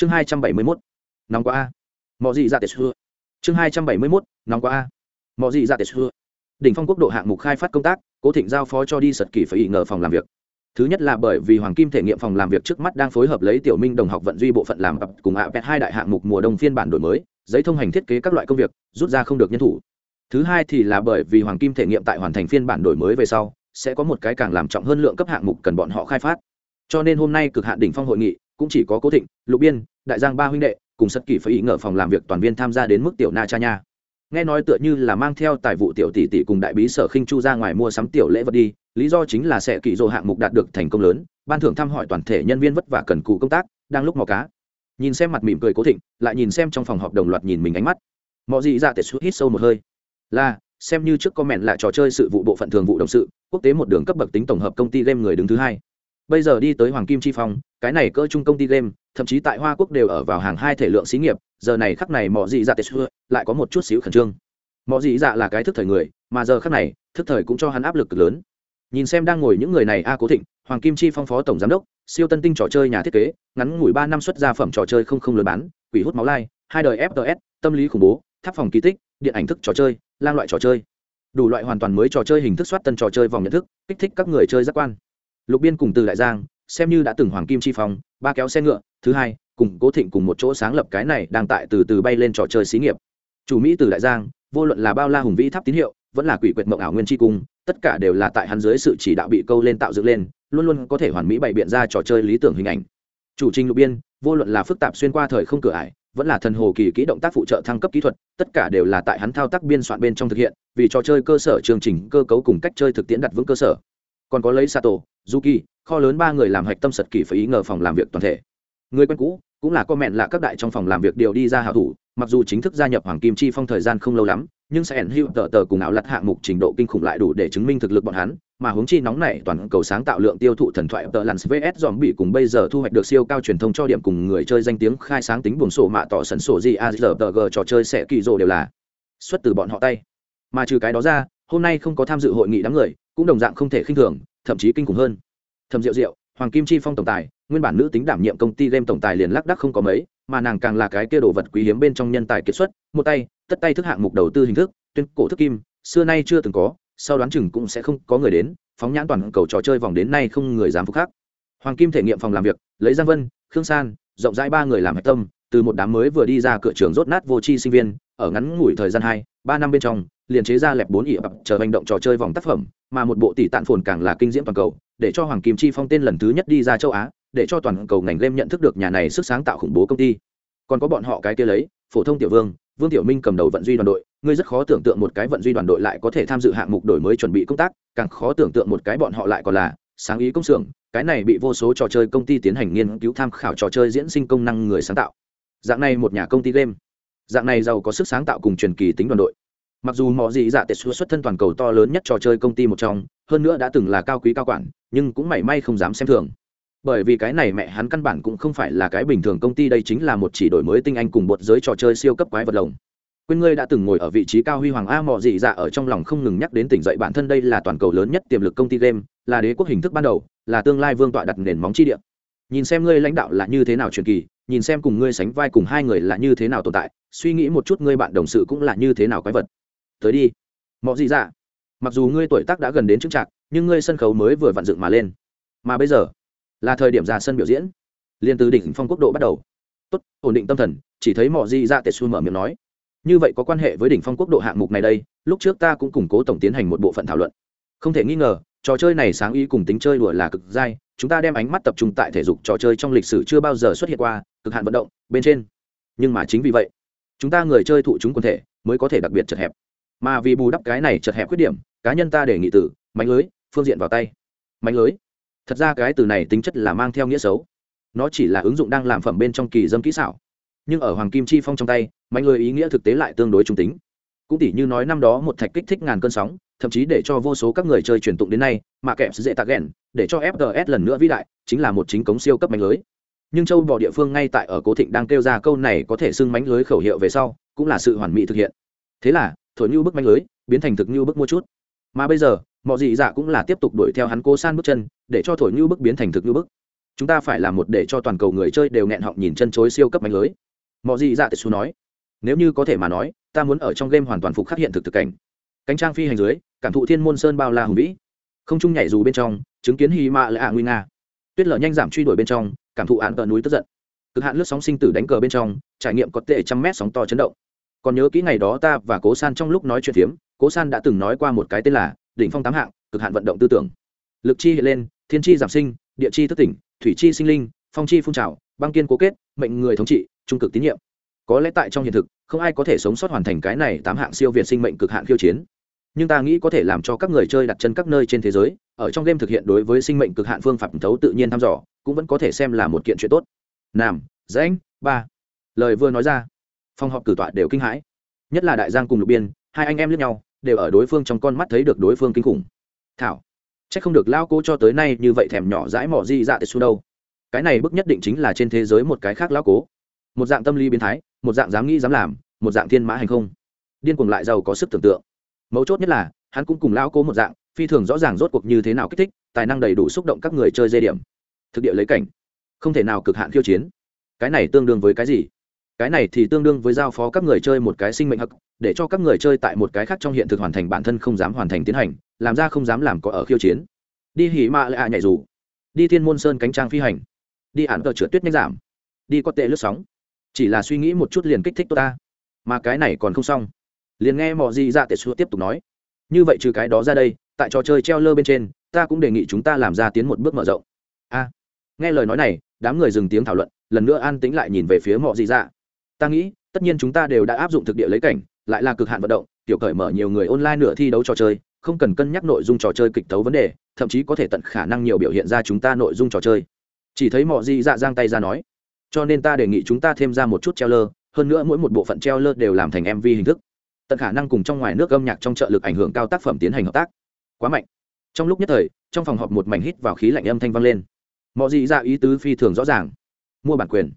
chương hai trăm bảy mươi mốt, nóng quá a. Mọi gì ra tệ xưa. Chương hai trăm bảy mươi mốt, nóng quá a. Mọi gì ra tệ xưa. Đỉnh phong quốc độ hạng mục khai phát công tác, cố thịnh giao phó cho đi sật kỳ phải ý ngờ phòng làm việc. Thứ nhất là bởi vì hoàng kim thể nghiệm phòng làm việc trước mắt đang phối hợp lấy tiểu minh đồng học vận duy bộ phận làm cặp cùng apec hai đại hạng mục mùa đông phiên bản đổi mới, giấy thông hành thiết kế các loại công việc, rút ra không được nhân thủ. Thứ hai thì là bởi vì hoàng kim thể nghiệm tại hoàn thành phiên bản đổi mới về sau, sẽ có một cái càng làm trọng hơn lượng cấp hạng mục cần bọn họ khai phát. Cho nên hôm nay cực hạn đỉnh phong hội nghị cũng chỉ có cố thịnh, lục biên, đại giang ba huynh đệ, cùng sất kỳ phải ý ngờ phòng làm việc toàn viên tham gia đến mức tiểu na cha nha. Nghe nói tựa như là mang theo tài vụ tiểu tỷ tỷ cùng đại bí sở khinh chu ra ngoài mua sắm tiểu lễ vật đi, lý do chính là sẽ kỳ dô hạng mục đạt được thành công lớn, ban thưởng thăm hỏi toàn thể nhân viên vất vả cần cù công tác, đang lúc mò cá. Nhìn xem mặt mỉm cười cố thịnh, lại nhìn xem trong phòng họp đồng loạt nhìn mình ánh mắt. Mọi gì ra tệ suốt hít sâu một hơi. Là, xem như trước comment là trò chơi sự vụ bộ phận thường vụ đồng sự, quốc tế một đường cấp bậc tính tổng hợp công ty game người đứng thứ hai bây giờ đi tới hoàng kim chi phong, cái này cỡ chung công ty game, thậm chí tại hoa quốc đều ở vào hàng hai thể lượng xí nghiệp, giờ này khắc này mọi gì dạ tệ xưa, lại có một chút xíu khẩn trương. Mọi gì dạ là cái thức thời người, mà giờ khắc này, thức thời cũng cho hắn áp lực cực lớn. Nhìn xem đang ngồi những người này a cố thịnh, hoàng kim chi phong phó tổng giám đốc, siêu tân tinh trò chơi nhà thiết kế, ngắn ngủi ba năm xuất ra phẩm trò chơi không không lớn bán, quỷ hút máu lai hai đời fts tâm lý khủng bố, tháp phòng kỳ tích, điện ảnh thức trò chơi, lang loại trò chơi. Đủ loại hoàn toàn mới trò chơi hình thức soát tân trò chơi vòng nhận thức, kích thích các người chơi giác quan lục biên cùng từ đại giang, xem như đã từng hoàng kim chi phong, ba kéo xe ngựa, thứ hai, cùng cố thịnh cùng một chỗ sáng lập cái này đang tại từ từ bay lên trò chơi xí nghiệp. Chủ mỹ từ đại giang, vô luận là bao la hùng vĩ tháp tín hiệu, vẫn là quỷ quyệt mộng ảo nguyên chi cung, tất cả đều là tại hắn dưới sự chỉ đạo bị câu lên tạo dựng lên, luôn luôn có thể hoàn mỹ bày biện ra trò chơi lý tưởng hình ảnh. Chủ trình lục biên, vô luận là phức tạp xuyên qua thời không cửa ải, vẫn là thần hồ kỳ kỹ động tác phụ trợ thăng cấp kỹ thuật, tất cả đều là tại hắn thao tác biên soạn bên trong thực hiện, vì trò chơi cơ sở chương trình cơ cấu cùng cách chơi thực tiễn đặt vững cơ sở còn có lấy sato yuki kho lớn ba người làm hạch tâm sật kỳ phải ý ngờ phòng làm việc toàn thể. Người quen cũ, cũng là comment là các đại trong phòng làm việc đều đi ra hảo thủ, mặc dù chính thức gia nhập hoàng kim chi phong thời gian không lâu lắm, nhưng sẽ ẩn hữu tờ tờ cùng áo lặt hạng mục trình độ kinh khủng lại đủ để chứng minh thực lực bọn hắn, mà hướng chi nóng này toàn cầu sáng tạo lượng tiêu thụ thần thoại tờ lặn vs dòm bị cùng bây giờ thu hoạch được siêu cao truyền thông cho điểm cùng người chơi danh tiếng khai sáng tính buồn sổ mạ tỏ sẩn sổ gì a giờ tờ g trò chơi sẽ kỳ rồ đều là xuất từ bọn họ tay. Mà trừ cái đó ra, hôm nay không có tham dự hội nghị đám người cũng đồng dạng không thể khinh thường, thậm chí kinh khủng hơn. Thầm rượu rượu hoàng kim chi phong tổng tài, nguyên bản nữ tính đảm nhiệm công ty game tổng tài liền lác đắc không có mấy, mà nàng càng là cái kia đồ vật quý hiếm bên trong nhân tài kiệt xuất, một tay, tất tay thức hạng mục đầu tư hình thức, tuyên cổ thức kim, xưa nay chưa từng có, sau đoán chừng cũng sẽ không có người đến, phóng nhãn toàn cầu trò chơi vòng đến nay không người dám phục khác hoàng kim thể nghiệm phòng làm việc, lấy giang vân, khương san, rộng rãi ba người làm hạch tâm, từ một đám mới vừa đi ra cửa trường rốt nát vô tri sinh viên, ở ngắn ngủi thời gian hai, ba năm bên trong liền chế ra lẹp bốn ỉa ập chờ hành động trò chơi vòng tác phẩm, mà một bộ tỷ tạn phồn càng là kinh diễm toàn cầu, để cho hoàng kim chi phong tên lần thứ nhất đi ra châu á, để cho toàn cầu ngành game nhận thức được nhà này sức sáng tạo khủng bố công ty. Còn có bọn họ cái kia lấy, phổ thông tiểu vương vương tiểu minh cầm đầu vận duy đoàn đội, ngươi rất khó tưởng tượng một cái vận duy đoàn đội lại có thể tham dự hạng mục đổi mới chuẩn bị công tác, càng khó tưởng tượng một cái bọn họ lại còn là sáng ý công xưởng, cái này bị vô số trò chơi công ty tiến hành nghiên cứu tham khảo trò chơi diễn sinh công năng người sáng tạo. Dạng này một nhà công ty game, dạng này giàu có sức sáng tạo cùng truyền kỳ tính đoàn đội mặc dù mọi gì dạ tệ xuất thân toàn cầu to lớn nhất trò chơi công ty một trong, hơn nữa đã từng là cao quý cao quản, nhưng cũng mảy may không dám xem thường. Bởi vì cái này mẹ hắn căn bản cũng không phải là cái bình thường công ty, đây chính là một chỉ đổi mới tinh anh cùng một giới trò chơi siêu cấp quái vật lồng. Quên ngươi đã từng ngồi ở vị trí cao huy hoàng a mò dị dạ ở trong lòng không ngừng nhắc đến tỉnh dậy bản thân đây là toàn cầu lớn nhất tiềm lực công ty game, là đế quốc hình thức ban đầu, là tương lai vương tọa đặt nền móng chi địa. Nhìn xem ngươi lãnh đạo là như thế nào truyền kỳ, nhìn xem cùng ngươi sánh vai cùng hai người là như thế nào tồn tại, suy nghĩ một chút ngươi bạn đồng sự cũng là như thế nào quái vật tới đi. Mọi gì dạ. Mặc dù ngươi tuổi tác đã gần đến trưng trạc nhưng ngươi sân khấu mới vừa vặn dựng mà lên. Mà bây giờ, là thời điểm ra sân biểu diễn. Liền từ đỉnh phong quốc độ bắt đầu. Tốt, ổn định tâm thần, chỉ thấy mọi gì dạ tệ xu mở miệng nói. Như vậy có quan hệ với đỉnh phong quốc độ hạng mục này đây, lúc trước ta cũng củng cố tổng tiến hành một bộ phận thảo luận. Không thể nghi ngờ, trò chơi này sáng ý cùng tính chơi đùa là cực dai, chúng ta đem ánh mắt tập trung tại thể dục trò chơi trong lịch sử chưa bao giờ xuất hiện qua, cực hạn vận động, bên trên. Nhưng mà chính vì vậy, chúng ta người chơi thụ chúng quần thể mới có thể đặc biệt chật hẹp mà vì bù đắp cái này chật hẹp khuyết điểm, cá nhân ta đề nghị từ mánh lưới, phương diện vào tay. Mánh lưới? Thật ra cái từ này tính chất là mang theo nghĩa xấu. Nó chỉ là ứng dụng đang làm phẩm bên trong kỳ dâm kỹ xảo. Nhưng ở hoàng kim chi phong trong tay mánh lưới ý nghĩa thực tế lại tương đối trung tính. Cũng tỷ như nói năm đó một thạch kích thích ngàn cơn sóng, thậm chí để cho vô số các người chơi truyền tụng đến nay, mà kẹp dễ tạc ghẹn để cho fts lần nữa vĩ đại, chính là một chính cống siêu cấp mánh lưới. Nhưng châu bò địa phương ngay tại ở cố thịnh đang kêu ra câu này có thể xưng mánh lưới khẩu hiệu về sau, cũng là sự hoàn mỹ thực hiện. Thế là thổi như bức manh lưới, biến thành thực như bức mua chút. Mà bây giờ mọi dị dạ cũng là tiếp tục đuổi theo hắn cố san bước chân, để cho thổi như bức biến thành thực như bức. Chúng ta phải làm một để cho toàn cầu người chơi đều nghẹn họng nhìn chân chối siêu cấp mạnh lưới. Mọi gì dạ tetsu nói, nếu như có thể mà nói, ta muốn ở trong game hoàn toàn phục khắc hiện thực thực cảnh. Cánh trang phi hành dưới, cảm thụ thiên môn sơn bao la hùng vĩ. Không trung nhảy dù bên trong, chứng kiến hy mạ lại ạ nguy nga. Tuyết lở nhanh giảm truy đuổi bên trong, cảm thụ án tờ núi tức giận. Cực hạn lướt sóng sinh tử đánh cờ bên trong, trải nghiệm có tệ trăm mét sóng to chấn động còn nhớ kỹ ngày đó ta và cố san trong lúc nói chuyện phiếm, cố san đã từng nói qua một cái tên là đỉnh phong tám hạng, cực hạn vận động tư tưởng. Lực chi hiện lên, thiên chi giảm sinh, địa chi thất tỉnh, thủy chi sinh linh, phong chi phun trào, băng kiên cố kết, mệnh người thống trị, trung cực tín nhiệm. Có lẽ tại trong hiện thực, không ai có thể sống sót hoàn thành cái này tám hạng siêu việt sinh mệnh cực hạn khiêu chiến. Nhưng ta nghĩ có thể làm cho các người chơi đặt chân các nơi trên thế giới, ở trong game thực hiện đối với sinh mệnh cực hạn phương pháp thấu tự nhiên thăm dò, cũng vẫn có thể xem là một kiện chuyện tốt. Nam dãnh ba. Lời vừa nói ra phòng họp cử tọa đều kinh hãi. Nhất là đại giang cùng lục biên, hai anh em lẫn nhau, đều ở đối phương trong con mắt thấy được đối phương kinh khủng. Thảo c h ắ c không được lao cố cho tới nay như vậy thèm nhỏ dãi mỏ di dạ tệ xu đâu. Cái này bức nhất định chính là trên thế giới một cái khác lao cố. Một dạng tâm lý biến thái, một dạng dám nghĩ dám làm, một dạng thiên mã hành không. Điên cuồng lại giàu có sức tưởng tượng. Mấu chốt nhất là, hắn cũng cùng lao cố một dạng, phi thường rõ ràng rốt cuộc như thế nào kích thích, tài năng đầy đủ xúc động các người chơi dây điểm. Thực địa lấy cảnh, không thể nào cực hạn khiêu chiến. Cái này tương đương với cái gì? Cái này thì tương đương với giao phó các người chơi một cái sinh mệnh hắc, để cho các người chơi tại một cái khác trong hiện thực hoàn thành bản thân không dám hoàn thành tiến hành, làm ra không dám làm có ở khiêu chiến. Đi hỉ mạ lạ nhảy dù. Đi thiên môn sơn cánh trang phi hành. Đi ản tờ trượt tuyết nhanh giảm. Đi có tệ lướt sóng. Chỉ là suy nghĩ một chút liền kích thích tôi ta. Mà cái này còn không xong. Liền nghe mọi gì dạ tệ xua tiếp tục nói. Như vậy trừ cái đó ra đây, tại trò chơi treo lơ bên trên, ta cũng đề nghị chúng ta làm ra tiến một bước mở rộng. A. Nghe lời nói này, đám người dừng tiếng thảo luận, lần nữa an tĩnh lại nhìn về phía mọi gì dạ ta nghĩ, tất nhiên chúng ta đều đã áp dụng thực địa lấy cảnh, lại là cực hạn vận động, tiểu cởi mở nhiều người online nửa thi đấu trò chơi, không cần cân nhắc nội dung trò chơi kịch tấu vấn đề, thậm chí có thể tận khả năng nhiều biểu hiện ra chúng ta nội dung trò chơi. Chỉ thấy mọi gì dạ giang tay ra nói, cho nên ta đề nghị chúng ta thêm ra một chút treo lơ hơn nữa mỗi một bộ phận treo lơ đều làm thành mv hình thức. Tận khả năng cùng trong ngoài nước âm nhạc trong trợ lực ảnh hưởng cao tác phẩm tiến hành hợp tác. Quá mạnh. Trong lúc nhất thời, trong phòng họp một mảnh hít vào khí lạnh âm thanh vang lên. Mọi dị dạ ý tứ phi thường rõ ràng. Mua bản quyền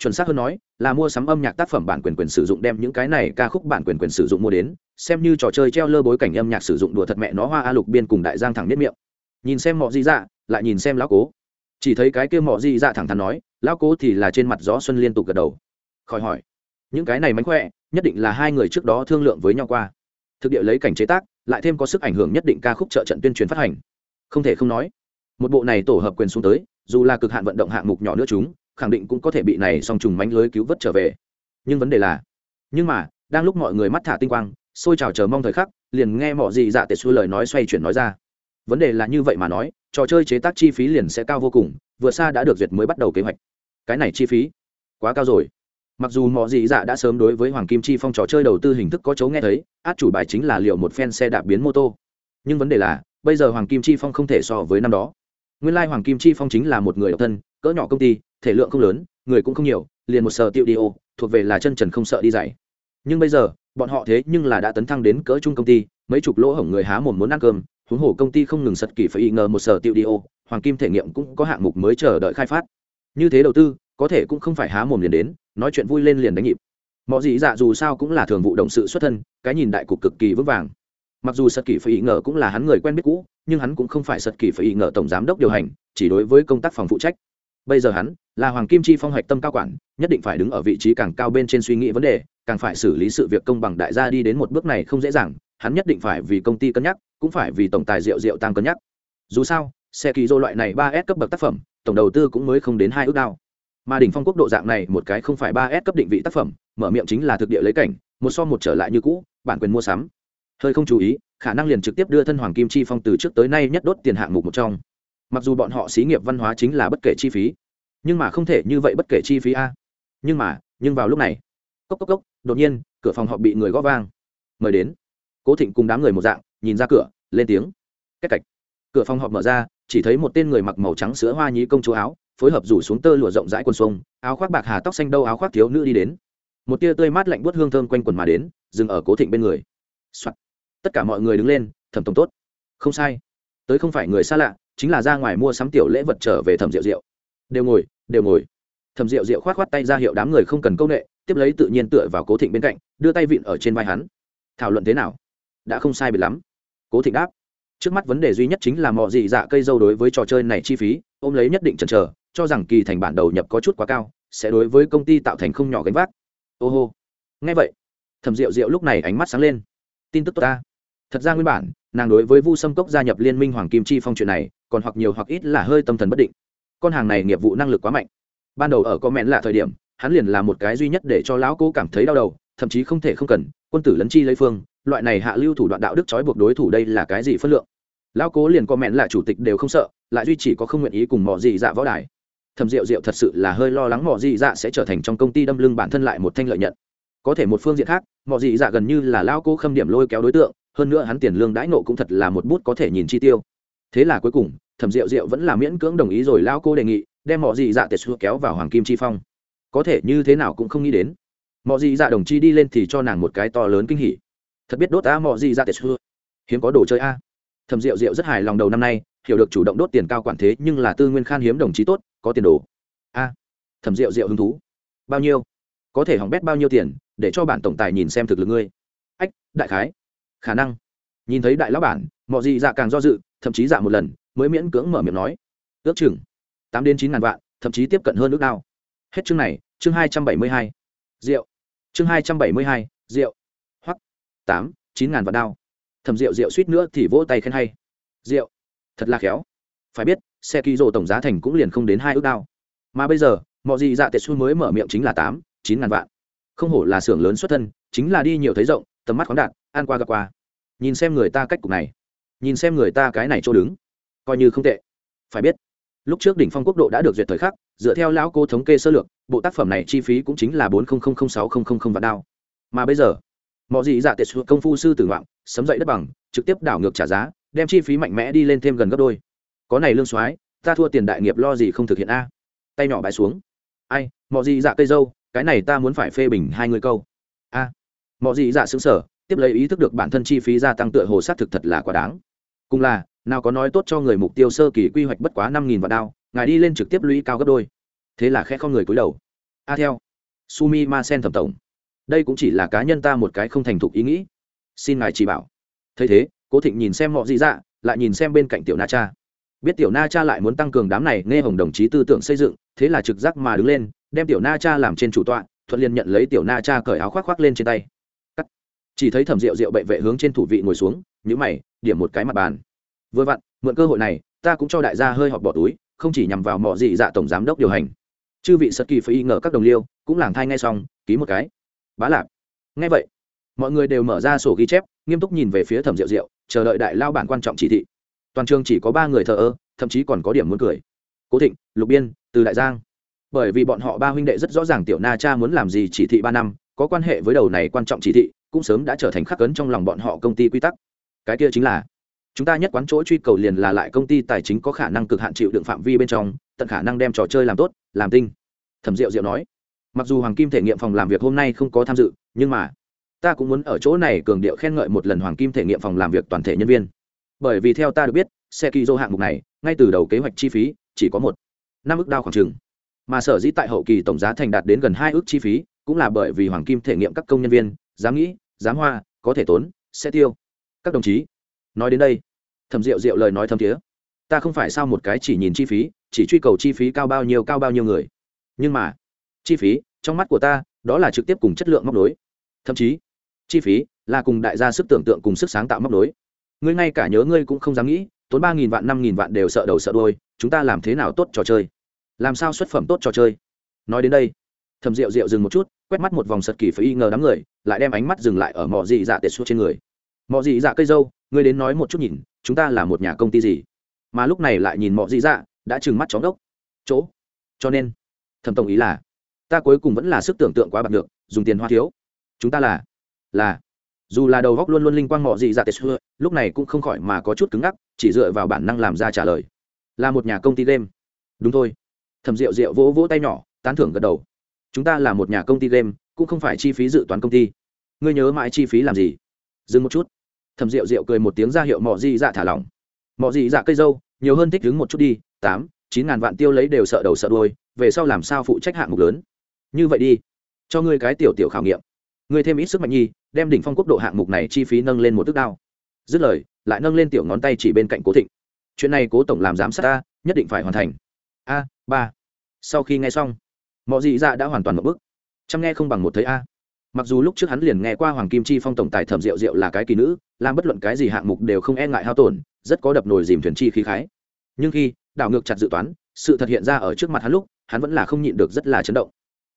chuẩn xác hơn nói, là mua sắm âm nhạc tác phẩm bản quyền quyền sử dụng đem những cái này ca khúc bản quyền quyền sử dụng mua đến, xem như trò chơi treo lơ bối cảnh âm nhạc sử dụng đùa thật mẹ nó hoa a lục biên cùng đại giang thẳng biết miệng. Nhìn xem mọi gì dạ lại nhìn xem lão cố. Chỉ thấy cái kia mọi gì dạ thẳng thắn nói, lão cố thì là trên mặt gió xuân liên tục gật đầu. Khỏi hỏi, những cái này mánh khỏe, nhất định là hai người trước đó thương lượng với nhau qua. Thực địa lấy cảnh chế tác, lại thêm có sức ảnh hưởng nhất định ca khúc trợ trận tuyên truyền phát hành. Không thể không nói, một bộ này tổ hợp quyền xuống tới, dù là cực hạn vận động hạng mục nhỏ nữa chúng khẳng định cũng có thể bị này song trùng mánh lưới cứu vớt trở về. Nhưng vấn đề là, nhưng mà, đang lúc mọi người mắt thả tinh quang, xôi trào chờ mong thời khắc, liền nghe mọi gì dạ tệ xua lời nói xoay chuyển nói ra. Vấn đề là như vậy mà nói, trò chơi chế tác chi phí liền sẽ cao vô cùng, vừa xa đã được duyệt mới bắt đầu kế hoạch. Cái này chi phí, quá cao rồi. Mặc dù mọi gì dạ đã sớm đối với hoàng kim chi phong trò chơi đầu tư hình thức có chấu nghe thấy, át chủ bài chính là liệu một phen xe đạp biến mô tô. Nhưng vấn đề là, bây giờ hoàng kim chi phong không thể so với năm đó. Nguyên lai hoàng kim chi phong chính là một người độc thân, cỡ nhỏ công ty thể lượng không lớn, người cũng không nhiều, liền một sở tiệu đi ô, thuộc về là chân trần không sợ đi dày nhưng bây giờ, bọn họ thế nhưng là đã tấn thăng đến cỡ chung công ty, mấy chục lỗ hổng người há mồm muốn ăn cơm, huống hồ công ty không ngừng sật kỳ phải y ngờ một sở tiệu đi ô, hoàng kim thể nghiệm cũng có hạng mục mới chờ đợi khai phát. Như thế đầu tư, có thể cũng không phải há mồm liền đến, nói chuyện vui lên liền đánh nhịp. Mọi dị dạ dù sao cũng là thường vụ động sự xuất thân, cái nhìn đại cục cực kỳ vững vàng. Mặc dù sật kỳ phải ý ngờ cũng là hắn người quen biết cũ, nhưng hắn cũng không phải sật kỳ phải ý ngờ tổng giám đốc điều hành, chỉ đối với công tác phòng phụ trách bây giờ hắn là hoàng kim chi phong hoạch tâm cao quản, nhất định phải đứng ở vị trí càng cao bên trên suy nghĩ vấn đề, càng phải xử lý sự việc công bằng đại gia đi đến một bước này không dễ dàng, hắn nhất định phải vì công ty cân nhắc, cũng phải vì tổng tài rượu rượu tăng cân nhắc. Dù sao xe kỳ dô loại này ba s cấp bậc tác phẩm, tổng đầu tư cũng mới không đến hai ước đao. Mà đỉnh phong quốc độ dạng này một cái không phải ba s cấp định vị tác phẩm, mở miệng chính là thực địa lấy cảnh, một so một trở lại như cũ, bản quyền mua sắm. Hơi không chú ý, khả năng liền trực tiếp đưa thân hoàng kim chi phong từ trước tới nay nhất đốt tiền hạng mục một trong mặc dù bọn họ xí nghiệp văn hóa chính là bất kể chi phí, nhưng mà không thể như vậy bất kể chi phí a. Nhưng mà, nhưng vào lúc này, cốc cốc cốc, đột nhiên, cửa phòng họ bị người gõ vang. Mời đến. Cố thịnh cùng đám người một dạng, nhìn ra cửa, lên tiếng. Cách cạch. Cửa phòng họp mở ra, chỉ thấy một tên người mặc màu trắng sữa hoa nhí công chúa áo, phối hợp rủ xuống tơ lụa rộng rãi quần sông áo khoác bạc hà tóc xanh đâu, áo khoác thiếu nữ đi đến. Một tia tươi mát lạnh buốt hương thơm quanh quần mà đến, dừng ở cố thịnh bên người、Soạn. tất cả mọi người đứng lên, thẩm tổng tốt. Không sai. Tới không phải người xa lạ chính là ra ngoài mua sắm tiểu lễ vật trở về thẩm rượu rượu đều ngồi đều ngồi. Thẩm rượu rượu khoát khoát tay ra hiệu đám người không cần công nghệ tiếp lấy tự nhiên tựa vào cố thịnh bên cạnh, đưa tay vịn ở trên vai hắn. Thảo luận thế nào? Đã không sai biệt lắm. Cố thịnh đáp. Trước mắt vấn đề duy nhất chính là mọi dị dạ cây dâu đối với trò chơi này chi phí, ôm lấy nhất định chần chờ, cho rằng kỳ thành bản đầu nhập có chút quá cao, sẽ đối với công ty tạo thành không nhỏ gánh vác. Ô hô. Nghe vậy, thẩm rượu rượu lúc này ánh mắt sáng lên. Tin tức tốt ta. Thật ra nguyên bản nàng đối với vu sâm cốc gia nhập liên minh hoàng kim chi phong chuyện này, còn hoặc nhiều hoặc ít là hơi tâm thần bất định. Con hàng này nghiệp vụ năng lực quá mạnh. Ban đầu ở có mẹn là thời điểm, hắn liền là một cái duy nhất để cho lão cố cảm thấy đau đầu, thậm chí không thể không cần, quân tử lấn chi lấy phương, loại này hạ lưu thủ đoạn đạo đức trói buộc đối thủ đây là cái gì phân lượng? Lão cố liền có mẹn là chủ tịch đều không sợ, lại duy chỉ có không nguyện ý cùng mọi gì dạ võ đài. Thầm rượu rượu thật sự là hơi lo lắng mọi gì dạ sẽ trở thành trong công ty đâm lưng bản thân lại một thanh lợi nhận. Có thể một phương diện khác mọi gì dạ gần như là lão cố khâm điểm lôi kéo đối tượng hơn nữa hắn tiền lương đãi nộ cũng thật là một bút có thể nhìn chi tiêu. Thế là cuối cùng, thẩm rượu rượu vẫn là miễn cưỡng đồng ý rồi lão cô đề nghị, đem mọi gì dạ tệ xua kéo vào hoàng kim chi phong. Có thể như thế nào cũng không nghĩ đến. Mọi gì dạ đồng chi đi lên thì cho nàng một cái to lớn kinh hỉ. Thật biết đốt ta mọi gì dạ tệ xua. Hiếm có đồ chơi a. Thẩm rượu rượu rất hài lòng đầu năm nay, hiểu được chủ động đốt tiền cao quản thế nhưng là tư nguyên khan hiếm đồng chí tốt, có tiền đồ. A. Thẩm rượu rượu hứng thú. Bao nhiêu? Có thể hỏng bét bao nhiêu tiền, để cho bản tổng tài nhìn xem thực lực ngươi. Ách, đại khái khả năng. Nhìn thấy đại lão bản mọi gì dạ càng do dự, thậm chí dạ một lần, mới miễn cưỡng mở miệng nói. Ước chừng tám đến chín ngàn vạn, thậm chí tiếp cận hơn ước đao. Hết chương này, chương hai trăm bảy mươi hai. Rượu. Chương hai trăm bảy mươi hai, rượu. Hoặc tám, chín ngàn vạn đao. Thầm rượu rượu suýt nữa thì vỗ tay khen hay. Rượu. Thật là khéo. Phải biết xe kỳ rồ tổng giá thành cũng liền không đến hai ước đao. Mà bây giờ mọi gì dạ tệ xu mới mở miệng chính là tám, chín ngàn vạn. Không hổ là xưởng lớn xuất thân, chính là đi nhiều thấy rộng tầm mắt khoáng đạt an qua gặp qua. Nhìn xem người ta cách cục này, nhìn xem người ta cái này chỗ đứng, coi như không tệ. Phải biết, lúc trước đỉnh phong quốc độ đã được duyệt thời khắc, dựa theo lão cô thống kê sơ lược, bộ tác phẩm này chi phí cũng chính là bốn sáu vạn đao. Mà bây giờ mọi gì giả tệ xu công phu sư tử ngoạn, sấm dậy đất bằng, trực tiếp đảo ngược trả giá, đem chi phí mạnh mẽ đi lên thêm gần gấp đôi. Có này lương soái, ta thua tiền đại nghiệp lo gì không thực hiện a? Tay nhỏ bãi xuống. Ai mọi gì dạ cây dâu, cái này ta muốn phải phê bình hai người câu. A mọi gì dạ xứng sở tiếp lấy ý thức được bản thân chi phí gia tăng tựa hồ sát thực thật là quá đáng. Cùng là, nào có nói tốt cho người mục tiêu sơ kỳ quy hoạch bất quá năm nghìn vạn đao, ngài đi lên trực tiếp lũy cao gấp đôi. Thế là khẽ không người cúi đầu. A theo. Sumi ma sen thẩm tổng. Đây cũng chỉ là cá nhân ta một cái không thành thục ý nghĩ. Xin ngài chỉ bảo. Thấy thế, cố thịnh nhìn xem mọi gì dạ lại nhìn xem bên cạnh tiểu na cha. Biết tiểu na cha lại muốn tăng cường đám này, nghe hồng đồng chí tư tưởng xây dựng, thế là trực giác mà đứng lên, đem tiểu na cha làm trên chủ tọa, thuận liền nhận lấy tiểu na cha cởi áo khoác khoác lên trên tay chỉ thấy thẩm rượu rượu bệ vệ hướng trên thủ vị ngồi xuống nhữ mày, điểm một cái mặt bàn. Vừa vặn, mượn cơ hội này, ta cũng cho đại gia hơi họp bỏ túi, không chỉ nhằm vào mọi dị dạ tổng giám đốc điều hành. Chư vị sật kỳ phải y ngờ các đồng liêu, cũng làng thai ngay xong, ký một cái. Bá lạp. Ngay vậy, mọi người đều mở ra sổ ghi chép, nghiêm túc nhìn về phía thẩm rượu rượu chờ đợi đại lao bản quan trọng chỉ thị. Toàn trường chỉ có ba người thờ ơ, thậm chí còn có điểm muốn cười. Cố thịnh, lục biên, từ đại giang. Bởi vì bọn họ ba huynh đệ rất rõ ràng tiểu na cha muốn làm gì chỉ thị ba năm, có quan hệ với đầu này quan trọng chỉ thị cũng sớm đã trở thành khắc cấn trong lòng bọn họ công ty quy tắc. Cái kia chính là, chúng ta nhất quán chỗ truy cầu liền là lại công ty tài chính có khả năng cực hạn chịu đựng phạm vi bên trong, tận khả năng đem trò chơi làm tốt, làm tinh. Thẩm diệu diệu nói, mặc dù hoàng kim thể nghiệm phòng làm việc hôm nay không có tham dự, nhưng mà, ta cũng muốn ở chỗ này cường điệu khen ngợi một lần hoàng kim thể nghiệm phòng làm việc toàn thể nhân viên. Bởi vì theo ta được biết xe kỳ dô hạng mục này, ngay từ đầu kế hoạch chi phí chỉ có một, năm ước đao khoảng trừng mà sở dĩ tại hậu kỳ tổng giá thành đạt đến gần hai ước chi phí, cũng là bởi vì hoàng kim thể nghiệm các công nhân viên dám nghĩ, dám hoa, có thể tốn, sẽ tiêu. Các đồng chí, nói đến đây thầm rượu rượu lời nói thâm thiế. Ta không phải sao một cái chỉ nhìn chi phí, chỉ truy cầu chi phí cao bao nhiêu, cao bao nhiêu người. Nhưng mà, chi phí, trong mắt của ta, đó là trực tiếp cùng chất lượng móc nối. Thậm chí, chi phí là cùng đại gia sức tưởng tượng cùng sức sáng tạo móc nối. Ngươi ngay cả nhớ ngươi cũng không dám nghĩ, tốn ba nghìn vạn, năm nghìn vạn đều sợ đầu sợ đôi chúng ta làm thế nào tốt trò chơi? Làm sao xuất phẩm tốt trò chơi? Nói đến đây thầm rượu rượu dừng một chút, quét mắt một vòng sật kỳ phải y ngờ đám người lại đem ánh mắt dừng lại ở mỏ dị dạ tệ xuống trên người. Mỏ dị dạ cây dâu, ngươi đến nói một chút nhìn, chúng ta là một nhà công ty gì? Mà lúc này lại nhìn mỏ dị dạ đã trừng mắt chóng đốc. Chỗ. Cho nên, thẩm tổng ý là, ta cuối cùng vẫn là sức tưởng tượng quá bạc được dùng tiền hoa thiếu. Chúng ta là là, dù là đầu góc luôn luôn linh quang mọ Dị dạ tệ xưa lúc này cũng không khỏi mà có chút cứng ngắc, chỉ dựa vào bản năng làm ra trả lời. Là một nhà công ty game. Đúng thôi. Thầm rượu rượu vỗ vỗ tay nhỏ, tán thưởng gật đầu. Chúng ta là một nhà công ty game cũng không phải chi phí dự toán công ty. Ngươi nhớ mãi chi phí làm gì? Dừng một chút. Thầm rượu rượu cười một tiếng ra hiệu mọ dị dạ thả lỏng. Mọ dị dạ cây dâu, nhiều hơn thích đứng một chút đi, tám, chín ngàn vạn tiêu lấy đều sợ đầu sợ đôi về sau làm sao phụ trách hạng mục lớn? Như vậy đi, cho ngươi cái tiểu tiểu khảo nghiệm. Ngươi thêm ít sức mạnh nhi, đem đỉnh phong quốc độ hạng mục này chi phí nâng lên một tức đao. Dứt lời, lại nâng lên tiểu ngón tay chỉ bên cạnh cố thịnh. Chuyện này cố tổng làm giám sát ta, nhất định phải hoàn thành. A, ba. Sau khi nghe xong mọi dị dạ đã hoàn toàn một bước chăm nghe không bằng một thấy a. Mặc dù lúc trước hắn liền nghe qua hoàng kim chi phong tổng tài thẩm rượu rượu là cái kỳ nữ, làm bất luận cái gì hạng mục đều không e ngại hao tổn, rất có đập nồi dìm thuyền chi khí khái. Nhưng khi đảo ngược chặt dự toán, sự thật hiện ra ở trước mặt hắn lúc, hắn vẫn là không nhịn được rất là chấn động.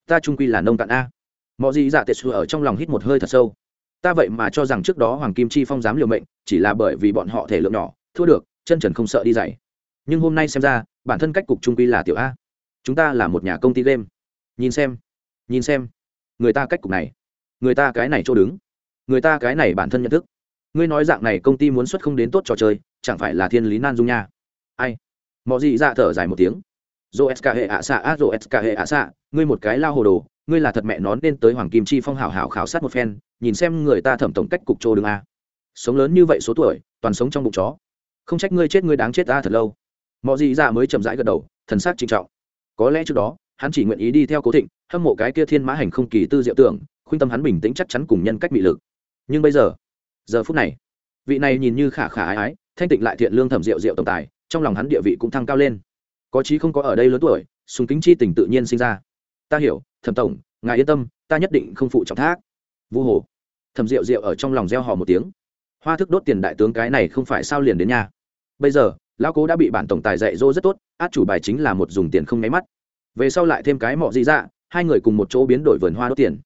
Ta trung quy là nông cạn a. Mọi gì dạ tệ xu ở trong lòng hít một hơi thật sâu. Ta vậy mà cho rằng trước đó hoàng kim chi phong dám liều mệnh, chỉ là bởi vì bọn họ thể lượng nhỏ, thua được, chân trần không sợ đi dày nhưng hôm nay xem ra, bản thân cách cục trung quy là tiểu a. Chúng ta là một nhà công ty game. Nhìn xem nhìn xem. Người ta cách cục này. Người ta cái này chỗ đứng. Người ta cái này bản thân nhận thức. Ngươi nói dạng này công ty muốn xuất không đến tốt trò chơi, chẳng phải là thiên lý nan dung nha. Ai? Mọi gì ra thở dài một tiếng. Dô sk hệ ạ xạ á dô sk hệ ạ xạ, ngươi một cái lao hồ đồ, ngươi là thật mẹ nón nên tới hoàng kim chi phong hảo hảo khảo sát một phen, nhìn xem người ta thẩm tổng cách cục trô đứng a. Sống lớn như vậy số tuổi, toàn sống trong bụng chó. Không trách ngươi chết ngươi đáng chết ta thật lâu. Mọi gì ra mới chậm rãi gật đầu, thần sắc trinh trọng. Có lẽ trước đó hắn chỉ nguyện ý đi theo cố thịnh, hâm mộ cái kia thiên mã hành không kỳ tư diệu tưởng, khuyên tâm hắn bình tĩnh chắc chắn cùng nhân cách bị lực. Nhưng bây giờ giờ phút này, vị này nhìn như khả khả ái ái, thanh tịnh lại thiện lương thẩm diệu diệu tổng tài, trong lòng hắn địa vị cũng thăng cao lên. Có chí không có ở đây lớn tuổi, sùng kính chi tình tự nhiên sinh ra. Ta hiểu, thẩm tổng, ngài yên tâm, ta nhất định không phụ trọng thác. Vu hồ, thẩm diệu diệu ở trong lòng gieo hò một tiếng. Hoa thức đốt tiền đại tướng cái này không phải sao liền đến nhà. Bây giờ, lão cố đã bị bản tổng tài dạy dỗ rất tốt, át chủ bài chính là một dùng tiền không nháy mắt về sau lại thêm cái mọ dị dạ hai người cùng một chỗ biến đổi vườn hoa đốt tiền.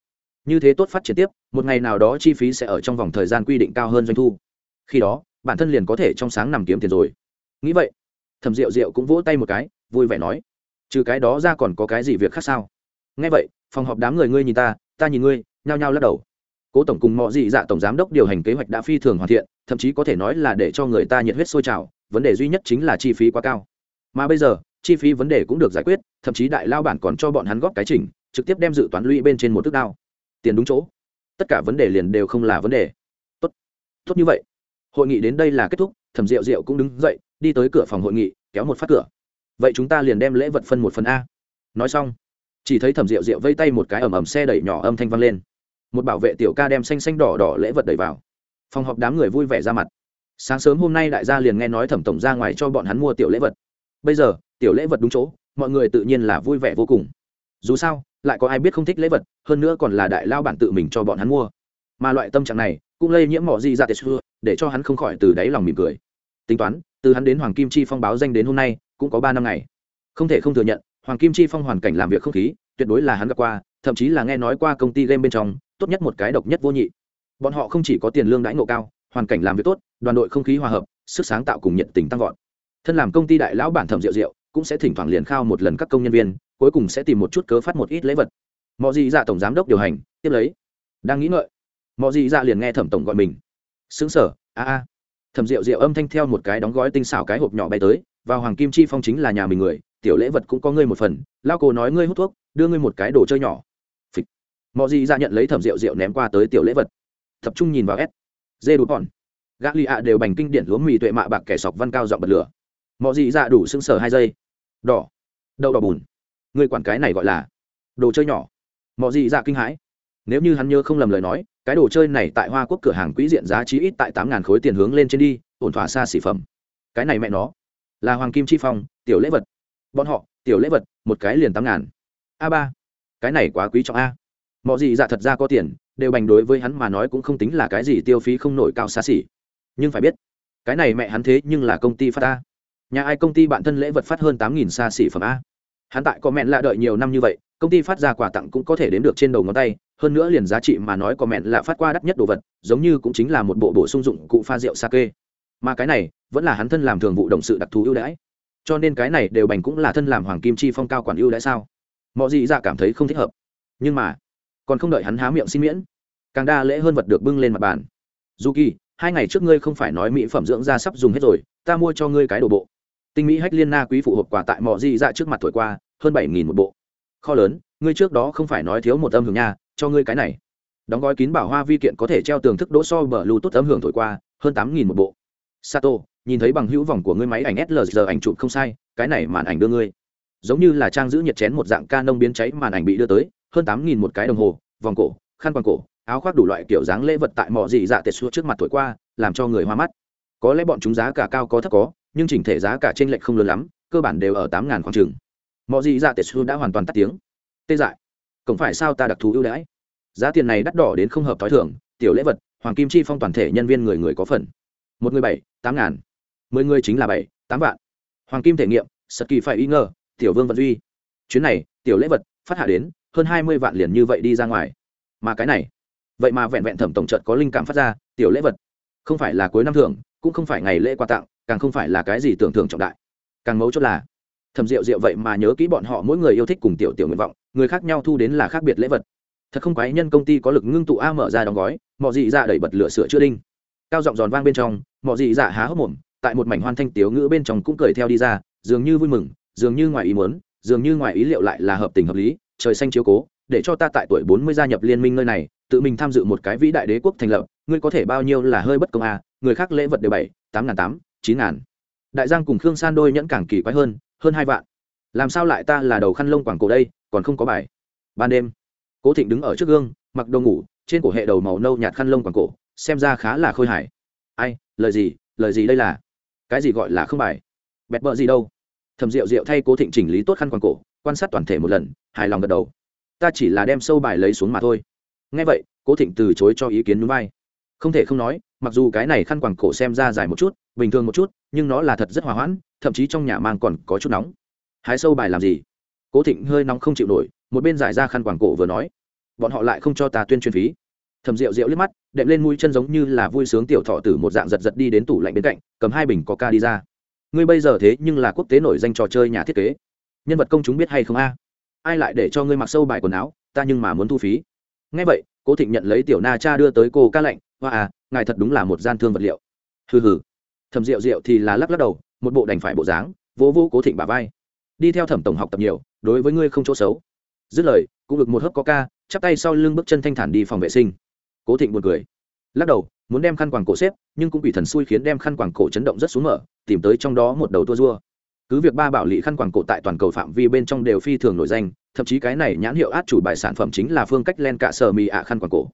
Như thế tốt phát triển tiếp, một ngày nào đó chi phí sẽ ở trong vòng thời gian quy định cao hơn doanh thu. Khi đó, bản thân liền có thể trong sáng nằm kiếm tiền rồi. Nghĩ vậy, thẩm rượu rượu cũng vỗ tay một cái, vui vẻ nói, trừ cái đó ra còn có cái gì việc khác sao? Nghe vậy, phòng họp đám người ngươi nhìn ta ta nhìn ngươi, nhao nhao lắc đầu. Cố tổng cùng mọi dị dạ tổng giám đốc điều hành kế hoạch đã phi thường hoàn thiện, thậm chí có thể nói là để cho người ta nhiệt huyết sôi trào, vấn đề duy nhất chính là chi phí quá cao. Mà bây giờ chi phí vấn đề cũng được giải quyết, thậm chí đại lao bản còn cho bọn hắn góp cái trình trực tiếp đem dự toán lũy bên trên một thước đao. Tiền đúng chỗ. Tất cả vấn đề liền đều không là vấn đề. Tốt. Tốt như vậy. Hội nghị đến đây là kết thúc, thẩm rượu rượu cũng đứng dậy, đi tới cửa phòng hội nghị, kéo một phát cửa. Vậy chúng ta liền đem lễ vật phân một phần a. Nói xong, chỉ thấy thẩm rượu rượu vây tay một cái ầm ầm xe đẩy nhỏ âm thanh vang lên. Một bảo vệ tiểu ca đem xanh xanh đỏ đỏ lễ vật đẩy vào. Phòng họp đám người vui vẻ ra mặt. Sáng sớm hôm nay đại gia liền nghe nói thẩm tổng ra ngoài cho bọn hắn mua tiểu lễ vật. Bây giờ tiểu lễ vật đúng chỗ, mọi người tự nhiên là vui vẻ vô cùng. Dù sao, lại có ai biết không thích lễ vật, hơn nữa còn là đại lao bản tự mình cho bọn hắn mua. Mà loại tâm trạng này, cũng lây nhiễm mọi gì ra tết xưa, để cho hắn không khỏi từ đáy lòng mỉm cười. Tính toán, từ hắn đến hoàng kim chi phong báo danh đến hôm nay, cũng có ba năm ngày. Không thể không thừa nhận, hoàng kim chi phong hoàn cảnh làm việc không khí, tuyệt đối là hắn gặp qua, thậm chí là nghe nói qua công ty game bên trong, tốt nhất một cái độc nhất vô nhị. Bọn họ không chỉ có tiền lương đãi ngộ cao, hoàn cảnh làm việc tốt, đoàn đội không khí hòa hợp, sức sáng tạo cùng nhiệt tình tăng vọt. Thân làm công ty đại lão bản thẩm rượu rượu cũng sẽ thỉnh thoảng liền khao một lần các công nhân viên, cuối cùng sẽ tìm một chút cớ phát một ít lễ vật. Mọi gì dạ tổng giám đốc điều hành, tiếp lấy. Đang nghĩ ngợi mọi gì dạ liền nghe thẩm tổng gọi mình. Xứng sở, a a. Thẩm rượu rượu âm thanh theo một cái đóng gói tinh xảo cái hộp nhỏ bay tới và hoàng kim chi phong chính là nhà mình người, tiểu lễ vật cũng có ngươi một phần, lao cô nói ngươi hút thuốc, đưa ngươi một cái đồ chơi nhỏ. Phịch. Mọi gì dạ nhận lấy thẩm rượu rượu ném qua tới tiểu lễ vật. Tập trung nhìn vào s. Dê đút bọn gã lì ạ đều bành kinh điển lúa mì tuệ mạ bạc kẻ sọc văn cao dọn bật lửa. Mọi gì dạ đủ sưng sở hai giây đỏ. Đậu đỏ bùn. Người quản cái này gọi là đồ chơi nhỏ. Mọi gì dạ kinh hãi. Nếu như hắn nhớ không lầm lời nói, cái đồ chơi này tại hoa quốc cửa hàng quỹ diện giá chí ít tại tám ngàn khối tiền hướng lên trên đi, ổn thỏa xa xỉ phẩm. Cái này mẹ nó, là hoàng kim chi phong, tiểu lễ vật. Bọn họ, tiểu lễ vật, một cái liền tám ngàn. A ba, cái này quá quý trọng a. Mọi gì dạ thật ra có tiền, đều bành đối với hắn mà nói cũng không tính là cái gì tiêu phí không nổi cao xa xỉ. Nhưng phải biết, cái này mẹ hắn thế nhưng là công ty phát ta nhà ai công ty bạn thân lễ vật phát hơn tám nghìn xa xỉ phẩm a. Hắn tại có mẹn lạ đợi nhiều năm như vậy, công ty phát ra quà tặng cũng có thể đến được trên đầu ngón tay, hơn nữa liền giá trị mà nói có mẹn lạ phát qua đắt nhất đồ vật, giống như cũng chính là một bộ bổ sung dụng cụ pha rượu sake. Mà cái này, vẫn là hắn thân làm thường vụ động sự đặc thù ưu đãi. Cho nên cái này đều bành cũng là thân làm hoàng kim chi phong cao quản ưu đãi sao? Mọi gì ra cảm thấy không thích hợp. Nhưng mà, còn không đợi hắn há miệng xin miễn, càng đa lễ hơn vật được bưng lên mặt bàn. Du kỳ hai ngày trước ngươi không phải nói mỹ phẩm dưỡng da sắp dùng hết rồi, ta mua cho ngươi cái đồ bộ tinh mỹ hách liên na quý phụ hộp quà tại mọi di dạ trước mặt thổi qua, hơn bảy nghìn một bộ. Kho lớn, ngươi trước đó không phải nói thiếu một âm hưởng nha, cho ngươi cái này. Đóng gói kín bảo hoa vi kiện có thể treo tường thức đỗ so bờ lưu tốt âm hưởng thổi qua, hơn tám nghìn một bộ. Sato, nhìn thấy bằng hữu vòng của ngươi máy ảnh slr ảnh chụp không sai, cái này màn ảnh đưa ngươi. Giống như là trang giữ nhiệt chén một dạng ca nông biến cháy màn ảnh bị đưa tới, hơn tám nghìn một cái đồng hồ, vòng cổ, khăn quàng cổ, áo khoác đủ loại kiểu dáng lễ vật tại mọi dị dạ tệ xua trước mặt thổi qua, làm cho người hoa mắt. Có lẽ bọn chúng giá cả cao có thấp có nhưng chỉnh thể giá cả trên lệch không lớn lắm, cơ bản đều ở tám ngàn khoảng trường mọi gì dạ tệ xu đã hoàn toàn tắt tiếng. Tê dại. Không phải sao ta đặc thù ưu đãi? Giá tiền này đắt đỏ đến không hợp t h o i thưởng tiểu lễ vật, hoàng kim chi phong toàn thể nhân viên người người có phần. Một người bảy, tám ngàn. Mười người chính là bảy, tám vạn. Hoàng kim thể nghiệm, sật kỳ phải y ngờ, tiểu vương vận duy. Chuyến này, tiểu lễ vật, phát hạ đến, hơn hai mươi vạn liền như vậy đi ra ngoài. Mà cái này, vậy mà vẹn vẹn thẩm tổng trợt có linh cảm phát ra, tiểu lễ vật. Không phải là cuối năm thưởng, cũng không phải ngày lễ quà tặng càng không phải là cái gì tưởng thưởng trọng đại. Càng mấu chốt là thầm rượu rượu vậy mà nhớ kỹ bọn họ mỗi người yêu thích cùng tiểu tiểu nguyện vọng, người khác nhau thu đến là khác biệt lễ vật. Thật không quái nhân công ty có lực ngưng tụ a mở ra đóng gói mọi dị dạ đẩy bật lửa sửa chữa đinh. Cao giọng giòn vang bên trong mọi dị dạ há hốc mồm, tại một mảnh hoan thanh tiếu ngữ bên trong cũng cười theo đi ra, dường như vui mừng, dường như ngoài ý muốn, dường như ngoài ý liệu lại là hợp tình hợp lý, trời xanh chiếu cố, để cho ta tại tuổi bốn mươi gia nhập liên minh nơi này, tự mình tham dự một cái vĩ đại đế quốc thành lập, ngươi có thể bao nhiêu là hơi bất công a, người khác lễ vật đều bảy, tám ngàn tám chín ngàn. Đại giang cùng khương san đôi nhẫn càng kỳ quái hơn hơn hai vạn. Làm sao lại ta là đầu khăn lông quảng cổ đây, còn không có bài. Ban đêm, cố thịnh đứng ở trước gương, mặc đồ ngủ, trên cổ hệ đầu màu nâu nhạt khăn lông quảng cổ, xem ra khá là khôi hài. Ai, lời gì lời gì đây là? Cái gì gọi là không bài? Bẹt bợ gì đâu? Thầm rượu rượu thay cố thịnh chỉnh lý tốt khăn quảng cổ, quan sát toàn thể một lần, hài lòng gật đầu. Ta chỉ là đem sâu bài lấy xuống mà thôi. Nghe vậy, cố thịnh từ chối cho ý kiến núi vai không thể không nói mặc dù cái này khăn quàng cổ xem ra dài một chút, bình thường một chút, nhưng nó là thật rất hòa hoãn, thậm chí trong nhà mang còn có chút nóng. Hái sâu bài làm gì? Cố thịnh hơi nóng không chịu nổi, một bên giải ra khăn quàng cổ vừa nói, bọn họ lại không cho ta tuyên truyền phí. Thầm rượu rượu liếc mắt, đệm lên mũi chân giống như là vui sướng tiểu thọ tử một dạng giật giật đi đến tủ lạnh bên cạnh, cầm hai bình có ca đi ra. Ngươi bây giờ thế nhưng là quốc tế nổi danh trò chơi nhà thiết kế. Nhân vật công chúng biết hay không a? Ai lại để cho ngươi mặc sâu bài quần áo, ta nhưng mà muốn thu phí. Ngay vậy, cố thịnh nhận lấy tiểu na cha đưa tới cô ca lạnh, hoa à ngài thật đúng là một gian thương vật liệu. Hừ hừ. Thầm rượu rượu thì là lắc lắc đầu, một bộ đành phải bộ dáng vỗ vỗ cố thịnh bà vai. Đi theo thẩm tổng học tập nhiều, đối với ngươi không chỗ xấu. Dứt lời, cũng được một hớp có ca, chắp tay sau lưng bước chân thanh thản đi phòng vệ sinh. Cố thịnh buồn cười. Lắc đầu, muốn đem khăn quàng cổ xếp, nhưng cũng bị thần xui khiến đem khăn quàng cổ chấn động rất xuống mở, tìm tới trong đó một đầu tua rua. Cứ việc ba bảo lị khăn quàng cổ tại toàn cầu phạm vi bên trong đều phi thường nổi danh, thậm chí cái này nhãn hiệu át chủ bài sản phẩm chính là phương cách len cạ sờ mì ạ khăn quàng cổ.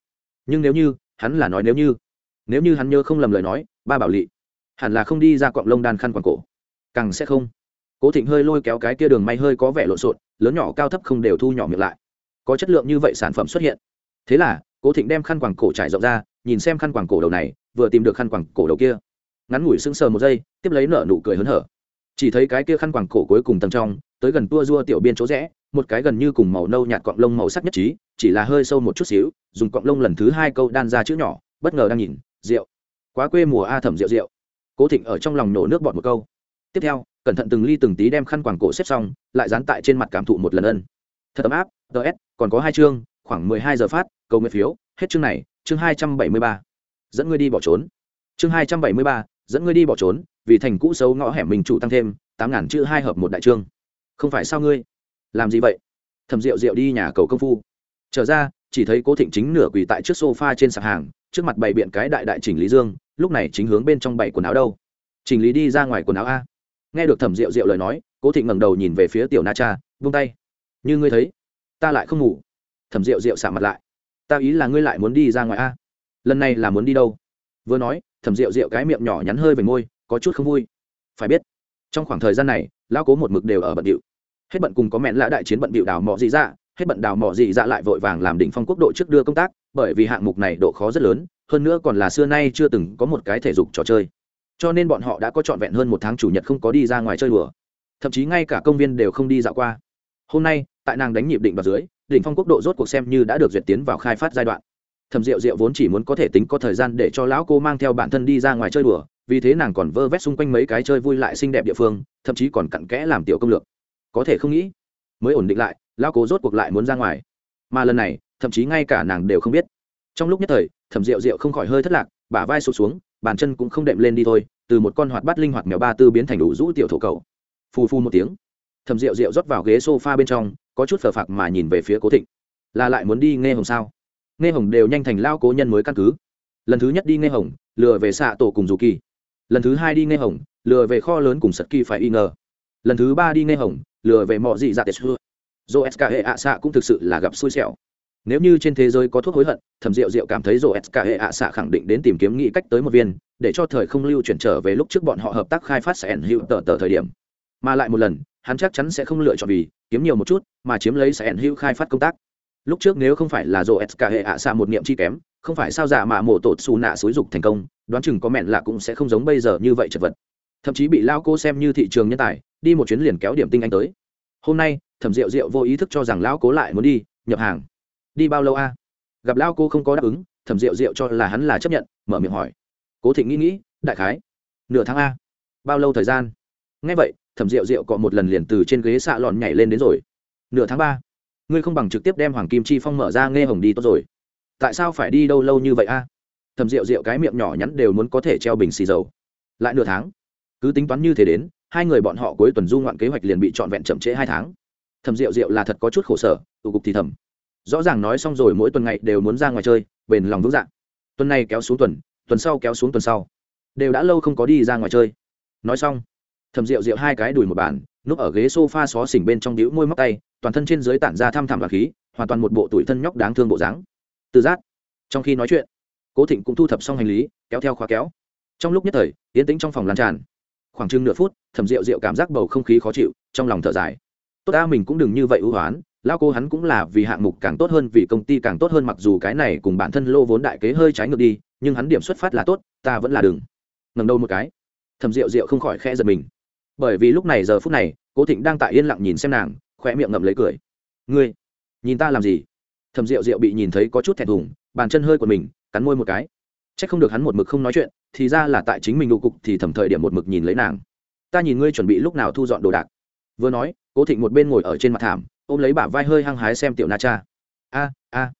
Nhưng nếu như, hắn là nói nếu như nếu như hắn nhớ không lầm lời nói, ba bảo lị, hẳn là không đi ra quặng lông đan khăn quàng cổ. Càng sẽ không. Cố thịnh hơi lôi kéo cái kia đường may hơi có vẻ lộn xộn, lớn nhỏ cao thấp không đều thu nhỏ miệng lại. Có chất lượng như vậy sản phẩm xuất hiện. Thế là, cố thịnh đem khăn quàng cổ trải rộng ra, nhìn xem khăn quàng cổ đầu này, vừa tìm được khăn quàng cổ đầu kia. Ngắn ngủi sững sờ một giây, tiếp lấy nở nụ cười hớn hở. Chỉ thấy cái kia khăn quàng cổ cuối cùng tầng trong, tới gần tua dua tiểu biên chỗ rẽ, một cái gần như cùng màu nâu nhạt cọng lông màu sắc nhất trí, chỉ là hơi sâu một chút xíu, dùng cọng lông lần thứ hai câu đan ra chữ nhỏ, bất ngờ đang nhìn rượu. Quá quê mùa a thẩm rượu rượu. Cố thịnh ở trong lòng nổ nước bọt một câu. Tiếp theo, cẩn thận từng ly từng tí đem khăn quàng cổ xếp xong, lại dán tại trên mặt cảm thụ một lần ân. Thật ấm áp ts còn có hai chương, khoảng mười hai giờ phát, cầu nguyện phiếu, hết chương này, chương hai trăm bảy mươi ba. Dẫn ngươi đi bỏ trốn. Chương hai trăm bảy mươi ba, dẫn ngươi đi bỏ trốn, vì thành cũ xấu ngõ hẻm mình chủ tăng thêm, tám ngàn chữ hai hợp một đại chương. Không phải sao ngươi? Làm gì vậy? Thầm rượu rượu đi nhà cầu công phu. Trở ra chỉ thấy cố thịnh chính nửa quỳ tại trước sofa trên sạp hàng, trước mặt bày biện cái đại đại chỉnh lý dương, lúc này chính hướng bên trong bảy quần áo đâu. Chỉnh lý đi ra ngoài quần áo a. Nghe được thẩm rượu rượu lời nói, cố thịnh ngẩng đầu nhìn về phía tiểu na cha, vung tay. Như ngươi thấy, ta lại không ngủ. Thẩm rượu rượu xả mặt lại. Ta ý là ngươi lại muốn đi ra ngoài a. Lần này là muốn đi đâu? Vừa nói, thẩm rượu rượu cái miệng nhỏ nhắn hơi về môi, có chút không vui. Phải biết, trong khoảng thời gian này, lão cố một mực đều ở bận điệu hết bận cùng có mẹn lã đại chiến bận điệu đào mọ dị dạ hết bận đào mỏ dị dạ lại vội vàng làm đỉnh phong quốc độ trước đưa công tác, bởi vì hạng mục này độ khó rất lớn, hơn nữa còn là xưa nay chưa từng có một cái thể dục trò chơi. Cho nên bọn họ đã có trọn vẹn hơn một tháng chủ nhật không có đi ra ngoài chơi đùa. Thậm chí ngay cả công viên đều không đi dạo qua. Hôm nay, tại nàng đánh nhịp định vào dưới, đỉnh phong quốc độ rốt cuộc xem như đã được duyệt tiến vào khai phát giai đoạn. Thầm rượu rượu vốn chỉ muốn có thể tính có thời gian để cho lão cô mang theo bản thân đi ra ngoài chơi đùa, vì thế nàng còn vơ vét xung quanh mấy cái chơi vui lại xinh đẹp địa phương, thậm chí còn cặn kẽ làm tiểu công lược. Có thể không nghĩ, mới ổn định lại lão cố rốt cuộc lại muốn ra ngoài. Mà lần này, thậm chí ngay cả nàng đều không biết. Trong lúc nhất thời, thẩm rượu rượu không khỏi hơi thất lạc, bả vai sụt xuống, bàn chân cũng không đệm lên đi thôi, từ một con hoạt bát linh hoạt mèo ba tư biến thành đủ rũ tiểu thổ cầu phù phu một tiếng, thẩm rượu rượu rót vào ghế s o f a bên trong, có chút phờ phạc mà nhìn về phía cố thịnh. Là lại muốn đi nghe hồng sao? Nghe hồng đều nhanh thành lao cố nhân mới căn cứ. Lần thứ nhất đi nghe hồng, lừa về xạ tổ cùng dù kỳ. Lần thứ hai đi nghe hồng, lừa về kho lớn cùng sật kỳ phải y ngờ. Lần thứ ba đi nghe hồng, lừa về mọi dị dạ tệ xưa dô sk hệ ạ xạ cũng thực sự là gặp xui xẻo. Nếu như trên thế giới có thuốc hối hận thầm rượu rượu cảm thấy dô s k hệ ạ xạ khẳng định đến tìm kiếm nghĩ cách tới một viên, để cho thời không lưu chuyển trở về lúc trước bọn họ hợp tác khai phát sẽ ẩn hữu tờ tờ thời điểm. Mà lại một lần, hắn chắc chắn sẽ không lựa chọn vì kiếm nhiều một chút, mà chiếm lấy sẽ ẩn hữu khai phát công tác. Lúc trước nếu không phải là dô s k hệ ạ xạ một niệm chi kém, không phải sao giả mà mổ tột xù nạ xúi dục thành công, đoán chừng có mẹn là cũng sẽ không giống bây giờ như vậy chật vật. Thậm chí bị lao cô xem như thị trường nhân tài, đi một chuyến liền kéo điểm tinh anh tới. Hôm nay thẩm rượu rượu vô ý thức cho rằng lão cố lại muốn đi, nhập hàng. Đi bao lâu a? Gặp lão cô không có đáp ứng, thẩm rượu rượu cho là hắn là chấp nhận, mở miệng hỏi. Cố thịnh nghĩ nghĩ, đại khái, nửa tháng a? Bao lâu thời gian? Ngay vậy, thẩm rượu rượu cọ một lần liền từ trên ghế xạ lòn nhảy lên đến rồi. Nửa tháng ba. Ngươi không bằng trực tiếp đem hoàng kim chi phong mở ra nghe hồng đi tốt rồi. Tại sao phải đi đâu lâu như vậy a? Thẩm rượu rượu cái miệng nhỏ nhắn đều muốn có thể treo bình xì dầu. Lại nửa tháng. Cứ tính toán như thế đến, hai người bọn họ cuối tuần du ngoạn kế hoạch liền bị trọn vẹn chậm trễ hai tháng thẩm rượu rượu là thật có chút khổ sở tụ cục thì thầm. Rõ ràng nói xong rồi mỗi tuần ngày đều muốn ra ngoài chơi, bền lòng vững dạng tuần này kéo xuống tuần tuần sau kéo xuống tuần sau. Đều đã lâu không có đi ra ngoài chơi. Nói xong, thầm rượu rượu hai cái đùi một bàn, núp ở ghế s o f a xó xỉnh bên trong đĩu môi móc tay, toàn thân trên dưới tản ra thăm thẳm và khí, hoàn toàn một bộ tuổi thân nhóc đáng thương bộ dáng. Từ giác, trong khi nói chuyện, cố thịnh cũng thu thập xong hành lý, kéo theo khóa kéo. Trong lúc nhất thời yến tĩnh trong phòng lan tràn. Khoảng chừng nửa phút, thầm rượu rượu cảm giác bầu không khí khó chịu, trong lòng thở dài tốt ta mình cũng đừng như vậy ưu hoán, lao cô hắn cũng là vì hạng mục càng tốt hơn, vì công ty càng tốt hơn, mặc dù cái này cùng bản thân lô vốn đại kế hơi trái ngược đi, nhưng hắn điểm xuất phát là tốt, ta vẫn là đừng. Ngầm đâu một cái. Thầm rượu rượu không khỏi khẽ giật mình. Bởi vì lúc này giờ phút này, cố thịnh đang tại yên lặng nhìn xem nàng khỏe miệng ngậm lấy cười. Ngươi, nhìn ta làm gì? Thầm rượu rượu bị nhìn thấy có chút thẹn thùng, bàn chân hơi của mình, cắn môi một cái. C h ắ c không được hắn một mực không nói chuyện, thì ra là tại chính mình đụ cục thì thầm thời điểm một mực nhìn lấy nàng. Ta nhìn ngươi chuẩn bị lúc nào thu dọn đồ đạc? Vừa nói cố thịnh một bên ngồi ở trên mặt thảm, ôm lấy bả vai hơi hăng hái xem tiểu na cha. A a.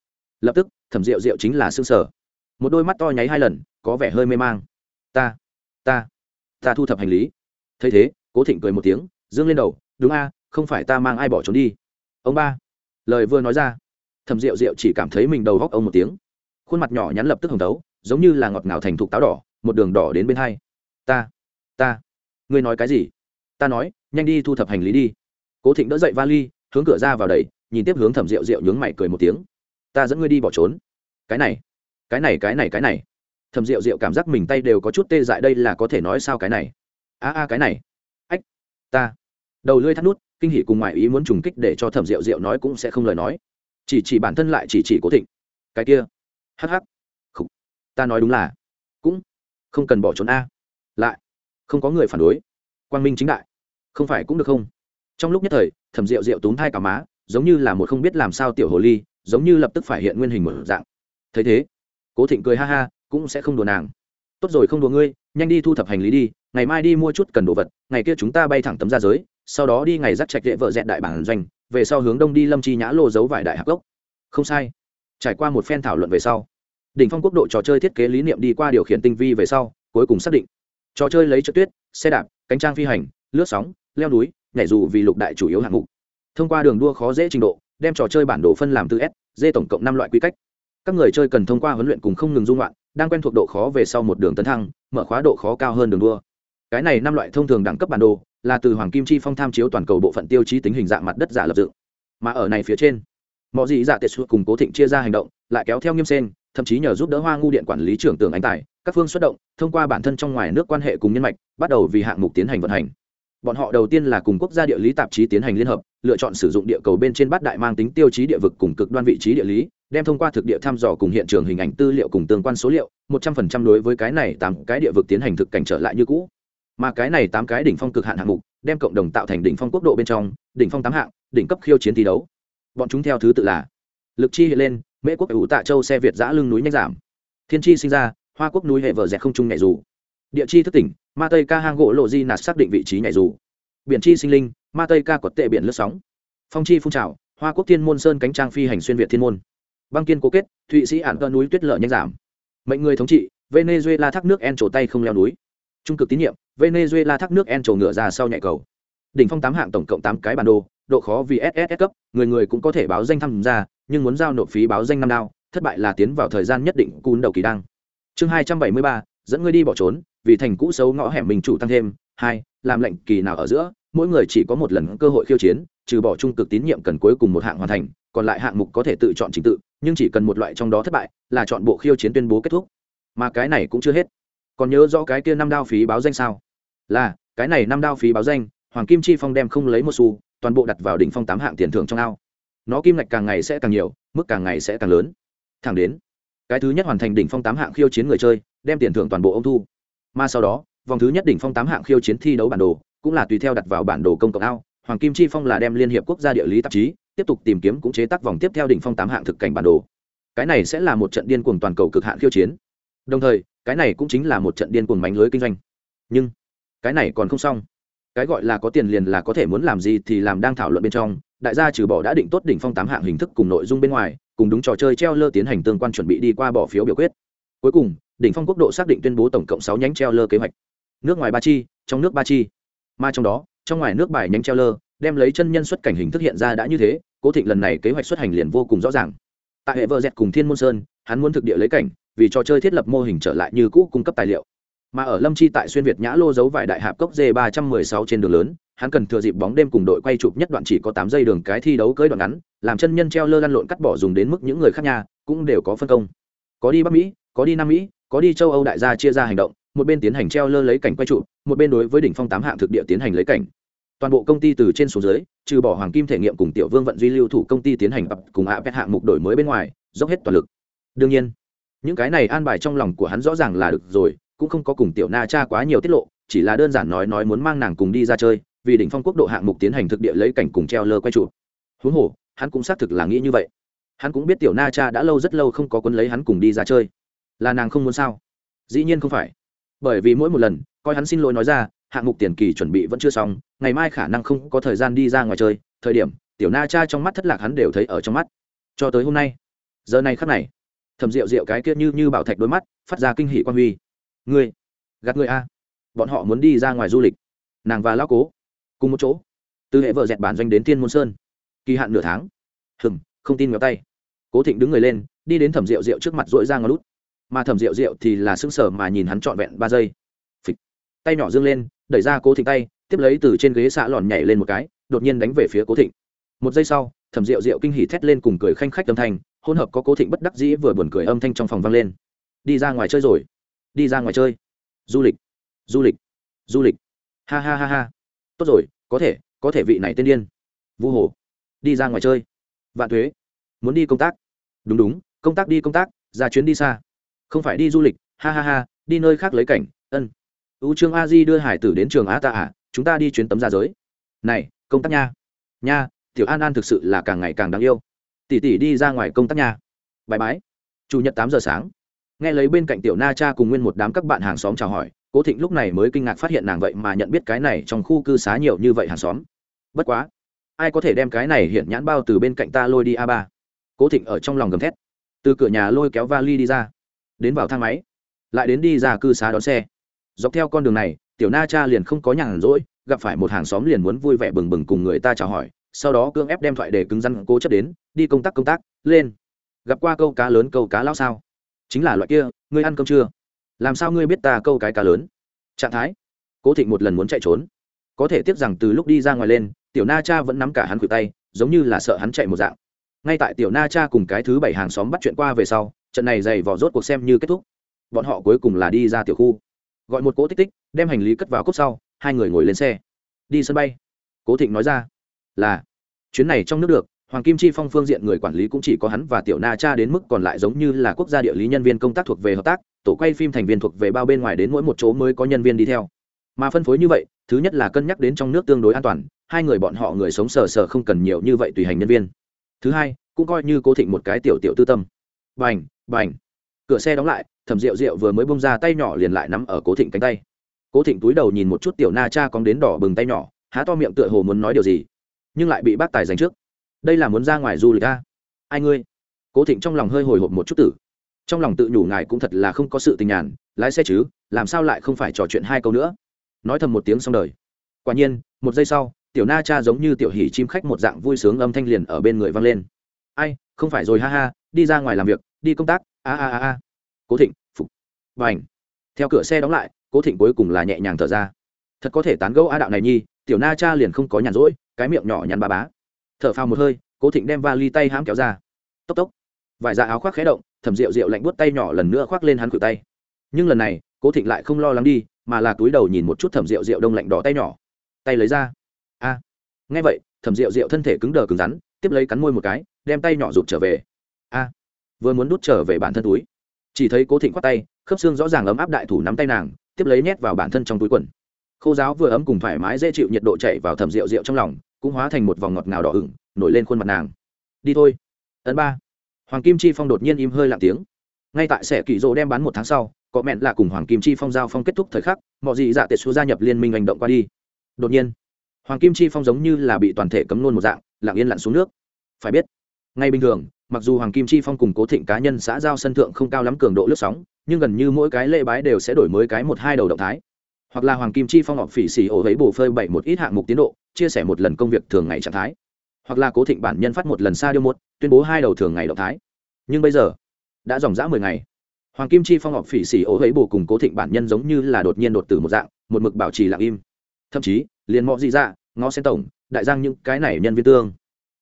Lập tức, thẩm rượu rượu chính là xương sở một đôi mắt to nháy hai lần, có vẻ hơi mê mang. Ta ta ta thu thập hành lý. Thấy thế, cố thịnh cười một tiếng, dương lên đầu, đúng a, không phải ta mang ai bỏ trốn đi. Ông ba. Lời vừa nói ra, Thẩm rượu rượu chỉ cảm thấy mình đầu góc ông một tiếng. Khuôn mặt nhỏ nhắn lập tức hồng tấu giống như là ngọt ngào thành thục táo đỏ, một đường đỏ đến bên hai. Ta ta. Ngươi nói cái gì? Ta nói, nhanh đi thu thập hành lý đi cố thịnh đỡ dậy vali, hướng cửa ra vào đầy nhìn tiếp hướng thẩm rượu rượu nhướng mày cười một tiếng. Ta dẫn ngươi đi bỏ trốn. Cái này cái này cái này cái này. Thẩm rượu rượu cảm giác mình tay đều có chút tê dại, đây là có thể nói sao cái này? A a, cái này. Ách, ta. Đầu lưỡi thắt nút, kinh hỉ cùng ngoại ý muốn trùng kích để cho thẩm rượu rượu nói cũng sẽ không lời nói. Chỉ chỉ bản thân lại chỉ chỉ cố thịnh. Cái kia. Hắc hắc. Không ta nói đúng là. Cũng không cần bỏ trốn a. Lại, không có người phản đối. Quang minh chính đại. Không phải cũng được không? Trong lúc nhất thời, thẩm rượu rượu túm thai cả má, giống như là một không biết làm sao tiểu hồ ly, giống như lập tức phải hiện nguyên hình một dạng. Thấy thế, cố thịnh cười ha ha, cũng sẽ không đùa nàng. Tốt rồi không đùa ngươi, nhanh đi thu thập hành lý đi, ngày mai đi mua chút cần đồ vật, ngày kia chúng ta bay thẳng tấm ra giới, sau đó đi ngày dắt trạch đệ vợ dẹn đại bản doanh, về sau hướng đông đi lâm chi nhã lô giấu vải đại hạc gốc. Không sai. Trải qua một phen thảo luận về sau, đỉnh phong quốc độ trò chơi thiết kế lý niệm đi qua điều khiển tinh vi về sau, cuối cùng xác định. Trò chơi lấy trượt tuyết, xe đạp, cánh trang phi hành, lướt sóng, leo núi nhảy dù vì lục đại chủ yếu hạng mục. Thông qua đường đua khó dễ trình độ, đem trò chơi bản đồ phân làm từ s, d tổng cộng năm loại quy cách. Các người chơi cần thông qua huấn luyện cùng không ngừng dung loạn, đang quen thuộc độ khó về sau một đường tấn thăng, mở khóa độ khó cao hơn đường đua. Cái này năm loại thông thường đẳng cấp bản đồ, là từ hoàng kim chi phong tham chiếu toàn cầu bộ phận tiêu chí tính hình dạng mặt đất giả lập dựng. Mà ở này phía trên mọi gì giả tệ xuất cùng cố thịnh chia ra hành động, lại kéo theo nghiêm sen, thậm chí nhờ giúp đỡ hoa ngu điện quản lý trưởng tường anh tài, các phương xuất động, thông qua bản thân trong ngoài nước quan hệ cùng nhân mạch, bắt đầu vì hạng mục tiến hành vận hành bọn họ đầu tiên là cùng quốc gia địa lý tạp chí tiến hành liên hợp, lựa chọn sử dụng địa cầu bên trên bát đại mang tính tiêu chí địa vực cùng cực đoan vị trí địa lý, đem thông qua thực địa thăm dò cùng hiện trường hình ảnh tư liệu cùng tương quan số liệu, một trăm phần trăm đối với cái này tám cái địa vực tiến hành thực cảnh trở lại như cũ. Mà cái này tám cái đỉnh phong cực hạn hạng mục, đem cộng đồng tạo thành đỉnh phong quốc độ bên trong, đỉnh phong tám hạng, đỉnh cấp khiêu chiến thi đấu. Bọn chúng theo thứ tự là lực chi hệ lên, mễ quốc ủ tạ châu xe việt giã lưng núi nhanh giảm. Thiên chi sinh ra, hoa quốc núi hệ vợ rẽ không trung nhẹ dù địa chi thức tỉnh ma tây ca hang gỗ lộ di nạt xác định vị trí nhảy dù. Biển chi sinh linh ma tây ca quật tệ biển lướt sóng. Phong chi phun trào, hoa quốc thiên môn sơn cánh trang phi hành xuyên việt thiên môn. Băng kiên cố kết, thụy sĩ ản tơ núi tuyết lở nhanh giảm. Mệnh người thống trị, venezuela thác nước en trổ tay không leo núi. Trung cực tín nhiệm, venezuela thác nước en trổ ngựa ra sau nhạy cầu. Đỉnh phong tám hạng tổng cộng tám cái bản đồ, độ khó vì ss cấp, người người cũng có thể báo danh tham gia, nhưng muốn giao nộp phí báo danh năm nào thất bại là tiến vào thời gian nhất định cún đầu kỳ đăng. Chương hai trăm bảy mươi ba, dẫn ngươi đi bỏ trốn vì thành cũ xấu ngõ hẻm mình chủ tăng thêm. Hai, làm lệnh kỳ nào ở giữa, mỗi người chỉ có một lần cơ hội khiêu chiến, trừ bỏ trung cực tín nhiệm cần cuối cùng một hạng hoàn thành, còn lại hạng mục có thể tự chọn trình tự, nhưng chỉ cần một loại trong đó thất bại, là chọn bộ khiêu chiến tuyên bố kết thúc. Mà cái này cũng chưa hết. Còn nhớ rõ cái kia năm đao phí báo danh sao? Là, cái này năm đao phí báo danh, hoàng kim chi phong đem không lấy một xu, toàn bộ đặt vào đỉnh phong tám hạng tiền thưởng trong ao. Nó kim ngạch càng ngày sẽ càng nhiều, mức càng ngày sẽ càng lớn. Thẳng đến, cái thứ nhất hoàn thành đỉnh phong tám hạng khiêu chiến người chơi, đem tiền thưởng toàn bộ ông thu mà sau đó, vòng thứ nhất đỉnh phong tám hạng khiêu chiến thi đấu bản đồ, cũng là tùy theo đặt vào bản đồ công cộng ao, hoàng kim chi phong là đem liên hiệp quốc gia địa lý tạp chí, tiếp tục tìm kiếm cũng chế tác vòng tiếp theo đỉnh phong tám hạng thực cảnh bản đồ. Cái này sẽ là một trận điên cuồng toàn cầu cực hạn khiêu chiến. Đồng thời, cái này cũng chính là một trận điên cuồng mánh lưới kinh doanh. Nhưng, cái này còn không xong. Cái gọi là có tiền liền là có thể muốn làm gì thì làm đang thảo luận bên trong, đại gia trừ bỏ đã định tốt đỉnh phong tám hạng hình thức cùng nội dung bên ngoài, cùng đúng trò chơi treo lơ tiến hành tương quan chuẩn bị đi qua bỏ phiếu biểu quyết cuối cùng, đỉnh phong quốc độ xác định tuyên bố tổng cộng sáu nhánh treo lơ kế hoạch. Nước ngoài ba chi, trong nước ba chi. Mà trong đó, trong ngoài nước bài nhánh treo lơ đem lấy chân nhân xuất cảnh hình thức hiện ra đã như thế, cố thịnh lần này kế hoạch xuất hành liền vô cùng rõ ràng. Tại hệ vợ dẹt cùng thiên môn sơn, hắn muốn thực địa lấy cảnh, vì trò chơi thiết lập mô hình trở lại như cũ cung cấp tài liệu. Mà ở lâm chi tại xuyên việt nhã lô giấu vải đại hạp cốc d ba trăm mười sáu trên đường lớn, hắn cần thừa dịp bóng đêm cùng đội quay chụp nhất đoạn chỉ có tám giây đường cái thi đấu cưới đoạn ngắn, làm chân nhân treo lơ lăn lộn cắt bỏ dùng đến mức những người khác nhà, cũng đều có phân công. Có đi bắc mỹ có đi nam mỹ, có đi châu âu đại gia chia ra hành động, một bên tiến hành treo lơ lấy cảnh quay trụ, một bên đối với đỉnh phong tám hạng thực địa tiến hành lấy cảnh. Toàn bộ công ty từ trên xuống dưới, trừ bỏ hoàng kim thể nghiệm cùng tiểu vương vận duy lưu thủ công ty tiến hành ập cùng ạ pet hạng mục đổi mới bên ngoài, dốc hết toàn lực. Đương nhiên, những cái này an bài trong lòng của hắn rõ ràng là được rồi, cũng không có cùng tiểu na cha quá nhiều tiết lộ, chỉ là đơn giản nói nói muốn mang nàng cùng đi ra chơi, vì đỉnh phong quốc độ hạng mục tiến hành thực địa lấy cảnh cùng treo lơ quay trụ. Huống hồ, hắn cũng xác thực là nghĩ như vậy. Hắn cũng biết tiểu na cha đã lâu rất lâu không có quân lấy hắn cùng đi ra chơi là nàng không muốn sao? Dĩ nhiên không phải. Bởi vì mỗi một lần, coi hắn xin lỗi nói ra, hạng mục tiền kỳ chuẩn bị vẫn chưa xong, ngày mai khả năng không có thời gian đi ra ngoài chơi, thời điểm, tiểu na cha trong mắt thất lạc hắn đều thấy ở trong mắt. Cho tới hôm nay, giờ này khắc này thầm rượu rượu cái kia như như bảo thạch đôi mắt, phát ra kinh hỷ quan huy. Ngươi, gạt người a. Bọn họ muốn đi ra ngoài du lịch. Nàng và lao cố, cùng một chỗ, từ hệ vợ dẹt bản doanh đến Thiên môn sơn. Kỳ hạn nửa tháng. Hừng không tin ngó tay. Cố thịnh đứng người lên, đi đến thẩm rượu rượu trước mặt dội ra ngó lút mà thẩm rượu rượu thì là sững sờ mà nhìn hắn trọn vẹn ba giây. Phịch. tay nhỏ dương lên, đẩy ra cố thịnh tay, tiếp lấy từ trên ghế xạ lòn nhảy lên một cái, đột nhiên đánh về phía cố thịnh. Một giây sau, thẩm rượu rượu kinh hỉ thét lên cùng cười khanh khách âm thanh hôn hợp có cố thịnh bất đắc dĩ vừa buồn cười âm thanh trong phòng vang lên. Đi ra ngoài chơi rồi. Đi ra ngoài chơi. Du lịch. Du lịch. Du lịch. Ha ha ha ha. Tốt rồi, có thể có thể vị này tên điên. Vu hồ. Đi ra ngoài chơi. Vạn thuế muốn đi công tác. Đúng đúng, công tác đi công tác, ra chuyến đi xa không phải đi du lịch, ha ha ha, đi nơi khác lấy cảnh, ân. U trương a di đưa hải tử đến trường á ta à chúng ta đi chuyến tấm ra giới. Này, công tác nha. Nha, tiểu an an thực sự là càng ngày càng đáng yêu. Tỷ tỷ đi ra ngoài công tác nha. Bài bái. Chủ nhật tám giờ sáng. Nghe lấy bên cạnh tiểu na cha cùng nguyên một đám các bạn hàng xóm chào hỏi, cố thịnh lúc này mới kinh ngạc phát hiện nàng vậy mà nhận biết cái này trong khu cư xá nhiều như vậy hàng xóm. Bất quá, ai có thể đem cái này hiện nhãn bao từ bên cạnh ta lôi đi a ba? Cố thịnh ở trong lòng gầm thét. Từ cửa nhà lôi kéo vali đi ra đến vào thang máy, lại đến đi ra cư xá đón xe. Dọc theo con đường này, tiểu na cha liền không có nhàn rỗi, gặp phải một hàng xóm liền muốn vui vẻ bừng bừng cùng người ta chào hỏi, sau đó cưỡng ép đem thoại để cứng rắn cố chấp đến, đi công tác công tác, lên. Gặp qua câu cá lớn, câu cá lao sao? Chính là loại kia, ngươi ăn cơm chưa? Làm sao ngươi biết ta câu cái cá lớn? Trạng thái. Cố thịnh một lần muốn chạy trốn. Có thể tiếc rằng từ lúc đi ra ngoài lên, tiểu na cha vẫn nắm cả hắn khuỷu tay, giống như là sợ hắn chạy một dạng. Ngay tại tiểu na cha cùng cái thứ bảy hàng xóm bắt chuyện qua về sau trận này dày vỏ rốt cuộc xem như kết thúc. Bọn họ cuối cùng là đi ra tiểu khu. Gọi một cỗ tích tích, đem hành lý cất vào cốc sau, hai người ngồi lên xe. Đi sân bay. Cố thịnh nói ra, là, chuyến này trong nước được, hoàng kim chi phong phương diện người quản lý cũng chỉ có hắn và tiểu na cha đến mức còn lại giống như là quốc gia địa lý nhân viên công tác thuộc về hợp tác, tổ quay phim thành viên thuộc về bao bên ngoài đến mỗi một chỗ mới có nhân viên đi theo. Mà phân phối như vậy, thứ nhất là cân nhắc đến trong nước tương đối an toàn, hai người bọn họ người sống sờ sờ không cần nhiều như vậy tùy hành nhân viên. Thứ hai, cũng coi như cố thịnh một cái tiểu tiểu tư tâm. Bành! Bành. Cửa xe đóng lại, thẩm rượu rượu vừa mới bông ra tay nhỏ liền lại nắm ở cố thịnh cánh tay. Cố thịnh túi đầu nhìn một chút tiểu na cha cóng đến đỏ bừng tay nhỏ, há to miệng tựa hồ muốn nói điều gì, nhưng lại bị bác tài giành trước. Đây là muốn ra ngoài du lịch ta ai ngươi? Cố thịnh trong lòng hơi hồi hộp một chút tử. Trong lòng tự nhủ ngài cũng thật là không có sự tình nhàn, lái xe chứ, làm sao lại không phải trò chuyện hai câu nữa? Nói thầm một tiếng xong đời. Quả nhiên, một giây sau, tiểu na cha giống như tiểu hỉ chim khách một dạng vui sướng âm thanh liền ở bên người vang lên. Ai, không phải rồi ha ha, đi ra ngoài làm việc đi công tác, a a a a. Cố thịnh, phục. Và ảnh theo cửa xe đóng lại, cố thịnh cuối cùng là nhẹ nhàng thở ra. Thật có thể tán gẫu a đạo này nhi, tiểu na cha liền không có nhàn rỗi, cái miệng nhỏ nhắn ba bá. Thở phào một hơi, cố thịnh đem va ly tay hãm kéo ra. Tốc tốc. Vải dạ áo khoác khé động thẩm rượu rượu lạnh buốt tay nhỏ lần nữa khoác lên hắn cửa tay. Nhưng lần này, cố thịnh lại không lo lắng đi, mà là túi đầu nhìn một chút thẩm rượu rượu đông lạnh đỏ tay nhỏ. Tay lấy ra. A. Nghe vậy thẩm rượu rượu thân thể cứng đờ cứng rắn, tiếp lấy cắn môi một cái, đem tay nhỏ rụt trở về. A vừa muốn đút trở về bản thân túi. Chỉ thấy cố thịnh khoát tay, khớp xương rõ ràng ấm áp đại thủ nắm tay nàng, tiếp lấy nhét vào bản thân trong túi quần. Khô giáo vừa ấm cùng thoải mái dễ chịu nhiệt độ chạy vào thẩm rượu rượu trong lòng, cũng hóa thành một vòng ngọt ngào đỏ ửng, nổi lên khuôn mặt nàng. Đi thôi. Ấn ba. Hoàng kim chi phong đột nhiên im hơi lặng tiếng. Ngay tại sẻ kỳ rỗ đem bán một tháng sau, có mẹn là cùng hoàng kim chi phong giao phong kết thúc thời khắc mọi gì dạ tệ xu gia nhập liên minh hành động qua đi. Đột nhiên, hoàng kim chi phong giống như là bị toàn thể cấm nôn một dạng, lặng yên lặn xuống nước. Phải biết, ngay bình thường mặc dù hoàng kim chi phong cùng cố thịnh cá nhân xã giao sân thượng không cao lắm cường độ lướt sóng, nhưng gần như mỗi cái lễ bái đều sẽ đổi mới cái một hai đầu động thái. Hoặc là hoàng kim chi phong họp phỉ xỉ ổ ấy bổ phơi bảy một ít hạng mục tiến độ, chia sẻ một lần công việc thường ngày trạng thái. Hoặc là cố thịnh bản nhân phát một lần xa điêu một tuyên bố hai đầu thường ngày động thái. Nhưng bây giờ, đã dòng dã mười ngày. Hoàng kim chi phong họp phỉ xỉ ổ ấy bổ cùng cố thịnh bản nhân giống như là đột nhiên đột tử một dạng, một mực bảo trì lặng im. Thậm chí, liền mọi gì ra ngó sen tổng, đại giang những cái này nhân viên tương.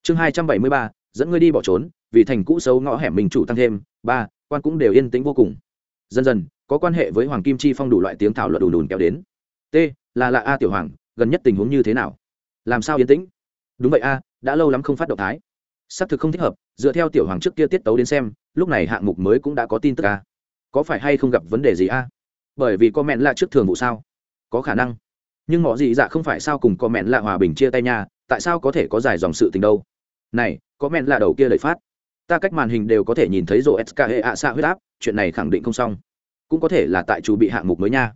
Chương hai trăm bảy mươi ba, dẫn ngươi đi bỏ trốn vì thành cũ xấu ngõ hẻm mình chủ tăng thêm, ba, quan cũng đều yên tĩnh vô cùng. Dần dần, có quan hệ với hoàng kim chi phong đủ loại tiếng thảo luận đùn đùn kéo đến. T, là lạ a tiểu hoàng, gần nhất tình huống như thế nào? Làm sao yên tĩnh? Đúng vậy a, đã lâu lắm không phát động thái. Xác thực không thích hợp, dựa theo tiểu hoàng trước kia tiết tấu đến xem, lúc này hạng mục mới cũng đã có tin tức a. Có phải hay không gặp vấn đề gì a? Bởi vì có mẹn là trước thường vụ sao? Có khả năng. Nhưng mọi gì dạ không phải sao cùng có mẹn là hòa bình chia tay nha, tại sao có thể có dài dòng sự tình đâu? Này, có mẹn là đầu kia lời phát ta cách màn hình đều có thể nhìn thấy rổ sk hệ ạ xạ huyết áp, chuyện này khẳng định không xong. Cũng có thể là tại chủ bị hạng mục mới nha.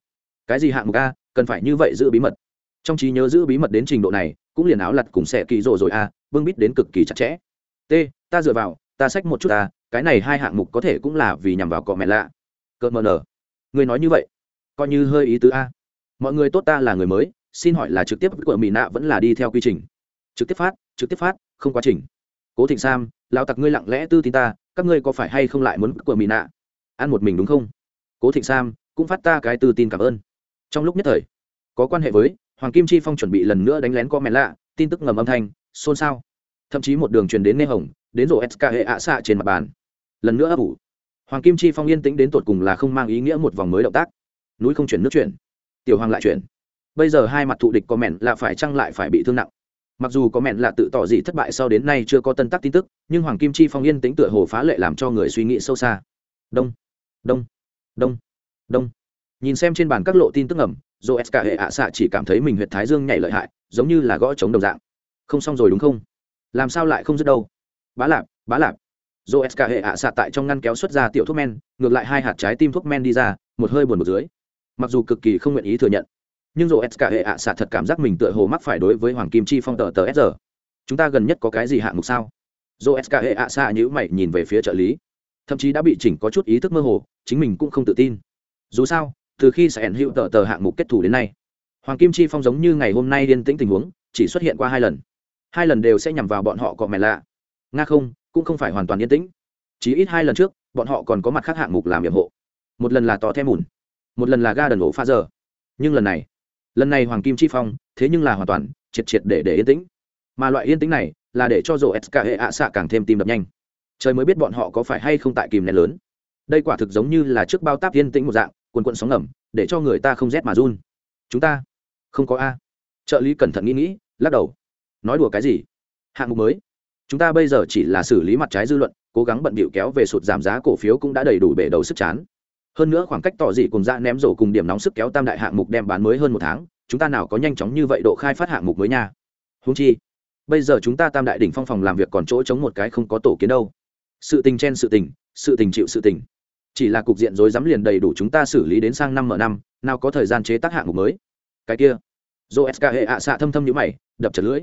Cái gì hạng mục a, cần phải như vậy giữ bí mật. Trong trí nhớ giữ bí mật đến trình độ này, cũng liền áo lặt cùng sẽ kỳ rồ rồi a bưng bít đến cực kỳ chặt chẽ. T, ta dựa vào, ta xách một chút ta cái này hai hạng mục có thể cũng là vì nhằm vào cọ mẹ lạ. Cợt mờ nở. Người nói như vậy, coi như hơi ý tứ a. Mọi người tốt ta là người mới, xin hỏi là trực tiếp của mỹ nạ vẫn là đi theo quy trình? Trực tiếp phát, trực tiếp phát, không quá trình. Cố thịnh sam lao tặc ngươi lặng lẽ tư tin ta, các ngươi có phải hay không lại muốn của mỹ nạ? Ăn một mình đúng không? Cố thịnh sam cũng phát ta cái tư tin cảm ơn. Trong lúc nhất thời, có quan hệ với hoàng kim chi phong chuẩn bị lần nữa đánh lén co mẹ lạ, tin tức ngầm âm thanh, xôn xao. Thậm chí một đường truyền đến nê hồng, đến rổ sk hệ ạ xạ trên mặt bàn. Lần nữa ấp ủ. Hoàng kim chi phong yên tĩnh đến tột cùng là không mang ý nghĩa một vòng mới động tác. Núi không chuyển nước chuyển. Tiểu hoàng lại chuyển. Bây giờ hai mặt thụ địch có mẹn là phải chăng lại phải bị thương nặng? Mặc dù có mẹn là tự tỏ gì thất bại sau đến nay chưa có tân tác tin tức, nhưng hoàng kim chi phong yên tĩnh tựa hồ phá lệ làm cho người suy nghĩ sâu xa. Đông đông đông đông. Nhìn xem trên bàn các lộ tin tức ẩm dô s hệ ạ xạ chỉ cảm thấy mình huyện thái dương nhảy lợi hại, giống như là gõ chống đồng dạng. Không xong rồi đúng không? Làm sao lại không dứt đâu? Bá lạp bá lạp. Dô s hệ ạ xạ tại trong ngăn kéo xuất ra tiểu thuốc men, ngược lại hai hạt trái tim thuốc men đi ra, một hơi buồn một dưới. Mặc dù cực kỳ không nguyện ý thừa nhận nhưng dô s hệ ạ xạ thật cảm giác mình tựa hồ mắc phải đối với hoàng kim chi phong tờ tờ s chúng ta gần nhất có cái gì hạng mục sao? Dô s hệ ạ xạ nhữ mày nhìn về phía trợ lý. Thậm chí đã bị chỉnh có chút ý thức mơ hồ, chính mình cũng không tự tin. Dù sao, từ khi sẽ hữu tờ tờ hạng mục kết thủ đến nay, hoàng kim chi phong giống như ngày hôm nay điên tĩnh tình huống, chỉ xuất hiện qua hai lần. Hai lần đều sẽ nhằm vào bọn họ cọ mẹ lạ. Nga không, cũng không phải hoàn toàn yên tĩnh. Chỉ ít hai lần trước, bọn họ còn có mặt khác hạng mục làm nhiệm hộ một lần là tò thêm mùn, một lần là ga đần ổ pha giờ nhưng lần này lần này hoàng kim chi phong, thế nhưng là hoàn toàn, triệt triệt để để yên tĩnh. Mà loại yên tĩnh này, là để cho rổ cả hệ ạ xạ càng thêm tim đập nhanh. Trời mới biết bọn họ có phải hay không tại kìm nén lớn. Đây quả thực giống như là trước bao táp yên tĩnh một dạng quần quận sóng ngầm, để cho người ta không rét mà run. Chúng ta không có a. Trợ lý cẩn thận nghĩ nghĩ, lắc đầu. Nói đùa cái gì? Hạng mục mới. Chúng ta bây giờ chỉ là xử lý mặt trái dư luận, cố gắng bận bịu kéo về sụt giảm giá cổ phiếu cũng đã đầy đủ bể đầu sức chán hơn nữa khoảng cách tỏ dị cùng ra ném rổ cùng điểm nóng sức kéo tam đại hạng mục đem bán mới hơn một tháng, chúng ta nào có nhanh chóng như vậy độ khai phát hạng mục mới nha. Húng chi, bây giờ chúng ta tam đại đỉnh phong phòng làm việc còn chỗ chống một cái không có tổ kiến đâu. Sự tình chen sự tình sự tình chịu sự tình. Chỉ là cục diện rối rắm liền đầy đủ chúng ta xử lý đến sang năm mở năm, nào có thời gian chế tác hạng mục mới. Cái kia dô sk hệ ạ xạ thâm thâm như mày, đập chật lưỡi.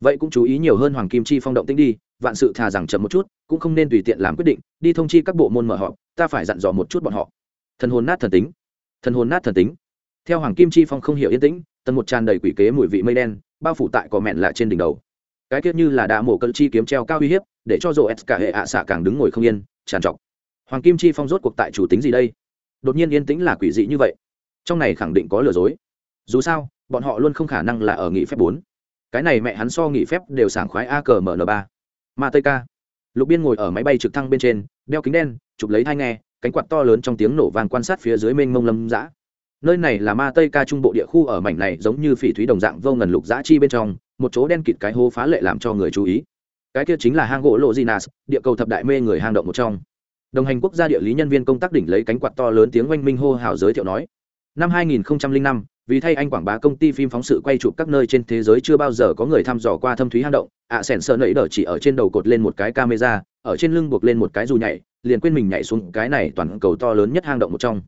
Vậy cũng chú ý nhiều hơn hoàng kim chi phong động tĩnh đi, vạn sự thà rằng chậm một chút, cũng không nên tùy tiện làm quyết định, đi thông chi các bộ môn mở họp, ta phải dặn dò một chút bọn họ thần hồn nát thần tính. Thần hồn nát thần tính. Theo hoàng kim chi phong không hiểu yên tĩnh tần một tràn đầy quỷ kế mùi vị mây đen, bao phủ tại cỏ mẹn lại trên đỉnh đầu. Cái tiết như là đã mổ cơn chi kiếm treo cao uy hiếp, để cho rộ s cả hệ ạ xạ càng đứng ngồi không yên tràn trọc. Hoàng kim chi phong rốt cuộc tại chủ tính gì đây? Đột nhiên yên tĩnh là quỷ dị như vậy. Trong này khẳng định có lừa dối. Dù sao, bọn họ luôn không khả năng là ở nghỉ phép bốn. Cái này mẹ hắn so nghỉ phép đều sảng khoái a cờ mn ba. Ma tây ca lục biên ngồi ở máy bay trực thăng bên trên, đeo kính đen, chụp lấy thai nghe cánh quạt to lớn trong tiếng nổ vàng quan sát phía dưới mênh mông lâm dã. Nơi này là ma tây ca trung bộ địa khu ở mảnh này giống như phỉ thúy đồng dạng vô ngần lục dã chi bên trong một chỗ đen kịt cái hố phá lệ làm cho người chú ý. Cái kia chính là hang gỗ lộ Ginas, địa cầu thập đại mê người hang động một trong. Đồng hành quốc gia địa lý nhân viên công tác đỉnh lấy cánh quạt to lớn tiếng oanh minh hô hào giới thiệu nói năm 2005, vì thay anh quảng bá công ty phim phóng sự quay chụp các nơi trên thế giới chưa bao giờ có người thăm dò qua thâm thúy hang động ạ à, sẻn sợ nẫy đỡ chỉ ở trên đầu cột lên một cái camera ở trên lưng buộc lên một cái dù nhảy, liền quên mình nhảy xuống cái này toàn cầu to lớn nhất hang động một trong.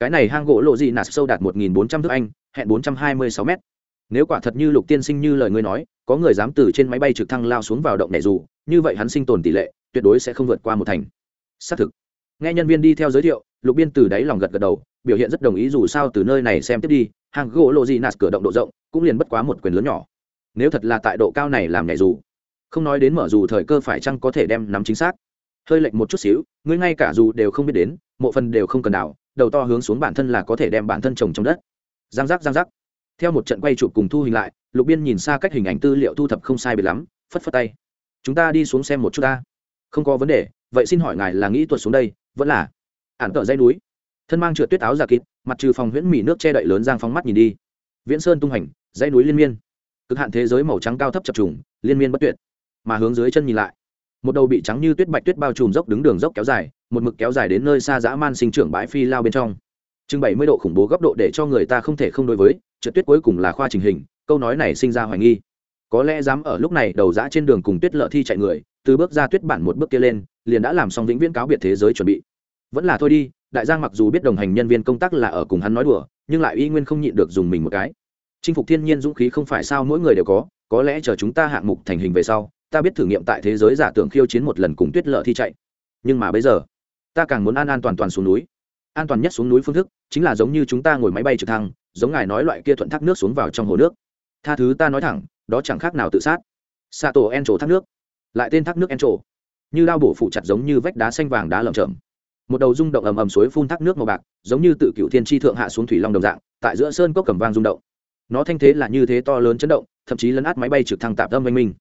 Cái này hang gỗ lộ dị nạt sâu đạt 1.400 thước anh, hẹn 426 mét. Nếu quả thật như lục tiên sinh như lời ngươi nói, có người dám từ trên máy bay trực thăng lao xuống vào động nhảy dù, như vậy hắn sinh tồn tỷ lệ tuyệt đối sẽ không vượt qua một thành. Xác thực. Nghe nhân viên đi theo giới thiệu, lục biên từ đáy lòng gật gật đầu, biểu hiện rất đồng ý dù sao từ nơi này xem tiếp đi hàng gỗ lộ dị nạt cửa động độ rộng cũng liền bất quá một quyền lớn nhỏ. Nếu thật là tại độ cao này làm nhảy dù không nói đến mở dù thời cơ phải chăng có thể đem nắm chính xác. Hơi lệch một chút xíu, ngươi ngay cả dù đều không biết đến, mộ phần đều không cần đảo, đầu to hướng xuống bản thân là có thể đem bản thân trồng trong đất. Giang giác giang giác. Theo một trận quay chụp cùng thu hình lại, lục biên nhìn xa cách hình ảnh tư liệu thu thập không sai biệt lắm, phất phất tay. Chúng ta đi xuống xem một chút ta. Không có vấn đề, vậy xin hỏi ngài là nghĩ tuột xuống đây, vẫn là? Ản tợ dây núi. Thân mang trượt tuyết áo giả kịt, mặt trừ phòng huyễn mỹ nước che đậy lớn giang phóng mắt nhìn đi. Viễn sơn tung hành, dãy núi liên miên. Cực hạn thế giới màu trắng cao thấp chập trùng, liên miên bất tuyệt mà hướng dưới chân nhìn lại. Một đầu bị trắng như tuyết bạch tuyết bao trùm dốc đứng đường dốc kéo dài, một mực kéo dài đến nơi xa dã man sinh trưởng bãi phi lao bên trong. Chừng bảy mươi độ khủng bố góc độ để cho người ta không thể không đối với, trượt tuyết cuối cùng là khoa trình hình, câu nói này sinh ra hoài nghi. Có lẽ dám ở lúc này đầu dã trên đường cùng tuyết lợ thi chạy người, từ bước ra tuyết bản một bước kia lên, liền đã làm xong vĩnh viễn cáo biệt thế giới chuẩn bị. Vẫn là thôi đi, đại giang mặc dù biết đồng hành nhân viên công tác là ở cùng hắn nói đùa, nhưng lại y nguyên không nhịn được dùng mình một cái. Chinh phục thiên nhiên dũng khí không phải sao mỗi người đều có có lẽ chờ chúng ta hạng mục thành hình về sau ta biết thử nghiệm tại thế giới giả tưởng khiêu chiến một lần cùng tuyết lợ thi chạy. Nhưng mà bây giờ, ta càng muốn an an toàn toàn xuống núi. An toàn nhất xuống núi phương thức chính là giống như chúng ta ngồi máy bay trực thăng, giống ngài nói loại kia thuận thác nước xuống vào trong hồ nước. Tha thứ ta nói thẳng, đó chẳng khác nào tự sát. Xạ tổ en trổ thác nước. Lại tên thác nước en trổ như lao bổ phụ chặt giống như vách đá xanh vàng đá lởm chởm. Một đầu rung động ầm ầm suối phun thác nước màu bạc, giống như tự cựu thiên tri thượng hạ xuống thủy long đồng dạng, tại giữa sơn cốc cầm vang rung động. Nó thanh thế là như thế to lớn chấn động, thậm chí lấn át máy bay trực thăng tạp âm oanh minh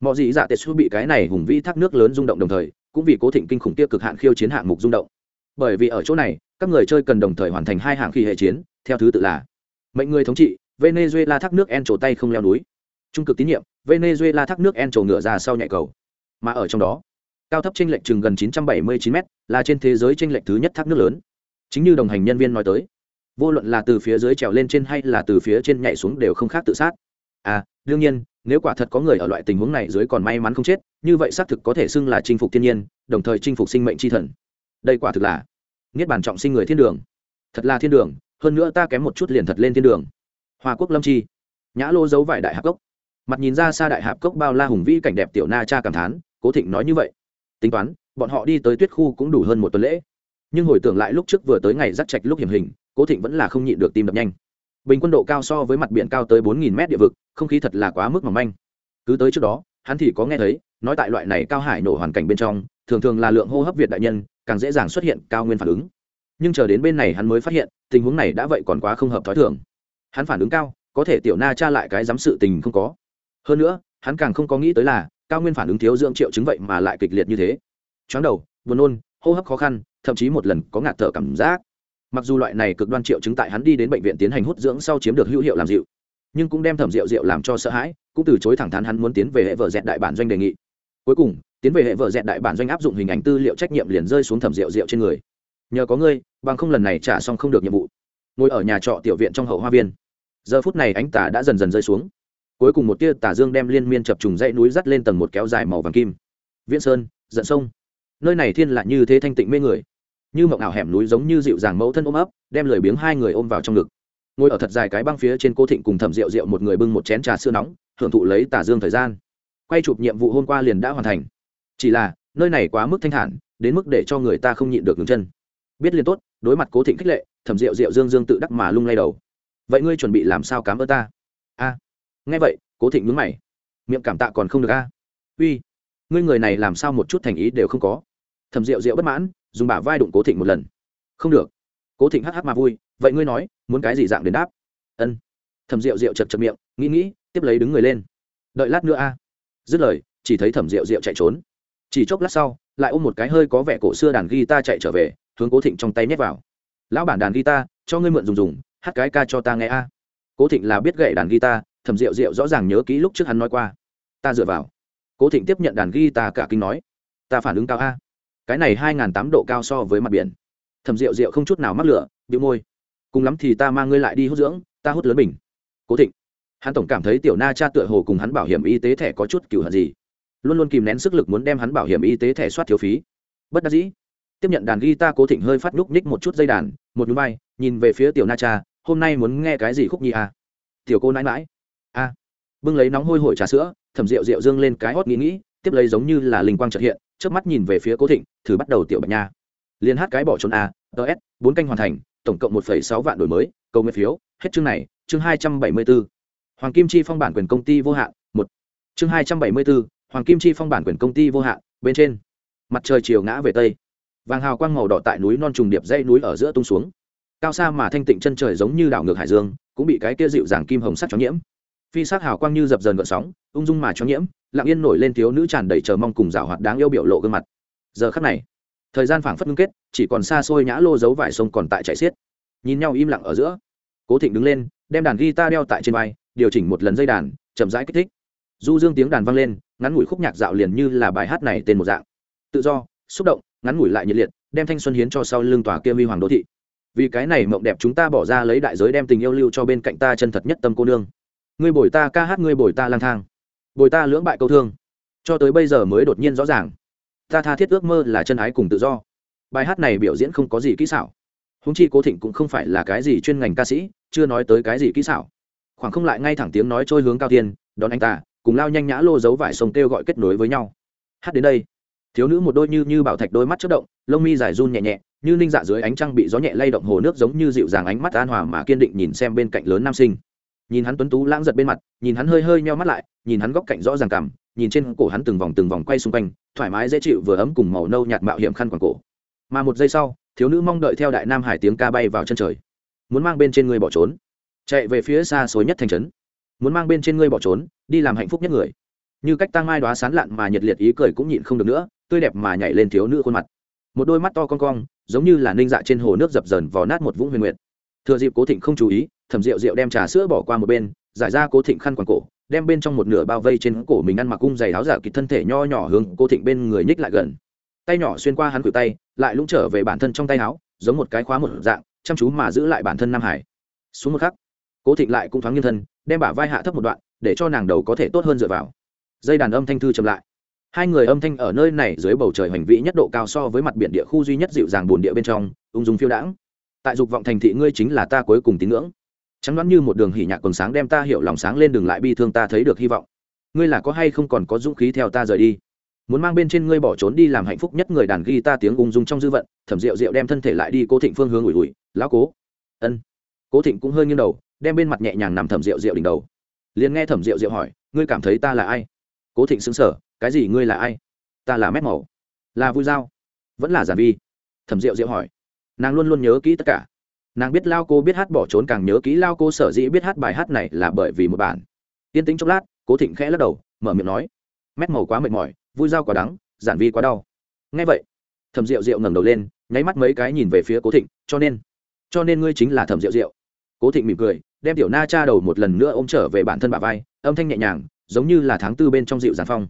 mọi dị dạ tệ xu bị cái này hùng vĩ thác nước lớn rung động đồng thời, cũng vì cố thịnh kinh khủng tiêu cực hạn khiêu chiến hạng mục rung động. Bởi vì ở chỗ này, các người chơi cần đồng thời hoàn thành hai hạng khi hệ chiến, theo thứ tự là mệnh người thống trị, venezuela thác nước en trổ tay không leo núi. Trung cực tín nhiệm, venezuela thác nước en trổ ngựa ra sau nhạy cầu. Mà ở trong đó, cao thấp tranh lệch chừng gần 979 m là trên thế giới tranh lệch thứ nhất thác nước lớn. Chính như đồng hành nhân viên nói tới, vô luận là từ phía dưới trèo lên trên hay là từ phía trên nhảy xuống đều không khác tự sát. À đương nhiên nếu quả thật có người ở loại tình huống này dưới còn may mắn không chết, như vậy xác thực có thể xưng là chinh phục thiên nhiên, đồng thời chinh phục sinh mệnh tri thần. Đây quả thực là niết bản trọng sinh người thiên đường. Thật là thiên đường, hơn nữa ta kém một chút liền thật lên thiên đường. Hoa quốc lâm chi. Nhã lô giấu vải đại hạp cốc. Mặt nhìn ra xa đại hạp cốc bao la hùng vĩ cảnh đẹp tiểu na cha cảm thán, cố thịnh nói như vậy. Tính toán, bọn họ đi tới tuyết khu cũng đủ hơn một tuần lễ. Nhưng hồi tưởng lại lúc trước vừa tới ngày dắt trạch lúc hiểm hình, cố thịnh vẫn là không nhịn được tim đập nhanh bình quân độ cao so với mặt biển cao tới bốn nghìn mét địa vực, không khí thật là quá mức mỏng manh. Cứ tới trước đó, hắn thì có nghe thấy, nói tại loại này cao hải nổ hoàn cảnh bên trong, thường thường là lượng hô hấp việt đại nhân, càng dễ dàng xuất hiện cao nguyên phản ứng. Nhưng chờ đến bên này hắn mới phát hiện, tình huống này đã vậy còn quá không hợp t h ó i thường. Hắn phản ứng cao, có thể tiểu na tra lại cái dám sự tình không có. Hơn nữa, hắn càng không có nghĩ tới là, cao nguyên phản ứng thiếu dưỡng triệu chứng vậy mà lại kịch liệt như thế. Chóng đầu, buồn nôn, hô hấp khó khăn, thậm chí một lần có ngạt thở cảm giác mặc dù loại này cực đoan triệu chứng tại hắn đi đến bệnh viện tiến hành hút dưỡng sau chiếm được hữu hiệu làm dịu, nhưng cũng đem thẩm rượu rượu làm cho sợ hãi, cũng từ chối thẳng thắn hắn muốn tiến về hệ vợ dẹn đại bản doanh đề nghị. Cuối cùng, tiến về hệ vợ dẹn đại bản doanh áp dụng hình ảnh tư liệu trách nhiệm liền rơi xuống thẩm rượu rượu trên người. Nhờ có ngươi, bằng không lần này trả xong không được nhiệm vụ. Ngồi ở nhà trọ tiểu viện trong hậu hoa viên. Giờ phút này ánh tà đã dần dần rơi xuống. Cuối cùng một tia tà dương đem liên miên chập trùng dãy núi dắt lên tầng một kéo dài màu vàng kim. Viễn sơn dẫn sông. Nơi này thiên lại như thế thanh tịnh mê người như mộng ảo hẻm núi giống như dịu dàng mẫu thân ôm ấp, đem lười biếng hai người ôm vào trong ngực. Ngồi ở thật dài cái băng phía trên cô thịnh cùng thẩm rượu rượu một người bưng một chén trà sữa nóng hưởng thụ lấy tả dương thời gian. Quay chụp nhiệm vụ hôm qua liền đã hoàn thành. Chỉ là, nơi này quá mức thanh thản, đến mức để cho người ta không nhịn được ngừng chân. Biết liền tốt, đối mặt cố thịnh khích lệ, thẩm rượu rượu dương dương tự đắc mà lung lay đầu. Vậy ngươi chuẩn bị làm sao cám ơn ta? A. Nghe vậy, cố thịnh nhướng mày. Miệng cảm tạ còn không được a. Uy, ngươi người này làm sao một chút thành ý đều không có? Thẩm rượu rượu bất mãn dùng bả vai đụng cố thịnh một lần. Không được. Cố thịnh hắc hắc mà vui. Vậy ngươi nói, muốn cái gì dạng đến đáp? Ân. Thẩm rượu rượu chật chật miệng, nghĩ nghĩ, tiếp lấy đứng người lên. Đợi lát nữa a. Dứt lời, chỉ thấy thẩm rượu rượu chạy trốn. Chỉ chốc lát sau, lại ôm một cái hơi có vẻ cổ xưa đàn guitar chạy trở về, hướng cố thịnh trong tay nhét vào. Lão bản đàn guitar, cho ngươi mượn dùng dùng, hát cái ca cho ta nghe a. Cố thịnh là biết gậy đàn guitar, thẩm rượu rượu rõ ràng nhớ kỹ lúc trước hắn nói qua. Ta dựa vào. Cố thịnh tiếp nhận đàn ghi ta cả kinh nói. Ta phản ứng cao a cái này hai n g h n tám độ cao so với mặt biển. Thẩm rượu rượu không chút nào mắc lửa bị môi. Cùng lắm thì ta mang ngươi lại đi hút dưỡng, ta hút lớn bình cố thịnh. Hắn tổng cảm thấy tiểu na cha tựa hồ cùng hắn bảo hiểm y tế thẻ có chút cựu hận gì. Luôn luôn kìm nén sức lực muốn đem hắn bảo hiểm y tế thẻ soát thiếu phí. Bất đắc dĩ. Tiếp nhận đàn guitar, cố thịnh hơi phát nhúc nhích một chút dây đàn, một núi bay, nhìn về phía tiểu na cha, hôm nay muốn nghe cái gì khúc nhi à? tiểu cô nãi mãi a à. bưng lấy nóng hôi hổi trà sữa, thẩm rượu rượu dương lên cái hót nghĩ nghĩ, tiếp lấy giống như là linh quang trợ hiện trước mắt nhìn về phía cố thịnh, thử bắt đầu tiểu bạch nha. Liền hát cái bỏ trốn a ts bốn canh hoàn thành, tổng cộng một sáu vạn đổi mới, cầu nguyện phiếu, hết chương này, chương hai trăm bảy mươi b ố hoàng kim chi phong bản quyền công ty vô hạn, một. Chương hai trăm bảy mươi b ố hoàng kim chi phong bản quyền công ty vô hạn, bên trên. Mặt trời chiều ngã về tây. Vàng hào quang màu đỏ tại núi non trùng điệp dây núi ở giữa tung xuống. Cao xa mà thanh tịnh chân trời giống như đảo ngược hải dương, cũng bị cái kia dịu dàng kim hồng sắc cho nhiễm. Phi sắc hào quang như dập dờn gợn sóng, ung dung mà cho nhiễm lặng yên nổi lên thiếu nữ tràn đầy chờ mong cùng rào hoạt đáng yêu biểu lộ gương mặt. Giờ khắc này, thời gian phảng phất ngưng kết, chỉ còn xa xôi nhã lô giấu vải sông còn tại chạy xiết. Nhìn nhau im lặng ở giữa, cố thịnh đứng lên, đem đàn guitar đeo tại trên vai, điều chỉnh một lần dây đàn, chậm rãi kích thích. Du dương tiếng đàn vang lên, ngắn ngủi khúc nhạc dạo liền như là bài hát này tên một dạng. Tự do, xúc động, ngắn ngủi lại nhiệt liệt, đem thanh xuân hiến cho sau lưng tòa kia huy hoàng đô thị. Vì cái này mộng đẹp chúng ta bỏ ra lấy đại giới đem tình yêu lưu cho bên cạnh ta chân thật nhất tâm cô nương. Ngươi bồi ta ca hát, ngươi bồi ta lang thang bồi ta lưỡng bại câu thương. Cho tới bây giờ mới đột nhiên rõ ràng. Ta tha thiết ước mơ là chân ái cùng tự do. Bài hát này biểu diễn không có gì kỹ xảo. Húng chi cố thịnh cũng không phải là cái gì chuyên ngành ca sĩ, chưa nói tới cái gì kỹ xảo. Khoảng không lại ngay thẳng tiếng nói trôi hướng cao tiên đón anh ta, cùng lao nhanh nhã lô giấu vải sông kêu gọi kết nối với nhau. Hát đến đây. Thiếu nữ một đôi như như bảo thạch đôi mắt chất động, lông mi dài run nhẹ nhẹ, như ninh dạ dưới ánh trăng bị gió nhẹ lay động hồ nước giống như dịu dàng ánh mắt an hòa mà kiên định nhìn xem bên cạnh lớn nam sinh nhìn hắn tuấn tú lãng giật bên mặt, nhìn hắn hơi hơi meo mắt lại, nhìn hắn góc cạnh rõ ràng cằm nhìn trên cổ hắn từng vòng từng vòng quay xung quanh, thoải mái dễ chịu vừa ấm cùng màu nâu nhạt mạo hiểm khăn quàng cổ. Mà một giây sau, thiếu nữ mong đợi theo đại nam hải tiếng ca bay vào chân trời. Muốn mang bên trên người bỏ trốn, chạy về phía xa xôi nhất thành trấn. Muốn mang bên trên ngươi bỏ trốn, đi làm hạnh phúc nhất người. Như cách tăng mai đoá sán lạn mà nhiệt liệt ý cười cũng nhịn không được nữa, tươi đẹp mà nhảy lên thiếu nữ khuôn mặt. Một đôi mắt to con cong, giống như là ninh dạ trên hồ nước dập dờn vò nát một vũng huyền nguyệt. Thừa dịp cố thịnh không chú ý thẩm rượu rượu đem trà sữa bỏ qua một bên, giải ra cố thịnh khăn quàng cổ, đem bên trong một nửa bao vây trên cổ mình ăn mặc cung giày áo giả kịch thân thể nho nhỏ hướng cố thịnh bên người nhích lại gần. Tay nhỏ xuyên qua hắn cử tay, lại lũng trở về bản thân trong tay áo, giống một cái khóa một dạng, chăm chú mà giữ lại bản thân nam hải. Xuống một khắc, cố thịnh lại cũng thoáng nghiêng thân, đem bả vai hạ thấp một đoạn, để cho nàng đầu có thể tốt hơn dựa vào. Dây đàn âm thanh thư chậm lại. Hai người âm thanh ở nơi này dưới bầu trời hoành vĩ nhất độ cao so với mặt biển địa khu duy nhất dịu dàng bồn địa bên trong, ung dung phiêu đãng. Tại dục vọng thành thị ngươi chính là ta cuối cùng tín ngưỡng trắng đoán như một đường hỉ nhạc quần sáng đem ta hiểu lòng sáng lên đường lại bi thương ta thấy được hy vọng. Ngươi là có hay không còn có dũng khí theo ta rời đi? Muốn mang bên trên ngươi bỏ trốn đi làm hạnh phúc nhất người đàn ghi ta tiếng ung dung trong dư vận, thẩm rượu rượu đem thân thể lại đi, cố thịnh phương hướng ủi ủi, lão cố. Ân. Cố thịnh cũng hơi nghiêng đầu, đem bên mặt nhẹ nhàng nằm thẩm rượu rượu đỉnh đầu. Liền nghe thẩm rượu rượu hỏi, ngươi cảm thấy ta là ai? Cố thịnh xứng sở cái gì ngươi là ai? Ta là mét màu. Là vui dao. Vẫn là giản vi. Thẩm rượu rượu hỏi. Nàng luôn luôn nhớ kỹ tất cả nàng biết lao cô biết hát bỏ trốn càng nhớ kỹ lao cô sở dĩ biết hát bài hát này là bởi vì một bản. Yên tĩnh chốc lát, cố thịnh khẽ lắc đầu, mở miệng nói, mét màu quá mệt mỏi, vui dao quá đắng, giản vi quá đau. Ngay vậy, thẩm rượu rượu ngẩng đầu lên, nháy mắt mấy cái nhìn về phía cố thịnh, cho nên cho nên ngươi chính là thẩm rượu rượu cố thịnh mỉm cười, đem tiểu na cha đầu một lần nữa ôm trở về bản thân bà vai, âm thanh nhẹ nhàng, giống như là tháng tư bên trong dịu giàn phong.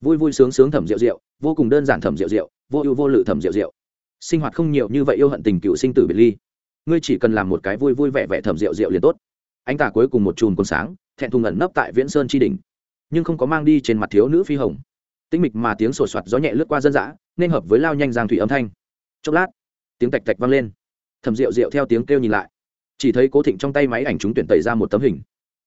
Vui vui sướng sướng thẩm rượu rượu vô cùng đơn giản thẩm rượu rượu vô ưu vô lự thẩm rượu rượu sinh hoạt không nhiều như vậy yêu hận tình cựu sinh tử biệt ly ngươi chỉ cần làm một cái vui vui vẻ vẻ thẩm rượu rượu liền tốt. Anh ta cuối cùng một chùm còn sáng, thẹn thùng ẩn nấp tại viễn sơn tri đình nhưng không có mang đi trên mặt thiếu nữ phi hồng. Tinh mịch mà tiếng sổ soạt gió nhẹ lướt qua dân dã, nên hợp với lao nhanh giang thủy âm thanh. Chốc lát, tiếng tạch tạch vang lên. Thầm rượu rượu theo tiếng kêu nhìn lại. Chỉ thấy cố thịnh trong tay máy ảnh chúng tuyển tẩy ra một tấm hình.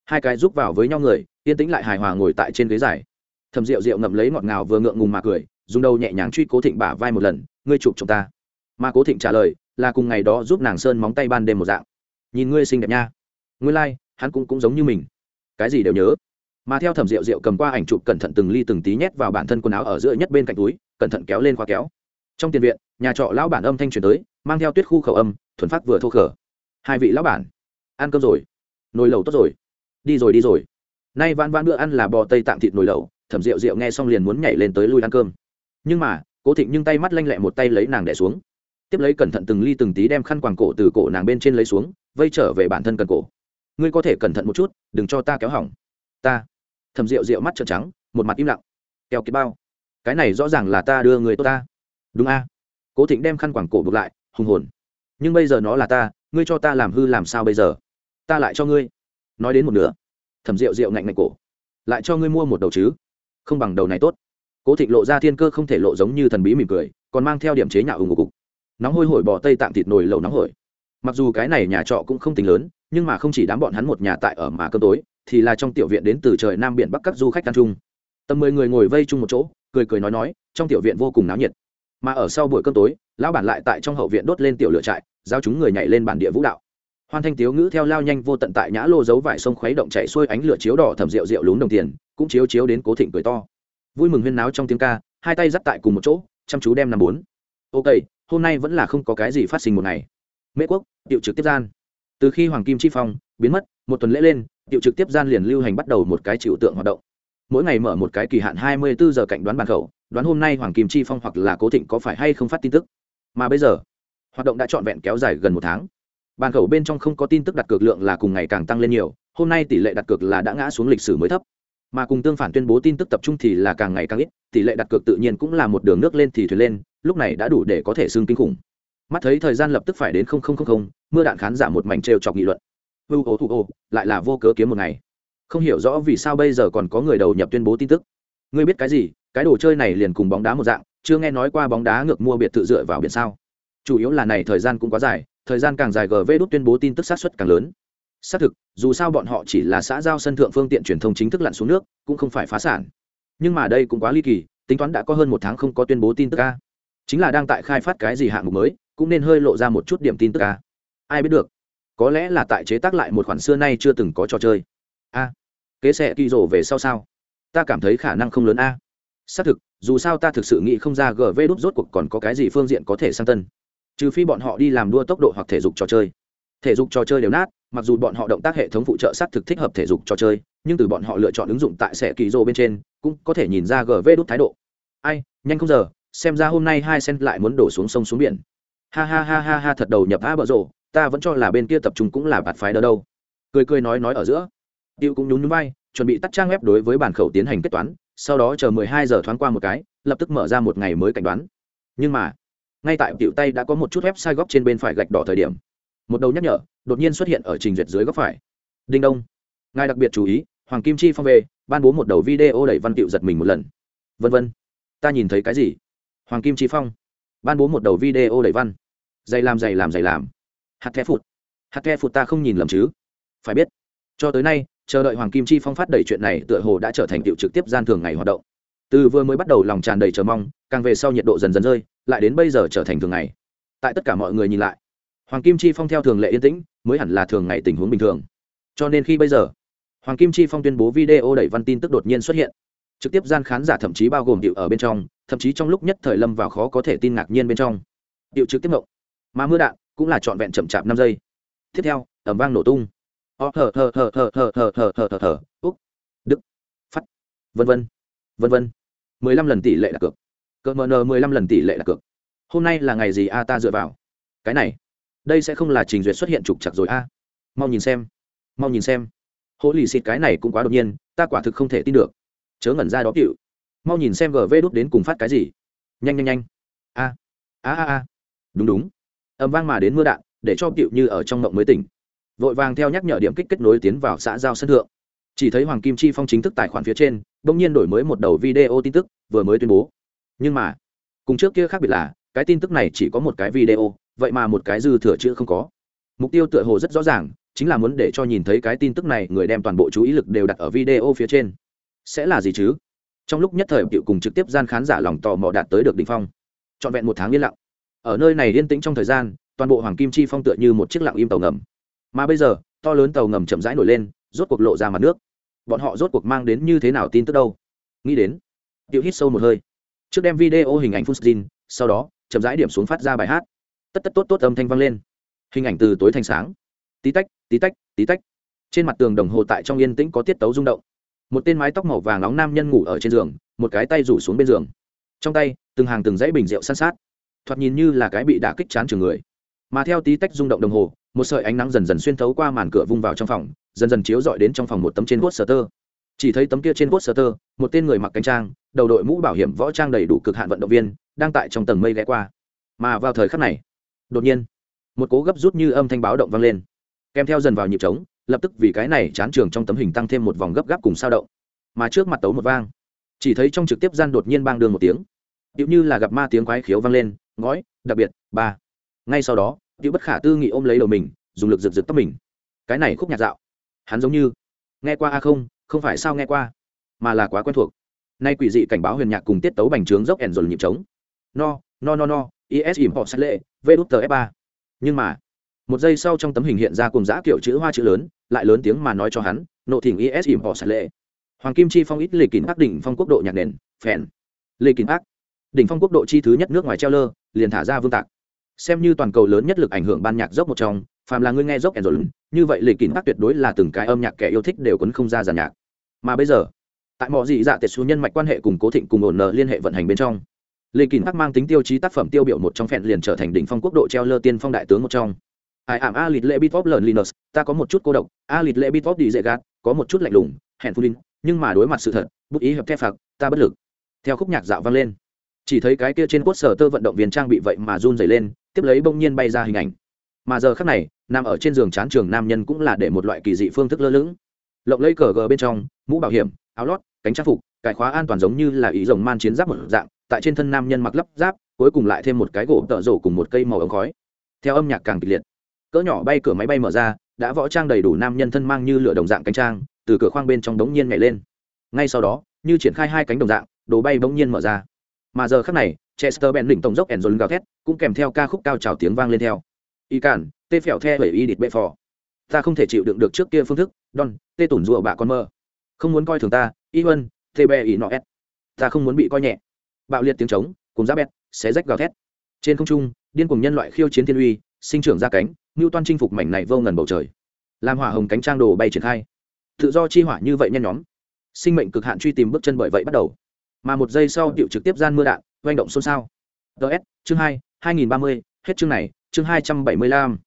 Hai cái rúc vào với nhau người, yên tĩnh lại hài hòa ngồi tại trên ghế dài. Thầm rượu rượu ngậm lấy ngọt ngào vừa ngượng ngùng mà cười, dùng đầu nhẹ nhàng truy cố thịnh bả vai một lần, ngươi chụp chồng ta. Mà cố thịnh trả lời là cùng ngày đó giúp nàng sơn móng tay ban đêm một dạng. Nhìn ngươi xinh đẹp nha. Ngươi lai、like, hắn cũng cũng giống như mình. Cái gì đều nhớ. Mà theo thẩm rượu rượu cầm qua ảnh chụp cẩn thận từng ly từng tí nhét vào bản thân quần áo ở giữa nhất bên cạnh túi cẩn thận kéo lên khóa kéo. Trong tiền viện nhà trọ lão bản âm thanh truyền tới mang theo tuyết khu khẩu âm thuần phát vừa thô khở. Hai vị lão bản ăn cơm rồi. Nồi lẩu tốt rồi. Đi rồi đi rồi. Nay van van bữa ăn là bò tây tạm thịt nồi lẩu thẩm rượu rượu nghe xong liền muốn nhảy lên tới lui ăn cơm. Nhưng mà cố thịnh nhưng tay mắt lanh lẹ một tay lấy nàng đẻ xuống tiếp lấy cẩn thận từng ly từng tí đem khăn quàng cổ từ cổ nàng bên trên lấy xuống, vây trở về bản thân cần cổ. Ngươi có thể cẩn thận một chút, đừng cho ta kéo hỏng. Ta. Thầm rượu rượu mắt trợn trắng, một mặt im lặng. Kéo kiệt bao. Cái này rõ ràng là ta đưa người tốt ta. Đúng a. Cố thịnh đem khăn quàng cổ buộc lại, hùng hồn. Nhưng bây giờ nó là ta, ngươi cho ta làm hư làm sao bây giờ? Ta lại cho ngươi. Nói đến một nửa. Thẩm rượu rượu ngạnh ngạnh cổ. Lại cho ngươi mua một đầu chứ? Không bằng đầu này tốt. Cố thịnh lộ ra thiên cơ không thể lộ giống như thần bí mỉm cười, còn mang theo điểm chế nhạo ủng ngục cục nóng hôi hổi bò tây tạm thịt nồi lẩu nóng hổi. Mặc dù cái này nhà trọ cũng không tính lớn, nhưng mà không chỉ đám bọn hắn một nhà tại ở mà cơm tối, thì là trong tiểu viện đến từ trời nam biển bắc các du khách ăn chung. Tầm mười người ngồi vây chung một chỗ, cười cười nói nói, trong tiểu viện vô cùng náo nhiệt. Mà ở sau buổi cơm tối, lão bản lại tại trong hậu viện đốt lên tiểu lửa trại, giao chúng người nhảy lên bản địa vũ đạo. Hoan thanh tiếu ngữ theo lao nhanh vô tận tại nhã lô giấu vải sông khuấy động chạy xuôi ánh lửa chiếu đỏ thầm rượu rượu lún đồng tiền, cũng chiếu chiếu đến cố thịnh cười to. Vui mừng huyên náo trong tiếng ca, hai tay dắt tại cùng một chỗ, chăm chú đem năm bốn. Ok hôm nay vẫn là không có cái gì phát sinh một ngày. Mễ quốc tiệu trực tiếp gian. Từ khi hoàng kim chi phong biến mất, một tuần lễ lên tiệu trực tiếp gian liền lưu hành bắt đầu một cái chịu tượng hoạt động. Mỗi ngày mở một cái kỳ hạn hai mươi bốn giờ cạnh đoán bàn khẩu, đoán hôm nay hoàng kim chi phong hoặc là cố thịnh có phải hay không phát tin tức. Mà bây giờ, hoạt động đã trọn vẹn kéo dài gần một tháng. Bàn khẩu bên trong không có tin tức đặt cược lượng là cùng ngày càng tăng lên nhiều, hôm nay tỷ lệ đặt cược là đã ngã xuống lịch sử mới thấp mà cùng tương phản tuyên bố tin tức tập trung thì là càng ngày càng ít, tỷ lệ đặt cược tự nhiên cũng là một đường nước lên thì thuyền lên, lúc này đã đủ để có thể xưng kinh khủng. Mắt thấy thời gian lập tức phải đến không không không không, mưa đạn khán giả một mảnh trêu chọc nghị luận. Vu ố thủ ô lại là vô cớ kiếm một ngày. Không hiểu rõ vì sao bây giờ còn có người đầu nhập tuyên bố tin tức. Ngươi biết cái gì, cái đồ chơi này liền cùng bóng đá một dạng, chưa nghe nói qua bóng đá ngược mua biệt thự dựa vào biển sao? Chủ yếu là này thời gian cũng quá dài, thời gian càng dài gv đốt tuyên bố tin tức sát xuất càng lớn xác thực, dù sao bọn họ chỉ là xã giao sân thượng phương tiện truyền thông chính thức lặn xuống nước, cũng không phải phá sản. Nhưng mà đây cũng quá ly kỳ, tính toán đã có hơn một tháng không có tuyên bố tin tức ca chính là đang tại khai phát cái gì hạng mục mới, cũng nên hơi lộ ra một chút điểm tin tức ca ai biết được, có lẽ là tại chế tác lại một khoản xưa nay chưa từng có trò chơi. A, kế sẽ kỳ rổ về sau sao? Ta cảm thấy khả năng không lớn a. Xác thực, dù sao ta thực sự nghĩ không ra gv đốt rốt cuộc còn có cái gì phương diện có thể sang tân. Trừ phi bọn họ đi làm đua tốc độ hoặc thể dục trò chơi. Thể dục trò chơi đều nát mặc dù bọn họ động tác hệ thống phụ trợ xác thực thích hợp thể dục trò chơi, nhưng từ bọn họ lựa chọn ứng dụng tại sẻ kỳ rô bên trên, cũng có thể nhìn ra gv đút thái độ. Ai, nhanh không giờ, xem ra hôm nay hai sen lại muốn đổ xuống sông xuống biển. Ha ha ha ha ha, thật đầu nhập a bợ rộ ta vẫn cho là bên kia tập trung cũng là bạt phái đỡ đâu. Cười cười nói nói ở giữa. Tiêu cũng nhún nhún vai, chuẩn bị tắt trang web đối với bản khẩu tiến hành kết toán, sau đó chờ mười hai giờ thoáng qua một cái, lập tức mở ra một ngày mới cảnh đoán. Nhưng mà, ngay tại tiểu tay đã có một chút website góc trên bên phải gạch đỏ thời điểm. Một đầu nhắc nhở đột nhiên xuất hiện ở trình duyệt dưới góc phải. Đinh đông. Ngài đặc biệt chú ý, hoàng kim chi phong về, ban bố một đầu video đẩy văn tiệu giật mình một lần. Vân vân. Ta nhìn thấy cái gì? Hoàng kim chi phong. Ban bố một đầu video đẩy văn. Dày làm dày làm dày làm. Hạt the phụt. Hạt the phụt ta không nhìn lầm chứ? Phải biết. Cho tới nay, chờ đợi hoàng kim chi phong phát đẩy chuyện này tựa hồ đã trở thành tiệu trực tiếp gian thường ngày hoạt động. Từ vừa mới bắt đầu lòng tràn đầy chờ mong, càng về sau nhiệt độ dần dần rơi, lại đến bây giờ trở thành thường ngày. Tại tất cả mọi người nhìn lại hoàng kim chi phong theo thường lệ yên tĩnh, mới hẳn là thường ngày tình huống bình thường. Cho nên khi bây giờ, hoàng kim chi phong tuyên bố video đẩy văn tin tức đột nhiên xuất hiện. Trực tiếp gian khán giả thậm chí bao gồm điệu ở bên trong, thậm chí trong lúc nhất thời lâm vào khó có thể tin ngạc nhiên bên trong. Điệu trực tiếp ngộng mà mưa đạn cũng là trọn vẹn chậm chạp năm giây. Tiếp theo ẩm vang nổ tung. Ó thở thở thở thở thở thở thở thở thở thở úc. Đức. Phát. Vân vân. Vân vân. mười lăm lần tỷ lệ đặt cược. Cỡ mờ nờ mười lăm lần tỷ lệ đặt cược. Hôm nay là ngày gì a ta dựa vào? Cái này đây sẽ không là trình duyệt xuất hiện trục chặt rồi a. Mau nhìn xem. Mau nhìn xem. Hố lì xịt cái này cũng quá đột nhiên, ta quả thực không thể tin được. Chớ ngẩn ra đó cựu mau nhìn xem gv đốt đến cùng phát cái gì. Nhanh nhanh nhanh. A. A a a. Đúng đúng. Ầm vang mà đến mưa đạn, để cho cựu như ở trong mộng mới tỉnh. Vội vàng theo nhắc nhở điểm kích kết nối tiến vào xã giao sân thượng. Chỉ thấy hoàng kim chi phong chính thức tài khoản phía trên bỗng nhiên đổi mới một đầu video tin tức, vừa mới tuyên bố. Nhưng mà, cùng trước kia khác biệt là cái tin tức này chỉ có một cái video, vậy mà một cái dư thừa chữ không có. Mục tiêu tựa hồ rất rõ ràng, chính là muốn để cho nhìn thấy cái tin tức này, người đem toàn bộ chú ý lực đều đặt ở video phía trên. Sẽ là gì chứ? Trong lúc nhất thời cựu cùng trực tiếp gian khán giả lòng tò mò đạt tới được đ ỉ n h phong. Trọn vẹn một tháng yên lặng. Ở nơi này yên tĩnh trong thời gian, toàn bộ hoàng kim chi phong tựa như một chiếc lặng im tàu ngầm. Mà bây giờ, to lớn tàu ngầm chậm rãi nổi lên, rốt cuộc lộ ra mặt nước. Bọn họ rốt cuộc mang đến như thế nào tin tức đâu? Nghĩ đến cựu hít sâu một hơi. Trước đem video hình ảnh full sau đó chậm rãi điểm xuống phát ra bài hát. Tất tất tốt tốt âm thanh vang lên. Hình ảnh từ tối thành sáng. Tí tách tí tách tí tách. Trên mặt tường đồng hồ tại trong yên tĩnh có tiết tấu rung động. Một tên mái tóc màu vàng nóng nam nhân ngủ ở trên giường, một cái tay rủ xuống bên giường. Trong tay, từng hàng từng dãy bình rượu san sát. Thoạt nhìn như là cái bị đả kích chán trường người. Mà theo tí tách rung động đồng hồ, một sợi ánh nắng dần dần xuyên thấu qua màn cửa vung vào trong phòng, dần dần chiếu dọi đến trong phòng một tấm trên vuốt sờ tơ chỉ thấy tấm kia trên poster, một tên người mặc cánh trang, đầu đội mũ bảo hiểm võ trang đầy đủ cực hạn vận động viên đang tại trong tầng mây ghé qua. Mà vào thời khắc này, đột nhiên, một cố gấp rút như âm thanh báo động vang lên. Kèm theo dần vào nhịp trống, lập tức vì cái này chán trường trong tấm hình tăng thêm một vòng gấp gáp cùng sao động. Mà trước mặt tấu một vang, chỉ thấy trong trực tiếp gian đột nhiên bang đường một tiếng. Điệu như là gặp ma tiếng quái khiếu vang lên, ngói, đặc biệt, ba. Ngay sau đó điệu bất khả tư nghị ôm lấy đầu mình, dùng lực giật giật tóc mình. Cái này khúc nhạc dạo, hắn giống như nghe qua a không không phải sao nghe qua, mà là quá quen thuộc. Nay quỷ dị cảnh báo huyền nhạc cùng tiết tấu bành trướng dốc ẻn dồn nhịp trống no no no no is im họ sát lệ v đút tờ f ba. Nhưng mà, một giây sau trong tấm hình hiện ra cùng giã kiểu chữ hoa chữ lớn, lại lớn tiếng mà nói cho hắn, nộ thỉnh is im họ sát lệ hoàng kim chi phong ít lệ kín ác đỉnh phong quốc độ nhạc nền, phèn. Lệ kín ác đỉnh phong quốc độ chi thứ nhất nước ngoài treo lơ, liền thả ra vương tạc. Xem như toàn cầu lớn nhất lực ảnh hưởng ban nhạc dốc một trong, phàm là người nghe dốc ẻn dồn như vậy lệ kín ác tuyệt đối là từng cái âm nhạc kẻ yêu thích đều quấn không ra giàn nhạc. Mà bây giờ, tại mọi dị dạ tệt xu nhân mạch quan hệ cùng cố thịnh cùng ổn nợ liên hệ vận hành bên trong lê kín tắc mang tính tiêu chí tác phẩm tiêu biểu một trong phèn liền trở thành đỉnh phong quốc độ treo lơ tiên phong đại tướng một trong. Ai ảm a lịt lệ bit pop lợn linus, ta có một chút cô độc. A lịt lệ bit pop đi dễ gạt, có một chút lạnh lùng hẹn phụ linh, nhưng mà đối mặt sự thật, bút ý hợp thép phạt ta bất lực. Theo khúc nhạc dạo vang lên, chỉ thấy cái kia trên cốt sở tơ vận động viên trang bị vậy mà run dày lên, tiếp lấy bỗng nhiên bay ra hình ảnh. Mà giờ khắc này, nằm ở trên giường chán trường nam nhân cũng là để một loại kỳ dị phương thức lơ lửng. Lộng lấy cờ gờ bên trong, mũ bảo hiểm, áo lót cánh trang phục cải khóa an toàn giống như là ý rồng man chiến giáp một dạng tại trên thân nam nhân mặc lắp giáp cuối cùng lại thêm một cái gỗ tợ rổ cùng một cây màu ống khói. Theo âm nhạc càng kịch liệt cỡ nhỏ bay cửa máy bay mở ra đã võ trang đầy đủ nam nhân thân mang như lửa đồng dạng cánh trang từ cửa khoang bên trong đống nhiên nhảy lên. Ngay sau đó như triển khai hai cánh đồng dạng đồ bay bỗng nhiên mở ra. Mà giờ khắc này chester bèn đỉnh tổng dốc ẩn dồn gào thét cũng kèm theo ca khúc cao trào tiếng vang lên theo. Y cản tê phèo the bởi y địch bệ phò. Ta không thể chịu đựng được trước kia phương thức don, tê tủn rùa bạ con mơ. Không muốn coi thường ta y vân tê bè ý nọ s. Ta không muốn bị coi nhẹ. Bạo liệt tiếng trống, cùng giáp bét xé rách gào thét. Trên không trung, điên cùng nhân loại khiêu chiến thiên uy, sinh trưởng ra cánh, ngưu toan chinh phục mảnh này vô ngần bầu trời. Làm hỏa hồng cánh trang đồ bay triển khai. Tự do chi hỏa như vậy nhen nhóm. Sinh mệnh cực hạn truy tìm bước chân bởi vậy bắt đầu. Mà một giây sau, điệu trực tiếp gian mưa đạn doanh động xôn xao. Ts chương hai hai nghìn ba mươi, hết chương này, chương hai trăm bảy mươi lăm.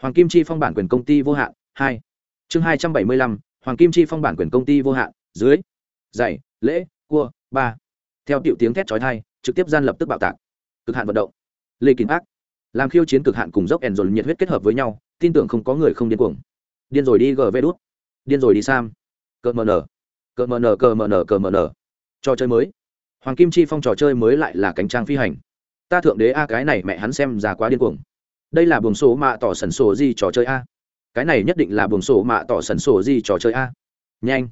Hoàng kim chi phong bản quyền công ty vô hạn, hai. Chương hai trăm bảy mươi lăm, hoàng kim chi phong bản quyền công ty vô hạn, dưới dày lễ, cua, ba. Theo tiểu tiếng thét trói thai trực tiếp gian lập tức bạo tạc. Cực hạn vận động. Lê kín ác làm khiêu chiến cực hạn cùng dốc ẻn dồn nhiệt huyết kết hợp với nhau, tin tưởng không có người không điên cuồng. Điên rồi đi gv đút. Điên rồi đi sam. Cờ mờ nở. Cờ mờ nở, cờ mờ nở, cờ mờ nở. Trò chơi mới. Hoàng kim chi phong trò chơi mới lại là cánh trang phi hành. Ta thượng đế a, cái này mẹ hắn xem ra quá điên cuồng. Đây là buồng số mạ tỏ sần sổ gì trò chơi a? Cái này nhất định là buồng sổ mạ tỏ sần sổ gì trò chơi a? Nhanh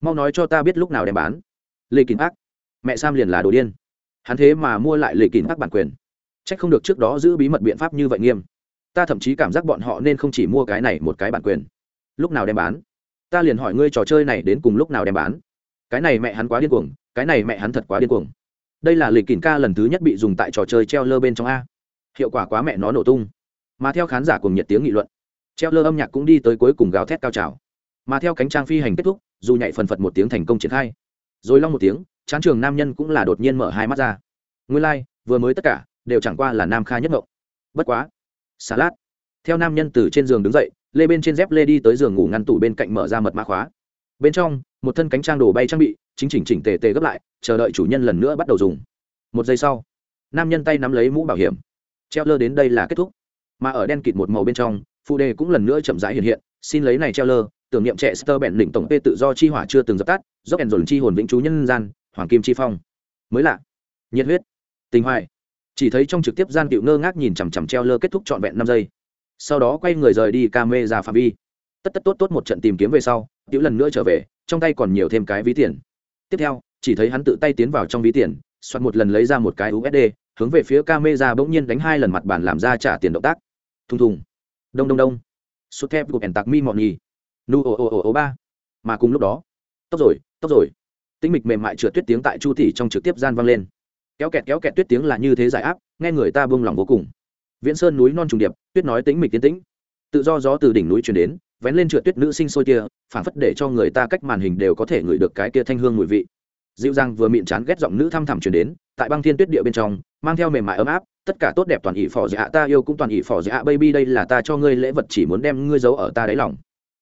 mau nói cho ta biết lúc nào đem bán. Lê kín ác mẹ sam liền là đồ điên. Hắn thế mà mua lại lê kín ác bản quyền. C h ắ c không được trước đó giữ bí mật biện pháp như vậy nghiêm. Ta thậm chí cảm giác bọn họ nên không chỉ mua cái này một cái bản quyền. Lúc nào đem bán? Ta liền hỏi ngươi trò chơi này đến cùng lúc nào đem bán? Cái này mẹ hắn quá điên cuồng, cái này mẹ hắn thật quá điên cuồng. Đây là lịch kỉnh ca lần thứ nhất bị dùng tại trò chơi treo lơ bên trong a. Hiệu quả quá mẹ nó nổ tung. Mà theo khán giả cùng nhiệt tiếng nghị luận, treo lơ âm nhạc cũng đi tới cuối cùng gào thét cao trào. Mà theo cánh trang phi hành kết thúc dù nhảy phần phật một tiếng thành công triển khai. Rồi long một tiếng chán trường nam nhân cũng là đột nhiên mở hai mắt ra. Nguyên lai、like, vừa mới tất cả đều chẳng qua là nam kha nhất ngộng bất quá xà lát. Theo nam nhân từ trên giường đứng dậy lê bên trên dép lê đi tới giường ngủ ngăn tủ bên cạnh mở ra mật mã khóa. Bên trong một thân cánh trang đồ bay trang bị chính chỉnh chỉnh tề tề gấp lại chờ đợi chủ nhân lần nữa bắt đầu dùng. Một giây sau nam nhân tay nắm lấy mũ bảo hiểm. Treo lơ đến đây là kết thúc. Mà ở đen kịt một màu bên trong phụ đề cũng lần nữa chậm rãi hiện hiện xin lấy này treo lơ tưởng niệm trẻ sơ bẹn đỉnh tổng p tự do chi hỏa chưa từng dập tắt, dốc ẻn dồn chi hồn vĩnh chú nhân gian, hoàng kim chi phong. Mới lạ. Nhiệt huyết. Tình hoài. Chỉ thấy trong trực tiếp gian cựu ngơ ngác nhìn chằm chằm treo lơ kết thúc trọn vẹn năm giây. Sau đó quay người rời đi camera mê phạm vi. Tất tất tốt tốt một trận tìm kiếm về sau cựu lần nữa trở về, trong tay còn nhiều thêm cái ví tiền. Tiếp theo, chỉ thấy hắn tự tay tiến vào trong ví tiền xoắn một lần lấy ra một cái usd hướng về phía camera bỗng nhiên đánh hai lần mặt bàn làm ra trả tiền động tác. Thùng thùng. Đông đông đông. Sút thép của ẻn tạc mi mọn nhì nu ô ô ô ô ba. Mà cùng lúc đó tóc rồi tóc rồi. Tinh mịch mềm mại trượt tuyết tiếng tại chu tỷ trong trực tiếp gian vang lên. Kéo kẹt kéo kẹt tuyết tiếng là như thế giải áp, nghe người ta buông lòng vô cùng. Viễn sơn núi non trùng điệp, tuyết nói tính mịch tiến tĩnh. Tự do gió từ đỉnh núi truyền đến, vén lên trượt tuyết nữ sinh sôi tia phản phất để cho người ta cách màn hình đều có thể ngửi được cái kia thanh hương mùi vị. Dịu dàng vừa mịn chán ghét giọng nữ thăm thẳm truyền đến, tại băng thiên tuyết địa bên trong, mang theo mềm mại ấm áp, tất cả tốt đẹp toàn ỷ phò dạ ta yêu cũng toàn ỷ phò dạ baby, đây là ta cho ngươi lễ vật, chỉ muốn đem ngươi giấu ở ta đáy lòng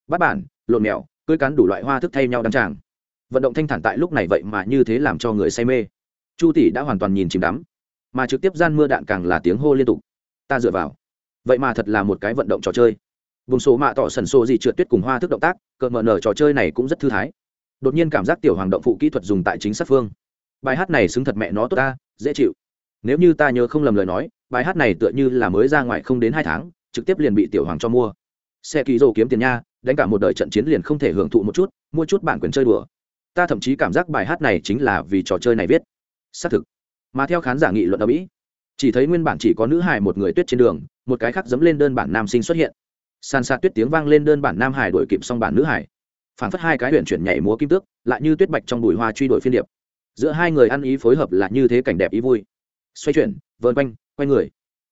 bắt bản, lộn mèo, cưới cắn đủ loại hoa thức thay nhau đăng tràng. Vận động thanh thản tại lúc này vậy mà như thế làm cho người say mê. Chu tỷ đã hoàn toàn nhìn chìm đắm, mà trực tiếp gian mưa đạn càng là tiếng hô liên tục. Ta dựa vào. Vậy mà thật là một cái vận động trò chơi. Vùng số mạ tỏ sần sô gì trượt tuyết cùng hoa thức động tác cợt mở nở trò chơi này cũng rất thư thái. Đột nhiên cảm giác tiểu hoàng động phụ kỹ thuật dùng tại chính sát phương. Bài hát này xứng thật mẹ nó tốt ta, dễ chịu. Nếu như ta nhớ không lầm lời nói, bài hát này tựa như là mới ra ngoài không đến hai tháng, trực tiếp liền bị tiểu hoàng cho mua. Xe ký rồ kiếm tiền nha đánh cả một đời trận chiến liền không thể hưởng thụ một chút, mua chút bản quyền chơi đùa. Ta thậm chí cảm giác bài hát này chính là vì trò chơi này viết. Xác thực. Mà theo khán giả nghị luận ở mỹ, chỉ thấy nguyên bản chỉ có nữ hải một người tuyết trên đường, một cái khác dẫm lên đơn bản nam sinh xuất hiện. Sàn sạt tuyết tiếng vang lên đơn bản nam hải đổi kịp xong bản nữ hải phản phất hai cái huyện chuyển nhảy múa kim tước, lại như tuyết bạch trong bụi hoa truy đuổi phiên điệp. Giữa hai người ăn ý phối hợp là như thế cảnh đẹp ý vui. Xoay chuyển vơn quanh, quay người.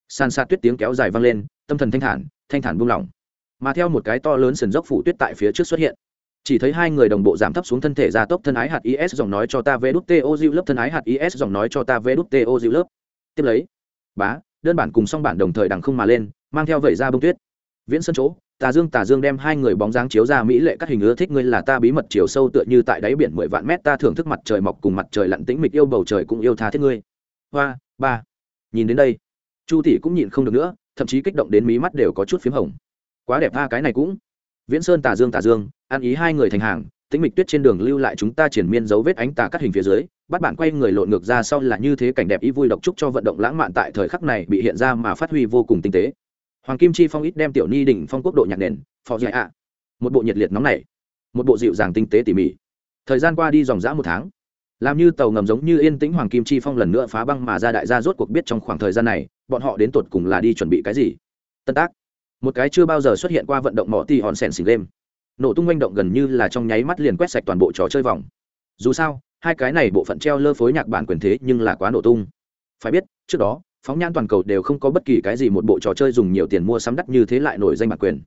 Sàn sạt tuyết tiếng kéo dài vang lên, tâm thần thanh thản thanh thản buông lỏng mà theo một cái to lớn sườn dốc phủ tuyết tại phía trước xuất hiện. Chỉ thấy hai người đồng bộ giảm thấp xuống thân thể ra tốc thân ái hạt is dòng nói cho ta vê đút to diệu lớp, thân ái hạt is dòng nói cho ta vê đút to diệu lớp. Tiếp lấy, bá, đơn bản cùng song bản đồng thời đằng không mà lên, mang theo vẩy ra bông tuyết. Viễn sân chỗ, tà dương tà dương đem hai người bóng dáng chiếu ra mỹ lệ các hình ưa thích ngươi là ta bí mật chiều sâu tựa như tại đáy biển mười vạn mét, ta thưởng thức mặt trời mọc cùng mặt trời lặn tĩnh mịch yêu bầu trời cũng yêu tha thiết ngươi. Hoa, ba, nhìn đến đây, chu tỷ cũng nhìn không được nữa, thậm chí kích động đến mí mắt đều có chút p h í m hồng quá đẹp tha cái này cũng. Viễn sơn tà dương tà dương, ăn ý hai người thành hàng, tĩnh mịch tuyết trên đường lưu lại chúng ta triển miên dấu vết ánh tà cắt hình phía dưới, bắt bạn quay người lộn ngược ra sau là như thế cảnh đẹp ý vui độc trúc cho vận động lãng mạn tại thời khắc này bị hiện ra mà phát huy vô cùng tinh tế. Hoàng kim chi phong ít đem tiểu ni đỉnh phong quốc độ nhạc nền, phò dạy ạ. Một bộ nhiệt liệt nóng này một bộ dịu dàng tinh tế tỉ mỉ. Thời gian qua đi dòng dã một tháng, làm như tàu ngầm giống như yên tĩnh hoàng kim chi phong lần nữa phá băng mà ra đại gia rốt cuộc biết trong khoảng thời gian này, bọn họ đến tột cùng là đi chuẩn bị cái gì. Tân tác một cái chưa bao giờ xuất hiện qua vận động mỏ ti hòn sèn xình lên nổ tung manh động gần như là trong nháy mắt liền quét sạch toàn bộ trò chơi vòng. Dù sao, hai cái này bộ phận treo lơ phối nhạc bản quyền thế nhưng là quá nổ tung. Phải biết, trước đó, phóng nhan toàn cầu đều không có bất kỳ cái gì một bộ trò chơi dùng nhiều tiền mua sắm đắt như thế lại nổi danh bản quyền.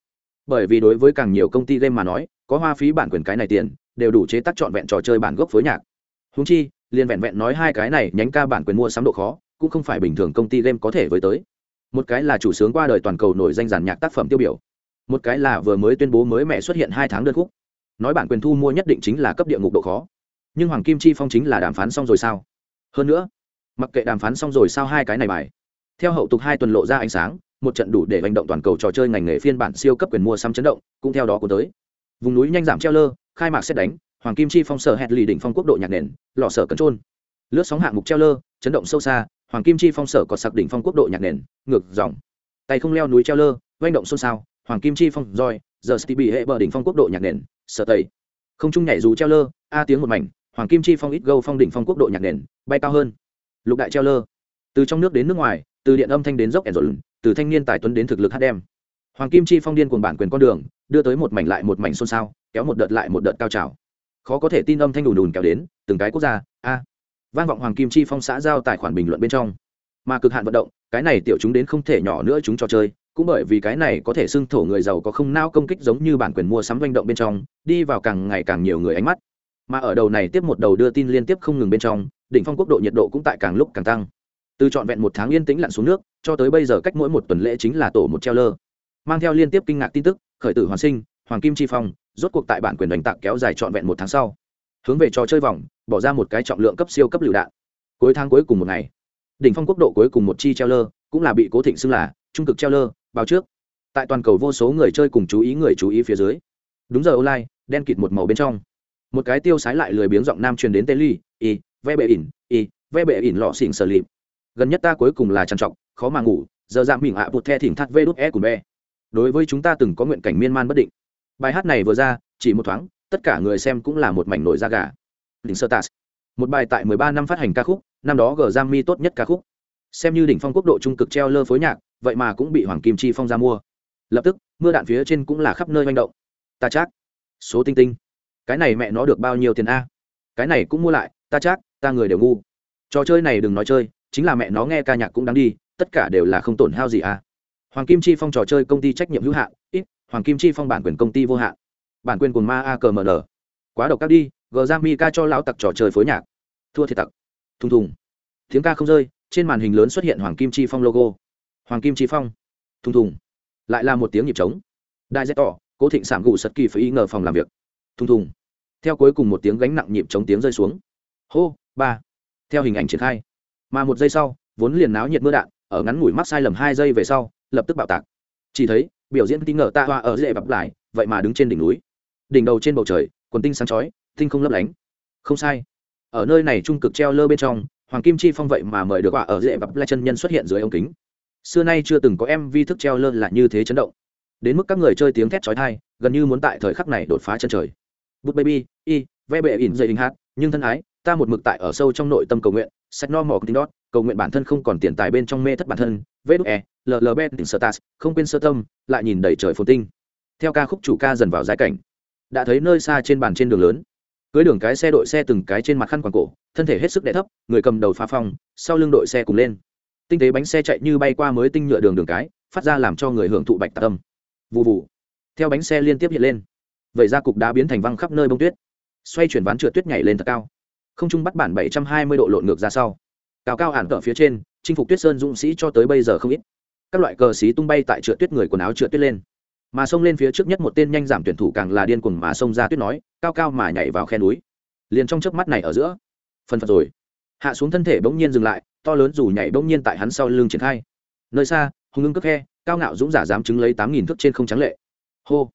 Bởi vì đối với càng nhiều công ty game mà nói, có hoa phí bản quyền cái này tiền, đều đủ chế tác trọn vẹn trò chơi bản gốc phối nhạc. Húng chi, liền vẹn vẹn nói hai cái này nhánh ca bản quyền mua sắm độ khó, cũng không phải bình thường công ty game có thể với tới một cái là chủ sướng qua đời toàn cầu nổi danh giàn nhạc tác phẩm tiêu biểu, một cái là vừa mới tuyên bố mới mẹ xuất hiện hai tháng đơn khúc. Nói bản quyền thu mua nhất định chính là cấp địa ngục độ khó. Nhưng hoàng kim chi phong chính là đàm phán xong rồi sao? Hơn nữa, mặc kệ đàm phán xong rồi sao hai cái này bài, theo hậu tục hai tuần lộ ra ánh sáng, một trận đủ để hành động toàn cầu trò chơi ngành nghề phiên bản siêu cấp quyền mua sắm chấn động, cũng theo đó có tới. Vùng núi nhanh giảm treo lơ, khai mạc xét đánh, hoàng kim chi phong sở hẹn lì đỉnh phong quốc độ nhạc nền, lò sở cấn trôn. Lướt sóng hạng mục treo lơ, chấn động sâu xa hoàng kim chi phong sở có sặc đỉnh phong quốc độ nhạc nền, ngược dòng. Tay không leo núi treo lơ doanh động xôn xao, hoàng kim chi phong roi, giờ stb hệ bờ đỉnh phong quốc độ nhạc nền, sở tây không trung nhảy dù treo lơ, a tiếng một mảnh, hoàng kim chi phong ít gâu phong đỉnh phong quốc độ nhạc nền, bay cao hơn. Lục đại treo lơ. Từ trong nước đến nước ngoài, từ điện âm thanh đến dốc ẻn rộn, từ thanh niên tài tuấn đến thực lực hát đem. Hoàng kim chi phong điên cuồng bản quyền con đường, đưa tới một mảnh lại một mảnh xôn xao, kéo một đợt lại một đợt cao trào. Khó có thể tin âm thanh đùn đùn kéo đến, từng cái quốc gia, a vang vọng hoàng kim chi phong xã giao tài khoản bình luận bên trong. Mà cực hạn vận động, cái này tiểu chúng đến không thể nhỏ nữa chúng trò chơi, cũng bởi vì cái này có thể xưng thổ người giàu có không nao công kích giống như bản quyền mua sắm doanh động bên trong, đi vào càng ngày càng nhiều người ánh mắt. Mà ở đầu này tiếp một đầu đưa tin liên tiếp không ngừng bên trong, đỉnh phong quốc độ nhiệt độ cũng tại càng lúc càng tăng. Từ trọn vẹn một tháng yên tĩnh lặn xuống nước, cho tới bây giờ cách mỗi một tuần lễ chính là tổ một treo lơ mang theo liên tiếp kinh ngạc tin tức, khởi tử hoàn sinh, hoàng kim chi phong, rốt cuộc tại bản quyền đánh tặng kéo dài trọn vẹn một tháng sau hướng về trò chơi vòng, bỏ ra một cái trọng lượng cấp siêu cấp lựu đạn. Cuối tháng cuối cùng một ngày, đỉnh phong quốc độ cuối cùng một chi treo lơ cũng là bị cố thịnh xưng là trung cực treo lơ báo trước. Tại toàn cầu vô số người chơi cùng chú ý người chú ý phía dưới. Đúng giờ online, đen kịt một màu bên trong. Một cái tiêu sái lại lười biếng giọng nam truyền đến tê ly y ve bệ ỉn y ve bệ ỉn lọ xỉn sờ lịp. Gần nhất ta cuối cùng là trằn trọc, khó mà ngủ, giờ dạng mình ạ bụt the thỉnh thắt vê đút e cùng be đối với chúng ta từng có nguyện cảnh miên man bất định. Bài hát này vừa ra, chỉ một thoáng tất cả người xem cũng là một mảnh nổi da gà. Đỉnh sơ một bài tại 13 năm phát hành ca khúc, năm đó gờ giang mi tốt nhất ca khúc. Xem như đỉnh phong quốc độ trung cực treo lơ phối nhạc, vậy mà cũng bị hoàng kim chi phong ra mua. Lập tức, mưa đạn phía trên cũng là khắp nơi manh động. Ta chắc số tinh tinh. Cái này mẹ nó được bao nhiêu tiền a? Cái này cũng mua lại, ta chắc ta người đều ngu. Trò chơi này đừng nói chơi, chính là mẹ nó nghe ca nhạc cũng đáng đi, tất cả đều là không tổn hao gì à hoàng kim chi phong trò chơi công ty trách nhiệm hữu hạn, ít, hoàng kim chi phong bản quyền công ty vô hạn bản quyền cùng ma a cờ mn quá độc các đi, gờ ra mi ca cho lão tặc trò chơi phối nhạc. Thua thiệt tặc. Thùng thùng. Tiếng ca không rơi, trên màn hình lớn xuất hiện hoàng kim chi phong logo. Hoàng kim chi phong. Thùng thùng. Lại là một tiếng nhịp trống. Đại dễ tỏ, cố thịnh sảm gù sật kỳ phải y ngờ phòng làm việc. Thùng thùng. Theo cuối cùng một tiếng gánh nặng nhịp chống tiếng rơi xuống. Hô, ba. Theo hình ảnh triển khai. Mà một giây sau, vốn liền náo nhiệt mưa đạn, ở ngắn ngủi mắc sai lầm hai giây về sau, lập tức bạo tạc. Chỉ thấy, biểu diễn tin ngờ ta hoa ở dễ bập lại, vậy mà đứng trên đỉnh núi đỉnh đầu trên bầu trời, quần tinh sáng chói, tinh không lấp lánh. Không sai. Ở nơi này trung cực treo lơ bên trong, hoàng kim chi phong vậy mà mời được quả ở dễ bập lai chân nhân xuất hiện dưới ống kính. Xưa nay chưa từng có em vi thức treo lơ là như thế chấn động. Đến mức các người chơi tiếng thét chói tai, gần như muốn tại thời khắc này đột phá chân trời. Bút baby, y, ve bệ ỉn dây hình hát nhưng thân ái, ta một mực tại ở sâu trong nội tâm cầu nguyện, sách no mỏ tinh đót cầu nguyện bản thân không còn tiền tài bên trong mê thất bản thân, vê đúc e llb tỉnh sơ tas không quên sơ tâm, lại nhìn đầy trời phồn tinh. Theo ca khúc chủ ca dần vào giai cảnh đã thấy nơi xa trên bàn trên đường lớn. Cưới đường cái xe đội xe từng cái trên mặt khăn quàng cổ, thân thể hết sức đẻ thấp, người cầm đầu phá phong sau lưng đội xe cùng lên. Tinh tế bánh xe chạy như bay qua mới tinh nhựa đường đường cái, phát ra làm cho người hưởng thụ bạch tạ tâm. Vụ vụ theo bánh xe liên tiếp hiện lên. Vậy ra cục đá biến thành văng khắp nơi bông tuyết. Xoay chuyển ván trượt tuyết nhảy lên thật cao. Không trung bắt bản bảy trăm hai mươi độ lộn ngược ra sau. Cao cao hẳn cỡ phía trên, chinh phục tuyết sơn dũng sĩ cho tới bây giờ không ít. Các loại cờ xí tung bay tại trượt tuyết người quần áo trượt tuyết lên mà xông lên phía trước nhất một tên nhanh giảm tuyển thủ càng là điên cuồng mà xông ra tuyết nói, cao cao mà nhảy vào khe núi. Liền trong chớp mắt này ở giữa phần phật rồi. Hạ xuống thân thể bỗng nhiên dừng lại, to lớn dù nhảy bỗng nhiên tại hắn sau lưng triển khai. Nơi xa, hùng ngưng cất khe, cao ngạo dũng giả dám chứng lấy tám nghìn thước trên không trắng lệ. Hô!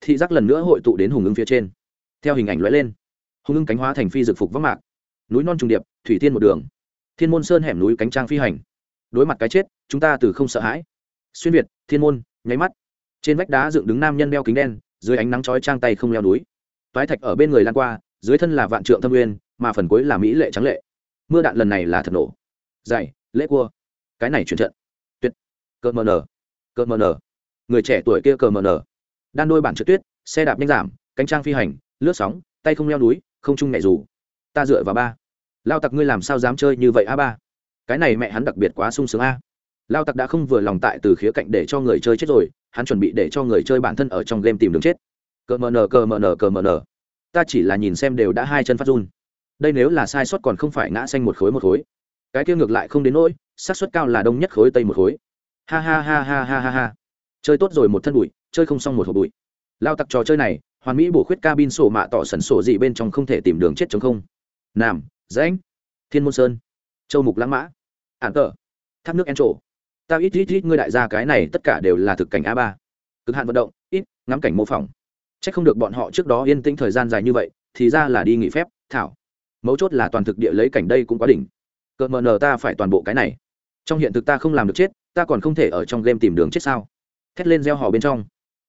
Thị giác lần nữa hội tụ đến hùng ngưng phía trên. Theo hình ảnh lóe lên, hùng ngưng cánh hóa thành phi dực phục vác mạc. Núi non trùng điệp, thủy tiên một đường. Thiên môn sơn hẻm núi cánh trang phi hành. Đối mặt cái chết, chúng ta từ không sợ hãi. Xuyên việt, thiên môn, nháy mắt trên vách đá dựng đứng nam nhân đeo kính đen, dưới ánh nắng chói trang tay không leo núi. Toái thạch ở bên người lan qua, dưới thân là vạn trượng thâm uyên mà phần cuối là mỹ lệ trắng lệ. Mưa đạn lần này là thật nổ. Dày lễ cua. Cái này chuyển trận. Tuyệt. Cờ mờ nở. Cờ mờ nở. Người trẻ tuổi kia cờ mờ nở. Đan đôi bản trượt tuyết, xe đạp nhanh giảm, cánh trang phi hành, lướt sóng, tay không leo núi, không chung nhẹ dù. Ta dựa vào ba. Lao tặc ngươi làm sao dám chơi như vậy a ba? Cái này mẹ hắn đặc biệt quá sung sướng a lao tặc đã không vừa lòng tại từ khía cạnh để cho người chơi chết rồi, hắn chuẩn bị để cho người chơi bản thân ở trong game tìm đường chết. Cờ mờ nờ, cờ mờ nờ, cờ mờ nờ. Ta chỉ là nhìn xem đều đã hai chân phát run. Đây nếu là sai sót còn không phải ngã xanh một khối một khối. Cái kia ngược lại không đến nỗi, xác suất cao là đông nhất khối, tây một khối. Ha ha ha ha ha ha ha. Chơi tốt rồi một thân bụi, chơi không xong một hộp bụi. Lao tặc trò chơi này, hoàn mỹ bổ khuyết cabin sổ mạ tỏ sẩn sổ gì bên trong không thể tìm đường chết chống không. Nam, rãnh, thiên môn sơn, châu mục lãng mã, ản tờ thác nước en trổ ta ít ít ít ngươi đại gia cái này tất cả đều là thực cảnh a ba. Cực hạn vận động, ít, ngắm cảnh mô phỏng. C h ắ c không được bọn họ trước đó yên tĩnh thời gian dài như vậy, thì ra là đi nghỉ phép, thảo. Mấu chốt là toàn thực địa lấy cảnh đây cũng quá đỉnh. Cợt mờ nờ ta phải toàn bộ cái này. Trong hiện thực ta không làm được chết, ta còn không thể ở trong game tìm đường chết sao? Thét lên gieo hò bên trong.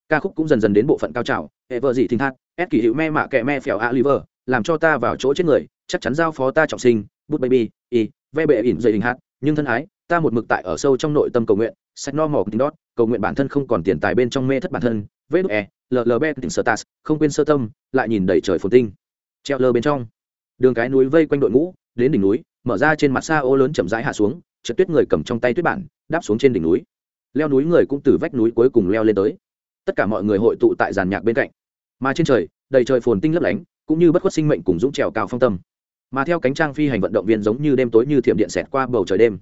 Ca khúc cũng dần dần đến bộ phận cao trào, hệ vợ gì thinh thác ép kỷ hữu me mạ kẹ me phèo a liver làm cho ta vào chỗ chết người, chắc chắn giao phó ta trọng sinh, bút baby, y, ve bệ ỉn dậy đình hát, nhưng thân ái ta một mực tại ở sâu trong nội tâm cầu nguyện, sách no mỏ tính đót cầu nguyện bản thân không còn tiền tài bên trong mê thất bản thân, vê đúc e llb tỉnh sơ tas, không quên sơ tâm, lại nhìn đầy trời phồn tinh. Treo lơ bên trong. Đường cái núi vây quanh đội ngũ, đến đỉnh núi, mở ra trên mặt xa ô lớn chậm rãi hạ xuống, trượt tuyết người cầm trong tay tuyết bản, đáp xuống trên đỉnh núi. Leo núi người cũng từ vách núi cuối cùng leo lên tới. Tất cả mọi người hội tụ tại giàn nhạc bên cạnh. Mà trên trời, đầy trời phồn tinh lấp lánh, cũng như bất khuất sinh mệnh cùng dũng trèo cao phong tâm. Mà theo cánh trang phi hành vận động viên giống như đêm tối như thiểm điện xẹt qua bầu trời đêm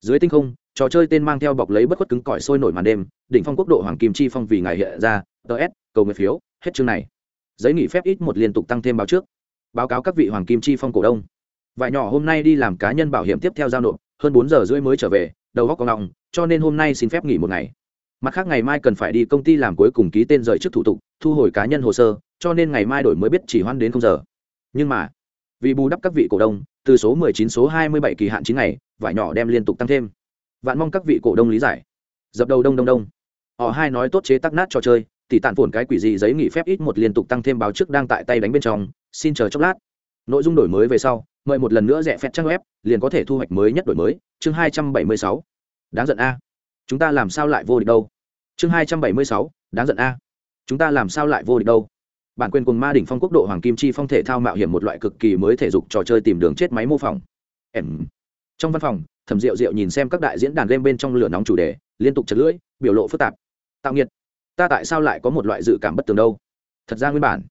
dưới tinh không, trò chơi tên mang theo bọc lấy bất khuất cứng cỏi sôi nổi màn đêm, đỉnh phong quốc độ hoàng kim chi phong vì ngày hiện ra ts cầu nguyện phiếu, hết chương này. Giấy nghỉ phép ít một liên tục tăng thêm báo trước. Báo cáo các vị hoàng kim chi phong cổ đông. Vải nhỏ hôm nay đi làm cá nhân bảo hiểm tiếp theo giao nộp, hơn bốn giờ rưỡi mới trở về, đầu góc có ngọng, cho nên hôm nay xin phép nghỉ một ngày. Mặt khác ngày mai cần phải đi công ty làm cuối cùng ký tên rời trước thủ tục, thu hồi cá nhân hồ sơ, cho nên ngày mai đổi mới biết chỉ hoan đến không giờ. Nhưng mà, vì bù đắp các vị cổ đông từ số 19 số 27 kỳ hạn 9 ngày vải nhỏ đem liên tục tăng thêm. Vạn mong các vị cổ đông lý giải. Dập đầu đông đông đông. Họ hai nói tốt chế tắc nát trò chơi tỷ tản phồn cái quỷ gì giấy nghỉ phép ít một liên tục tăng thêm báo trước đang tại tay đánh bên trong. Xin chờ chốc lát. Nội dung đổi mới về sau mời một lần nữa rẻ phép trang web liền có thể thu hoạch mới nhất đổi mới. Chương 276. đáng giận a. Chúng ta làm sao lại vô địch đâu? Chương 276, đáng giận a. Chúng ta làm sao lại vô địch đâu? Bản quyền cùng ma đỉnh phong quốc độ hoàng kim chi phong thể thao mạo hiểm một loại cực kỳ mới thể dục trò chơi tìm đường chết máy mô phỏng. Em. Trong văn phòng, thẩm diệu diệu nhìn xem các đại diễn đàn game bên trong lửa nóng chủ đề, liên tục chật lưỡi, biểu lộ phức tạp. Tạo nghiệt. Ta tại sao lại có một loại dự cảm bất tường đâu? Thật ra nguyên bản,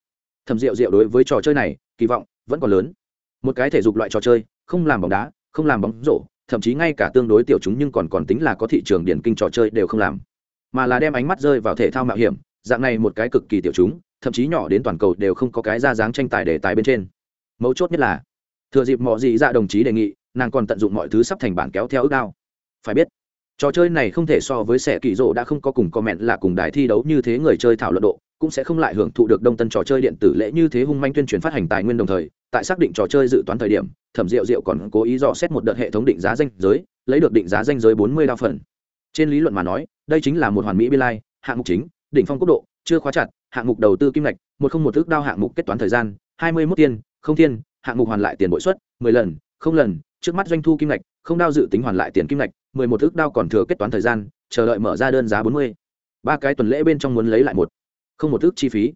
thẩm diệu diệu đối với trò chơi này, kỳ vọng vẫn còn lớn. Một cái thể dục loại trò chơi, không làm bóng đá, không làm bóng rổ, thậm chí ngay cả tương đối tiểu chúng nhưng còn còn tính là có thị trường điển kinh trò chơi đều không làm. Mà là đem ánh mắt rơi vào thể thao mạo hiểm dạng này một cái cực kỳ tiểu chúng, thậm chí nhỏ đến toàn cầu đều không có cái ra dáng tranh tài đề tài bên trên. Mấu chốt nhất là, thừa dịp mọi gì dạ đồng chí đề nghị, nàng còn tận dụng mọi thứ sắp thành bản kéo theo ước đao phải biết, trò chơi này không thể so với sẻ kỳ rộ đã không có cùng comment là cùng đài thi đấu như thế người chơi thảo luận độ, cũng sẽ không lại hưởng thụ được đông tân trò chơi điện tử lễ như thế hung manh tuyên truyền phát hành tài nguyên đồng thời, tại xác định trò chơi dự toán thời điểm, thẩm diệu diệu còn cố ý dò xét một đợt hệ thống định giá danh giới, lấy được định giá danh giới bốn mươi đa phần. Trên lý luận mà nói, đây chính là một hoàn mỹ biên lai, hạng mục chính đỉnh phong quốc độ, chưa khóa chặt, hạng mục đầu tư kim ngạch, một không một thước đao hạng mục kết toán thời gian, hai mươi mốt tiên, không tiên hạng mục hoàn lại tiền bội suất, mười lần, không lần, trước mắt doanh thu kim ngạch, không đao dự tính hoàn lại tiền kim ngạch, mười một thước đao còn thừa kết toán thời gian, chờ đợi mở ra đơn giá bốn mươi. Ba cái tuần lễ bên trong muốn lấy lại một không một thước chi phí.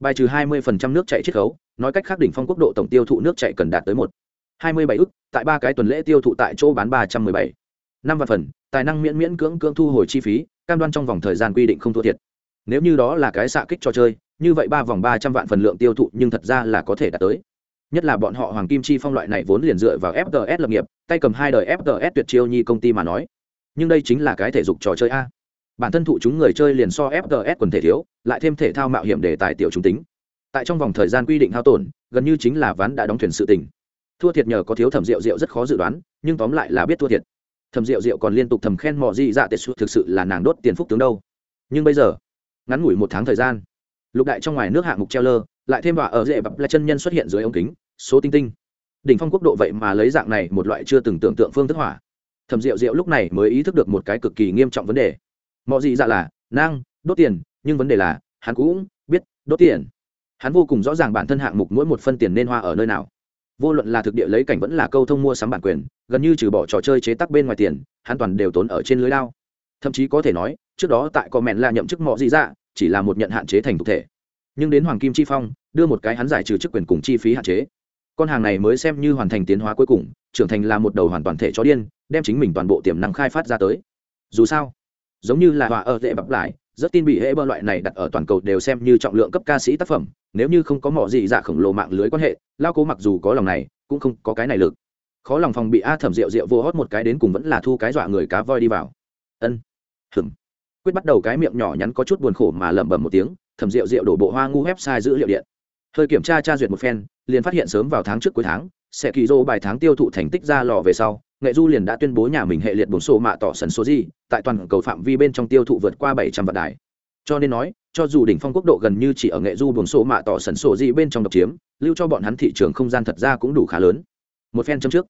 Bài trừ hai mươi phần trăm nước chạy chiết khấu, nói cách khác đỉnh phong quốc độ tổng tiêu thụ nước chạy cần đạt tới một hai mươi bảy ước, tại ba cái tuần lễ tiêu thụ tại chỗ bán ba trăm mười bảy. Năm vạn phần, tài năng miễn miễn cưỡng cưỡng thu hồi chi phí, cam đoan trong vòng thời gian quy định không thua thiệt nếu như đó là cái xạ kích trò chơi, như vậy ba vòng ba trăm vạn phần lượng tiêu thụ nhưng thật ra là có thể đạt tới. Nhất là bọn họ hoàng kim chi phong loại này vốn liền dựa vào fts lập nghiệp, tay cầm hai đời fts tuyệt chiêu nhi công ty mà nói. Nhưng đây chính là cái thể dục trò chơi a. Bản thân thụ chúng người chơi liền so fts quần thể thiếu, lại thêm thể thao mạo hiểm để tài tiểu chúng tính. Tại trong vòng thời gian quy định hao tổn, gần như chính là ván đã đóng thuyền sự tình. Thua thiệt nhờ có thiếu thẩm rượu rượu rất khó dự đoán, nhưng tóm lại là biết thua thiệt. Thẩm rượu rượu còn liên tục thầm khen mò di dạ tệ xuất thực sự là nàng đốt tiền phúc tướng đâu. Nhưng bây giờ ngắn ngủi một tháng thời gian. Lục đại trong ngoài nước hạng mục treo lơ, lại thêm vào ở dễ bập là chân nhân xuất hiện dưới ống kính, số tinh tinh. Đỉnh phong quốc độ vậy mà lấy dạng này một loại chưa từng tưởng tượng phương thức hỏa. Thẩm rượu rượu lúc này mới ý thức được một cái cực kỳ nghiêm trọng vấn đề. Mọi gì dạ là năng đốt tiền, nhưng vấn đề là, hắn cũng biết đốt tiền. Hắn vô cùng rõ ràng bản thân hạng mục mỗi một phân tiền nên hoa ở nơi nào. Vô luận là thực địa lấy cảnh vẫn là câu thông mua sắm bản quyền, gần như trừ bỏ trò chơi chế tác bên ngoài tiền, hắn toàn đều tốn ở trên lưới lao thậm chí có thể nói trước đó tại có mẹn là nhậm chức mọ gì dạ chỉ là một nhận hạn chế thành thực thể. Nhưng đến hoàng kim chi phong, đưa một cái hắn giải trừ chức quyền cùng chi phí hạn chế. Con hàng này mới xem như hoàn thành tiến hóa cuối cùng, trưởng thành là một đầu hoàn toàn thể chó điên, đem chính mình toàn bộ tiềm năng khai phát ra tới. Dù sao, giống như là họa ở dễ bập lại, rất tin bị hễ bơ loại này đặt ở toàn cầu đều xem như trọng lượng cấp ca sĩ tác phẩm, nếu như không có mỏ gì dạ khổng lồ mạng lưới quan hệ, lao cố mặc dù có lòng này, cũng không có cái này lực. Khó lòng phòng bị a thẩm rượu rượu vô hót một cái đến cùng vẫn là thu cái dọa người cá voi đi vào. Ân. Hừng quyết bắt đầu cái miệng nhỏ nhắn có chút buồn khổ mà lẩm bẩm một tiếng thẩm rượu rượu đổ bộ hoa ngu website dữ liệu điện. Hơi kiểm tra tra duyệt một phen, liền phát hiện sớm vào tháng trước cuối tháng, sẽ kỳ dô bài tháng tiêu thụ thành tích ra lò về sau, nghệ du liền đã tuyên bố nhà mình hệ liệt bổn sổ mạ tỏ sần số gì, tại toàn cầu phạm vi bên trong tiêu thụ vượt qua bảy trăm vạn đài. Cho nên nói, cho dù đỉnh phong quốc độ gần như chỉ ở nghệ du bổn sổ mạ tỏ sần số gì bên trong độc chiếm, lưu cho bọn hắn thị trường không gian thật ra cũng đủ khá lớn. Một phen châm trước,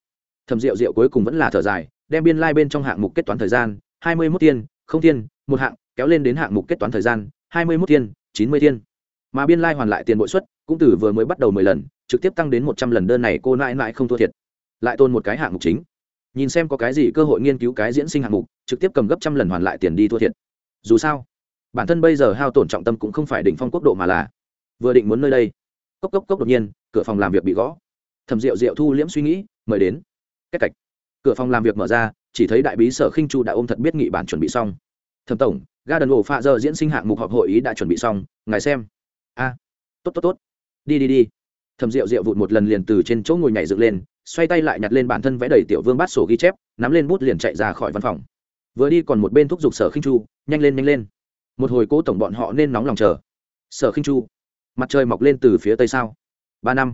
thầm rượu rượu cuối cùng vẫn là thở dài, đem biên lai bên trong hạng mục kết toán thời gian, hai mươi mốt tiên, không tiên một hạng, kéo lên đến hạng mục kết toán thời gian, hai mươi mốt tiên chín mươi tiên mà biên lai、like、hoàn lại tiền bội suất, cũng từ vừa mới bắt đầu mười lần, trực tiếp tăng đến một trăm lần đơn này cô mãi mãi không thua thiệt. Lại tôn một cái hạng mục chính. Nhìn xem có cái gì cơ hội nghiên cứu cái diễn sinh hạng mục, trực tiếp cầm gấp trăm lần hoàn lại tiền đi thua thiệt. Dù sao, bản thân bây giờ hao tổn trọng tâm cũng không phải đỉnh phong quốc độ mà là vừa định muốn nơi đây. Cốc cốc cốc đột nhiên, cửa phòng làm việc bị gõ. Thầm rượu rượu thu liễm suy nghĩ, mời đến. Cách cạch. Cửa phòng làm việc mở ra, chỉ thấy đại bí sở khinh chu đã ôm thật biết nghị bản chuẩn bị xong thẩm tổng, Garden ổ pha giờ diễn sinh hạng mục họp hội ý đã chuẩn bị xong, ngài xem. A tốt tốt tốt. Đi đi đi. Thầm rượu rượu vụt một lần liền từ trên chỗ ngồi nhảy dựng lên, xoay tay lại nhặt lên bản thân vẽ đầy tiểu vương bát sổ ghi chép, nắm lên bút liền chạy ra khỏi văn phòng. Vừa đi còn một bên thúc giục sở khinh chu, nhanh lên nhanh lên. Một hồi cố tổng bọn họ nên nóng lòng chờ. Sở khinh chu, mặt trời mọc lên từ phía tây sao? Ba năm.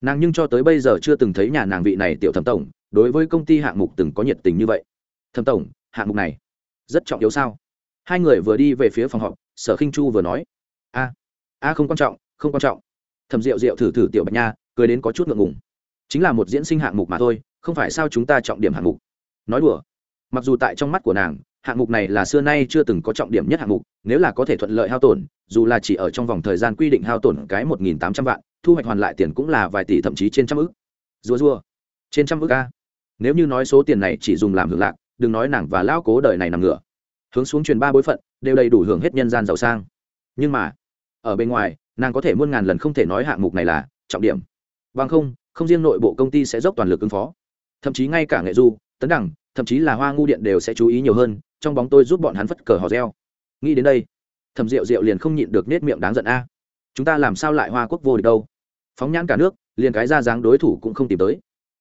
Nàng nhưng cho tới bây giờ chưa từng thấy nhà nàng vị này tiểu thẩm tổng, đối với công ty hạng mục từng có nhiệt tình như vậy. Thẩm tổng, hạng mục này rất trọng yếu sao? Hai người vừa đi về phía phòng họp, sở khinh chu vừa nói, a a không quan trọng, không quan trọng. Thẩm rượu rượu thử thử tiểu bạch nha, cười đến có chút ngượng ngùng. Chính là một diễn sinh hạng mục mà thôi, không phải sao chúng ta trọng điểm hạng mục? Nói đùa, mặc dù tại trong mắt của nàng, hạng mục này là xưa nay chưa từng có trọng điểm nhất hạng mục, nếu là có thể thuận lợi hao tổn, dù là chỉ ở trong vòng thời gian quy định hao tổn cái một nghìn tám trăm vạn, thu hoạch hoàn lại tiền cũng là vài tỷ thậm chí trên trăm ức. Rùa rùa, trên trăm ức a. Nếu như nói số tiền này chỉ dùng làm hưởng lạc, đừng nói nàng và lão cố đời này nằm ngửa hướng xuống truyền ba bối phận, đều đầy đủ hưởng hết nhân gian giàu sang. Nhưng mà, ở bên ngoài, nàng có thể muôn ngàn lần không thể nói hạng mục này là trọng điểm. Bằng không không riêng nội bộ công ty sẽ dốc toàn lực ứng phó. Thậm chí ngay cả nghệ du, tấn đẳng, thậm chí là hoa ngu điện đều sẽ chú ý nhiều hơn, trong bóng tôi giúp bọn hắn phất cờ hò reo. Nghĩ đến đây, thẩm rượu rượu liền không nhịn được nết miệng đáng giận a. Chúng ta làm sao lại hoa quốc vô địch đâu? Phóng nhãn cả nước, liền cái ra dáng đối thủ cũng không tìm tới.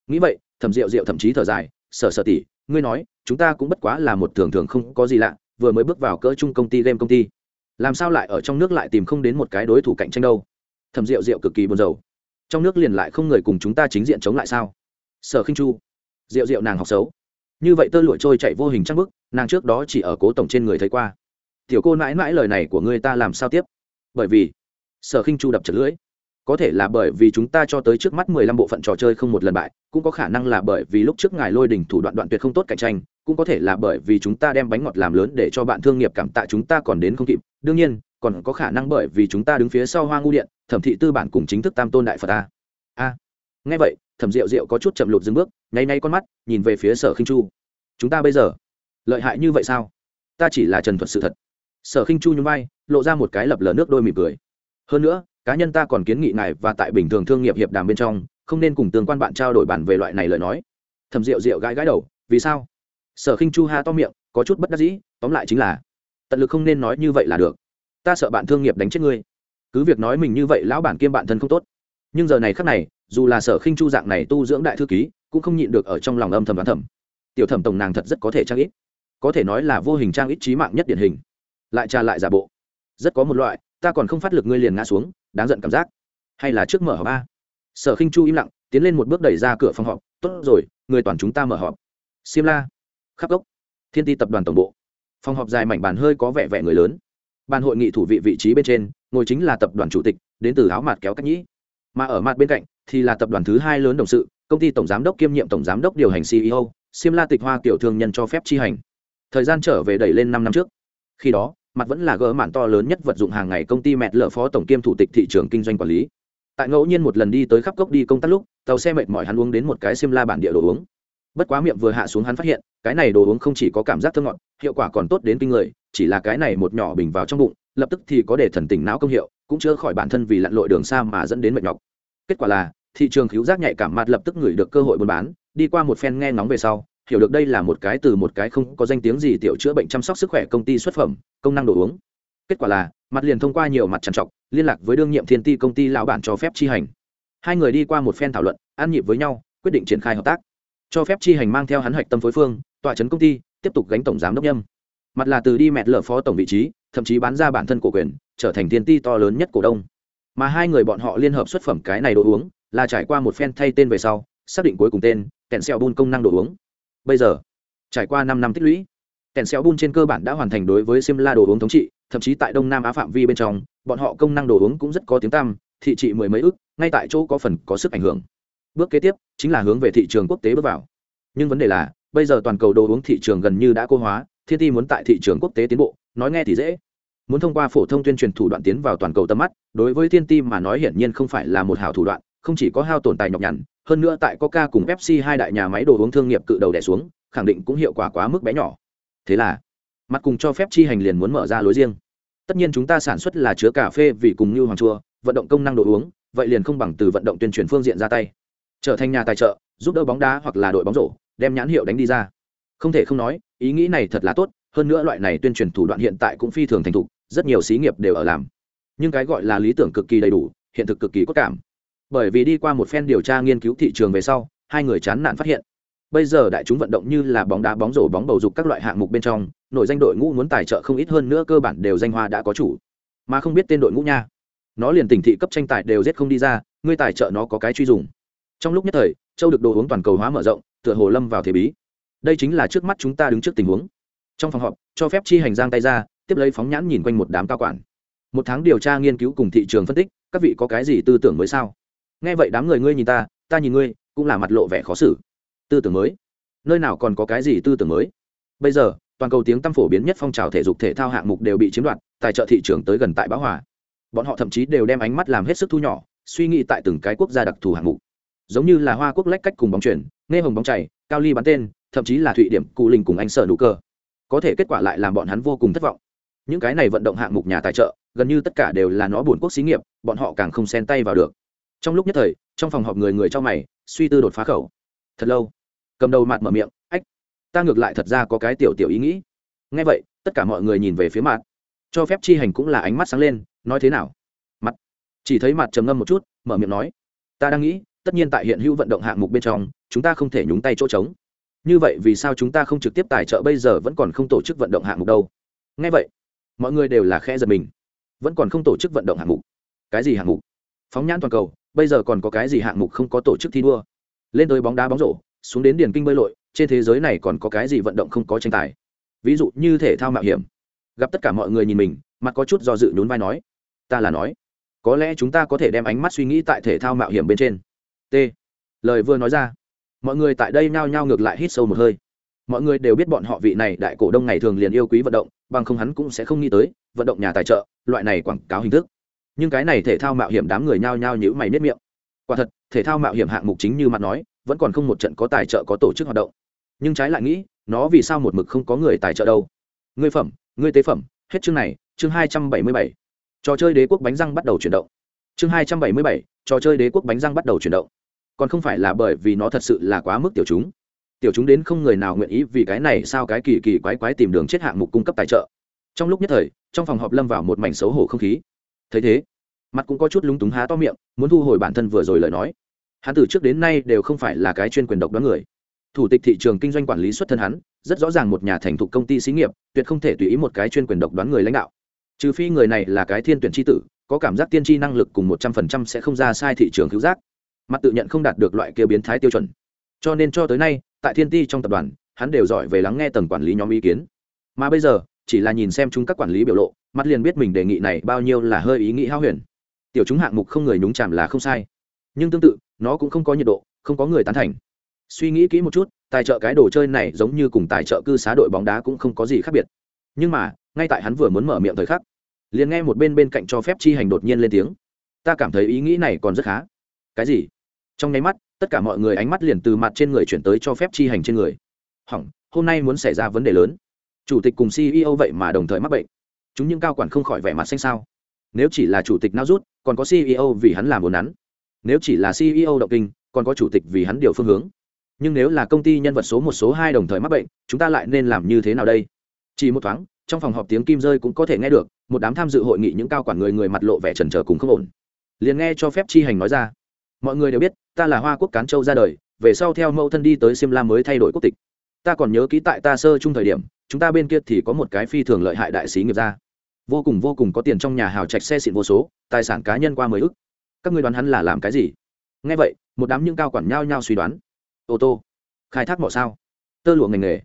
Nghĩ vậy, thẩm rượu rượu thậm chí thở dài, sở sở tỷ ngươi nói, chúng ta cũng bất quá là một thường thường không có gì lạ, vừa mới bước vào cỡ chung công ty game công ty. Làm sao lại ở trong nước lại tìm không đến một cái đối thủ cạnh tranh đâu? Thẩm rượu rượu cực kỳ buồn rầu. Trong nước liền lại không người cùng chúng ta chính diện chống lại sao? Sở khinh chu. Rượu rượu nàng học xấu. Như vậy tơ lụa trôi chạy vô hình trăng bức, nàng trước đó chỉ ở cố tổng trên người thấy qua. Tiểu cô mãi mãi lời này của ngươi ta làm sao tiếp? Bởi vì, sở khinh chu đập chật lưỡi có thể là bởi vì chúng ta cho tới trước mắt mười lăm bộ phận trò chơi không một lần bại, cũng có khả năng là bởi vì lúc trước ngài lôi đỉnh thủ đoạn đoạn tuyệt không tốt cạnh tranh, cũng có thể là bởi vì chúng ta đem bánh ngọt làm lớn để cho bạn thương nghiệp cảm tạ chúng ta còn đến không kịp. Đương nhiên, còn có khả năng bởi vì chúng ta đứng phía sau hoa ngu điện, thẩm thị tư bản cùng chính thức tam tôn đại phật ta. A. Nghe vậy, thẩm rượu rượu có chút chậm lụt dừng bước, nháy nháy con mắt, nhìn về phía sở khinh chu. Chúng ta bây giờ, lợi hại như vậy sao? Ta chỉ là trần thuật sự thật. Sở khinh chu nhún vai, lộ ra một cái lập lờ nước đôi mỉm cười. Hơn nữa cá nhân ta còn kiến nghị ngài và tại bình thường thương nghiệp hiệp đàm bên trong, không nên cùng tương quan bạn trao đổi bản về loại này lời nói. Thầm rượu rượu gãi gãi đầu, vì sao? Sở khinh chu ha to miệng, có chút bất đắc dĩ, tóm lại chính là, tận lực không nên nói như vậy là được. Ta sợ bạn thương nghiệp đánh chết ngươi. Cứ việc nói mình như vậy, lão bản kiêm bạn thân không tốt. Nhưng giờ này khắc này, dù là sở khinh chu dạng này tu dưỡng đại thư ký, cũng không nhịn được ở trong lòng âm thầm đoán thầm. Tiểu thẩm tổng nàng thật rất có thể trang ít. Có thể nói là vô hình trang ít trí mạng nhất điển hình. Lại trà lại giả bộ. Rất có một loại ta còn không phát lực ngươi liền ngã xuống, đáng giận cảm giác. Hay là trước mở họp a? Sở khinh chu im lặng, tiến lên một bước đẩy ra cửa phòng họp. Tốt rồi, người toàn chúng ta mở họp. Siêm la khắc gốc. Thiên ti tập đoàn tổng bộ. Phòng họp dài mảnh bàn hơi có vẻ vẻ người lớn. Bàn hội nghị thủ vị vị trí bên trên, ngồi chính là tập đoàn chủ tịch, đến từ áo mặt kéo cách nhĩ. Mà ở mặt bên cạnh, thì là tập đoàn thứ hai lớn đồng sự, công ty tổng giám đốc kiêm nhiệm tổng giám đốc điều hành ceo siêm la tịch hoa kiểu thương nhân cho phép chi hành. Thời gian trở về đẩy lên năm năm trước. Khi đó mặt vẫn là gỡ mạn to lớn nhất vật dụng hàng ngày công ty mẹt lở phó tổng kiêm thủ tịch thị trường kinh doanh quản lý. Tại ngẫu nhiên một lần đi tới khắp cốc đi công tác lúc, tàu xe mệt mỏi hắn uống đến một cái xiêm la bản địa đồ uống. Bất quá miệng vừa hạ xuống hắn phát hiện, cái này đồ uống không chỉ có cảm giác thơ ngọt, hiệu quả còn tốt đến kinh người, chỉ là cái này một nhỏ bình vào trong bụng, lập tức thì có để thần tỉnh não công hiệu, cũng chữa khỏi bản thân vì lặn lội đường xa mà dẫn đến mệt nhọc. Kết quả là, thị trường cứu giác nhạy cảm mặt lập tức ngửi được cơ hội buôn bán, đi qua một phen nghe ngóng về sau hiểu được đây là một cái từ một cái không có danh tiếng gì, tiểu chữa bệnh chăm sóc sức khỏe công ty xuất phẩm, công năng đồ uống. Kết quả là, mặt liền thông qua nhiều mặt trằn trọc, liên lạc với đương nhiệm thiên ti công ty lão bản cho phép chi hành. Hai người đi qua một phen thảo luận an nhịp với nhau, quyết định triển khai hợp tác. Cho phép chi hành mang theo hắn hạch tâm phối phương, tọa trấn công ty, tiếp tục gánh tổng giám đốc nhâm. Mặt là từ đi mẹt lở phó tổng vị trí, thậm chí bán ra bản thân cổ quyền, trở thành thiên ti to lớn nhất cổ đông. Mà hai người bọn họ liên hợp xuất phẩm cái này đồ uống, là trải qua một phen thay tên về sau, xác định cuối cùng tên, kèn xeo bun công năng đồ uống bây giờ trải qua năm năm tích lũy, kèn xéo bun trên cơ bản đã hoàn thành đối với simla đồ uống thống trị, thậm chí tại đông nam á phạm vi bên trong, bọn họ công năng đồ uống cũng rất có tiếng tăm, thị trị mười mấy ước ngay tại chỗ có phần có sức ảnh hưởng. Bước kế tiếp chính là hướng về thị trường quốc tế bước vào. Nhưng vấn đề là, bây giờ toàn cầu đồ uống thị trường gần như đã cô hóa, thiên ti muốn tại thị trường quốc tế tiến bộ, nói nghe thì dễ. Muốn thông qua phổ thông tuyên truyền thủ đoạn tiến vào toàn cầu tầm mắt, đối với thiên ti mà nói hiển nhiên không phải là một hảo thủ đoạn, không chỉ có hao tồn tài nhọc nhằn hơn nữa tại coca cùng pepsi hai đại nhà máy đồ uống thương nghiệp cự đầu đẻ xuống, khẳng định cũng hiệu quả quá mức bé nhỏ. Thế là, mặt cùng cho phép chi hành liền muốn mở ra lối riêng. Tất nhiên chúng ta sản xuất là chứa cà phê vì cùng như hoàng chua, vận động công năng đồ uống, vậy liền không bằng từ vận động tuyên truyền phương diện ra tay. Trở thành nhà tài trợ, giúp đỡ bóng đá hoặc là đội bóng rổ, đem nhãn hiệu đánh đi ra. Không thể không nói, ý nghĩ này thật là tốt, hơn nữa loại này tuyên truyền thủ đoạn hiện tại cũng phi thường thành thục, rất nhiều xí nghiệp đều ở làm. Nhưng cái gọi là lý tưởng cực kỳ đầy đủ, hiện thực cực kỳ có cảm bởi vì đi qua một phen điều tra nghiên cứu thị trường về sau, hai người chán nản phát hiện. Bây giờ đại chúng vận động như là bóng đá bóng rổ bóng bầu dục các loại hạng mục bên trong nội danh đội ngũ muốn tài trợ không ít hơn nữa cơ bản đều danh hoa đã có chủ. Mà không biết tên đội ngũ nha. Nó liền tỉnh thị cấp tranh tài đều giết không đi ra, ngươi tài trợ nó có cái truy dùng. Trong lúc nhất thời, châu được đồ uống toàn cầu hóa mở rộng, tựa hồ lâm vào thế bí. Đây chính là trước mắt chúng ta đứng trước tình huống. Trong phòng họp, cho phép chi hành giang tay ra, tiếp lấy phóng nhãn nhìn quanh một đám cao quản. Một tháng điều tra nghiên cứu cùng thị trường phân tích, các vị có cái gì tư tưởng mới sao? Nghe vậy đám người ngươi nhìn ta ta nhìn ngươi, cũng là mặt lộ vẻ khó xử. Tư tưởng mới. Nơi nào còn có cái gì tư tưởng mới? Bây giờ, toàn cầu tiếng tăm phổ biến nhất phong trào thể dục thể thao hạng mục đều bị chiếm đoạt, tài trợ thị trường tới gần tại bão hòa. Bọn họ thậm chí đều đem ánh mắt làm hết sức thu nhỏ, suy nghĩ tại từng cái quốc gia đặc thù hạng mục. Giống như là hoa quốc lách cách cùng bóng chuyển, nghe hồng bóng chảy, cao ly bắn tên, thậm chí là thụy điểm cụ linh cùng anh sở nụ cơ có thể kết quả lại làm bọn hắn vô cùng thất vọng. Những cái này vận động hạng mục nhà tài trợ, gần như tất cả đều là nó buồn quốc xí nghiệp, bọn họ càng không xen tay vào được trong lúc nhất thời, trong phòng họp người người trong mày, suy tư đột phá khẩu. Thật lâu. Cầm đầu mặt mở miệng, ách, ta ngược lại thật ra có cái tiểu tiểu ý nghĩ. Ngay vậy, tất cả mọi người nhìn về phía mặt. Cho phép chi hành cũng là ánh mắt sáng lên, nói thế nào? Mặt chỉ thấy mặt trầm ngâm một chút, mở miệng nói, ta đang nghĩ, tất nhiên tại hiện hữu vận động hạng mục bên trong, chúng ta không thể nhúng tay chỗ trống. Như vậy vì sao chúng ta không trực tiếp tài trợ bây giờ vẫn còn không tổ chức vận động hạng mục đâu? Ngay vậy, mọi người đều là khe giật mình. Vẫn còn không tổ chức vận động hạng mục. Cái gì hạng mục? Phóng nhãn toàn cầu bây giờ còn có cái gì hạng mục không có tổ chức thi đua? Lên tới bóng đá bóng rổ, xuống đến điền kinh bơi lội, trên thế giới này còn có cái gì vận động không có tranh tài? Ví dụ như thể thao mạo hiểm. Gặp tất cả mọi người nhìn mình, mặt có chút do dự nhún vai nói, ta là nói, có lẽ chúng ta có thể đem ánh mắt suy nghĩ tại thể thao mạo hiểm bên trên. T. Lời vừa nói ra, mọi người tại đây nhao nhao ngược lại hít sâu một hơi. Mọi người đều biết bọn họ vị này đại cổ đông ngày thường liền yêu quý vận động, bằng không hắn cũng sẽ không nghĩ tới vận động nhà tài trợ, loại này quảng cáo hình thức nhưng cái này thể thao mạo hiểm đám người nhao nhao nhữ mày nếp miệng. Quả thật, thể thao mạo hiểm hạng mục chính như mặt nói, vẫn còn không một trận có tài trợ có tổ chức hoạt động. Nhưng trái lại nghĩ, nó vì sao một mực không có người tài trợ đâu? Ngươi phẩm, ngươi tế phẩm, hết chương này, chương hai trăm bảy mươi bảy. Trò chơi đế quốc bánh răng bắt đầu chuyển động. Chương hai trăm bảy mươi bảy, trò chơi đế quốc bánh răng bắt đầu chuyển động. Còn không phải là bởi vì nó thật sự là quá mức tiểu chúng. Tiểu chúng đến không người nào nguyện ý vì cái này sao cái kỳ kỳ quái quái tìm đường chết hạng mục cung cấp tài trợ. Trong lúc nhất thời, trong phòng họp lâm vào một mảnh xấu hổ không khí. Thấy thế mặt cũng có chút lúng túng há to miệng, muốn thu hồi bản thân vừa rồi lời nói. Hắn từ trước đến nay đều không phải là cái chuyên quyền độc đoán người. Thủ tịch thị trường kinh doanh quản lý xuất thân hắn, rất rõ ràng một nhà thành thục công ty xí nghiệp, tuyệt không thể tùy ý một cái chuyên quyền độc đoán người lãnh đạo. Trừ phi người này là cái thiên tuyển tri tử, có cảm giác tiên tri năng lực cùng một trăm phần trăm sẽ không ra sai thị trường cứu giác. Mặt tự nhận không đạt được loại kia biến thái tiêu chuẩn. Cho nên cho tới nay, tại thiên ti trong tập đoàn, hắn đều giỏi về lắng nghe tầng quản lý nhóm ý kiến. Mà bây giờ, chỉ là nhìn xem chúng các quản lý biểu lộ, mặt liền biết mình đề nghị này bao nhiêu là hơi ý nghĩ hao huyền tiểu chúng hạng mục không người nhúng chạm là không sai. Nhưng tương tự, nó cũng không có nhiệt độ, không có người tán thành. Suy nghĩ kỹ một chút, tài trợ cái đồ chơi này giống như cùng tài trợ cư xá đội bóng đá cũng không có gì khác biệt. Nhưng mà, ngay tại hắn vừa muốn mở miệng thời khắc, liền nghe một bên bên cạnh cho phép chi hành đột nhiên lên tiếng. Ta cảm thấy ý nghĩ này còn rất khá. Cái gì? Trong nháy mắt, tất cả mọi người ánh mắt liền từ mặt trên người chuyển tới cho phép chi hành trên người. Hỏng, hôm nay muốn xảy ra vấn đề lớn. Chủ tịch cùng ceo vậy mà đồng thời mắc bệnh. Chúng những cao quản không khỏi vẻ mặt xanh sao nếu chỉ là chủ tịch nao rút còn có ceo vì hắn làm bốn nắn. Nếu chỉ là ceo động kinh, còn có chủ tịch vì hắn điều phương hướng. Nhưng nếu là công ty nhân vật số một, số hai đồng thời mắc bệnh, chúng ta lại nên làm như thế nào đây? Chỉ một thoáng, trong phòng họp tiếng kim rơi cũng có thể nghe được, một đám tham dự hội nghị những cao quản người người mặt lộ vẻ trần trờ cùng không ổn. Liền nghe cho phép chi hành nói ra. Mọi người đều biết, ta là hoa quốc cán châu ra đời, về sau theo mẫu thân đi tới Siêm lam mới thay đổi quốc tịch. Ta còn nhớ ký tại ta sơ chung thời điểm, chúng ta bên kia thì có một cái phi thường lợi hại đại sĩ nghiệp gia vô cùng vô cùng có tiền trong nhà hào trạch xe xịn vô số, tài sản cá nhân qua mười ức. Các ngươi đoán hắn là làm cái gì? Nghe vậy, một đám những cao quản nhao nhao suy đoán. Ô tô, khai thác mỏ sao? Tơ lụa ngành nghề.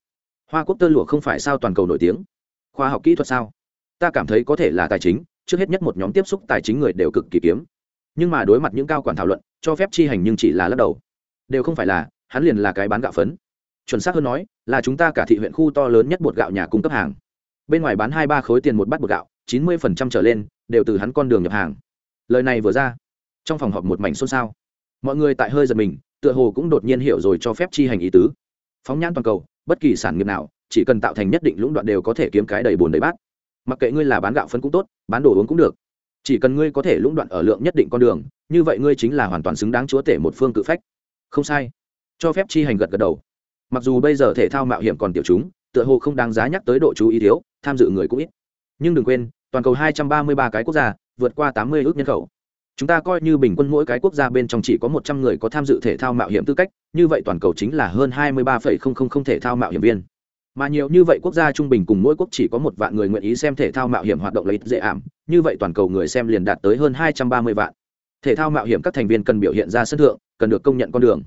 Hoa quốc tơ lụa không phải sao toàn cầu nổi tiếng. Khoa học kỹ thuật sao? Ta cảm thấy có thể là tài chính, trước hết nhất một nhóm tiếp xúc tài chính người đều cực kỳ kiếm. Nhưng mà đối mặt những cao quản thảo luận, cho phép chi hành nhưng chỉ là lắc đầu. Đều không phải là, hắn liền là cái bán gạo phấn. Chuẩn xác hơn nói, là chúng ta cả thị huyện khu to lớn nhất bột gạo nhà cung cấp hàng. Bên ngoài bán hai ba khối tiền một bát bột gạo chín mươi phần trăm trở lên đều từ hắn con đường nhập hàng. Lời này vừa ra, trong phòng họp một mảnh xôn xao. Mọi người tại hơi giật mình, tựa hồ cũng đột nhiên hiểu rồi cho phép chi hành ý tứ. Phóng nhãn toàn cầu, bất kỳ sản nghiệp nào, chỉ cần tạo thành nhất định lũng đoạn đều có thể kiếm cái đầy bồn đầy bát. Mặc kệ ngươi là bán gạo phân cũng tốt, bán đồ uống cũng được. Chỉ cần ngươi có thể lũng đoạn ở lượng nhất định con đường, như vậy ngươi chính là hoàn toàn xứng đáng chúa tể một phương cự phách. Không sai. Cho phép chi hành gật gật đầu. Mặc dù bây giờ thể thao mạo hiểm còn tiểu chúng, tựa hồ không đáng giá nhắc tới độ chú ý thiếu, tham dự người cũng ít nhưng đừng quên toàn cầu 233 cái quốc gia vượt qua 80 ước nhân khẩu. Chúng ta coi như bình quân mỗi cái quốc gia bên trong chỉ có 100 người có tham dự thể thao mạo hiểm tư cách như vậy toàn cầu chính là hơn 23,000 thể thao mạo hiểm viên. Mà nhiều như vậy quốc gia trung bình cùng mỗi quốc chỉ có một vạn người nguyện ý xem thể thao mạo hiểm hoạt động lấy dễ ảm như vậy toàn cầu người xem liền đạt tới hơn 230 vạn. Thể thao mạo hiểm các thành viên cần biểu hiện ra sân thượng cần được công nhận con đường.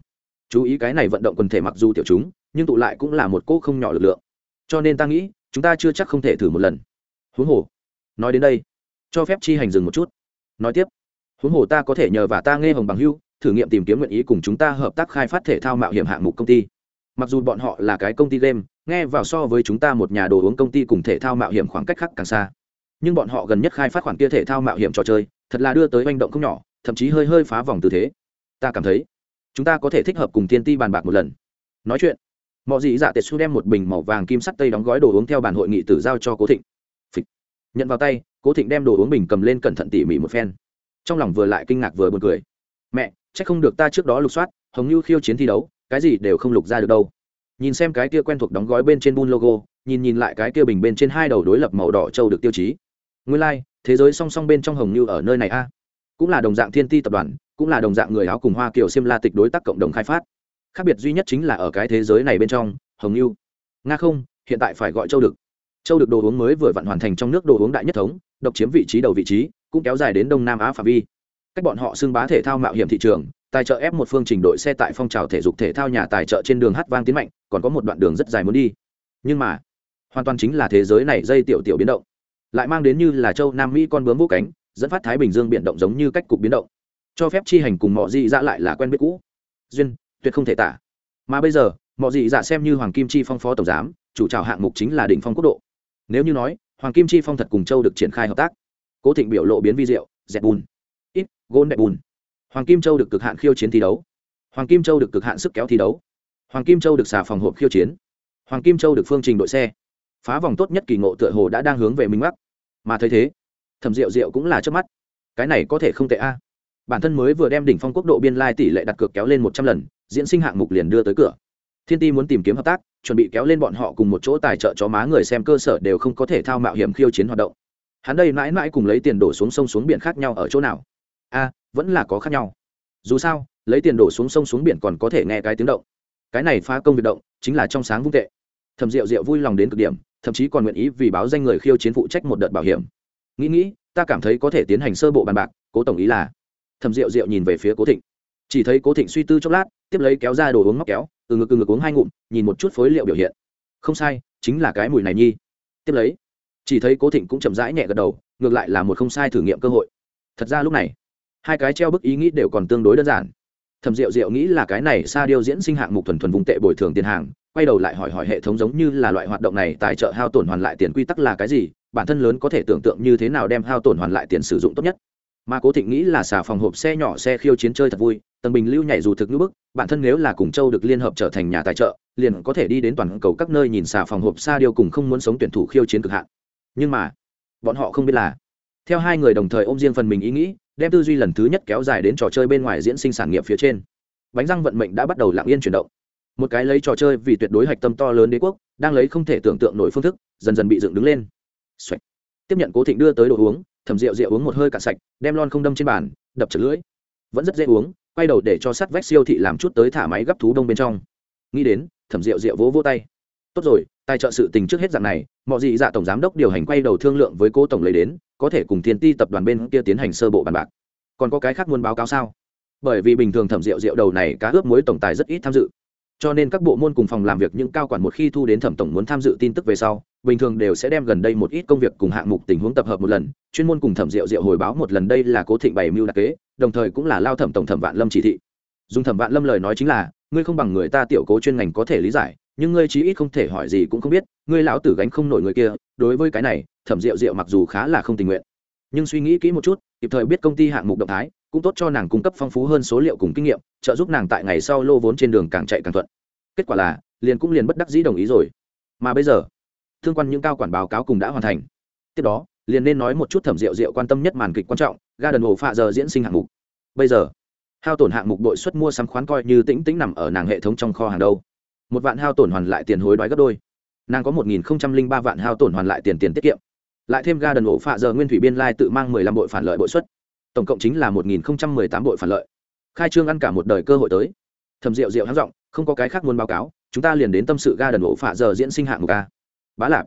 Chú ý cái này vận động quần thể mặc dù tiểu chúng nhưng tụ lại cũng là một cỗ không nhỏ lực lượng. Cho nên ta nghĩ chúng ta chưa chắc không thể thử một lần huống hồ, nói đến đây, cho phép chi hành dừng một chút. Nói tiếp, huống hồ ta có thể nhờ và ta nghe hồng bằng hưu thử nghiệm tìm kiếm nguyện ý cùng chúng ta hợp tác khai phát thể thao mạo hiểm hạng mục công ty. Mặc dù bọn họ là cái công ty game, nghe vào so với chúng ta một nhà đồ uống công ty cùng thể thao mạo hiểm khoảng cách khác càng xa. Nhưng bọn họ gần nhất khai phát khoản kia thể thao mạo hiểm trò chơi, thật là đưa tới manh động không nhỏ, thậm chí hơi hơi phá vòng tư thế. Ta cảm thấy, chúng ta có thể thích hợp cùng Thiên ti bàn bạc một lần. Nói chuyện mọi dị dạ tệ xu đem một bình màu vàng kim sắt tây đóng gói đồ uống theo bàn hội nghị tử giao cho cố thịnh nhận vào tay cố thịnh đem đồ uống bình cầm lên cẩn thận tỉ mỉ một phen. Trong lòng vừa lại kinh ngạc vừa buồn cười. Mẹ chắc không được ta trước đó lục soát hồng như khiêu chiến thi đấu cái gì đều không lục ra được đâu. Nhìn xem cái kia quen thuộc đóng gói bên trên bun logo nhìn nhìn lại cái kia bình bên trên hai đầu đối lập màu đỏ châu được tiêu chí. Nguyên lai、like, thế giới song song bên trong hồng như ở nơi này a. Cũng là đồng dạng thiên ti tập đoàn cũng là đồng dạng người áo cùng hoa kiều xiêm la tịch đối tác cộng đồng khai phát. Khác biệt duy nhất chính là ở cái thế giới này bên trong hồng như nga không hiện tại phải gọi châu được châu được đồ uống mới vừa vặn hoàn thành trong nước đồ uống đại nhất thống, độc chiếm vị trí đầu vị trí, cũng kéo dài đến đông nam á phạm vi. Cách bọn họ xưng bá thể thao mạo hiểm thị trường, tài trợ ép một phương trình đội xe tại phong trào thể dục thể thao nhà tài trợ trên đường hát vang tiến mạnh, còn có một đoạn đường rất dài muốn đi. Nhưng mà, hoàn toàn chính là thế giới này dây tiểu tiểu biến động. Lại mang đến như là châu nam mỹ con bướm vũ cánh, dẫn phát thái bình dương biển động giống như cách cục biến động. Cho phép chi hành cùng mọi gì dạ lại là quen biết cũ. Duyên, tuyệt không thể tả. Mà bây giờ mọi gì dạ xem như hoàng kim chi phong phó tổng giám, chủ trào hạng mục chính là đỉnh phong quốc độ nếu như nói, hoàng kim chi phong thật cùng châu được triển khai hợp tác. Cố thịnh biểu lộ biến vi diệu dẹp bùn. Ít, gôn đẹp bùn. Hoàng kim châu được cực hạn khiêu chiến thi đấu. Hoàng kim châu được cực hạn sức kéo thi đấu. Hoàng kim châu được xà phòng hộp khiêu chiến. Hoàng kim châu được phương trình đội xe. Phá vòng tốt nhất kỳ ngộ tựa hồ đã đang hướng về minh mắc. Mà thấy thế, thẩm rượu rượu cũng là trước mắt. Cái này có thể không tệ a. Bản thân mới vừa đem đỉnh phong quốc độ biên lai tỷ lệ đặt cược kéo lên một trăm lần, diễn sinh hạng mục liền đưa tới cửa thiên ti muốn tìm kiếm hợp tác, chuẩn bị kéo lên bọn họ cùng một chỗ tài trợ cho má người xem cơ sở đều không có thể thao mạo hiểm khiêu chiến hoạt động. Hắn đây mãi mãi cùng lấy tiền đổ xuống sông xuống biển khác nhau ở chỗ nào? A, vẫn là có khác nhau. Dù sao, lấy tiền đổ xuống sông xuống biển còn có thể nghe cái tiếng động. Cái này phá công việc động, chính là trong sáng vung tệ. Thầm rượu rượu vui lòng đến cực điểm, thậm chí còn nguyện ý vì báo danh người khiêu chiến phụ trách một đợt bảo hiểm. Nghĩ nghĩ, ta cảm thấy có thể tiến hành sơ bộ bàn bạc, cố tổng ý là. Thầm rượu rượu nhìn về phía cố thịnh. Chỉ thấy cố thịnh suy tư chốc lát, tiếp lấy kéo ra đồ uống móc kéo từ ngực từ ngực uống hai ngụm, nhìn một chút phối liệu biểu hiện. Không sai, chính là cái mùi này nhi. Tiếp lấy, chỉ thấy cố thịnh cũng chậm rãi nhẹ gật đầu, ngược lại là một không sai thử nghiệm cơ hội. Thật ra lúc này, hai cái treo bức ý nghĩ đều còn tương đối đơn giản. Thầm rượu rượu nghĩ là cái này xa điêu diễn sinh hạng mục thuần thuần vùng tệ bồi thường tiền hàng, quay đầu lại hỏi hỏi hệ thống giống như là loại hoạt động này tài trợ hao tổn hoàn lại tiền quy tắc là cái gì, bản thân lớn có thể tưởng tượng như thế nào đem hao tổn hoàn lại tiền sử dụng tốt nhất. Mà cố thịnh nghĩ là xả phòng hộp xe nhỏ xe khiêu chiến chơi thật vui tầng bình lưu nhảy dù thực như bức, bản thân nếu là cùng châu được liên hợp trở thành nhà tài trợ, liền có thể đi đến toàn cầu các nơi nhìn xả phòng hộp xa điều cùng không muốn sống tuyển thủ khiêu chiến cực hạn. Nhưng mà, bọn họ không biết là, theo hai người đồng thời ôm riêng phần mình ý nghĩ, đem tư duy lần thứ nhất kéo dài đến trò chơi bên ngoài diễn sinh sản nghiệp phía trên. Bánh răng vận mệnh đã bắt đầu lặng yên chuyển động. Một cái lấy trò chơi vì tuyệt đối hạch tâm to lớn đế quốc, đang lấy không thể tưởng tượng nổi phương thức, dần dần bị dựng đứng lên. Xoạch. tiếp nhận cố thịnh đưa tới đồ uống thẩm rượu rượu uống một hơi cạn sạch, đem lon không đâm trên bàn, đập chật lưỡi. Vẫn rất dễ uống quay đầu để cho sắt vách siêu thị làm chút tới thả máy gấp thú đông bên trong. Nghĩ đến, thẩm rượu rượu vỗ vỗ tay. Tốt rồi, tài trợ sự tình trước hết dạng này, mọi gì dạ tổng giám đốc điều hành quay đầu thương lượng với cố tổng lấy đến, có thể cùng thiên ti tập đoàn bên kia tiến hành sơ bộ bàn bạc. Còn có cái khác muốn báo cáo sao? Bởi vì bình thường thẩm rượu rượu đầu này cá ướp muối tổng tài rất ít tham dự cho nên các bộ môn cùng phòng làm việc những cao quản một khi thu đến thẩm tổng muốn tham dự tin tức về sau, bình thường đều sẽ đem gần đây một ít công việc cùng hạng mục tình huống tập hợp một lần, chuyên môn cùng thẩm rượu rượu hồi báo một lần đây là cố thịnh bày mưu đặc kế, đồng thời cũng là lao thẩm tổng thẩm vạn lâm chỉ thị. Dùng thẩm vạn lâm lời nói chính là, ngươi không bằng người ta tiểu cố chuyên ngành có thể lý giải, nhưng ngươi chí ít không thể hỏi gì cũng không biết, ngươi lão tử gánh không nổi người kia, đối với cái này, thẩm rượu rượu mặc dù khá là không tình nguyện nhưng suy nghĩ kỹ một chút, kịp thời biết công ty hạng mục động thái, cũng tốt cho nàng cung cấp phong phú hơn số liệu cùng kinh nghiệm, trợ giúp nàng tại ngày sau lô vốn trên đường càng chạy càng thuận. Kết quả là, liền cũng liền bất đắc dĩ đồng ý rồi. Mà bây giờ, thương quan những cao quản báo cáo cùng đã hoàn thành. Tiếp đó, liền nên nói một chút thẩm rượu rượu quan tâm nhất màn kịch quan trọng ga đần hồ phạ giờ diễn sinh hạng mục. Bây giờ, hao tổn hạng mục đội xuất mua sắm khoán coi như tĩnh tĩnh nằm ở nàng hệ thống trong kho hàng đâu. Một vạn hao tổn hoàn lại tiền hối đoái gấp đôi. Nàng có một nghìn ba vạn hao tổn hoàn lại tiền tiền tiết kiệm lại thêm ga đần ổ phạ giờ nguyên thủy biên lai tự mang mười lăm bội phản lợi bội xuất. Tổng cộng chính là một nghìn tám bội phản lợi. Khai trương ăn cả một đời cơ hội tới. Thầm rượu rượu háng giọng, không có cái khác muốn báo cáo, chúng ta liền đến tâm sự ga đần ổ phạ giờ diễn sinh hạng mục ca bá lạp,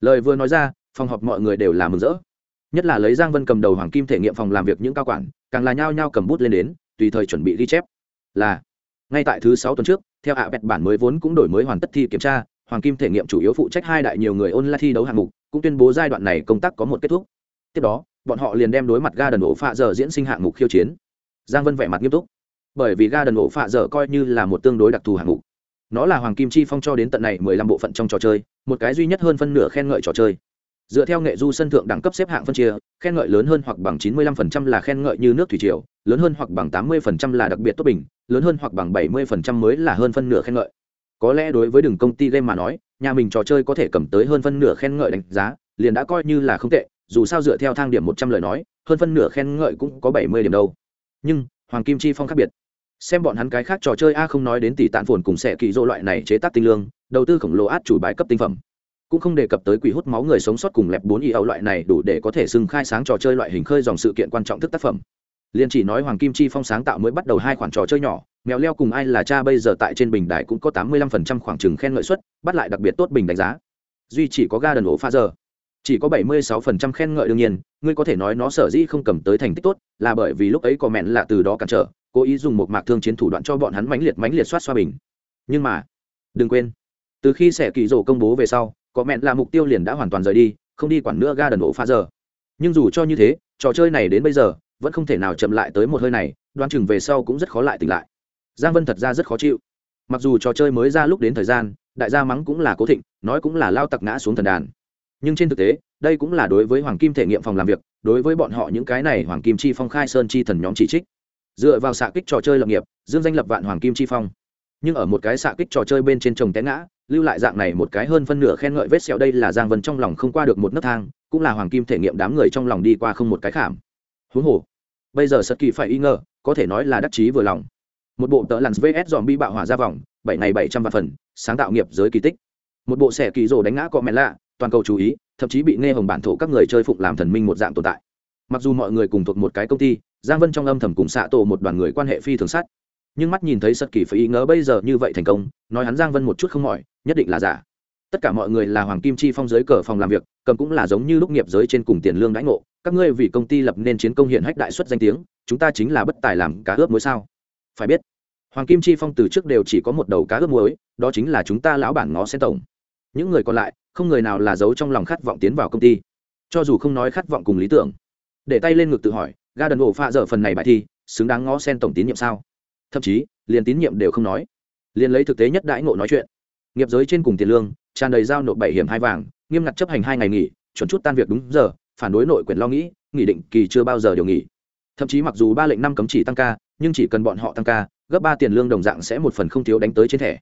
lời vừa nói ra, phòng họp mọi người đều là mừng rỡ. Nhất là lấy giang vân cầm đầu hoàng kim thể nghiệm phòng làm việc những cao quản, càng là nhao nhao cầm bút lên đến, tùy thời chuẩn bị ghi chép. Là, ngay tại thứ sáu tuần trước, theo hạ bẹt bản mới vốn cũng đổi mới hoàn tất thi kiểm tra, hoàng kim thể nghiệm chủ yếu phụ trách hai đại nhiều người ôn lại thi đấu hạng mục cũng tuyên bố giai đoạn này công tác có một kết thúc. Tiếp đó, bọn họ liền đem đối mặt ga đần ổ phạ giờ diễn sinh hạng mục khiêu chiến. Giang vân vẻ mặt nghiêm túc. Bởi vì ga đần ổ phạ giờ coi như là một tương đối đặc thù hạng mục. Nó là hoàng kim chi phong cho đến tận này mười lăm bộ phận trong trò chơi, một cái duy nhất hơn phân nửa khen ngợi trò chơi. Dựa theo nghệ du sân thượng đẳng cấp xếp hạng phân chia, khen ngợi lớn hơn hoặc bằng chín mươi lăm phần trăm là khen ngợi như nước thủy triều, lớn hơn hoặc bằng tám mươi phần trăm là đặc biệt tốt bình, lớn hơn hoặc bằng bảy mươi phần trăm mới là hơn phân nửa khen ngợi. Có lẽ đối với đường công ty game mà nói nhà mình trò chơi có thể cầm tới hơn phân nửa khen ngợi đánh giá, liền đã coi như là không tệ, dù sao dựa theo thang điểm một trăm lời nói, hơn phân nửa khen ngợi cũng có bảy mươi điểm đâu. Nhưng, hoàng kim chi phong khác biệt. Xem bọn hắn cái khác trò chơi, a không nói đến tỷ tạn phồn cùng sẽ kỳ dỗ loại này chế tác tinh lương, đầu tư khổng lồ át chủ bài cấp tinh phẩm. Cũng không đề cập tới quỷ hút máu người sống sót cùng lẹp bốn y ẩu loại này đủ để có thể xưng khai sáng trò chơi loại hình khơi dòng sự kiện quan trọng thức tác phẩm liền chỉ nói hoàng kim chi phong sáng tạo mới bắt đầu hai khoản trò chơi nhỏ, mèo leo cùng ai là cha bây giờ tại trên bình đài cũng có tám mươi lăm phần trăm khoảng trừng khen ngợi suất, bắt lại đặc biệt tốt bình đánh giá. Duy chỉ có ga đần ổ pha giờ chỉ có 76% khen ngợi đương nhiên, ngươi có thể nói nó sở dĩ không cầm tới thành tích tốt, là bởi vì lúc ấy có mẹn là từ đó cản trở, cố ý dùng một mạc thương chiến thủ đoạn cho bọn hắn mãnh liệt mãnh liệt soát xoa bình. Nhưng mà, đừng quên, từ khi sẻ kỳ rổ công bố về sau có mẹn là mục tiêu liền đã hoàn toàn rời đi, không đi quản nữa ga đần ổ pha giờ nhưng dù cho như thế, trò chơi này đến bây giờ vẫn không thể nào chậm lại tới một hơi này đoan chừng về sau cũng rất khó lại tỉnh lại. Giang vân thật ra rất khó chịu. Mặc dù trò chơi mới ra lúc đến thời gian, đại gia mắng cũng là cố thịnh, nói cũng là lao tặc ngã xuống thần đàn. Nhưng trên thực tế, đây cũng là đối với hoàng kim thể nghiệm phòng làm việc, đối với bọn họ những cái này hoàng kim chi phong khai sơn chi thần nhóm chỉ trích. Dựa vào xạ kích trò chơi lập nghiệp, dương danh lập vạn hoàng kim chi phong. Nhưng ở một cái xạ kích trò chơi bên trên trồng té ngã, lưu lại dạng này một cái hơn phân nửa khen ngợi vết sẹo đây là giang vân trong lòng không qua được một nấc thang, cũng là hoàng kim thể nghiệm đám người trong lòng đi qua không một cái khảm. Huống hồ bây giờ sật kỳ phải y ngờ, có thể nói là đắc chí vừa lòng. Một bộ tợ lặn vs dòm bi bạo hỏa ra vòng, bảy ngày bảy trăm vạn phần, sáng tạo nghiệp giới kỳ tích. Một bộ xẻ kỳ rồ đánh ngã cọ mẹ lạ, toàn cầu chú ý, thậm chí bị nghe hồng bản thổ các người chơi phụng làm thần minh một dạng tồn tại. Mặc dù mọi người cùng thuộc một cái công ty, giang vân trong âm thầm cùng xạ tổ một đoàn người quan hệ phi thường sát. Nhưng mắt nhìn thấy sật kỳ phải y ngờ bây giờ như vậy thành công, nói hắn giang vân một chút không mỏi, nhất định là giả tất cả mọi người là hoàng kim chi phong giới cờ phòng làm việc, cầm cũng là giống như lúc nghiệp giới trên cùng tiền lương đãi ngộ. Các ngươi vì công ty lập nên chiến công hiện hách đại xuất danh tiếng, chúng ta chính là bất tài làm cá ướp muối sao? Phải biết, hoàng kim chi phong từ trước đều chỉ có một đầu cá ướp muối, đó chính là chúng ta lão bản ngó sen tổng. Những người còn lại, không người nào là giấu trong lòng khát vọng tiến vào công ty. Cho dù không nói khát vọng cùng lý tưởng. Để tay lên ngực tự hỏi ga đần ổ pha dở phần này bài thi, xứng đáng ngó sen tổng tín nhiệm sao? Thậm chí, liền tín nhiệm đều không nói. Liền lấy thực tế nhất đãi ngộ nói chuyện. Nghiệp giới trên cùng tiền lương tràn đầy giao nộp bảy hiểm hai vàng, nghiêm ngặt chấp hành hai ngày nghỉ, chuẩn chút tan việc đúng giờ, phản đối nội quyền lo nghĩ nghị định kỳ chưa bao giờ điều nghỉ. Thậm chí mặc dù ba lệnh năm cấm chỉ tăng ca, nhưng chỉ cần bọn họ tăng ca, gấp ba tiền lương đồng dạng sẽ một phần không thiếu đánh tới trên thẻ.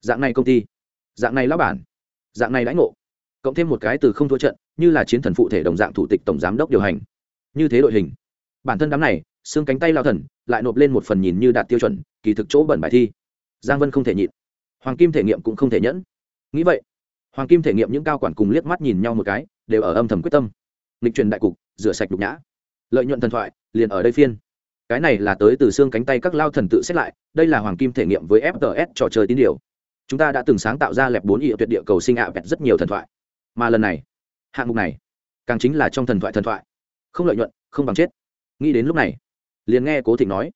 Dạng này công ty, dạng này lão bản, dạng này lãnh ngộ, cộng thêm một cái từ không thua trận, như là chiến thần phụ thể đồng dạng thủ tịch tổng giám đốc điều hành. Như thế đội hình, bản thân đám này, xương cánh tay lao thần, lại nộp lên một phần nhìn như đạt tiêu chuẩn, kỳ thực chỗ bẩn bài thi. Giang vân không thể nhịn, hoàng kim thể nghiệm cũng không thể nhẫn. Nghĩ vậy hoàng kim thể nghiệm những cao quản cùng liếc mắt nhìn nhau một cái, đều ở âm thầm quyết tâm. Lịch truyền đại cục, rửa sạch đục nhã. Lợi nhuận thần thoại, liền ở đây phiên. Cái này là tới từ xương cánh tay các lao thần tự xét lại, đây là hoàng kim thể nghiệm với fts trò chơi tín điều. Chúng ta đã từng sáng tạo ra lẹp bốn ị tuyệt địa cầu sinh ạ vẹt rất nhiều thần thoại. Mà lần này, hạng mục này, càng chính là trong thần thoại thần thoại. Không lợi nhuận, không bằng chết. Nghĩ đến lúc này, liền nghe cố thịnh nói,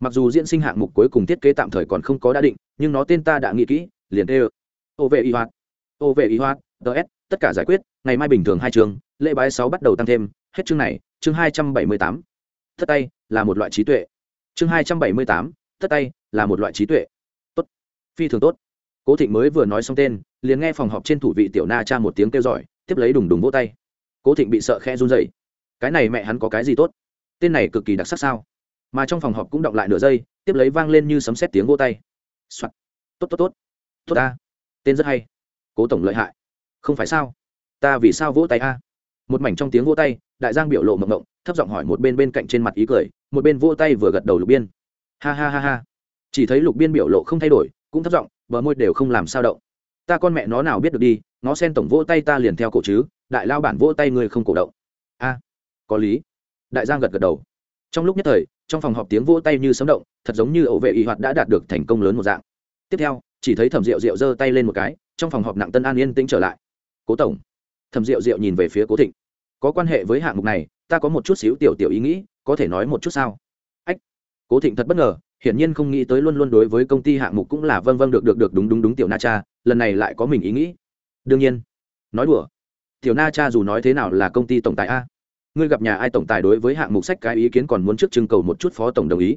mặc dù diễn sinh hạng mục cuối cùng thiết kế tạm thời còn không có đã định, nhưng nó tên ta đã nghĩ kỹ, liền tê ô vệ y hoạt ô vệ y hoa, ts tất cả giải quyết ngày mai bình thường hai trường lễ bái sáu bắt đầu tăng thêm hết chương này chương hai trăm bảy mươi tám. Thất tay là một loại trí tuệ. Chương hai trăm bảy mươi tám thất tay là một loại trí tuệ. Tốt. Phi thường tốt. Cố thịnh mới vừa nói xong tên liền nghe phòng họp trên thủ vị tiểu na cha một tiếng kêu giỏi tiếp lấy đùng đùng vỗ tay. Cố thịnh bị sợ khe run dậy cái này mẹ hắn có cái gì tốt? Tên này cực kỳ đặc sắc sao? Mà trong phòng họp cũng động lại nửa giây tiếp lấy vang lên như sấm xét tiếng vỗ tay、Soạn. tốt tốt tốt. Tốt ta. Tên rất hay cố tổng lợi hại. Không phải sao? Ta vì sao vỗ tay a? Một mảnh trong tiếng vỗ tay, đại giang biểu lộ mộng mộng, thấp giọng hỏi một bên bên cạnh trên mặt ý cười, một bên vỗ tay vừa gật đầu lục biên. Ha ha ha ha. Chỉ thấy lục biên biểu lộ không thay đổi, cũng thấp giọng, bờ môi đều không làm sao động. Ta con mẹ nó nào biết được đi, nó sen tổng vỗ tay ta liền theo cổ chứ, đại lao bản vỗ tay người không cổ động. A, có lý. Đại giang gật gật đầu. Trong lúc nhất thời, trong phòng họp tiếng vỗ tay như sấm động, thật giống như ẩu vệ y hoạt đã đạt được thành công lớn một dạng. Tiếp theo, chỉ thấy thẩm rượu rượu giơ tay lên một cái trong phòng họp nặng tân an yên tĩnh trở lại. Cố tổng. Thẩm rượu rượu nhìn về phía cố thịnh. Có quan hệ với hạng mục này, ta có một chút xíu tiểu tiểu ý nghĩ, có thể nói một chút sao? Ách. Cố thịnh thật bất ngờ, hiển nhiên không nghĩ tới luôn luôn đối với công ty hạng mục cũng là vâng vâng được được được đúng đúng đúng tiểu na cha, lần này lại có mình ý nghĩ. Đương nhiên. Nói đùa. Tiểu na cha dù nói thế nào là công ty tổng tài a, ngươi gặp nhà ai tổng tài đối với hạng mục sách cái ý kiến còn muốn trước trưng cầu một chút phó tổng đồng ý.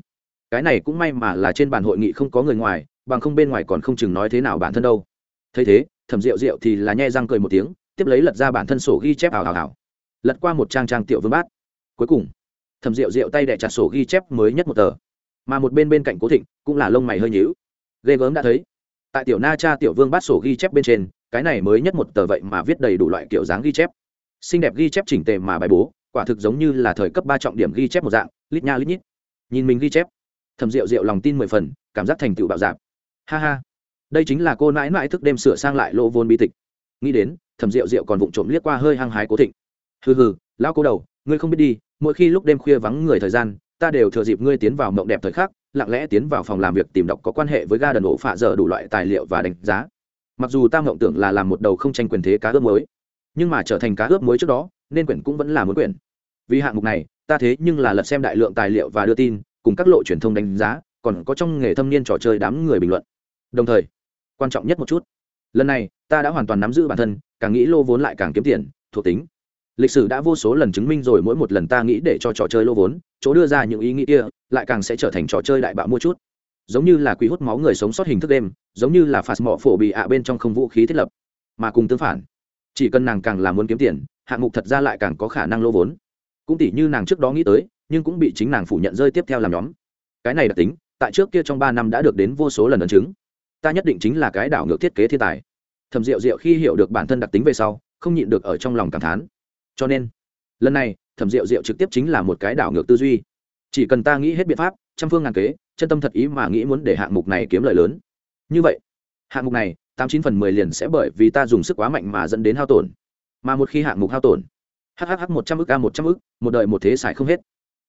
Cái này cũng may mà là trên bàn hội nghị không có người ngoài, bằng không bên ngoài còn không chừng nói thế nào bản thân đâu thấy thế, thẩm rượu rượu thì là nhe răng cười một tiếng, tiếp lấy lật ra bản thân sổ ghi chép ảo ảo ảo. Lật qua một trang trang tiểu vương bát. Cuối cùng, thẩm rượu rượu tay đẻ chặt sổ ghi chép mới nhất một tờ. Mà một bên bên cạnh cố thịnh cũng là lông mày hơi nhíu. Ghê gớm đã thấy, tại tiểu na cha tiểu vương bát sổ ghi chép bên trên, cái này mới nhất một tờ vậy mà viết đầy đủ loại kiểu dáng ghi chép. Xinh đẹp ghi chép chỉnh tề mà bài bố, quả thực giống như là thời cấp ba trọng điểm ghi chép một dạng, lít nha lít nhít. Nhìn mình ghi chép thầm rượu rượu lòng tin mười phần, cảm giác thành tựu bạo dạp ha ha đây chính là cô nãi nãi thức đêm sửa sang lại lỗ vốn bi tịch. Nghĩ đến thầm rượu rượu còn vụng trộm liếc qua hơi hăng hái cố thịnh. Hừ hừ lao cố đầu, ngươi không biết đi, mỗi khi lúc đêm khuya vắng người thời gian, ta đều thừa dịp ngươi tiến vào mộng đẹp thời khắc, lặng lẽ tiến vào phòng làm việc tìm đọc có quan hệ với ga đần ổ phạ dở đủ loại tài liệu và đánh giá. Mặc dù ta mộng tưởng là làm một đầu không tranh quyền thế cá ướp mới nhưng mà trở thành cá ướp mới trước đó, nên quyển cũng vẫn là muốn quyển vì hạng mục này, ta thế nhưng là lật xem đại lượng tài liệu và đưa tin, cùng các lộ truyền thông đánh giá, còn có trong nghề thâm niên trò chơi đám người bình luận. Đồng thời quan trọng nhất một chút. Lần này, ta đã hoàn toàn nắm giữ bản thân, càng nghĩ lô vốn lại càng kiếm tiền, thuộc tính. Lịch sử đã vô số lần chứng minh rồi mỗi một lần ta nghĩ để cho trò chơi lô vốn, chỗ đưa ra những ý nghĩ kia, lại càng sẽ trở thành trò chơi đại bạo mua chút. Giống như là quỷ hút máu người sống sót hình thức đêm, giống như là phạt mỏ phổ bị ạ bên trong không vũ khí thiết lập. Mà cùng tương phản, chỉ cần nàng càng làm muốn kiếm tiền, hạng mục thật ra lại càng có khả năng lô vốn. Cũng tỷ như nàng trước đó nghĩ tới, nhưng cũng bị chính nàng phủ nhận rơi tiếp theo làm nhóm. Cái này đặc tính, tại trước kia trong ba năm đã được đến vô số lần ấn chứng ta nhất định chính là cái đảo ngược thiết kế thiên tài. Thầm rượu rượu khi hiểu được bản thân đặc tính về sau, không nhịn được ở trong lòng cảm thán. Cho nên, lần này, thẩm rượu rượu trực tiếp chính là một cái đảo ngược tư duy. Chỉ cần ta nghĩ hết biện pháp, trăm phương ngàn kế, chân tâm thật ý mà nghĩ muốn để hạng mục này kiếm lợi lớn. Như vậy, hạng mục này, tám chín phần mười liền sẽ bởi vì ta dùng sức quá mạnh mà dẫn đến hao tổn. Mà một khi hạng mục hao tổn hh một trăm ức a, một trăm ức, một đời một thế xài không hết.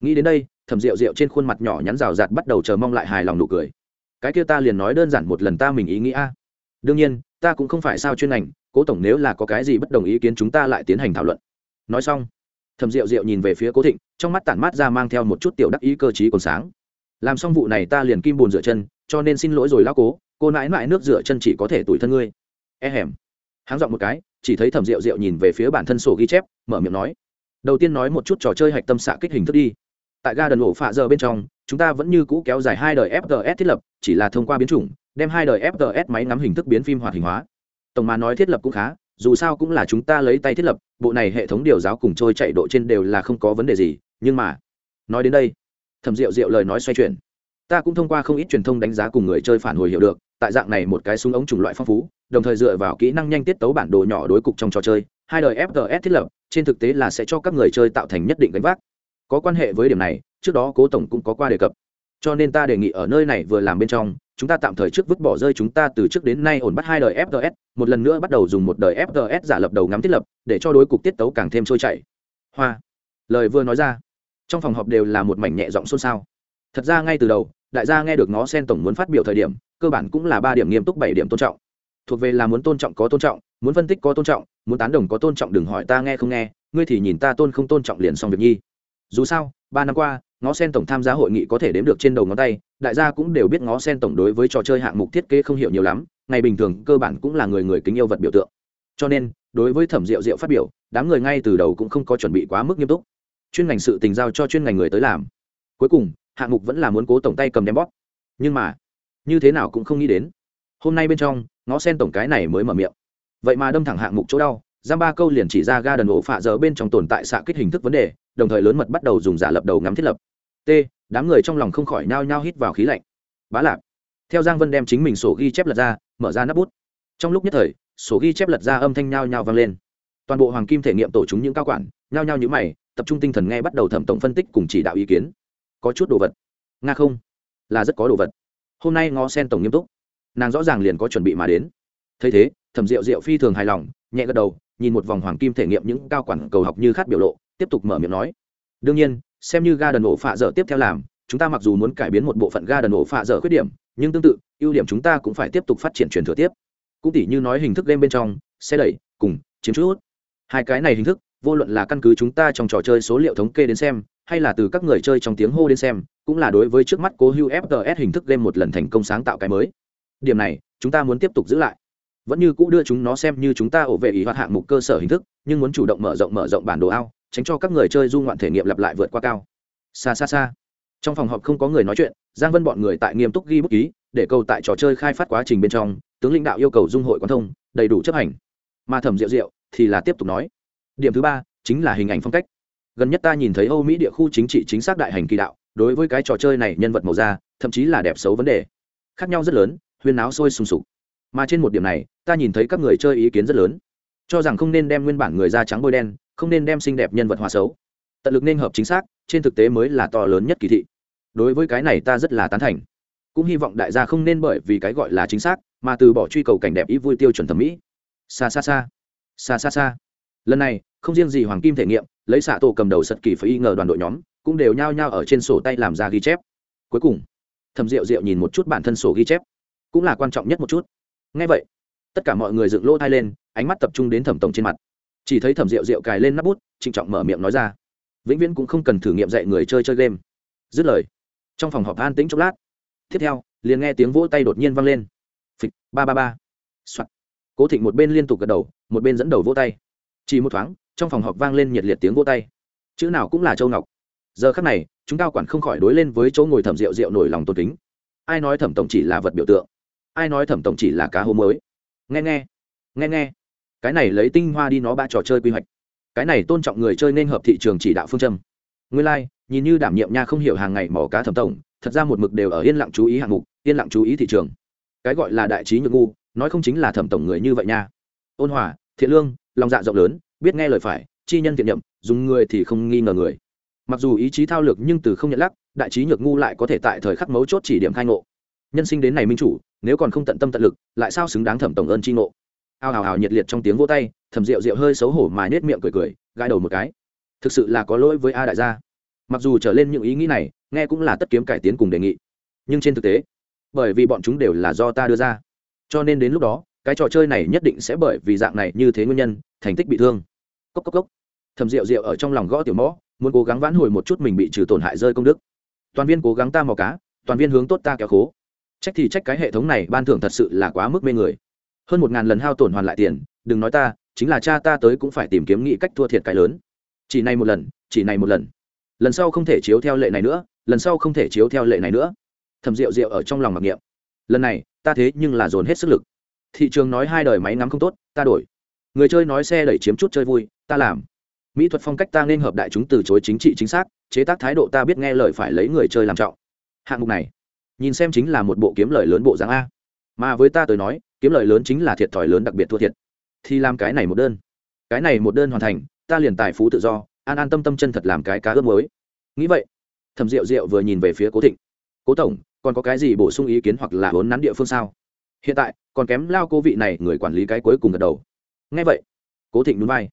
Nghĩ đến đây, thẩm rượu rượu trên khuôn mặt nhỏ nhắn rào rạt bắt đầu chờ mong lại hài lòng nụ cười cái kia ta liền nói đơn giản một lần ta mình ý nghĩ a. Đương nhiên, ta cũng không phải sao chuyên ngành, cố tổng nếu là có cái gì bất đồng ý kiến chúng ta lại tiến hành thảo luận. Nói xong, thẩm rượu rượu nhìn về phía cố thịnh, trong mắt tản mát ra mang theo một chút tiểu đắc ý cơ t còn sáng. Làm xong vụ này ta liền kim bùn rửa chân, cho nên xin lỗi rồi lao cố, cô nãi nãi nước rửa chân chỉ có thể tủi thân ngươi. E hẻm háng dọn một cái, chỉ thấy thẩm rượu rượu nhìn về phía bản thân sổ ghi chép, mở miệng nói. Đầu tiên nói một chút trò chơi hạch tâm xạ kích hình thức đi. Tại ga đần ổ phạ giờ bên trong chúng ta vẫn như cũ kéo dài hai đời fts thiết lập, chỉ là thông qua biến chủng, đem hai đời fts máy ngắm hình thức biến phim hoạt hình hóa. Tổng mà nói thiết lập cũng khá, dù sao cũng là chúng ta lấy tay thiết lập, bộ này hệ thống điều giáo cùng trôi chạy độ trên đều là không có vấn đề gì, nhưng mà, nói đến đây, thẩm rượu rượu lời nói xoay chuyển. Ta cũng thông qua không ít truyền thông đánh giá cùng người chơi phản hồi hiểu được, tại dạng này một cái súng ống chủng loại phong phú, đồng thời dựa vào kỹ năng nhanh tiết tấu bản đồ nhỏ đối cục trong trò chơi, hai đời fts thiết lập, trên thực tế là sẽ cho các người chơi tạo thành nhất định gánh vác có quan hệ với điểm này, trước đó cố tổng cũng có qua đề cập. Cho nên ta đề nghị ở nơi này vừa làm bên trong, chúng ta tạm thời trước vứt bỏ rơi chúng ta từ trước đến nay ổn bắt hai đời fts một lần nữa bắt đầu dùng một đời fts giả lập đầu ngắm thiết lập, để cho đối cục tiết tấu càng thêm trôi chảy. Hoa. Lời vừa nói ra, trong phòng họp đều là một mảnh nhẹ giọng xôn xao. Thật ra ngay từ đầu, đại gia nghe được ngó sen tổng muốn phát biểu thời điểm, cơ bản cũng là ba điểm nghiêm túc, bảy điểm tôn trọng. Thuộc về là muốn tôn trọng có tôn trọng, muốn phân tích có tôn trọng, muốn tán đồng có tôn trọng đừng hỏi ta nghe không nghe, ngươi thì nhìn ta tôn không tôn trọng liền xong việc nhi dù sao, ba năm qua, ngó sen tổng tham gia hội nghị có thể đếm được trên đầu ngón tay, đại gia cũng đều biết ngó sen tổng đối với trò chơi hạng mục thiết kế không hiểu nhiều lắm, ngày bình thường cơ bản cũng là người người kính yêu vật biểu tượng. Cho nên, đối với thẩm rượu rượu phát biểu, đám người ngay từ đầu cũng không có chuẩn bị quá mức nghiêm túc. Chuyên ngành sự tình giao cho chuyên ngành người tới làm. Cuối cùng, hạng mục vẫn là muốn cố tổng tay cầm đem bóp. Nhưng mà, như thế nào cũng không nghĩ đến. Hôm nay bên trong, ngó sen tổng cái này mới mở miệng. Vậy mà đâm thẳng hạng mục chỗ đau, giam ba câu liền chỉ ra ga đần ổ phạ giờ bên trong tồn tại xạ kích hình thức vấn đề đồng thời lớn mật bắt đầu dùng giả lập đầu ngắm thiết lập. T, đám người trong lòng không khỏi nao nhao hít vào khí lạnh. Bá lạp. Theo giang vân đem chính mình sổ ghi chép lật ra, mở ra nắp bút. Trong lúc nhất thời, sổ ghi chép lật ra âm thanh nhao nhao vang lên. Toàn bộ hoàng kim thể nghiệm tổ chúng những cao quản, nhao nhao nhữ mày, tập trung tinh thần nghe bắt đầu thẩm tổng phân tích cùng chỉ đạo ý kiến. Có chút đồ vật. Nga không. Là rất có đồ vật. Hôm nay ngó sen tổng nghiêm túc. Nàng rõ ràng liền có chuẩn bị mà đến. Thấy thế, thẩm rượu rượu phi thường hài lòng, nhẹ gật đầu, nhìn một vòng hoàng kim thể nghiệm những cao quản cầu học như khát biểu lộ tiếp tục mở miệng nói. Đương nhiên, xem như ga đần ổ phạ dở tiếp theo làm, chúng ta mặc dù muốn cải biến một bộ phận ga đần ổ phạ dở khuyết điểm, nhưng tương tự, ưu điểm chúng ta cũng phải tiếp tục phát triển truyền thừa tiếp. Cũng tỉ như nói hình thức game bên trong, xe đẩy, cùng, chiếm chút. Hai cái này hình thức, vô luận là căn cứ chúng ta trong trò chơi số liệu thống kê đến xem, hay là từ các người chơi trong tiếng hô đến xem, cũng là đối với trước mắt cố hữu fts hình thức game một lần thành công sáng tạo cái mới. Điểm này, chúng ta muốn tiếp tục giữ lại. Vẫn như cũ đưa chúng nó xem như chúng ta ổ vệ ý hoạt hạng mục cơ sở hình thức, nhưng muốn chủ động mở rộng mở rộng bản đồ ao tránh cho các người chơi du ngoạn thể nghiệm lặp lại vượt qua cao. Xa xa xa. Trong phòng họp không có người nói chuyện, giang vân bọn người tại nghiêm túc ghi bút ký, để câu tại trò chơi khai phát quá trình bên trong, tướng lãnh đạo yêu cầu dung hội quan thông, đầy đủ chấp hành. Mà thẩm diệu diệu thì là tiếp tục nói. Điểm thứ ba chính là hình ảnh phong cách. Gần nhất ta nhìn thấy âu mỹ địa khu chính trị chính xác đại hành kỳ đạo, đối với cái trò chơi này nhân vật màu da, thậm chí là đẹp xấu vấn đề. Khác nhau rất lớn, huyên náo sôi sùng sục. Mà trên một điểm này, ta nhìn thấy các người chơi ý kiến rất lớn. Cho rằng không nên đem nguyên bản người da trắng bôi đen không nên đem xinh đẹp nhân vật hòa xấu. Tận lực nên hợp chính xác, trên thực tế mới là to lớn nhất kỳ thị. Đối với cái này ta rất là tán thành. Cũng hy vọng đại gia không nên bởi vì cái gọi là chính xác, mà từ bỏ truy cầu cảnh đẹp ý vui tiêu chuẩn thẩm mỹ. Xa xa xa xa xa xa lần này, không riêng gì hoàng kim thể nghiệm, lấy xạ tổ cầm đầu sật kỳ phải y ngờ đoàn đội nhóm, cũng đều nhao nhao ở trên sổ tay làm ra ghi chép. Cuối cùng thầm rượu rượu nhìn một chút bản thân sổ ghi chép. Cũng là quan trọng nhất một chút. Ngay vậy, tất cả mọi người dựng lỗ thai lên, ánh mắt tập trung đến thẩm tổng trên mặt chỉ thấy thẩm rượu rượu cài lên nắp bút, trịnh trọng mở miệng nói ra. Vĩnh viễn cũng không cần thử nghiệm dạy người chơi chơi game. Dứt lời, trong phòng họp an tĩnh chốc lát. Tiếp theo, liền nghe tiếng vỗ tay đột nhiên vang lên. Phịch, ba ba ba. Soạt. Cố thịnh một bên liên tục gật đầu, một bên dẫn đầu vỗ tay. Chỉ một thoáng, trong phòng họp vang lên nhiệt liệt tiếng vỗ tay. Chữ nào cũng là châu ngọc. Giờ khắc này, chúng cao quản không khỏi đối lên với chỗ ngồi thẩm rượu rượu nổi lòng tôn kính. Ai nói thẩm tổng chỉ là vật biểu tượng? Ai nói thẩm tổng chỉ là cá hố mới? Nghe nghe. Nghe nghe cái này lấy tinh hoa đi nó ba trò chơi quy hoạch. Cái này tôn trọng người chơi nên hợp thị trường chỉ đạo phương châm. Nguyên lai、like, nhìn như đảm nhiệm nha không hiểu hàng ngày mỏ cá thẩm tổng thật ra một mực đều ở yên lặng chú ý hạng mục yên lặng chú ý thị trường. Cái gọi là đại trí nhược ngu nói không chính là thẩm tổng người như vậy nha. Ôn hòa thiện lương lòng dạ rộng lớn biết nghe lời phải chi nhân thiện nhậm dùng người thì không nghi ngờ người. Mặc dù ý chí thao lược nhưng từ không nhận lắc đại trí nhược ngu lại có thể tại thời khắc mấu chốt chỉ điểm khai ngộ. Nhân sinh đến này minh chủ nếu còn không tận tâm tận lực lại sao xứng đáng thẩm tổng ơn tri ngộ? Ao hào hào nhiệt liệt trong tiếng vô tay, thầm rượu rượu hơi xấu hổ mà nết miệng cười cười, gãi đầu một cái. Thực sự là có lỗi với a đại gia. Mặc dù trở lên những ý nghĩ này, nghe cũng là tất kiếm cải tiến cùng đề nghị. Nhưng trên thực tế, bởi vì bọn chúng đều là do ta đưa ra. Cho nên đến lúc đó, cái trò chơi này nhất định sẽ bởi vì dạng này như thế nguyên nhân, thành tích bị thương. Cốc cốc cốc. Thầm rượu rượu ở trong lòng gõ tiểu mõ, muốn cố gắng vãn hồi một chút mình bị trừ tổn hại rơi công đức. Toàn viên cố gắng ta mò cá, toàn viên hướng tốt ta kéo khố. Trách thì trách cái hệ thống này ban thưởng thật sự là quá mức mê người hơn một ngàn lần hao tổn hoàn lại tiền, đừng nói ta, chính là cha ta tới cũng phải tìm kiếm nghị cách thua thiệt cái lớn. Chỉ này một lần, chỉ này một lần. Lần sau không thể chiếu theo lệ này nữa, lần sau không thể chiếu theo lệ này nữa. Thầm rượu rượu ở trong lòng mặc niệm. Lần này, ta thế nhưng là dồn hết sức lực. Thị trường nói hai đời máy ngắm không tốt, ta đổi. Người chơi nói xe đẩy chiếm chút chơi vui, ta làm. Mỹ thuật phong cách ta nên hợp đại chúng từ chối chính trị chính xác, chế tác thái độ ta biết nghe lời phải lấy người chơi làm trọng. Hạng mục này, nhìn xem chính là một bộ kiếm lời lớn bộ dáng a. Mà với ta tới nói kiếm lời lớn chính là thiệt thòi lớn đặc biệt thua thiệt. Thì làm cái này một đơn. Cái này một đơn hoàn thành, ta liền tài phú tự do, an an tâm tâm chân thật làm cái cá ướp mới nghĩ vậy thầm rượu rượu vừa nhìn về phía cố thịnh. Cố tổng, còn có cái gì bổ sung ý kiến hoặc là vốn nắn địa phương sao? Hiện tại, còn kém lao cô vị này người quản lý cái cuối cùng gật đầu. Ngay vậy, cố thịnh núi vai.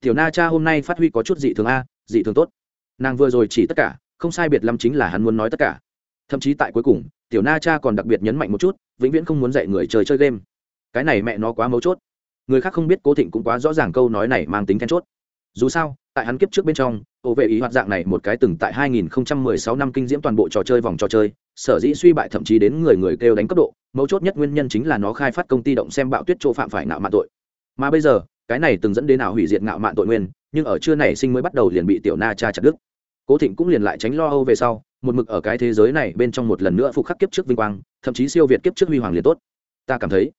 Tiểu na cha hôm nay phát huy có chút dị thường a, dị thường tốt. Nàng vừa rồi chỉ tất cả, không sai biệt lắm chính là hắn muốn nói tất cả. Thậm chí tại cuối cùng, tiểu na cha còn đặc biệt nhấn mạnh một chút vĩnh viễn không muốn dạy người chơi chơi game. Cái này mẹ nó quá mấu chốt. Người khác không biết cố thịnh cũng quá rõ ràng câu nói này mang tính then chốt. Dù sao, tại hắn kiếp trước bên trong ô vệ ý hoạt dạng này một cái từng tại 2016 năm kinh diễm toàn bộ trò chơi vòng trò chơi, sở dĩ suy bại thậm chí đến người người kêu đánh cấp độ, mấu chốt nhất nguyên nhân chính là nó khai phát công ty động xem bạo tuyết chỗ phạm phải ngạo mạn tội. Mà bây giờ, cái này từng dẫn đến nào hủy diệt ngạo mạn tội nguyên, nhưng ở chưa này sinh mới bắt đầu liền bị tiểu na cha chặt đứt cố thịnh cũng liền lại tránh lo âu về sau, một mực ở cái thế giới này bên trong một lần nữa phục khắc kiếp trước vinh quang, thậm chí siêu việt kiếp trước huy hoàng liền tốt. Ta cảm thấy,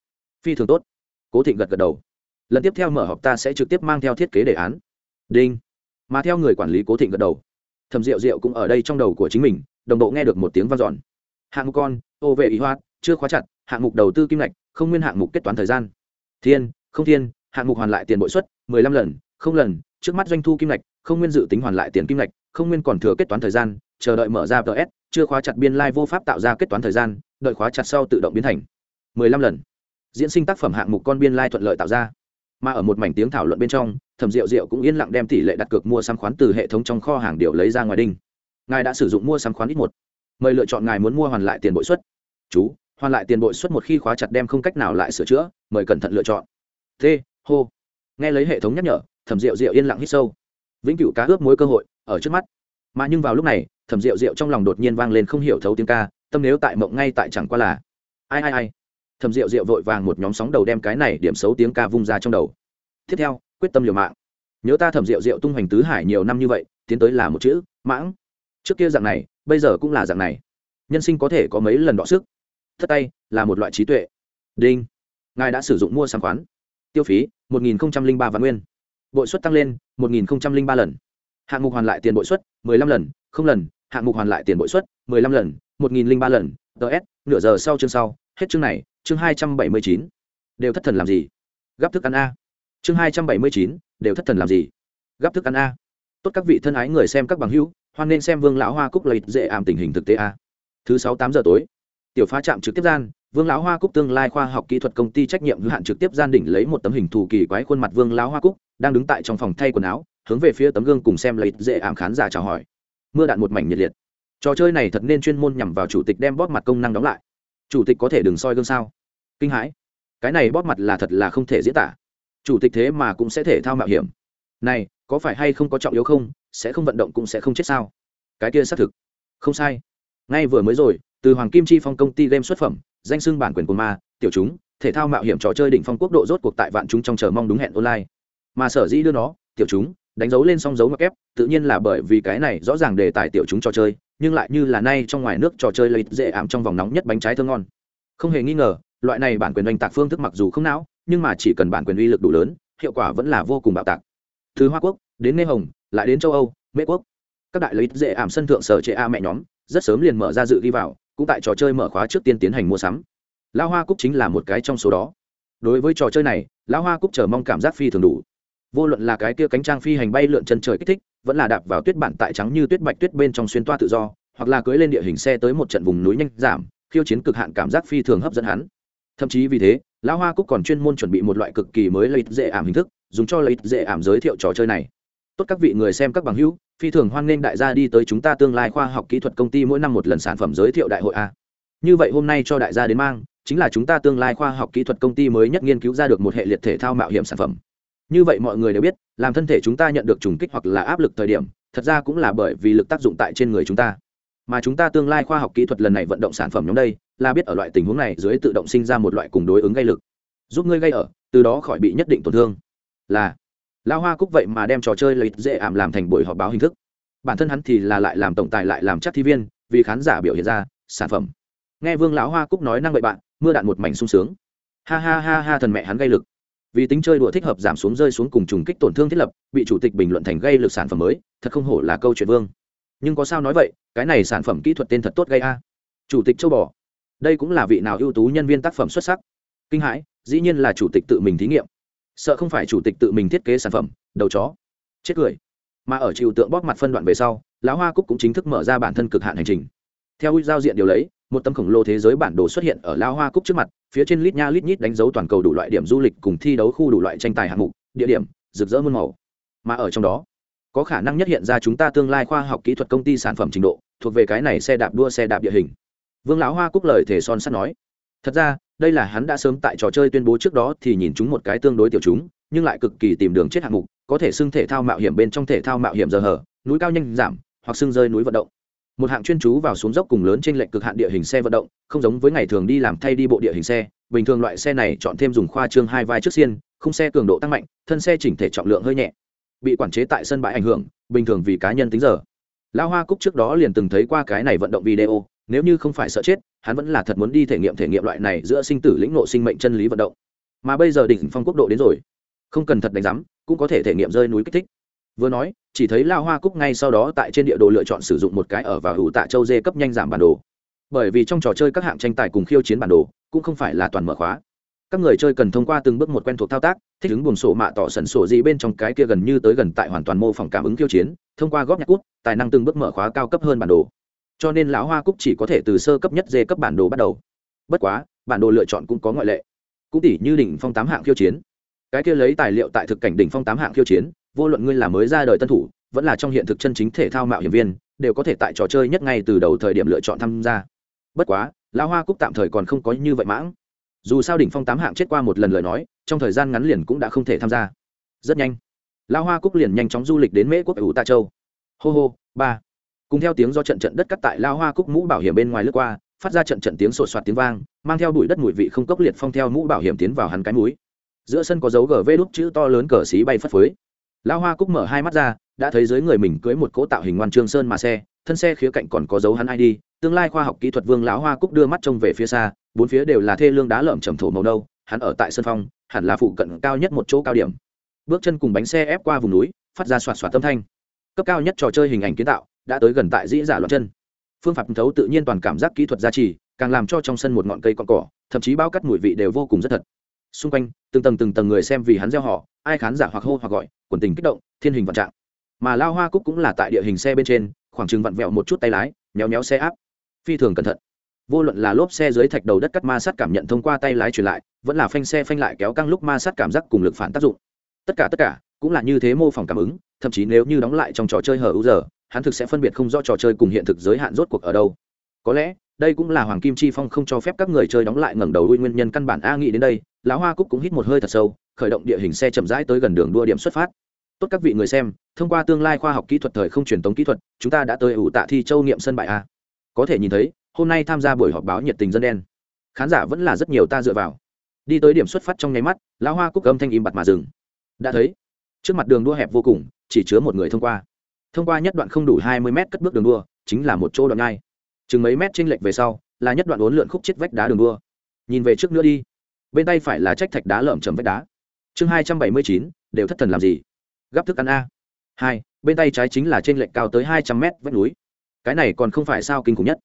phi thường tốt. Cố thịnh gật gật đầu. Lần tiếp theo mở họp ta sẽ trực tiếp mang theo thiết kế đề án. Đinh. Mà theo người quản lý cố thịnh gật đầu. Thầm rượu rượu cũng ở đây trong đầu của chính mình, đồng bộ nghe được một tiếng v a n giòn hạng mục con, ô vệ ý hoạt chưa khóa chặt, hạng mục đầu tư kim ngạch, không nguyên hạng mục kết toán thời gian. Thiên, không thiên, hạng mục hoàn lại tiền bội suất, mười lăm lần, không lần, trước mắt doanh thu kim ngạch, không nguyên dự tính hoàn lại tiền kim ngạch không nguyên còn thừa kết toán thời gian, chờ đợi mở ra ts chưa khóa chặt biên lai vô pháp tạo ra kết toán thời gian, đợi khóa chặt sau tự động biến thành mười lăm lần. Diễn sinh tác phẩm hạng mục con biên lai thuận lợi tạo ra. Mà ở một mảnh tiếng thảo luận bên trong, thẩm rượu rượu cũng yên lặng đem tỷ lệ đặt cược mua sắm khoán từ hệ thống trong kho hàng điều lấy ra ngoài đinh. Ngài đã sử dụng mua sắm khoán ít một. Mời lựa chọn ngài muốn mua hoàn lại tiền bội suất. Chú, hoàn lại tiền bội suất một khi khóa chặt đem không cách nào lại sửa chữa, mời cẩn thận lựa chọn. T, hô. Nghe lấy hệ thống nhắc nhở, thẩm rượu rượu yên lặng hít sâu vĩnh cửu cá ướp mối cơ hội, ở trước mắt. Mà nhưng vào lúc này, thẩm rượu rượu trong lòng đột nhiên vang lên không hiểu thấu tiếng ca, tâm nếu tại mộng ngay tại chẳng qua là, ai ai ai. Thẩm rượu rượu vội vàng một nhóm sóng đầu đem cái này điểm xấu tiếng ca vung ra trong đầu. Tiếp theo, quyết tâm liều mạng. Nhớ ta thẩm rượu rượu tung hoành tứ hải nhiều năm như vậy, tiến tới là một chữ, mãng. Trước kia dạng này, bây giờ cũng là dạng này. Nhân sinh có thể có mấy lần đọ sức. Thất tay, là một loại trí tuệ. Đinh. Ngài đã sử dụng mua sắm khoán. Tiêu phí, một nghìn ba vạn nguyên bội suất tăng lên, một nghìn ba lần. Hạng mục hoàn lại tiền bội suất, mười lăm lần, không lần. Hạng mục hoàn lại tiền bội suất, mười lăm lần, một nghìn ba lần. Ts nửa giờ sau chương sau. Hết chương này, chương hai trăm bảy mươi chín. Đều thất thần làm gì? Gắp thức ăn a. Chương hai trăm bảy mươi chín, đều thất thần làm gì? Gắp thức ăn a. Tốt các vị thân ái người xem các bằng hữu, hoan nên xem vương lão hoa cúc lợi dễ ảm tình hình thực tế a. Thứ sáu tám giờ tối. Tiểu phá trạm trực tiếp gian vương lão hoa cúc tương lai khoa học kỹ thuật công ty trách nhiệm hữu hạn trực tiếp gian đỉnh lấy một tấm hình thù kỳ quái khuôn mặt vương lão hoa cúc, đang đứng tại trong phòng thay quần áo, hướng về phía tấm gương cùng xem lấy dễ ảm khán giả chào hỏi. Mưa đạn một mảnh nhiệt liệt. Trò chơi này thật nên chuyên môn nhằm vào chủ tịch đem bóp mặt công năng đóng lại. Chủ tịch có thể đừng soi gương sao? Kinh hãi. Cái này bóp mặt là thật là không thể diễn tả. Chủ tịch thế mà cũng sẽ thể thao mạo hiểm. Này, có phải hay không có trọng yếu không? Sẽ không vận động cũng sẽ không chết sao? Cái kia xác thực. Không sai. Ngay vừa mới rồi, từ hoàng kim chi phong công ty game xuất phẩm danh xưng bản quyền của ma, tiểu chúng, thể thao mạo hiểm trò chơi đỉnh phong quốc độ rốt cuộc tại vạn chúng trong chờ mong đúng hẹn online. Mà sở dĩ đưa nó, tiểu chúng, đánh dấu lên song dấu mặc ép tự nhiên là bởi vì cái này rõ ràng đề tài tiểu chúng trò chơi, nhưng lại như là nay trong ngoài nước trò chơi lấy dễ ảm trong vòng nóng nhất bánh trái thơ ngon. Không hề nghi ngờ, loại này bản quyền oanh tạc phương thức mặc dù không não, nhưng mà chỉ cần bản quyền uy lực đủ lớn, hiệu quả vẫn là vô cùng bạo tạc. Từ hoa quốc, đến nê hồng, lại đến châu âu mễ quốc. Các đại lấy dễ ảm sân thượng sở chế a mẹ nhóm, rất sớm liền mở ra dự ghi vào cũng tại trò chơi mở khóa trước tiên tiến hành mua sắm. Lao hoa cúc chính là một cái trong số đó. Đối với trò chơi này, lão hoa cúc chờ mong cảm giác phi thường đủ. Vô luận là cái kia cánh trang phi hành bay lượn chân trời kích thích, vẫn là đạp vào tuyết bản tại trắng như tuyết bạch tuyết bên trong xuyên toa tự do, hoặc là cưới lên địa hình xe tới một trận vùng núi nhanh giảm, khiêu chiến cực hạn cảm giác phi thường hấp dẫn hắn. Thậm chí vì thế, lão hoa cúc còn chuyên môn chuẩn bị một loại cực kỳ mới lấy dễ ảm hình thức, dùng cho lấy dễ ảm giới thiệu trò chơi này tốt các vị người xem các bằng hữu, phi thường hoan nghênh đại gia đi tới chúng ta tương lai khoa học kỹ thuật công ty mỗi năm một lần sản phẩm giới thiệu đại hội a. Như vậy hôm nay cho đại gia đến mang, chính là chúng ta tương lai khoa học kỹ thuật công ty mới nhất nghiên cứu ra được một hệ liệt thể thao mạo hiểm sản phẩm. Như vậy mọi người đều biết, làm thân thể chúng ta nhận được trùng kích hoặc là áp lực thời điểm, thật ra cũng là bởi vì lực tác dụng tại trên người chúng ta. Mà chúng ta tương lai khoa học kỹ thuật lần này vận động sản phẩm nhóm đây, là biết ở loại tình huống này dưới tự động sinh ra một loại cùng đối ứng gây lực, giúp ngươi gây ở, từ đó khỏi bị nhất định tổn thương. Là lao hoa cúc vậy mà đem trò chơi lợi dễ ảm làm thành buổi họp báo hình thức. Bản thân hắn thì là lại làm tổng tài lại làm chắc thi viên, vì khán giả biểu hiện ra sản phẩm. Nghe vương lão hoa cúc nói năng bậy bạn, mưa đạn một mảnh sung sướng. Ha ha ha ha, thần mẹ hắn gây lực. Vì tính chơi đùa thích hợp giảm xuống rơi xuống cùng trùng kích tổn thương thiết lập, bị chủ tịch bình luận thành gây lực sản phẩm mới, thật không hổ là câu chuyện vương. Nhưng có sao nói vậy, cái này sản phẩm kỹ thuật tên thật tốt gây a. Chủ tịch châu bò. Đây cũng là vị nào ưu tú nhân viên tác phẩm xuất sắc. Kinh hãi, dĩ nhiên là chủ tịch tự mình thí nghiệm sợ không phải chủ tịch tự mình thiết kế sản phẩm, đầu chó. Chết cười. Mà ở chịu tượng bóp mặt phân đoạn về sau, lão hoa cúc cũng chính thức mở ra bản thân cực hạn hành trình. Theo giao diện điều lấy, một tấm khổng lồ thế giới bản đồ xuất hiện ở lao hoa cúc trước mặt, phía trên lít nha lít nhít đánh dấu toàn cầu đủ loại điểm du lịch cùng thi đấu khu đủ loại tranh tài hạng mục, địa điểm, rực rỡ muôn màu. Mà ở trong đó, có khả năng nhất hiện ra chúng ta tương lai khoa học kỹ thuật công ty sản phẩm trình độ, thuộc về cái này xe đạp đua xe đạp địa hình. Vương lão hoa cúc lời thể son sắt nói. Thật ra đây là hắn đã sớm tại trò chơi tuyên bố trước đó thì nhìn chúng một cái tương đối tiểu chúng, nhưng lại cực kỳ tìm đường chết hạng mục, có thể xưng thể thao mạo hiểm bên trong thể thao mạo hiểm giờ hở, núi cao nhanh giảm, hoặc xưng rơi núi vận động. Một hạng chuyên chú vào xuống dốc cùng lớn trên lệnh cực hạn địa hình xe vận động, không giống với ngày thường đi làm thay đi bộ địa hình xe, bình thường loại xe này chọn thêm dùng khoa trương hai vai trước xiên, khung xe cường độ tăng mạnh, thân xe chỉnh thể trọng lượng hơi nhẹ, bị quản chế tại sân bãi ảnh hưởng, bình thường vì cá nhân tính giờ. Lao hoa cúc trước đó liền từng thấy qua cái này vận động video nếu như không phải sợ chết, hắn vẫn là thật muốn đi thể nghiệm thể nghiệm loại này giữa sinh tử lĩnh nộ sinh mệnh chân lý vận động. Mà bây giờ đỉnh phong quốc độ đến rồi. Không cần thật đánh giám, cũng có thể thể nghiệm rơi núi kích thích. Vừa nói, chỉ thấy lao hoa cúc ngay sau đó tại trên địa đồ lựa chọn sử dụng một cái ở và hữu tạ châu dê cấp nhanh giảm bản đồ. Bởi vì trong trò chơi các hạng tranh tài cùng khiêu chiến bản đồ, cũng không phải là toàn mở khóa. Các người chơi cần thông qua từng bước một quen thuộc thao tác, thích ứng buồn sổ mạ tỏ sẩn sổ gì bên trong cái kia gần như tới gần tại hoàn toàn mô phỏng cảm ứng khiêu chiến, thông qua góp nhạc cút, tài năng từng bước mở khóa cao cấp hơn bản đồ cho nên lão hoa cúc chỉ có thể từ sơ cấp nhất dê cấp bản đồ bắt đầu. Bất quá, bản đồ lựa chọn cũng có ngoại lệ. Cũng tỷ như đỉnh phong tám hạng khiêu chiến. Cái kia lấy tài liệu tại thực cảnh đỉnh phong tám hạng khiêu chiến, vô luận ngươi là mới ra đời tân thủ, vẫn là trong hiện thực chân chính thể thao mạo hiểm viên, đều có thể tại trò chơi nhất ngay từ đầu thời điểm lựa chọn tham gia. Bất quá, lão hoa cúc tạm thời còn không có như vậy mãng. Dù sao đỉnh phong tám hạng chết qua một lần lời nói, trong thời gian ngắn liền cũng đã không thể tham gia. Rất nhanh, lão hoa cúc liền nhanh chóng du lịch đến mễ quốc ở ủ tạ châu. Hô hô, ba cùng theo tiếng do trận trận đất cắt tại lao hoa cúc mũ bảo hiểm bên ngoài lướt qua, phát ra trận trận tiếng sột soạt tiếng vang, mang theo bụi đất mùi vị không cốc liệt phong theo mũ bảo hiểm tiến vào hắn cái mũi. Giữa sân có dấu gv đúc chữ to lớn cờ xí bay phất phới. Lao hoa cúc mở hai mắt ra, đã thấy dưới người mình cưới một cỗ tạo hình ngoan trương sơn mà xe, thân xe khía cạnh còn có dấu hắn id. tương lai khoa học kỹ thuật vương lão hoa cúc đưa mắt trông về phía xa, bốn phía đều là thê lương đá lởm trầm thổ màu đâu hắn ở tại sân phong hẳn là phụ cận cao nhất một chỗ cao điểm. Bước chân cùng bánh xe ép qua vùng núi, phát ra soạt soạt tâm thanh. Cấp cao nhất trò chơi hình ảnh kiến tạo đã tới gần tại dĩ giả loạn chân. Phương pháp thấu tự nhiên toàn cảm giác kỹ thuật gia trì, càng làm cho trong sân một ngọn cây con cỏ, thậm chí bao cắt mùi vị đều vô cùng rất thật. Xung quanh, từng tầng từng tầng người xem vì hắn gieo họ, ai khán giả hoặc hô hoặc gọi, quần tình kích động, thiên hình vạn trạng. Mà lao hoa cúc cũng là tại địa hình xe bên trên, khoảng chừng vặn vẹo một chút tay lái, méo méo xe áp. Phi thường cẩn thận. Vô luận là lốp xe dưới thạch đầu đất cắt ma sát cảm nhận thông qua tay lái truyền lại, vẫn là phanh xe phanh lại kéo căng lúc ma sát cảm giác cùng lực phản tác dụng. Tất cả tất cả, cũng là như thế mô phỏng cảm ứng, thậm chí nếu như đóng lại trong trò chơi hở ưu giờ hắn thực sẽ phân biệt không rõ trò chơi cùng hiện thực giới hạn rốt cuộc ở đâu. Có lẽ, đây cũng là hoàng kim chi phong không cho phép các người chơi đóng lại ngẩng đầu đuôi nguyên nhân căn bản a nghĩ đến đây, lão hoa cúc cũng hít một hơi thật sâu, khởi động địa hình xe chậm rãi tới gần đường đua điểm xuất phát. Tốt các vị người xem, thông qua tương lai khoa học kỹ thuật thời không truyền tống kỹ thuật, chúng ta đã tới ủ tạ thi châu nghiệm sân bại a. Có thể nhìn thấy, hôm nay tham gia buổi họp báo nhiệt tình dân đen. Khán giả vẫn là rất nhiều ta dựa vào. Đi tới điểm xuất phát trong nháy mắt, lão hoa cúc âm thanh im bặt mà dừng. Đã thấy, trước mặt đường đua hẹp vô cùng, chỉ chứa một người thông qua thông qua nhất đoạn không đủ hai mươi mét cất bước đường đua, chính là một chỗ đoạn ngay. chừng mấy mét chênh lệch về sau, là nhất đoạn uốn lượn khúc chết vách đá đường đua. Nhìn về trước nữa đi. Bên tay phải là trách thạch đá lởm chầm vách đá. Chương hai trăm bảy mươi chín, đều thất thần làm gì? Gắp thức ăn a. Hai, bên tay trái chính là trên lệch cao tới hai trăm mét vách núi. Cái này còn không phải sao kinh khủng nhất.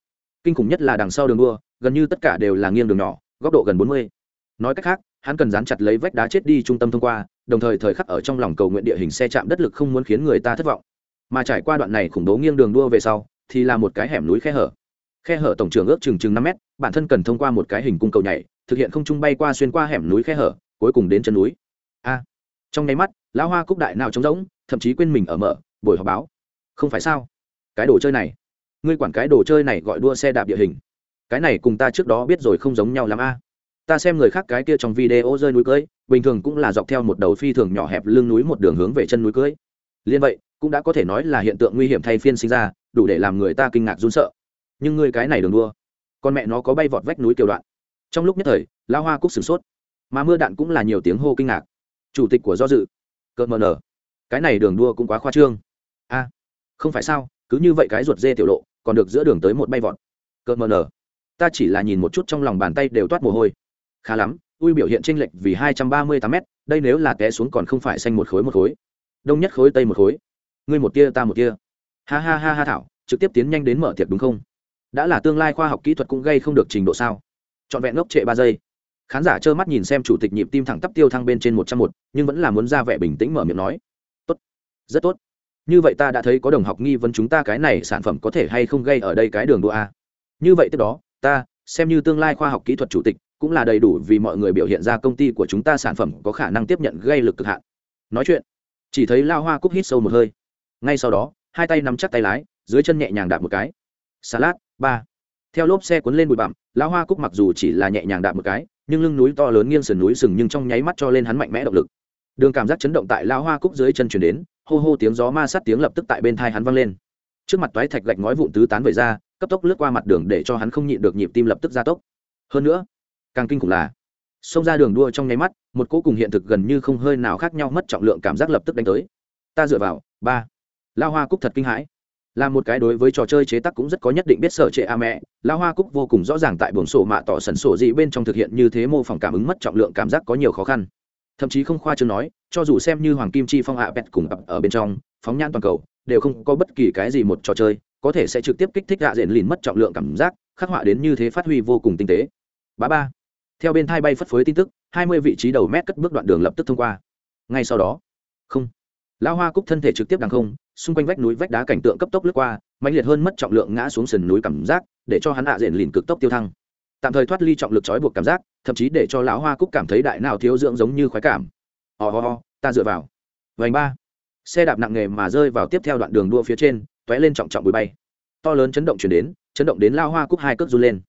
Kinh khủng nhất là đằng sau đường đua, gần như tất cả đều là nghiêng đường nhỏ, góc độ gần bốn mươi. Nói cách khác, hắn cần dán chặt lấy vách đá chết đi trung tâm thông qua, đồng thời thời khắc ở trong lòng cầu nguyện địa hình xe chạm đất lực không muốn khiến người ta thất vọng mà trải qua đoạn này khủng bố nghiêng đường đua về sau, thì là một cái hẻm núi khe hở. Khe hở tổng trường ước chừng chừng năm mét, bản thân cần thông qua một cái hình cung cầu nhảy, thực hiện không trung bay qua xuyên qua hẻm núi khe hở, cuối cùng đến chân núi. A! Trong nháy mắt, lão hoa cúc đại nào trống rỗng, thậm chí quên mình ở mở, buổi họp báo. Không phải sao? Cái đồ chơi này. Ngươi quản cái đồ chơi này gọi đua xe đạp địa hình. Cái này cùng ta trước đó biết rồi không giống nhau l a. Ta xem người khác cái kia trong video rơi núi cưới, bình thường cũng là dọc theo một đầu phi thường nhỏ hẹp lưng núi một đường hướng về chân núi cưới. Liên vậy cũng đã có thể nói là hiện tượng nguy hiểm thay phiên sinh ra, đủ để làm người ta kinh ngạc run sợ. Nhưng ngươi cái này đường đua. Con mẹ nó có bay vọt vách núi kiều đoạn. Trong lúc nhất thời lao hoa cúc sửng sốt. Mà mưa đạn cũng là nhiều tiếng hô kinh ngạc. Chủ tịch của do dự. Cợt mờ nở. Cái này đường đua cũng quá khoa trương. A, không phải sao, cứ như vậy cái ruột dê tiểu lộ, còn được giữa đường tới một bay vọt. Cợt mờ nở. Ta chỉ là nhìn một chút trong lòng bàn tay đều toát mồ hôi. Khá lắm ui biểu hiện tranh lệch vì hai trăm ba mươi tám m đây nếu là té xuống còn không phải xanh một khối một khối. Đông nhất khối, tây một khối ngươi một tia ta một tia. Ha ha ha ha thảo, trực tiếp tiến nhanh đến mở tiệc đúng không? Đã là tương lai khoa học kỹ thuật cũng gây không được trình độ sao? Trọn vẹn ngốc trệ ba giây. Khán giả trơ mắt nhìn xem chủ tịch nhịp tim thẳng tắp tiêu thăng bên trên một trăm một, nhưng vẫn là muốn ra vẻ bình tĩnh mở miệng nói. Tốt. Rất tốt. Như vậy ta đã thấy có đồng học nghi vấn chúng ta cái này sản phẩm có thể hay không gây ở đây cái đường đua a. Như vậy tiếp đó, ta, xem như tương lai khoa học kỹ thuật chủ tịch, cũng là đầy đủ vì mọi người biểu hiện ra công ty của chúng ta sản phẩm có khả năng tiếp nhận gây lực cực hạn. Nói chuyện. Chỉ thấy lao hoa cúc hít sâu một hơi ngay sau đó, hai tay nắm chắc tay lái, dưới chân nhẹ nhàng đạp một cái. Salad, ba. Theo lốp xe cuốn lên bụi bặm, lão hoa cúc mặc dù chỉ là nhẹ nhàng đạp một cái, nhưng lưng núi to lớn nghiêng sườn núi sừng nhưng trong nháy mắt cho lên hắn mạnh mẽ động lực. Đường cảm giác chấn động tại lão hoa cúc dưới chân chuyển đến, hô hô tiếng gió ma sát tiếng lập tức tại bên thai hắn vang lên. Trước mặt toái thạch gạch ngói vụn tứ tán về ra, cấp tốc lướt qua mặt đường để cho hắn không nhịn được nhịp tim lập tức gia tốc. Hơn nữa, càng kinh khủng là, xông ra đường đua trong nháy mắt, một cỗ cùng hiện thực gần như không hơi nào khác nhau mất trọng lượng cảm giác lập tức đánh tới. Ta dựa vào, ba lao hoa cúc thật kinh hãi. Là một cái đối với trò chơi chế tác cũng rất có nhất định biết sở trệ a mẹ. Lao hoa cúc vô cùng rõ ràng tại buồng sổ mạ tỏ sần sổ dị bên trong thực hiện như thế mô phỏng cảm ứng mất trọng lượng cảm giác có nhiều khó khăn. Thậm chí không khoa chương nói, cho dù xem như hoàng kim chi phong hạ bẹt cùng ập ở bên trong, phóng nhan toàn cầu, đều không có bất kỳ cái gì một trò chơi có thể sẽ trực tiếp kích thích gạ diện lìn mất trọng lượng cảm giác, khắc họa đến như thế phát huy vô cùng tinh tế. Bá ba. Theo bên thai bay phất phới tin tức, hai mươi vị trí đầu mét cất bước đoạn đường lập tức thông qua. Ngay sau đó, không. Lao hoa cúc thân thể trực tiếp đằng không xung quanh vách núi vách đá cảnh tượng cấp tốc lướt qua mạnh liệt hơn mất trọng lượng ngã xuống sườn núi cảm giác để cho hắn hạ diện lìn cực tốc tiêu thăng. Tạm thời thoát ly trọng lực trói buộc cảm giác thậm chí để cho lão hoa cúc cảm thấy đại nào thiếu dưỡng giống như khoái cảm. Ò、oh, ta dựa vào. Vành ba. Xe đạp nặng nghề mà rơi vào tiếp theo đoạn đường đua phía trên t ó é lên trọng trọng bụi bay. To lớn chấn động chuyển đến chấn động đến lao hoa cúc hai cước run lên.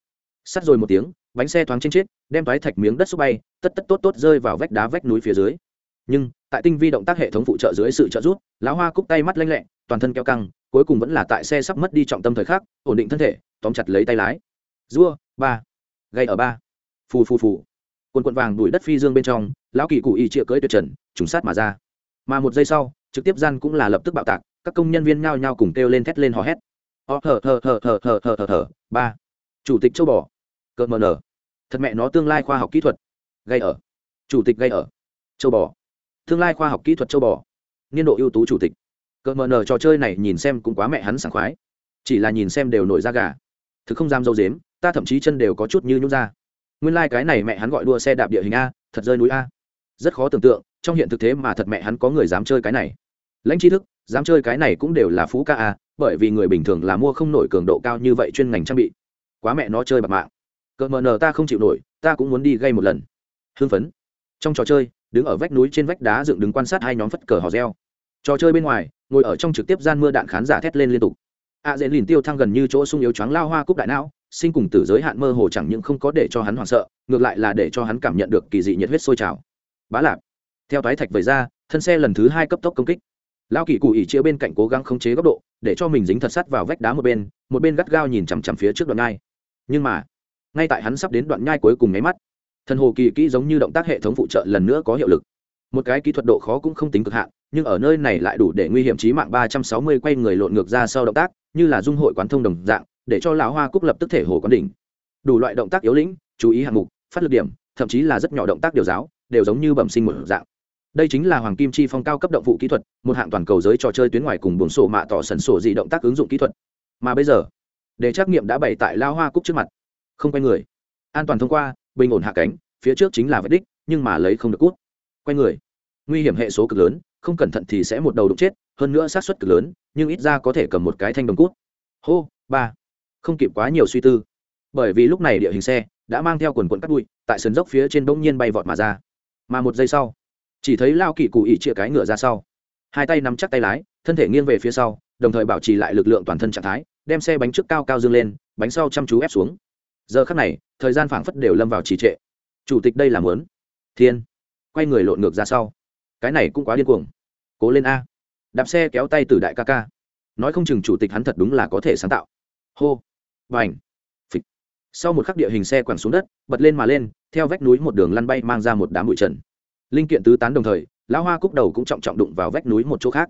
Sắt rồi một tiếng bánh xe thoáng trên chết đem toái thạch miếng đất xúc bay tất tất tốt tốt rơi vào vách đá vách núi phía dưới nhưng, tại tinh vi động tác hệ thống phụ trợ dưới sự trợ giúp, lão hoa cúc tay mắt lanh lẹ, toàn thân keo căng, cuối cùng vẫn là tại xe sắp mất đi trọng tâm thời khắc, ổn định thân thể, tóm chặt lấy tay lái. Dua ba. Gây ở ba. Phù phù phù. Quần quần vàng đuổi đất phi dương bên trong, lão kỳ cụ y chĩa cưỡi tuyệt trần, trùng sát mà ra. Mà một giây sau, trực tiếp gian cũng là lập tức bạo tạc, các công nhân viên nhao nhao cùng kêu lên thét lên hò hét. Ho thở thở thở thở thở thở thở thở ba. Chủ tịch châu bò. Cợt mờ nở. Thật mẹ nó tương lai khoa học kỹ thuật. Gây ở. Chủ tịch gây ở. Châu bò tương lai khoa học kỹ thuật châu bò. Niên độ ưu tú chủ tịch. Cỡ mờ nờ trò chơi này nhìn xem cũng quá mẹ hắn sảng khoái. Chỉ là nhìn xem đều nổi da gà. Thực không dám dâu dếm ta thậm chí chân đều có chút như nhút ra. Nguyên lai、like、cái này mẹ hắn gọi đua xe đạp địa hình a, thật rơi núi a. Rất khó tưởng tượng, trong hiện thực thế mà thật mẹ hắn có người dám chơi cái này. Lãnh tri thức, dám chơi cái này cũng đều là phú ca a, bởi vì người bình thường là mua không nổi cường độ cao như vậy chuyên ngành trang bị. Quá mẹ nó chơi bạc mạng. Cỡ mờ nờ ta không chịu nổi, ta cũng muốn đi gây một lần. Hưng phấn. Trong trò chơi đứng ở vách núi trên vách đá dựng đứng quan sát hai nhóm phất cờ hò reo. Trò chơi bên ngoài, ngồi ở trong trực tiếp gian mưa đạn khán giả thét lên liên tục. A à dễ lìn tiêu thăng gần như chỗ sung yếu choáng lao hoa cúc đại não, sinh cùng tử giới hạn mơ hồ chẳng những không có để cho hắn hoảng sợ, ngược lại là để cho hắn cảm nhận được kỳ dị nhiệt huyết sôi trào. Bá lạp, theo toái thạch vẩy ra, thân xe lần thứ hai cấp tốc công kích. Lao kỳ cụ ỉ chia bên cạnh cố gắng khống chế góc độ, để cho mình dính thật sắt vào vách đá một bên một bên gắt gao nhìn chằm chằm phía trước đoạn ngai. Nhưng mà, ngay tại hắn sắp đến đoạn nhai cuối cùng nháy mắt thần hồ kỳ kỹ giống như động tác hệ thống phụ trợ lần nữa có hiệu lực. Một cái kỹ thuật độ khó cũng không tính cực hạn, nhưng ở nơi này lại đủ để nguy hiểm trí mạng ba trăm sáu mươi quay người lộn ngược ra sau động tác, như là dung hội quán thông đồng dạng, để cho lão hoa cúc lập tức thể hồ quán đỉnh. Đủ loại động tác yếu lĩnh, chú ý hạng mục, phát lực điểm, thậm chí là rất nhỏ động tác điều giáo, đều giống như bẩm sinh một dạng. Đây chính là hoàng kim chi phong cao cấp động vụ kỹ thuật, một hạng toàn cầu giới trò chơi tuyến ngoài cùng buồng sổ mạ tỏ sần sổ dị động tác ứng dụng kỹ thuật. Mà bây giờ, để trắc nghiệm đã bày tại lao hoa cúc trước mặt. Không quay người. An toàn thông qua bình ổn hạ cánh, phía trước chính là vết đích, nhưng mà lấy không được cút. Quay người. Nguy hiểm hệ số cực lớn, không cẩn thận thì sẽ một đầu đụng chết, hơn nữa sát xuất cực lớn, nhưng ít ra có thể cầm một cái thanh đồng cút. Hô, ba. Không kịp quá nhiều suy tư. Bởi vì lúc này địa hình xe đã mang theo quần quận cắt bụi, tại sườn dốc phía trên bỗng nhiên bay vọt mà ra. Mà một giây sau, chỉ thấy lao kỳ cụ ỉ chia cái ngựa ra sau. Hai tay nắm chắc tay lái, thân thể nghiêng về phía sau, đồng thời bảo trì lại lực lượng toàn thân trạng thái, đem xe bánh trước cao cao dương lên, bánh sau chăm chú ép xuống. Giờ khắc này thời gian phảng phất đều lâm vào trì trệ. Chủ tịch đây là muốn. Thiên. Quay người lộn ngược ra sau. Cái này cũng quá điên cuồng. Cố lên a. Đạp xe kéo tay từ đại ca ca. Nói không chừng chủ tịch hắn thật đúng là có thể sáng tạo. Hô. Và ảnh phịch. Sau một khắc địa hình xe quẳng xuống đất, bật lên mà lên, theo vách núi một đường lăn bay mang ra một đám bụi trần. Linh kiện tứ tán đồng thời, lão hoa cúc đầu cũng trọng trọng đụng vào vách núi một chỗ khác.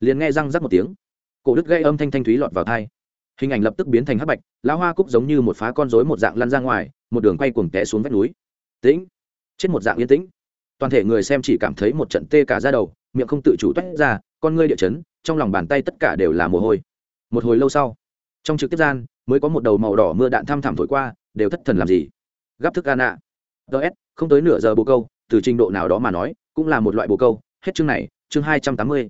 Liền nghe răng rắc một tiếng. Cổ đứt gây âm thanh thanh thúy lọt vào thai hình ảnh lập tức biến thành hắc bạch, lão hoa cúc giống như một phá con rối một dạng lăn ra ngoài, một đường quay cuồng té xuống vách núi. Tĩnh! Chết một dạng yên tĩnh. Toàn thể người xem chỉ cảm thấy một trận tê cả ra đầu, miệng không tự chủ toét ra, con ngươi địa chấn, trong lòng bàn tay tất cả đều là mồ hôi. Một hồi lâu sau, trong trực tiếp gian, mới có một đầu màu đỏ mưa đạn thăm thẳm thổi qua, đều thất thần làm gì? Gắp thức an ạ ts không tới nửa giờ bồ câu, từ trình độ nào đó mà nói, cũng là một loại bồ câu. Hết chương này, chương hai trăm tám mươi.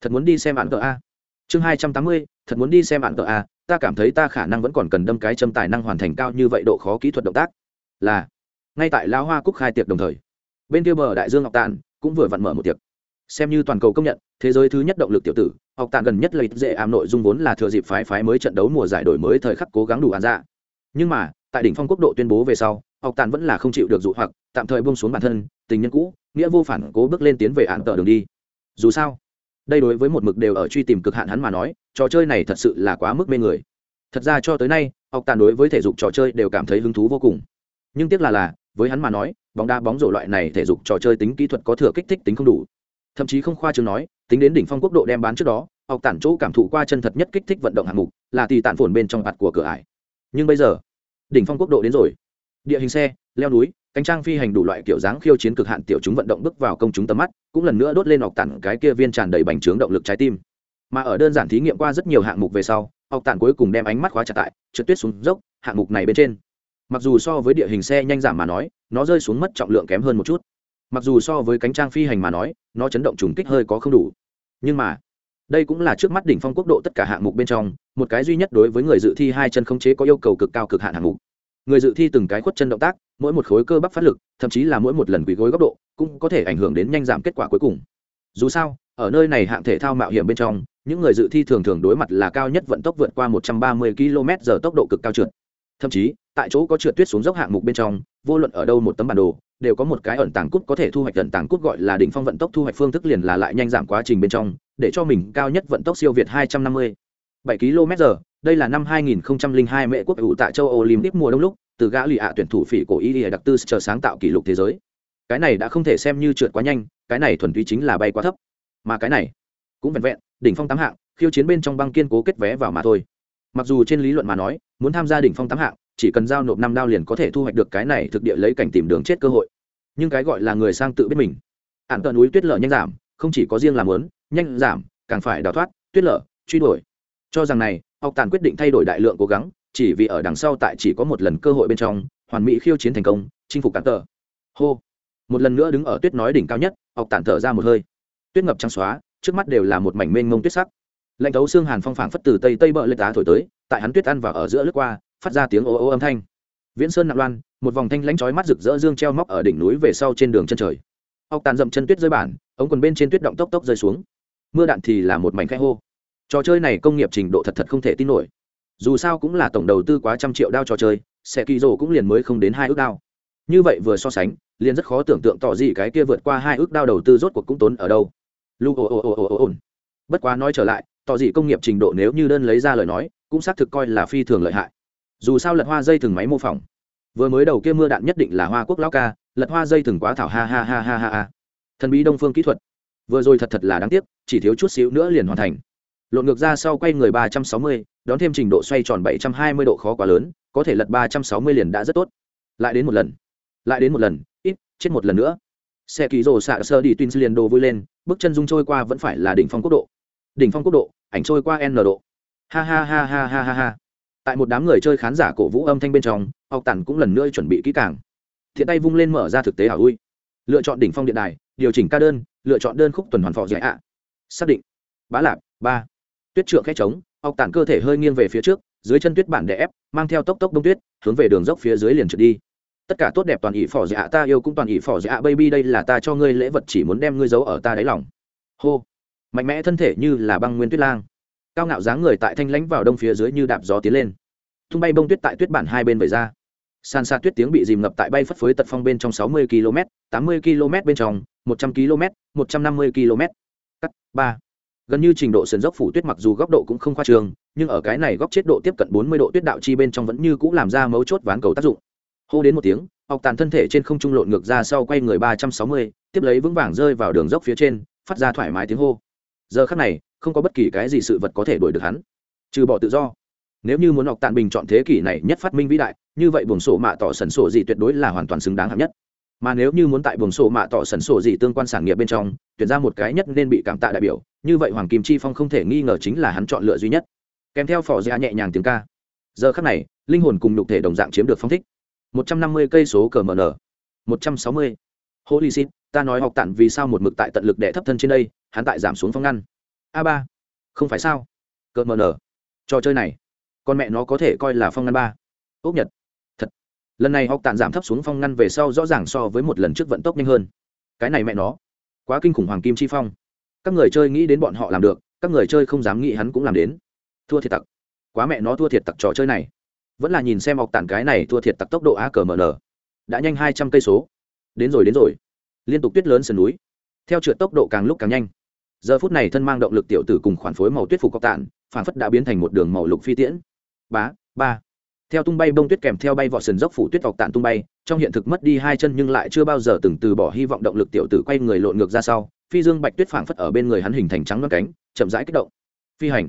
Thật muốn đi xem bạn cờ a. Chương hai trăm tám mươi, thật muốn đi xem bạn cờ a ta cảm thấy ta khả năng vẫn còn cần đâm cái châm tài năng hoàn thành cao như vậy độ khó kỹ thuật động tác. Là, ngay tại lão hoa cúc khai tiệc đồng thời, bên kia bờ đại dương ngọc tàn cũng vừa vặn mở một tiệc. Xem như toàn cầu công nhận, thế giới thứ nhất động lực tiểu tử học tàn gần nhất lấy dễ ảm nội dung vốn là thừa dịp phái phái mới trận đấu mùa giải đổi mới thời khắc cố gắng đủ án ra dạ. nhưng mà, tại đỉnh phong quốc độ tuyên bố về sau học tàn vẫn là không chịu được dụ hoặc, tạm thời bông xuống bản thân, tình nhân cũ, nghĩa vô phản cố bước lên tiến về án tờ đường đi. Dù sao đây đối với một mực đều ở truy tìm cực hạn hắn mà nói, trò chơi này thật sự là quá mức mê người. Thật ra cho tới nay học tàn đối với thể dục trò chơi đều cảm thấy hứng thú vô cùng. Nhưng tiếc là là, với hắn mà nói, bóng đá bóng rổ loại này thể dục trò chơi tính kỹ thuật có thừa kích thích tính không đủ. Thậm chí không khoa chương nói, tính đến đỉnh phong quốc độ đem bán trước đó học tản chỗ cảm thụ qua chân thật nhất kích thích vận động hạng mục, là tì tản phồn bên trong mặt của cửa ải. Nhưng bây giờ, đỉnh phong quốc độ đến rồi. Địa hình xe, leo núi cánh trang phi hành đủ loại kiểu dáng khiêu chiến cực hạn tiểu chúng vận động bước vào công chúng tầm mắt, cũng lần nữa đốt lên ọc tản cái kia viên tràn đầy bành trướng động lực trái tim. Mà ở đơn giản thí nghiệm qua rất nhiều hạng mục về sau, ọc tản cuối cùng đem ánh mắt khóa chặt tại, trượt tuyết xuống dốc, hạng mục này bên trên. Mặc dù so với địa hình xe nhanh giảm mà nói, nó rơi xuống mất trọng lượng kém hơn một chút. Mặc dù so với cánh trang phi hành mà nói, nó chấn động trùng kích hơi có không đủ. Nhưng mà, đây cũng là trước mắt đỉnh phong quốc độ tất cả hạng mục bên trong, một cái duy nhất đối với người dự thi hai chân không chế có yêu cầu cực cao cực hạn hạng mục người dự thi từng cái khuất chân động tác, mỗi một khối cơ bắp phát lực, thậm chí là mỗi một lần quỳ gối góc độ, cũng có thể ảnh hưởng đến nhanh giảm kết quả cuối cùng. Dù sao, ở nơi này hạng thể thao mạo hiểm bên trong, những người dự thi thường thường đối mặt là cao nhất vận tốc vượt qua 130 km h tốc độ cực cao trượt. Thậm chí, tại chỗ có trượt tuyết xuống dốc hạng mục bên trong, vô luận ở đâu một tấm bản đồ, đều có một cái ẩn tàng cút có thể thu hoạch ẩn tàng cút gọi là đỉnh phong vận tốc thu hoạch phương thức liền là lại nhanh giảm quá trình bên trong, để cho mình cao nhất vận tốc siêu việt 250 7 km h đây là năm 2002 mẹ quốc ủ tại châu Olympic mùa đông lúc, từ gã lì ạ tuyển thủ phỉ cổ y đặc tư chờ sáng tạo kỷ lục thế giới. Cái này đã không thể xem như trượt quá nhanh, cái này thuần túy chính là bay quá thấp. Mà cái này cũng vẹn vẹn, đỉnh phong tám hạng, khiêu chiến bên trong băng kiên cố kết vé vào mà thôi. Mặc dù trên lý luận mà nói, muốn tham gia đỉnh phong tám hạng, chỉ cần giao nộp năm đao liền có thể thu hoạch được cái này thực địa lấy cảnh tìm đường chết cơ hội. Nhưng cái gọi là người sang tự biết mình. Ạn tận núi tuyết lở nhanh giảm, không chỉ có riêng làm muốn nhanh giảm, càng phải đào thoát, tuyết lở, truy đuổi. Cho rằng này học tàn quyết định thay đổi đại lượng cố gắng, chỉ vì ở đằng sau tại chỉ có một lần cơ hội bên trong, hoàn mỹ khiêu chiến thành công, chinh phục cản tờ hô. Một lần nữa đứng ở tuyết nói đỉnh cao nhất, học Tàn thở ra một hơi. Tuyết ngập trắng xóa, trước mắt đều là một mảnh mênh mông tuyết sắc. Lạnh thấu xương hàn phong phảng phất từ tây tây bờ lên tá thổi tới, tại hắn tuyết ăn và ở giữa lướt qua, phát ra tiếng ô ô âm thanh. Viễn sơn nặng loan, một vòng thanh lãnh chói mắt rực rỡ dương treo móc ở đỉnh núi về sau trên đường chân trời. Ốc tàn dậm chân tuyết rơi bản, ống quần bên trên tuyết động tốc tốc rơi xuống. Mưa đạn thì là một mảnh khẽ hô trò chơi này công nghiệp trình độ thật thật không thể tin nổi. Dù sao cũng là tổng đầu tư quá trăm triệu đao trò chơi xe kỳ rồ cũng liền mới không đến hai ước đao. Như vậy vừa so sánh, liền rất khó tưởng tượng tỏ gì cái kia vượt qua hai ước đao đầu tư rốt cuộc cũng tốn ở đâu. Lu ồ ồ ồ ồ ồ bất quá nói trở lại, tỏ gì công nghiệp trình độ nếu như đơn lấy ra lời nói, cũng xác thực coi là phi thường lợi hại. Dù sao lật hoa dây thừng máy mô phỏng. Vừa mới đầu kia mưa đạn nhất định là hoa quốc lão ca, lật hoa dây thừng quá thảo ha ha ha ha ha ha. Thần bí đông phương kỹ thuật. Vừa rồi thật thật là đáng tiếc, chỉ thiếu chút xíu nữa liền hoàn thành lộn ngược ra sau quay người ba trăm sáu mươi, đón thêm trình độ xoay tròn bảy trăm hai mươi độ khó quá lớn, có thể lật ba trăm sáu mươi liền đã rất tốt. Lại đến một lần, lại đến một lần, ít, chết một lần nữa. Xe ký rồ xạ sơ đi twins liền đồ vui lên, bước chân dung trôi qua vẫn phải là đỉnh phong quốc độ. Đỉnh phong quốc độ, ảnh trôi qua n độ. Ha ha ha ha ha ha ha. Tại một đám người chơi khán giả cổ vũ âm thanh bên trong, học tản cũng lần nữa chuẩn bị kỹ càng. Thiện tay vung lên mở ra thực tế hảo ui lựa chọn đỉnh phong điện đài, điều chỉnh ca đơn, lựa chọn đơn khúc tuần hoàn phò dạy ạ. Xác định. Bá lạp, ba tuyết trượng khẽ trống ọc tản cơ thể hơi nghiêng về phía trước, dưới chân tuyết bản đè ép, mang theo tốc tốc đông tuyết, hướng về đường dốc phía dưới liền trượt đi. Tất cả tốt đẹp toàn ỷ phò dạ ta yêu cũng toàn ỷ phò dạ baby, đây là ta cho ngươi lễ vật, chỉ muốn đem ngươi giấu ở ta đáy lòng. Hô. Mạnh mẽ thân thể như là băng nguyên tuyết lang. Cao ngạo dáng người tại thanh lãnh vào đông phía dưới như đạp gió tiến lên. Tung bay bông tuyết tại tuyết bản hai bên vẩy ra. San xa tuyết tiếng bị dìm ngập tại bay phất phới tật phong bên trong sáu mươi km tám mươi km bên trong, một trăm km một trăm năm mươi km cắt, ba gần như trình độ sườn dốc phủ tuyết mặc dù góc độ cũng không khoa trường nhưng ở cái này góc chết độ tiếp cận bốn mươi độ tuyết đạo chi bên trong vẫn như cũng làm ra mấu chốt ván cầu tác dụng. Hô đến một tiếng học tàn thân thể trên không trung lộn ngược ra sau quay người ba trăm sáu mươi, tiếp lấy vững vàng rơi vào đường dốc phía trên, phát ra thoải mái tiếng hô. Giờ khắc này, không có bất kỳ cái gì sự vật có thể đuổi được hắn. Trừ bỏ tự do. Nếu như muốn học tàn bình chọn thế kỷ này nhất phát minh vĩ đại, như vậy buồng sổ mạ tỏ sần sổ gì tuyệt đối là hoàn toàn xứng đáng hạng nhất mà nếu như muốn tại buồng sổ mạ tỏ sẩn sổ gì tương quan sản nghiệp bên trong, tuyển ra một cái nhất nên bị cảm tạ đại biểu, như vậy hoàng kim chi phong không thể nghi ngờ chính là hắn chọn lựa duy nhất. Kèm theo phỏ ra nhẹ nhàng tiếng ca. Giờ khắc này, linh hồn cùng nhục thể đồng dạng chiếm được phong thích. Một trăm năm mươi cây số cờ mn một trăm sáu mươi. Holy shit, ta nói học tản vì sao một mực tại tận lực đệ thấp thân trên đây, hắn tại giảm xuống phong ngăn. A ba. Không phải sao? Cờ mn trò chơi này. Con mẹ nó có thể coi là phong ngăn ba. Ốc nhật lần này học tản giảm thấp xuống phong ngăn về sau rõ ràng so với một lần trước vận tốc nhanh hơn. Cái này mẹ nó, quá kinh khủng hoàng kim chi phong. Các người chơi nghĩ đến bọn họ làm được, các người chơi không dám nghĩ hắn cũng làm đến. Thua thiệt tặc. Quá mẹ nó thua thiệt tặc trò chơi này. Vẫn là nhìn xem học tản cái này thua thiệt tặc tốc độ a cờ mn đã nhanh hai trăm cây số. Đến rồi đến rồi. Liên tục tuyết lớn sườn núi. Theo trượt tốc độ càng lúc càng nhanh. Giờ phút này thân mang động lực tiểu tử cùng khoản phối màu tuyết phục cọc tản phản phất đã biến thành một đường màu lục phi tiễn. Bá, ba theo tung bay bông tuyết kèm theo bay vọt sườn dốc phủ tuyết vọc tạn tung bay, trong hiện thực mất đi hai chân nhưng lại chưa bao giờ từng từ bỏ hy vọng động lực tiểu tử quay người lộn ngược ra sau, phi dương bạch tuyết phảng phất ở bên người hắn hình thành trắng đoán cánh, chậm rãi kích động. Phi hành.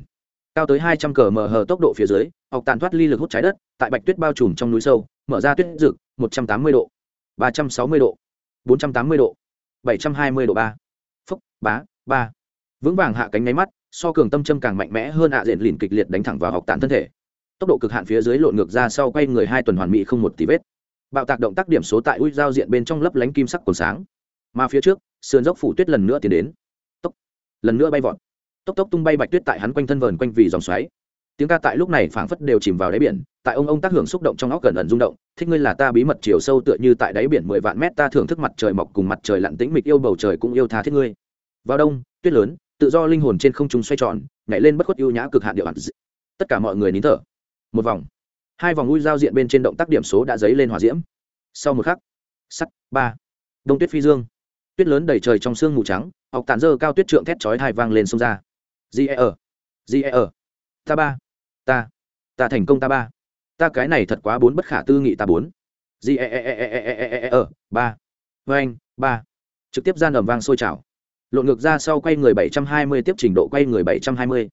Cao tới hai trăm cờ mờ hờ tốc độ phía dưới học tàn thoát ly lực hút trái đất, tại bạch tuyết bao trùm trong núi sâu, mở ra tuyết rực một trăm tám mươi độ, ba trăm sáu mươi độ, bốn trăm tám mươi độ, bảy trăm hai mươi độ ba. Phúc, bá, ba. Vững vàng hạ cánh nháy mắt, so cường tâm châm càng mạnh mẽ hơn ạ à diện lìn kịch liệt đánh thẳng vào học tàn thân thể tốc độ cực hạn phía dưới lộn ngược ra sau quay người hai tuần hoàn mỹ không một tí vết. Bạo tạc động tác điểm số tại ui giao diện bên trong lấp lánh kim sắc còn sáng. Mà phía trước, sườn dốc phủ tuyết lần nữa tiến đến. Tốc. Lần nữa bay vọt. Tốc tốc tung bay bạch tuyết tại hắn quanh thân vờn quanh vì dòng xoáy. Tiếng ca tại lúc này phảng phất đều chìm vào đáy biển, tại ông ông tác hưởng xúc động trong óc gần ẩn rung động. Thích ngươi là ta bí mật chiều sâu tựa như tại đáy biển mười vạn mét ta thưởng thức mặt trời mọc cùng mặt trời lặn tĩnh mịch yêu bầu trời cũng yêu tha thiết ngươi. Vào đông, tuyết lớn, tự do linh hồn trên không trung xoay tròn, nhảy lên bất khuất yêu nhã cực hạn điệu hạt tất cả mọi người nín thở một vòng. Hai vòng ui giao diện bên trên động tác điểm số đã dấy lên hòa diễm. Sau một khắc, sắt, ba. Đông tuyết phi dương. Tuyết lớn đầy trời trong sương mù trắng học tàn dơ cao tuyết trượng thét chói hai vang lên sông ra. G e ở g e ở. Ta ba, ta ta thành công ta ba. Ta cái này thật quá bốn bất khả tư nghị ta bốn. G e, e e e e e e e ở, ba. Vê anh ba. Trực tiếp gian ẩm vang sôi trào. Lộn ngược ra sau quay người 720 tiếp trình độ quay người 720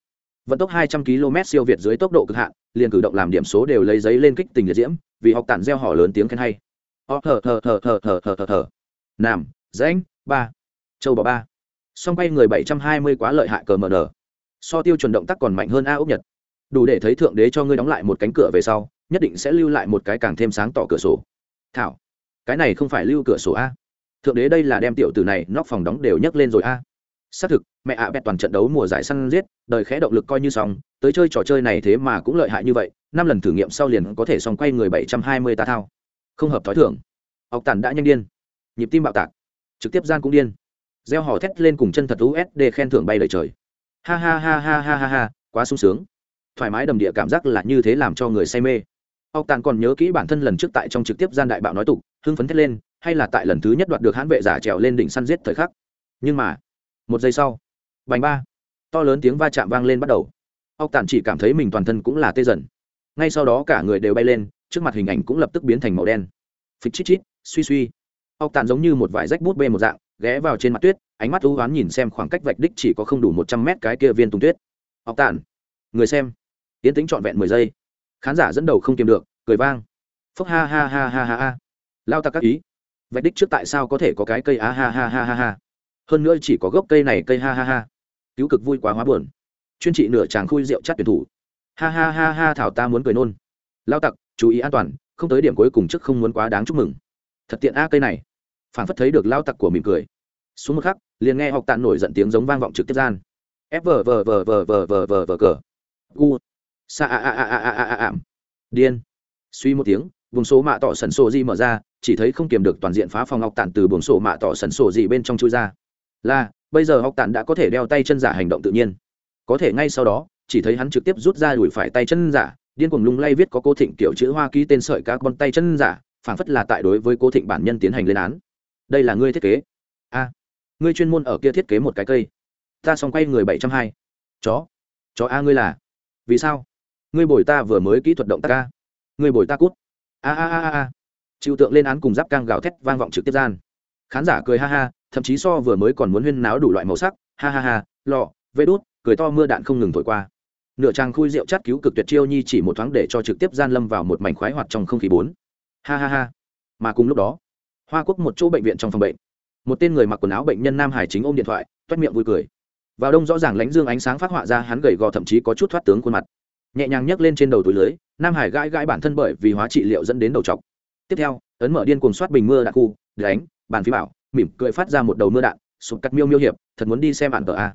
vận tốc 200 km siêu việt dưới tốc độ cực hạn, liền cử động làm điểm số đều lấy giấy lên kích tình liệt diễm, vì học tản gieo họ lớn tiếng khen hay. Ó, thở thở thở thở thở thở thở thở. Nam, rãnh, ba, châu bò ba. Song quay người 720 quá lợi hại cờ mở nở so tiêu chuẩn động tác còn mạnh hơn a úc nhật. Đủ để thấy thượng đế cho ngươi đóng lại một cánh cửa về sau, nhất định sẽ lưu lại một cái càng thêm sáng tỏ cửa sổ. Thảo, cái này không phải lưu cửa sổ a. Thượng đế đây là đem tiểu tử này nóc phòng đóng đều nhấc lên rồi a xác thực, mẹ ạ bẹt toàn trận đấu mùa giải săn giết, đời khẽ động lực coi như xong, tới chơi trò chơi này thế mà cũng lợi hại như vậy, năm lần thử nghiệm sau liền có thể xong quay người bảy trăm hai mươi ta thao. Không hợp thói thưởng ọc Tản đã nhanh điên. Nhịp tim bạo tạc. Trực tiếp gian cũng điên. Gieo hò thét lên cùng chân thật usd khen thưởng bay lời trời. Ha ha ha ha ha ha ha, quá sung sướng. Thoải mái đầm địa cảm giác là như thế làm cho người say mê. Ọc tàn còn nhớ kỹ bản thân lần trước tại trong trực tiếp gian đại bạo nói tục, hưng phấn thét lên, hay là tại lần thứ nhất đoạt được hãn vệ giả trèo lên đỉnh săn giết thời khắc. Nhưng mà một giây sau bành ba to lớn tiếng va chạm vang lên bắt đầu. Ốc tản chỉ cảm thấy mình toàn thân cũng là tê dần. Ngay sau đó cả người đều bay lên trước mặt hình ảnh cũng lập tức biến thành màu đen. Phịch chít chít suy suy. Ốc tản giống như một vải rách bút bê một dạng ghé vào trên mặt tuyết ánh mắt u oán nhìn xem khoảng cách vạch đích chỉ có không đủ một trăm mét cái kia viên tùng tuyết. Ốc tản, người xem. Tiến tính trọn vẹn mười giây. Khán giả dẫn đầu không kiềm được cười vang. Phúc ha ha ha ha ha ha. Lao ta các ý. Vạch đích trước tại sao có thể có cái cây a ha ha ha ha ha hơn nữa chỉ có gốc cây này cây ha ha ha. Cứu cực vui quá hóa buồn. Chuyên trị nửa chàng khui rượu chắt tuyển thủ. Ha ha ha ha, thảo ta muốn cười nôn. Lao tặc, chú ý an toàn, không tới điểm cuối cùng trước không muốn quá đáng chúc mừng. Thật tiện a cây này. Phản phất thấy được lao tặc của mỉm cười. Xuống một khắc, liền nghe học tạ nổi giận tiếng giống vang vọng trực tiếp gian. F vờ vờ vờ vờ vờ vờ vờ vờ cờ u. Sa a a a a a a a điên. Suy một tiếng, vùng số mạ tỏ sần sổ di mở ra, chỉ thấy không kiềm được toàn diện phá phòng học tản từ buồng sổ mạ tỏ sần sổ gì bên trong chui ra là, bây giờ học tản đã có thể đeo tay chân giả hành động tự nhiên. Có thể ngay sau đó, chỉ thấy hắn trực tiếp rút ra đùi phải tay chân giả, điên cuồng lung lay viết có cô thịnh kiểu chữ hoa ký tên sợi các con tay chân giả, phảng phất là tại đối với cô thịnh bản nhân tiến hành lên án. Đây là ngươi thiết kế. A, ngươi chuyên môn ở kia thiết kế một cái cây. Ta xong quay người bảy trăm hai. Chó. Chó a ngươi là. Vì sao? Ngươi bồi ta vừa mới kỹ thuật động tác a. Ngươi bồi ta cút. A a a a chịu tượng lên án cùng giáp căng gào thét vang vọng trực tiếp gian khán giả cười ha ha thậm chí so vừa mới còn muốn huyên náo đủ loại màu sắc. Ha ha ha lọ vê đốt, cười to mưa đạn không ngừng thổi qua. Nửa trang khui rượu chát cứu cực tuyệt chiêu nhi chỉ một thoáng để cho trực tiếp gian lâm vào một mảnh khoái hoạt trong không khí bốn. Ha ha ha. Mà cùng lúc đó hoa quốc một chỗ bệnh viện trong phòng bệnh. Một tên người mặc quần áo bệnh nhân nam hải chính ôm điện thoại toét miệng vui cười. Vào đông rõ ràng lánh dương ánh sáng phát họa ra hắn gầy gò thậm chí có chút thoát tướng khuôn mặt. Nhẹ nhàng nhấc lên trên đầu túi lưới nam hải gãi gãi bản thân bởi vì hóa trị liệu dẫn đến đầu chọc tiếp theo ấn mở điên cuồng soát bình mưa đạn khu đánh bàn phí bảo, mỉm cười phát ra một đầu mưa đạn, sụp cắt miêu miêu hiệp, thật muốn đi xem bạn tờ a.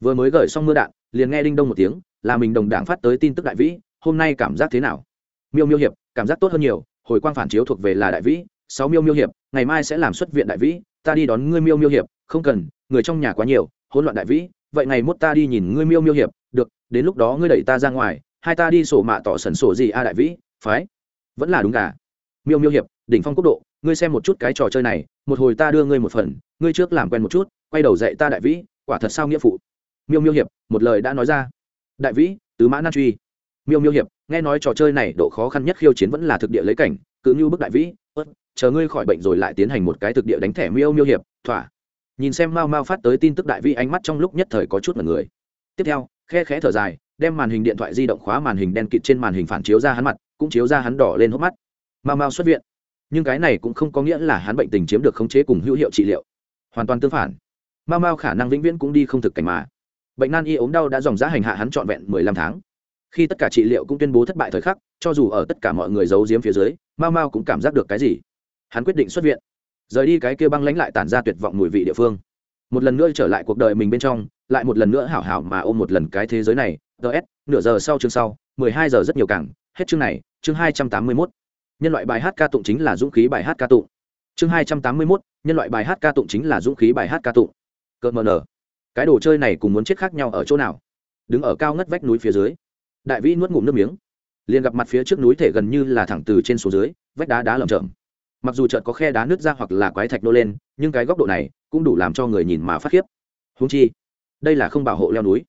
Vừa mới gửi xong mưa đạn, liền nghe đinh đông một tiếng, là mình đồng đảng phát tới tin tức đại vĩ, hôm nay cảm giác thế nào? Miêu miêu hiệp, cảm giác tốt hơn nhiều, hồi quang phản chiếu thuộc về là đại vĩ, sáu miêu miêu hiệp, ngày mai sẽ làm xuất viện đại vĩ, ta đi đón ngươi miêu miêu hiệp, không cần, người trong nhà quá nhiều, hỗn loạn đại vĩ, vậy ngày mốt ta đi nhìn ngươi miêu miêu hiệp, được, đến lúc đó ngươi đẩy ta ra ngoài, hai ta đi sổ mạ tỏ sẩn sổ gì a đại vĩ, phái, vẫn là đúng gà. Miêu miêu hiệp, đỉnh phong quốc độ ngươi xem một chút cái trò chơi này, một hồi ta đưa ngươi một phần, ngươi trước làm quen một chút, quay đầu dạy ta đại vĩ, quả thật sao nghĩa phụ. Miêu miêu hiệp, một lời đã nói ra. Đại vĩ, tứ mã nan truy. Miêu miêu hiệp, nghe nói trò chơi này độ khó khăn nhất khiêu chiến vẫn là thực địa lấy cảnh cứ như bức đại vĩ. Ớt chờ ngươi khỏi bệnh rồi lại tiến hành một cái thực địa đánh thẻ miêu miêu hiệp, thỏa. Nhìn xem mau mau phát tới tin tức đại vĩ ánh mắt trong lúc nhất thời có chút mật người. Tiếp theo, khe khẽ thở dài, đem màn hình điện thoại di động khóa màn hình đen kịt trên màn hình phản chiếu ra hắn mặt, cũng chiếu ra hắn đỏ lên hốc mắt. Mau mau xuất viện nhưng cái này cũng không có nghĩa là hắn bệnh tình chiếm được khống chế cùng hữu hiệu trị liệu. Hoàn toàn tương phản. Mau mau khả năng vĩnh viễn cũng đi không thực cảnh mà. Bệnh nan y ốm đau đã dòng giá hành hạ hắn trọn vẹn mười lăm tháng. Khi tất cả trị liệu cũng tuyên bố thất bại thời khắc, cho dù ở tất cả mọi người giấu giếm phía dưới, mau mau cũng cảm giác được cái gì. Hắn quyết định xuất viện. Rời đi cái kia băng lánh lại tản ra tuyệt vọng mùi vị địa phương. Một lần nữa trở lại cuộc đời mình bên trong, lại một lần nữa hảo hảo mà ôm một lần cái thế giới này. Ts nửa giờ sau chương sau, mười hai giờ rất nhiều càng. Hết chương này, chương hai trăm tám mươi mốt nhân loại bài hát ca tụng chính là dũng khí bài hát ca tụng. Chương hai trăm tám mươi mốt, nhân loại bài hát ca tụng chính là dũng khí bài hát ca tụng. Cợt mờ nở cái đồ chơi này cùng muốn chết khác nhau ở chỗ nào? Đứng ở cao ngất vách núi phía dưới. Đại vĩ nuốt ngụm nước miếng. Liền gặp mặt phía trước núi thể gần như là thẳng từ trên xuống dưới, vách đá đá lởm chởm. Mặc dù chợt có khe đá nứt ra hoặc là quái thạch nô lên, nhưng cái góc độ này cũng đủ làm cho người nhìn mà phát khiếp. Húng chi, đây là không bảo hộ leo núi.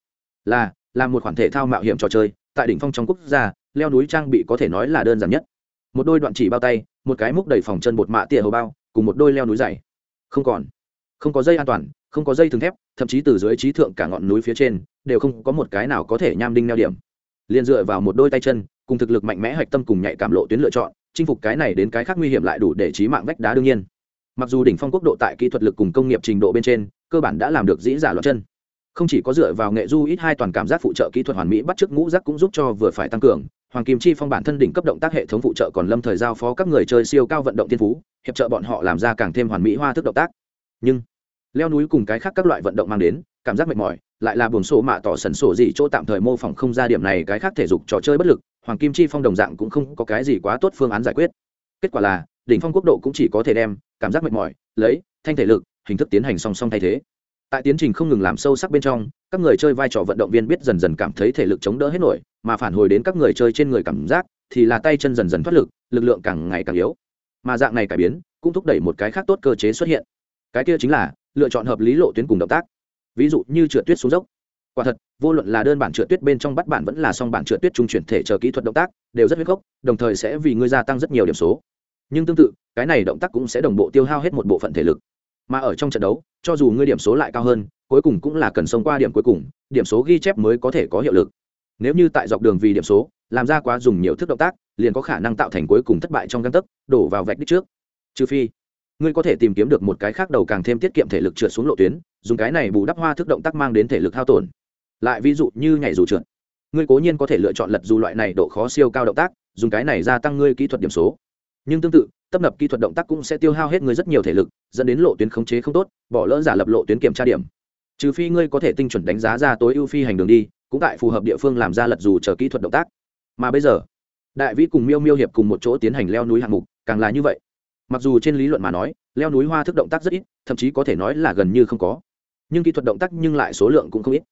Là là một khoản thể thao mạo hiểm trò chơi, tại đỉnh phong trong quốc gia, leo núi trang bị có thể nói là đơn giản nhất một đôi đoạn chỉ bao tay, một cái múc đầy phòng chân bột mạ tỉa hầu bao, cùng một đôi leo núi dày. Không còn. Không có dây an toàn, không có dây thừng thép, thậm chí từ dưới trí thượng cả ngọn núi phía trên, đều không có một cái nào có thể nham đinh neo điểm. Liền dựa vào một đôi tay chân, cùng thực lực mạnh mẽ hạch tâm cùng nhạy cảm lộ tuyến lựa chọn, chinh phục cái này đến cái khác nguy hiểm lại đủ để trí mạng vách đá đương nhiên. Mặc dù đỉnh phong quốc độ tại kỹ thuật lực cùng công nghiệp trình độ bên trên, cơ bản đã làm được dĩ giả loạt chân. Không chỉ có dựa vào nghệ du ít hai toàn cảm giác phụ trợ kỹ thuật hoàn mỹ bắt chước ngũ giác cũng giúp cho vừa phải tăng cường hoàng kim chi phong bản thân đỉnh cấp động tác hệ thống phụ trợ còn lâm thời giao phó các người chơi siêu cao vận động thiên phú, hiệp trợ bọn họ làm ra càng thêm hoàn mỹ hoa thức động tác. Nhưng, leo núi cùng cái khác các loại vận động mang đến, cảm giác mệt mỏi, lại là buồn sổ mạ tỏ sần sổ gì chỗ tạm thời mô phỏng không ra điểm này cái khác thể dục trò chơi bất lực, hoàng kim chi phong đồng dạng cũng không có cái gì quá tốt phương án giải quyết. Kết quả là, đỉnh phong quốc độ cũng chỉ có thể đem, cảm giác mệt mỏi, lấy, thanh thể lực, hình thức tiến hành song song thay thế. Tại tiến trình không ngừng làm sâu sắc bên trong các người chơi vai trò vận động viên biết dần dần cảm thấy thể lực chống đỡ hết nổi, mà phản hồi đến các người chơi trên người cảm giác thì là tay chân dần dần thoát lực lực lượng càng ngày càng yếu. Mà dạng này cải biến cũng thúc đẩy một cái khác tốt cơ chế xuất hiện. Cái kia chính là lựa chọn hợp lý lộ tuyến cùng động tác. Ví dụ như trượt tuyết xuống dốc. Quả thật, vô luận là đơn bản trượt tuyết bên trong bắt bản vẫn là song bản trượt tuyết trung chuyển thể chờ kỹ thuật động tác đều rất huyết gốc đồng thời sẽ vì ngươi gia tăng rất nhiều điểm số. Nhưng tương tự, cái này động tác cũng sẽ đồng bộ tiêu hao hết một bộ phận thể lực. Mà ở trong trận đấu, cho dù ngươi điểm số lại cao hơn cuối cùng cũng là cần sống qua điểm cuối cùng, điểm số ghi chép mới có thể có hiệu lực. Nếu như tại dọc đường vì điểm số, làm ra quá dùng nhiều thức động tác, liền có khả năng tạo thành cuối cùng thất bại trong găng tấc, đổ vào vạch đích trước. Trừ phi, ngươi có thể tìm kiếm được một cái khác đầu càng thêm tiết kiệm thể lực trượt xuống lộ tuyến, dùng cái này bù đắp hoa thức động tác mang đến thể lực hao tổn. Lại ví dụ như nhảy dù trượt. Ngươi cố nhiên có thể lựa chọn lật dù loại này độ khó siêu cao động tác, dùng cái này gia tăng ngươi kỹ thuật điểm số. Nhưng tương tự, tấp nập kỹ thuật động tác cũng sẽ tiêu hao hết ngươi rất nhiều thể lực, dẫn đến lộ tuyến khống chế không tốt, bỏ lỡ giả lập lộ tuyến kiểm tra điểm trừ phi ngươi có thể tinh chuẩn đánh giá ra tối ưu phi hành đường đi, cũng tại phù hợp địa phương làm ra lật dù chờ kỹ thuật động tác. Mà bây giờ, đại vĩ cùng miêu miêu hiệp cùng một chỗ tiến hành leo núi hạng mục, càng là như vậy. Mặc dù trên lý luận mà nói, leo núi hoa thức động tác rất ít, thậm chí có thể nói là gần như không có. Nhưng kỹ thuật động tác nhưng lại số lượng cũng không ít.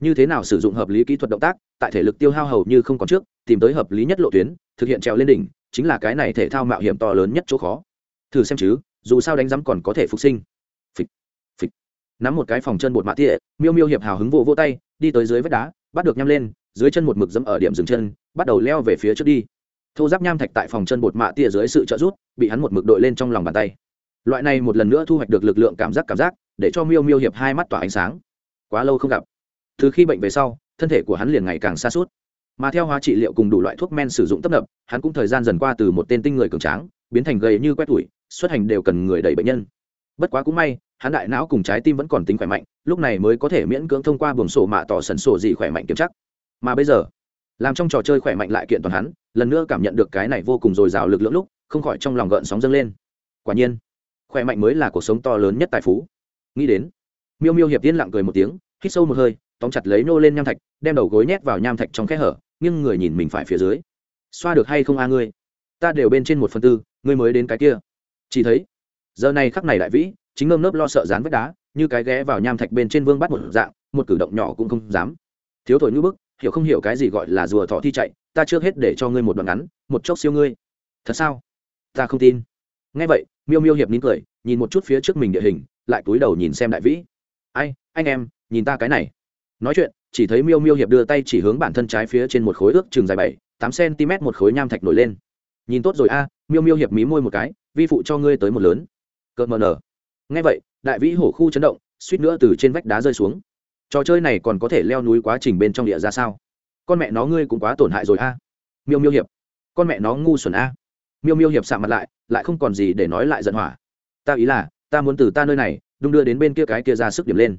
Như thế nào sử dụng hợp lý kỹ thuật động tác, tại thể lực tiêu hao hầu như không còn trước, tìm tới hợp lý nhất lộ tuyến, thực hiện trèo lên đỉnh, chính là cái này thể thao mạo hiểm to lớn nhất chỗ khó. Thử xem chứ, dù sao đánh giám còn có thể phục sinh nắm một cái phòng chân bột mạ tỉa, miêu miêu hiệp hào hứng vô vô tay, đi tới dưới vách đá, bắt được nhăm lên, dưới chân một mực dẫm ở điểm dừng chân, bắt đầu leo về phía trước đi. Thô giáp nham thạch tại phòng chân bột mạ tia dưới sự trợ giúp, bị hắn một mực đội lên trong lòng bàn tay. Loại này một lần nữa thu hoạch được lực lượng cảm giác cảm giác, để cho miêu miêu hiệp hai mắt tỏa ánh sáng. Quá lâu không gặp. Từ khi bệnh về sau, thân thể của hắn liền ngày càng xa suốt mà theo hóa trị liệu cùng đủ loại thuốc men sử dụng tấp nập, hắn cũng thời gian dần qua từ một tên tinh người cường tráng, biến thành gầy như quét tủi, xuất hành đều cần người đẩy bệnh nhân. Bất quá cũng may hắn đại não cùng trái tim vẫn còn tính khỏe mạnh, lúc này mới có thể miễn cưỡng thông qua buồng sổ mạ tỏ sần sổ gì khỏe mạnh kiểm chắc mà bây giờ, làm trong trò chơi khỏe mạnh lại kiện toàn hắn, lần nữa cảm nhận được cái này vô cùng dồi dào lực lượng lúc, không khỏi trong lòng gợn sóng dâng lên. Quả nhiên, khỏe mạnh mới là cuộc sống to lớn nhất tài phú. Nghĩ đến, miêu miêu hiệp tiên lặng cười một tiếng, hít sâu một hơi, tóm chặt lấy nô lên nham thạch, đem đầu gối nhét vào nham thạch trong kẽ hở nhưng người nhìn mình phải phía dưới. Xoa được hay không a ngươi? Ta đều bên trên một phần tư, ngươi mới đến cái kia. Chỉ thấy, giờ này khắc này đại vĩ chính ngơm nớp lo sợ dán vách đá, như cái ghé vào nham thạch bên trên vương bắt một dạng, một cử động nhỏ cũng không dám. Thiếu thổi như bức, hiểu không hiểu cái gì gọi là rùa thọ thi chạy, ta trước hết để cho ngươi một đoạn ngắn, một chốc siêu ngươi. Thật sao? Ta không tin. Ngay vậy, miêu miêu hiệp nín cười, nhìn một chút phía trước mình địa hình, lại cúi đầu nhìn xem đại vĩ. Ai, anh em, nhìn ta cái này. Nói chuyện, chỉ thấy miêu miêu hiệp đưa tay chỉ hướng bản thân trái phía trên một khối ước chừng dài bảy, tám cm một khối nham thạch nổi lên. Nhìn tốt rồi a, miêu miêu hiệp mí môi một cái, vi phụ cho ngươi tới một lớn. Cợt mờ nở ngay vậy, đại vĩ hổ khu chấn động, suýt nữa từ trên vách đá rơi xuống. Trò chơi này còn có thể leo núi quá trình bên trong địa ra sao? Con mẹ nó ngươi cũng quá tổn hại rồi a. Miêu miêu hiệp. Con mẹ nó ngu xuẩn a. Miêu miêu hiệp sạ mặt lại lại không còn gì để nói lại giận hỏa. Ta ý là, ta muốn từ ta nơi này, đung đưa đến bên kia cái kia ra sức điểm lên.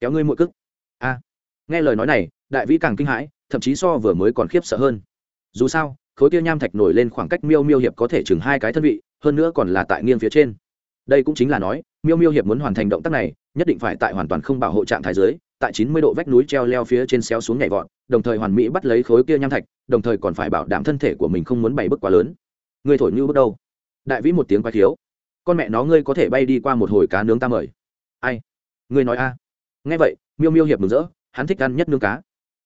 Kéo ngươi mỗi cức. A. Nghe lời nói này, đại vĩ càng kinh hãi, thậm chí so vừa mới còn khiếp sợ hơn. Dù sao, khối kia nham thạch nổi lên khoảng cách miêu miêu hiệp có thể chừng hai cái thân vị, hơn nữa còn là tại nghiêng phía trên. Đây cũng chính là nói miêu miêu hiệp muốn hoàn thành động tác này, nhất định phải tại hoàn toàn không bảo hộ trạng thái dưới, tại chín mươi độ vách núi treo leo phía trên xéo xuống nhảy vọt, đồng thời hoàn mỹ bắt lấy khối kia nham thạch, đồng thời còn phải bảo đảm thân thể của mình không muốn bày bức quá lớn. Người thổi như bước đâu đại vĩ một tiếng quay thiếu con mẹ nó ngươi có thể bay đi qua một hồi cá nướng ta mời. Ai? Ngươi nói a. Nghe vậy, miêu miêu hiệp mừng rỡ, hắn thích ăn nhất nướng cá.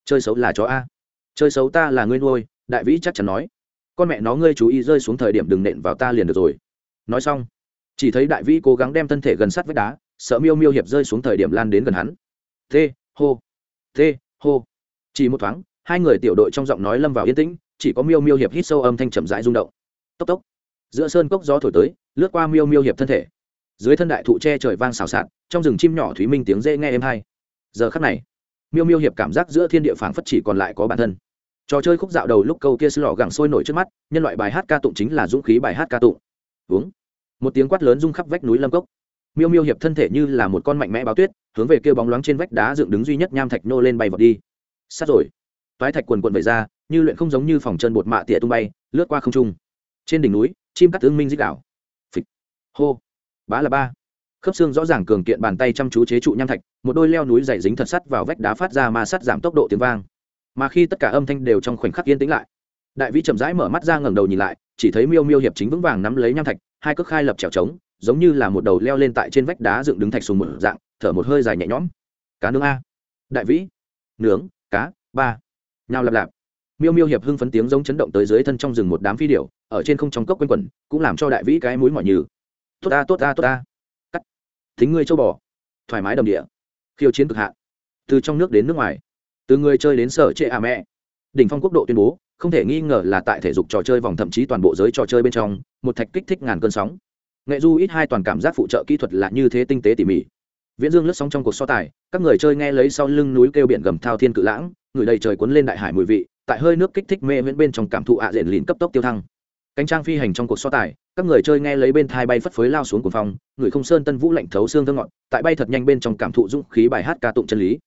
Chơi xấu là chó a. Chơi xấu ta là ngươi nuôi, đại vĩ chắc chắn nói. Con mẹ nó ngươi chú ý rơi xuống thời điểm đừng nện vào ta liền được rồi. Nói xong chỉ thấy đại vĩ cố gắng đem thân thể gần sát vách đá sợ miêu miêu hiệp rơi xuống thời điểm lan đến gần hắn. Thê, hô thê, hô. Chỉ một thoáng hai người tiểu đội trong giọng nói lâm vào yên tĩnh chỉ có miêu miêu hiệp hít sâu âm thanh chậm rãi rung động. Tốc tốc. Giữa sơn cốc gió thổi tới lướt qua miêu miêu hiệp thân thể. Dưới thân đại thụ tre trời vang xào xạc trong rừng chim nhỏ thúy minh tiếng dễ nghe êm hay giờ khắc này miêu miêu hiệp cảm giác giữa thiên địa phảng phất chỉ còn lại có bản thân. Trò chơi khúc dạo đầu lúc câu kia sư lò gẳng sôi nổi trước mắt nhân loại bài hát ca tụng chính là dũng khí bài hát ca tụng. Uống một tiếng quát lớn rung khắp vách núi lâm cốc. Miêu miêu hiệp thân thể như là một con mạnh mẽ báo tuyết, hướng về kêu bóng loáng trên vách đá dựng đứng duy nhất nham thạch nô lên bay vọt đi. Sát rồi. Toái thạch quần quần vẩy ra, như luyện không giống như phòng chân bột mạ tỉa tung bay, lướt qua không trung. Trên đỉnh núi, chim cắt tướng minh dích đảo. Phịch. Hô. Bá là ba. Khớp xương rõ ràng cường kiện bàn tay chăm chú chế trụ nham thạch, một đôi leo núi dày dính thật sắt vào vách đá phát ra ma sắt giảm tốc độ tiếng vang. Mà khi tất cả âm thanh đều trong khoảnh khắc yên tĩnh lại, đại vĩ chậm rãi mở mắt ra ngẩng đầu nhìn lại, chỉ thấy miêu miêu hiệp chính vững vàng nắm lấy nham thạch hai cước khai lập trèo trống, giống như là một đầu leo lên tại trên vách đá dựng đứng thạch sùng một dạng, thở một hơi dài nhẹ nhõm. Cá nướng a. Đại vĩ. Nướng, cá, ba. Nhào lạp lạp. Miêu miêu hiệp hưng phấn tiếng giống chấn động tới dưới thân trong rừng một đám phi điểu, ở trên không trong cốc quanh quẩn, cũng làm cho đại vĩ cái mũi mỏi nhừ. Tốt ta tốt ta tốt ta. Cắt. Thính ngươi châu bò. Thoải mái đầm địa. Khiêu chiến cực hạn. Từ trong nước đến nước ngoài. Từ người chơi đến sở trệ à mẹ. Đỉnh phong quốc độ tuyên bố không thể nghi ngờ là tại thể dục trò chơi vòng thậm chí toàn bộ giới trò chơi bên trong, một thạch kích thích ngàn cơn sóng. Nghệ du ít hai toàn cảm giác phụ trợ kỹ thuật là như thế tinh tế tỉ mỉ. Viễn dương lướt sóng trong cuộc so tài, các người chơi nghe lấy sau lưng núi kêu biển gầm thao thiên cự lãng, người đầy trời cuốn lên đại hải mùi vị, tại hơi nước kích thích mê viễn bên trong cảm thụ ạ diện lìn cấp tốc tiêu thăng. Cánh trang phi hành trong cuộc so tài, các người chơi nghe lấy bên thai bay phất phới lao xuống cuồng phong, người không sơn tân vũ lạnh thấu xương thơ ngọn, tại bay thật nhanh bên trong cảm thụ dũng khí bài hát ca tụng chân lý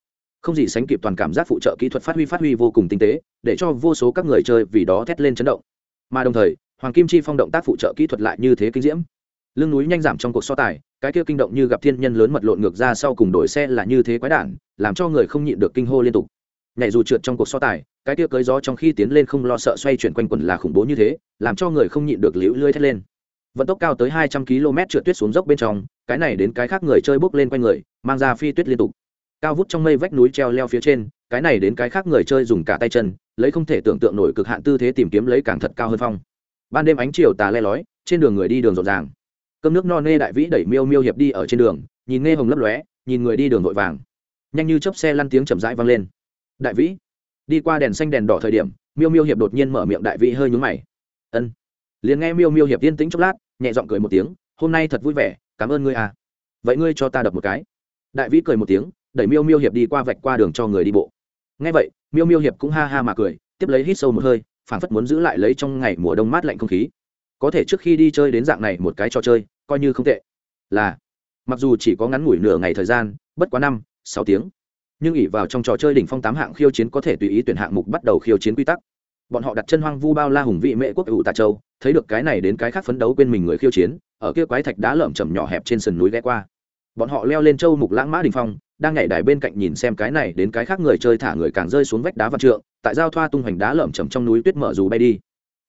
không gì sánh kịp toàn cảm giác phụ trợ kỹ thuật phát huy phát huy vô cùng tinh tế, để cho vô số các người chơi vì đó thét lên chấn động. Mà đồng thời, hoàng kim chi phong động tác phụ trợ kỹ thuật lại như thế kinh diễm. Lưng núi nhanh giảm trong cuộc so tài, cái kia kinh động như gặp thiên nhân lớn mật lộn ngược ra sau cùng đổi xe là như thế quái đản, làm cho người không nhịn được kinh hô liên tục. Nhảy dù trượt trong cuộc so tài, cái kia cưới gió trong khi tiến lên không lo sợ xoay chuyển quanh quẩn là khủng bố như thế, làm cho người không nhịn được liễu lưỡi thét lên. Vận tốc cao tới hai trăm km trượt tuyết xuống dốc bên trong, cái này đến cái khác người chơi bốc lên quanh người, mang ra phi tuyết liên tục cao vút trong mây vách núi treo leo phía trên, cái này đến cái khác người chơi dùng cả tay chân, lấy không thể tưởng tượng nổi cực hạn tư thế tìm kiếm lấy càng thật cao hơn phong. Ban đêm ánh chiều tà le lói, trên đường người đi đường rộn ràng. Cơm nước no nê đại vĩ đẩy miêu miêu hiệp đi ở trên đường, nhìn nghe hồng lấp lóe, nhìn người đi đường vội vàng. Nhanh như chớp xe lăn tiếng chậm rãi vang lên. Đại vĩ, đi qua đèn xanh đèn đỏ thời điểm, miêu miêu hiệp đột nhiên mở miệng đại vĩ hơi nhúng mày. Ân. Liền nghe miêu miêu hiệp yên tĩnh chốc lát, nhẹ giọng cười một tiếng, hôm nay thật vui vẻ, cảm ơn ngươi à. Vậy ngươi cho ta đập một cái. Đại vĩ cười một tiếng đẩy miêu miêu hiệp đi qua vạch qua đường cho người đi bộ. Ngay vậy, miêu miêu hiệp cũng ha ha mà cười, tiếp lấy hít sâu một hơi, phảng phất muốn giữ lại lấy trong ngày mùa đông mát lạnh không khí. Có thể trước khi đi chơi đến dạng này một cái trò chơi, coi như không tệ. Là, mặc dù chỉ có ngắn ngủi nửa ngày thời gian, bất quá năm, sáu tiếng, nhưng ỉ vào trong trò chơi đỉnh phong tám hạng khiêu chiến có thể tùy ý tuyển hạng mục bắt đầu khiêu chiến quy tắc. Bọn họ đặt chân hoang vu bao la hùng vị mễ quốc ủ tạ châu, thấy được cái này đến cái khác phấn đấu quên mình người khiêu chiến, ở kia quái thạch đá lởm chầm nhỏ hẹp trên sườn núi ghé qua. Bọn họ leo lên châu mục lãng mã đình phong đang nhảy đài bên cạnh nhìn xem cái này đến cái khác người chơi thả người càng rơi xuống vách đá văn trượng, tại giao thoa tung hoành đá lởm chầm trong núi tuyết mở dù bay đi.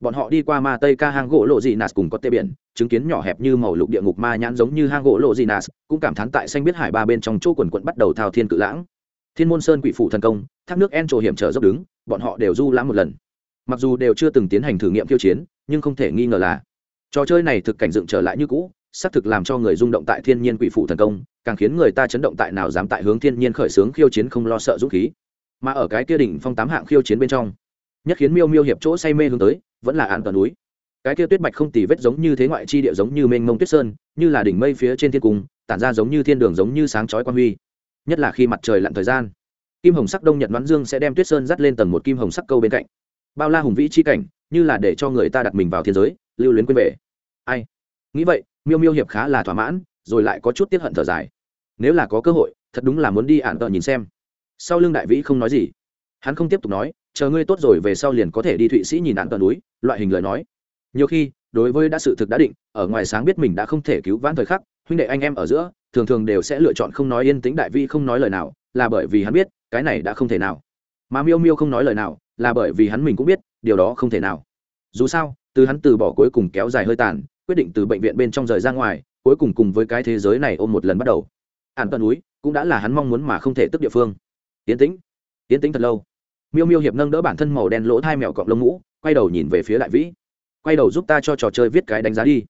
Bọn họ đi qua ma tây ca hang gỗ lộ dị nạt cùng có tê biển, chứng kiến nhỏ hẹp như màu lục địa ngục ma nhãn giống như hang gỗ lộ dị nạt, cũng cảm thán tại xanh biết hải ba bên trong chỗ quần quận bắt đầu thao thiên cự lãng. Thiên môn sơn quỷ phủ thần công, thác nước en trổ hiểm trở dốc đứng, bọn họ đều du lãng một lần. Mặc dù đều chưa từng tiến hành thử nghiệm khiêu chiến, nhưng không thể nghi ngờ là, trò chơi này thực cảnh dựng trở lại như cũ, xác thực làm cho người rung động tại thiên nhiên quỷ phủ thần công càng khiến người ta chấn động tại nào dám tại hướng thiên nhiên khởi xướng khiêu chiến không lo sợ dũng khí. Mà ở cái kia đỉnh phong tám hạng khiêu chiến bên trong, nhất khiến miêu miêu hiệp chỗ say mê hướng tới, vẫn là an toàn núi. Cái kia tuyết bạch không tì vết giống như thế ngoại chi địa giống như mênh mông tuyết sơn, như là đỉnh mây phía trên thiên cung, tản ra giống như thiên đường giống như sáng chói quan huy. Nhất là khi mặt trời lặn thời gian, kim hồng sắc đông nhật đoán dương sẽ đem tuyết sơn dắt lên tầng một kim hồng sắc câu bên cạnh. Bao la hùng vĩ chi cảnh, như là để cho người ta đặt mình vào thiên giới, lưu luyến quên về. Ai? Nghĩ vậy, miêu miêu hiệp khá là thỏa mãn, rồi lại có chút tiếp hận thở dài nếu là có cơ hội, thật đúng là muốn đi ạn tợ nhìn xem. Sau lưng đại vĩ không nói gì. Hắn không tiếp tục nói, chờ ngươi tốt rồi về sau liền có thể đi thụy sĩ nhìn ạn tợ núi, loại hình lời nói. Nhiều khi, đối với đã sự thực đã định, ở ngoài sáng biết mình đã không thể cứu vãn thời khắc, huynh đệ anh em ở giữa, thường thường đều sẽ lựa chọn không nói yên tĩnh đại vĩ không nói lời nào, là bởi vì hắn biết, cái này đã không thể nào. Mà miêu miêu không nói lời nào, là bởi vì hắn mình cũng biết, điều đó không thể nào. Dù sao, từ hắn từ bỏ cuối cùng kéo dài hơi tàn, quyết định từ bệnh viện bên trong rời ra ngoài, cuối cùng cùng với cái thế giới này ôm một lần bắt đầu ản tận núi, cũng đã là hắn mong muốn mà không thể tức địa phương. Yến tĩnh yến tĩnh thật lâu. Miêu miêu hiệp nâng đỡ bản thân màu đen lỗ thai mèo cọng lông mũ, quay đầu nhìn về phía đại vĩ. Quay đầu giúp ta cho trò chơi viết cái đánh giá đi.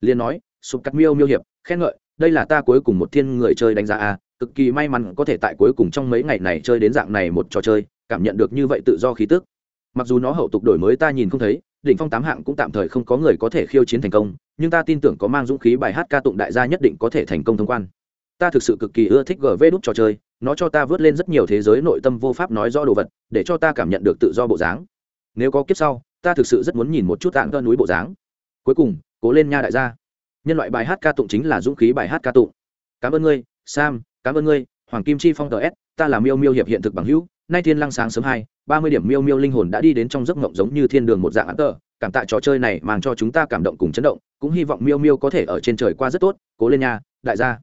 Liền nói, sụp cắt miêu miêu hiệp, khen ngợi, đây là ta cuối cùng một thiên người chơi đánh giá a cực kỳ may mắn có thể tại cuối cùng trong mấy ngày này chơi đến dạng này một trò chơi, cảm nhận được như vậy tự do khí tức. Mặc dù nó hậu tục đổi mới ta nhìn không thấy, đỉnh phong tám hạng cũng tạm thời không có người có thể khiêu chiến thành công, nhưng ta tin tưởng có mang dũng khí bài hát ca tụng đại gia nhất định có thể thành công thông quan ta thực sự cực kỳ ưa thích gv đút trò chơi, nó cho ta vớt lên rất nhiều thế giới nội tâm vô pháp nói rõ đồ vật, để cho ta cảm nhận được tự do bộ dáng. Nếu có kiếp sau, ta thực sự rất muốn nhìn một chút tạng tơ núi bộ dáng. Cuối cùng, cố lên nha đại gia. Nhân loại bài hát ca tụng chính là dũng khí bài hát ca tụng. Cảm ơn ngươi, sam, cảm ơn ngươi, hoàng kim chi phong tờ s, ta là miêu miêu hiệp hiện thực bằng hữu, nay thiên lăng sáng sớm hai, ba mươi điểm miêu miêu linh hồn đã đi đến trong giấc ngộng giống như thiên đường một dạng án tờ. Cảm tạ trò chơi này mang cho chúng ta cảm động cùng chấn động, cũng hy vọng miêu miêu có thể ở trên trời qua rất tốt, cố lên nha, đại gia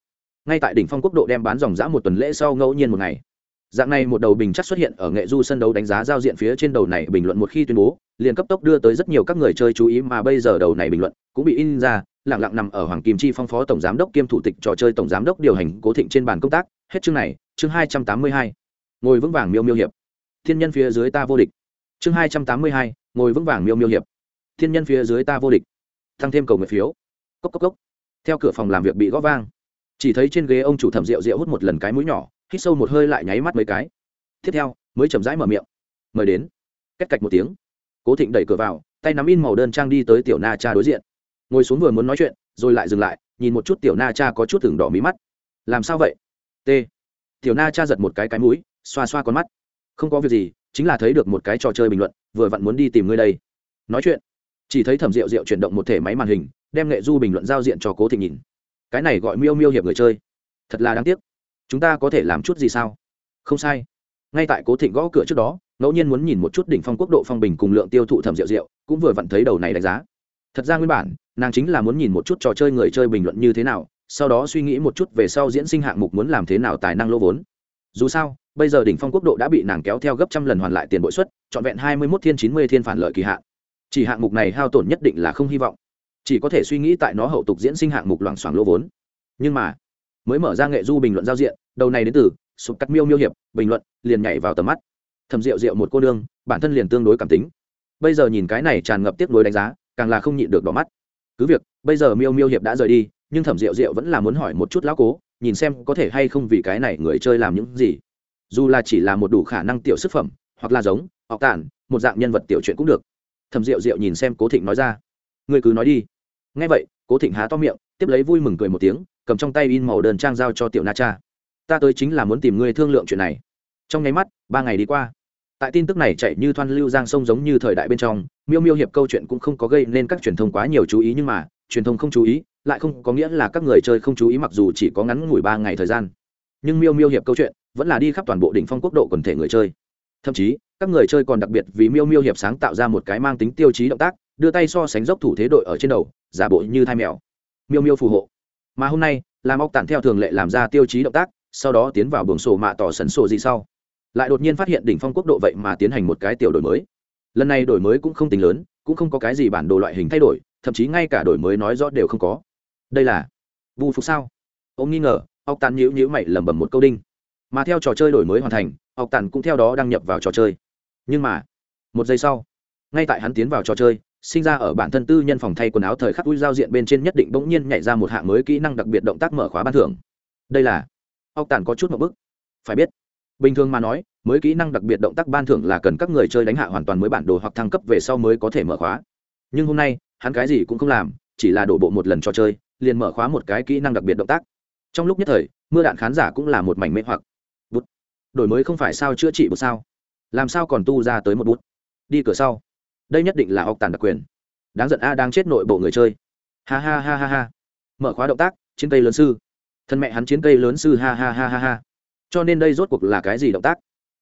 ngay tại đỉnh phong quốc độ đem bán dòng giã một tuần lễ sau ngẫu nhiên một ngày. Dạng này một đầu bình chắc xuất hiện ở nghệ du sân đấu đánh giá giao diện phía trên đầu này bình luận một khi tuyên bố, liền cấp tốc đưa tới rất nhiều các người chơi chú ý mà bây giờ đầu này bình luận cũng bị in ra lẳng lặng nằm ở hoàng kim chi phong phó tổng giám đốc kiêm thủ tịch trò chơi tổng giám đốc điều hành cố thịnh trên bàn công tác. Hết chương này, chương hai trăm tám mươi hai. Ngồi vững vàng miêu miêu hiệp. Thiên nhân phía dưới ta vô địch. Chương hai trăm tám mươi hai, ngồi vững vàng miêu miêu hiệp. Thiên nhân phía dưới ta vô địch. Tăng thêm cầu nguyện phiếu. Cốc cốc cốc. Theo cửa phòng làm việc bị gõ vang chỉ thấy trên ghế ông chủ thẩm rượu rượu hút một lần cái mũi nhỏ, hít sâu một hơi lại nháy mắt mấy cái. Tiếp theo, mới chậm rãi mở miệng. Mời đến. Cách cạch một tiếng. Cố thịnh đẩy cửa vào, tay nắm in màu đơn trang đi tới tiểu na cha đối diện. Ngồi xuống vừa muốn nói chuyện, rồi lại dừng lại, nhìn một chút tiểu na cha có chút tưởng đỏ mí mắt. Làm sao vậy? T. Tiểu na cha giật một cái cái mũi, xoa xoa con mắt. Không có việc gì, chính là thấy được một cái trò chơi bình luận, vừa vặn muốn đi tìm ngươi đây. Nói chuyện. Chỉ thấy thẩm rượu rượu chuyển động một thể máy màn hình, đem nghệ du bình luận giao diện cho cố thịnh nhìn cái này gọi miêu miêu hiệp người chơi. Thật là đáng tiếc. Chúng ta có thể làm chút gì sao? Không sai. Ngay tại cố thịnh gõ cửa trước đó, ngẫu nhiên muốn nhìn một chút đỉnh phong quốc độ phong bình cùng lượng tiêu thụ thẩm rượu rượu, cũng vừa vặn thấy đầu này đánh giá. Thật ra nguyên bản, nàng chính là muốn nhìn một chút trò chơi người chơi bình luận như thế nào, sau đó suy nghĩ một chút về sau diễn sinh hạng mục muốn làm thế nào tài năng lỗ vốn. Dù sao, bây giờ đỉnh phong quốc độ đã bị nàng kéo theo gấp trăm lần hoàn lại tiền bội suất, trọn vẹn hai mươi mốt thiên chín mươi thiên phản lợi kỳ hạn. Chỉ hạng mục này hao tổn nhất định là không hy vọng chỉ có thể suy nghĩ tại nó hậu tục diễn sinh hạng mục loảng xoảng lỗ vốn. Nhưng mà, mới mở ra nghệ du bình luận giao diện, đầu này đến từ, sụp cắt miêu miêu hiệp, bình luận, liền nhảy vào tầm mắt. Thầm rượu rượu một cô nương, bản thân liền tương đối cảm tính. Bây giờ nhìn cái này tràn ngập tiếp nối đánh giá, càng là không nhịn được đỏ mắt. Cứ việc, bây giờ miêu miêu hiệp đã rời đi, nhưng thẩm rượu rượu vẫn là muốn hỏi một chút lão cố, nhìn xem có thể hay không vì cái này người chơi làm những gì. Dù là chỉ là một đủ khả năng tiểu sức phẩm, hoặc là giống họ tản một dạng nhân vật tiểu chuyện cũng được. Thẩm rượu rượu nhìn xem cố thịnh nói ra ngươi cứ nói đi. Ngay vậy, cố thịnh há to miệng, tiếp lấy vui mừng cười một tiếng, cầm trong tay in màu đơn trang giao cho tiểu na cha. Ta tới chính là muốn tìm ngươi thương lượng chuyện này. Trong nháy mắt, ba ngày đi qua. Tại tin tức này chạy như thoăn lưu giang sông giống như thời đại bên trong, miêu miêu hiệp câu chuyện cũng không có gây nên các truyền thông quá nhiều chú ý nhưng mà, truyền thông không chú ý, lại không có nghĩa là các người chơi không chú ý mặc dù chỉ có ngắn ngủi ba ngày thời gian. Nhưng miêu miêu hiệp câu chuyện vẫn là đi khắp toàn bộ đỉnh phong quốc độ quần thể người chơi. Thậm chí, các người chơi còn đặc biệt vì miêu miêu hiệp sáng tạo ra một cái mang tính tiêu chí động tác đưa tay so sánh dốc thủ thế đội ở trên đầu, giả bộ như thai mèo. Miêu miêu phù hộ. Mà hôm nay, làm óc tản theo thường lệ làm ra tiêu chí động tác, sau đó tiến vào buồng sổ mạ tỏ sấn sổ gì sau. Lại đột nhiên phát hiện đỉnh phong quốc độ vậy mà tiến hành một cái tiểu đổi mới. Lần này đổi mới cũng không tính lớn, cũng không có cái gì bản đồ loại hình thay đổi, thậm chí ngay cả đổi mới nói rõ đều không có. Đây là vu phục sao? Ông nghi ngờ ốc tàn nhữ nhữ mày lẩm bẩm một câu đinh. Mà theo trò chơi đổi mới hoàn thành ốc tàn cũng theo đó đăng nhập vào trò chơi. Nhưng mà, một giây sau, ngay tại hắn tiến vào trò chơi sinh ra ở bản thân tư nhân phòng thay quần áo thời khắc vui giao diện bên trên nhất định bỗng nhiên nhảy ra một hạng mới kỹ năng đặc biệt động tác mở khóa ban thưởng. Đây là ốc tàn có chút một bức phải biết, bình thường mà nói, mới kỹ năng đặc biệt động tác ban thưởng là cần các người chơi đánh hạ hoàn toàn mới bản đồ hoặc thăng cấp về sau mới có thể mở khóa. Nhưng hôm nay, hắn cái gì cũng không làm, chỉ là đổ bộ một lần cho chơi, liền mở khóa một cái kỹ năng đặc biệt động tác. Trong lúc nhất thời, mưa đạn khán giả cũng là một mảnh mê hoặc. Bút đổi mới không phải sao chữa trị một sao? Làm sao còn tu ra tới một bút đi cửa sau đây nhất định là ọc tàn đặc quyền. Đáng giận a đang chết nội bộ người chơi. Ha ha ha ha ha. Mở khóa động tác, chiến cây lớn sư. Thân mẹ hắn chiến cây lớn sư, ha ha ha ha ha. Cho nên đây rốt cuộc là cái gì động tác?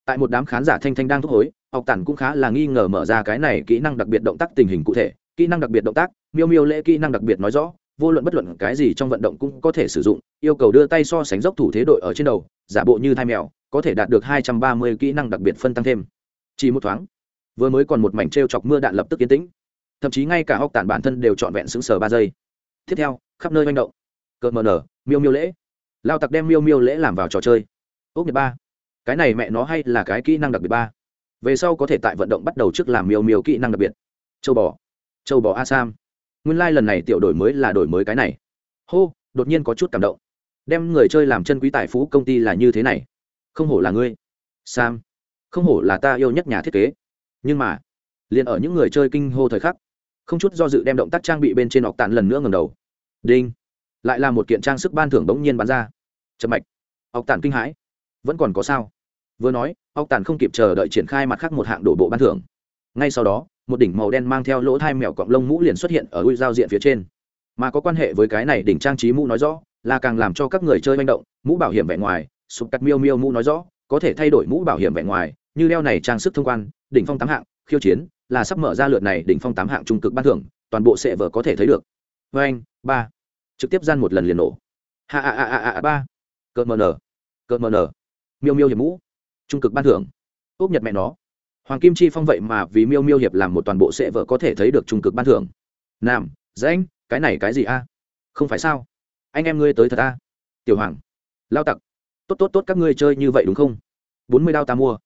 Tại một đám khán giả thanh thanh đang thúc hối, ọc tàn cũng khá là nghi ngờ mở ra cái này kỹ năng đặc biệt động tác tình hình cụ thể. Kỹ năng đặc biệt động tác, miêu miêu lễ kỹ năng đặc biệt nói rõ, vô luận bất luận cái gì trong vận động cũng có thể sử dụng, yêu cầu đưa tay so sánh dốc thủ thế đội ở trên đầu, giả bộ như thai mèo, có thể đạt được hai trăm ba mươi kỹ năng đặc biệt phân tăng thêm. Chỉ một thoáng vừa mới còn một mảnh t r e o chọc mưa đạn lập tức yên tĩnh. Thậm chí ngay cả hóc tản bản thân đều trọn vẹn xứng sờ ba giây. Tiếp theo, khắp nơi manh động. Cờ mờ nở, miêu miêu lễ. Lao tặc đem miêu miêu lễ làm vào trò chơi. Ốc nhật ba. Cái này mẹ nó hay là cái kỹ năng đặc biệt ba? Về sau có thể tại vận động bắt đầu trước làm miêu miêu kỹ năng đặc biệt. Châu bò. Châu bò a sam nguyên lai、like、lần này tiểu đổi mới là đổi mới cái này. Hô, đột nhiên có chút cảm động. Đem người chơi làm chân quý tài phú công ty là như thế này. Không hổ là ngươi. Sam. Không hổ là ta yêu nhất nhà thiết kế nhưng mà, liền ở những người chơi kinh hô thời khắc, không chút do dự đem động tác trang bị bên trên ọc tàn lần nữa ngầm đầu. Đinh! Lại là một kiện trang sức ban thưởng bỗng nhiên bán ra. Chậm mạch. Ọc tàn kinh hãi. Vẫn còn có sao? Vừa nói, ọc tàn không kịp chờ đợi triển khai mặt khác một hạng đổ bộ ban thưởng. Ngay sau đó, một đỉnh màu đen mang theo lỗ thai mèo cọng lông mũ liền xuất hiện ở đuôi giao diện phía trên. Mà có quan hệ với cái này đỉnh trang trí mũ nói rõ, là càng làm cho các người chơi manh động, mũ bảo hiểm vẻ ngoài, sụp cắt miêu miêu mũ nói rõ, có thể thay đổi mũ bảo hiểm vẻ ngoài như đeo này trang sức thông quan, đỉnh phong tám hạng, khiêu chiến, là sắp mở ra lượt này đỉnh phong tám hạng trung cực ban thưởng, toàn bộ sệ vợ có thể thấy được. Vê anh, ba. Trực tiếp gian một lần liền nổ. Ha a a a a ba. Cợt mờ nở. Cợt mờ nở. Miêu miêu hiệp mũ. Trung cực ban thưởng. Úp nhật mẹ nó. Hoàng kim chi phong vậy mà vì miêu miêu hiệp làm một toàn bộ sệ vợ có thể thấy được trung cực ban thưởng. Nam, danh, cái này cái gì a? Không phải sao? Anh em ngươi tới thật a. Tiểu hoàng. Lao tặc. Tốt tốt tốt, các ngươi chơi như vậy đúng không? Bốn mươi đao ta mua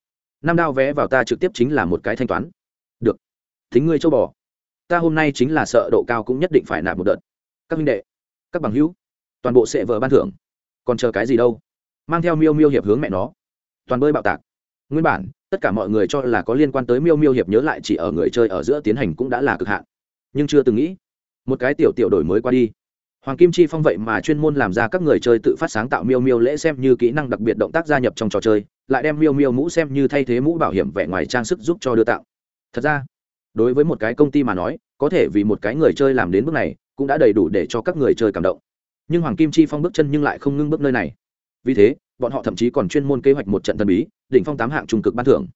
năm đao vé vào ta trực tiếp chính là một cái thanh toán. Được. Thính ngươi châu bò. Ta hôm nay chính là sợ độ cao cũng nhất định phải nạp một đợt. Các minh đệ, các bằng hữu, toàn bộ sẽ vợ ban thưởng. Còn chờ cái gì đâu? Mang theo miêu miêu hiệp hướng mẹ nó. Toàn bơi bạo tạc. Nguyên bản, tất cả mọi người cho là có liên quan tới miêu miêu hiệp nhớ lại chỉ ở người chơi ở giữa tiến hành cũng đã là cực hạn. Nhưng chưa từng nghĩ, một cái tiểu tiểu đổi mới qua đi hoàng kim chi phong vậy mà chuyên môn làm ra các người chơi tự phát sáng tạo miêu miêu lễ xem như kỹ năng đặc biệt động tác gia nhập trong trò chơi, lại đem miêu miêu mũ xem như thay thế mũ bảo hiểm vẻ ngoài trang sức giúp cho đưa tạo. Thật ra, đối với một cái công ty mà nói, có thể vì một cái người chơi làm đến bước này, cũng đã đầy đủ để cho các người chơi cảm động. Nhưng hoàng kim chi phong bước chân nhưng lại không ngưng bước nơi này. Vì thế, bọn họ thậm chí còn chuyên môn kế hoạch một trận thần bí, đỉnh phong tám hạng trung cực ban thưởng.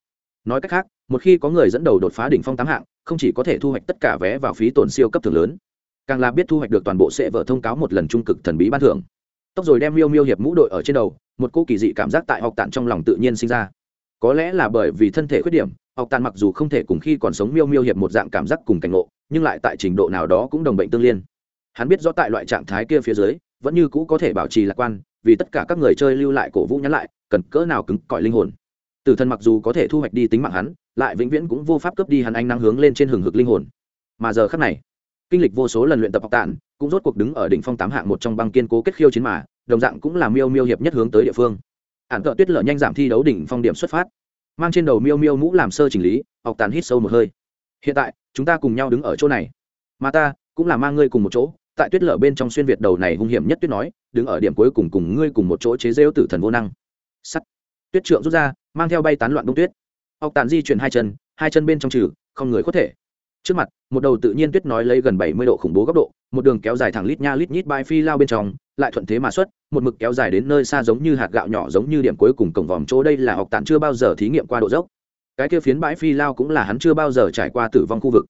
Nói cách khác, một khi có người dẫn đầu đột phá đỉnh phong tám hạng, không chỉ có thể thu hoạch tất cả vé vào phí tổn siêu cấp thường lớn càng là biết thu hoạch được toàn bộ sẽ vở thông cáo một lần trung cực thần bí ban thưởng. Tóc rồi đem miêu miêu hiệp mũ đội ở trên đầu, một cô kỳ dị cảm giác tại học tạn trong lòng tự nhiên sinh ra. Có lẽ là bởi vì thân thể khuyết điểm, học tàn mặc dù không thể cùng khi còn sống miêu miêu hiệp một dạng cảm giác cùng cảnh ngộ, nhưng lại tại trình độ nào đó cũng đồng bệnh tương liên. Hắn biết rõ tại loại trạng thái kia phía dưới, vẫn như cũ có thể bảo trì lạc quan, vì tất cả các người chơi lưu lại cổ vũ nhắn lại, cần cỡ nào cứng cỏi linh hồn. Tử thần mặc dù có thể thu hoạch đi tính mạng hắn, lại vĩnh viễn cũng vô pháp cướp đi hắn anh năng hướng lên trên hừng hực linh hồn. Mà giờ khắc này kinh lịch vô số lần luyện tập học tản, cũng rốt cuộc đứng ở đỉnh phong tám hạng một trong băng kiên cố kết khiêu chiến mà, đồng dạng cũng là miêu miêu hiệp nhất hướng tới địa phương. Ản cỡ tuyết lở nhanh giảm thi đấu đỉnh phong điểm xuất phát, mang trên đầu miêu miêu mũ làm sơ chỉnh lý, học tản hít sâu một hơi. Hiện tại, chúng ta cùng nhau đứng ở chỗ này. Mà ta, cũng là mang ngươi cùng một chỗ, tại tuyết lở bên trong xuyên việt đầu này hung hiểm nhất tuyết nói, đứng ở điểm cuối cùng cùng ngươi cùng một chỗ chế rêu tử thần vô năng. Sắt. Tuyết trượng rút ra, mang theo bay tán loạn đông tuyết. Học tàn di chuyển hai chân hai chân bên trong trừ, không người có thể trước mặt, một đầu tự nhiên tuyết nói lấy gần bảy mươi độ khủng bố góc độ, một đường kéo dài thẳng lít nha lít nhít bay phi lao bên trong, lại thuận thế mà xuất, một mực kéo dài đến nơi xa giống như hạt gạo nhỏ giống như điểm cuối cùng cổng vòm chỗ đây là học tản chưa bao giờ thí nghiệm qua độ dốc. Cái kia phiến bãi phi lao cũng là hắn chưa bao giờ trải qua tử vong khu vực.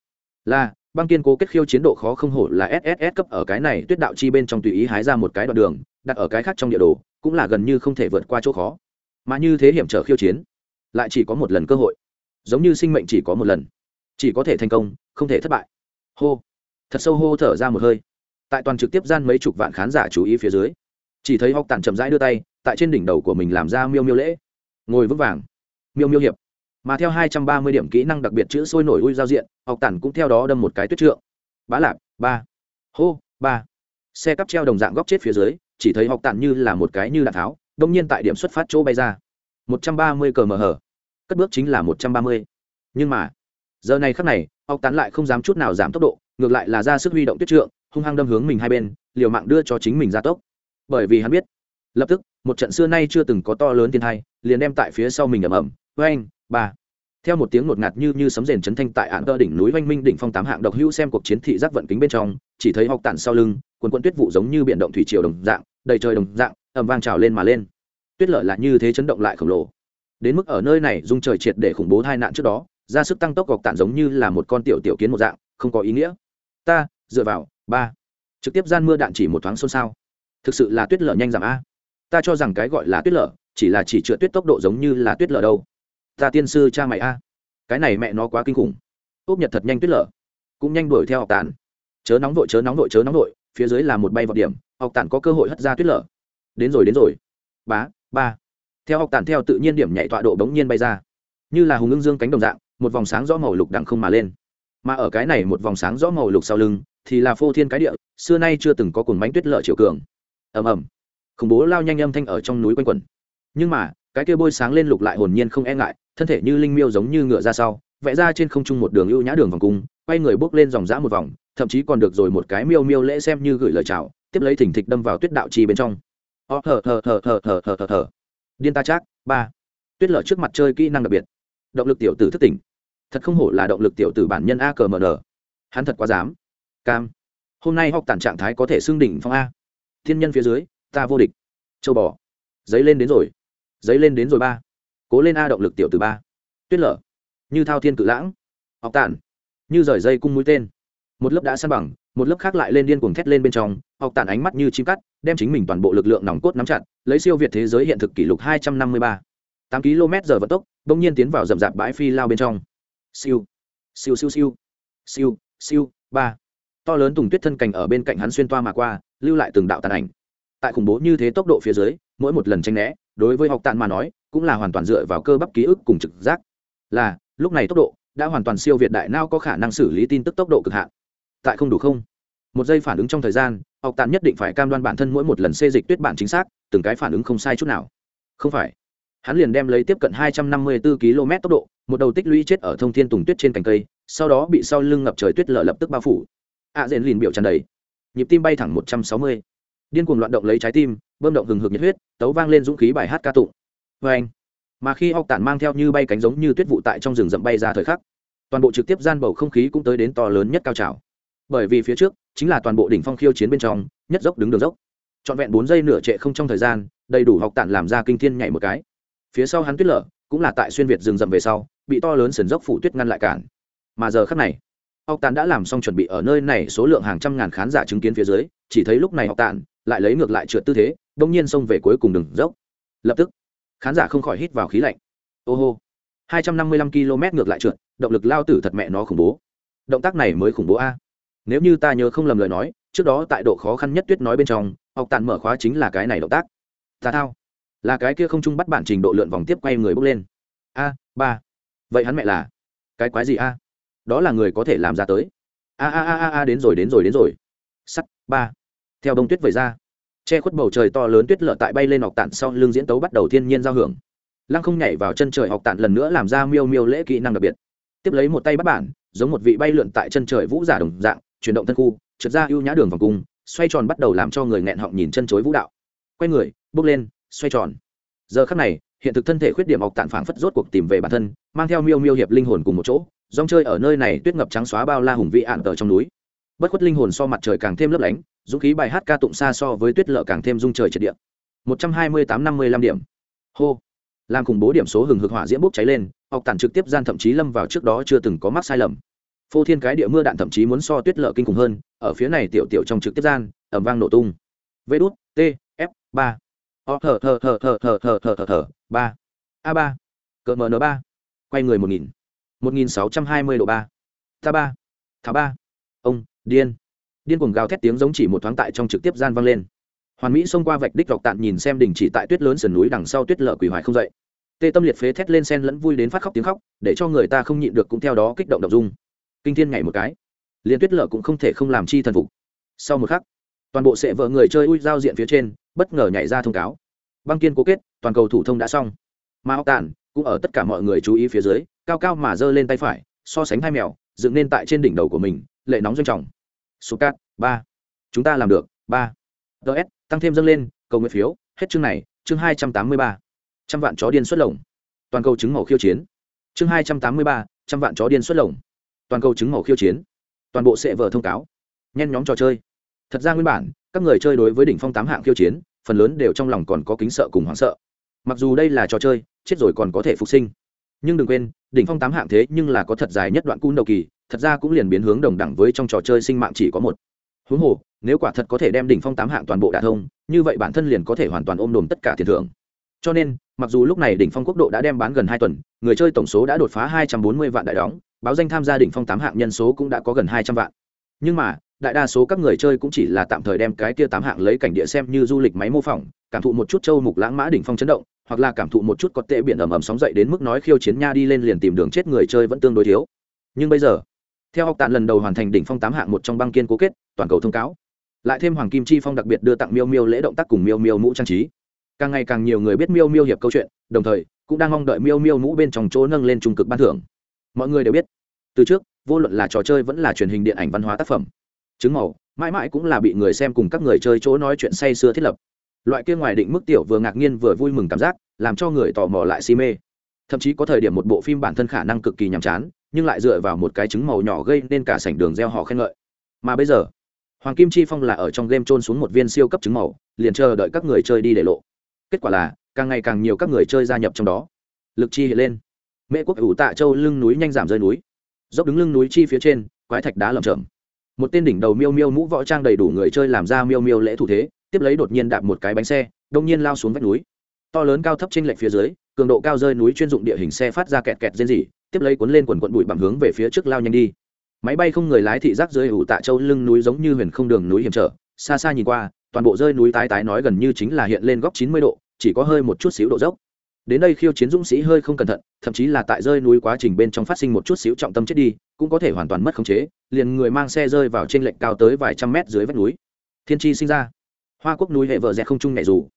Là, băng kiên cố kết khiêu chiến độ khó không hổ là sss cấp ở cái này tuyết đạo chi bên trong tùy ý hái ra một cái đoạn đường, đặt ở cái khác trong địa đồ, cũng là gần như không thể vượt qua chỗ khó. Mà như thế hiểm trở khiêu chiến, lại chỉ có một lần cơ hội. Giống như sinh mệnh chỉ có một lần chỉ có thể thành công, không thể thất bại. Hô. Thật sâu hô thở ra một hơi. Tại toàn trực tiếp gian mấy chục vạn khán giả chú ý phía dưới, chỉ thấy học tàn chậm rãi đưa tay, tại trên đỉnh đầu của mình làm ra miêu miêu lễ. Ngồi vững vàng. Miêu miêu hiệp. Mà theo hai trăm ba mươi điểm kỹ năng đặc biệt chữ sôi nổi ui giao diện học tản cũng theo đó đâm một cái tuyết trượng. Bá lạp, ba. Hô, ba. Xe cắp treo đồng dạng góc chết phía dưới, chỉ thấy học tản như là một cái như đạn tháo, đông nhiên tại điểm xuất phát chỗ bay ra. Một trăm ba mươi cờ mờ hở cất bước chính là một trăm ba mươi. Nhưng mà giờ này khắc này, ốc tán lại không dám chút nào giảm tốc độ, ngược lại là ra sức huy động tuyết trượng, hung hăng đâm hướng mình hai bên, liều mạng đưa cho chính mình ra tốc. Bởi vì hắn biết, lập tức, một trận xưa nay chưa từng có to lớn thiên thai liền đem tại phía sau mình ầm ầm oanh ba. Theo một tiếng ngột ngạt như như sấm rền chấn thanh tại ạn tơ đỉnh núi oanh minh đỉnh phong tám hạng độc hữu xem cuộc chiến thị giác vận kính bên trong, chỉ thấy học tản sau lưng, quần quân tuyết vụ giống như biển động thủy triều đồng dạng, đầy trời đồng dạng, ầm vang trào lên mà lên. Tuyết lợi là như thế chấn động lại khổng lồ. Đến mức ở nơi này, dung trời triệt để khủng bố tai nạn trước đó ra sức tăng tốc gọc tản giống như là một con tiểu tiểu kiến một dạng, không có ý nghĩa. Ta, dựa vào, ba. Trực tiếp gian mưa đạn chỉ một thoáng xôn xao. Thực sự là tuyết lở nhanh giảm a. Ta cho rằng cái gọi là tuyết lở, chỉ là chỉ trượt tuyết tốc độ giống như là tuyết lở đâu. Ta tiên sư cha mày a. Cái này mẹ nó quá kinh khủng. Úp nhật thật nhanh tuyết lở. Cũng nhanh đuổi theo học tàn chớ nóng vội, chớ nóng vội, chớ nóng vội, phía dưới là một bay vào điểm, học tàn có cơ hội hất ra tuyết lở. Đến rồi đến rồi. Bá, ba. Theo học tàn theo tự nhiên điểm nhảy tọa độ bỗng nhiên bay ra. Như là hùng ưng dương cánh đồng dạng một vòng sáng rõ màu lục đằng không mà lên. Mà ở cái này một vòng sáng rõ màu lục sau lưng thì là phô thiên cái địa, xưa nay chưa từng có cồn bánh tuyết lợi chiều cường. Ầm ầm. Khủng bố lao nhanh âm thanh ở trong núi quanh quẩn. Nhưng mà, cái kia bôi sáng lên lục lại hồn nhiên không e ngại, thân thể như linh miêu giống như ngựa ra sau, vẽ ra trên không trung một đường ưu nhã đường vòng cung, quay người bước lên dòng dã một vòng, thậm chí còn được rồi một cái miêu miêu lễ xem như gửi lời chào, tiếp lấy thỉnh thịch đâm vào tuyết đạo trì bên trong. Ờ, Ó thở thở thở thở thở thở thở thở điên ta chắc. Ba. Tuyết lở trước mặt chơi kỹ năng đặc biệt. Động lực tiểu tử thức tỉnh thật không hổ là động lực tiểu tử bản nhân a cờ mờ nờ hắn thật quá dám. Cam. Hôm nay học tản trạng thái có thể xưng đỉnh phong a. Thiên nhân phía dưới, ta vô địch. Châu bò. Giấy lên đến rồi. Giấy lên đến rồi ba. Cố lên a động lực tiểu từ ba. Tuyết lở. Như thao thiên cự lãng. Học tản. Như rời dây cung mũi tên. Một lớp đã san bằng, một lớp khác lại lên điên cuồng thét lên bên trong. Học tản ánh mắt như chim cắt, đem chính mình toàn bộ lực lượng nòng cốt nắm chặt, lấy siêu việt thế giới hiện thực kỷ lục hai trăm năm mươi ba. Tám km giờ vận tốc, bỗng nhiên tiến vào rậm rạp bãi phi lao bên trong siêu. Siêu siêu siêu. Siêu siêu, ba. To lớn tùng tuyết thân cành ở bên cạnh hắn xuyên toa mà qua, lưu lại từng đạo tàn ảnh. Tại khủng bố như thế tốc độ phía dưới, mỗi một lần tranh né, đối với học tàn mà nói, cũng là hoàn toàn dựa vào cơ bắp ký ức cùng trực giác. Là, lúc này tốc độ đã hoàn toàn siêu việt đại nao có khả năng xử lý tin tức tốc độ cực hạn. Tại không đủ không? Một giây phản ứng trong thời gian, học tàn nhất định phải cam đoan bản thân mỗi một lần xê dịch tuyết bản chính xác, từng cái phản ứng không sai chút nào. Không phải hắn liền đem lấy tiếp cận 254 km tốc độ một đầu tích lũy chết ở thông thiên tùng tuyết trên cành cây sau đó bị sau lưng ngập trời tuyết lở lập tức bao phủ. A à, rèn liền biểu tràn đầy. Nhịp tim bay thẳng 160. điên cuồng loạn động lấy trái tim bơm động hừng hực nhiệt huyết tấu vang lên dũng khí bài hát ca tụng. Vê anh mà khi học tản mang theo như bay cánh giống như tuyết vụ tại trong rừng rậm bay ra thời khắc toàn bộ trực tiếp gian bầu không khí cũng tới đến to lớn nhất cao trào. Bởi vì phía trước chính là toàn bộ đỉnh phong khiêu chiến bên trong nhất dốc đứng đường dốc. Trọn vẹn bốn giây nửa trệ không trong thời gian đầy đủ học tản làm ra kinh thiên nhảy một cái phía sau hắn tuyết lở, cũng là tại xuyên việt rừng rậm về sau, bị to lớn sườn dốc phủ tuyết ngăn lại cản. Mà giờ khắc này học tản đã làm xong chuẩn bị ở nơi này số lượng hàng trăm ngàn khán giả chứng kiến phía dưới, chỉ thấy lúc này học tản lại lấy ngược lại trượt tư thế, đông nhiên xông về cuối cùng đường dốc. Lập tức, khán giả không khỏi hít vào khí lạnh. Ô hô, hai trăm năm mươi lăm km ngược lại trượt, động lực lao tử thật mẹ nó khủng bố. Động tác này mới khủng bố a. Nếu như ta nhớ không lầm lời nói, trước đó tại độ khó khăn nhất tuyết nói bên trong học tàn mở khóa chính là cái này động tác. Tà thao là cái kia không chung bắt bản trình độ lượn vòng tiếp quay người bước lên. A, ba. Vậy hắn mẹ là? Cái quái gì a? Đó là người có thể làm ra tới. A a a a a, đến rồi đến rồi đến rồi. Sắt, ba. Theo đông tuyết vẩy ra. Che khuất bầu trời to lớn tuyết lợ tại bay lên học tản sau lưng diễn tấu bắt đầu thiên nhiên giao hưởng. Lăng không nhảy vào chân trời học tản lần nữa làm ra miêu miêu lễ kỹ năng đặc biệt. Tiếp lấy một tay bắt bản, giống một vị bay lượn tại chân trời vũ giả đồng dạng, chuyển động thân khu, trượt ra ưu nhã đường vòng cung, xoay tròn bắt đầu làm cho người nghẹn họng nhìn chân chối vũ đạo. Quay người, bước lên xoay tròn. Giờ khắc này, hiện thực thân thể khuyết điểm ọc tản phảng phất rốt cuộc tìm về bản thân, mang theo miêu miêu hiệp linh hồn cùng một chỗ dòng chơi ở nơi này tuyết ngập trắng xóa bao la hùng vị ạn tờ trong núi. Bất khuất linh hồn so mặt trời càng thêm lấp lánh, dũng khí bài hát ca tụng xa so với tuyết lợ càng thêm dung trời triệt địa. Một trăm hai mươi tám năm mươi lăm điểm. Hô. Làm khủng bố điểm số hừng hực hỏa diễm bốc cháy lên, ọc tản trực tiếp gian thậm chí lâm vào trước đó chưa từng có mắc sai lầm. Phô thiên cái địa mưa đạn thậm chí muốn so tuyết lợ kinh khủng hơn, ở phía này tiểu tiểu trong trực tiếp gian ẩm vang nổ tung. Vê đút, t, f, ba o thở thở thở thở thở thở thở thở thở. Ba. A ba. Cỡ mn ba. Quay người một nghìn. Một nghìn sáu trăm hai mươi độ ba. Ta ba. Thả ba. Ông, điên. Điên cuồng gào thét tiếng giống chỉ một thoáng tại trong trực tiếp gian vang lên. Hoàn mỹ xông qua vạch đích dọc tạn nhìn xem đỉnh chỉ tại tuyết lớn sườn núi đằng sau tuyết lở quỷ hoài không dậy. Tê tâm liệt phế thét lên sen lẫn vui đến phát khóc tiếng khóc, để cho người ta không nhịn được cũng theo đó kích động đ dung kinh thiên ngày một cái. Liên tuyết lở cũng không thể không làm chi thần phục. Sau một khắc, toàn bộ sệ vợ người chơi ui giao diện phía trên bất ngờ nhảy ra thông cáo. Băng kiên cố kết, toàn cầu thủ thông đã xong. Mà ốc tàn cũng ở tất cả mọi người chú ý phía dưới, cao cao mà giơ lên tay phải, so sánh hai mèo, dựng nên tại trên đỉnh đầu của mình, lệ nóng doanh trọng. Số cát, ba. Chúng ta làm được, ba. Ts tăng thêm dâng lên, cầu nguyện phiếu, hết chương này, chương hai trăm tám mươi ba. Trăm vạn chó điên xuất lồng. Toàn cầu chứng màu khiêu chiến. Chương hai trăm tám mươi ba, trăm vạn chó điên xuất lồng. Toàn cầu chứng màu khiêu chiến. Toàn bộ sẽ vở thông cáo. Nhen nhóm trò chơi. Thật ra nguyên bản các người chơi đối với đỉnh phong tám hạng khiêu chiến, phần lớn đều trong lòng còn có kính sợ cùng hoảng sợ. Mặc dù đây là trò chơi, chết rồi còn có thể phục sinh. Nhưng đừng quên, đỉnh phong tám hạng thế nhưng là có thật dài nhất đoạn cung đầu kỳ, thật ra cũng liền biến hướng đồng đẳng với trong trò chơi sinh mạng chỉ có một. Huống hồ, nếu quả thật có thể đem đỉnh phong tám hạng toàn bộ đả thông, như vậy bản thân liền có thể hoàn toàn ôm đồm tất cả tiền thưởng. Cho nên, mặc dù lúc này đỉnh phong quốc độ đã đem bán gần hai tuần, người chơi tổng số đã đột phá hai trăm bốn mươi vạn đại đóng, báo danh tham gia đỉnh phong tám hạng nhân số cũng đã có gần hai trăm vạn. Nhưng mà đại đa số các người chơi cũng chỉ là tạm thời đem cái kia tám hạng lấy cảnh địa xem như du lịch máy mô phỏng, cảm thụ một chút châu mục lãng mã đỉnh phong chấn động, hoặc là cảm thụ một chút có tệ biển ầm ầm sóng dậy đến mức nói khiêu chiến nha đi lên liền tìm đường chết người chơi vẫn tương đối thiếu. Nhưng bây giờ, theo học tạn lần đầu hoàn thành đỉnh phong tám hạng một trong băng kiên cố kết, toàn cầu thông cáo. Lại thêm hoàng kim chi phong đặc biệt đưa tặng miêu miêu lễ động tác cùng miêu miêu mũ trang trí. Càng ngày càng nhiều người biết miêu miêu hiệp câu chuyện, đồng thời, cũng đang mong đợi miêu miêu mũ bên trong chỗ nâng lên trung cực ban thưởng. Mọi người đều biết, từ trước, vô luận là trò chơi vẫn là truyền hình điện ảnh văn hóa tác phẩm chứng màu, mãi mãi cũng là bị người xem cùng các người chơi chỗ nói chuyện say sưa thiết lập. Loại kia ngoài định mức tiểu vừa ngạc nhiên vừa vui mừng cảm giác, làm cho người tò mò lại si mê. Thậm chí có thời điểm một bộ phim bản thân khả năng cực kỳ nhàm chán, nhưng lại dựa vào một cái trứng màu nhỏ gây nên cả sảnh đường gieo họ khen ngợi. Mà bây giờ, hoàng kim chi phong là ở trong game trôn xuống một viên siêu cấp trứng màu, liền chờ đợi các người chơi đi để lộ. Kết quả là, càng ngày càng nhiều các người chơi gia nhập trong đó. Lực chi hiện lên. Mễ quốc ủ tạ châu lưng núi nhanh giảm rơi núi. Dốc đứng lưng núi chi phía trên, quái thạch đá lầm chởm một tên đỉnh đầu miêu miêu mũ võ trang đầy đủ người chơi làm ra miêu miêu lễ thủ thế, tiếp lấy đột nhiên đạp một cái bánh xe, đông nhiên lao xuống vách núi. To lớn cao thấp trên lệch phía dưới, cường độ cao rơi núi chuyên dụng địa hình xe phát ra kẹt kẹt rên rỉ, tiếp lấy cuốn lên quần quận bụi bằng hướng về phía trước lao nhanh đi. Máy bay không người lái thị giác dưới ủ tạ châu lưng núi giống như huyền không đường núi hiểm trở, xa xa nhìn qua, toàn bộ rơi núi tái tái nói gần như chính là hiện lên góc chín mươi độ, chỉ có hơi một chút xíu độ dốc đến đây khiêu chiến dũng sĩ hơi không cẩn thận, thậm chí là tại rơi núi quá trình bên trong phát sinh một chút xíu trọng tâm chết đi, cũng có thể hoàn toàn mất khống chế, liền người mang xe rơi vào trên lệnh cao tới vài trăm mét dưới vách núi. Thiên tri sinh ra. Hoa quốc núi hệ vợ rẽ không trung nhảy dù.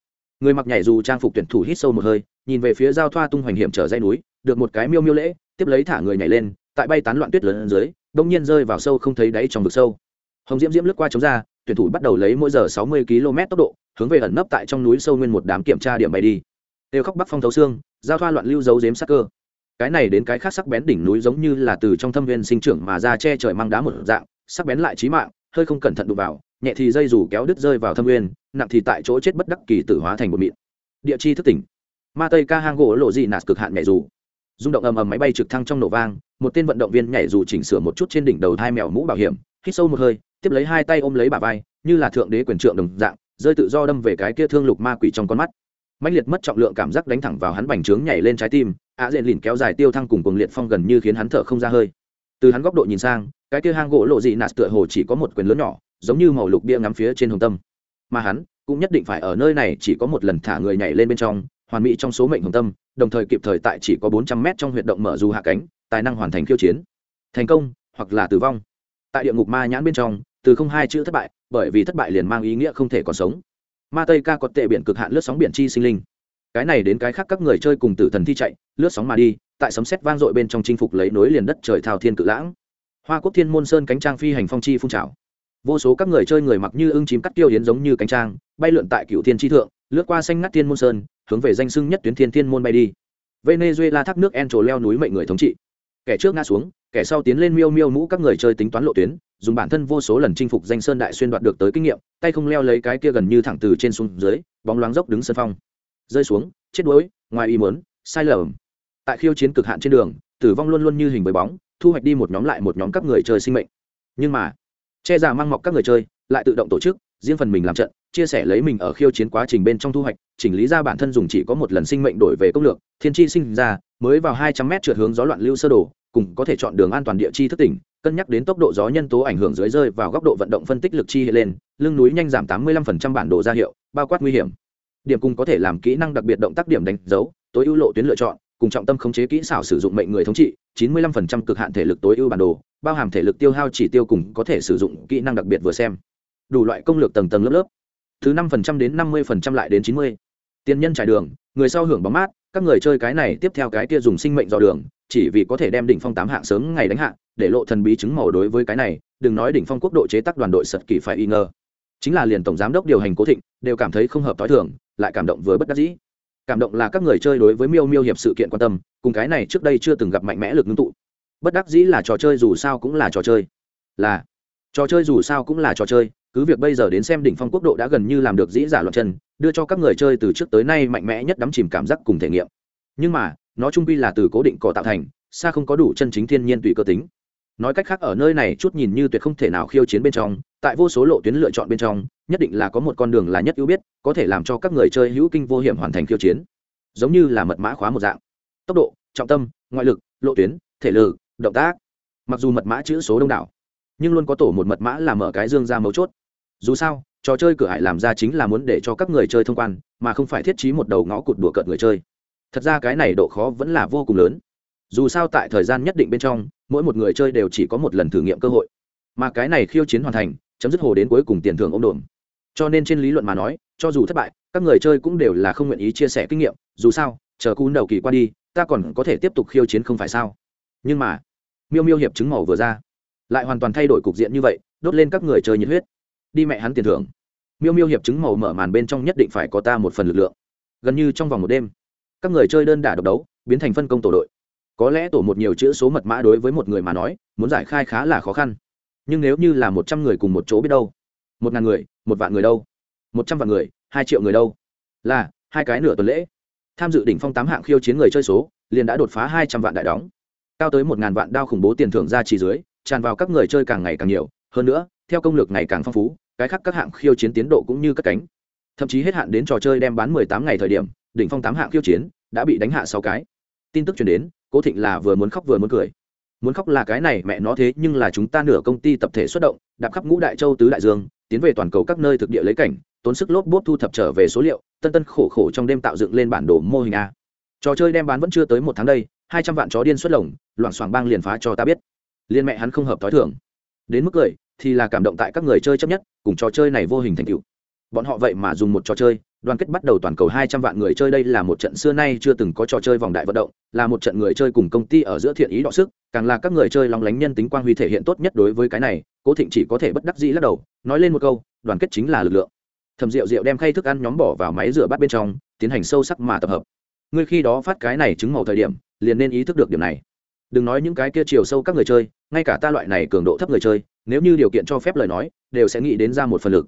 Người mặc nhảy dù trang phục tuyển thủ hít sâu một hơi, nhìn về phía giao thoa tung hoành hiểm trở dây núi, được một cái miêu miêu lễ, tiếp lấy thả người nhảy lên, tại bay tán loạn tuyết lớn dưới, đông nhiên rơi vào sâu không thấy đáy trong vực sâu. Hồng diễm diễm lướt qua chống ra, tuyển thủ bắt đầu lấy mỗi giờ sáu mươi km tốc độ, hướng về ẩn nấp tại trong núi sâu nguyên một đám kiểm tra điểm bay đi đều khóc bắc phong thấu xương giao thoa loạn lưu dấu dếm sắc cơ. Cái này đến cái khác sắc bén đỉnh núi giống như là từ trong thâm viên sinh trưởng mà ra che trời mang đá một dạng sắc bén lại trí mạng hơi không cẩn thận đụng vào nhẹ thì dây dù kéo đứt rơi vào thâm nguyên, nặng thì tại chỗ chết bất đắc kỳ tử hóa thành một mịn. Địa chi thức tỉnh. Ma tây ca hang gỗ lộ dị nạt cực hạn nhảy dù. Rung động ầm ầm máy bay trực thăng trong nổ vang một tên vận động viên nhảy dù chỉnh sửa một chút trên đỉnh đầu hai mèo mũ bảo hiểm hít sâu một hơi tiếp lấy hai tay ôm lấy bà vai như là thượng đế quyền trượng đồng dạng rơi tự do đâm về cái kia thương lục ma quỷ trong con mắt mạnh liệt mất trọng lượng cảm giác đánh thẳng vào hắn bành trướng nhảy lên trái tim, ạ diện lìn kéo dài tiêu thăng cùng cuồng liệt phong gần như khiến hắn thở không ra hơi. Từ hắn góc độ nhìn sang, cái kia hang gỗ lộ dị nạt tựa hồ chỉ có một quyền lớn nhỏ, giống như màu lục bia ngắm phía trên hồng tâm. Mà hắn cũng nhất định phải ở nơi này chỉ có một lần thả người nhảy lên bên trong, hoàn mỹ trong số mệnh hồng tâm, đồng thời kịp thời tại chỉ có bốn trăm mét trong huyệt động mở dù hạ cánh, tài năng hoàn thành khiêu chiến. Thành công hoặc là tử vong. Tại địa ngục ma nhãn bên trong, từ không hai chữ thất bại, bởi vì thất bại liền mang ý nghĩa không thể còn sống ma tây ca có tệ biển cực hạn lướt sóng biển chi sinh linh. Cái này đến cái khác các người chơi cùng tử thần thi chạy, lướt sóng mà đi, tại sấm sét vang dội bên trong chinh phục lấy nối liền đất trời thao thiên cự lãng. Hoa quốc thiên môn sơn cánh trang phi hành phong chi phun trào. Vô số các người chơi người mặc như ưng chím cắt tiêu hiến giống như cánh trang, bay lượn tại cựu thiên tri thượng, lướt qua xanh ngắt thiên môn sơn, hướng về danh sưng nhất tuyến thiên thiên môn bay đi. Venezuela thác nước en trồ leo núi mệnh người thống trị. Kẻ trước ngã xuống kẻ sau tiến lên miêu miêu mũ các người chơi tính toán lộ tuyến, dùng bản thân vô số lần chinh phục danh sơn đại xuyên đoạt được tới kinh nghiệm, tay không leo lấy cái kia gần như thẳng từ trên xuống dưới, bóng loáng dốc đứng sân phong. Rơi xuống, chết đuối, ngoài ý muốn, sai lầm. Tại khiêu chiến cực hạn trên đường, tử vong luôn luôn như hình với bóng, thu hoạch đi một nhóm lại một nhóm các người chơi sinh mệnh. Nhưng mà, che giả mang mọc các người chơi, lại tự động tổ chức, riêng phần mình làm trận, chia sẻ lấy mình ở khiêu chiến quá trình bên trong thu hoạch, chỉnh lý ra bản thân dùng chỉ có một lần sinh mệnh đổi về công lược, thiên chi sinh ra, mới vào hai trăm mét trượt hướng gió loạn lưu sơ đồ cùng có thể chọn đường an toàn địa chi thức tỉnh, cân nhắc đến tốc độ gió nhân tố ảnh hưởng dưới rơi vào góc độ vận động phân tích lực chi hệ lên, lưng núi nhanh giảm 85% bản đồ ra hiệu, bao quát nguy hiểm. Điểm cùng có thể làm kỹ năng đặc biệt động tác điểm đánh dấu, tối ưu lộ tuyến lựa chọn, cùng trọng tâm khống chế kỹ xảo sử dụng mệnh người thống trị 95% cực hạn thể lực tối ưu bản đồ, bao hàm thể lực tiêu hao chỉ tiêu cùng có thể sử dụng kỹ năng đặc biệt vừa xem. Đủ loại công lược tầng tầng lớp lớp. Thứ 5% đến năm mươi phần trăm lại đến chín mươi. Tiền nhân trải đường, người sau hưởng bóng mát, các người chơi cái này tiếp theo cái kia dùng sinh mệnh dò đường chỉ vì có thể đem đỉnh phong tám hạng sớm ngày đánh hạng để lộ thần bí chứng màu đối với cái này, đừng nói đỉnh phong quốc độ chế tác đoàn đội sật kỳ phải y ngờ. Chính là liền tổng giám đốc điều hành cố thịnh, đều cảm thấy không hợp t h i thường, lại cảm động với bất đắc dĩ. Cảm động là các người chơi đối với miêu miêu hiệp sự kiện quan tâm, cùng cái này trước đây chưa từng gặp mạnh mẽ lực ngưng tụ. Bất đắc dĩ là trò chơi dù sao cũng là trò chơi. Là, trò chơi dù sao cũng là trò chơi, cứ việc bây giờ đến xem đỉnh phong quốc độ đã gần như làm được dĩ giả loạn chân, đưa cho các người chơi từ trước tới nay mạnh mẽ nhất đắm chìm cảm giác cùng thể nghiệm. Nhưng mà nó trung quy là từ cố định cỏ tạo thành, xa không có đủ chân chính thiên nhiên tùy cơ tính. Nói cách khác, ở nơi này chút nhìn như tuyệt không thể nào khiêu chiến bên trong, tại vô số lộ tuyến lựa chọn bên trong, nhất định là có một con đường là nhất ưu biết, có thể làm cho các người chơi hữu kinh vô hiểm hoàn thành khiêu chiến. Giống như là mật mã khóa một dạng. Tốc độ, trọng tâm, ngoại lực, lộ tuyến, thể lực, động tác. Mặc dù mật mã chữ số đông đảo, nhưng luôn có tổ một mật mã là mở cái dương ra mấu chốt. Dù sao, trò chơi cửa hải làm ra chính là muốn để cho các người chơi thông quan, mà không phải thiết trí một đầu ngõ cụt đùa cợt người chơi thật ra cái này độ khó vẫn là vô cùng lớn. Dù sao tại thời gian nhất định bên trong, mỗi một người chơi đều chỉ có một lần thử nghiệm cơ hội. Mà cái này khiêu chiến hoàn thành, chấm dứt hồ đến cuối cùng tiền thưởng ông đồn cho nên trên lý luận mà nói, cho dù thất bại, các người chơi cũng đều là không nguyện ý chia sẻ kinh nghiệm, dù sao, chờ cú đầu kỳ qua đi, ta còn có thể tiếp tục khiêu chiến không phải sao? Nhưng mà, miêu miêu hiệp chứng màu vừa ra, lại hoàn toàn thay đổi cục diện như vậy, đốt lên các người chơi nhiệt huyết. Đi mẹ hắn tiền thưởng. Miêu miêu hiệp chứng màu mở màn bên trong nhất định phải có ta một phần lực lượng. Gần như trong vòng một đêm các người chơi đơn đả độc đấu, biến thành phân công tổ đội. Có lẽ tổ một nhiều chữ số mật mã đối với một người mà nói, muốn giải khai khá là khó khăn. Nhưng nếu như là một trăm người cùng một chỗ biết đâu, một ngàn người, một vạn người đâu, một trăm vạn người, hai triệu người đâu, là hai cái nửa tuần lễ. Tham dự đỉnh phong tám hạng khiêu chiến người chơi số, liền đã đột phá hai trăm vạn đại đóng. Cao tới một ngàn vạn đao khủng bố tiền thưởng ra chỉ dưới, tràn vào các người chơi càng ngày càng nhiều. Hơn nữa, theo công lược ngày càng phong phú, cái khác các hạng khiêu chiến tiến độ cũng như cất cánh. Thậm chí hết hạn đến trò chơi đem bán mười tám ngày thời điểm đỉnh phong tám hạng khiêu chiến, đã bị đánh hạ sáu cái. Tin tức chuyển đến, cố thịnh là vừa muốn khóc vừa muốn cười. Muốn khóc là cái này, mẹ nó thế, nhưng là chúng ta nửa công ty tập thể xuất động, đạp khắp ngũ đại châu tứ đại dương, tiến về toàn cầu các nơi thực địa lấy cảnh, tốn sức lốp bốt thu thập trở về số liệu, tân tân khổ khổ trong đêm tạo dựng lên bản đồ mô hình a. Trò chơi đem bán vẫn chưa tới một tháng đây, hai trăm vạn chó điên xuất lồng, loảng xoảng bang liền phá cho ta biết. Liên mẹ hắn không hợp t h i thưởng đến mức cười, thì là cảm động tại các người chơi chấp nhất, cùng trò chơi này vô hình thành cựu bọn họ vậy mà dùng một trò chơi đoàn kết bắt đầu toàn cầu hai trăm vạn người chơi đây là một trận xưa nay chưa từng có trò chơi vòng đại vận động, là một trận người chơi cùng công ty ở giữa thiện ý đọ sức, càng là các người chơi lòng lánh nhân tính quang huy thể hiện tốt nhất đối với cái này, cố thịnh chỉ có thể bất đắc dĩ lắc đầu, nói lên một câu, đoàn kết chính là lực lượng. Thẩm Diệu Diệu đem khay thức ăn nhóm bỏ vào máy rửa bát bên trong, tiến hành sâu sắc mà tập hợp. Người khi đó phát cái này chứng màu thời điểm, liền nên ý thức được điểm này. Đừng nói những cái kia chiều sâu các người chơi, ngay cả ta loại này cường độ thấp người chơi, nếu như điều kiện cho phép lời nói, đều sẽ nghĩ đến ra một phần lực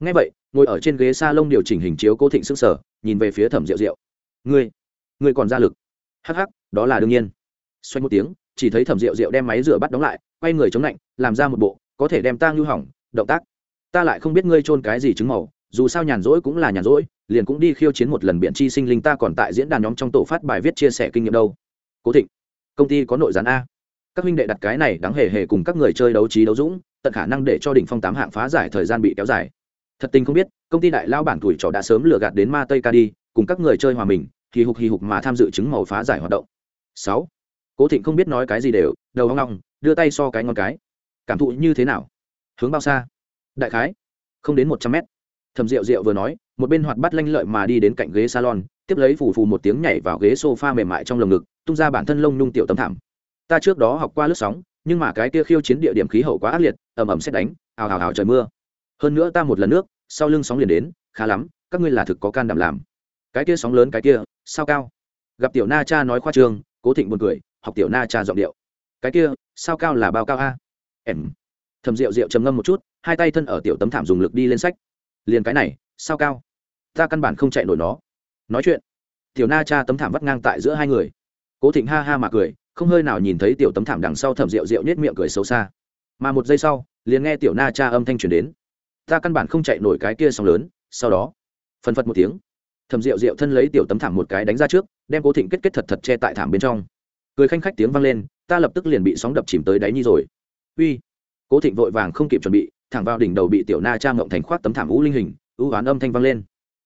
ngay vậy ngồi ở trên ghế s a lông điều chỉnh hình chiếu cố thịnh sức sở nhìn về phía thẩm rượu rượu ngươi ngươi còn ra lực. Hắc hắc, đó là đương nhiên. Xoay một tiếng chỉ thấy thẩm rượu rượu đem máy rửa bắt đóng lại quay người chống lạnh làm ra một bộ có thể đem ta ngưu hỏng động tác. Ta lại không biết ngươi trôn cái gì chứng màu dù sao nhàn rỗi cũng là nhàn rỗi liền cũng đi khiêu chiến một lần biện chi sinh linh ta còn tại diễn đàn nhóm trong tổ phát bài viết chia sẻ kinh nghiệm đâu. Cố thịnh công ty có nội gián a. Các huynh đệ đặt cái này đáng hề hề cùng các người chơi đấu trí đấu dũng tận khả năng để cho đỉnh phong tám hạng phá giải thời gian bị kéo dài thật tình không biết, công ty đại lao bản tuổi trò đã sớm lừa gạt đến ma tây ca đi, cùng các người chơi hòa mình thì hục hì hục mà tham dự chứng màu phá giải hoạt động. Sáu. Cố thịnh không biết nói cái gì đều, đầu hoang ngong đưa tay so cái ngon cái. Cảm thụ như thế nào? Hướng bao xa? Đại khái, không đến một trăm mét. Thầm rượu rượu vừa nói, một bên hoạt bắt lanh lợi mà đi đến cạnh ghế salon, tiếp lấy phù phù một tiếng nhảy vào ghế sofa mềm mại trong lồng ngực, tung ra bản thân lông nung tiểu tấm thảm. Ta trước đó học qua lướt sóng, nhưng mà cái kia khiêu chiến địa điểm khí hậu quá ác liệt ẩm ẩm xét đánh, ào ào ào trời mưa hơn nữa ta một lần nước, sau lưng sóng liền đến, khá lắm, các ngươi là thực có can đảm làm. Cái kia sóng lớn, cái kia, sao cao? Gặp tiểu na cha nói khoa trương cố thịnh buồn cười, học tiểu na cha giọng điệu. Cái kia, sao cao là bao cao a? Em. Thầm rượu rượu trầm ngâm một chút, hai tay thân ở tiểu tấm thảm dùng lực đi lên sách. Liền cái này, sao cao? Ta căn bản không chạy nổi nó. Nói chuyện. Tiểu na cha tấm thảm vắt ngang tại giữa hai người. Cố thịnh ha ha mà cười, không hơi nào nhìn thấy tiểu tấm thảm đằng sau thầm rượu rượu nhét miệng cười xấu xa. Mà một giây sau, liền nghe tiểu na cha âm thanh truyền đến ta căn bản không chạy nổi cái kia sóng lớn, sau đó, phần phật một tiếng thẩm rượu rượu thân lấy tiểu tấm thảm một cái đánh ra trước, đem cố thịnh kết kết thật thật che tại thảm bên trong. Cười khanh khách tiếng vang lên, ta lập tức liền bị sóng đập chìm tới đáy nhi rồi. Uy, cố thịnh vội vàng không kịp chuẩn bị, thẳng vào đỉnh đầu bị tiểu na cha ngộng thành khoác tấm thảm ú linh hình ưu oán âm thanh vang lên.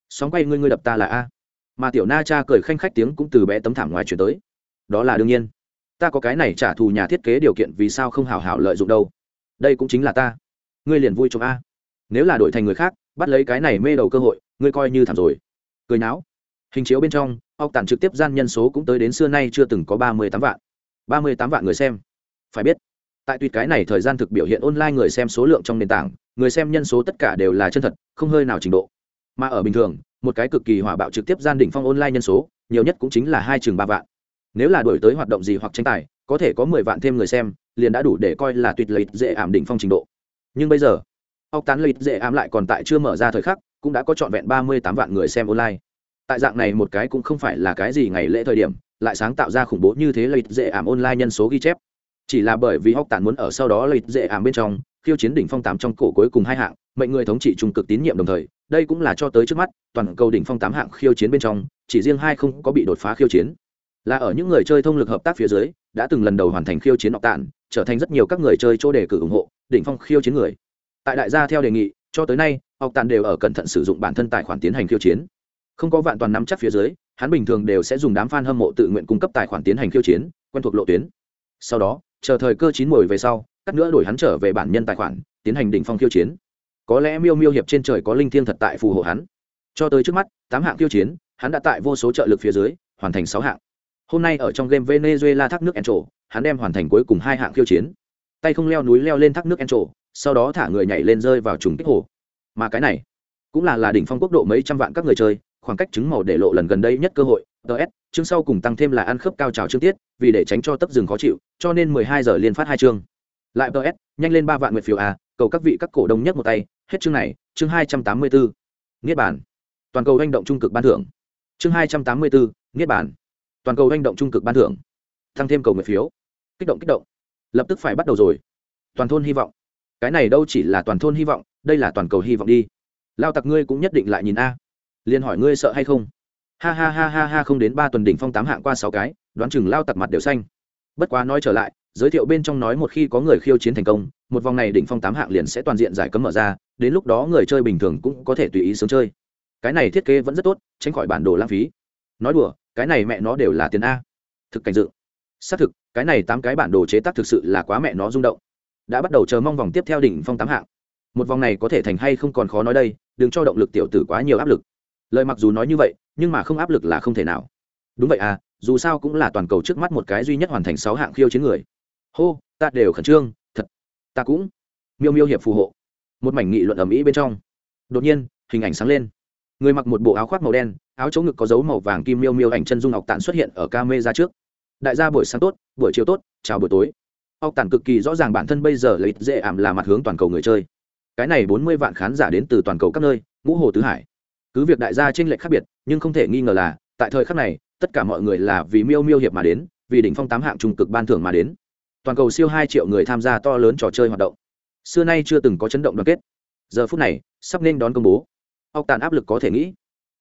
Sóng quay ngươi ngươi đập ta là a. Mà tiểu na cha cười khanh khách tiếng cũng từ bé tấm thảm ngoài chuyển tới. Đó là đương nhiên. Ta có cái này trả thù nhà thiết kế điều kiện vì sao không hào hảo lợi dụng đâu? Đây cũng chính là ta. Ngươi liền vui chồng a nếu là đổi thành người khác, bắt lấy cái này mê đầu cơ hội, ngươi coi như thảm rồi. Cười náo hình chiếu bên trong ọc tản trực tiếp gian nhân số cũng tới đến xưa nay chưa từng có ba mươi tám vạn. ba mươi tám vạn người xem. Phải biết, tại tuyệt cái này thời gian thực biểu hiện online người xem số lượng trong nền tảng, người xem nhân số tất cả đều là chân thật, không hơi nào trình độ. Mà ở bình thường, một cái cực kỳ hỏa bạo trực tiếp gian đỉnh phong online nhân số, nhiều nhất cũng chính là hai chừng ba vạn. Nếu là đổi tới hoạt động gì hoặc tranh tài, có thể có mười vạn thêm người xem, liền đã đủ để coi là tuyệt lợi dễ ảm đỉnh phong trình độ. Nhưng bây giờ ốc tán lợi dễ ảm lại còn tại chưa mở ra thời khắc cũng đã có trọn vẹn ba mươi tám vạn người xem online. Tại dạng này một cái cũng không phải là cái gì ngày lễ thời điểm lại sáng tạo ra khủng bố như thế lợi dễ ảm online nhân số ghi chép. Chỉ là bởi vì ốc tản muốn ở sau đó lợi dễ ảm bên trong khiêu chiến đỉnh phong tám trong cổ cuối cùng hai hạng mệnh người thống trị trung cực tín nhiệm đồng thời đây cũng là cho tới trước mắt toàn cầu đỉnh phong tám hạng khiêu chiến bên trong chỉ riêng hai không có bị đột phá khiêu chiến. Là ở những người chơi thông lực hợp tác phía dưới đã từng lần đầu hoàn thành khiêu chiến học tản, trở thành rất nhiều các người chơi chỗ đề cử ủng hộ đỉnh phong khiêu chiến người tại đại gia theo đề nghị, cho tới nay, học tàn đều ở cẩn thận sử dụng bản thân tài khoản tiến hành khiêu chiến. Không có vạn toàn nắm chắc phía dưới, hắn bình thường đều sẽ dùng đám fan hâm mộ tự nguyện cung cấp tài khoản tiến hành khiêu chiến, quen thuộc lộ tuyến. Sau đó, chờ thời cơ chín mồi về sau, cắt nữa đổi hắn trở về bản nhân tài khoản, tiến hành đỉnh phong khiêu chiến. Có lẽ miêu miêu hiệp trên trời có linh thiêng thật tại phù hộ hắn. Cho tới trước mắt, tám hạng khiêu chiến, hắn đã tại vô số trợ lực phía dưới, hoàn thành sáu hạng. Hôm nay ở trong game venezuela thác nước encho, hắn đem hoàn thành cuối cùng hai hạng khiêu chiến. Tay không leo núi leo lên thác nước encho sau đó thả người nhảy lên rơi vào trùng kích hồ. Mà cái này cũng là là đỉnh phong quốc độ mấy trăm vạn các người chơi, khoảng cách chứng màu để lộ lần gần đây nhất cơ hội. Ts chương sau cùng tăng thêm là ăn khớp cao trào chương tiết, vì để tránh cho tấp rừng khó chịu, cho nên mười hai giờ liên phát hai chương. Lại ts nhanh lên ba vạn nguyệt phiếu a, cầu các vị các cổ đông nhất một tay. Hết chương này, chương hai trăm tám mươi bốn niết bản toàn cầu hành động trung cực ban thưởng. Chương hai trăm tám mươi bốn niết bản toàn cầu hành động trung cực ban thưởng. Tăng thêm cầu nguyện phiếu. Kích động kích động. Lập tức phải bắt đầu rồi. Toàn thôn hy vọng cái này đâu chỉ là toàn thôn hy vọng, đây là toàn cầu hy vọng đi. Lao tặc ngươi cũng nhất định lại nhìn a. Liền hỏi ngươi sợ hay không? Ha ha ha ha ha, không đến ba tuần đỉnh phong tám hạng qua sáu cái, đoán chừng lao tặc mặt đều xanh. Bất quá nói trở lại, giới thiệu bên trong nói một khi có người khiêu chiến thành công, một vòng này đỉnh phong tám hạng liền sẽ toàn diện giải cấm mở ra, đến lúc đó người chơi bình thường cũng có thể tùy ý sướng chơi. Cái này thiết kế vẫn rất tốt, tránh khỏi bản đồ lãng phí. Nói đùa, cái này mẹ nó đều là tiền a. Thực cảnh dự. Xác thực, cái này tám cái bản đồ chế tác thực sự là quá mẹ nó rung động đã bắt đầu chờ mong vòng tiếp theo đỉnh phong tám hạng. Một vòng này có thể thành hay không còn khó nói đây, đừng cho động lực tiểu tử quá nhiều áp lực. Lời mặc dù nói như vậy, nhưng mà không áp lực là không thể nào. Đúng vậy à dù sao cũng là toàn cầu trước mắt một cái duy nhất hoàn thành sáu hạng khiêu chiến người. Hô, ta đều khẩn trương, thật. Ta cũng. Miêu miêu hiệp phù hộ. Một mảnh nghị luận ầm ĩ bên trong. Đột nhiên, hình ảnh sáng lên. Người mặc một bộ áo khoác màu đen, áo chống ngực có dấu màu vàng kim miêu miêu ảnh chân dung ngọc tản xuất hiện ở ca mê ra trước. Đại gia buổi sáng tốt, buổi chiều tốt, chào buổi tối ốc tản cực kỳ rõ ràng bản thân bây giờ lấy dễ ảm là mặt hướng toàn cầu người chơi. Cái này bốn mươi vạn khán giả đến từ toàn cầu các nơi, ngũ hồ tứ hải. Cứ việc đại gia trên lệch khác biệt, nhưng không thể nghi ngờ là, tại thời khắc này, tất cả mọi người là vì miêu miêu hiệp mà đến, vì đỉnh phong tám hạng trung cực ban thưởng mà đến. Toàn cầu siêu hai triệu người tham gia to lớn trò chơi hoạt động. Xưa nay chưa từng có chấn động đoàn kết. Giờ phút này, sắp nên đón công bố. Ốc tàn áp lực có thể nghĩ.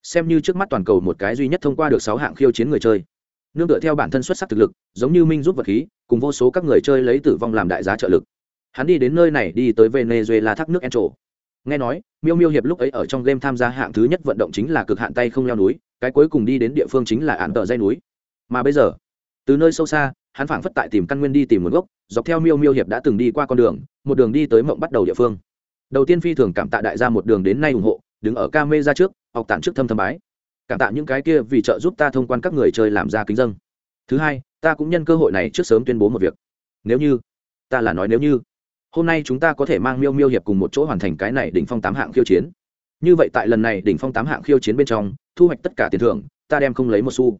Xem như trước mắt toàn cầu một cái duy nhất thông qua được sáu hạng khiêu chiến người chơi. Nương tựa theo bản thân xuất sắc thực lực, giống như minh giúp vật khí cùng vô số các người chơi lấy tử vong làm đại giá trợ lực. Hắn đi đến nơi này đi tới venezuela thác nước encho. Nghe nói, miêu miêu hiệp lúc ấy ở trong game tham gia hạng thứ nhất vận động chính là cực hạn tay không leo núi, cái cuối cùng đi đến địa phương chính là án tợ dây núi. Mà bây giờ, từ nơi sâu xa, hắn phảng phất tại tìm căn nguyên đi tìm nguồn gốc, dọc theo miêu miêu hiệp đã từng đi qua con đường, một đường đi tới mộng bắt đầu địa phương. Đầu tiên phi thường cảm tạ đại gia một đường đến nay ủng hộ, đứng ở ca mê ra trước, học tản trước thâm thâm bái. Cảm tạ những cái kia vì trợ giúp ta thông quan các người chơi làm ra kính dân thứ hai, ta cũng nhân cơ hội này trước sớm tuyên bố một việc. Nếu như, ta là nói nếu như, hôm nay chúng ta có thể mang miêu miêu hiệp cùng một chỗ hoàn thành cái này đỉnh phong tám hạng khiêu chiến. Như vậy tại lần này đỉnh phong tám hạng khiêu chiến bên trong, thu hoạch tất cả tiền thưởng, ta đem không lấy một xu.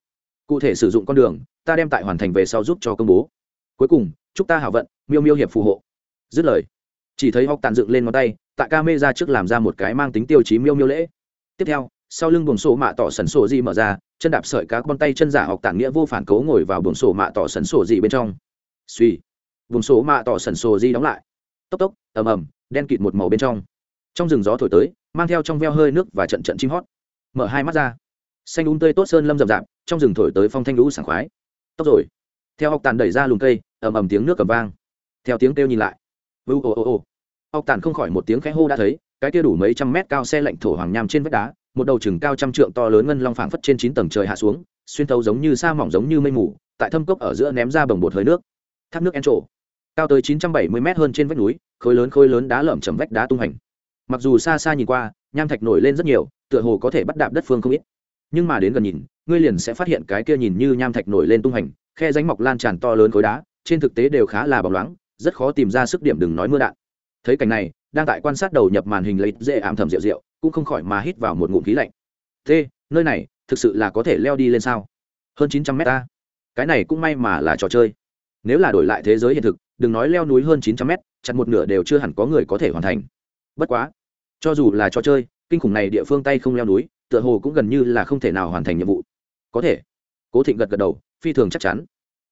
Cụ thể sử dụng con đường, ta đem tại hoàn thành về sau giúp cho công bố. Cuối cùng, chúc ta hảo vận, miêu miêu hiệp phù hộ. Dứt lời, chỉ thấy hóc tàn dựng lên ngón tay, tại ca mê ra trước làm ra một cái mang tính tiêu chí miêu miêu lễ. Tiếp theo sau lưng buồng sổ mạ tỏ sần sổ di mở ra, chân đạp sợi cá con tay chân giả học tản nghĩa vô phản cấu ngồi vào buồng sổ mạ tỏ sần sổ di bên trong. Suy. Buồng sổ mạ tỏ sần sổ di đóng lại. Tốc tốc, ầm ầm, đen kịt một màu bên trong. Trong rừng gió thổi tới, mang theo trong veo hơi nước và trận trận chim hót. Mở hai mắt ra. Xanh đúng tươi tốt sơn lâm rậm rạp, trong rừng thổi tới phong thanh lũ sảng khoái. Tốc rồi. Theo học tàn đẩy ra lùm cây, ầm ầm tiếng nước cầm vang. Theo tiếng kêu nhìn lại. Vu ồ ồ học tàn không khỏi một tiếng khẽ hô đã thấy, cái kia đủ mấy trăm mét cao xe lạnh thổ hoàng nham trên vách đá một đầu chừng cao trăm trượng to lớn ngân long phảng phất trên chín tầng trời hạ xuống, xuyên thấu giống như sa mỏng giống như mây mù, tại thâm cốc ở giữa ném ra bồng bột hơi nước. Thác nước en trổ. Cao tới chín trăm bảy mươi mét hơn trên vách núi, khối lớn khối lớn đá lởm chầm vách đá tung hành. Mặc dù xa xa nhìn qua, nham thạch nổi lên rất nhiều, tựa hồ có thể bắt đạp đất phương không ít. Nhưng mà đến gần nhìn, ngươi liền sẽ phát hiện cái kia nhìn như nham thạch nổi lên tung hành, khe ránh mọc lan tràn to lớn khối đá, trên thực tế đều khá là bóng loáng, rất khó tìm ra sức điểm đừng nói mưa đạn. Thấy cảnh này đang tại quan sát đầu nhập màn hình lấy dễ ảm thầm rượu rượu, cũng không khỏi mà hít vào một ngụm khí lạnh. Thế, nơi này, thực sự là có thể leo đi lên sao? Hơn chín trăm mét ta. Cái này cũng may mà là trò chơi. Nếu là đổi lại thế giới hiện thực, đừng nói leo núi hơn chín trăm mét, chặt một nửa đều chưa hẳn có người có thể hoàn thành. Bất quá, cho dù là trò chơi, kinh khủng này địa phương tay không leo núi, tựa hồ cũng gần như là không thể nào hoàn thành nhiệm vụ. Có thể. Cố thịnh gật gật đầu, phi thường chắc chắn.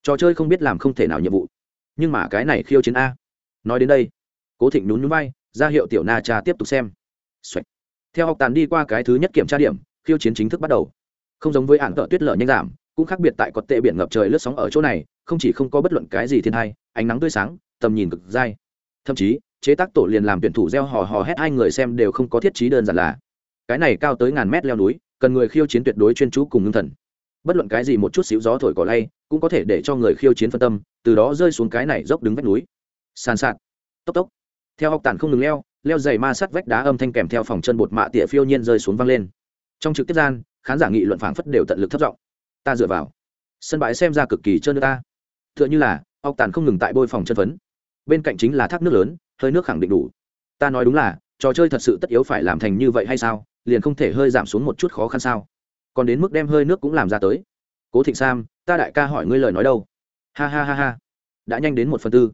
Trò chơi không biết làm không thể nào nhiệm vụ. Nhưng mà cái này khiêu chiến a. Nói đến đây, cố thịnh nhún nhún vai ra hiệu tiểu na cha tiếp tục xem、Xoạch. theo học tàn đi qua cái thứ nhất kiểm tra điểm, khiêu chiến chính thức bắt đầu. Không giống với ạn tợ tuyết lở nhanh giảm, cũng khác biệt tại cọt tệ biển ngập trời lướt sóng ở chỗ này, không chỉ không có bất luận cái gì thiên hay ánh nắng tươi sáng, tầm nhìn cực dai. Thậm chí, chế tác tổ liền làm tuyển thủ gieo hò hò hét hai người xem đều không có thiết trí đơn giản là. Cái này cao tới ngàn mét leo núi, cần người khiêu chiến tuyệt đối chuyên chú cùng ngưng thần. Bất luận cái gì một chút xíu gió thổi cỏ lay, cũng có thể để cho người khiêu chiến phân tâm, từ đó rơi xuống cái này dốc đứng vách núi. Sàn sạt. Tốc tốc theo học tản không ngừng leo leo dày ma sắt vách đá âm thanh kèm theo phòng chân bột mạ tỉa phiêu nhiên rơi xuống văng lên. Trong trực tiếp gian, khán giả nghị luận phảng phất đều tận lực thất vọng ta dựa vào. Sân bãi xem ra cực kỳ trơn ta. T h ư ợ n h ư là học tàn không ngừng tại bôi phòng chân phấn bên cạnh chính là thác nước lớn, hơi nước khẳng định đủ. Ta nói đúng là, trò chơi thật sự tất yếu phải làm thành như vậy hay sao? Liền không thể hơi giảm xuống một chút khó khăn sao? Còn đến mức đem hơi nước cũng làm ra tới. Cố thịnh sam, ta đại ca hỏi ngươi lời nói đâu? Ha ha ha ha. Đã nhanh đến một phần tư.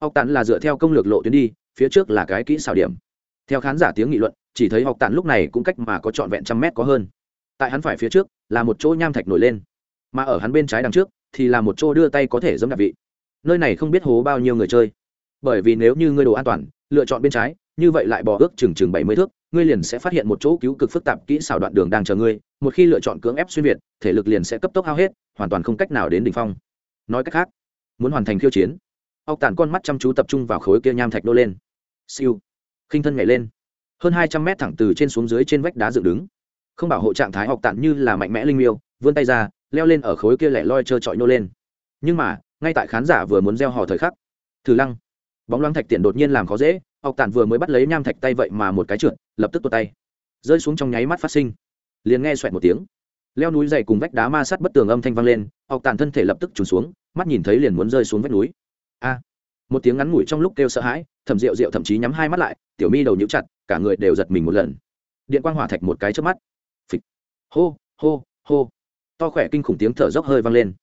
Học tàn là dựa theo công lược lộ tuyến đi phía trước là cái kỹ xảo điểm. Theo khán giả tiếng nghị luận, chỉ thấy học tàn lúc này cũng cách mà có trọn vẹn trăm mét có hơn. Tại hắn phải phía trước, là một chỗ nham thạch nổi lên. Mà ở hắn bên trái đằng trước, thì là một chỗ đưa tay có thể giống đạp vị. Nơi này không biết hố bao nhiêu người chơi. Bởi vì nếu như ngươi đồ an toàn, lựa chọn bên trái, như vậy lại bỏ ước chừng chừng bảy mươi thước, ngươi liền sẽ phát hiện một chỗ cứu cực phức tạp kỹ xảo đoạn đường đang chờ ngươi. Một khi lựa chọn cưỡng ép xuyên việt, thể lực liền sẽ cấp tốc hao hết, hoàn toàn không cách nào đến đ ỉ n h phong. Nói cách khác, muốn hoàn thành khiêu chiến ốc tản con mắt chăm chú tập trung vào khối kia nham thạch đô lên siêu. Khinh thân nhảy lên. Hơn hai trăm mét thẳng từ trên xuống dưới trên vách đá dựng đứng. Không bảo hộ trạng thái học tản như là mạnh mẽ linh miêu, vươn tay ra, leo lên ở khối kia lẻ loi trơ trọi nhô lên. Nhưng mà, ngay tại khán giả vừa muốn gieo hò thời khắc, thử lăng, bóng loáng thạch tiện đột nhiên làm khó dễ, học tản vừa mới bắt lấy nham thạch tay vậy mà một cái trượt, lập tức tuột tay. Rơi xuống trong nháy mắt phát sinh. Liền nghe xoẹt một tiếng. Leo núi dày cùng vách đá ma sát bất tường âm thanh vang lên, học tản thân thể lập tức trùn xuống, mắt nhìn thấy liền muốn rơi xuống vách núi. A! Một tiếng ngắn ngủi trong lúc kêu sợ hãi Thẩm rượu rượu thậm chí nhắm hai mắt lại, tiểu mi đầu nhũ chặt, cả người đều giật mình một lần. Điện quang hỏa thạch một cái trước mắt. Phịch. Hô hô hô. To khỏe kinh khủng tiếng thở dốc hơi vang lên.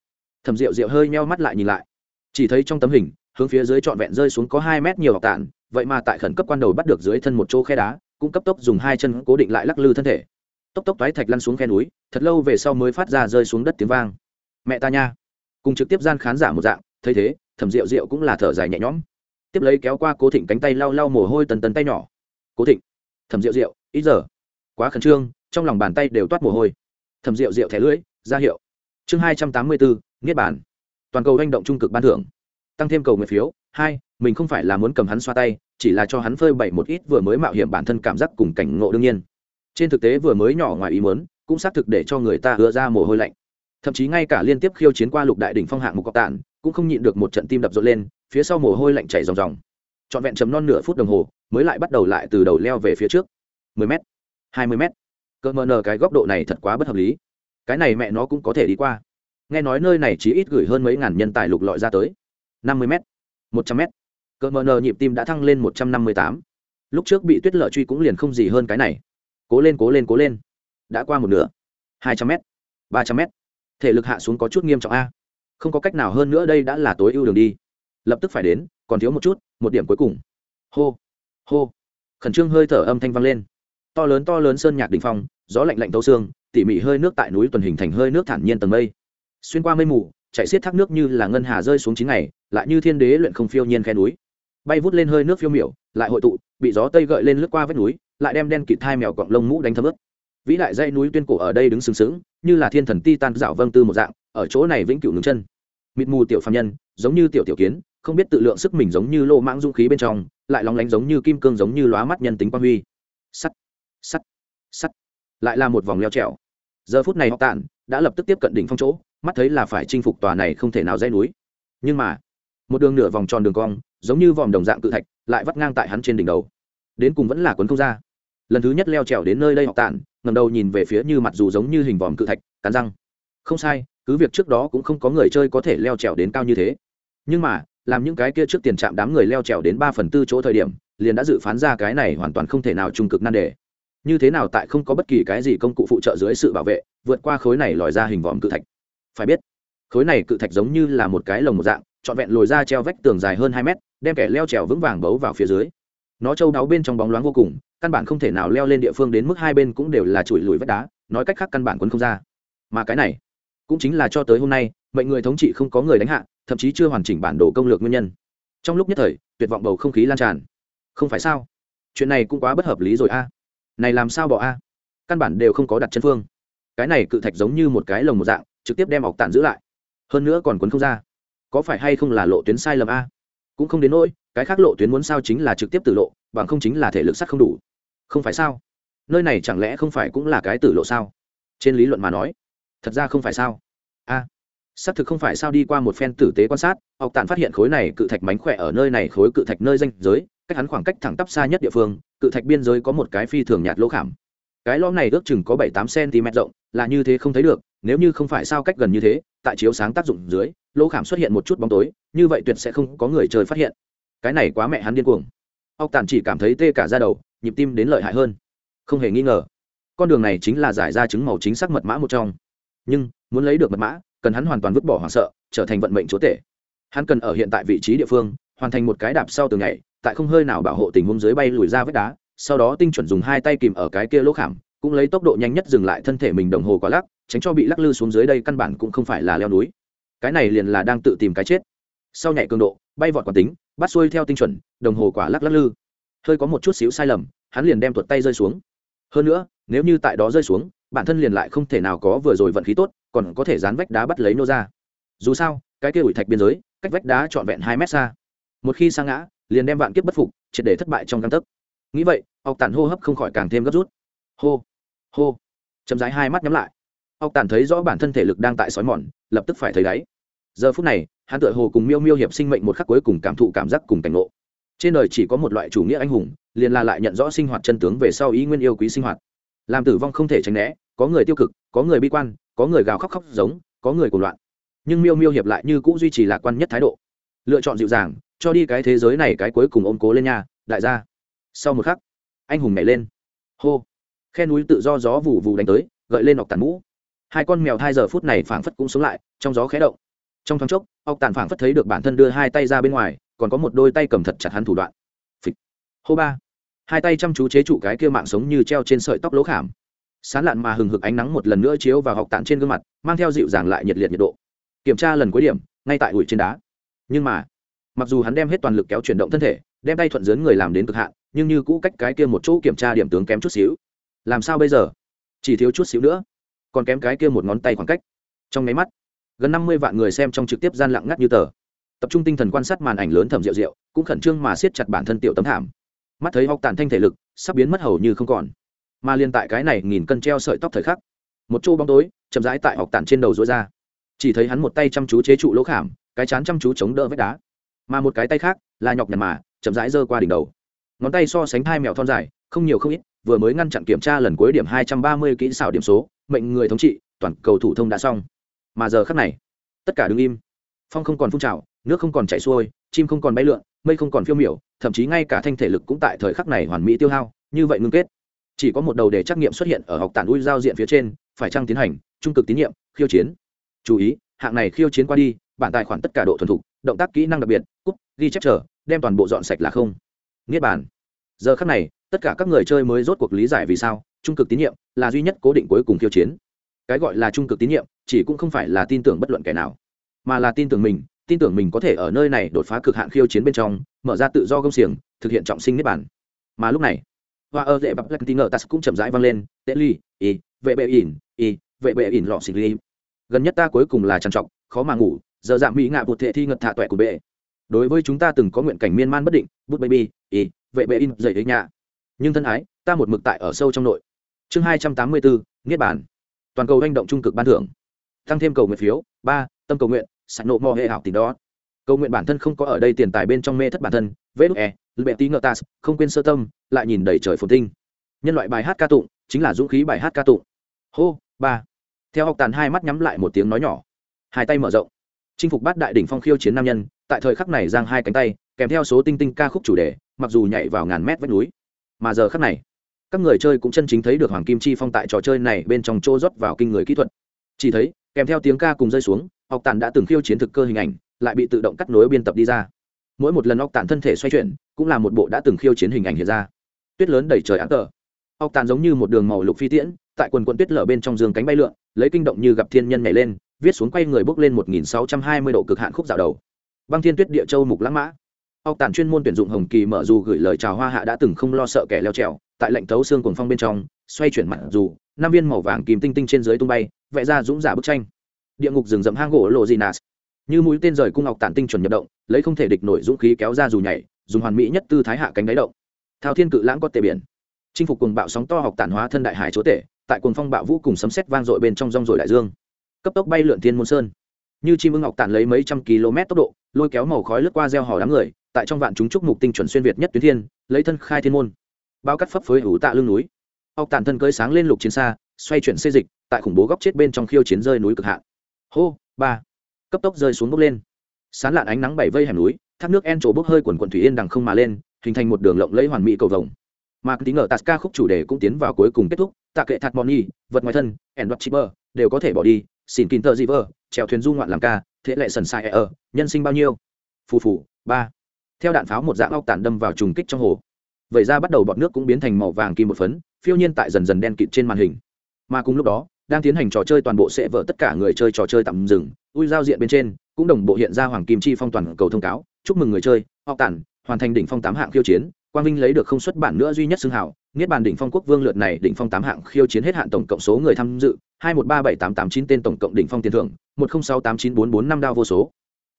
Thẩm rượu rượu hơi meo mắt lại nhìn lại. Chỉ thấy trong tấm hình, hướng phía dưới trọn vẹn rơi xuống có hai mét nhiều học tản vậy mà tại khẩn cấp quan đầu bắt được dưới thân một chỗ khe đá, cũng cấp tốc dùng hai chân cố định lại lắc lư thân thể. Tốc tốc toái thạch lăn xuống khe núi, thật lâu về sau mới phát ra rơi xuống đất tiếng vang. Mẹ ta nha. Cùng trực tiếp gian khán giả một dạng, thấy thế, thẩm rượu rượu cũng là thở dài nhẹ nhõm tiếp lấy kéo qua cố thịnh cánh tay lau lau mồ hôi tần tần tay nhỏ. Cố thịnh, thẩm rượu rượu, ít giờ? Quá khẩn trương, trong lòng bàn tay đều toát mồ hôi. Thẩm rượu rượu thẻ lưỡi, ra hiệu. Chương hai trăm tám mươi bốn, niết bản toàn cầu hành động trung cực ban thưởng. Tăng thêm cầu nguyện phiếu. Hai, mình không phải là muốn cầm hắn xoa tay, chỉ là cho hắn phơi bày một ít vừa mới mạo hiểm bản thân cảm giác cùng cảnh ngộ đương nhiên. Trên thực tế vừa mới nhỏ ngoài ý muốn, cũng xác thực để cho người ta hứa ra mồ hôi lạnh. Thậm chí ngay cả liên tiếp khiêu chiến qua lục đại đỉnh phong hạng mục cọc tản cũng không nhịn được một trận tim đập rộn lên phía sau mồ hôi lạnh chảy ròng ròng. Trọn vẹn chấm non nửa phút đồng hồ, mới lại bắt đầu lại từ đầu leo về phía trước. 10 m 20 m cỡ mờ nờ cái góc độ này thật quá bất hợp lý. Cái này mẹ nó cũng có thể đi qua. Nghe nói nơi này chỉ ít gửi hơn mấy ngàn nhân tài lục lọi ra tới. 50 m 100 m cỡ mờ nờ nhịp tim đã thăng lên 158. lúc trước bị tuyết lợ truy cũng liền không gì hơn cái này. Cố lên cố lên cố lên. Đã qua một nửa. 200 m 300 m thể lực hạ xuống có chút nghiêm trọng a. Không có cách nào hơn nữa đây đã là tối ưu đường đi lập tức phải đến, còn thiếu một chút, một điểm cuối cùng. Hô hô. Khẩn trương hơi thở âm thanh vang lên. To lớn to lớn sơn nhạc đ ỉ n h phong, gió lạnh lạnh tấu xương, tỉ mỉ hơi nước tại núi tuần hình thành hơi nước thản nhiên tầng mây. Xuyên qua mây mù chạy xiết thác nước như là ngân hà rơi xuống chín ngày, lại như thiên đế luyện không phiêu nhiên khe núi. Bay vút lên hơi nước phiêu miểu, lại hội tụ, bị gió tây gợi lên lướt qua vách núi, lại đem đen kịt thai mèo cọng lông mũ đánh thấm ướt. Vĩ đại dây núi tuyên cổ ở đây đứng sừng sững, như là thiên thần ti tan dạo vâng tư một dạng, ở chỗ này vĩnh cửu ngừng chân. Mịt mù tiểu phạm nhân, giống như tiểu tiểu kiến không biết tự lượng sức mình giống như lô mãng dung khí bên trong, lại lóng lánh giống như kim cương giống như lóa mắt nhân tính quan huy. Sắt sắt sắt. Lại là một vòng leo trèo. Giờ phút này họ tản đã lập tức tiếp cận đỉnh phong chỗ, mắt thấy là phải chinh phục tòa này không thể nào dây núi. Nhưng mà, một đường nửa vòng tròn đường cong, giống như vòm đồng dạng cự thạch, lại vắt ngang tại hắn trên đỉnh đầu. Đến cùng vẫn là quấn không ra. Lần thứ nhất leo trèo đến nơi đây họ tản ngầm đầu nhìn về phía như mặt dù giống như hình vòm cự thạch, cắn răng. Không sai, cứ việc trước đó cũng không có người chơi có thể leo trèo đến cao như thế. Nhưng mà làm những cái kia trước tiền trạm đám người leo trèo đến ba phần tư chỗ thời điểm, liền đã dự phán ra cái này hoàn toàn không thể nào trung cực nan đề. Như thế nào tại không có bất kỳ cái gì công cụ phụ trợ dưới sự bảo vệ, vượt qua khối này lòi ra hình vòm cự thạch? Phải biết, khối này cự thạch giống như là một cái lồng một dạng, trọn vẹn lồi ra treo vách tường dài hơn hai mét, đem kẻ leo trèo vững vàng bấu vào phía dưới. Nó trâu đáo bên trong bóng loáng vô cùng, căn bản không thể nào leo lên địa phương đến mức hai bên cũng đều là chùi lùi vách đá, nói cách khác căn bản quấn không ra. Mà cái này, cũng chính là cho tới hôm nay, mệnh người thống trị không có người đánh hạ thậm chí chưa hoàn chỉnh bản đồ công lược nguyên nhân. Trong lúc nhất thời, tuyệt vọng bầu không khí lan tràn. Không phải sao? Chuyện này cũng quá bất hợp lý rồi a. Này làm sao bỏ a? Căn bản đều không có đặt chân phương. Cái này cự thạch giống như một cái lồng một dạng, trực tiếp đem ọc tản giữ lại. Hơn nữa còn quấn không ra. Có phải hay không là lộ tuyến sai lầm a? Cũng không đến nỗi, cái khác lộ tuyến muốn sao chính là trực tiếp tử lộ, bằng không chính là thể lực sắt không đủ. Không phải sao? Nơi này chẳng lẽ không phải cũng là cái tử lộ sao? Trên lý luận mà nói, thật ra không phải sao? A xác thực không phải sao đi qua một phen tử tế quan sát, học tàn phát hiện khối này cự thạch mánh khỏe ở nơi này khối cự thạch nơi danh giới, cách hắn khoảng cách thẳng tắp xa nhất địa phương, cự thạch biên giới có một cái phi thường nhạt lỗ khảm. Cái lõm này ước chừng có bảy tám cm rộng, là như thế không thấy được, nếu như không phải sao cách gần như thế, tại chiếu sáng tác dụng dưới, lỗ khảm xuất hiện một chút bóng tối, như vậy tuyệt sẽ không có người trời phát hiện. Cái này quá mẹ hắn điên cuồng. Ốc tàn chỉ cảm thấy tê cả ra đầu, nhịp tim đến lợi hại hơn. Không hề nghi ngờ, con đường này chính là giải ra chứng màu chính xác mật mã một trong. Nhưng, muốn lấy được mật mã cần hắn hoàn toàn vứt bỏ hoảng sợ, trở thành vận mệnh chúa tể. Hắn cần ở hiện tại vị trí địa phương, hoàn thành một cái đạp sau từ ngày tại không hơi nào bảo hộ tình huống dưới bay lùi ra vách đá, sau đó tinh chuẩn dùng hai tay kìm ở cái kia lỗ khảm, cũng lấy tốc độ nhanh nhất dừng lại thân thể mình đồng hồ quá lắc, tránh cho bị lắc lư xuống dưới đây căn bản cũng không phải là leo núi. Cái này liền là đang tự tìm cái chết. Sau nhảy cường độ, bay vọt quán tính, bắt xuôi theo tinh chuẩn, đồng hồ quả lắc lắc lư. Hơi có một chút xíu sai lầm, hắn liền đem tuột tay rơi xuống. Hơn nữa, nếu như tại đó rơi xuống, bản thân liền lại không thể nào có vừa rồi vận khí tốt còn có thể dán vách đá bắt lấy nô ra. Dù sao, cái kia ủi thạch biên giới, cách vách đá trọn vẹn hai mét xa. Một khi sa ngã, liền đem vạn kiếp bất phục, triệt để thất bại trong găng tấc. Nghĩ vậy ọc tản hô hấp không khỏi càng thêm gấp rút. Hô hô. Chậm rãi hai mắt nhắm lại. Ọc tản thấy rõ bản thân thể lực đang tại sói mòn, lập tức phải thấy đáy. Giờ phút này, hắn tựa hồ cùng miêu miêu hiệp sinh mệnh một khắc cuối cùng cảm thụ cảm giác cùng cảnh ngộ. Trên đời chỉ có một loại chủ nghĩa anh hùng, liền là lại nhận rõ sinh hoạt chân tướng về sau ý nguyên yêu quý sinh hoạt. Làm tử vong không thể tránh né, có người tiêu cực, có người bi quan có người gào khóc khóc giống, có người cuồng loạn. Nhưng miêu miêu hiệp lại như cũng duy trì lạc quan nhất thái độ. Lựa chọn dịu dàng, cho đi cái thế giới này cái cuối cùng ôm cố lên nhà đại gia. Sau một khắc, anh hùng nhảy lên. Hô. Khe núi tự do gió vụ vụ đánh tới, gợi lên ọc tàn mũ. Hai con mèo hai giờ phút này phảng phất cũng sống lại, trong gió khé động. Trong thoáng chốc, ọc tàn phảng phất thấy được bản thân đưa hai tay ra bên ngoài, còn có một đôi tay cầm thật chặt hắn thủ đoạn. Phịch. Hô ba. Hai tay chăm chú chế trụ cái kia mạng sống như treo trên sợi tóc lỗ khảm sán lạn mà hừng hực ánh nắng một lần nữa chiếu vào học tạng trên gương mặt, mang theo dịu dàng lại nhiệt liệt nhiệt độ. Kiểm tra lần cuối điểm, ngay tại ủi trên đá. Nhưng mà, mặc dù hắn đem hết toàn lực kéo chuyển động thân thể, đem tay thuận dưới người làm đến cực hạn, nhưng như cũ cách cái kia một chỗ kiểm tra điểm tướng kém chút xíu. Làm sao bây giờ? Chỉ thiếu chút xíu nữa, còn kém cái kia một ngón tay khoảng cách. Trong nháy mắt, gần năm mươi vạn người xem trong trực tiếp gian lặng ngắt như tờ. Tập trung tinh thần quan sát màn ảnh lớn thầm rượu rượu, cũng khẩn trương mà siết chặt bản thân tiểu tấm thảm. Mắt thấy học tàn thanh thể lực, sắp biến mất hầu như không còn mà liên tại cái này nghìn cân treo sợi tóc thời khắc. Một chỗ bóng tối, chậm rãi tại học tản trên đầu rối ra. Chỉ thấy hắn một tay chăm chú chế trụ lỗ khảm, cái chán chăm chú chống đỡ vách đá. Mà một cái tay khác, là nhọc nhằn mà, chậm rãi giơ qua đỉnh đầu. Ngón tay so sánh hai mèo thon dài, không nhiều không ít, vừa mới ngăn chặn kiểm tra lần cuối điểm hai trăm ba mươi kỹ xảo điểm số, mệnh người thống trị, toàn cầu thủ thông đã xong. Mà giờ khắc này, tất cả đứng im. Phong không còn phun trào, nước không còn chảy xuôi, chim không còn bay lượn, mây không còn phiêu miểu, thậm chí ngay cả thanh thể lực cũng tại thời khắc này hoàn mỹ tiêu hao, như vậy ngưng kết chỉ có một đầu đề trắc nghiệm xuất hiện ở học tản ui giao diện phía trên, phải chăng tiến hành, trung cực tín nhiệm, khiêu chiến. Chú ý, hạng này khiêu chiến qua đi, bản tài khoản tất cả độ thuần thục, động tác kỹ năng đặc biệt cúp ghi chép trở đem toàn bộ dọn sạch là không. Niết bàn. Giờ khắc này, tất cả các người chơi mới rốt cuộc lý giải vì sao, trung cực tín nhiệm là duy nhất cố định cuối cùng khiêu chiến. Cái gọi là trung cực tín nhiệm, chỉ cũng không phải là tin tưởng bất luận kẻ nào, mà là tin tưởng mình, tin tưởng mình có thể ở nơi này đột phá cực hạn khiêu chiến bên trong, mở ra tự do công xiềng, thực hiện trọng sinh niết bàn. Mà lúc này và ở dễ bắp lắc tí ngờ ta cũng chậm rãi vang lên tê ly, y, vệ bệ ỉn, y, vệ bệ ỉn lọ xịt ly. Gần nhất ta cuối cùng là trằn trọc, khó mà ngủ, giờ dạng mỹ ngạ bụt thệ thi ngật thạ tuệ của bệ. Đối với chúng ta từng có nguyện cảnh miên man bất định, bút baby, y, vệ bệ in dậy đấy nhà nhưng thân ái, ta một mực tại ở sâu trong nội. Chương hai trăm tám mươi bốn, niết bản toàn cầu hành động trung cực ban thưởng. Tăng thêm cầu nguyện phiếu, ba, tâm cầu nguyện, sạch nộ mò hệ hảo tình đó. Cầu nguyện bản thân không có ở đây tiền tài bên trong mê thất bản thân, vê đúc e lệ tí ngợ tas không quên sơ tâm, lại nhìn đầy trời phồn tinh. Nhân loại bài hát ca tụng, chính là dũng khí bài hát ca tụng. Hô, ba. Theo học tàn hai mắt nhắm lại một tiếng nói nhỏ. Hai tay mở rộng. Chinh phục bát đại đỉnh phong khiêu chiến nam nhân, tại thời khắc này giang hai cánh tay, kèm theo số tinh tinh ca khúc chủ đề, mặc dù nhảy vào ngàn mét vách núi. Mà giờ khắc này, các người chơi cũng chân chính thấy được hoàng kim chi phong tại trò chơi này bên trong chỗ rót vào kinh người kỹ thuật. Chỉ thấy, kèm theo tiếng ca cùng rơi xuống, học tàn đã từng khiêu chiến thực cơ hình ảnh, lại bị tự động cắt nối biên tập đi ra mỗi một lần óc tàn thân thể xoay chuyển, cũng là một bộ đã từng khiêu chiến hình ảnh hiện ra. Tuyết lớn đầy trời áng tờ. Óc tàn giống như một đường màu lục phi tiễn, tại quần quận tuyết lở bên trong giường cánh bay lượn, lấy kinh động như gặp thiên nhân nhảy lên, viết xuống quay người bước lên một nghìn sáu trăm hai mươi độ cực hạn khúc dạo đầu. Băng thiên tuyết địa châu mục lãng mã. Óc tàn chuyên môn tuyển dụng hồng kỳ mở dù gửi lời chào hoa hạ đã từng không lo sợ kẻ leo trèo, tại lệnh thấu xương cuồng phong bên trong, xoay chuyển mặt dù, năm viên màu vàng kìm tinh tinh trên dưới tung bay, vẽ ra dũng giả bức tranh. Địa ngục rừng rậm hang gỗ lộ gì nas như mũi tên rời cung ngọc tản tinh chuẩn nhập động, lấy không thể địch nổi dũng khí kéo ra dù nhảy, dùng hoàn mỹ nhất tư thái hạ cánh đáy động. Thao thiên cự lãng có tề biển. Chinh phục cùng bạo sóng to học tản hóa thân đại hải chúa tể, tại cuồng phong bạo vũ cùng sấm sét vang dội bên trong rong rồi đại dương. Cấp tốc bay lượn thiên môn sơn. Như chim ưng ngọc tản lấy mấy trăm km tốc độ, lôi kéo màu khói lướt qua gieo hò đám người, tại trong vạn chúng trúc mục tinh chuẩn xuyên việt nhất tuyến thiên, lấy thân khai thiên môn. Bao cắt phấp phới ủ tạ lưng núi. Học tản thân cưới sáng lên lục chiến xa, xoay chuyển xê dịch, tại khủng bố góc chết bên trong khiêu chiến rơi núi cực hạn. Hô, ba cấp tốc rơi xuống bốc lên. Sán lạn ánh nắng bảy vây hẻm núi, thác nước en trổ bốc hơi quần quần thủy yên đằng không mà lên, hình thành một đường lộng lẫy hoàn mỹ cầu vồng. Mà tính ở tạt ca khúc chủ đề cũng tiến vào cuối cùng kết thúc, tạ kệ thạt moni, vật ngoài thân, ẻn đoạt chipper đều có thể bỏ đi, xin kín tờ di vơ, trèo thuyền du ngoạn làm ca, thế lệ sần sai ở nhân sinh bao nhiêu. Phù phù, ba. Theo đạn pháo một dạng óc tản đâm vào trùng kích trong hồ. Vậy ra bắt đầu bọt nước cũng biến thành màu vàng kim một phấn, phiêu nhiên tại dần dần đen kịt trên màn hình. Mà cùng lúc đó đang tiến hành trò chơi toàn bộ sẽ vỡ tất cả người chơi trò chơi tạm dừng, ui giao diện bên trên cũng đồng bộ hiện ra hoàng kim chi phong toàn cầu thông cáo, chúc mừng người chơi học tản, hoàn thành đỉnh phong tám hạng khiêu chiến, quang vinh lấy được không xuất bản nữa duy nhất xưng hảo niết bàn đỉnh phong quốc vương lượt này đỉnh phong tám hạng khiêu chiến hết hạn tổng cộng số người tham dự, hai một ba bảy tám tám chín tên tổng cộng đỉnh phong tiền thưởng, một không sáu tám chín bốn bốn năm đao vô số.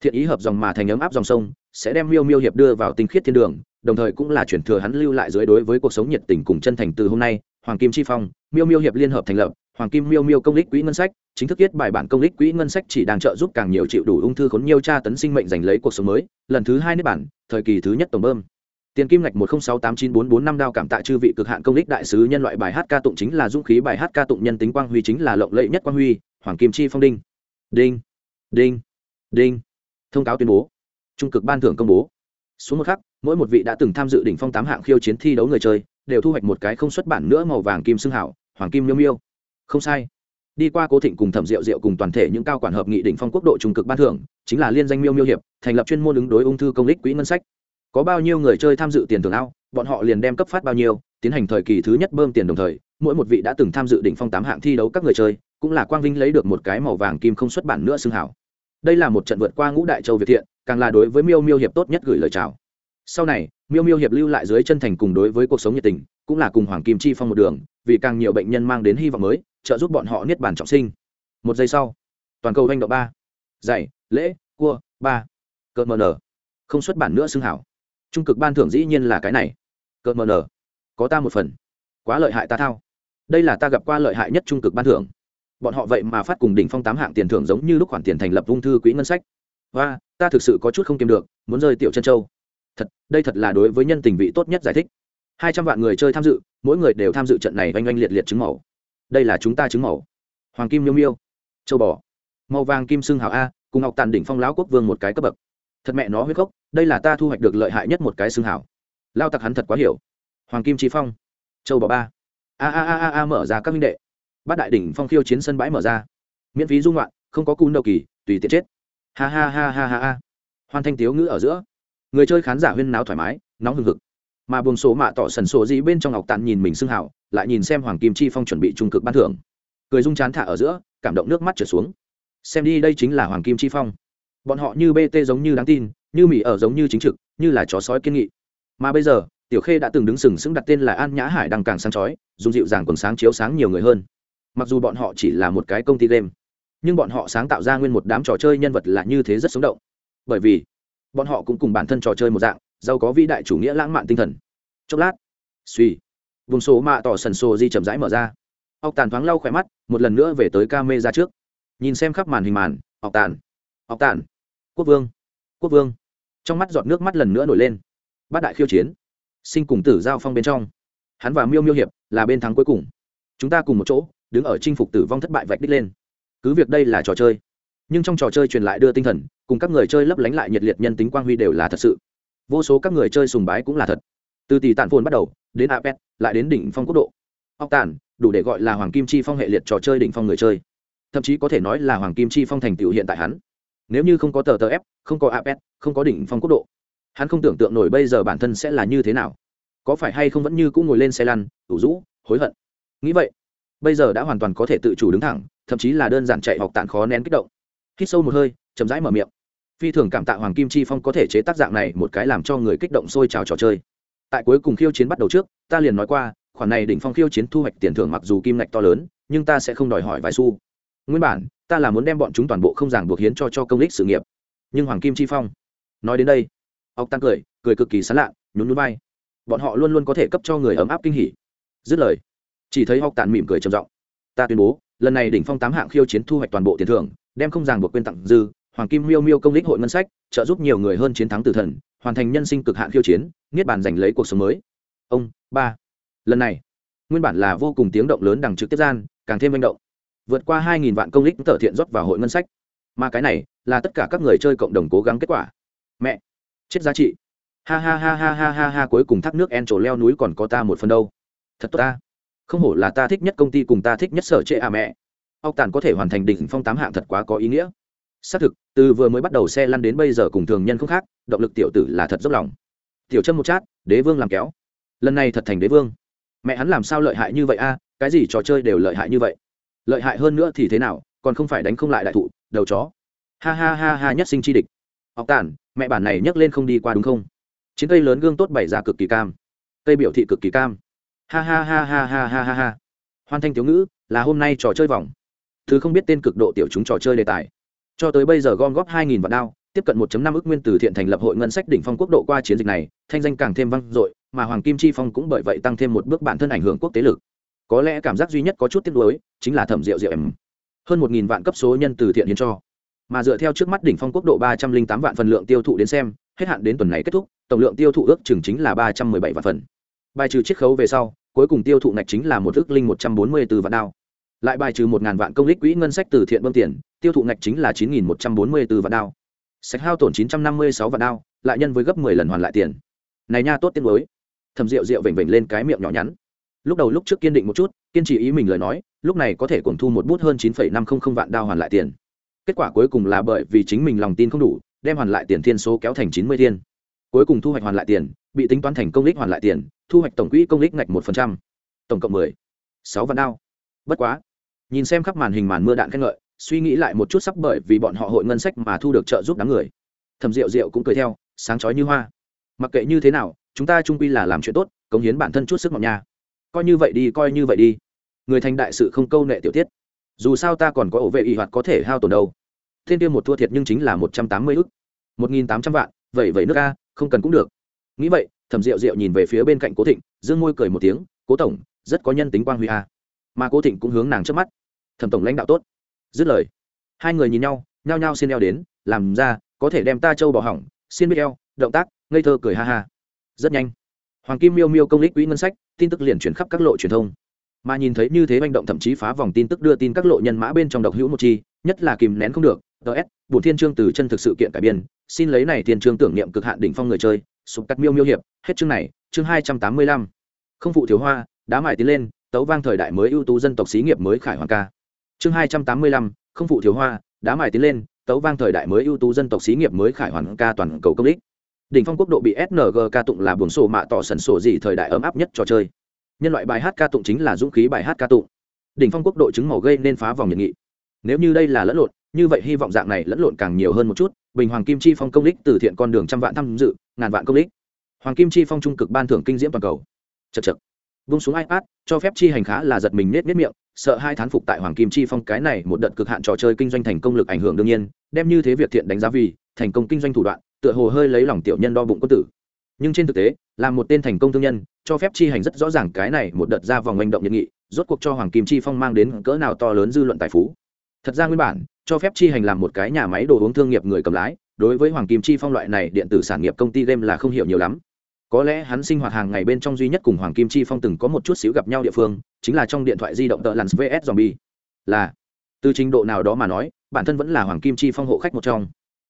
Thiện ý hợp dòng mà thành ấm áp dòng sông, sẽ đem miêu miêu hiệp đưa vào tinh khiết thiên đường, đồng thời cũng là chuyển thừa hắn lưu lại dưới đối với cuộc sống nhiệt tình cùng chân thành từ hôm nay, hoàng kim chi phong, miêu miêu hiệp liên hợp thành lập hoàng kim miêu miêu công lích quỹ ngân sách, chính thức viết bài bản công lích quỹ ngân sách chỉ đang trợ giúp càng nhiều chịu đủ ung thư khốn nhiều tra tấn sinh mệnh giành lấy cuộc sống mới, lần thứ hai nếp bản, thời kỳ thứ nhất tổng bơm. Tiền kim ngạch một không sáu tám chín bốn bốn năm đao cảm tạ chư vị cực hạn công lích đại sứ nhân loại bài hát ca tụng chính là dũng khí bài hát ca tụng nhân tính quang huy chính là lộng lẫy nhất quang huy, hoàng kim chi phong đinh. Đinh. Đinh. Đinh. Thông cáo tuyên bố. Trung cực ban thưởng công bố. Xuống một khắc, mỗi một vị đã từng tham dự đỉnh phong tám hạng khiêu chiến thi đấu người chơi, đều thu hoạch một cái không xuất bản nữa màu vàng kim xương hảo, hoàng kim miêu miêu không sai. Đi qua cố thịnh cùng thẩm rượu rượu cùng toàn thể những cao quản hợp nghị đỉnh phong quốc độ trung cực ban thưởng, chính là liên danh miêu miêu hiệp, thành lập chuyên môn ứng đối ung thư công lích quỹ ngân sách. Có bao nhiêu người chơi tham dự tiền thưởng ao, bọn họ liền đem cấp phát bao nhiêu, tiến hành thời kỳ thứ nhất bơm tiền đồng thời, mỗi một vị đã từng tham dự đỉnh phong tám hạng thi đấu các người chơi, cũng là quang vinh lấy được một cái màu vàng kim không xuất bản nữa xương hảo. Đây là một trận vượt qua ngũ đại châu việt thiện, càng là đối với miêu miêu hiệp tốt nhất gửi lời chào. Sau này, miêu miêu hiệp lưu lại dưới chân thành cùng đối với cuộc sống nhiệt tình, cũng là cùng hoàng kim chi phong một đường vì càng nhiều bệnh nhân mang đến hy vọng mới, trợ giúp bọn họ niết bàn trọng sinh. Một giây sau, toàn cầu hành động ba. Dạy, lễ, cua, ba. Cờ mờ nở. Không xuất bản nữa xưng hảo. Trung cực ban thưởng dĩ nhiên là cái này. Cờ mờ nở. Có ta một phần. Quá lợi hại ta thao. Đây là ta gặp qua lợi hại nhất trung cực ban thưởng. Bọn họ vậy mà phát cùng đỉnh phong tám hạng tiền thưởng giống như lúc khoản tiền thành lập ung thư quỹ ngân sách. Và ta thực sự có chút không kiềm được, muốn rơi tiểu chân châu. Thật, đây thật là đối với nhân tình vị tốt nhất giải thích hai trăm vạn người chơi tham dự, mỗi người đều tham dự trận này oanh oanh liệt liệt chứng màu. Đây là chúng ta chứng màu. Hoàng kim miêu miêu. Châu bò. Màu vàng kim sưng hào a, cùng học tàn đỉnh phong lão quốc vương một cái cấp bậc. Thật mẹ nó huyết khốc đây là ta thu hoạch được lợi hại nhất một cái xưng hào. Lao tặc hắn thật quá hiểu. Hoàng kim trí phong. Châu bò ba. A a a a a mở ra các minh đệ. Bát đại đỉnh phong khiêu chiến sân bãi mở ra. Miễn phí dung loạn, không có cún đầu kỳ, tùy tiện chết. Ha ha ha ha ha ha. Hoàn thanh tiếu ngữ ở giữa. Người chơi khán giả huyên náo thoải mái, nóng hừng hực mà buồng số mạ tỏ sần sổ gì bên trong ngọc tàn nhìn mình xưng hảo, lại nhìn xem hoàng kim chi phong chuẩn bị trung cực ban thưởng. Cười rung chán thả ở giữa, cảm động nước mắt trở xuống. Xem đi, đây chính là hoàng kim chi phong. Bọn họ như bt giống như đáng tin, như mỹ ở giống như chính trực, như là chó sói kiên nghị. Mà bây giờ, tiểu khê đã từng đứng sừng sững đặt tên là an nhã hải đang càng sáng chói, dùng dịu dàng còn sáng chiếu sáng nhiều người hơn. Mặc dù bọn họ chỉ là một cái công ty game, nhưng bọn họ sáng tạo ra nguyên một đám trò chơi nhân vật là như thế rất sống động. Bởi vì, bọn họ cũng cùng bản thân trò chơi một dạng giàu có vĩ đại chủ nghĩa lãng mạn tinh thần. Chốc lát, suy, vùng số mạ tỏ sần sô di chậm rãi mở ra. Ọc tàn thoáng lau khỏe mắt, một lần nữa về tới ca mê ra trước. Nhìn xem khắp màn hình màn ọc tàn ọc tàn, quốc vương quốc vương. Trong mắt giọt nước mắt lần nữa nổi lên. Bát đại khiêu chiến, sinh cùng tử giao phong bên trong. Hắn và miêu miêu hiệp là bên thắng cuối cùng. Chúng ta cùng một chỗ, đứng ở chinh phục tử vong thất bại vạch đích lên. Cứ việc đây là trò chơi, nhưng trong trò chơi truyền lại đưa tinh thần, cùng các người chơi lấp lánh lại nhiệt liệt nhân tính quang huy đều là thật sự vô số các người chơi sùng bái cũng là thật. Từ tỷ tàn phồn bắt đầu, đến apec lại đến đỉnh phong quốc độ. Ốc tản, đủ để gọi là hoàng kim chi phong hệ liệt trò chơi đỉnh phong người chơi. Thậm chí có thể nói là hoàng kim chi phong thành tựu hiện tại hắn. Nếu như không có tờ tờ f, không có apec không có đỉnh phong quốc độ, hắn không tưởng tượng nổi bây giờ bản thân sẽ là như thế nào. Có phải hay không vẫn như cũng ngồi lên xe lăn, ủ rũ, hối hận? Nghĩ vậy, bây giờ đã hoàn toàn có thể tự chủ đứng thẳng, thậm chí là đơn giản chạy học tản khó nén kích động. Hít sâu một hơi, chậm rãi mở miệng phi thường cảm tạ hoàng kim chi phong có thể chế tác dạng này một cái làm cho người kích động sôi trào trò chơi. Tại cuối cùng khiêu chiến bắt đầu trước, ta liền nói qua, khoản này đỉnh phong khiêu chiến thu hoạch tiền thưởng mặc dù kim ngạch to lớn, nhưng ta sẽ không đòi hỏi vài xu. Nguyên bản, ta là muốn đem bọn chúng toàn bộ không ràng buộc hiến cho cho công đích sự nghiệp. Nhưng hoàng kim chi phong, nói đến đây, ốc tăng cười cười cực kỳ sán lạ, nhún nhún vai. Bọn họ luôn luôn có thể cấp cho người ấm áp kinh hỉ. Dứt lời, chỉ thấy ốc tàn mỉm cười trầm giọng. Ta tuyên bố, lần này đỉnh phong tám hạng khiêu chiến thu hoạch toàn bộ tiền thưởng, đem không ràng buộc quyên tặng dư hoàng kim miêu miêu công lích hội ngân sách, trợ giúp nhiều người hơn chiến thắng tử thần, hoàn thành nhân sinh cực hạn khiêu chiến, niết bàn giành lấy cuộc sống mới. Ông, ba. Lần này, nguyên bản là vô cùng tiếng động lớn đằng trực tiếp gian, càng thêm manh động. Vượt qua hai nghìn vạn công lích tờ thiện rót vào hội ngân sách. Mà cái này, là tất cả các người chơi cộng đồng cố gắng kết quả. Mẹ, chết giá trị. Ha ha ha ha ha ha ha, cuối cùng thác nước en trổ leo núi còn có ta một phần đâu. Thật tốt ta. Không hổ là ta thích nhất công ty cùng ta thích nhất sở trệ à mẹ. Ốc tàn có thể hoàn thành đỉnh phong tám hạng thật quá có ý nghĩa xác thực, từ vừa mới bắt đầu xe lăn đến bây giờ cùng thường nhân không khác, động lực tiểu tử là thật dốc lòng. Tiểu chân một chát, đế vương làm kéo. Lần này thật thành đế vương. Mẹ hắn làm sao lợi hại như vậy a? Cái gì trò chơi đều lợi hại như vậy? Lợi hại hơn nữa thì thế nào? Còn không phải đánh không lại đại thụ, đầu chó. Ha ha ha ha, nhất sinh chi địch. Học tản, mẹ bản này nhấc lên không đi qua đúng không? Chiến cây lớn gương tốt bày ra cực kỳ cam. Cây biểu thị cực kỳ cam. Ha ha ha ha ha ha ha ha. Hoan thanh tiểu ngữ, là hôm nay trò chơi vòng. Thứ không biết tên cực độ tiểu chúng trò chơi đề tài cho tới bây giờ gom góp 2.000 vạn đao, tiếp cận 1.5 ức nguyên từ thiện thành lập hội ngân sách đỉnh phong quốc độ qua chiến dịch này, thanh danh càng thêm vang dội, mà hoàng kim chi phong cũng bởi vậy tăng thêm một bước bản thân ảnh hưởng quốc tế lực. Có lẽ cảm giác duy nhất có chút tiếc nuối, chính là thẩm rượu rượu em. Hơn một nghìn vạn cấp số nhân từ thiện hiến cho. Mà dựa theo trước mắt đỉnh phong quốc độ ba trăm linh tám vạn phần lượng tiêu thụ đến xem, hết hạn đến tuần này kết thúc, tổng lượng tiêu thụ ước chừng chính là ba trăm mười bảy vạn phần. Bài trừ chiết khấu về sau, cuối cùng tiêu thụ ngạch chính là một ước linh một trăm bốn mươi từ vạn đao. Lại bài trừ 1.000 vạn công lích quỹ ngân sách từ thiện bơm tiền tiêu thụ ngạch chính là chín nghìn một trăm bốn mươi từ vạn đao. Sạch hao tổn chín trăm năm mươi sáu vạn đao, lại nhân với gấp mười lần hoàn lại tiền. Này nha, tốt tiếng mới. Thầm rượu rượu vểnh vểnh lên cái miệng nhỏ nhắn. Lúc đầu lúc trước kiên định một chút, kiên trì ý mình lời nói, lúc này có thể cuồng thu một bút hơn chín phẩy năm không không vạn đao hoàn lại tiền. Kết quả cuối cùng là bởi vì chính mình lòng tin không đủ, đem hoàn lại tiền thiên số kéo thành chín mươi thiên. Cuối cùng thu hoạch hoàn lại tiền, bị tính toán thành công lích hoàn lại tiền, thu hoạch tổng quỹ công lích ngạch một phần trăm. Tổng cộng mười sáu vạn đao. Bất quá, nhìn xem khắp màn hình màn mưa đạn khen ngợi suy nghĩ lại một chút sắp bởi vì bọn họ hội ngân sách mà thu được trợ giúp đám người. Thầm rượu rượu cũng cười theo, sáng chói như hoa. Mặc kệ như thế nào, chúng ta trung quy là làm chuyện tốt, cống hiến bản thân chút sức mọn nha. Coi như vậy đi, coi như vậy đi. Người thành đại sự không câu nệ tiểu tiết. Dù sao ta còn có ổ vệ y hoạt có thể hao tổn đâu. Thiên tiêu một thua thiệt nhưng chính là một trăm tám mươi ức. một nghìn tám trăm vạn, vậy vậy nước a, không cần cũng được. Nghĩ vậy, thẩm rượu rượu nhìn về phía bên cạnh cố thịnh, dương môi cười một tiếng, cố tổng, rất có nhân tính quang huy a. Mà cố thịnh cũng hướng nàng trước mắt. Thẩm tổng lãnh đạo tốt dứt lời. Hai người nhìn nhau, nhao nhao xin eo đến, làm ra, có thể đem ta châu bỏ hỏng xin biết eo, động tác, ngây thơ cười ha ha. Rất nhanh, hoàng kim miêu miêu công lích quỹ ngân sách, tin tức liền chuyển khắp các lộ truyền thông. Mà nhìn thấy như thế manh động thậm chí phá vòng tin tức đưa tin các lộ nhân mã bên trong độc hữu một chi, nhất là kìm nén không được ts bùn thiên trương từ chân thực sự kiện cải biên, xin lấy này thiên trương tưởng niệm cực hạn đỉnh phong người chơi, sụp cắt miêu miêu hiệp, hết chương này, chương hai trăm tám mươi lăm. Không phụ thiếu hoa, đá mải tiến lên, tấu vang thời đại mới ưu tú dân tộc xí nghiệp mới khải hoàng ca chương hai trăm tám mươi lăm, không phụ thiếu hoa, đá mài tiến lên, tấu vang thời đại mới ưu tú dân tộc xí nghiệp mới khải hoàn ca toàn cầu công đích đỉnh phong quốc độ bị sng ca tụng là buồn sổ mạ tỏ sần sổ gì thời đại ấm áp nhất trò chơi. Nhân loại bài hát ca tụng chính là dũng khí bài hát ca tụng. Đỉnh phong quốc độ chứng màu gây nên phá vòng nhiệt nghị. Nếu như đây là lẫn lộn, như vậy hy vọng dạng này lẫn lộn càng nhiều hơn một chút, bình hoàng kim chi phong công lích từ thiện con đường trăm vạn tham dự, ngàn vạn công lích hoàng kim chi phong trung cực ban thưởng kinh diễm toàn cầu. Chật chật vung xuống ipad, cho phép chi hành khá là giật mình nết nết miệng, sợ hai thán phục tại hoàng kim chi phong cái này một đợt cực hạn trò chơi kinh doanh thành công lực ảnh hưởng đương nhiên, đem như thế việc thiện đánh giá vì thành công kinh doanh thủ đoạn, tựa hồ hơi lấy lòng tiểu nhân đo bụng quân tử. Nhưng trên thực tế, là một tên thành công thương nhân, cho phép chi hành rất rõ ràng cái này một đợt ra vòng manh động nhiệt nghị, rốt cuộc cho hoàng kim chi phong mang đến cỡ nào to lớn dư luận tài phú. Thật ra nguyên bản, cho phép chi hành làm một cái nhà máy đồ uống thương nghiệp người cầm lái, đối với hoàng kim chi phong loại này điện tử sản nghiệp công ty game là không hiểu nhiều lắm có lẽ hắn sinh hoạt hàng ngày bên trong duy nhất cùng hoàng kim chi phong từng có một chút xíu gặp nhau địa phương, chính là trong điện thoại di động tợ lặn vs zombie. Là, từ trình độ nào đó mà nói, bản thân vẫn là hoàng kim chi phong hộ khách một trong.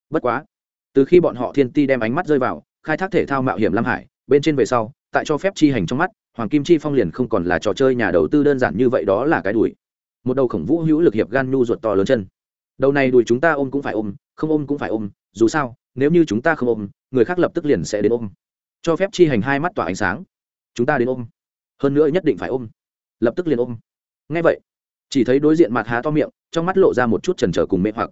Bất quá, từ khi bọn họ thiên ti đem ánh mắt rơi vào, khai thác thể thao mạo hiểm lam hải, bên trên về sau, tại cho phép chi hành trong mắt, hoàng kim chi phong liền không còn là trò chơi nhà đầu tư đơn giản như vậy đó là cái đùi. Một đầu khổng vũ hữu lực hiệp gan nhu ruột to lớn chân. Đầu này đùi chúng ta ôm cũng phải ôm, không ôm cũng phải ôm, dù sao, nếu như chúng ta không ôm, người khác lập tức liền sẽ đến ôm cho phép chi hành hai mắt tỏa ánh sáng. Chúng ta đến ôm. Hơn nữa nhất định phải ôm. Lập tức liền ôm. Ngay vậy, chỉ thấy đối diện mặt há to miệng, trong mắt lộ ra một chút trần trở cùng mê hoặc.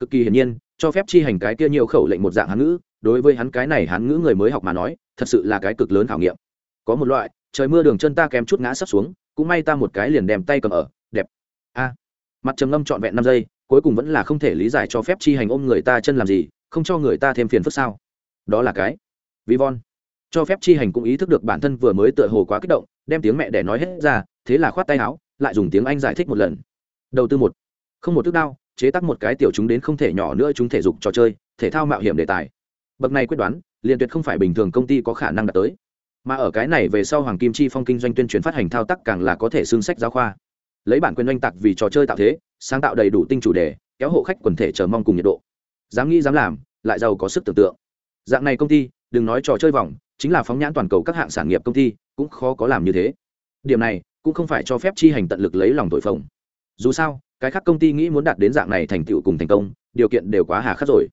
Cực kỳ hiển nhiên, cho phép chi hành cái kia nhiều khẩu lệnh một dạng hán ngữ, đối với hắn cái này hán ngữ người mới học mà nói, thật sự là cái cực lớn khảo nghiệm. Có một loại, trời mưa đường chân ta kém chút ngã sắp xuống, cũng may ta một cái liền đem tay cầm ở, đẹp. A. Mặt trầm ngâm trọn vẹn năm giây, cuối cùng vẫn là không thể lý giải cho phép chi hành ôm người ta chân làm gì, không cho người ta thêm phiền phức sao? Đó là cái. Vi von cho phép chi hành cũng ý thức được bản thân vừa mới tựa hồ quá kích động, đem tiếng mẹ để nói hết ra, thế là khoát tay áo, lại dùng tiếng anh giải thích một lần. Đầu tư một. Không một thức đao, chế tác một cái tiểu chúng đến không thể nhỏ nữa chúng thể dục trò chơi, thể thao mạo hiểm đề tài. Bậc này quyết đoán, liền tuyệt không phải bình thường công ty có khả năng đạt tới. Mà ở cái này về sau hoàng kim chi phong kinh doanh tuyên truyền phát hành thao tác càng là có thể xương sách giáo khoa. Lấy bản quyền oanh tạc vì trò chơi tạo thế, sáng tạo đầy đủ tinh chủ đề, kéo hộ khách quần thể chờ mong cùng nhiệt độ. Dám nghĩ dám làm, lại giàu có sức tưởng tượng. Dạng này công ty, đừng nói trò chơi vòng chính là phóng nhãn toàn cầu các hạng sản nghiệp công ty, cũng khó có làm như thế. Điểm này, cũng không phải cho phép chi hành tận lực lấy lòng tội phồng. Dù sao, cái khác công ty nghĩ muốn đạt đến dạng này thành tựu cùng thành công, điều kiện đều quá hà khắc rồi.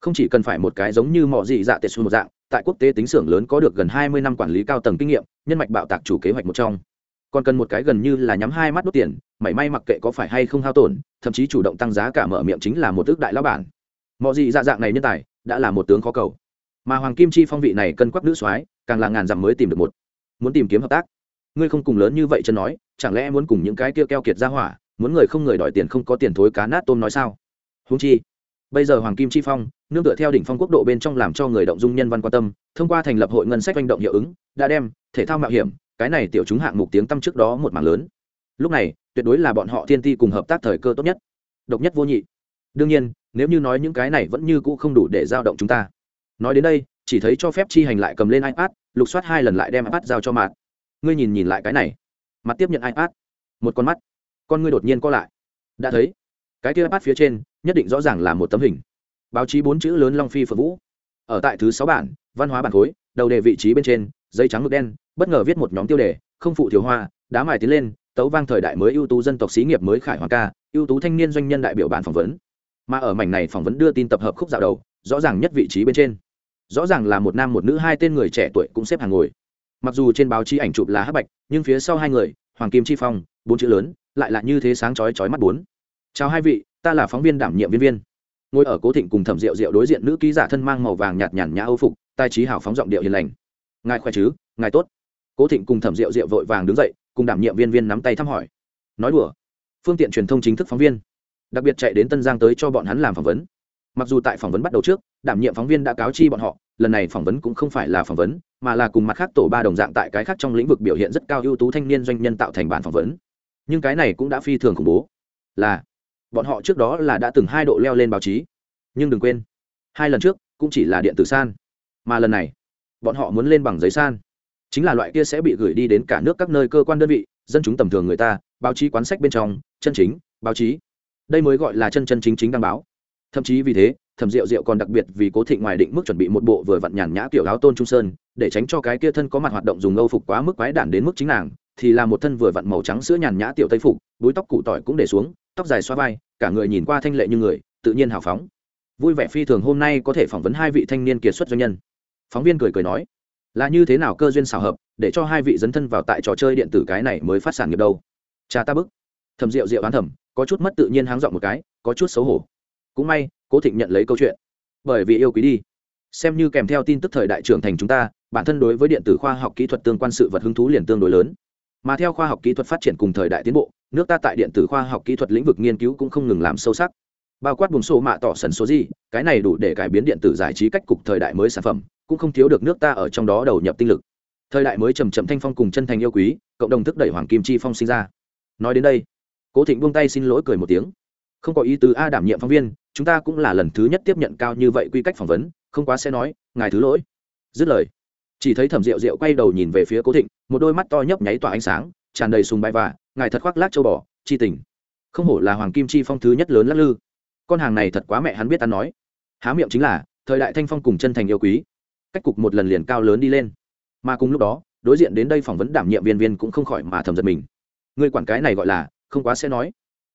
Không chỉ cần phải một cái giống như mọi gì dạ tệ xu một dạng, tại quốc tế tính xưởng lớn có được gần hai mươi năm quản lý cao tầng kinh nghiệm, nhân mạch bạo tạc chủ kế hoạch một trong. Còn cần một cái gần như là nhắm hai mắt đốt tiền, mảy may mặc kệ có phải hay không hao tổn, thậm chí chủ động tăng giá cả mở miệng chính là một ước đại lão bản. Mọi gì dạ dạng này nhân tài, đã là một tướng khó cầu mà hoàng kim chi phong vị này cân quắc nữ soái càng là ngàn dặm mới tìm được một muốn tìm kiếm hợp tác ngươi không cùng lớn như vậy chân nói chẳng lẽ muốn cùng những cái kia keo kiệt ra hỏa muốn người không người đòi tiền không có tiền thối cá nát tôm nói sao húng chi bây giờ hoàng kim chi phong nương tựa theo đỉnh phong quốc độ bên trong làm cho người động dung nhân văn quan tâm thông qua thành lập hội ngân sách manh động hiệu ứng đã đem thể thao mạo hiểm cái này tiểu chúng hạng mục tiếng tăm trước đó một mảng lớn lúc này tuyệt đối là bọn họ thiên ti cùng hợp tác thời cơ tốt nhất độc nhất vô nhị đương nhiên nếu như nói những cái này vẫn như cũ không đủ để giao động chúng ta nói đến đây, chỉ thấy cho phép chi hành lại cầm lên ipad, lục soát hai lần lại đem ipad giao cho mặt ngươi nhìn nhìn lại cái này. Mặt tiếp nhận ipad. Một con mắt. Con ngươi đột nhiên co lại. Đã thấy, cái kia ipad phía trên, nhất định rõ ràng là một tấm hình. Báo chí bốn chữ lớn long phi phượng vũ. Ở tại thứ sáu bản, văn hóa bản khối, đầu đề vị trí bên trên, giấy trắng ngực đen, bất ngờ viết một nhóm tiêu đề, không phụ thiếu hoa, đá mài tiến lên, tấu vang thời đại mới ưu tú dân tộc xí nghiệp mới khải hoàng ca, ưu tú thanh niên doanh nhân đại biểu bản phỏng vấn. Mà ở mảnh này phỏng vấn đưa tin tập hợp khúc dạo đầu, rõ ràng nhất vị trí bên trên rõ ràng là một nam một nữ hai tên người trẻ tuổi cũng xếp hàng ngồi. Mặc dù trên báo chí ảnh chụp là hắc bạch, nhưng phía sau hai người, hoàng kim chi phong, bốn chữ lớn, lại là như thế sáng chói chói mắt bốn. Chào hai vị, ta là phóng viên đảm nhiệm viên viên. Ngồi ở cố thịnh cùng thẩm rượu rượu đối diện nữ ký giả thân mang màu vàng nhạt nhàn nhã âu phục tài trí hào phóng giọng điệu hiền lành. Ngài khỏe chứ? Ngài tốt. Cố thịnh cùng thẩm rượu rượu vội vàng đứng dậy, cùng đảm nhiệm viên viên nắm tay thăm hỏi. Nói đùa, phương tiện truyền thông chính thức phóng viên, đặc biệt chạy đến tân giang tới cho bọn hắn làm phỏng vấn mặc dù tại phỏng vấn bắt đầu trước, đảm nhiệm phóng viên đã cáo chi bọn họ, lần này phỏng vấn cũng không phải là phỏng vấn, mà là cùng mặt khác tổ ba đồng dạng tại cái khác trong lĩnh vực biểu hiện rất cao ưu tú thanh niên doanh nhân tạo thành bản phỏng vấn. Nhưng cái này cũng đã phi thường khủng bố. Là, bọn họ trước đó là đã từng hai độ leo lên báo chí. Nhưng đừng quên, hai lần trước cũng chỉ là điện tử san. Mà lần này, bọn họ muốn lên bằng giấy san. Chính là loại kia sẽ bị gửi đi đến cả nước các nơi cơ quan đơn vị, dân chúng tầm thường người ta, báo chí quán sách bên trong, chân chính, báo chí. Đây mới gọi là chân chân chính chính đăng báo thậm chí vì thế, thẩm rượu rượu còn đặc biệt vì cố thị ngoài định mức chuẩn bị một bộ vừa vặn nhàn nhã kiểu áo tôn trung sơn, để tránh cho cái kia thân có mặt hoạt động dùng âu phục quá mức quái đản đến mức chính nàng, thì là một thân vừa vặn màu trắng sữa nhàn nhã tiểu tây phục, búi tóc cụ tỏi cũng để xuống, tóc dài xoa vai, cả người nhìn qua thanh lệ như người, tự nhiên hào phóng. Vui vẻ phi thường hôm nay có thể phỏng vấn hai vị thanh niên kiệt xuất doanh nhân. Phóng viên cười cười nói, là như thế nào cơ duyên xào hợp, để cho hai vị dấn thân vào tại trò chơi điện tử cái này mới phát sản nghiệp đâu? Cha ta bức. Thầm rượu rượu bán thầm, có chút mất tự nhiên háng dọn một cái, có chút xấu hổ cũng may, cố thịnh nhận lấy câu chuyện. Bởi vì yêu quý đi. Xem như kèm theo tin tức thời đại trưởng thành chúng ta, bản thân đối với điện tử khoa học kỹ thuật tương quan sự vật hứng thú liền tương đối lớn. Mà theo khoa học kỹ thuật phát triển cùng thời đại tiến bộ, nước ta tại điện tử khoa học kỹ thuật lĩnh vực nghiên cứu cũng không ngừng làm sâu sắc. Bao quát buồng sổ mạ tỏ sần số gì, cái này đủ để cải biến điện tử giải trí cách cục thời đại mới sản phẩm, cũng không thiếu được nước ta ở trong đó đầu nhập tinh lực. Thời đại mới trầm trầm thanh phong cùng chân thành yêu quý, cộng đồng thúc đẩy hoàng kim chi phong sinh ra. Nói đến đây, cố thịnh buông tay xin lỗi cười một tiếng không có ý tứ a đảm nhiệm phóng viên, chúng ta cũng là lần thứ nhất tiếp nhận cao như vậy quy cách phỏng vấn, không quá sẽ nói, ngài thứ lỗi. Dứt lời, chỉ thấy thẩm rượu rượu quay đầu nhìn về phía cố thịnh, một đôi mắt to nhấp nháy tỏa ánh sáng, tràn đầy sùng bái và, ngài thật khoác lác châu bò, chi tình. Không hổ là hoàng kim chi phong thứ nhất lớn lắc lư. Con hàng này thật quá mẹ hắn biết ta nói. Há miệng chính là, thời đại thanh phong cùng chân thành yêu quý. Cách cục một lần liền cao lớn đi lên. Mà cùng lúc đó, đối diện đến đây phỏng vấn đảm nhiệm viên viên cũng không khỏi mà thầm giật mình. Người quản cái này gọi là, không quá sẽ nói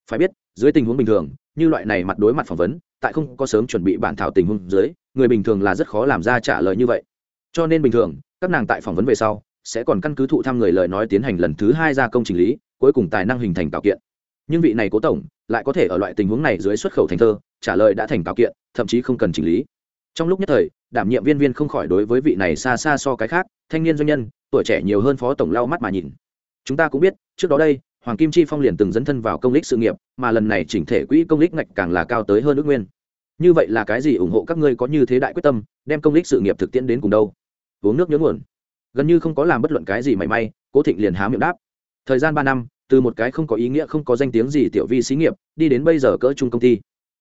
phải biết, dưới tình huống bình thường, như loại này mặt đối mặt phỏng vấn, tại không có sớm chuẩn bị bản thảo tình huống dưới, người bình thường là rất khó làm ra trả lời như vậy. Cho nên bình thường, các nàng tại phỏng vấn về sau, sẽ còn căn cứ thụ thăm người lời nói tiến hành lần thứ hai gia công trình lý, cuối cùng tài năng hình thành tạo kiện. Nhưng vị này cố tổng, lại có thể ở loại tình huống này dưới xuất khẩu thành thơ, trả lời đã thành tạo kiện, thậm chí không cần chỉnh lý. Trong lúc nhất thời, đảm nhiệm viên viên không khỏi đối với vị này xa xa so cái khác, thanh niên doanh nhân, tuổi trẻ nhiều hơn phó tổng lau mắt mà nhìn. Chúng ta cũng biết, trước đó đây hoàng kim chi phong liền từng dẫn thân vào công lý sự nghiệp, mà lần này chỉnh thể quỹ công lý ngạch càng là cao tới hơn ước nguyên. Như vậy là cái gì ủng hộ các ngươi có như thế đại quyết tâm, đem công lý sự nghiệp thực tiễn đến cùng đâu? Uống nước nhớ nguồn. Gần như không có làm bất luận cái gì mảy may, cố thịnh liền há miệng đáp. Thời gian ba năm, từ một cái không có ý nghĩa, không có danh tiếng gì tiểu vi xí nghiệp, đi đến bây giờ cỡ chung công ty.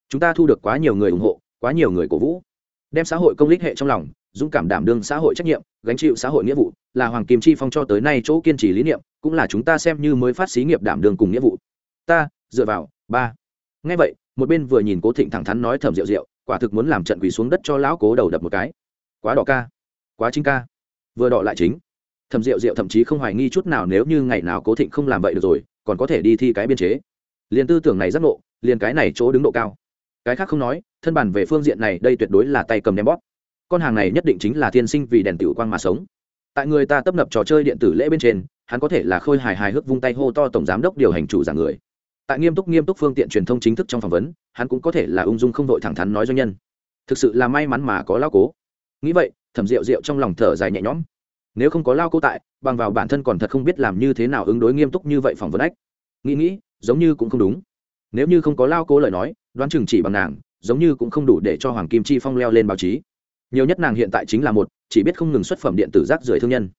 Chúng ta thu được quá nhiều người ủng hộ, quá nhiều người cổ vũ. Đem xã hội công lý hệ trong lòng dũng cảm đảm đương xã hội trách nhiệm, gánh chịu xã hội nghĩa vụ, là hoàng kim chi phong cho tới nay chỗ kiên trì lý niệm, cũng là chúng ta xem như mới phát xí nghiệp đảm đương cùng nghĩa vụ. Ta, dựa vào, ba. Ngay vậy, một bên vừa nhìn cố thịnh thẳng thắn nói thầm rượu rượu, quả thực muốn làm trận quỳ xuống đất cho lão cố đầu đập một cái. Quá đỏ ca, quá chính ca. Vừa đỏ lại chính. Thầm rượu rượu thậm chí không hoài nghi chút nào nếu như ngày nào cố thịnh không làm vậy được rồi, còn có thể đi thi cái biên chế. Liền tư tưởng này rất nộ liền cái này chỗ đứng độ cao. Cái khác không nói, thân bản về phương diện này đây tuyệt đối là tay cầm ném bóp con hàng này nhất định chính là thiên sinh vì đèn tiểu quang mà sống. Tại người ta tấp nập trò chơi điện tử lễ bên trên, hắn có thể là khôi hài hài hước vung tay hô to tổng giám đốc điều hành chủ giảng người. Tại nghiêm túc nghiêm túc phương tiện truyền thông chính thức trong phỏng vấn, hắn cũng có thể là ung dung không đội thẳng thắn nói doanh nhân. Thực sự là may mắn mà có lao cố. Nghĩ vậy, thẩm rượu rượu trong lòng thở dài nhẹ nhõm. Nếu không có lao cố tại, bằng vào bản thân còn thật không biết làm như thế nào ứng đối nghiêm túc như vậy phỏng vấn ách. Nghĩ nghĩ, giống như cũng không đúng. Nếu như không có lao cố lời nói, đoán chừng chỉ bằng nàng, giống như cũng không đủ để cho hoàng kim chi phong leo lên báo chí nhiều nhất nàng hiện tại chính là một, chỉ biết không ngừng xuất phẩm điện tử rác rưởi thương nhân.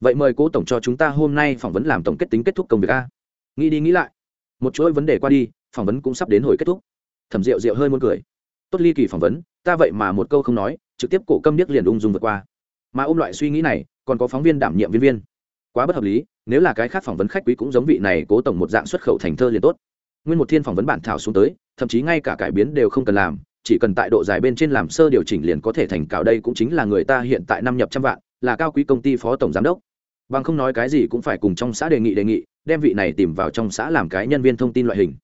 Vậy mời cố tổng cho chúng ta hôm nay phỏng vấn làm tổng kết tính kết thúc công việc a. Nghĩ đi nghĩ lại. Một chuỗi vấn đề qua đi, phỏng vấn cũng sắp đến hồi kết thúc. Thẩm rượu rượu hơi muốn cười. Tốt ly kỳ phỏng vấn, ta vậy mà một câu không nói, trực tiếp cổ câm điếc liền ung dung vượt qua. Mà ôm loại suy nghĩ này, còn có phóng viên đảm nhiệm viên viên. Quá bất hợp lý, nếu là cái khác phỏng vấn khách quý cũng giống vị này cố tổng một dạng xuất khẩu thành thơ liền tốt. Nguyên một thiên phỏng vấn bản thảo xuống tới, thậm chí ngay cả cải biến đều không cần làm chỉ cần tại độ dài bên trên làm sơ điều chỉnh liền có thể thành cạo đây cũng chính là người ta hiện tại năm nhập trăm vạn, là cao quý công ty phó tổng giám đốc. Bằng không nói cái gì cũng phải cùng trong xã đề nghị đề nghị, đem vị này tìm vào trong xã làm cái nhân viên thông tin loại hình.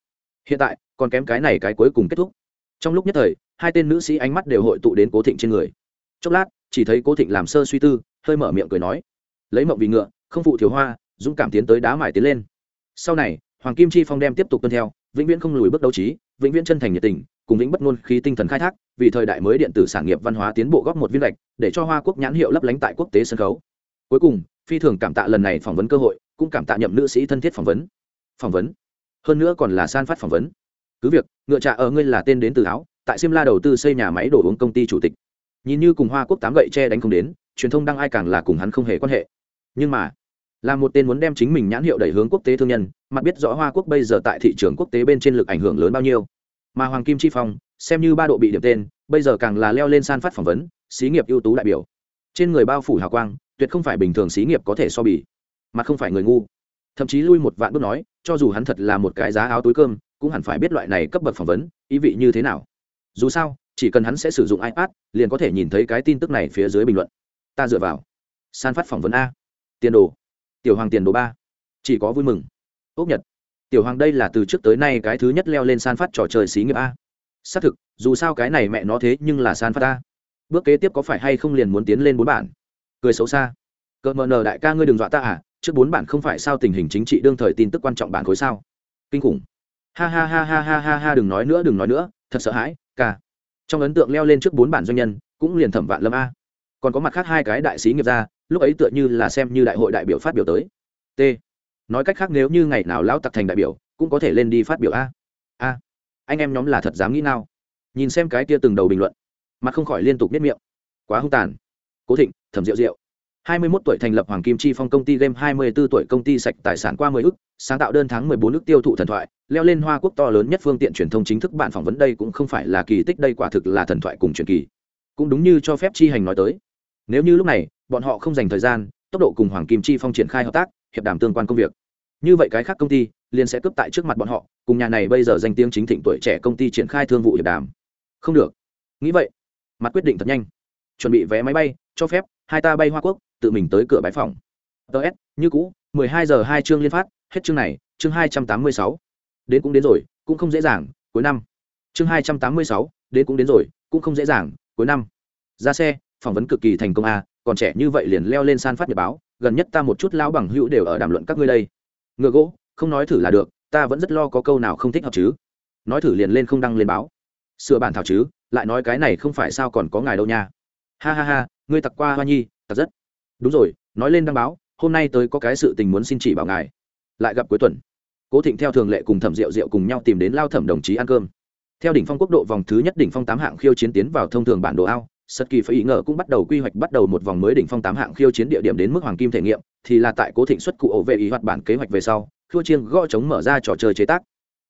Hiện tại, còn kém cái này cái cuối cùng kết thúc. Trong lúc nhất thời, hai tên nữ sĩ ánh mắt đều hội tụ đến cố thịnh trên người. Chốc lát, chỉ thấy cố thịnh làm sơ suy tư, hơi mở miệng cười nói, lấy mộng vì ngựa, không phụ thiếu hoa, dũng cảm tiến tới đá mải tiến lên. Sau này, hoàng kim chi phong đem tiếp tục tuân theo, vĩnh viễn không lùi bước đấu trí, vĩnh viễn chân thành nhiệt tình cùng vĩnh bất ngôn khí tinh thần khai thác, vì thời đại mới điện tử sản nghiệp văn hóa tiến bộ góp một viên lệch để cho hoa quốc nhãn hiệu lấp lánh tại quốc tế sân khấu. Cuối cùng, phi thường cảm tạ lần này phỏng vấn cơ hội, cũng cảm tạ nhậm nữ sĩ thân thiết phỏng vấn. Phỏng vấn? Hơn nữa còn là san phát phỏng vấn. Cứ việc, ngựa trà ở ngươi là tên đến từ áo, tại simla đầu tư xây nhà máy đổ uống công ty chủ tịch. Nhìn như cùng hoa quốc tám gậy che đánh không đến, truyền thông đăng ai càng là cùng hắn không hề quan hệ. Nhưng mà, là một tên muốn đem chính mình nhãn hiệu đẩy hướng quốc tế thương nhân mặt biết rõ hoa quốc bây giờ tại thị trường quốc tế bên trên lực ảnh hưởng lớn bao nhiêu mà hoàng kim chi phong, xem như ba độ bị điểm tên, bây giờ càng là leo lên san phát phỏng vấn, xí nghiệp ưu tú đại biểu. Trên người bao phủ hào quang, tuyệt không phải bình thường xí nghiệp có thể so bì, mà không phải người ngu. Thậm chí lui một vạn bước nói, cho dù hắn thật là một cái giá áo túi cơm, cũng hẳn phải biết loại này cấp bậc phỏng vấn, ý vị như thế nào. Dù sao, chỉ cần hắn sẽ sử dụng ipad, liền có thể nhìn thấy cái tin tức này phía dưới bình luận. Ta dựa vào. San phát phỏng vấn a. Tiền đồ. Tiểu hoàng tiền đồ ba. Chỉ có vui mừng. Ốc nhật tiểu hoàng đây là từ trước tới nay cái thứ nhất leo lên san phát trò chơi xí nghiệp a. Xác thực, dù sao cái này mẹ nó thế nhưng là san phát a. Bước kế tiếp có phải hay không liền muốn tiến lên bốn bản? Cười xấu xa. Cờ mờ nờ đại ca ngươi đừng dọa ta à trước bốn bản không phải sao tình hình chính trị đương thời tin tức quan trọng bản khối sao? Kinh khủng. Ha ha ha ha ha ha ha, đừng nói nữa, đừng nói nữa, thật sợ hãi, ca. Trong ấn tượng leo lên trước bốn bản doanh nhân, cũng liền thẩm vạn lâm a. Còn có mặt khác hai cái đại sĩ nghiệp ra, lúc ấy tựa như là xem như đại hội đại biểu phát biểu tới. T nói cách khác nếu như ngày nào lão tặc thành đại biểu cũng có thể lên đi phát biểu a. A anh em nhóm là thật dám nghĩ nào nhìn xem cái kia từng đầu bình luận mặt không khỏi liên tục biết miệng. Quá hung tàn. Cố thịnh thẩm rượu rượu. 21 tuổi thành lập Hoàng Kim Chi Phong công ty game 24 tuổi công ty sạch tài sản qua 10 ức, sáng tạo đơn tháng 14 ức tiêu thụ thần thoại, leo lên Hoa Quốc to lớn nhất phương tiện truyền thông chính thức bạn phỏng vấn đây cũng không phải là kỳ tích đây quả thực là thần thoại cùng truyền kỳ. Cũng đúng như cho phép chi hành nói tới. Nếu như lúc này, bọn họ không dành thời gian, tốc độ cùng Hoàng Kim Chi Phong triển khai hợp tác, hiệp đàm tương quan công việc. Như vậy cái khác công ty liền sẽ cướp tại trước mặt bọn họ, cùng nhà này bây giờ danh tiếng chính thịnh tuổi trẻ công ty triển khai thương vụ hiệp đàm. Không được. Nghĩ vậy, mặt quyết định thật nhanh. Chuẩn bị vé máy bay, cho phép hai ta bay Hoa Quốc, tự mình tới cửa bãi phòng ts như cũ 12 giờ hai chương liên phát hết chương này chương 286. đến cũng đến rồi cũng không dễ dàng cuối năm chương 286, đến cũng đến rồi cũng không dễ dàng cuối năm ra xe phỏng vấn cực kỳ thành công a còn trẻ như vậy liền leo lên san phát nhật báo gần nhất ta một chút lão bằng hữu đều ở đàm luận các ngươi đây. Ngựa gỗ, không nói thử là được, ta vẫn rất lo có câu nào không thích hợp chứ. Nói thử liền lên không đăng lên báo. Sửa bản thảo chứ, lại nói cái này không phải sao còn có ngài đâu nha. Ha ha ha, ngươi tặc qua hoa nhi, tặc rất. Đúng rồi, nói lên đăng báo, hôm nay tới có cái sự tình muốn xin chỉ bảo ngài. Lại gặp cuối tuần. Cố thịnh theo thường lệ cùng thẩm rượu rượu cùng nhau tìm đến lao thẩm đồng chí ăn cơm. Theo đỉnh phong quốc độ vòng thứ nhất đỉnh phong tám hạng khiêu chiến tiến vào thông thường bản đồ ao sật kỳ phải ý ngờ cũng bắt đầu quy hoạch bắt đầu một vòng mới đỉnh phong tám hạng khiêu chiến địa điểm đến mức hoàng kim thể nghiệm, thì là tại cố thịnh xuất cụ ổ vệ ý hoạt bản kế hoạch về sau khiêu chiêng gõ chống mở ra trò chơi chế tác.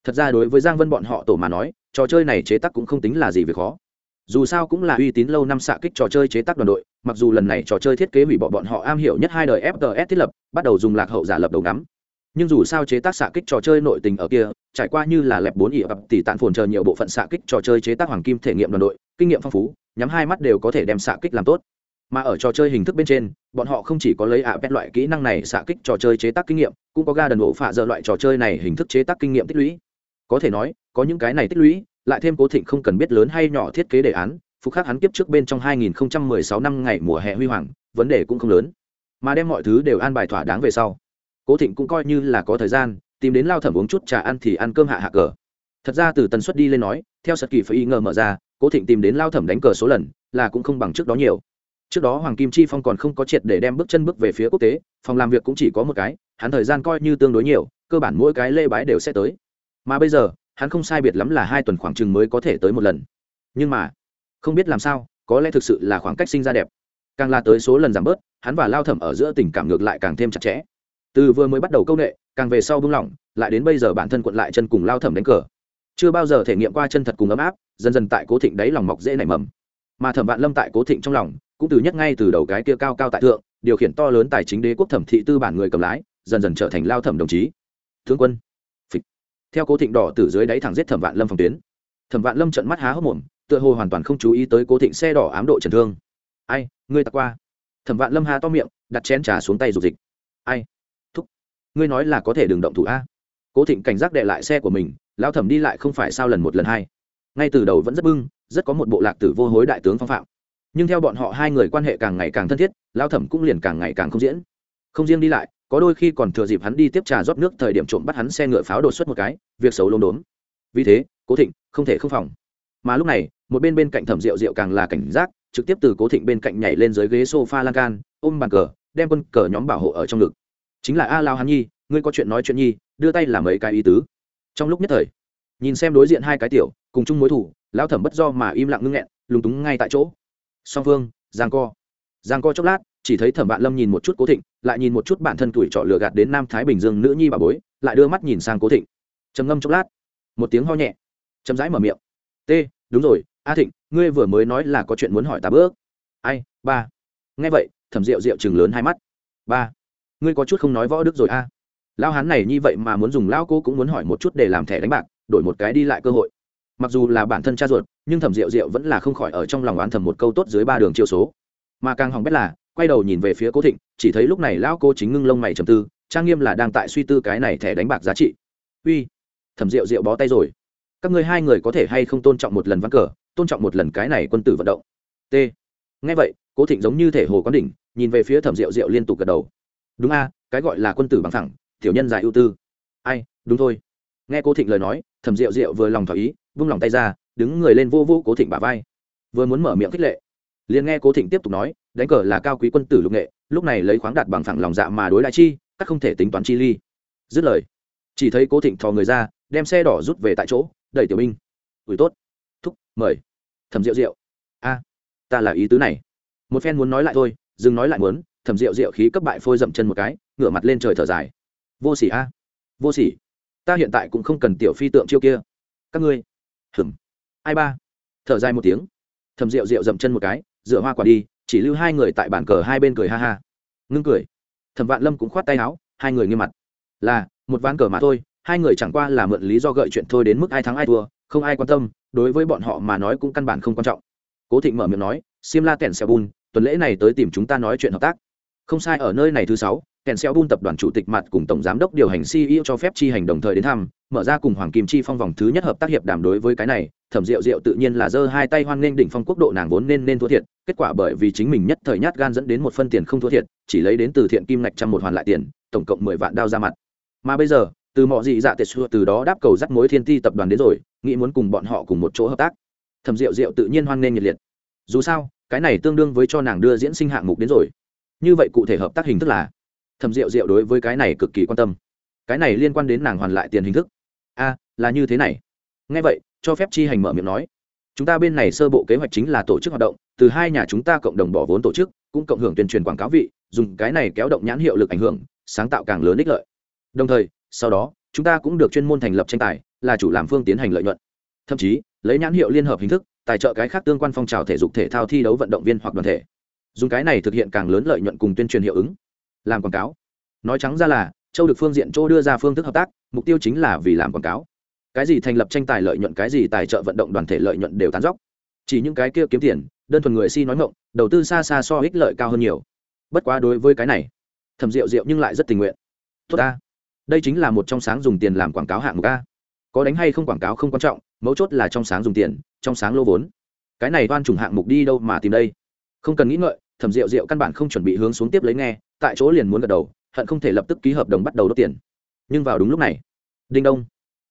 Thật ra đối với giang vân bọn họ tổ mà nói, trò chơi này chế tác cũng không tính là gì việc khó. Dù sao cũng là uy tín lâu năm xạ kích trò chơi chế tác đoàn đội, mặc dù lần này trò chơi thiết kế hủy bỏ bọn họ am hiểu nhất hai đời fts thiết lập, bắt đầu dùng lạc hậu giả lập đầu ngắm. Nhưng dù sao chế tác xạ kích trò chơi nội tình ở kia, trải qua như là lẹp bốn ỉa ập tỷ tạn phồn chờ nhiều bộ phận xạ kích trò chơi chế tác hoàng kim thể nghiệm đoàn đội, kinh nghiệm phong phú nhắm hai mắt đều có thể đem xạ kích làm tốt. Mà ở trò chơi hình thức bên trên, bọn họ không chỉ có lấy ạ à loại kỹ năng này xạ kích trò chơi chế tác kinh nghiệm, cũng có ga đần ổ phạ dợ loại trò chơi này hình thức chế tác kinh nghiệm tích lũy. Có thể nói, có những cái này tích lũy, lại thêm cố thịnh không cần biết lớn hay nhỏ thiết kế đề án, phục khắc hắn kiếp trước bên trong 2016 năm ngày mùa hè huy hoàng, vấn đề cũng không lớn. Mà đem mọi thứ đều an bài thỏa đáng về sau, cố thịnh cũng coi như là có thời gian, tìm đến lao thẩm uống chút trà ăn thì ăn cơm hạ hạ cờ. Thật ra từ tần suất đi lên nói, theo sật kỳ phải y ngờ mở ra cố thịnh tìm đến lao thẩm đánh cờ số lần, là cũng không bằng trước đó nhiều. Trước đó hoàng kim chi phong còn không có triệt để đem bước chân bước về phía quốc tế, phòng làm việc cũng chỉ có một cái, hắn thời gian coi như tương đối nhiều, cơ bản mỗi cái lê bái đều sẽ tới. Mà bây giờ, hắn không sai biệt lắm là hai tuần khoảng chừng mới có thể tới một lần. Nhưng mà, không biết làm sao, có lẽ thực sự là khoảng cách sinh ra đẹp. Càng là tới số lần giảm bớt, hắn và lao thẩm ở giữa tình cảm ngược lại càng thêm chặt chẽ. Từ vừa mới bắt đầu công nghệ càng về sau buông lỏng, lại đến bây giờ bản thân quận lại chân cùng lao thẩm đánh cờ. Chưa bao giờ thể nghiệm qua chân thật cùng ấm áp dần dần tại cố thịnh đáy lòng mọc dễ nảy mầm. Mà thẩm vạn lâm tại cố thịnh trong lòng, cũng từ nhất ngay từ đầu cái kia cao cao tại thượng, điều khiển to lớn tài chính đế quốc thẩm thị tư bản người cầm lái, dần dần trở thành lao thẩm đồng chí. Thương quân. Phịch. theo cố thịnh đỏ từ dưới đáy thẳng giết thẩm vạn lâm phòng tuyến, thẩm vạn lâm trận mắt há hốc mồm, tựa hồ hoàn toàn không chú ý tới cố thịnh xe đỏ ám độ trần thương. Ai, ngươi tặc qua? Thẩm vạn lâm hà to miệng, đặt chén trà xuống tay dục dịch. Ai? Thúc, ngươi nói là có thể đừng động thủ a. Cố thịnh cảnh giác đệ lại xe của mình lao thẩm đi lại không phải sao lần một lần hai? Ngay từ đầu vẫn rất bưng, rất có một bộ lạc tử vô hối đại tướng phong phạm. Nhưng theo bọn họ hai người quan hệ càng ngày càng thân thiết lao thẩm cũng liền càng ngày càng không diễn. Không riêng đi lại, có đôi khi còn thừa dịp hắn đi tiếp trà rót nước thời điểm trộm bắt hắn xe ngựa pháo đột xuất một cái, việc xấu lốm đốm. Vì thế, cố thịnh không thể không phòng. Mà lúc này, một bên bên cạnh thẩm rượu rượu càng là cảnh giác, trực tiếp từ cố thịnh bên cạnh nhảy lên dưới ghế sofa lan can, ôm bàn cờ, đem quân cờ nhóm bảo hộ ở trong ngực. Chính là a lao hắn nhi, ngươi có chuyện nói chuyện nhi, đưa tay làm mấy cái ý tứ. Trong lúc nhất thời nhìn xem đối diện hai cái tiểu, cùng chung mối thủ lao thẩm bất do mà im lặng ngưng nghẹn, lúng túng ngay tại chỗ. Song phương, giang co. Giang co chốc lát, chỉ thấy thẩm vạn lâm nhìn một chút cố thịnh, lại nhìn một chút bản thân tuổi trọ lừa gạt đến nam thái bình dương nữ nhi bà bối, lại đưa mắt nhìn sang cố thịnh. Trầm ngâm chốc lát, một tiếng ho nhẹ chấm rãi mở miệng. T, đúng rồi, a thịnh, ngươi vừa mới nói là có chuyện muốn hỏi ta bước. Ai, ba. Nghe vậy, thẩm rượu rượu chừng lớn hai mắt. Ba, ngươi có chút không nói võ đức rồi a. À. lao hán này như vậy mà muốn dùng lao cô cũng muốn hỏi một chút để làm thẻ đánh bạc đổi một cái đi lại cơ hội. Mặc dù là bản thân cha ruột, nhưng thẩm rượu rượu vẫn là không khỏi ở trong lòng oán thầm một câu tốt dưới ba đường chiêu số. Mà càng hỏng bét là, quay đầu nhìn về phía cố thịnh, chỉ thấy lúc này lão cô chính ngưng lông mày trầm tư, trang nghiêm là đang tại suy tư cái này thẻ đánh bạc giá trị. Uy. Thẩm rượu rượu bó tay rồi. Các ngươi hai người có thể hay không tôn trọng một lần ván cờ, tôn trọng một lần cái này quân tử vận động? T. Ngay vậy, cố thịnh giống như thể hồ quán đỉnh, nhìn về phía thẩm rượu rượu liên tục gật đầu. Đúng a, cái gọi là quân tử bằng thẳng tiểu nhân dài ưu tư. Ai, đúng thôi nghe cố thịnh lời nói, thẩm rượu rượu vừa lòng thỏa ý, vung lòng tay ra, đứng người lên vô vô cố thịnh bả vai. Vừa muốn mở miệng khích lệ, liền nghe cố thịnh tiếp tục nói, đánh cờ là cao quý quân tử lục nghệ, lúc này lấy khoáng đạt bằng phẳng lòng dạ mà đối lại chi, các không thể tính toán chi ly. Dứt lời, chỉ thấy cố thịnh thò người ra, đem xe đỏ rút về tại chỗ, đẩy tiểu binh. Ủi tốt, thúc, mời. Thẩm rượu rượu a, ta là ý tứ này. Một phen muốn nói lại thôi, dừng nói lại muốn, thẩm rượu rượu khí cấp bại phôi dậm chân một cái, ngửa mặt lên trời thở dài. Vô sỉ a, vô sỉ ta hiện tại cũng không cần tiểu phi tượng chiêu kia. Các ngươi hừm ai ba? Thở dài một tiếng. Thầm rượu rượu dậm chân một cái dựa hoa quả đi, chỉ lưu hai người tại bàn cờ hai bên cười ha ha. Ngưng cười. Thẩm vạn lâm cũng khoát tay áo, hai người nghiêm mặt. Là, một ván cờ mà thôi, hai người chẳng qua là mượn lý do gợi chuyện thôi đến mức ai thắng ai thua, không ai quan tâm, đối với bọn họ mà nói cũng căn bản không quan trọng. Cố thịnh mở miệng nói, xiêm la kèn xe bùn, tuần lễ này tới tìm chúng ta nói chuyện hợp tác. Không sai, ở nơi này thứ sáu kèn xeo bun tập đoàn chủ tịch mặt cùng tổng giám đốc điều hành ceo cho phép chi hành đồng thời đến thăm, mở ra cùng hoàng kim chi phong vòng thứ nhất hợp tác hiệp đàm đối với cái này, thẩm diệu diệu tự nhiên là giơ hai tay hoan nghênh đỉnh phong quốc độ nàng vốn nên nên thua thiệt, kết quả bởi vì chính mình nhất thời nhát gan dẫn đến một phân tiền không thua thiệt, chỉ lấy đến từ thiện kim ngạch trăm một hoàn lại tiền, tổng cộng mười vạn đao ra mặt. Mà bây giờ, từ mọi dị dạ tệ xưa từ đó đáp cầu dắt mối thiên ti tập đoàn đến rồi, nghĩ muốn cùng bọn họ cùng một chỗ hợp tác. Thẩm diệu diệu tự nhiên hoan nghênh nhiệt liệt. Dù sao, cái này tương đương với cho nàng đưa diễn sinh hạng mục đến rồi. Như vậy cụ thể hợp tác hình thức là thẩm diệu diệu đối với cái này cực kỳ quan tâm. Cái này liên quan đến nàng hoàn lại tiền hình thức. A, là như thế này. Ngay vậy, cho phép chi hành mở miệng nói. Chúng ta bên này sơ bộ kế hoạch chính là tổ chức hoạt động, từ hai nhà chúng ta cộng đồng bỏ vốn tổ chức, cũng cộng hưởng tuyên truyền quảng cáo vị, dùng cái này kéo động nhãn hiệu lực ảnh hưởng, sáng tạo càng lớn ích lợi. Đồng thời, sau đó, chúng ta cũng được chuyên môn thành lập tranh tài, là chủ làm phương tiến hành lợi nhuận. Thậm chí, lấy nhãn hiệu liên hợp hình thức, tài trợ cái khác tương quan phong trào thể dục thể thao thi đấu vận động viên hoặc đoàn thể. Dùng cái này thực hiện càng lớn lợi nhuận cùng tuyên truyền hiệu ứng làm quảng cáo. Nói trắng ra là, châu được phương diện châu đưa ra phương thức hợp tác, mục tiêu chính là vì làm quảng cáo. Cái gì thành lập tranh tài lợi nhuận, cái gì tài trợ vận động đoàn thể lợi nhuận đều tán dóc chỉ những cái kia kiếm tiền, đơn thuần người si nói ngộng đầu tư xa xa so ích lợi cao hơn nhiều. Bất quá đối với cái này thầm rượu rượu nhưng lại rất tình nguyện. Tốt ta. Đây chính là một trong sáng dùng tiền làm quảng cáo hạng mục a. Có đánh hay không quảng cáo không quan trọng, mấu chốt là trong sáng dùng tiền, trong sáng lô vốn. Cái này đoan trùng hạng mục đi đâu mà tìm đây? Không cần nghĩ ngợi, thẩm rượu rượu căn bản không chuẩn bị hướng xuống tiếp lấy nghe tại chỗ liền muốn gật đầu, hận không thể lập tức ký hợp đồng bắt đầu đốt tiền. Nhưng vào đúng lúc này, đinh đông.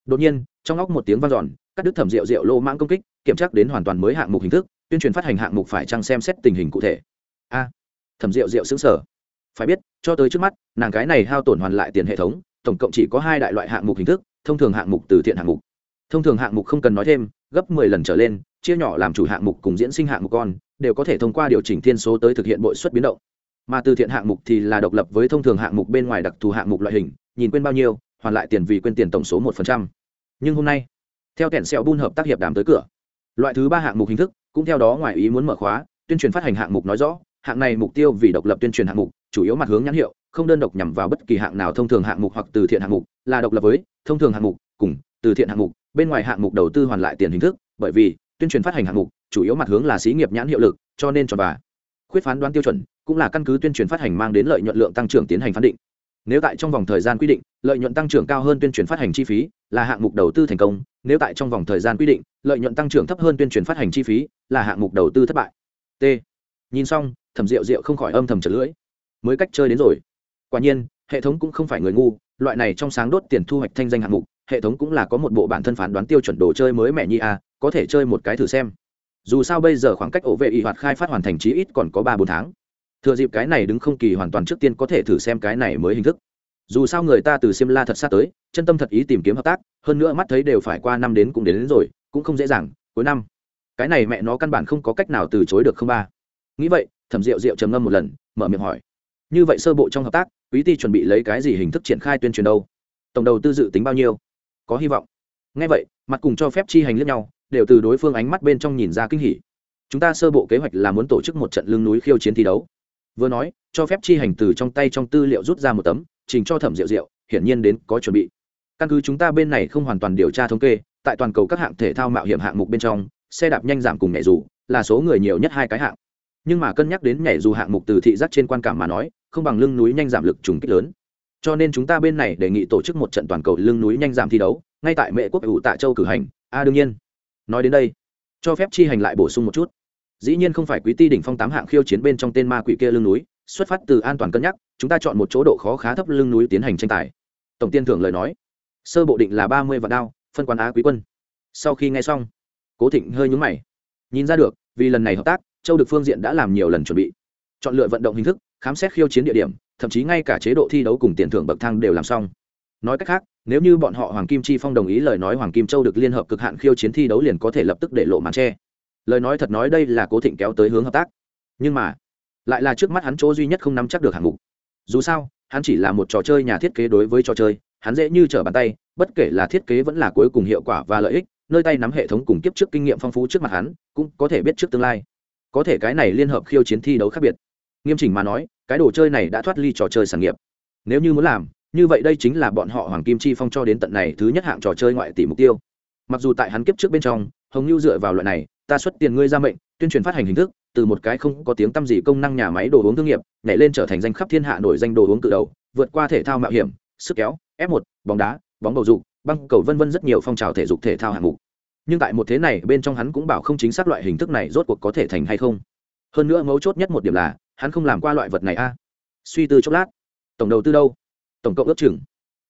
Đột nhiên, trong óc một tiếng vang dọn, cắt đứt thẩm rượu rượu lô mãng công kích, kiểm tra đến hoàn toàn mới hạng mục hình thức, tuyên truyền phát hành hạng mục phải chăng xem xét tình hình cụ thể. A, thẩm rượu rượu xứng sở phải biết, cho tới trước mắt, nàng cái này hao tổn hoàn lại tiền hệ thống, tổng cộng chỉ có hai đại loại hạng mục hình thức, thông thường hạng mục từ thiện hạng mục. Thông thường hạng mục không cần nói thêm, gấp mười lần trở lên, chia nhỏ làm chủ hạng mục cùng diễn sinh hạng mục con, đều có thể thông qua điều chỉnh thiên số tới thực hiện bội suất biến động mà từ thiện hạng mục thì là độc lập với thông thường hạng mục bên ngoài đặc thù hạng mục loại hình, nhìn quên bao nhiêu, hoàn lại tiền vì quên tiền tổng số một phần trăm. Nhưng hôm nay, theo kẻn xẹo bun hợp tác hiệp đàm tới cửa, loại thứ ba hạng mục hình thức, cũng theo đó ngoài ý muốn mở khóa, tuyên truyền phát hành hạng mục nói rõ, hạng này mục tiêu vì độc lập tuyên truyền hạng mục, chủ yếu mặt hướng nhãn hiệu, không đơn độc nhằm vào bất kỳ hạng nào thông thường hạng mục hoặc từ thiện hạng mục, là độc lập với thông thường hạng mục, cùng từ thiện hạng mục, bên ngoài hạng mục đầu tư hoàn lại tiền hình thức, bởi vì tuyên truyền phát hành hạng mục, chủ yếu mặt hướng là xí nghiệp nhãn hiệu lực, cho nên tròn và. Khuyết phán đoán tiêu chuẩn cũng là căn cứ tuyên truyền phát hành mang đến lợi nhuận lượng tăng trưởng tiến hành phán định. Nếu tại trong vòng thời gian quy định, lợi nhuận tăng trưởng cao hơn tuyên truyền phát hành chi phí là hạng mục đầu tư thành công. Nếu tại trong vòng thời gian quy định, lợi nhuận tăng trưởng thấp hơn tuyên truyền phát hành chi phí là hạng mục đầu tư thất bại. T. Nhìn xong, thẩm rượu rượu không khỏi âm thầm trật lưỡi. Mới cách chơi đến rồi. Quả nhiên, hệ thống cũng không phải người ngu, loại này trong sáng đốt tiền thu hoạch thanh danh hạng mục, hệ thống cũng là có một bộ bản thân phán đoán tiêu chuẩn đồ chơi mới mẹ nhi a có thể chơi một cái thử xem. Dù sao bây giờ khoảng cách ổ vệ y hoạt khai phát hoàn thành chí ít còn có ba bốn tháng thừa dịp cái này đứng không kỳ hoàn toàn trước tiên có thể thử xem cái này mới hình thức. Dù sao người ta từ simla thật xa tới chân tâm thật ý tìm kiếm hợp tác hơn nữa mắt thấy đều phải qua năm đến cũng đến, đến rồi cũng không dễ dàng cuối năm. Cái này mẹ nó căn bản không có cách nào từ chối được không ba. Nghĩ vậy thẩm rượu rượu trầm ngâm một lần mở miệng hỏi. Như vậy sơ bộ trong hợp tác quý ty chuẩn bị lấy cái gì hình thức triển khai tuyên truyền đâu? Tổng đầu tư dự tính bao nhiêu? Có hy vọng. Ngay vậy mặt cùng cho phép chi hành lẫn nhau đều từ đối phương ánh mắt bên trong nhìn ra kinh hỉ. Chúng ta sơ bộ kế hoạch là muốn tổ chức một trận lưng núi khiêu chiến thi đấu vừa nói cho phép chi hành từ trong tay trong tư liệu rút ra một tấm trình cho thẩm rượu rượu hiển nhiên đến có chuẩn bị. Căn cứ chúng ta bên này không hoàn toàn điều tra thống kê tại toàn cầu các hạng thể thao mạo hiểm hạng mục bên trong xe đạp nhanh giảm cùng nhảy dù là số người nhiều nhất hai cái hạng. Nhưng mà cân nhắc đến nhảy dù hạng mục từ thị giác trên quan cảm mà nói không bằng lưng núi nhanh giảm lực trùng kích lớn. Cho nên chúng ta bên này đề nghị tổ chức một trận toàn cầu lưng núi nhanh giảm thi đấu ngay tại mệ quốc ủ tạ châu cử hành. A à, đương nhiên. Nói đến đây cho phép chi hành lại bổ sung một chút dĩ nhiên không phải quý ti đỉnh phong tám hạng khiêu chiến bên trong tên ma quỷ kia lưng núi, xuất phát từ an toàn cân nhắc, chúng ta chọn một chỗ độ khó khá thấp lưng núi tiến hành tranh tài. Tổng tiên thưởng lời nói, sơ bộ định là ba mươi vạn đao, phân quan á quý quân. Sau khi nghe xong, cố thịnh hơi nhúng mày. Nhìn ra được, vì lần này hợp tác, châu được phương diện đã làm nhiều lần chuẩn bị. Chọn lựa vận động hình thức, khám xét khiêu chiến địa điểm, thậm chí ngay cả chế độ thi đấu cùng tiền thưởng bậc thang đều làm xong. Nói cách khác, nếu như bọn họ hoàng kim chi phong đồng ý lời nói hoàng kim châu được liên hợp cực hạn khiêu chiến thi đấu liền có thể lập tức để lộ màn che lời nói thật nói đây là cố thịnh kéo tới hướng hợp tác. Nhưng mà, lại là trước mắt hắn chỗ duy nhất không nắm chắc được hạng mục. Dù sao, hắn chỉ là một trò chơi nhà thiết kế đối với trò chơi, hắn dễ như trở bàn tay, bất kể là thiết kế vẫn là cuối cùng hiệu quả và lợi ích, nơi tay nắm hệ thống cùng kiếp trước kinh nghiệm phong phú trước mặt hắn, cũng có thể biết trước tương lai. Có thể cái này liên hợp khiêu chiến thi đấu khác biệt. Nghiêm chỉnh mà nói, cái đồ chơi này đã thoát ly trò chơi sản nghiệp. Nếu như muốn làm, như vậy đây chính là bọn họ hoàng kim chi phong cho đến tận này thứ nhất hạng trò chơi ngoại tỷ mục tiêu. Mặc dù tại hắn kiếp trước bên trong, hồng lưu dựa vào loại này ta xuất tiền ngươi ra mệnh, tuyên truyền phát hành hình thức, từ một cái không có tiếng tăm gì công năng nhà máy đồ uống thương nghiệp, nhảy lên trở thành danh khắp thiên hạ nổi danh đồ uống cự đầu, vượt qua thể thao mạo hiểm, sức kéo, f 1 bóng đá, bóng bầu dục, băng cầu vân vân rất nhiều phong trào thể dục thể thao hạng mục. Nhưng tại một thế này, bên trong hắn cũng bảo không chính xác loại hình thức này rốt cuộc có thể thành hay không. Hơn nữa mấu chốt nhất một điểm là, hắn không làm qua loại vật này a. Suy tư chốc lát. Tổng đầu tư đâu? Tổng cộng ước chừng.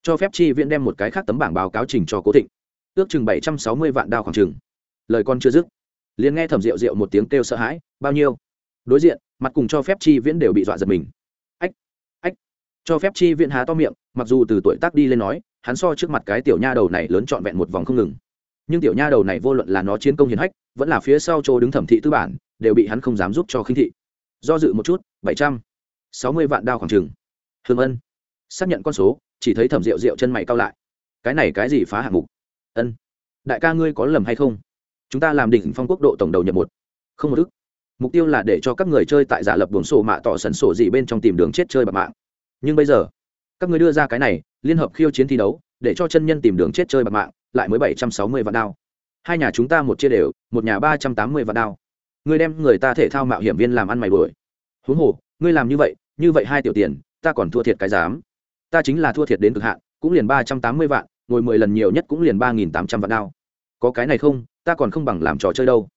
Cho phép chi viện đem một cái khác tấm bảng báo cáo trình cho cố thịnh. Ước chừng bảy trăm sáu mươi vạn đao khoảng chừng. Lời con chưa dứt liền nghe thẩm rượu rượu một tiếng kêu sợ hãi, bao nhiêu? Đối diện, mặt cùng cho phép chi viễn đều bị dọa giật mình. Ách ách. Cho phép chi viễn há to miệng, mặc dù từ tuổi tác đi lên nói, hắn so trước mặt cái tiểu nha đầu này lớn trọn vẹn một vòng không ngừng. Nhưng tiểu nha đầu này vô luận là nó chiến công hiền hách, vẫn là phía sau chỗ đứng thẩm thị tư bản, đều bị hắn không dám giúp cho khinh thị. Do dự một chút, bảy trăm sáu mươi vạn đao khoảng chừng. Hương ân. Xác nhận con số, chỉ thấy thẩm rượu rượu chân mày cao lại. Cái này cái gì phá hạng mục? Ân. Đại ca ngươi có lầm hay không? Chúng ta làm đỉnh phong quốc độ tổng đầu nhập một. Không một ức. Mục tiêu là để cho các người chơi tại giả lập buồng sổ mạ tỏ sần sổ gì bên trong tìm đường chết chơi bạc mạng. Nhưng bây giờ, các người đưa ra cái này, liên hợp khiêu chiến thi đấu, để cho chân nhân tìm đường chết chơi bạc mạng, lại mới bảy trăm sáu mươi vạn đao. Hai nhà chúng ta một chia đều, một nhà ba trăm tám mươi vạn đao. Ngươi đem người ta thể thao mạo hiểm viên làm ăn mày đuổi. Huống hồ, ngươi làm như vậy như vậy hai tiểu tiền, ta còn thua thiệt cái dám ta chính là thua thiệt đến cực hạn, cũng liền ba trăm tám mươi vạn, ngồi mười lần nhiều nhất cũng liền ba nghìn tám trăm vạn đao có cái này không, ta còn không bằng làm trò chơi đâu.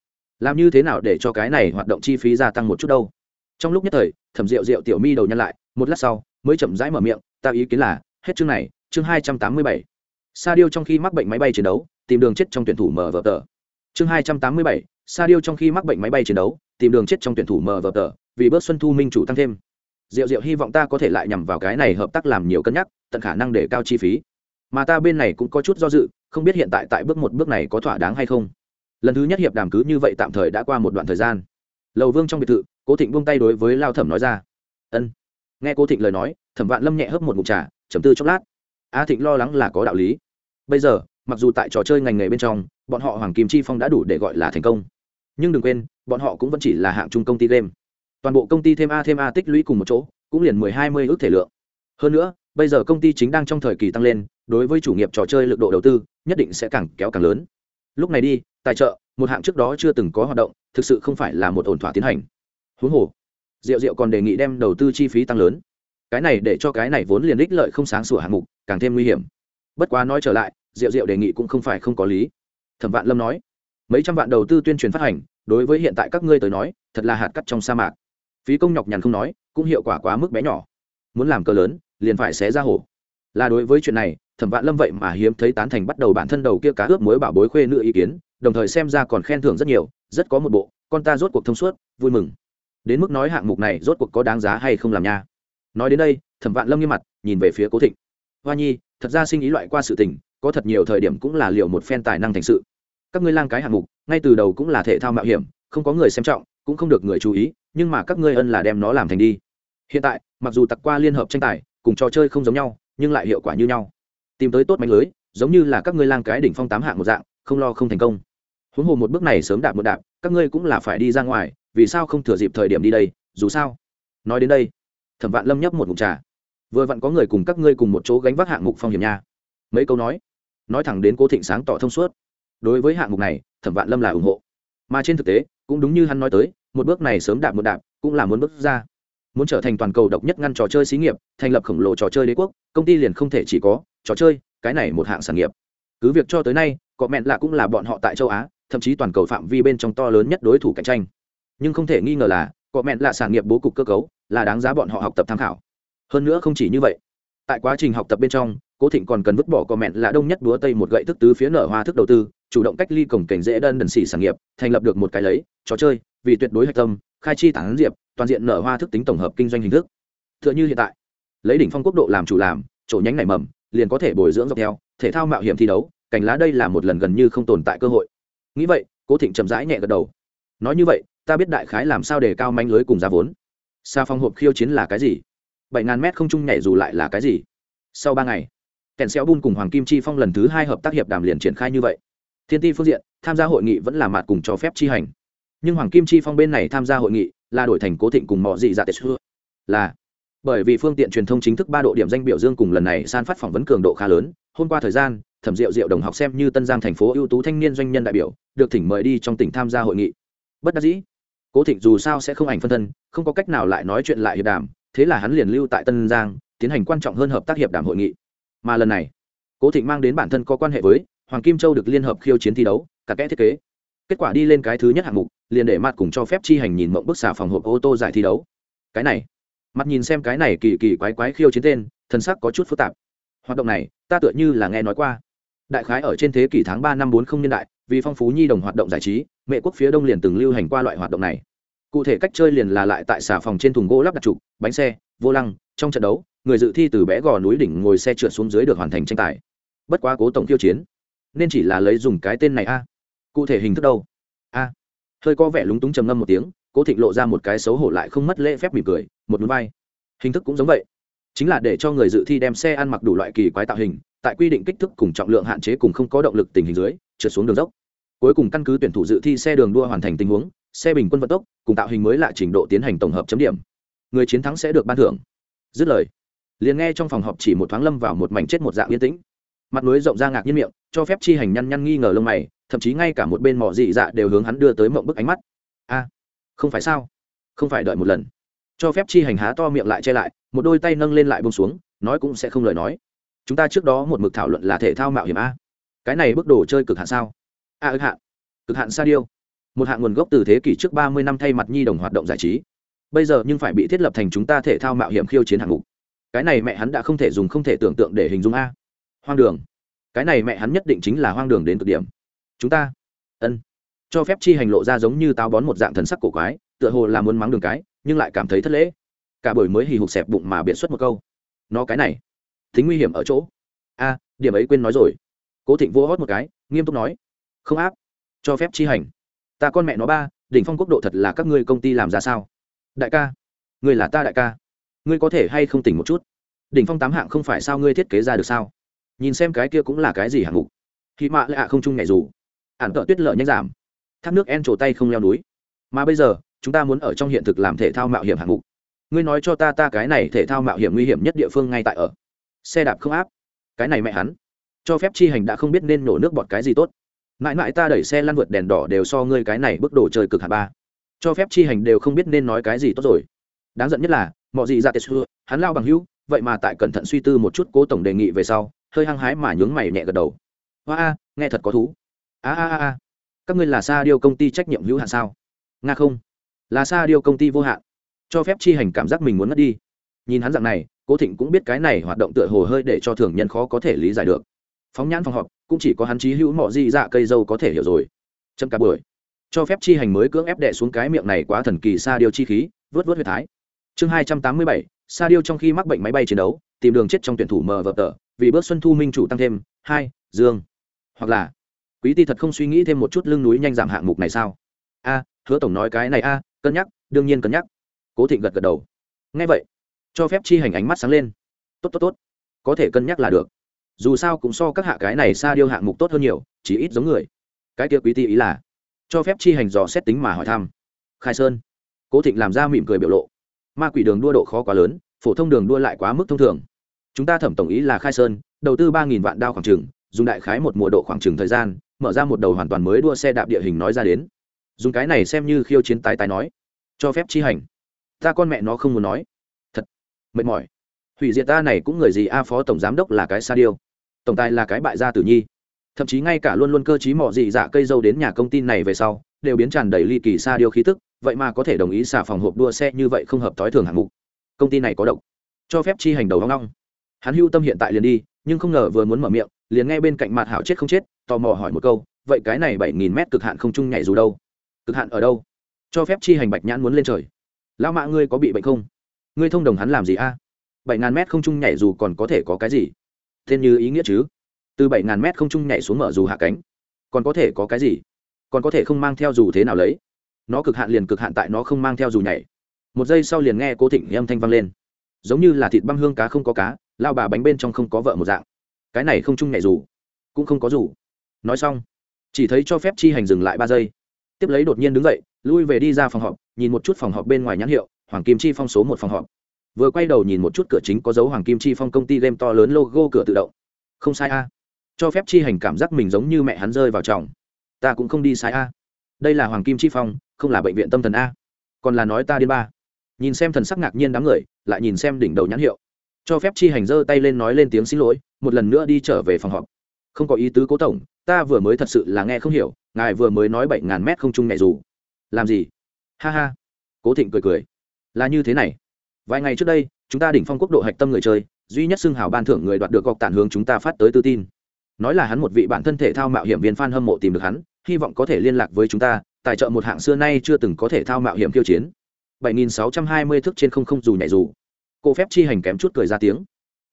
Làm như thế nào để cho cái này hoạt động chi phí gia tăng một chút đâu? Trong lúc nhất thời, thẩm rượu rượu tiểu mi đầu nhăn lại, một lát sau, mới chậm rãi mở miệng, ta ý kiến là, hết chương này, chương hai trăm tám mươi bảy. Sa điêu trong khi mắc bệnh máy bay chiến đấu, tìm đường chết trong tuyển thủ mở vở tờ. Chương hai trăm tám mươi bảy, sa điêu trong khi mắc bệnh máy bay chiến đấu, tìm đường chết trong tuyển thủ mở vở tờ, vì bớt xuân thu minh chủ tăng thêm. Diệu diệu hy vọng ta có thể lại nhằm vào cái này hợp tác làm nhiều cân nhắc, tận khả năng để cao chi phí. Mà ta bên này cũng có chút do dự không biết hiện tại tại bước một bước này có thỏa đáng hay không. Lần thứ nhất hiệp đàm cứ như vậy tạm thời đã qua một đoạn thời gian. Lầu vương trong biệt thự, cố thịnh buông tay đối với lao thẩm nói ra. Ân. Nghe cố thịnh lời nói, thẩm vạn lâm nhẹ hớp một ngụm trà chấm tư chốc lát. A thịnh lo lắng là có đạo lý. Bây giờ, mặc dù tại trò chơi ngành nghề bên trong, bọn họ hoàng kim chi phong đã đủ để gọi là thành công. Nhưng đừng quên, bọn họ cũng vẫn chỉ là hạng chung công ty game. Toàn bộ công ty thêm a thêm a tích lũy cùng một chỗ, cũng liền mười hai mươi ước thể lượng. Hơn nữa, bây giờ công ty chính đang trong thời kỳ tăng lên đối với chủ nghiệp trò chơi lực độ đầu tư, nhất định sẽ càng kéo càng lớn. Lúc này đi, tài trợ, một hạng trước đó chưa từng có hoạt động, thực sự không phải là một ổn thỏa tiến hành. Huống hồ, diệu diệu còn đề nghị đem đầu tư chi phí tăng lớn. Cái này để cho cái này vốn liền ích lợi không sáng sủa hạng mục, càng thêm nguy hiểm. Bất quá nói trở lại, diệu diệu đề nghị cũng không phải không có lý. Thẩm vạn lâm nói, mấy trăm vạn đầu tư tuyên truyền phát hành, đối với hiện tại các ngươi tới nói, thật là hạt cắt trong sa mạc. Phí công nhọc nhằn không nói, cũng hiệu quả quá mức bé nhỏ. Muốn làm cờ lớn, liền phải xé ra hổ là đối với chuyện này, thẩm vạn lâm vậy mà hiếm thấy tán thành bắt đầu bản thân đầu kia cá ướp muối bảo bối khuê nữ ý kiến, đồng thời xem ra còn khen thưởng rất nhiều, rất có một bộ, con ta rốt cuộc thông suốt, vui mừng. Đến mức nói hạng mục này rốt cuộc có đáng giá hay không làm nha. Nói đến đây, thẩm vạn lâm nghiêm mặt, nhìn về phía cố thịnh. Hoa nhi, thật ra sinh ý loại qua sự tình, có thật nhiều thời điểm cũng là liệu một phen tài năng thành sự. Các ngươi lang cái hạng mục, ngay từ đầu cũng là thể thao mạo hiểm, không có người xem trọng, cũng không được người chú ý, nhưng mà các ngươi ân là đem nó làm thành đi. Hiện tại, mặc dù tặc qua liên hợp tranh tài, cùng trò chơi không giống nhau nhưng lại hiệu quả như nhau. Tìm tới tốt mạnh lưới, giống như là các ngươi lang cái đỉnh phong tám hạng một dạng, không lo không thành công. Huống hồ một bước này sớm đạp một đạp, các ngươi cũng là phải đi ra ngoài, vì sao không thừa dịp thời điểm đi đây, dù sao. Nói đến đây, thẩm vạn lâm nhấp một mục trà. Vừa vặn có người cùng các ngươi cùng một chỗ gánh vác hạng mục phong hiểm nha. Mấy câu nói nói thẳng đến cố thịnh sáng tỏ thông suốt. Đối với hạng mục này, thẩm vạn lâm là ủng hộ. Mà trên thực tế, cũng đúng như hắn nói tới, một bước này sớm đạp một đạp, cũng là muốn bước ra muốn trở thành toàn cầu độc nhất ngăn trò chơi xí nghiệp, thành lập khổng lồ trò chơi đế quốc, công ty liền không thể chỉ có trò chơi, cái này một hạng sản nghiệp. Cứ việc cho tới nay, có mẹn lạ cũng là bọn họ tại châu á, thậm chí toàn cầu phạm vi bên trong to lớn nhất đối thủ cạnh tranh. Nhưng không thể nghi ngờ là, có mẹn lạ sản nghiệp bố cục cơ cấu, là đáng giá bọn họ học tập tham khảo. Hơn nữa không chỉ như vậy, tại quá trình học tập bên trong, cố thịnh còn cần vứt bỏ comment là đông nhất búa tây một gậy thức tứ phía nở hoa thức đầu tư, chủ động cách ly cổng cảnh dễ đơn đần xỉ sản nghiệp, thành lập được một cái lấy, trò chơi, vì tuyệt đối hạch tâm, khai chi tản diệp toàn diện nở hoa thức tính tổng hợp kinh doanh hình thức. Tựa như hiện tại, lấy đỉnh phong quốc độ làm chủ làm, chỗ nhánh nảy mầm, liền có thể bồi dưỡng dọc theo, thể thao mạo hiểm thi đấu cảnh lá đây là một lần gần như không tồn tại cơ hội. Nghĩ vậy, cố thịnh chậm rãi nhẹ gật đầu. Nói như vậy, ta biết đại khái làm sao để cao manh lưới cùng giá vốn. Xa phong hộp khiêu chiến là cái gì? Bảy ngàn mét không trung nhảy dù lại là cái gì? Sau ba ngày, kèn xéo bun cùng hoàng kim chi phong lần thứ hai hợp tác hiệp đàm liền triển khai như vậy. Thiên ti phương diện, tham gia hội nghị vẫn là mặt cùng cho phép chi hành. Nhưng hoàng kim chi phong bên này tham gia hội nghị là đổi thành cố thịnh cùng mọi dị dạ tệ xưa. Là, bởi vì phương tiện truyền thông chính thức ba độ điểm danh biểu dương cùng lần này san phát phỏng vấn cường độ khá lớn, hôm qua thời gian, thẩm diệu diệu đồng học xem như tân giang thành phố ưu tú thanh niên doanh nhân đại biểu, được thỉnh mời đi trong tỉnh tham gia hội nghị. Bất đắc dĩ, cố thịnh dù sao sẽ không ảnh phân thân, không có cách nào lại nói chuyện lại hiệp đàm, thế là hắn liền lưu tại tân giang, tiến hành quan trọng hơn hợp tác hiệp đàm hội nghị. Mà lần này, cố thịnh mang đến bản thân có quan hệ với hoàng kim châu được liên hợp khiêu chiến thi đấu, cả kẽ thiết kế kết quả đi lên cái thứ nhất hạng mục, liền để mặt cùng cho phép chi hành nhìn mộng bức xà phòng hộp ô tô giải thi đấu. Cái này mặt nhìn xem cái này kỳ kỳ quái quái khiêu chiến tên thân sắc có chút phức tạp. Hoạt động này, ta tựa như là nghe nói qua. Đại khái ở trên thế kỷ tháng ba năm bốn không niên đại, vì phong phú nhi đồng hoạt động giải trí, mẹ quốc phía đông liền từng lưu hành qua loại hoạt động này. Cụ thể cách chơi liền là lại tại xà phòng trên thùng gỗ lắp đặt trục, bánh xe, vô lăng, trong trận đấu, người dự thi từ bé gò núi đỉnh ngồi xe trượt xuống dưới được hoàn thành tranh tài. Bất quá cố tổng tiêu chiến, nên chỉ là lấy dùng cái tên này a cụ thể hình thức đâu? A. Hơi có vẻ lúng túng trầm ngâm một tiếng, cố thịnh lộ ra một cái xấu hổ lại không mất lễ phép mỉm cười, một núi vai hình thức cũng giống vậy. Chính là để cho người dự thi đem xe ăn mặc đủ loại kỳ quái tạo hình, tại quy định kích thước cùng trọng lượng hạn chế cùng không có động lực tình hình dưới, trượt xuống đường dốc. Cuối cùng căn cứ tuyển thủ dự thi xe đường đua hoàn thành tình huống, xe bình quân vận tốc cùng tạo hình mới lại trình độ tiến hành tổng hợp chấm điểm. Người chiến thắng sẽ được ban thưởng. Dứt lời, liền nghe trong phòng họp chỉ một thoáng lâm vào một mảnh chết một dạng yên tĩnh. Mặt núi rộng ra ngạc nhiên miệng, cho phép chi hành nhăn nhăn nghi ngờ lông mày thậm chí ngay cả một bên mỏ dị dạ đều hướng hắn đưa tới mộng bức ánh mắt. A, không phải sao? Không phải đợi một lần. Cho phép chi hành há to miệng lại che lại, một đôi tay nâng lên lại bông xuống, nói cũng sẽ không lời nói. Chúng ta trước đó một mực thảo luận là thể thao mạo hiểm a. Cái này bước đồ chơi cực hạn sao? A ức hạn. Cực hạn sa điêu. Một hạng nguồn gốc từ thế kỷ trước ba mươi năm thay mặt nhi đồng hoạt động giải trí. Bây giờ nhưng phải bị thiết lập thành chúng ta thể thao mạo hiểm khiêu chiến hạng mục. Cái này mẹ hắn đã không thể dùng không thể tưởng tượng để hình dung a. Hoang đường. Cái này mẹ hắn nhất định chính là hoang đường đến cực điểm chúng ta. Ân. Cho phép chi hành lộ ra giống như táo bón một dạng thần sắc cổ quái, tựa hồ là muốn mắng đường cái, nhưng lại cảm thấy thất lễ. Cả buổi mới hì hục xẹp bụng mà biện xuất một câu. Nó cái này. Tính nguy hiểm ở chỗ. A, điểm ấy quên nói rồi. Cố thịnh vô hót một cái, nghiêm túc nói. Không áp. Cho phép chi hành. Ta con mẹ nó ba, đỉnh phong quốc độ thật là các ngươi công ty làm ra sao? Đại ca. Ngươi là ta đại ca. Ngươi có thể hay không tỉnh một chút? Đỉnh phong tám hạng không phải sao ngươi thiết kế ra được sao? Nhìn xem cái kia cũng là cái gì hạng mục. Khi mạ lạ không chung nhảy dù ản tợ tuyết lợi nhanh giảm. Thác nước en trổ tay không leo núi. Mà bây giờ, chúng ta muốn ở trong hiện thực làm thể thao mạo hiểm hạng mục. Ngươi nói cho ta ta cái này thể thao mạo hiểm nguy hiểm nhất địa phương ngay tại ở. Xe đạp không áp. Cái này mẹ hắn. Cho phép chi hành đã không biết nên nổ nước bọt cái gì tốt. Mãi mãi ta đẩy xe lăn vượt đèn đỏ đều so ngươi cái này bước đồ chơi cực hạ ba. Cho phép chi hành đều không biết nên nói cái gì tốt rồi. Đáng giận nhất là mọi gì ra tết xưa, hắn lao bằng hữu, vậy mà tại cẩn thận suy tư một chút cố tổng đề nghị về sau, hơi hăng hái mà nhướng mày nhẹ gật đầu. Hoa, nghe thật có thú a a a các ngươi là sa điêu công ty trách nhiệm hữu hạn sao? Nga không. Là sa điêu công ty vô hạn. Cho phép chi hành cảm giác mình muốn mất đi. Nhìn hắn dạng này, cố thịnh cũng biết cái này hoạt động tựa hồ hơi để cho thường nhân khó có thể lý giải được. Phóng nhãn phòng họp, cũng chỉ có hắn chí hữu mọi di dạ cây dâu có thể hiểu rồi. Châm cả buổi cho phép chi hành mới cưỡng ép đệ xuống cái miệng này quá thần kỳ sa điêu chi khí, vớt vớt huyệt thái. Chương hai trăm tám mươi bảy, sa điêu trong khi mắc bệnh máy bay chiến đấu, tìm đường chết trong tuyển thủ mờ vợ tờ, vì bước xuân thu minh chủ tăng thêm, hai, dương. Hoặc là quý ti thật không suy nghĩ thêm một chút lưng núi nhanh giảm hạng mục này sao? A, hứa tổng nói cái này a, cân nhắc, đương nhiên cân nhắc. Cố thịnh gật gật đầu. Ngay vậy, cho phép chi hành ánh mắt sáng lên. Tốt tốt tốt. Có thể cân nhắc là được. Dù sao cũng so các hạ cái này xa điêu hạng mục tốt hơn nhiều, chỉ ít giống người. Cái kia quý ti ý là, cho phép chi hành dò xét tính mà hỏi thăm. Khai sơn. Cố thịnh làm ra mỉm cười biểu lộ. Ma quỷ đường đua độ khó quá lớn, phổ thông đường đua lại quá mức thông thường. Chúng ta thẩm tổng ý là khai sơn, đầu tư ba nghìn vạn đao khoảng trừng dùng đại khái một mùa độ khoảng trừng thời gian, mở ra một đầu hoàn toàn mới đua xe đạp địa hình nói ra đến. Dùng cái này xem như khiêu chiến tái tái nói. Cho phép chi hành. Ta con mẹ nó không muốn nói. Thật. Mệt mỏi. Hủy diệt ta này cũng người gì? A phó tổng giám đốc là cái sa điêu. Tổng tài là cái bại gia tử nhi. Thậm chí ngay cả luôn luôn cơ t r í mỏ dị dạ cây dâu đến nhà công ty này về sau, đều biến tràn đầy ly kỳ sa điêu khí tức, vậy mà có thể đồng ý xả phòng hộp đua xe như vậy không hợp thói thường hạng mục. Công ty này có độc. Cho phép chi hành đầu hoang long. Hắn hưu tâm hiện tại liền đi, nhưng không ngờ vừa muốn mở miệng liền nghe bên cạnh mặt hảo chết không chết, tò mò hỏi một câu, vậy cái này bảy nghìn mét cực hạn không trung nhảy dù đâu? Cực hạn ở đâu? Cho phép chi hành bạch nhãn muốn lên trời. Lão mạ ngươi có bị bệnh không? Ngươi thông đồng hắn làm gì a? Bảy ngàn mét không trung nhảy dù còn có thể có cái gì? Tên như ý nghĩa chứ? Từ bảy ngàn mét không trung nhảy xuống mở dù hạ cánh, còn có thể có cái gì? Còn có thể không mang theo dù thế nào lấy? Nó cực hạn liền cực hạn tại nó không mang theo dù nhảy. Một giây sau liền nghe cố thịnh âm thanh vang lên. Giống như là thịt băm hương cá không có cá lao bà bánh bên trong không có vợ một dạng cái này không chung nhảy dù, cũng không có dù. Nói xong, chỉ thấy cho phép chi hành dừng lại ba giây. Tiếp lấy đột nhiên đứng dậy, lui về đi ra phòng họp, nhìn một chút phòng họp bên ngoài nhãn hiệu, hoàng kim chi phong số một phòng họp. Vừa quay đầu nhìn một chút cửa chính có dấu hoàng kim chi phong công ty game to lớn logo cửa tự động. Không sai a. Cho phép chi hành cảm giác mình giống như mẹ hắn rơi vào chồng ta cũng không đi sai a. Đây là hoàng kim chi phong, không là bệnh viện tâm thần a. Còn là nói ta đi ba. Nhìn xem thần sắc ngạc nhiên đám người, lại nhìn xem đỉnh đầu nhãn hiệu. Cho phép chi hành giơ tay lên nói lên tiếng xin lỗi một lần nữa đi trở về phòng họp. Không có ý tứ cố tổng, ta vừa mới thật sự là nghe không hiểu, ngài vừa mới nói bảy ngàn mét không chung nhẹ dù. Làm gì? Ha ha. Cố thịnh cười cười. Là như thế này. Vài ngày trước đây, chúng ta đỉnh phong quốc độ hạch tâm người chơi, duy nhất xưng hào ban thưởng người đoạt được gọc tản hướng chúng ta phát tới tư tin. Nói là hắn một vị bản thân thể thao mạo hiểm viên f a n hâm mộ tìm được hắn, hy vọng có thể liên lạc với chúng ta, tài trợ một hạng xưa nay chưa từng có thể thao mạo hiểm kiêu chiến. 7.620 thước trên không không dù nhảy dù. Cô phép chi hành kém chút cười ra tiếng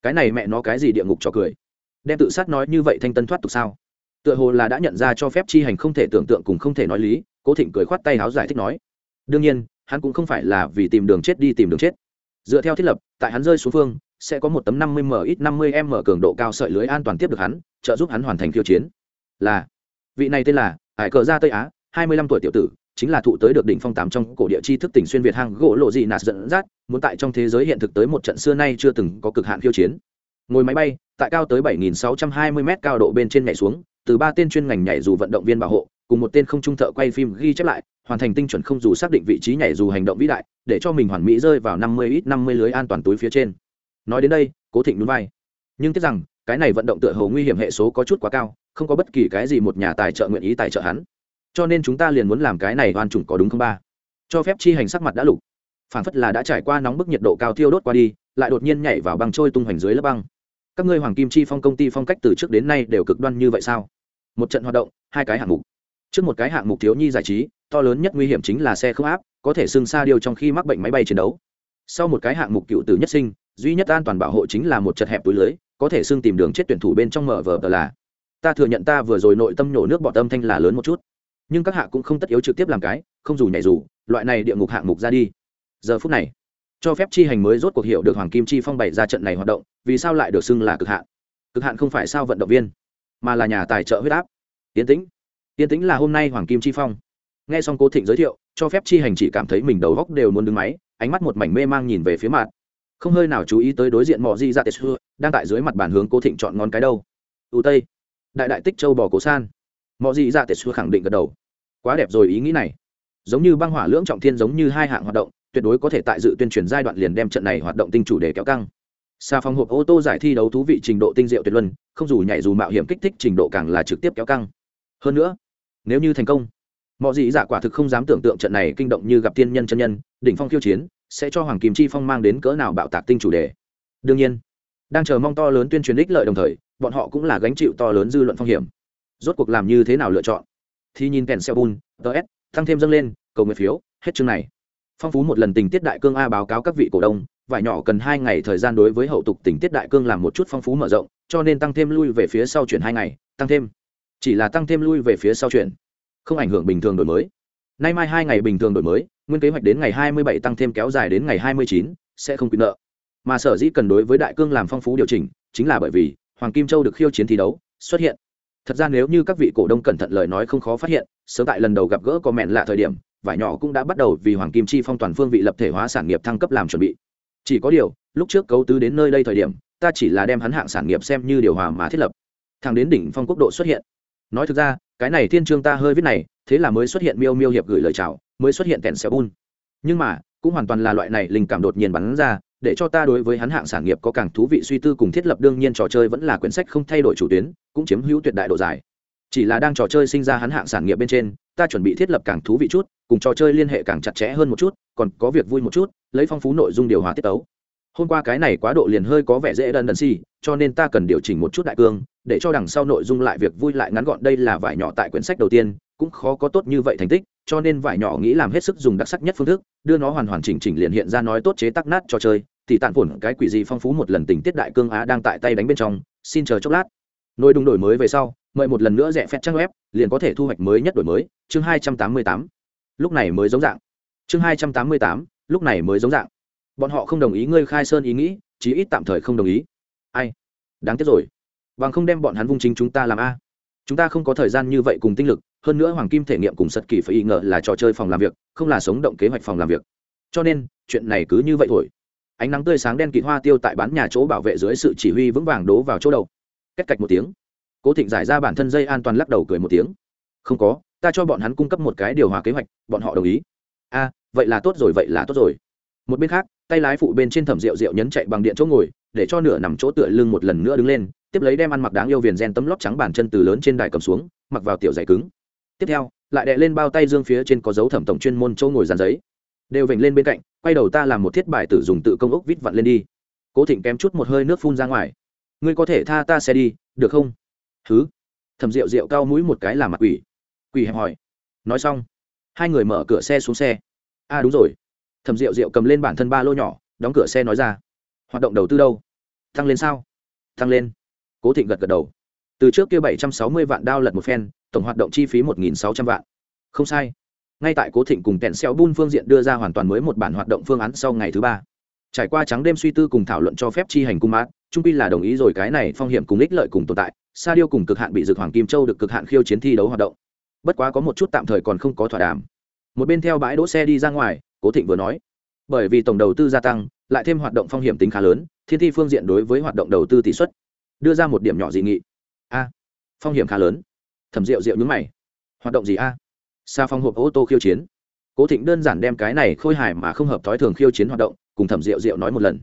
cái này mẹ nó cái gì địa ngục cho cười? Đem tự sát nói như vậy thanh tân thoát tục sao? Tựa hồ là đã nhận ra cho phép chi hành không thể tưởng tượng cùng không thể nói lý, cố thịnh cười khoát tay háo giải thích nói. Đương nhiên, hắn cũng không phải là vì tìm đường chết đi tìm đường chết. Dựa theo thiết lập, tại hắn rơi xuống phương, sẽ có một tấm năm mươi m ít năm mươi m cường độ cao sợi lưới an toàn tiếp được hắn, trợ giúp hắn hoàn thành khiêu chiến. Là, vị này tên là hải cờ gia tây á, hai mươi lăm tuổi tiểu tử chính là thụ tới được đỉnh phong tám trong cổ địa chi thức tỉnh xuyên việt hang gỗ lộ dị nạt dẫn dắt, muốn tại trong thế giới hiện thực tới một trận xưa nay chưa từng có cực hạn khiêu chiến. Ngồi máy bay, tại cao tới 7.620 m cao độ bên trên nhảy xuống, từ ba tên chuyên ngành nhảy dù vận động viên bảo hộ, cùng một tên không trung thợ quay phim ghi chép lại, hoàn thành tinh chuẩn không dù xác định vị trí nhảy dù hành động vĩ đại, để cho mình hoàn mỹ rơi vào 50 ít 50 lưới an toàn túi phía trên. Nói đến đây, cố thịnh núi vai. Nhưng tiếc rằng, cái này vận động tựa hồ nguy hiểm hệ số có chút quá cao, không có bất kỳ cái gì một nhà tài trợ nguyện ý tài trợ hắn cho nên chúng ta liền muốn làm cái này oan chủng có đúng không ba? Cho phép chi hành sắc mặt đã lục. Phản phất là đã trải qua nóng bức nhiệt độ cao thiêu đốt qua đi, lại đột nhiên nhảy vào băng trôi tung hoành dưới lớp băng. Các ngươi hoàng kim chi phong công ty phong cách từ trước đến nay đều cực đoan như vậy sao? Một trận hoạt động, hai cái hạng mục. Trước một cái hạng mục thiếu nhi giải trí, to lớn nhất nguy hiểm chính là xe không áp, có thể xưng xa điều trong khi mắc bệnh máy bay chiến đấu. Sau một cái hạng mục cựu tử nhất sinh, duy nhất an toàn bảo hộ chính là một chật hẹp túi lưới, có thể xưng tìm đường chết tuyển thủ bên trong mở vở tờ là. Ta thừa nhận ta vừa rồi nội tâm nhổ nước bọt âm thanh là lớn một chút nhưng các hạ cũng không tất yếu trực tiếp làm cái, không dù nhảy dù, loại này địa ngục hạng mục ra đi. Giờ phút này, cho phép chi hành mới rốt cuộc hiểu được hoàng kim chi phong bày ra trận này hoạt động, vì sao lại được xưng là cực hạn? Cực hạn không phải sao vận động viên, mà là nhà tài trợ huyết áp. Tiến tĩnh tiến tĩnh là hôm nay hoàng kim chi phong. Nghe xong cố thịnh giới thiệu, cho phép chi hành chỉ cảm thấy mình đầu góc đều muốn đứng máy, ánh mắt một mảnh mê mang nhìn về phía mặt. Không hơi nào chú ý tới đối diện mò di dạ ra tết xưa, đang tại dưới mặt bàn hướng cố thịnh chọn ngón cái đâu. Ưu tây, đại đại tích châu bò cố san mọi dị dạ tệ xua khẳng định gật đầu. Quá đẹp rồi ý nghĩ này. Giống như băng hỏa lưỡng trọng thiên giống như hai hạng hoạt động, tuyệt đối có thể tại dự tuyên truyền giai đoạn liền đem trận này hoạt động tinh chủ đề kéo căng. Xa phòng hộp ô tô giải thi đấu thú vị trình độ tinh diệu tuyệt luân, không dù nhảy dù mạo hiểm kích thích trình độ càng là trực tiếp kéo căng. Hơn nữa, nếu như thành công mọi dị dạ quả thực không dám tưởng tượng trận này kinh động như gặp tiên nhân chân nhân, đỉnh phong khiêu chiến, sẽ cho hoàng kim chi phong mang đến cỡ nào bạo tạc tinh chủ đề. Đương nhiên, đang chờ mong to lớn tuyên truyền ích lợi đồng thời, bọn họ cũng là gánh chịu to lớn dư luận phong hiểm rốt cuộc làm như thế nào lựa chọn? Thì nhìn kèn xeo bun ts tăng thêm dâng lên, cầu nguyện phiếu, hết chương này. Phong phú một lần tình tiết đại cương a báo cáo các vị cổ đông, vải nhỏ cần hai ngày thời gian đối với hậu tục tình tiết đại cương làm một chút phong phú mở rộng, cho nên tăng thêm lui về phía sau chuyển hai ngày, tăng thêm. Chỉ là tăng thêm lui về phía sau chuyển, không ảnh hưởng bình thường đổi mới. Nay mai hai ngày bình thường đổi mới, nguyên kế hoạch đến ngày hai mươi bảy tăng thêm kéo dài đến ngày hai mươi chín, sẽ không quyền nợ. Mà sở dĩ cần đối với đại cương làm phong phú điều chỉnh, chính là bởi vì hoàng kim châu được khiêu chiến thi đấu, xuất hiện thật ra nếu như các vị cổ đông cẩn thận lời nói không khó phát hiện, sớm tại lần đầu gặp gỡ có mẹn lạ thời điểm, vải nhỏ cũng đã bắt đầu vì hoàng kim chi phong toàn phương vị lập thể hóa sản nghiệp thăng cấp làm chuẩn bị. Chỉ có điều, lúc trước cấu tứ đến nơi đây thời điểm, ta chỉ là đem hắn hạng sản nghiệp xem như điều hòa mà thiết lập. Thang đến đỉnh phong quốc độ xuất hiện. Nói thực ra, cái này thiên trương ta hơi viết này, thế là mới xuất hiện miêu miêu hiệp gửi lời chào, mới xuất hiện kèn xe bun. Nhưng mà, cũng hoàn toàn là loại này linh cảm đột nhiên bắn ra để cho ta đối với hắn hạng sản nghiệp có càng thú vị suy tư cùng thiết lập đương nhiên trò chơi vẫn là quyển sách không thay đổi chủ tuyến, cũng chiếm hữu tuyệt đại độ dài. Chỉ là đang trò chơi sinh ra hắn hạng sản nghiệp bên trên, ta chuẩn bị thiết lập càng thú vị chút, cùng trò chơi liên hệ càng chặt chẽ hơn một chút, còn có việc vui một chút, lấy phong phú nội dung điều hòa tiết tấu. Hôm qua cái này quá độ liền hơi có vẻ dễ đơn đần xì, cho nên ta cần điều chỉnh một chút đại cương, để cho đằng sau nội dung lại việc vui lại ngắn gọn. Đây là vải nhỏ tại quyển sách đầu tiên, cũng khó có tốt như vậy thành tích, cho nên vải nhỏ nghĩ làm hết sức dùng đặc sắc nhất phương thức, đưa nó hoàn hoàn chỉnh chỉnh liền hiện ra nói tốt chế tắc nát cho chơi thì tàn phủn cái quỷ gì phong phú một lần tình tiết đại cương á đang tại tay đánh bên trong, xin chờ chốc lát. Nội đúng đổi mới về sau, mời một lần nữa rẻ phép trang web, liền có thể thu hoạch mới nhất đổi mới, chương hai trăm tám mươi tám. Lúc này mới giống dạng. Chương hai trăm tám mươi tám, lúc này mới giống dạng. Bọn họ không đồng ý ngươi khai sơn ý nghĩ, chí ít tạm thời không đồng ý. Ai? Đáng tiếc rồi. Bằng không đem bọn hắn vung chính chúng ta làm a. Chúng ta không có thời gian như vậy cùng tinh lực, hơn nữa hoàng kim thể nghiệm cùng sật kỳ phải y ngờ là trò chơi phòng làm việc, không là sống động kế hoạch phòng làm việc. Cho nên, chuyện này cứ như vậy thôi ánh nắng tươi sáng đen kịt hoa tiêu tại bán nhà chỗ bảo vệ dưới sự chỉ huy vững vàng đố vào chỗ đầu. Cách cạch một tiếng. Cố thịnh giải ra bản thân dây an toàn lắc đầu cười một tiếng. Không có, ta cho bọn hắn cung cấp một cái điều hòa kế hoạch, bọn họ đồng ý. A, vậy là tốt rồi, vậy là tốt rồi. Một bên khác, tay lái phụ bên trên thẩm rượu rượu nhấn chạy bằng điện chỗ ngồi, để cho nửa nằm chỗ tựa lưng một lần nữa đứng lên, tiếp lấy đem ăn mặc đáng yêu viền gen tấm lót trắng bàn chân từ lớn trên đài cầm xuống, mặc vào tiểu giày cứng. Tiếp theo, lại đệ lên bao tay dương phía trên có dấu thẩm tổng chuyên môn chỗ ngồi dàn giấy đều vểnh lên bên cạnh quay đầu ta làm một thiết bài tử dùng tự công ốc vít vặn lên đi. Cố thịnh kém chút một hơi nước phun ra ngoài. Ngươi có thể tha ta xe đi được không? Thứ thẩm rượu rượu cao mũi một cái làm mặt quỷ. Quỷ hẹp hỏi. Nói xong hai người mở cửa xe xuống xe. A à, đúng rồi. Thẩm rượu rượu cầm lên bản thân ba lô nhỏ đóng cửa xe nói ra. Hoạt động đầu tư đâu? Tăng lên sao? Tăng lên. Cố thịnh gật gật đầu. Từ trước kia bảy trăm sáu mươi vạn đao lật một phen tổng hoạt động chi phí một nghìn sáu trăm vạn. Không sai ngay tại cố thịnh cùng kẹn xeo bun phương diện đưa ra hoàn toàn mới một bản hoạt động phương án sau ngày thứ ba. Trải qua trắng đêm suy tư cùng thảo luận cho phép chi hành cung mát trung pi là đồng ý rồi cái này phong hiểm cùng ích lợi cùng tồn tại, sa điêu cùng cực hạn bị dược hoàng kim châu được cực hạn khiêu chiến thi đấu hoạt động. Bất quá có một chút tạm thời còn không có thỏa đàm. Một bên theo bãi đỗ xe đi ra ngoài, cố thịnh vừa nói, bởi vì tổng đầu tư gia tăng, lại thêm hoạt động phong hiểm tính khá lớn, thiên thi phương diện đối với hoạt động đầu tư tỷ suất đưa ra một điểm nhỏ dị nghị. A, phong hiểm khá lớn. Thẩm rượu rượu nhúng mày, hoạt động gì a? à? Xa phong hộp ô tô khiêu chiến. Cố thịnh đơn giản đem cái này khôi hài mà không hợp thói thường khiêu chiến hoạt động, cùng thẩm rượu rượu nói một lần.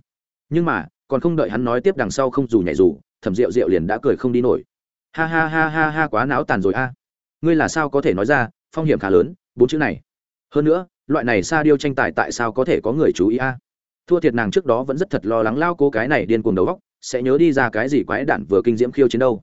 Nhưng mà, còn không đợi hắn nói tiếp đằng sau không dù nhảy dù, thẩm rượu rượu liền đã cười không đi nổi. Ha ha ha ha ha quá não tàn rồi a. Ngươi là sao có thể nói ra, phong hiểm khá lớn, bốn chữ này. Hơn nữa, loại này sa điêu tranh tài tại sao có thể có người chú ý a? Thua thiệt nàng trước đó vẫn rất thật lo lắng lao cố cái này điên cuồng đầu góc sẽ nhớ đi ra cái gì quái đản vừa kinh diễm khiêu chiến đâu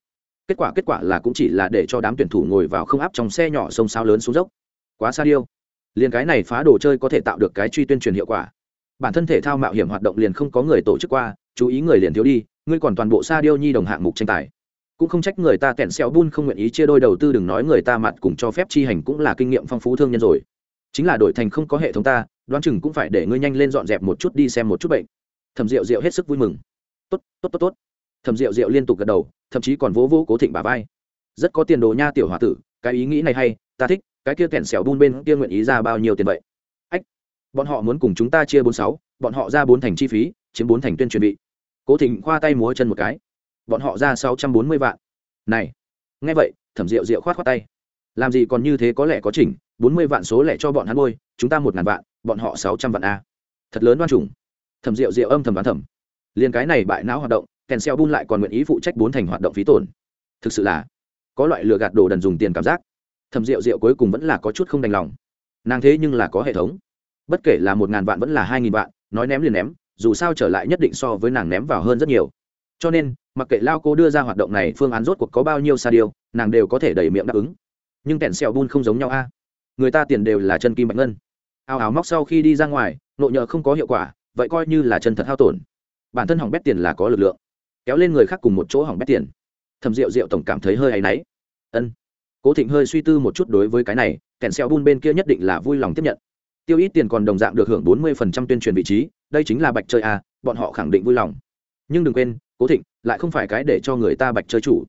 kết quả kết quả là cũng chỉ là để cho đám tuyển thủ ngồi vào không áp trong xe nhỏ sông sao lớn xuống dốc. Quá xa điêu. Liền cái này phá đồ chơi có thể tạo được cái truy tuyên truyền hiệu quả. Bản thân thể thao mạo hiểm hoạt động liền không có người tổ chức qua, chú ý người liền thiếu đi, ngươi còn toàn bộ xa điêu nhi đồng hạng mục tranh tài. Cũng không trách người ta kẹn xẹo bun không nguyện ý chia đôi đầu tư đừng nói người ta mặt cùng cho phép chi hành cũng là kinh nghiệm phong phú thương nhân rồi. Chính là đổi thành không có hệ thống ta, đoán chừng cũng phải để ngươi nhanh lên dọn dẹp một chút đi xem một chút bệnh. Thẩm rượu rượu hết sức vui mừng. Tốt tốt tốt tốt thẩm rượu rượu liên tục gật đầu, thậm chí còn vỗ vỗ cố thịnh bà vai. Rất có tiền đồ nha tiểu h o a tử, cái ý nghĩ này hay, ta thích, cái kia kẹn xẻo bun bên kia nguyện ý ra bao nhiêu tiền vậy? Ách, bọn họ muốn cùng chúng ta chia bốn sáu, bọn họ ra bốn thành chi phí, chiếm bốn thành tuyên truyền bị cố thịnh khoa tay múa chân một cái. Bọn họ ra sáu trăm bốn mươi vạn. Này, nghe vậy thẩm rượu rượu khoát khoát tay. Làm gì còn như thế có lẽ có chỉnh, bốn mươi vạn số lẻ cho bọn hắn bôi chúng ta một ngàn vạn, bọn họ sáu trăm vạn a. Thật lớn đoan trùng thẩm rượu rượu âm thầm đoán thẩm liền cái này bại não hoạt động kèn xeo bun lại còn nguyện ý phụ trách bốn thành hoạt động phí tổn. Thực sự là có loại lừa gạt đồ đần dùng tiền cảm giác. Thầm rượu rượu cuối cùng vẫn là có chút không đành lòng. Nàng thế nhưng là có hệ thống. Bất kể là một ngàn vạn vẫn là hai nghìn vạn nói ném liền ném dù sao trở lại nhất định so với nàng ném vào hơn rất nhiều. Cho nên mặc kệ lao cô đưa ra hoạt động này phương án rốt cuộc có bao nhiêu sa điều, nàng đều có thể đẩy miệng đáp ứng. Nhưng kèn xeo bun không giống nhau a. Người ta tiền đều là chân kim bạch ngân. Ao áo móc sau khi đi ra ngoài nội nhờ không có hiệu quả vậy coi như là chân thật hao tổn. Bản thân hỏng bét tiền là có lực lượng kéo lên người khác cùng một chỗ hỏng bét tiền. Thầm rượu rượu tổng cảm thấy hơi hay náy. Ân. Cố thịnh hơi suy tư một chút đối với cái này, kèn xeo bun bên kia nhất định là vui lòng tiếp nhận. Tiêu ít tiền còn đồng dạng được hưởng bốn mươi phần trăm tuyên truyền vị trí, đây chính là bạch chơi a bọn họ khẳng định vui lòng. Nhưng đừng quên, cố thịnh, lại không phải cái để cho người ta bạch chơi chủ.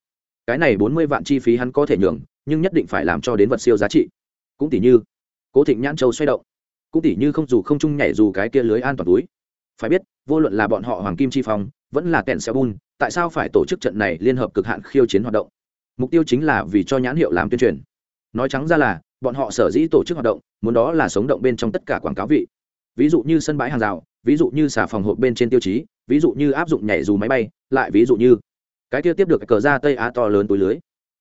Cái này bốn mươi vạn chi phí hắn có thể nhường, nhưng nhất định phải làm cho đến vật siêu giá trị. Cũng tỷ như, cố thịnh nhãn châu xoay động. Cũng tỷ như không dù không chung nhảy dù cái kia lưới an toàn túi. Phải biết, vô luận là bọn họ hoàng kim chi phong, vẫn là kèn xeo bun tại sao phải tổ chức trận này liên hợp cực hạn khiêu chiến hoạt động? Mục tiêu chính là vì cho nhãn hiệu làm tuyên truyền. Nói trắng ra là, bọn họ sở dĩ tổ chức hoạt động, muốn đó là sống động bên trong tất cả quảng cáo vị. Ví dụ như sân bãi hàng rào, ví dụ như xà phòng hộp bên trên tiêu chí, ví dụ như áp dụng nhảy dù máy bay, lại ví dụ như cái kia tiếp được cờ ra tây á to lớn túi lưới.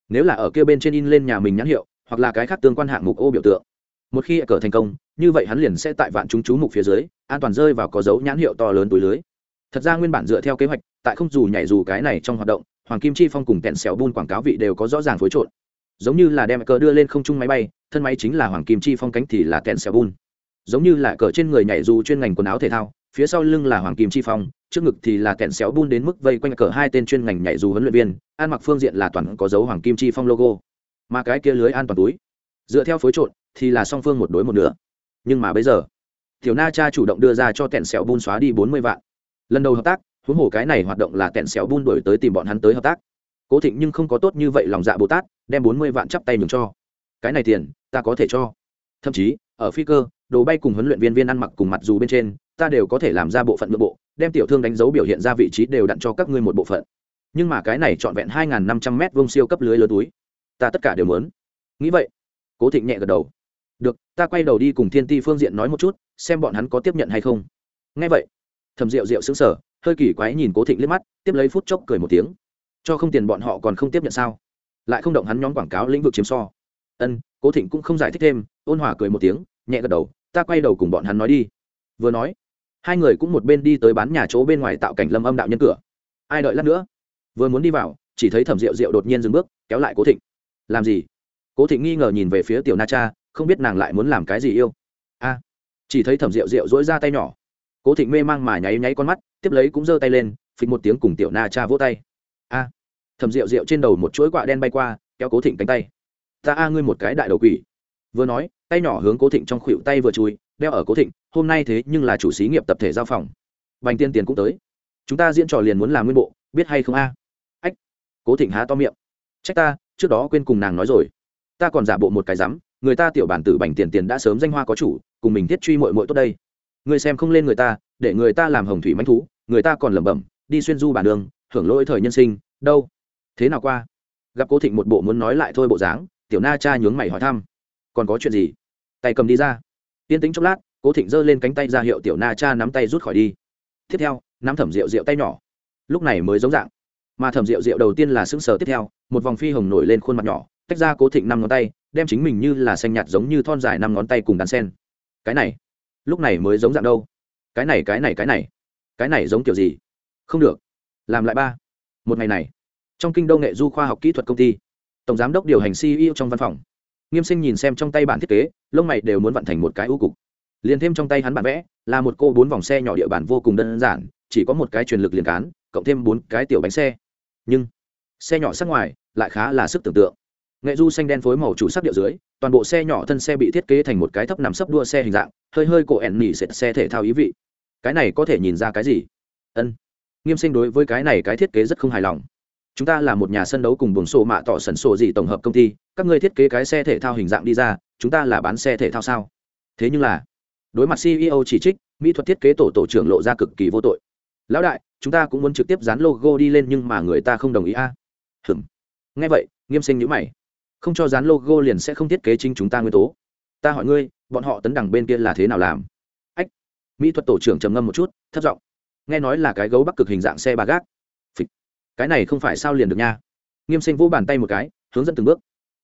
Nếu là ở kia bên trên in lên nhà mình nhãn hiệu, hoặc là cái khác tương quan hạng mục ô biểu tượng. Một khi cờ thành công, như vậy hắn liền sẽ tại vạn chúng chú mục phía dưới, an toàn rơi vào có dấu nhãn hiệu to lớn túi lưới thật ra nguyên bản dựa theo kế hoạch, tại không dù nhảy dù cái này trong hoạt động, hoàng kim chi phong cùng kẹn xẻo bun quảng cáo vị đều có rõ ràng phối trộn. Giống như là đem cờ đưa lên không trung máy bay, thân máy chính là hoàng kim chi phong cánh thì là kẹn xẻo bun. Giống như là cờ trên người nhảy dù chuyên ngành quần áo thể thao, phía sau lưng là hoàng kim chi phong, trước ngực thì là kẹn xéo bun đến mức vây quanh cờ hai tên chuyên ngành nhảy dù huấn luyện viên, ăn mặc phương diện là toàn có dấu hoàng kim chi phong logo. Mà cái kia lưới an toàn túi, dựa theo phối trộn, thì là song phương một đối một nửa. Nhưng mà bây giờ, tiểu na cha chủ động đưa ra cho kẹn xéo bun xóa đi bốn mươi vạn lần đầu hợp tác, huống hồ cái này hoạt động là tẹn xéo bun đổi tới tìm bọn hắn tới hợp tác. Cố thịnh nhưng không có tốt như vậy lòng dạ bồ tát, đem bốn mươi vạn chắp tay mừng cho. Cái này tiền, ta có thể cho. Thậm chí, ở phi cơ, đồ bay cùng huấn luyện viên viên ăn mặc cùng mặt dù bên trên, ta đều có thể làm ra bộ phận nội bộ, đem tiểu thương đánh dấu biểu hiện ra vị trí đều đặn cho các ngươi một bộ phận. Nhưng mà cái này trọn vẹn hai năm trăm m vông siêu cấp lưới lớn túi, ta tất cả đều muốn. Nghĩ vậy, cố thịnh nhẹ gật đầu. Được, ta quay đầu đi cùng thiên ti phương diện nói một chút, xem bọn hắn có tiếp nhận hay không. Ngay vậy thầm rượu rượu sững sờ, hơi kỳ quái nhìn cố thịnh liếc mắt tiếp lấy phút chốc cười một tiếng. Cho không tiền bọn họ còn không tiếp nhận sao? Lại không động hắn nhóm quảng cáo lĩnh vực chiếm so. Ân cố thịnh cũng không giải thích thêm ôn hòa cười một tiếng nhẹ gật đầu ta quay đầu cùng bọn hắn nói đi. Vừa nói hai người cũng một bên đi tới bán nhà chỗ bên ngoài tạo cảnh lâm âm đạo nhân cửa. Ai đợi lát nữa? Vừa muốn đi vào chỉ thấy thẩm rượu rượu đột nhiên dừng bước kéo lại cố thịnh. Làm gì? Cố thịnh nghi ngờ nhìn về phía tiểu na cha không biết nàng lại muốn làm cái gì yêu. A chỉ thấy thẩm rượu rượu dỗi ra tay nhỏ cố thịnh mê mang mà nháy nháy con mắt, tiếp lấy cũng giơ tay lên, phịch một tiếng cùng tiểu na cha vỗ tay. A! Thầm rượu rượu trên đầu một chuỗi quạ đen bay qua, kéo cố thịnh cánh tay. Ta a ngươi một cái đại đầu quỷ. Vừa nói, tay nhỏ hướng cố thịnh trong khuỵu tay vừa chui, đeo ở cố thịnh, hôm nay thế nhưng là chủ xí nghiệp tập thể giao phòng. Bành tiên tiền cũng tới. Chúng ta diễn trò liền muốn làm nguyên bộ, biết hay không a? Ách! Cố thịnh há to miệng. Trách ta, trước đó quên cùng nàng nói rồi. Ta còn giả bộ một cái rắm người ta tiểu bản tử bành tiền tiền đã sớm danh hoa có chủ, cùng mình thiết truy mội mội tốt đây ngươi xem không lên người ta, để người ta làm hồng thủy manh thú, người ta còn lẩm bẩm, đi xuyên du bản đường, hưởng lỗi thời nhân sinh, đâu? Thế nào qua? Gặp cố thịnh một bộ muốn nói lại thôi bộ dáng, tiểu na cha nhướng mày hỏi thăm. Còn có chuyện gì? Tay cầm đi ra. Yên tính chốc lát, cố thịnh giơ lên cánh tay ra hiệu tiểu na cha nắm tay rút khỏi đi. Tiếp theo, nắm thẩm rượu rượu tay nhỏ. Lúc này mới giống dạng. Mà thẩm rượu rượu đầu tiên là sững sờ, tiếp theo, một vòng phi hồng nổi lên khuôn mặt nhỏ, tách ra cố thịnh năm ngón tay, đem chính mình như là xanh nhạt giống như thon dài năm ngón tay cùng đàn sen. Cái này lúc này mới giống dạng đâu. Cái này cái này cái này. Cái này giống kiểu gì? Không được. Làm lại ba. Một ngày này, trong kinh đô nghệ du khoa học kỹ thuật công ty, tổng giám đốc điều hành ceo trong văn phòng. Nghiêm sinh nhìn xem trong tay bản thiết kế, lông mày đều muốn vận thành một cái ưu cục. Liền thêm trong tay hắn bản vẽ, là một cô bốn vòng xe nhỏ địa bàn vô cùng đơn giản, chỉ có một cái truyền lực liền cán, cộng thêm bốn cái tiểu bánh xe. Nhưng, xe nhỏ sắc ngoài, lại khá là sức tưởng tượng nghệ du xanh đen phối màu chủ sắc điệu dưới, toàn bộ xe nhỏ thân xe bị thiết kế thành một cái thấp nằm sấp đua xe hình dạng, hơi hơi cổ ẻn nỉ sệt xe thể thao ý vị. Cái này có thể nhìn ra cái gì? Ân. Nghiêm sinh đối với cái này cái thiết kế rất không hài lòng. Chúng ta là một nhà sân đấu cùng buồng sổ mạ tỏ sẩn sổ gì tổng hợp công ty, các ngươi thiết kế cái xe thể thao hình dạng đi ra, chúng ta là bán xe thể thao sao? Thế nhưng là, đối mặt ceo chỉ trích, mỹ thuật thiết kế tổ tổ trưởng lộ ra cực kỳ vô tội. Lão đại, chúng ta cũng muốn trực tiếp dán logo đi lên nhưng mà người ta không đồng ý a. À? hừm nghe vậy, nghiêm sinh nhữ mày không cho dán logo liền sẽ không thiết kế chính chúng ta nguyên tố. Ta hỏi ngươi, bọn họ tấn đẳng bên kia là thế nào làm? Ách, mỹ thuật tổ trưởng trầm ngâm một chút thất giọng. Nghe nói là cái gấu bắc cực hình dạng xe ba gác. Phịch. cái này không phải sao liền được nha. Nghiêm sinh vỗ bàn tay một cái, hướng dẫn từng bước.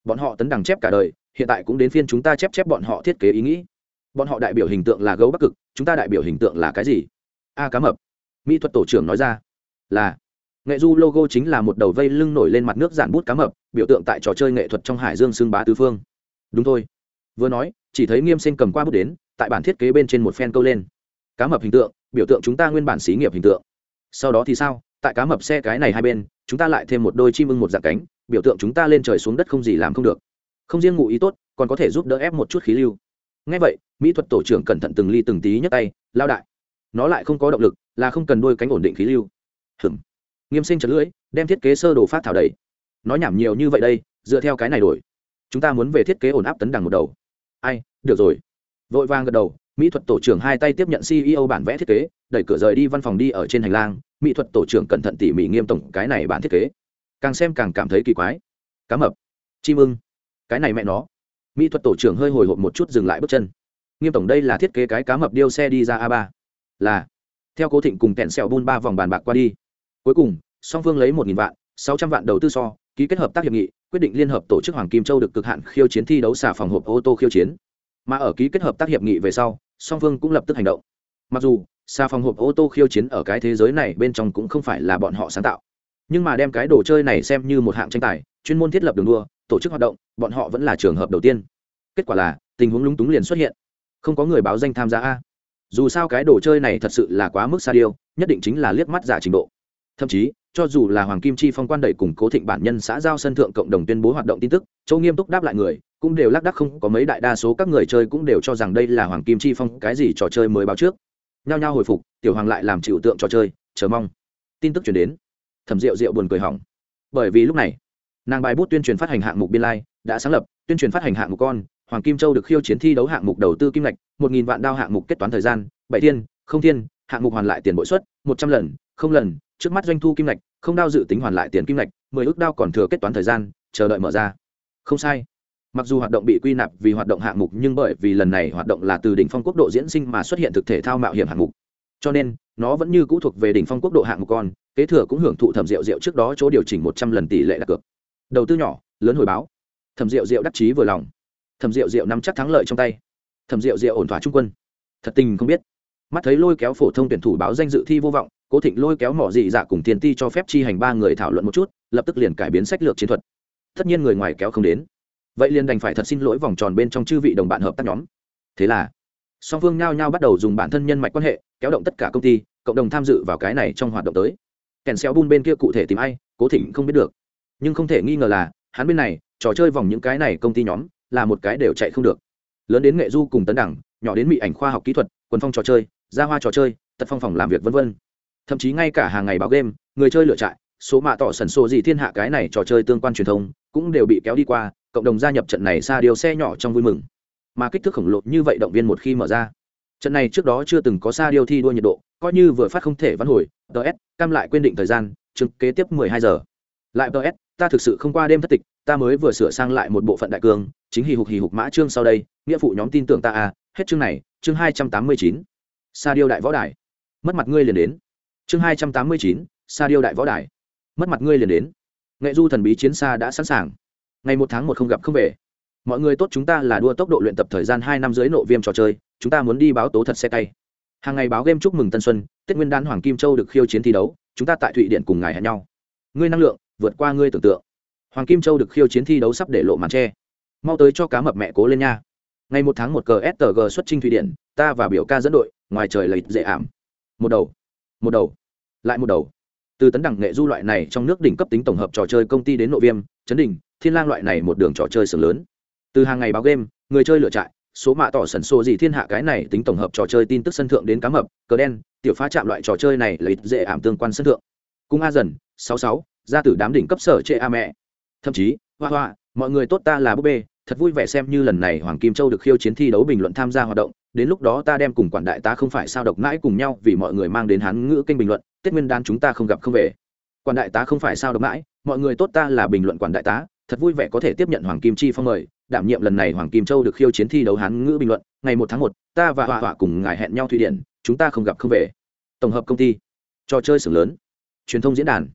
Bọn họ tấn đẳng chép cả đời, hiện tại cũng đến phiên chúng ta chép chép bọn họ thiết kế ý nghĩ. Bọn họ đại biểu hình tượng là gấu bắc cực, chúng ta đại biểu hình tượng là cái gì? A cá mập. Mỹ thuật tổ trưởng nói ra, là, nghệ du logo chính là một đầu vây lưng nổi lên mặt nước giản bút cá mập biểu tượng tại trò chơi nghệ thuật trong hải dương xưng bá tứ phương. Đúng thôi. Vừa nói, chỉ thấy nghiêm sinh cầm qua bút đến, tại bản thiết kế bên trên một phen câu lên. Cá mập hình tượng, biểu tượng chúng ta nguyên bản xí nghiệp hình tượng. Sau đó thì sao? Tại cá mập xe cái này hai bên, chúng ta lại thêm một đôi chim ưng một dạng cánh, biểu tượng chúng ta lên trời xuống đất không gì làm không được. Không riêng ngụ ý tốt, còn có thể giúp đỡ ép một chút khí lưu. Ngay vậy, mỹ thuật tổ trưởng cẩn thận từng ly từng tí nhấc tay lao đại, nó lại không có động lực, là không cần đôi cánh ổn định khí lưu. Nghiêm sinh chật lưỡi, đem thiết kế sơ đồ phát thảo đầy nói nhảm nhiều như vậy đây, dựa theo cái này đổi. Chúng ta muốn về thiết kế ổn áp tấn đằng một đầu. Ai, được rồi. Vội vàng gật đầu, mỹ thuật tổ trưởng hai tay tiếp nhận ceo bản vẽ thiết kế, đẩy cửa rời đi văn phòng đi ở trên hành lang, mỹ thuật tổ trưởng cẩn thận tỉ mỉ nghiêm tổng cái này bản thiết kế. Càng xem càng cảm thấy kỳ quái. Cá mập. Chim ưng cái này mẹ nó. Mỹ thuật tổ trưởng hơi hồi hộp một chút dừng lại bước chân. Nghiêm tổng đây là thiết kế cái cá mập điêu xe đi ra a ba. Là. Theo cố thịnh cùng kẹn sẹo bun ba vòng bàn bạc qua đi. Cuối cùng, song phương lấy một nghìn vạn, sáu trăm vạn đầu tư so ký kết hợp tác hiệp nghị, quyết định liên hợp tổ chức hoàng kim châu được cực hạn khiêu chiến thi đấu xả phòng hộp ô tô khiêu chiến. Mà ở ký kết hợp tác hiệp nghị về sau, song phương cũng lập tức hành động. Mặc dù, xà phòng hộp ô tô khiêu chiến ở cái thế giới này bên trong cũng không phải là bọn họ sáng tạo. Nhưng mà đem cái đồ chơi này xem như một hạng tranh tài, chuyên môn thiết lập đường đua, tổ chức hoạt động, bọn họ vẫn là trường hợp đầu tiên. Kết quả là, tình huống lúng túng liền xuất hiện. Không có người báo danh tham gia a. Dù sao cái đồ chơi này thật sự là quá mức xa điêu, nhất định chính là liếc mắt giả trình độ. Thậm chí cho dù là hoàng kim chi phong quan đẩy cùng cố thịnh bản nhân xã giao sân thượng cộng đồng tuyên bố hoạt động tin tức, châu nghiêm túc đáp lại người, cũng đều lác đắc không có mấy đại đa số các người chơi cũng đều cho rằng đây là hoàng kim chi phong cái gì trò chơi mới báo trước. Nhao nhao hồi phục, tiểu hoàng lại làm chịu tượng trò chơi, chờ mong. Tin tức chuyển đến. Thẩm rượu rượu buồn cười hỏng. Bởi vì lúc này, nàng bài bút tuyên truyền phát hành hạng mục biên lai đã sáng lập, tuyên truyền phát hành hạng mục con, hoàng kim châu được khiêu chiến thi đấu hạng mục đầu tư kim ngạch, một nghìn vạn đao hạng mục kết toán thời gian, bảy thiên, không thiên, hạng mục hoàn lại tiền bội suất, một trăm lần, không lần trước mắt doanh thu kim ngạch, không đao dự tính hoàn lại tiền kim ngạch, mười ước đao còn thừa kết toán thời gian, chờ đợi mở ra. Không sai. Mặc dù hoạt động bị quy nạp vì hoạt động hạng mục, nhưng bởi vì lần này hoạt động là từ đỉnh phong quốc độ diễn sinh mà xuất hiện thực thể thao mạo hiểm hạng mục. Cho nên, nó vẫn như cũ thuộc về đỉnh phong quốc độ hạng mục con, kế thừa cũng hưởng thụ thẩm rượu rượu trước đó chỗ điều chỉnh một trăm lần tỷ lệ đặt cược. Đầu tư nhỏ, lớn hồi báo. Thẩm rượu rượu đắc chí vừa lòng. Thẩm rượu rượu nắm chắc thắng lợi trong tay. Thẩm rượu rượu ổn thỏa trung quân. Thật tình không biết. Mắt thấy lôi kéo phổ thông tuyển thủ báo danh dự thi vô vọng cố thịnh lôi kéo mỏ dị dạ cùng tiền ti cho phép chi hành ba người thảo luận một chút, lập tức liền cải biến sách lược chiến thuật. Tất nhiên người ngoài kéo không đến. Vậy liền đành phải thật xin lỗi vòng tròn bên trong chư vị đồng bạn hợp tác nhóm. Thế là, song phương nhao nhao bắt đầu dùng bản thân nhân mạch quan hệ, kéo động tất cả công ty, cộng đồng tham dự vào cái này trong hoạt động tới. Kèn xéo bun bên kia cụ thể tìm ai, cố thịnh không biết được. Nhưng không thể nghi ngờ là, hắn bên này, trò chơi vòng những cái này công ty nhóm, là một cái đều chạy không được. Lớn đến nghệ du cùng tấn đẳng, nhỏ đến mỹ ảnh khoa học kỹ thuật, quần phong trò chơi, gia hoa trò chơi, tật phong phòng làm việc v v thậm chí ngay cả hàng ngày báo game, người chơi lựa trại, số mạ tỏ sần sổ gì thiên hạ cái này trò chơi tương quan truyền thông, cũng đều bị kéo đi qua, cộng đồng gia nhập trận này xa điều xe nhỏ trong vui mừng. Mà kích thước khổng lồ như vậy động viên một khi mở ra. Trận này trước đó chưa từng có xa điều thi đua nhiệt độ, coi như vừa phát không thể vãn hồi ts cam lại quên định thời gian chừng kế tiếp mười hai giờ. Lại ts ta thực sự không qua đêm thất tịch, ta mới vừa sửa sang lại một bộ phận đại cương, chính hì hục hì hục mã chương sau đây, nghĩa phụ nhóm tin tưởng ta à hết chương này, chương hai trăm tám mươi chín. Sa điêu đại võ đài. Mất mặt ngươi liền đến chương hai trăm tám mươi chín, sa điêu đại võ đài. Mất mặt ngươi liền đến. Nghệ du thần bí chiến xa đã sẵn sàng. Ngày một tháng một không gặp không về. Mọi người tốt chúng ta là đua tốc độ luyện tập thời gian hai năm dưới nộ viêm trò chơi, chúng ta muốn đi báo tố thật xe tay. Hàng ngày báo game chúc mừng tân xuân, tết nguyên đán hoàng kim châu được khiêu chiến thi đấu, chúng ta tại thụy điện cùng ngài hẹn nhau. Ngươi năng lượng, vượt qua ngươi tưởng tượng. Hoàng kim châu được khiêu chiến thi đấu sắp để lộ màn tre mau tới cho cá mập mẹ cố lên nha. Ngày một tháng một cờ stg xuất trinh thụy điện ta và biểu ca dẫn đội, ngoài trời lầy dễ ảm. Một đầu một đầu, lại một đầu. Từ tấn đẳng nghệ du loại này trong nước đỉnh cấp tính tổng hợp trò chơi công ty đến nội viêm chấn đỉnh, thiên lang loại này một đường trò chơi sừng lớn. Từ hàng ngày báo game, người chơi lựa trại, số mạ tỏ sẩn sô gì thiên hạ cái này tính tổng hợp trò chơi tin tức sân thượng đến cá mập, cờ đen, tiểu phá chạm loại trò chơi này lấy dễ ảm tương quan sân thượng. Cung a dần, sáu sáu ra từ đám đỉnh cấp sở chệ a mẹ. Thậm chí, hoa hoa, mọi người tốt ta là búp bê, thật vui vẻ xem như lần này hoàng kim châu được khiêu chiến thi đấu bình luận tham gia hoạt động đến lúc đó ta đem cùng quản đại tá không phải sao độc mãi cùng nhau vì mọi người mang đến hán ngữ kênh bình luận, tết nguyên đán chúng ta không gặp không về. Quản đại tá không phải sao độc mãi, mọi người tốt ta là bình luận quản đại tá, thật vui vẻ có thể tiếp nhận hoàng kim chi phong mời, đảm nhiệm lần này hoàng kim châu được khiêu chiến thi đấu hán ngữ bình luận, ngày một tháng một, ta và họa họa cùng ngài hẹn nhau thụy điển, chúng ta không gặp không về. Tổng hợp công ty, trò chơi xưởng lớn, truyền thông diễn đàn,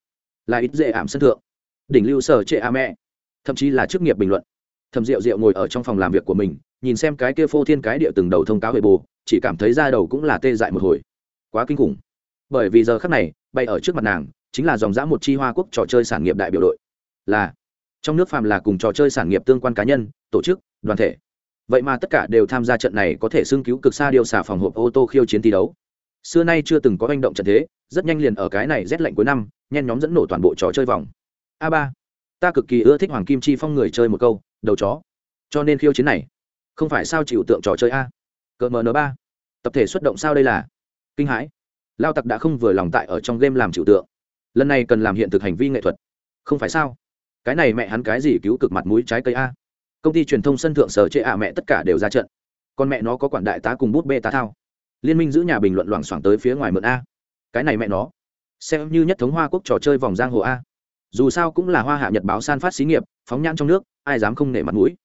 là ít dễ ảm sân thượng, đỉnh lưu sở trệ a mẹ, thậm chí là chức nghiệp bình luận. Thầm rượu rượu ngồi ở trong phòng làm việc của mình nhìn xem cái kia phô thiên cái địa từng đầu thông cáo hệ bồ chỉ cảm thấy da đầu cũng là tê dại một hồi. Quá kinh khủng. Bởi vì giờ khắc này, bay ở trước mặt nàng, chính là dòng dã một chi hoa quốc trò chơi sản nghiệp đại biểu đội. Là, trong nước phàm là cùng trò chơi sản nghiệp tương quan cá nhân, tổ chức, đoàn thể. Vậy mà tất cả đều tham gia trận này có thể xưng cứu cực xa điều xả phòng hộp ô tô khiêu chiến thi đấu. Xưa nay chưa từng có hành động trận thế, rất nhanh liền ở cái này rét lạnh cuối năm, nhen nhóm dẫn nổ toàn bộ trò chơi vòng. A ba, ta cực kỳ ưa thích hoàng kim chi phong người chơi một câu, đầu chó. Cho nên khiêu chiến này không phải sao chịu tượng trò chơi a? Cỡ mn ba. Tập thể xuất động sao đây là? Kinh hãi. Lao tặc đã không vừa lòng tại ở trong game làm chịu tượng. Lần này cần làm hiện thực hành vi nghệ thuật. Không phải sao? Cái này mẹ hắn cái gì cứu cực mặt mũi trái cây a? Công ty truyền thông sân thượng sở chệ ạ mẹ tất cả đều ra trận. Con mẹ nó có quản đại tá cùng bút bê tá thao. Liên minh giữ nhà bình luận loảng xoảng tới phía ngoài mượn a. Cái này mẹ nó. Xem như nhất thống hoa quốc trò chơi vòng giang hồ a. Dù sao cũng là hoa hạ nhật báo san phát xí nghiệp, phóng nhãn trong nước, ai dám không nể mặt mũi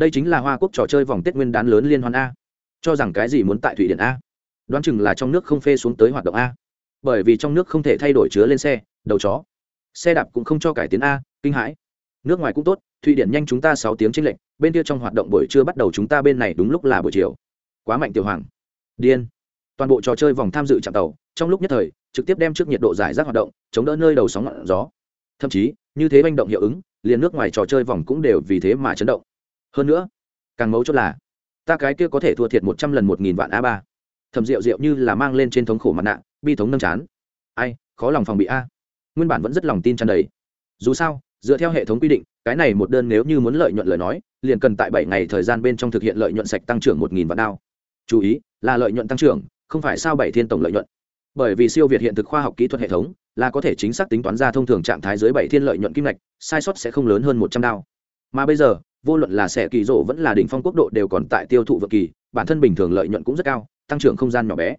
đây chính là hoa quốc trò chơi vòng tết nguyên đán lớn liên hoan a. Cho rằng cái gì muốn tại thụy điển a? Đoán chừng là trong nước không phê xuống tới hoạt động a. Bởi vì trong nước không thể thay đổi chứa lên xe, đầu chó. Xe đạp cũng không cho cải tiến a, kinh hãi. Nước ngoài cũng tốt, thụy điển nhanh chúng ta sáu tiếng trên lệnh bên kia trong hoạt động buổi trưa bắt đầu chúng ta bên này đúng lúc là buổi chiều. Quá mạnh tiểu hoàng. Điên. Toàn bộ trò chơi vòng tham dự chạm tàu, trong lúc nhất thời, trực tiếp đem trước nhiệt độ giải rác hoạt động, chống đỡ nơi đầu sóng ngọn gió. Thậm chí, như thế manh động hiệu ứng, liền nước ngoài trò chơi vòng cũng đều vì thế mà chấn động hơn nữa, càng mấu chốt là, ta cái kia có thể thua thiệt một trăm lần một nghìn vạn a ba. Thầm rượu rượu như là mang lên trên thống khổ mặt nạ, bi thống nâng chán. Ai, khó lòng phòng bị a. Nguyên bản vẫn rất lòng tin tràn đầy. Dù sao, dựa theo hệ thống quy định, cái này một đơn nếu như muốn lợi nhuận lời nói, liền cần tại bảy ngày thời gian bên trong thực hiện lợi nhuận sạch tăng trưởng một nghìn vạn đao. Chú ý, là lợi nhuận tăng trưởng, không phải sao bảy thiên tổng lợi nhuận. Bởi vì siêu việt hiện thực khoa học kỹ thuật hệ thống, là có thể chính xác tính toán ra thông thường trạng thái dưới bảy thiên lợi nhuận kim ngạch, sai sót sẽ không lớn hơn một trăm đao. Mà bây giờ vô luận là xẻ kỳ rộ vẫn là đỉnh phong quốc độ đều còn tại tiêu thụ vượt kỳ, bản thân bình thường lợi nhuận cũng rất cao, tăng trưởng không gian nhỏ bé.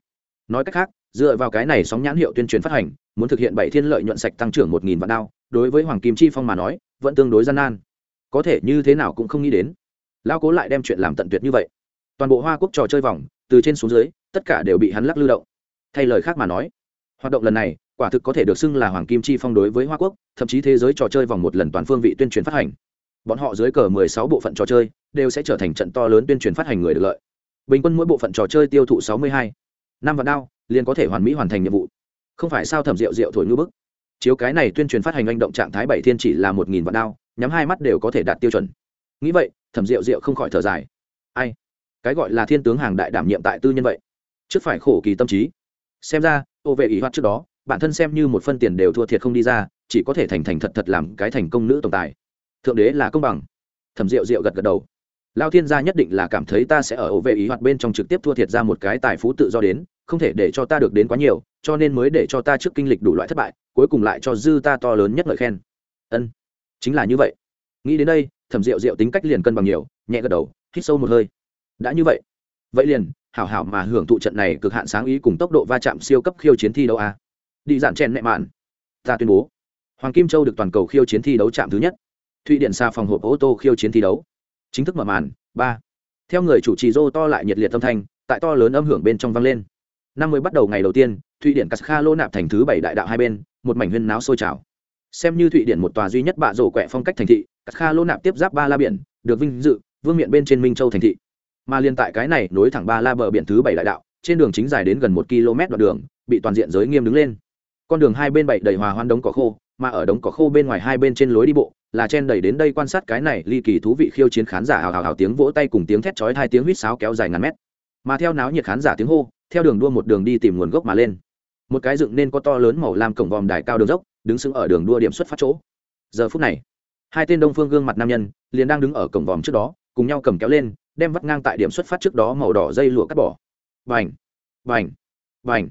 Nói cách khác, dựa vào cái này sóng nhãn hiệu tuyên truyền phát hành, muốn thực hiện bảy thiên lợi nhuận sạch tăng trưởng một nghìn vạn đao, đối với hoàng kim chi phong mà nói, vẫn tương đối gian nan. Có thể như thế nào cũng không nghĩ đến. Lao cố lại đem chuyện làm tận tuyệt như vậy. Toàn bộ hoa quốc trò chơi vòng, từ trên xuống dưới, tất cả đều bị hắn lắc lưu động. Thay lời khác mà nói, hoạt động lần này, quả thực có thể được xưng là hoàng kim chi phong đối với hoa quốc, thậm chí thế giới trò chơi vòng một lần toàn phương vị tuyên truyền phát hành bọn họ dưới cờ mười sáu bộ phận trò chơi đều sẽ trở thành trận to lớn tuyên truyền phát hành người được lợi. Bình quân mỗi bộ phận trò chơi tiêu thụ sáu mươi hai, năm vạn đao, liền có thể hoàn mỹ hoàn thành nhiệm vụ. Không phải sao thẩm rượu rượu thổi ngư bức. Chiếu cái này tuyên truyền phát hành anh động trạng thái bảy thiên chỉ là một nghìn vạn đao, nhắm hai mắt đều có thể đạt tiêu chuẩn. Nghĩ vậy, thẩm rượu rượu không khỏi thở dài. Ai? Cái gọi là thiên tướng hàng đại đảm nhiệm tại tư nhân vậy? Trước phải khổ kỳ tâm trí. Xem ra, ô vệ ý hoạt trước đó, bản thân xem như một phân tiền đều thua thiệt không đi ra, chỉ có thể thành thành thật thật làm cái thành công nữ tổng tài thượng đế là công bằng. Thẩm rượu rượu gật gật đầu. Lao thiên gia nhất định là cảm thấy ta sẽ ở ổ vệ ý hoạt bên trong trực tiếp thua thiệt ra một cái tài phú tự do đến, không thể để cho ta được đến quá nhiều, cho nên mới để cho ta trước kinh lịch đủ loại thất bại, cuối cùng lại cho dư ta to lớn nhất lời khen. Ân, chính là như vậy. Nghĩ đến đây, thẩm rượu rượu tính cách liền cân bằng nhiều, nhẹ gật đầu, hít sâu một hơi. Đã như vậy vậy liền, hảo hảo mà hưởng thụ trận này cực hạn sáng ý cùng tốc độ va chạm siêu cấp khiêu chiến thi đấu a. Đi dạn chen mẹ mạn. Ta tuyên bố, hoàng kim châu được toàn cầu khiêu chiến thi đấu chạm thứ nhất thụy Điển xa phòng hộp ô tô khiêu chiến thi đấu. Chính thức mở màn, ba. Theo người chủ trì dô to lại nhiệt liệt âm thanh, tại to lớn âm hưởng bên trong vang lên. Năm mới bắt đầu ngày đầu tiên, thụy Điển cắt kha lô nạp thành thứ bảy đại đạo hai bên, một mảnh huyên náo sôi trào. Xem như thụy Điển một tòa duy nhất bạ rổ quẹ phong cách thành thị cắt kha lô nạp tiếp giáp ba la biển, được vinh dự, vương miện bên trên minh châu thành thị. Mà liên tại cái này nối thẳng ba la bờ biển thứ bảy đại đạo, trên đường chính dài đến gần một km đoạn đường, bị toàn diện giới nghiêm đứng lên. Con đường hai bên bảy đầy hòa hoan đống cỏ khô, mà ở đống cỏ khô bên ngoài hai bên trên lối đi bộ là chen đầy đến đây quan sát cái này ly kỳ thú vị khiêu chiến khán giả hào hào hào tiếng vỗ tay cùng tiếng thét chói hai tiếng huýt sáo kéo dài ngàn mét. Mà theo náo nhiệt khán giả tiếng hô, theo đường đua một đường đi tìm nguồn gốc mà lên. Một cái dựng nên có to lớn màu lam cổng vòm đài cao đường dốc, đứng sững ở đường đua điểm xuất phát chỗ. Giờ phút này, hai tên đông phương gương mặt nam nhân liền đang đứng ở cổng vòm trước đó, cùng nhau cầm kéo lên, đem vắt ngang tại điểm xuất phát trước đó màu đỏ dây lụa cắt bỏ. Vành vành vành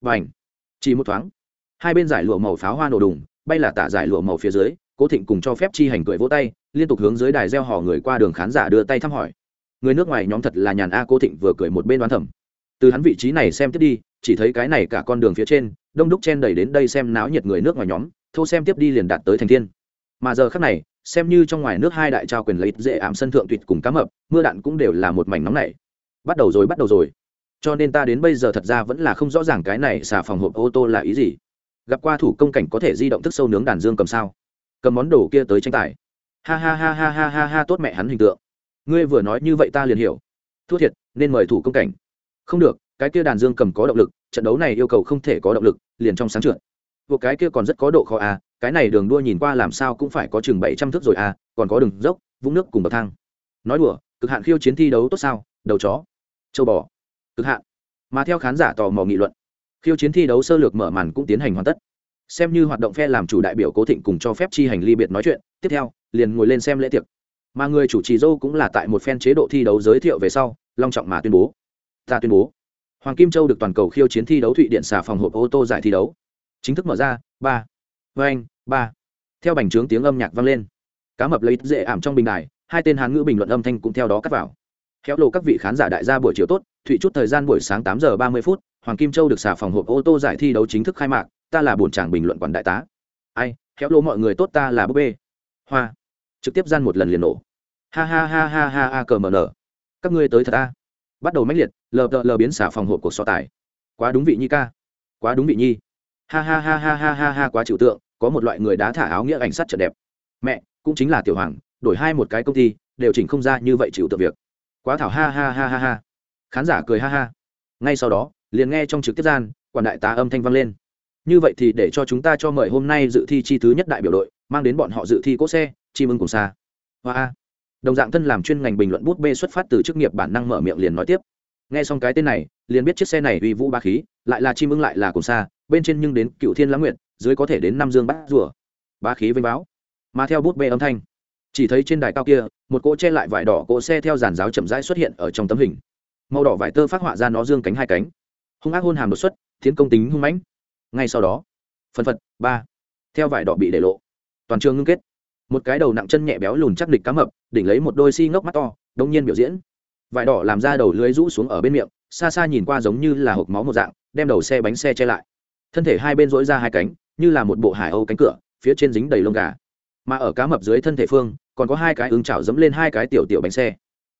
vành chỉ một thoáng, hai bên giải lụa màu pháo hoa nổ đùng, bay là tả giải lụa màu phía dưới cố thịnh cùng cho phép chi hành cười vỗ tay, liên tục hướng dưới đài gieo hò người qua đường khán giả đưa tay thăm hỏi. Người nước ngoài nhóm thật là nhàn a, cố thịnh vừa cười một bên đoán thẩm từ hắn vị trí này xem tiếp đi, chỉ thấy cái này cả con đường phía trên, đông đúc chen đầy đến đây xem náo nhiệt người nước ngoài nhóm, thô xem tiếp đi liền đạt tới thành thiên. Mà giờ khác này, xem như trong ngoài nước hai đại trao quyền lấy dễ ảm sân thượng tuyệt cùng cá mập, mưa đạn cũng đều là một mảnh nóng này bắt đầu rồi, bắt đầu rồi. Cho nên ta đến bây giờ thật ra vẫn là không rõ ràng cái này xà phòng hộp ô tô là ý gì. Gặp qua thủ công cảnh có thể di động thức sâu nướng đàn dương cầm sao? Cầm món đồ kia tới tranh tài. Ha ha ha ha ha ha ha, tốt mẹ hắn hình tượng. Ngươi vừa nói như vậy ta liền hiểu. Thua thiệt, nên mời thủ công cảnh. Không được, cái kia đàn dương cầm có động lực, trận đấu này yêu cầu không thể có động lực, liền trong sáng trượt. Buộc cái kia còn rất có độ khó à cái này đường đua nhìn qua làm sao cũng phải có chừng bảy trăm thước rồi à còn có đường dốc, vũng nước cùng bậc thang. Nói đùa, cực hạn khiêu chiến thi đấu tốt sao, đầu chó. Châu bò. Cực hạn. Mà theo khán giả tò mò nghị luận, khiêu chiến thi đấu sơ lược mở màn cũng tiến hành hoàn tất xem như hoạt động phe làm chủ đại biểu cố thịnh cùng cho phép chi hành ly biệt nói chuyện, tiếp theo, liền ngồi lên xem lễ tiệc. Mà người chủ trì dâu cũng là tại một phen chế độ thi đấu giới thiệu về sau, long trọng mà tuyên bố. Ta tuyên bố. Hoàng kim châu được toàn cầu khiêu chiến thi đấu thụy điện xà phòng hộp ô tô giải thi đấu. Chính thức mở ra, ba. Vê anh ba. Theo bành trướng tiếng âm nhạc vang lên. Cá mập lấy dễ ảm trong bình đài, hai tên hán ngữ bình luận âm thanh cũng theo đó cắt vào. Khéo lộ các vị khán giả đại gia buổi chiều tốt, thụy chút thời gian buổi sáng tám giờ ba mươi phút, hoàng kim châu được xả phòng hộp ô tô giải thi đấu chính thức khai mạc ta là bổn chàng bình luận quản đại tá ai khéo lộ mọi người tốt ta là búp bê hoa trực tiếp gian một lần liền nổ ha ha ha ha ha ha cờ mờ nở các ngươi tới thật ta bắt đầu mãnh liệt lờ đợ lờ biến xả phòng hộ cuộc so tài quá đúng vị nhi ca quá đúng vị nhi ha ha ha ha ha ha ha quá chịu tượng có một loại người đá thả áo nghĩa ảnh sắt trận đẹp mẹ cũng chính là tiểu hoàng đổi hai một cái công ty đều chỉnh không ra như vậy chịu tượng việc quá thảo ha ha ha ha ha khán giả cười ha ha ngay sau đó liền nghe trong trực tiếp gian quản đại tá âm thanh vang lên như vậy thì để cho chúng ta cho mời hôm nay dự thi chi thứ nhất đại biểu đội, mang đến bọn họ dự thi cỗ xe chi ưng cùng xa. Hoa đồng dạng thân làm chuyên ngành bình luận bút bê xuất phát từ chức nghiệp bản năng mở miệng liền nói tiếp. Nghe xong cái tên này, liền biết chiếc xe này uy vũ ba khí, lại là chi ưng lại là cùng xa, bên trên nhưng đến cựu thiên lãng nguyện dưới có thể đến nam dương bát rùa. Ba khí vinh báo. Mà theo bút bê âm thanh, chỉ thấy trên đài cao kia, một cỗ che lại vải đỏ cỗ xe theo giàn giáo chậm rãi xuất hiện ở trong tấm hình. Màu đỏ vải tơ phát họa ra nó dương cánh hai cánh. Hung ác hôn hàm đột xuất tiến công tính hung mãnh ngay sau đó, phân phật, ba. Theo vải đỏ bị để lộ, toàn trường ngưng kết. Một cái đầu nặng chân nhẹ béo lùn chắc địch cá mập, đỉnh lấy một đôi si ngốc mắt to đông nhiên biểu diễn. Vải đỏ làm ra đầu lưới rũ xuống ở bên miệng, xa xa nhìn qua giống như là hộp máu một dạng, đem đầu xe bánh xe che lại. Thân thể hai bên dỗi ra hai cánh, như là một bộ hải âu cánh cửa, phía trên dính đầy lông gà. Mà ở cá mập dưới thân thể phương, còn có hai cái ứng chảo dẫm lên hai cái tiểu tiểu bánh xe.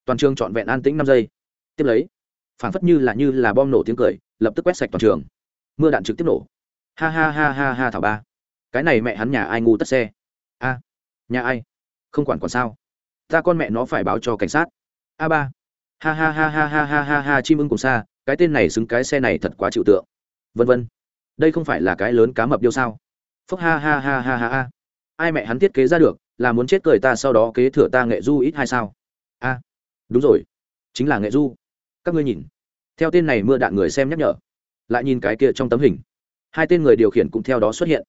Toàn trường trọn vẹn an tĩnh năm giây. Tiếp lấy phản phất như là như là bom nổ tiếng cười, lập tức quét sạch toàn trường. Mưa đạn trực tiếp nổ ha ha ha ha ha thảo ba cái này mẹ hắn nhà ai ngu tất xe a nhà ai không quản còn sao ta con mẹ nó phải báo cho cảnh sát a ba ha ha ha ha ha ha ha ha chim ưng cùng xa cái tên này xứng cái xe này thật quá chịu tượng vân vân đây không phải là cái lớn cá mập điêu sao phúc ha ha ha ha ha ha ai mẹ hắn thiết kế ra được là muốn chết cười ta sau đó kế thừa ta nghệ du ít hay sao a đúng rồi chính là nghệ du các ngươi nhìn theo tên này mưa đạn người xem nhắc nhở lại nhìn cái kia trong tấm hình hai tên người điều khiển cũng theo đó xuất hiện.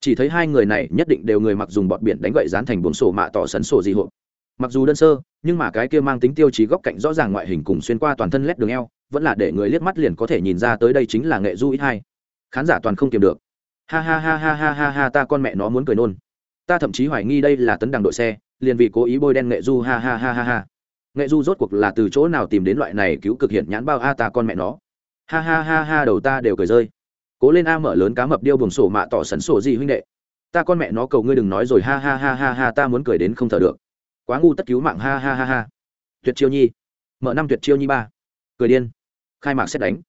Chỉ thấy hai người này nhất định đều người mặc dùng bọt biển đánh gậy dán thành bốn sổ mạ tỏ sấn sổ dị hộp. Mặc dù đơn sơ, nhưng mà cái kia mang tính tiêu chí góc cạnh rõ ràng ngoại hình cùng xuyên qua toàn thân lét đường eo, vẫn là để người liếc mắt liền có thể nhìn ra tới đây chính là nghệ du ít hai. Khán giả toàn không kiềm được. Ha ha ha ha ha ha ha, ta con mẹ nó muốn cười nôn. Ta thậm chí hoài nghi đây là tấn đằng đội xe, liền vì cố ý bôi đen nghệ du, ha ha ha ha ha. Nghệ du rốt cuộc là từ chỗ nào tìm đến loại này cứu cực hiện nhãn bao, a, ta con mẹ nó. Ha ha ha ha, đầu ta đều cười rơi cố lên a mở lớn cá mập điêu buồng sổ mạ tỏ sẩn sổ gì huynh đệ? Ta con mẹ nó cầu ngươi đừng nói rồi, ha ha ha ha ha, ta muốn cười đến không thở được. Quá ngu tất cứu mạng, ha ha ha ha. Tuyệt chiêu nhi. Mở năm tuyệt chiêu nhi ba. Cười điên. Khai mạc xét đánh.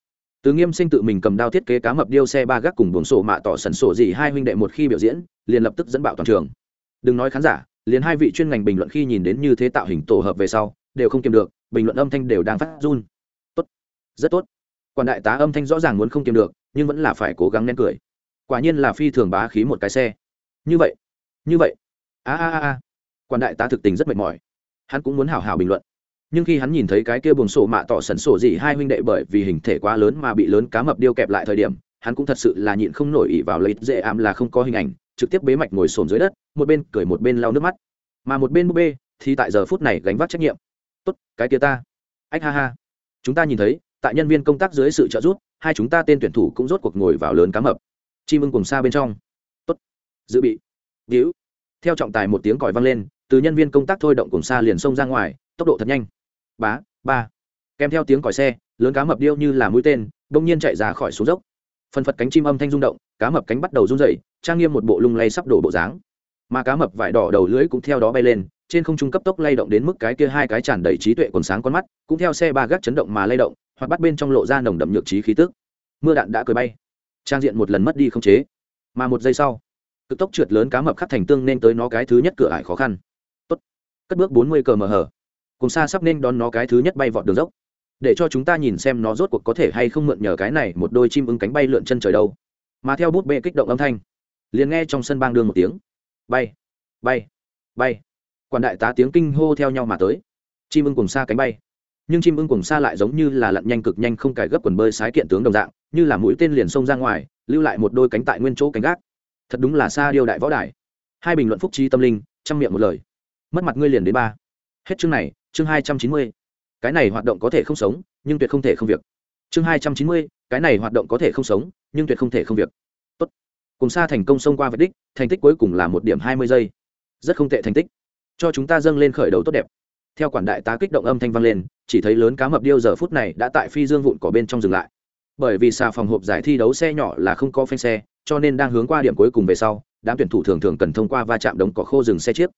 Từ nghiêm sinh tự mình cầm đao thiết kế cá mập điêu xe ba gác cùng buồng sổ mạ tỏ sẩn sổ gì hai huynh đệ một khi biểu diễn, liền lập tức dẫn bạo toàn trường. Đừng nói khán giả, liền hai vị chuyên ngành bình luận khi nhìn đến như thế tạo hình tổ hợp về sau, đều không kiềm được, bình luận âm thanh đều đang phát run. Tốt. Rất tốt. Quản đại tá âm thanh rõ ràng muốn không kiềm được nhưng vẫn là phải cố gắng nén cười. Quả nhiên là phi thường bá khí một cái xe. Như vậy như vậy. A a a a. Quan đại tá thực tình rất mệt mỏi. Hắn cũng muốn hào hào bình luận. Nhưng khi hắn nhìn thấy cái kia buồng sổ mạ tỏ sần sổ gì hai huynh đệ bởi vì hình thể quá lớn mà bị lớn cá mập điêu kẹp lại thời điểm, hắn cũng thật sự là nhịn không nổi ỉ vào lấy dễ ảm là không có hình ảnh, trực tiếp bế mạch ngồi sồn dưới đất, một bên cười một bên lau nước mắt. Mà một bên búp bê thì tại giờ phút này gánh vác trách nhiệm. Tốt, cái kia ta. Ách ha ha. Chúng ta nhìn thấy, tại nhân viên công tác dưới sự trợ giúp hai chúng ta tên tuyển thủ cũng rốt cuộc ngồi vào lớn cá mập. Chim ưng cùng xa bên trong. Tốt. Dự bị. Víu theo trọng tài một tiếng còi vang lên, từ nhân viên công tác thôi động cùng xa liền xông ra ngoài, tốc độ thật nhanh. Bá, ba. Kèm theo tiếng còi xe, lớn cá mập điêu như là mũi tên, bỗng nhiên chạy ra khỏi xuống dốc. Phần phật cánh chim âm thanh rung động, cá mập cánh bắt đầu run dậy trang nghiêm một bộ lung lay sắp đổ bộ dáng. Mà cá mập vải đỏ đầu lưới cũng theo đó bay lên, trên không trung cấp tốc lay động đến mức cái kia hai cái tràn đầy trí tuệ còn sáng con mắt, cũng theo xe ba gác chấn động mà lay động hoặc bắt bên trong lộ ra nồng đậm nhược trí khí tức. Mưa đạn đã cười bay. Trang diện một lần mất đi không chế. Mà một giây sau, cực tốc trượt lớn cá mập khắc thành tương nên tới nó cái thứ nhất cửa ải khó khăn. Tốt. Cất bước bốn mươi cờ mờ hở cùng xa sắp nên đón nó cái thứ nhất bay vọt đường dốc. Để cho chúng ta nhìn xem nó rốt cuộc có thể hay không mượn nhờ cái này một đôi chim ưng cánh bay lượn chân trời đâu. Mà theo bút bê kích động âm thanh, liền nghe trong sân bang đương một tiếng. Bay bay bay. Quản đại tá tiếng kinh hô theo nhau mà tới. Chim ưng cùng xa cánh bay nhưng chim ưng cùng xa lại giống như là lặn nhanh cực nhanh không cài gấp quần bơi sái kiện tướng đồng dạng, như là mũi tên liền xông ra ngoài, lưu lại một đôi cánh tại nguyên chỗ cánh gác. Thật đúng là xa điều đại võ đài. Hai bình luận phúc trí tâm linh chăm miệng một lời. Mất mặt ngươi liền đến ba. Hết chương này, chương hai trăm chín mươi. Cái này hoạt động có thể không sống, nhưng tuyệt không thể không việc. Chương hai trăm chín mươi, cái này hoạt động có thể không sống, nhưng tuyệt không thể không việc. Tốt. Cùng xa thành công xông qua vạch đích, thành tích cuối cùng là một điểm hai mươi giây. Rất không tệ thành tích. Cho chúng ta dâng lên khởi đầu tốt đẹp theo quản đại tá kích động âm thanh vang lên chỉ thấy lớn cá mập điêu giờ phút này đã tại phi dương vụn cỏ bên trong dừng lại. Bởi vì xà phòng hộp giải thi đấu xe nhỏ là không có phanh xe cho nên đang hướng qua điểm cuối cùng về sau đám tuyển thủ thường thường cần thông qua va chạm đống cỏ khô dừng xe chiếc.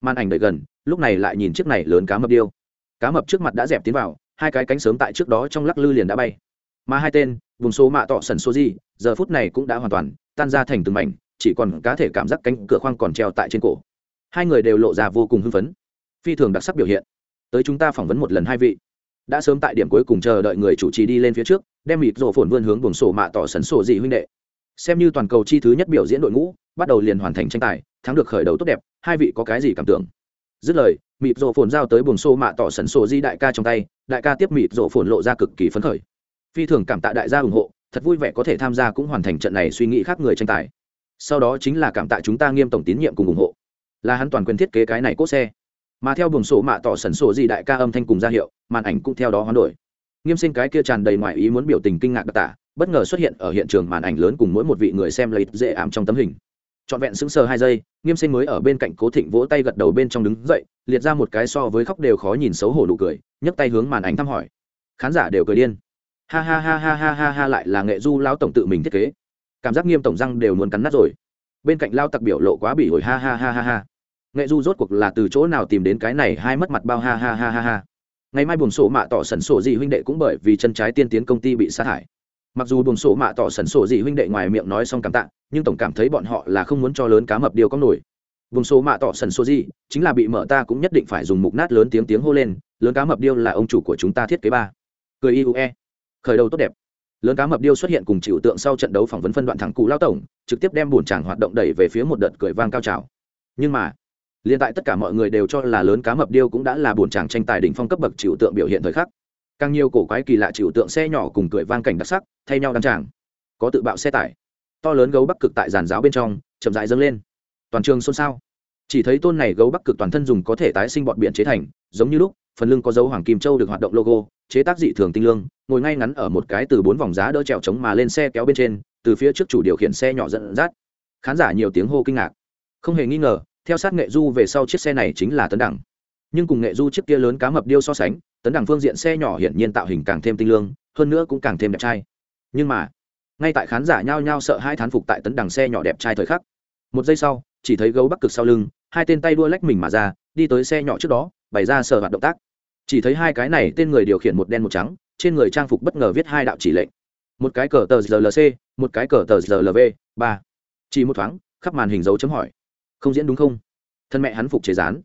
Màn ảnh đợi gần lúc này lại nhìn chiếc này lớn cá mập điêu. Cá mập trước mặt đã dẹp tiến vào hai cái cánh sớm tại trước đó trong lắc lư liền đã bay. Mà hai tên vùng số mạ tọ sần số gì, giờ phút này cũng đã hoàn toàn tan ra thành từng mảnh chỉ còn cá thể cảm giác cánh cửa khoang còn treo tại trên cổ. Hai người đều lộ ra vô cùng hưng phấn phi thường đặc sắc biểu hiện. Tới chúng ta phỏng vấn một lần hai vị. Đã sớm tại điểm cuối cùng chờ đợi người chủ trì đi lên phía trước, đem mịt rổ phồn vươn hướng buồng sổ mạ tỏ sấn sổ dị huynh đệ. Xem như toàn cầu chi thứ nhất biểu diễn đội ngũ, bắt đầu liền hoàn thành tranh tài, thắng được khởi đầu tốt đẹp, hai vị có cái gì cảm tưởng? Dứt lời, mịt rổ phồn giao tới buồng sổ mạ tỏ sấn sổ di đại ca trong tay, đại ca tiếp mịt rổ phồn lộ ra cực kỳ phấn khởi. Phi thường cảm tạ đại gia ủng hộ, thật vui vẻ có thể tham gia cũng hoàn thành trận này suy nghĩ khác người tranh tài. Sau đó chính là cảm tạ chúng ta nghiêm tổng tín nhiệm cùng ủng hộ. Là hắn toàn quyền thiết kế cái này cốt xe mà theo buồng sổ mạ tỏ sẩn sổ gì đại ca âm thanh cùng ra hiệu, màn ảnh cũng theo đó hoán đổi. Nghiêm sinh cái kia tràn đầy ngoài ý muốn biểu tình kinh ngạc đặc tả, bất ngờ xuất hiện ở hiện trường màn ảnh lớn cùng mỗi một vị người xem lấy dễ ảm trong tấm hình. Trọn vẹn sững sờ hai giây, nghiêm sinh mới ở bên cạnh cố thịnh vỗ tay gật đầu bên trong đứng dậy, liệt ra một cái so với khóc đều khó nhìn xấu hổ nụ cười, nhấc tay hướng màn ảnh thăm hỏi. Khán giả đều cười điên. Ha ha ha ha ha ha ha lại là nghệ du lão tổng tự mình thiết kế. Cảm giác nghiêm tổng răng đều muốn cắn nát rồi. Bên cạnh lao tặc biểu lộ quá bỉ ổi ha ha ha ha ha nghệ du rốt cuộc là từ chỗ nào tìm đến cái này hai mất mặt bao ha ha ha ha ha. Ngày mai buồng sổ mạ tỏ sẩn sổ gì huynh đệ cũng bởi vì chân trái tiên tiến công ty bị sa thải mặc dù buồng sổ mạ tỏ sẩn sổ gì huynh đệ ngoài miệng nói xong cảm tạ, nhưng tổng cảm thấy bọn họ là không muốn cho lớn cá mập điều có nổi. Buồn sổ mạ tỏ sẩn sổ gì, chính là bị mở ta cũng nhất định phải dùng mục nát lớn tiếng tiếng hô lên, lớn cá mập điêu là ông chủ của chúng ta thiết kế ba. Cười iue khởi đầu tốt đẹp. Lớn cá mập điêu xuất hiện cùng chịu tượng sau trận đấu phỏng vấn phân đoạn thẳng cụ lao tổng, trực tiếp đem buồn chàng hoạt động đẩy về phía một đợt cười vang cao trào. Nhưng mà liên tại tất cả mọi người đều cho là lớn cá mập điêu cũng đã là buồn chàng tranh tài đỉnh phong cấp bậc chịu tượng biểu hiện thời khắc. Càng nhiều cổ quái kỳ lạ chịu tượng xe nhỏ cùng cười vang cảnh đặc sắc, thay nhau đăng tràng. Có tự bạo xe tải. To lớn gấu bắc cực tại giàn giáo bên trong, chậm rãi dâng lên. Toàn trường xôn xao. Chỉ thấy tôn này gấu bắc cực toàn thân dùng có thể tái sinh bọn biển chế thành, giống như lúc, phần lưng có dấu hoàng kim châu được hoạt động logo, chế tác dị thường tinh lương, ngồi ngay ngắn ở một cái từ bốn vòng giá đỡ trèo chống mà lên xe kéo bên trên, từ phía trước chủ điều khiển xe nhỏ dẫn dắt. Khán giả nhiều tiếng hô kinh ngạc. Không hề nghi ngờ theo sát nghệ du về sau chiếc xe này chính là tấn đẳng nhưng cùng nghệ du chiếc kia lớn cá mập điêu so sánh, tấn đẳng phương diện xe nhỏ hiển nhiên tạo hình càng thêm tinh lương, hơn nữa cũng càng thêm đẹp trai. Nhưng mà, ngay tại khán giả nhao nhao sợ hai thán phục tại tấn đẳng xe nhỏ đẹp trai thời khắc, một giây sau, chỉ thấy gấu bắc cực sau lưng, hai tên tay đua lách mình mà ra, đi tới xe nhỏ trước đó, bày ra sờ hoạt động tác. Chỉ thấy hai cái này, tên người điều khiển một đen một trắng, trên người trang phục bất ngờ viết hai đạo chỉ lệnh. Một cái cờ tờ rlc một cái cờ tờ rlv ba. Chỉ một thoáng, khắp màn hình dấu chấm hỏi không diễn đúng không? Thân mẹ hắn phục chế rán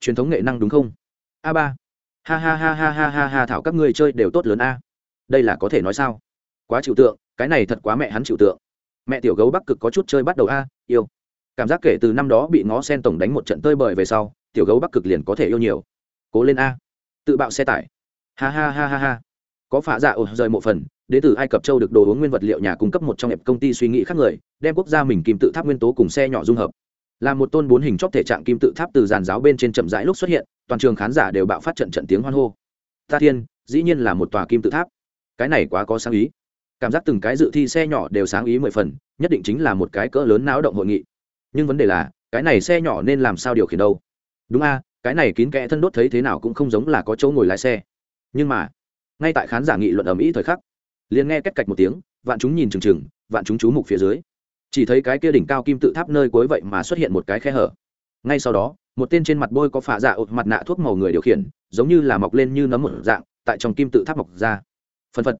truyền thống nghệ năng đúng không? A ba. Ha ha ha ha ha ha ha, thảo các ngươi chơi đều tốt lớn a. Đây là có thể nói sao? Quá chịu tượng, cái này thật quá mẹ hắn chịu tượng. Mẹ tiểu gấu bắc cực có chút chơi bắt đầu a, yêu. Cảm giác kể từ năm đó bị ngó sen tổng đánh một trận tơi bời về sau, tiểu gấu bắc cực liền có thể yêu nhiều. Cố lên a. Tự bạo xe tải. Ha ha ha ha ha. Có phạ dạ ồ rời một phần đến từ ai cập châu được đồ uống nguyên vật liệu nhà cung cấp một trong hẹp công ty suy nghĩ khác người, đem quốc gia mình kìm tự tháp nguyên tố cùng xe nhỏ dung hợp là một tôn bốn hình chóp thể trạng kim tự tháp từ giàn giáo bên trên chậm rãi lúc xuất hiện, toàn trường khán giả đều bạo phát trận trận tiếng hoan hô. Ta thiên, dĩ nhiên là một tòa kim tự tháp. Cái này quá có sáng ý. Cảm giác từng cái dự thi xe nhỏ đều sáng ý mười phần, nhất định chính là một cái cỡ lớn náo động hội nghị. Nhưng vấn đề là, cái này xe nhỏ nên làm sao điều khiển đâu? Đúng a, cái này kín kẽ thân đốt thấy thế nào cũng không giống là có chỗ ngồi lái xe. Nhưng mà, ngay tại khán giả nghị luận ầm ĩ thời khắc, liền nghe cách cạch một tiếng, vạn chúng nhìn chừng chừng, vạn chúng chú mục phía dưới chỉ thấy cái kia đỉnh cao kim tự tháp nơi cuối vậy mà xuất hiện một cái khe hở. Ngay sau đó, một tên trên mặt bôi có phạ dạ ột mặt nạ thuốc màu người điều khiển, giống như là mọc lên như nấm một dạng, tại trong kim tự tháp mọc ra. Phân phật.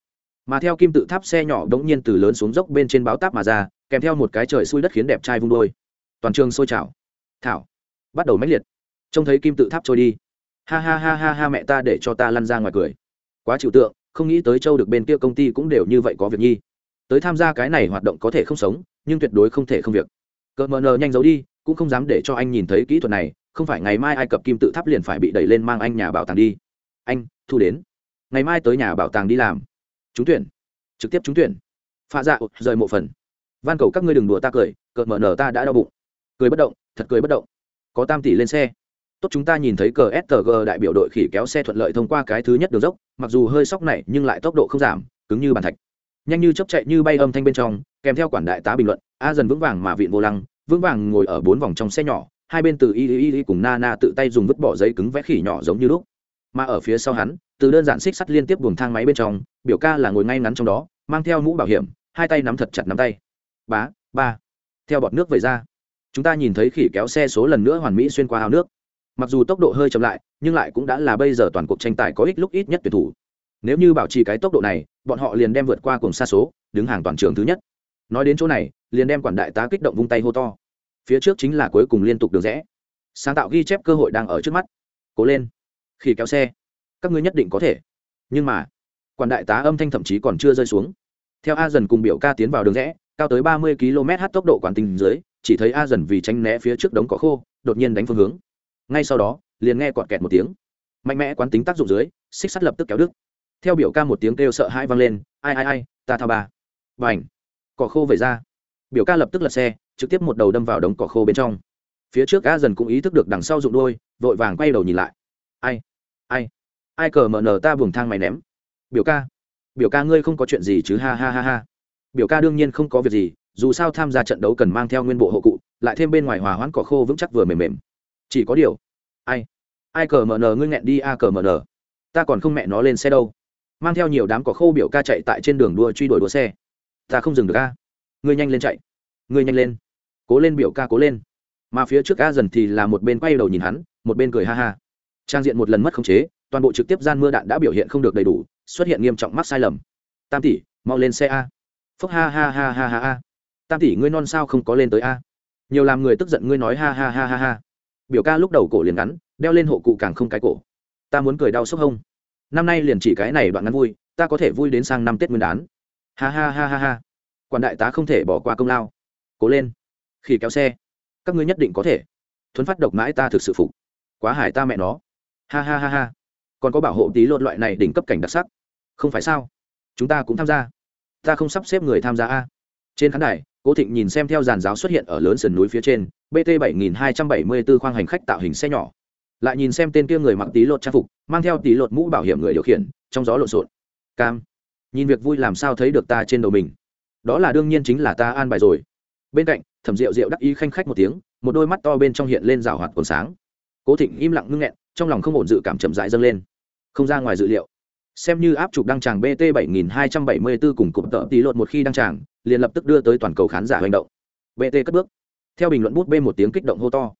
Mà theo kim tự tháp xe nhỏ đống nhiên từ lớn xuống dốc bên trên báo táp mà ra, kèm theo một cái trời xui đất khiến đẹp trai vung đôi. Toàn trường sôi trào. Thảo. Bắt đầu mãnh liệt. Trông thấy kim tự tháp trôi đi. Ha ha ha ha ha mẹ ta để cho ta lăn ra ngoài cười. Quá chịu tượng, không nghĩ tới châu được bên kia công ty cũng đều như vậy có việc nhi. Tới tham gia cái này hoạt động có thể không sống nhưng tuyệt đối không thể không việc. Cỡ mờ nờ nhanh giấu đi, cũng không dám để cho anh nhìn thấy kỹ thuật này, không phải ngày mai ai cập kim tự tháp liền phải bị đẩy lên mang anh nhà bảo tàng đi. Anh, thu đến. Ngày mai tới nhà bảo tàng đi làm. Trúng tuyển. Trực tiếp trúng tuyển. Pha dạ rời mộ phần. Van cầu các ngươi đừng đùa ta cười cỡ mờ nờ ta đã đau bụng. Cười bất động, thật cười bất động. Có tam tỷ lên xe. Tốt chúng ta nhìn thấy cờ stg đại biểu đội khỉ kéo xe thuận lợi thông qua cái thứ nhất đường dốc, mặc dù hơi sóc này nhưng lại tốc độ không giảm, cứng như bàn thạch nhanh như chấp chạy như bay âm thanh bên trong, kèm theo quản đại tá bình luận, a dần vững vàng mà vịn vô lăng, vững vàng ngồi ở bốn vòng trong xe nhỏ, hai bên từ y y y cùng na na tự tay dùng vứt bỏ giấy cứng vẽ khỉ nhỏ giống như lúc. Mà ở phía sau hắn, từ đơn giản xích sắt liên tiếp buồng thang máy bên trong, biểu ca là ngồi ngay ngắn trong đó, mang theo mũ bảo hiểm, hai tay nắm thật chặt nắm tay. Bá, ba, theo bọt nước về ra. Chúng ta nhìn thấy khỉ kéo xe số lần nữa hoàn mỹ xuyên qua ao nước. Mặc dù tốc độ hơi chậm lại, nhưng lại cũng đã là bây giờ toàn cuộc tranh tài có ích lúc ít nhất tuyển thủ. Nếu như bảo trì cái tốc độ này bọn họ liền đem vượt qua cùng xa số, đứng hàng toàn trường thứ nhất. Nói đến chỗ này, liền đem quản đại tá kích động vung tay hô to. Phía trước chính là cuối cùng liên tục đường rẽ. Sáng tạo ghi chép cơ hội đang ở trước mắt. Cố lên. Khi kéo xe. Các ngươi nhất định có thể. Nhưng mà, quản đại tá âm thanh thậm chí còn chưa rơi xuống. Theo a dần cùng biểu ca tiến vào đường rẽ, cao tới ba mươi km h tốc độ quản tình dưới, chỉ thấy a dần vì tránh né phía trước đống cỏ khô, đột nhiên đánh phương hướng. Ngay sau đó, liền nghe cọt kẹt một tiếng. Mạnh mẽ quán tính tác dụng dưới, xích sắt lập tức kéo đứt theo biểu ca một tiếng kêu sợ hãi vang lên, ai ai ai, ta thao ba. B à n h cỏ khô về ra. Biểu ca lập tức lật xe, trực tiếp một đầu đâm vào đống cỏ khô bên trong. Phía trước a dần cũng ý thức được đằng sau rụng đôi vội vàng quay đầu nhìn lại. Ai ai ai cờ mở nở ta buồng thang mày ném. Biểu ca biểu ca ngươi không có chuyện gì chứ, ha ha ha ha. Biểu ca đương nhiên không có việc gì, dù sao tham gia trận đấu cần mang theo nguyên bộ hộ cụ, lại thêm bên ngoài hòa hoãn cỏ khô vững chắc vừa mềm mềm. Chỉ có điều, ai ai cờ mở nở ngươi nghẹn đi, a cờ mở nở. Ta còn không mẹ nó lên xe đâu mang theo nhiều đám cỏ khô biểu ca chạy tại trên đường đua truy đuổi đua xe. Ta không dừng được a. Ngươi nhanh lên chạy. Ngươi nhanh lên. Cố lên biểu ca cố lên. Mà phía trước a dần thì là một bên quay đầu nhìn hắn, một bên cười ha ha. Trang diện một lần mất khống chế, toàn bộ trực tiếp gian mưa đạn đã biểu hiện không được đầy đủ, xuất hiện nghiêm trọng mắc sai lầm. Tam tỷ, mau lên xe a. Phúc ha ha ha ha ha ha. Tam tỷ, ngươi non sao không có lên tới a? Nhiều làm người tức giận ngươi nói ha ha ha ha ha. Biểu ca lúc đầu cổ liền ngắn, đeo lên hộ cụ càng không cái cổ. Ta muốn cười đau sốc hông năm nay liền chỉ cái này đoạn ngắn vui, ta có thể vui đến sang năm tết nguyên đán. Ha ha ha ha ha. Quản đại tá không thể bỏ qua công lao. Cố lên. Khi kéo xe. Các ngươi nhất định có thể. Thuấn phát độc mãi ta thực sự phục. Quá hải ta mẹ nó. Ha ha ha ha. Còn có bảo hộ tí lột loại này đỉnh cấp cảnh đặc sắc. Không phải sao? Chúng ta cũng tham gia. Ta không sắp xếp người tham gia a. Trên khán đài, cố thịnh nhìn xem theo giàn giáo xuất hiện ở lớn sườn núi phía trên bt 7274 khoang hành khách tạo hình xe nhỏ lại nhìn xem tên kia người mặc tí lột trang phục, mang theo tí lột mũ bảo hiểm người điều khiển, trong gió lộn xộn. Cam, nhìn việc vui làm sao thấy được ta trên đầu mình. Đó là đương nhiên chính là ta an bài rồi. Bên cạnh, thẩm rượu rượu đắc ý khanh khách một tiếng, một đôi mắt to bên trong hiện lên rào hoạt còn sáng. Cố thịnh im lặng ngưng nghẹn, trong lòng không ổn dự cảm chậm rãi dâng lên. Không ra ngoài dự liệu. Xem như áp chụp đăng tràng bt 7274 cùng cụm tợ tí lột một khi đăng tràng, liền lập tức đưa tới toàn cầu khán giả hành động. Bt cất bước. Theo bình luận bút b một tiếng kích động hô to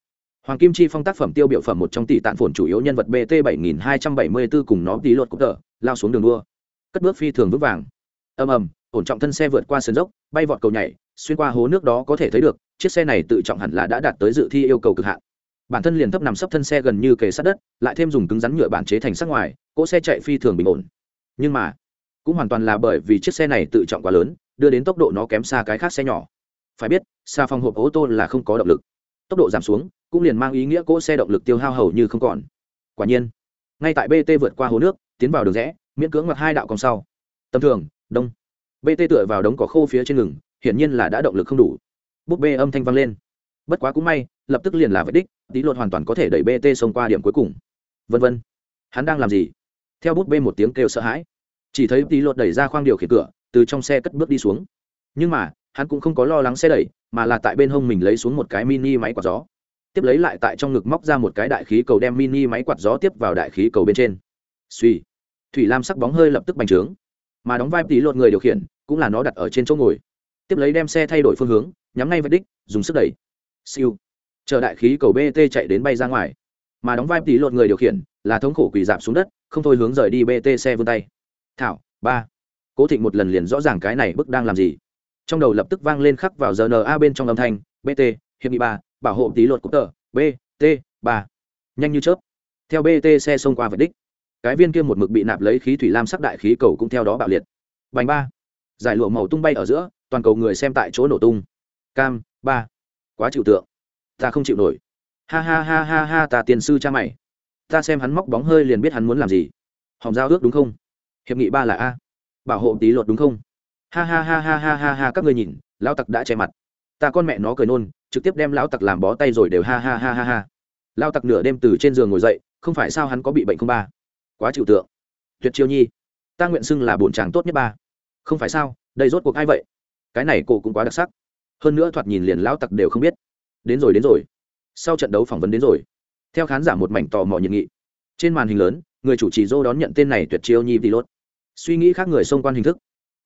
hoàng kim chi phong tác phẩm tiêu biểu phẩm một trong tỷ tạn phồn chủ yếu nhân vật bt 7274 cùng nó tí lột cũng tợ lao xuống đường đua. Cất bước phi thường vững vàng. Ầm ầm, ổn trọng thân xe vượt qua sườn dốc, bay vọt cầu nhảy, xuyên qua hố nước đó có thể thấy được, chiếc xe này tự trọng hẳn là đã đạt tới dự thi yêu cầu cực hạn. Bản thân liền thấp nằm sấp thân xe gần như kề sát đất, lại thêm dùng cứng rắn nhựa bản chế thành sắc ngoài, cỗ xe chạy phi thường bình ổn. Nhưng mà, cũng hoàn toàn là bởi vì chiếc xe này tự trọng quá lớn, đưa đến tốc độ nó kém xa cái khác xe nhỏ. Phải biết, xa phòng hộp ô tô là không có động lực tốc độ giảm xuống, cũng liền mang ý nghĩa cỗ xe động lực tiêu hao hầu như không còn. Quả nhiên, ngay tại bt vượt qua hồ nước, tiến vào đường rẽ, miễn cưỡng mặc hai đạo cong sau. Tầm thường, đông. Bt tựa vào đống cỏ khô phía trên ngừng, hiển nhiên là đã động lực không đủ. Búp bê âm thanh vang lên. Bất quá cũng may, lập tức liền là vết đích, tí lột hoàn toàn có thể đẩy bt xông qua điểm cuối cùng. Vân vân. Hắn đang làm gì? Theo bút bê một tiếng kêu sợ hãi. Chỉ thấy tí lột đẩy ra khoang điều khiển cửa, từ trong xe cất bước đi xuống. Nhưng mà, hắn cũng không có lo lắng xe đẩy mà là tại bên hông mình lấy xuống một cái mini máy quạt gió. Tiếp lấy lại tại trong ngực móc ra một cái đại khí cầu đem mini máy quạt gió tiếp vào đại khí cầu bên trên. Suy thủy lam sắc bóng hơi lập tức bành trướng. Mà đóng vai tí lột người điều khiển, cũng là nó đặt ở trên chỗ ngồi. Tiếp lấy đem xe thay đổi phương hướng, nhắm ngay vạch đích, dùng sức đẩy. Siêu. Chờ đại khí cầu bt chạy đến bay ra ngoài. Mà đóng vai tí lột người điều khiển, là thống khổ quỳ dạp xuống đất, không thôi hướng rời đi bt xe vươn tay. Thảo, ba. Cố thịnh một lần liền rõ ràng cái này bức đang làm gì trong đầu lập tức vang lên khắc vào giờ bên trong âm thanh bt hiệp nghị ba, bảo hộ tí luật cúp tờ bt ba. Nhanh như chớp. Theo bt xe xông qua vạch đích, cái viên kia một mực bị nạp lấy khí thủy lam sắc đại khí cầu cũng theo đó bạo liệt. Bành ba. Giải lụa màu tung bay ở giữa, toàn cầu người xem tại chỗ nổ tung. Cam, ba. Quá chịu tượng. Ta không chịu nổi. Ha ha ha ha ha, ta tiền sư cha mày. Ta xem hắn móc bóng hơi liền biết hắn muốn làm gì. Hỏng giao ước đúng không? Hiệp nghị ba là a. Bảo hộ tí luật đúng không? Ha ha ha ha ha ha ha, các người nhìn, lão tặc đã che mặt. Ta con mẹ nó cười nôn, trực tiếp đem lão tặc làm bó tay rồi đều ha ha ha ha ha. Lão tặc nửa đêm từ trên giường ngồi dậy, không phải sao hắn có bị bệnh không ba? Quá chịu tượng. Tuyệt chiêu nhi, ta nguyện xưng là bổn chàng tốt nhất ba. Không phải sao, đây rốt cuộc ai vậy? Cái này cô cũng quá đặc sắc. Hơn nữa thoạt nhìn liền lão tặc đều không biết. Đến rồi đến rồi. Sau trận đấu phỏng vấn đến rồi. Theo khán giả một mảnh tò mò nhiệt nghị. Trên màn hình lớn, người chủ trì dô đón nhận tên này tuyệt chiêu nhi vì lốt. Suy nghĩ khác người xung quanh hình thức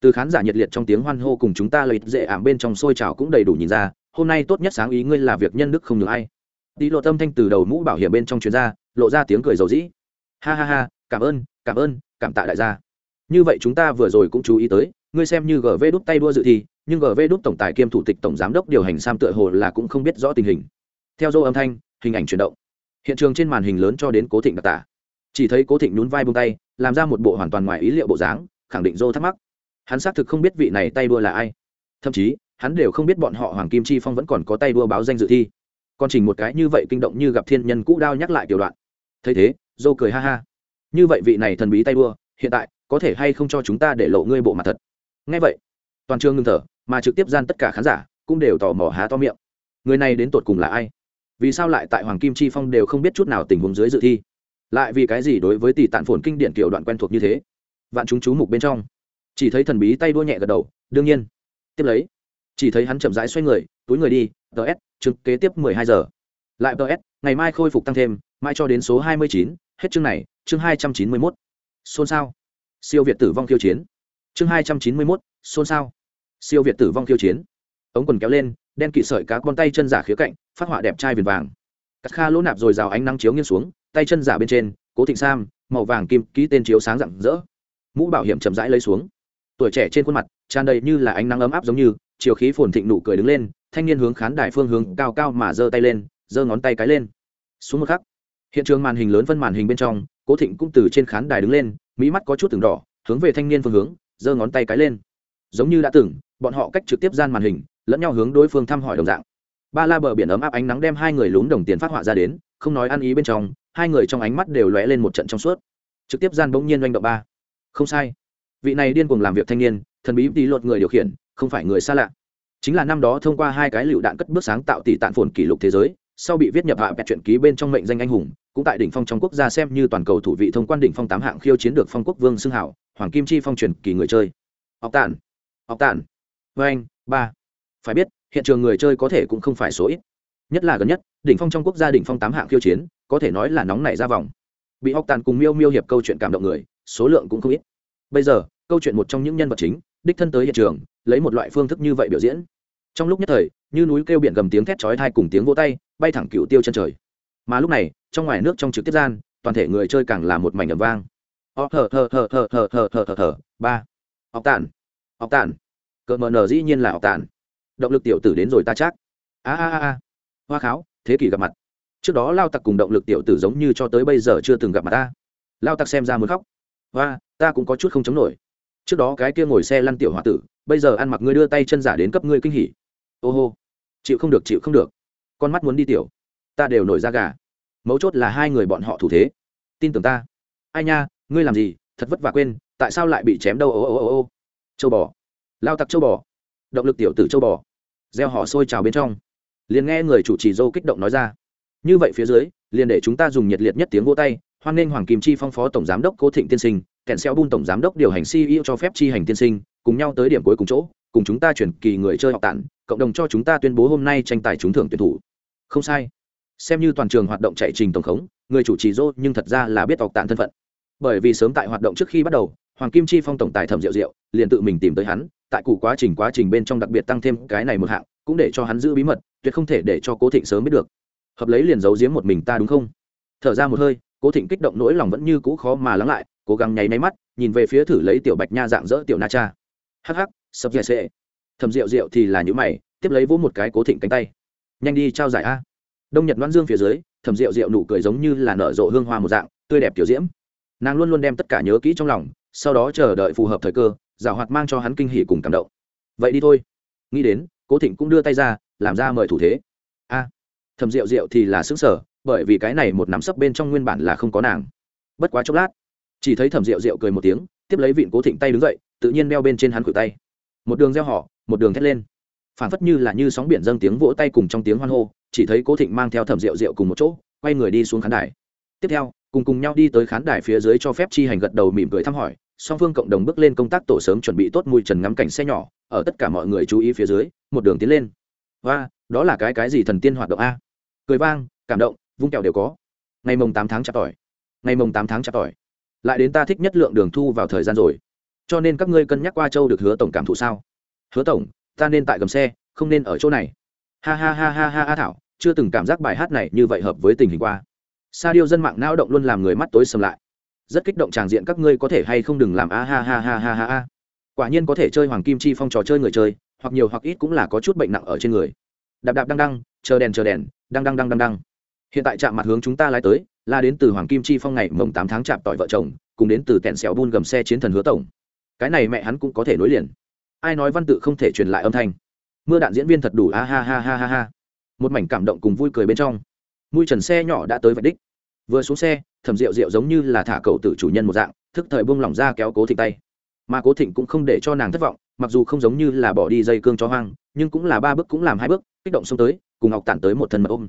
từ khán giả nhiệt liệt trong tiếng hoan hô cùng chúng ta lợi dễ ảm bên trong xôi trào cũng đầy đủ nhìn ra, hôm nay tốt nhất sáng ý ngươi là việc nhân đức không được ai. Đi lộ tâm thanh từ đầu mũ bảo hiểm bên trong chuyên gia lộ ra tiếng cười dầu dĩ ha ha ha, cảm ơn cảm ơn, cảm tạ đại gia. Như vậy chúng ta vừa rồi cũng chú ý tới, ngươi xem như gv đút tay đua dự thi, nhưng gv đút tổng tài kiêm thủ tịch tổng giám đốc điều hành sam tựa hồ là cũng không biết rõ tình hình. Theo dô âm thanh, hình ảnh chuyển động. Hiện trường trên màn hình lớn cho đến cố thịnh đặc tả. Chỉ thấy cố thịnh nhún vai bông tay, làm ra một bộ hoàn toàn ngoài ý liệu bộ dáng, khẳng định dô thắc mắc hắn xác thực không biết vị này tay đua là ai. Thậm chí, hắn đều không biết bọn họ hoàng kim chi phong vẫn còn có tay đua báo danh dự thi. Còn chỉnh một cái như vậy kinh động như gặp thiên nhân cũ đao nhắc lại tiểu đoạn. Thấy thế, dô cười ha ha. Như vậy vị này thần bí tay đua, hiện tại, có thể hay không cho chúng ta để lộ ngươi bộ mặt thật? Ngay vậy, toàn trường ngưng thở, mà trực tiếp gian tất cả khán giả cũng đều tò mò há to miệng. Người này đến tột cùng là ai? Vì sao lại tại hoàng kim chi phong đều không biết chút nào tình huống dưới dự thi? Lại vì cái gì đối với tỷ tản phồn kinh điển kiểu đoạn quen thuộc như thế? Vạn chúng chú mục bên trong chỉ thấy thần bí tay đua nhẹ gật đầu, đương nhiên. Tiếp lấy, chỉ thấy hắn chậm rãi xoay người, túi người đi ts chừng kế tiếp mười hai giờ. Lại ts ngày mai khôi phục tăng thêm mai cho đến số hai mươi chín, hết chương này, chương hai trăm chín mươi mốt. Xôn xao. Siêu việt tử vong khiêu chiến. Chương hai trăm chín mươi mốt, xôn xao. Siêu việt tử vong khiêu chiến. Ống quần kéo lên, đen kỵ sợi cá con tay chân giả khía cạnh, phát họa đẹp trai viền vàng. Cắt kha lỗ nạp rồi rào ánh nắng chiếu nghiêng xuống, tay chân giả bên trên, cố thịnh sam, màu vàng kim, ký tên chiếu sáng rạng rỡ. Mũ bảo hiểm chậm rãi lấy xuống tuổi trẻ trên khuôn mặt, tràn đầy như là ánh nắng ấm áp giống như, chiều khí phồn thịnh nụ cười đứng lên, thanh niên hướng khán đài phương hướng cao cao mà giơ tay lên, giơ ngón tay cái lên. Xuống một khắc, hiện trường màn hình lớn phân màn hình bên trong, cố thịnh cũng từ trên khán đài đứng lên, mỹ mắt có chút từng đỏ, hướng về thanh niên phương hướng, giơ ngón tay cái lên. Giống như đã từng, bọn họ cách trực tiếp gian màn hình, lẫn nhau hướng đối phương thăm hỏi đồng dạng. Ba la bờ biển ấm áp ánh nắng đem hai người lún đồng tiền phát họa ra đến, không nói ăn ý bên trong, hai người trong ánh mắt đều lóe lên một trận trong suốt. Trực tiếp gian bỗng nhiên doanh động ba. Không sai vị này điên cuồng làm việc thanh niên, thần bí đi lột người điều khiển, không phải người xa lạ. Chính là năm đó thông qua hai cái lựu đạn cất bước sáng tạo tỷ tạn phồn kỷ lục thế giới, sau bị viết nhập hạ bẹt truyện ký bên trong mệnh danh anh hùng, cũng tại đỉnh phong trong quốc gia xem như toàn cầu thủ vị thông quan đỉnh phong tám hạng khiêu chiến được phong quốc vương xưng hảo, hoàng kim chi phong truyền kỳ người chơi. Học tản học tản. Với anh, ba. Phải biết, hiện trường người chơi có thể cũng không phải số ít. Nhất là gần nhất, đỉnh phong trong quốc gia đỉnh phong tám hạng khiêu chiến, có thể nói là nóng nảy ra vòng. Bị học tản cùng miêu miêu hiệp câu chuyện cảm động người, số lượng cũng không ít. Bây giờ câu chuyện một trong những nhân vật chính, đích thân tới hiện trường, lấy một loại phương thức như vậy biểu diễn. Trong lúc nhất thời, như núi kêu biển gầm tiếng thét chói thai cùng tiếng vỗ tay, bay thẳng cựu tiêu chân trời. Mà lúc này, trong ngoài nước trong trực tiếp gian, toàn thể người chơi càng là một mảnh ầm vang. Ó thở thở thở thở thở thở thở thở thở ba. Ọc tản. Ọc tản. Cợt mờ nở dĩ nhiên là ọc tản. Động lực tiểu tử đến rồi ta chắc. A a a hoa kháo, thế kỷ gặp mặt. Trước đó lao tặc cùng động lực tiểu tử giống như cho tới bây giờ chưa từng gặp mặt ta. Lao tặc xem ra muốn khóc. Và ta cũng có chút không chống nổi trước đó cái kia ngồi xe lăn tiểu h o a tử, bây giờ ăn mặc ngươi đưa tay chân giả đến cấp ngươi kinh hỉ. Ô hô. Chịu không được, chịu không được. Con mắt muốn đi tiểu. Ta đều nổi ra gà. Mấu chốt là hai người bọn họ thủ thế. Tin tưởng ta. Ai nha, ngươi làm gì? Thật vất vả quên, tại sao lại bị chém đâu? Ô ô ô ô. Châu bò. Lao tặc châu bò. Động lực tiểu tử châu bò. Gieo họ sôi trào bên trong. Liền nghe người chủ trì dô kích động nói ra. Như vậy phía dưới, liền để chúng ta dùng nhiệt liệt nhất tiếng vô tay hoan nghênh hoàng kim chi phong phó tổng giám đốc cố thịnh tiên sinh kèn xeo bun tổng giám đốc điều hành ceo cho phép chi hành tiên sinh, cùng nhau tới điểm cuối cùng chỗ, cùng chúng ta chuyển kỳ người chơi học tản, cộng đồng cho chúng ta tuyên bố hôm nay tranh tài trúng thưởng tuyển thủ. Không sai. Xem như toàn trường hoạt động chạy trình tổng khống, người chủ trì dô nhưng thật ra là biết học tản thân phận. Bởi vì sớm tại hoạt động trước khi bắt đầu, hoàng kim chi phong tổng tài thẩm diệu diệu liền tự mình tìm tới hắn, tại cụ quá trình quá trình bên trong đặc biệt tăng thêm cái này một hạng, cũng để cho hắn giữ bí mật, tuyệt không thể để cho cố thịnh sớm biết được. Hợp lấy liền giấu giếm một mình ta đúng không? Thở ra một hơi cố thịnh kích động nỗi lòng vẫn như cũ khó mà lắng lại, cố gắng nháy máy mắt, nhìn về phía thử lấy tiểu bạch nha dạng dỡ tiểu na cha. Hắc hắc, sập dẻ sệ. Thầm rượu rượu thì là những mày, tiếp lấy vỗ một cái cố thịnh cánh tay. Nhanh đi, trao giải a. Đông nhật đoan dương phía dưới thầm rượu rượu nụ cười giống như là nở rộ hương hoa một dạng, tươi đẹp tiểu diễm. Nàng luôn luôn đem tất cả nhớ kỹ trong lòng, sau đó chờ đợi phù hợp thời cơ giảo hoạt mang cho hắn kinh hỉ cùng cảm động. Vậy đi thôi. Nghĩ đến, cố thịnh cũng đưa tay ra, làm ra mời thủ thế. A. Thầm rượu rượu thì là xứng sở bởi vì cái này một nắm sấp bên trong nguyên bản là không có nàng. Bất quá chốc lát, chỉ thấy thẩm rượu rượu cười một tiếng, tiếp lấy vịn cố thịnh tay đứng dậy, tự nhiên đeo bên trên hắn cử tay. Một đường gieo họ, một đường thét lên. Phản phất như là như sóng biển dâng tiếng vỗ tay cùng trong tiếng hoan hô, chỉ thấy cố thịnh mang theo thẩm rượu rượu cùng một chỗ, quay người đi xuống khán đài. Tiếp theo, cùng cùng nhau đi tới khán đài phía dưới cho phép chi hành gật đầu mỉm cười thăm hỏi, song phương cộng đồng bước lên công tác tổ sớm chuẩn bị tốt mùi trần ngắm cảnh xe nhỏ, ở tất cả mọi người chú ý phía dưới, một đường tiến lên. Và đó là cái cái gì thần tiên hoạt động a? Cười vang, cảm động vung kẹo đều có. Ngày mồng tám tháng chặt tỏi. Ngày mồng tám tháng chặt tỏi. Lại đến ta thích nhất lượng đường thu vào thời gian rồi. Cho nên các ngươi cân nhắc qua châu được hứa tổng cảm thụ sao? Hứa tổng, ta nên tại gầm xe, không nên ở chỗ này. Ha ha ha ha ha ha thảo, chưa từng cảm giác bài hát này như vậy hợp với tình hình qua. Sa điêu dân mạng não động luôn làm người mắt tối sầm lại. Rất kích động tràng diện các ngươi có thể hay không đừng làm a ha ha ha ha ha ha. Quả nhiên có thể chơi hoàng kim chi phong trò chơi người chơi, hoặc nhiều hoặc ít cũng là có chút bệnh nặng ở trên người. Đạp đạp đăng đăng, chờ đèn chờ đèn, đăng đăng đăng đăng đăng hiện tại chạm mặt hướng chúng ta lái tới, là đến từ hoàng kim chi phong ngày mồng tám tháng chạm tỏi vợ chồng, cùng đến từ kẹn xẻo bun gầm xe chiến thần hứa tổng. Cái này mẹ hắn cũng có thể nối liền. Ai nói văn tự không thể truyền lại âm thanh? Mưa đạn diễn viên thật đủ a ha ha ha ha ha. Một mảnh cảm động cùng vui cười bên trong. Mui trần xe nhỏ đã tới vạch đích. Vừa xuống xe thẩm rượu rượu giống như là thả cầu tử chủ nhân một dạng, thức thời buông lỏng ra kéo cố thịnh tay. Mà cố thịnh cũng không để cho nàng thất vọng, mặc dù không giống như là bỏ đi dây cương cho hoang, nhưng cũng là ba bước cũng làm hai bước, kích động xông tới, cùng ngọc tản tới một thân mật ôm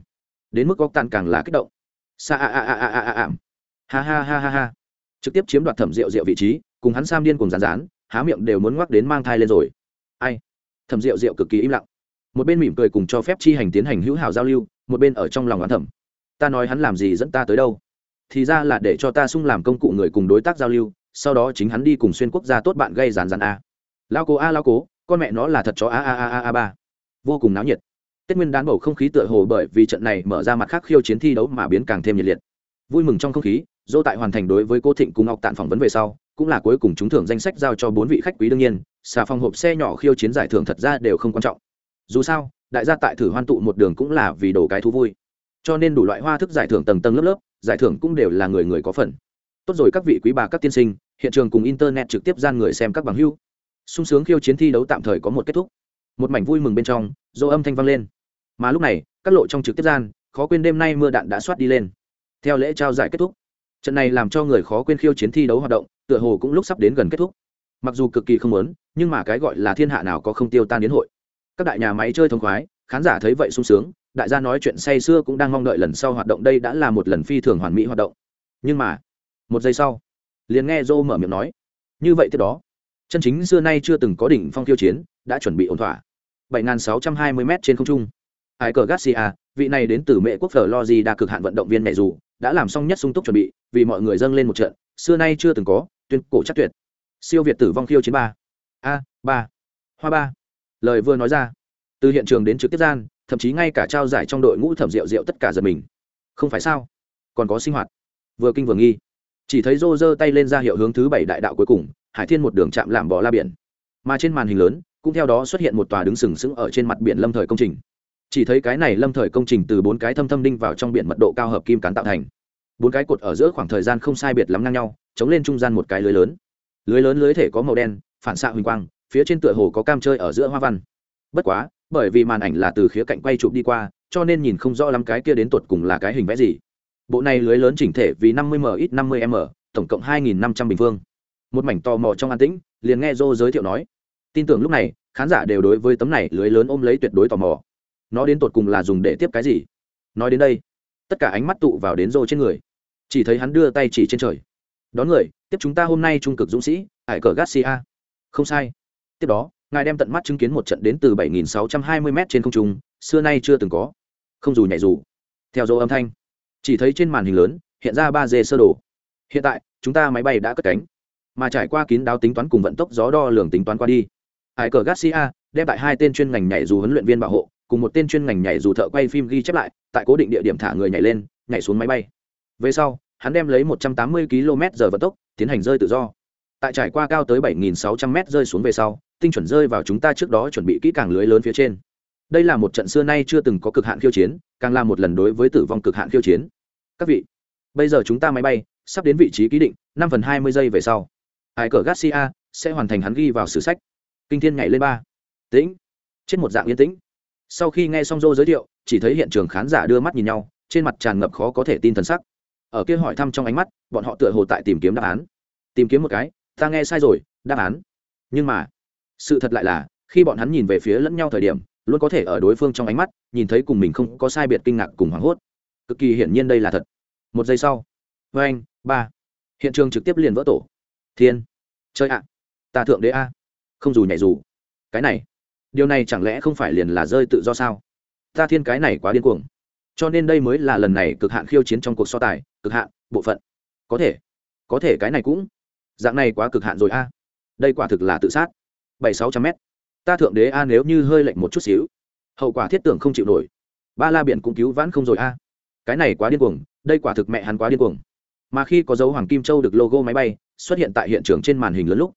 đến mức góc tản càng là kích động. Sa a a a a a a ảm ha ha ha ha ha. Trực tiếp chiếm đoạt thẩm rượu rượu vị trí, cùng hắn sam điên cùng rán rán, há miệng đều muốn ngoắc đến mang thai lên rồi. Ai? Thẩm rượu rượu cực kỳ im lặng. Một bên mỉm cười cùng cho phép chi hành tiến hành hữu hảo giao lưu, một bên ở trong lòng oán thẩm ta nói hắn làm gì dẫn ta tới đâu? Thì ra là để cho ta sung làm công cụ người cùng đối tác giao lưu, sau đó chính hắn đi cùng xuyên quốc gia tốt bạn gây rán rán a. Lao cố a, lao cố, con mẹ nó là thật chó a a a a a ba. Vô cùng náo nhiệt tết nguyên đán bầu không khí tựa hồ bởi vì trận này mở ra mặt khác khiêu chiến thi đấu mà biến càng thêm nhiệt liệt. Vui mừng trong không khí, dô tại hoàn thành đối với cô thịnh cùng ngọc tạn phỏng vấn về sau, cũng là cuối cùng chúng thưởng danh sách giao cho bốn vị khách quý đương nhiên, xà phòng hộp xe nhỏ khiêu chiến giải thưởng thật ra đều không quan trọng. Dù sao, đại gia tại thử hoan tụ một đường cũng là vì đồ cái thú vui. Cho nên đủ loại hoa thức giải thưởng tầng tầng lớp lớp, giải thưởng cũng đều là người người có phần. Tốt rồi các vị quý bà các tiên sinh, hiện trường cùng internet trực tiếp gian người xem các bằng hưu sung sướng khiêu chiến thi đấu tạm thời có một kết thúc một mảnh vui mừng bên trong dỗ âm thanh vang lên. Mà lúc này, các lộ trong trực tiếp gian, khó quên đêm nay mưa đạn đã soát đi lên. Theo lễ trao giải kết thúc, trận này làm cho người khó quên khiêu chiến thi đấu hoạt động, tựa hồ cũng lúc sắp đến gần kết thúc. Mặc dù cực kỳ không lớn nhưng mà cái gọi là thiên hạ nào có không tiêu tan đến hội. Các đại nhà máy chơi thông khoái, khán giả thấy vậy sung sướng, đại gia nói chuyện say xưa cũng đang mong đợi lần sau hoạt động đây đã là một lần phi thường hoàn mỹ hoạt động. Nhưng mà, một giây sau, liền nghe dô mở miệng nói, như vậy tiếp đó, chân chính xưa nay chưa từng có đỉnh phong tiêu chiến đã chuẩn bị ổn thỏa. 7.620 m trên không trung. Ai cờ garcia, vị này đến từ mẹ quốc florida đa cực hạn vận động viên mẹ dù, đã làm xong nhất sung túc chuẩn bị, vì mọi người dâng lên một trận, xưa nay chưa từng có, tuyên cổ chắc tuyệt. Siêu việt tử vong khiêu chiến ba. A, ba. Hoa ba. Lời vừa nói ra, từ hiện trường đến trực tiếp gian, thậm chí ngay cả trao giải trong đội ngũ thẩm rượu rượu tất cả giật mình. Không phải sao? Còn có sinh hoạt. Vừa kinh vừa nghi. Chỉ thấy rô giơ tay lên ra hiệu hướng thứ bảy đại đạo cuối cùng, hải thiên một đường chạm làm bỏ la biển. Mà trên màn hình lớn cũng theo đó xuất hiện một tòa đứng sừng sững ở trên mặt biển lâm thời công trình. Chỉ thấy cái này lâm thời công trình từ bốn cái thâm thâm đinh vào trong biển mật độ cao hợp kim cán tạo thành. Bốn cái cột ở giữa khoảng thời gian không sai biệt lắm ngang nhau, chống lên trung gian một cái lưới lớn. Lưới lớn lưới thể có màu đen, phản xạ huỳnh quang, phía trên tựa hồ có cam chơi ở giữa hoa văn. Bất quá, bởi vì màn ảnh là từ khía cạnh quay chụp đi qua, cho nên nhìn không rõ lắm cái kia đến tột cùng là cái hình vẽ gì. Bộ này lưới lớn chỉnh thể vì 50 m ít 50 m, tổng cộng 2.500 bình phương. Một mảnh to mò trong an tĩnh, liền nghe dô giới thiệu nói tin tưởng lúc này, khán giả đều đối với tấm này lưới lớn ôm lấy tuyệt đối tò mò. Nó đến tột cùng là dùng để tiếp cái gì? Nói đến đây, tất cả ánh mắt tụ vào đến rô trên người. Chỉ thấy hắn đưa tay chỉ trên trời. Đón người, tiếp chúng ta hôm nay trung cực dũng sĩ ải cờ garcia. Không sai. Tiếp đó, ngài đem tận mắt chứng kiến một trận đến từ 7.620 m trên không trung, xưa nay chưa từng có. Không dù nhảy dù. Theo dấu âm thanh, chỉ thấy trên màn hình lớn, hiện ra ba d sơ đồ. Hiện tại, chúng ta máy bay đã cất cánh, mà trải qua kín đáo tính toán cùng vận tốc gió đo lường tính toán qua đi ải cờ garcia đem tại hai tên chuyên ngành nhảy dù huấn luyện viên bảo hộ, cùng một tên chuyên ngành nhảy dù thợ quay phim ghi chép lại, tại cố định địa điểm thả người nhảy lên, nhảy xuống máy bay. Về sau, hắn đem lấy 180 km giờ vận tốc, tiến hành rơi tự do. Tại trải qua cao tới 7.600 m rơi xuống về sau, tinh chuẩn rơi vào chúng ta trước đó chuẩn bị kỹ càng lưới lớn phía trên. Đây là một trận xưa nay chưa từng có cực hạn khiêu chiến, càng là một lần đối với tử vong cực hạn khiêu chiến. Các vị, bây giờ chúng ta máy bay sắp đến vị trí ký định, năm phần hai mươi giây về sau. Ai cờ garcia sẽ hoàn thành hắn ghi vào sử sách kinh thiên nhảy lên ba. Tĩnh. Trên một dạng yên tĩnh. Sau khi nghe xong dô giới thiệu, chỉ thấy hiện trường khán giả đưa mắt nhìn nhau, trên mặt tràn ngập khó có thể tin thần sắc. Ở kia hỏi thăm trong ánh mắt, bọn họ tựa hồ tại tìm kiếm đáp án. Tìm kiếm một cái, ta nghe sai rồi, đáp án. Nhưng mà, sự thật lại là, khi bọn hắn nhìn về phía lẫn nhau thời điểm, luôn có thể ở đối phương trong ánh mắt, nhìn thấy cùng mình không có sai biệt kinh ngạc cùng hoảng hốt. Cực kỳ hiển nhiên đây là thật. Một giây sau. Vê anh ba. Hiện trường trực tiếp liền vỡ tổ. Thiên. Chơi ạ. Ta thượng đế a không dù nhảy dù. Cái này, điều này chẳng lẽ không phải liền là rơi tự do sao? Ta thiên cái này quá điên cuồng. Cho nên đây mới là lần này cực hạn khiêu chiến trong cuộc so tài, cực hạn, bộ phận. Có thể có thể cái này cũng, dạng này quá cực hạn rồi a. Đây quả thực là tự sát. Bảy sáu trăm mét. Ta thượng đế a nếu như hơi lệnh một chút xíu, hậu quả thiết tưởng không chịu nổi. Ba la biển cũng cứu vãn không rồi a. Cái này quá điên cuồng, đây quả thực mẹ hắn quá điên cuồng. Mà khi có dấu hoàng kim châu được logo máy bay xuất hiện tại hiện trường trên màn hình lớn lúc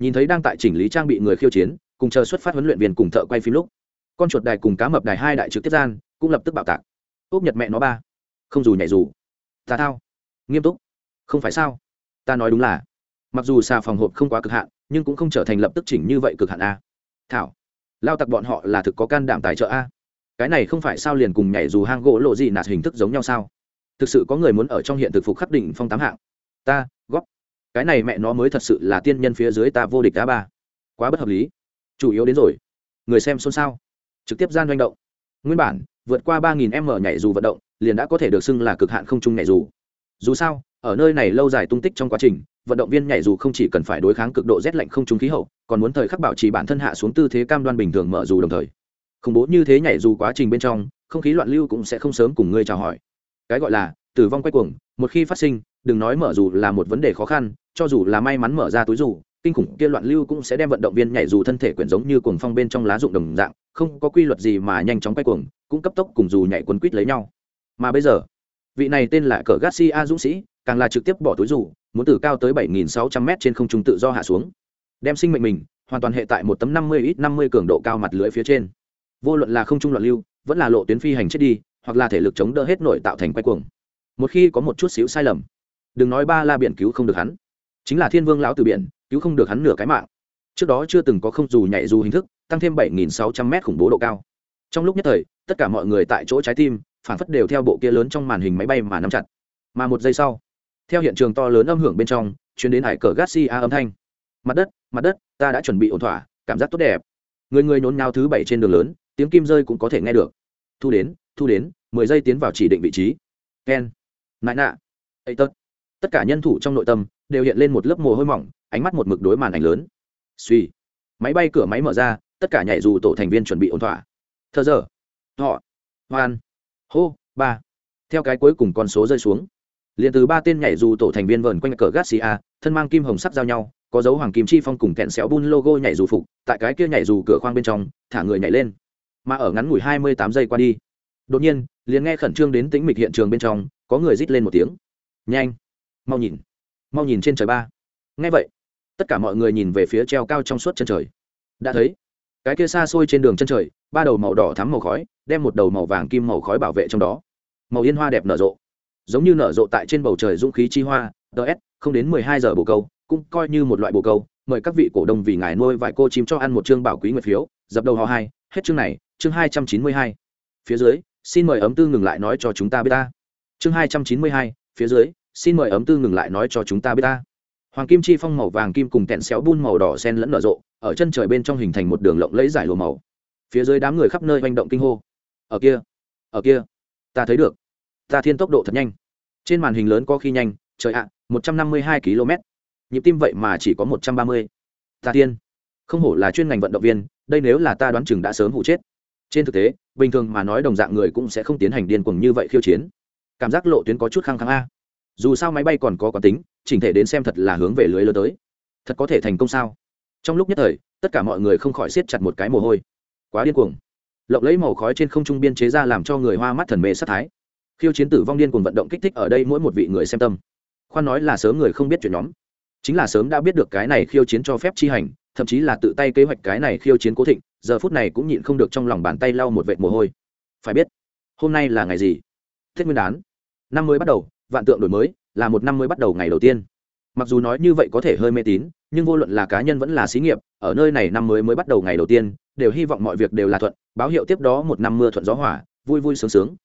nhìn thấy đang tại chỉnh lý trang bị người khiêu chiến, cùng chờ xuất phát huấn luyện viên cùng thợ quay phim lúc, con chuột đài cùng cá mập đài hai đại trực tiếp gian, cũng lập tức bạo tạc. Úp nhật mẹ nó ba. Không dù nhảy dù. Ta thao. Nghiêm túc. Không phải sao? Ta nói đúng là. Mặc dù xà phòng hộp không quá cực hạn, nhưng cũng không trở thành lập tức chỉnh như vậy cực hạn a. Thảo. Lao tặc bọn họ là thực có can đảm tài trợ a. Cái này không phải sao liền cùng nhảy dù hang gỗ lộ gì nạt hình thức giống nhau sao? Thực sự có người muốn ở trong hiện thực phục khắc định phong tám hạng. Ta, góp cái này mẹ nó mới thật sự là tiên nhân phía dưới ta vô địch đá ba. Quá bất hợp lý. Chủ yếu đến rồi. Người xem xôn xao. Trực tiếp gian doanh động. Nguyên bản, vượt qua ba nghìn m nhảy dù vận động, liền đã có thể được xưng là cực hạn không trung nhảy dù. Dù sao, ở nơi này lâu dài tung tích trong quá trình, vận động viên nhảy dù không chỉ cần phải đối kháng cực độ rét lạnh không trung khí hậu, còn muốn thời khắc bảo trì bản thân hạ xuống tư thế cam đoan bình thường mở dù đồng thời. Khủng bố như thế nhảy dù quá trình bên trong, không khí loạn lưu cũng sẽ không sớm cùng ngươi chào hỏi. Cái gọi là tử vong quay cuồng, một khi phát sinh, đừng nói mở dù là một vấn đề khó khăn cho dù là may mắn mở ra túi dù, kinh khủng kia loạn lưu cũng sẽ đem vận động viên nhảy dù thân thể quyển giống như cuồng phong bên trong lá dụng đồng dạng, không có quy luật gì mà nhanh chóng quay cuồng, cũng cấp tốc cùng dù nhảy quấn quýt lấy nhau. Mà bây giờ, vị này tên là cờ garcia dũng sĩ, càng là trực tiếp bỏ túi dù, muốn từ cao tới 7.600 m trên không trung tự do hạ xuống. Đem sinh mệnh mình, hoàn toàn hệ tại một tấm 50 ít 50 cường độ cao mặt lưỡi phía trên. Vô luận là không trung loạn lưu, vẫn là lộ tuyến phi hành chết đi, hoặc là thể lực chống đỡ hết nội tạo thành quay cuồng. Một khi có một chút xíu sai lầm, đừng nói ba la biển cứu không được hắn chính là thiên vương lão từ biển, cứu không được hắn nửa cái mạng. Trước đó chưa từng có không dù nhảy dù hình thức, tăng thêm 7.600 m khủng bố độ cao. Trong lúc nhất thời, tất cả mọi người tại chỗ trái tim, phản phất đều theo bộ kia lớn trong màn hình máy bay mà nắm chặt. Mà một giây sau, theo hiện trường to lớn âm hưởng bên trong chuyến đến hải cờ garcia âm thanh. Mặt đất mặt đất, ta đã chuẩn bị ổn thỏa, cảm giác tốt đẹp. Người người nhốn nháo thứ bảy trên đường lớn, tiếng kim rơi cũng có thể nghe được. Thu đến thu đến, mười giây tiến vào chỉ định vị trí. Ken, nại nạ. Ấy tất tất cả nhân thủ trong nội tâm đều hiện lên một lớp mồ hôi mỏng, ánh mắt một mực đối màn ảnh lớn. Suy, máy bay cửa máy mở ra, tất cả nhảy dù tổ thành viên chuẩn bị ổn thỏa. Thơ giờ, họ, hoan, hô, ba. Theo cái cuối cùng con số rơi xuống, liền từ ba tên nhảy dù tổ thành viên vờn quanh cờ garcia, thân mang kim hồng sắc giao nhau, có dấu hoàng kim chi phong cùng kẹn xéo bun logo nhảy dù phục, tại cái kia nhảy dù cửa khoang bên trong, thả người nhảy lên. Mà ở ngắn ngủi hai mươi tám giây qua đi, đột nhiên, liền nghe khẩn trương đến tĩnh mịch hiện trường bên trong, có người rít lên một tiếng. Nhanh! Mau nhìn. Mau nhìn trên trời ba. Nghe vậy, tất cả mọi người nhìn về phía treo cao trong suốt chân trời. Đã thấy, cái kia xa xôi trên đường chân trời, ba đầu màu đỏ thắm màu khói, đem một đầu màu vàng kim màu khói bảo vệ trong đó. Màu yên hoa đẹp nở rộ. Giống như nở rộ tại trên bầu trời dũng khí chi hoa ts không đến mười hai giờ bồ câu, cũng coi như một loại bồ câu, mời các vị cổ đông vì ngài nuôi vài cô chim cho ăn một chương bảo quý nguyệt phiếu, dập đầu họ hai, hết chương này, chương hai trăm chín mươi hai. Phía dưới, xin mời ấm tư ngừng lại nói cho chúng ta biết ta. Chương hai trăm chín mươi hai, phía dưới xin mời ấm tư ngừng lại nói cho chúng ta biết ta. Hoàng kim chi phong màu vàng kim cùng tẹn xéo bun màu đỏ sen lẫn nở rộ, ở chân trời bên trong hình thành một đường lộng lẫy giải lùa màu. Phía dưới đám người khắp nơi manh động kinh hô. Ở kia ở kia, ta thấy được. Ta thiên tốc độ thật nhanh. Trên màn hình lớn có khi nhanh, trời ạ, một trăm năm mươi hai km nhịp tim vậy mà chỉ có một trăm ba mươi. Ta tiên, không hổ là chuyên ngành vận động viên, đây nếu là ta đoán chừng đã sớm hụ chết. Trên thực tế, bình thường mà nói đồng dạng người cũng sẽ không tiến hành điên cuồng như vậy khiêu chiến. Cảm giác lộ tuyến có chút khăng khăng a dù sao máy bay còn có quán tính, chỉnh thể đến xem thật là hướng về lưới lớn tới. Thật có thể thành công sao? Trong lúc nhất thời, tất cả mọi người không khỏi siết chặt một cái mồ hôi. Quá điên cuồng. Lộng lấy màu khói trên không trung biên chế ra làm cho người hoa mắt thần mê sát thái. Khiêu chiến tử vong điên cuồng vận động kích thích ở đây mỗi một vị người xem tâm. Khoan nói là sớm người không biết chuyện nhóm. Chính là sớm đã biết được cái này khiêu chiến cho phép chi hành, thậm chí là tự tay kế hoạch cái này khiêu chiến cố thịnh, giờ phút này cũng nhịn không được trong lòng bàn tay lau một vệt mồ hôi. Phải biết, hôm nay là ngày gì? Tết nguyên đán. Năm mới bắt đầu vạn tượng đổi mới là một năm mới bắt đầu ngày đầu tiên. Mặc dù nói như vậy có thể hơi mê tín, nhưng vô luận là cá nhân vẫn là xí nghiệp, ở nơi này năm mới mới bắt đầu ngày đầu tiên, đều hy vọng mọi việc đều là thuận, báo hiệu tiếp đó một năm mưa thuận gió hỏa vui vui sướng sướng.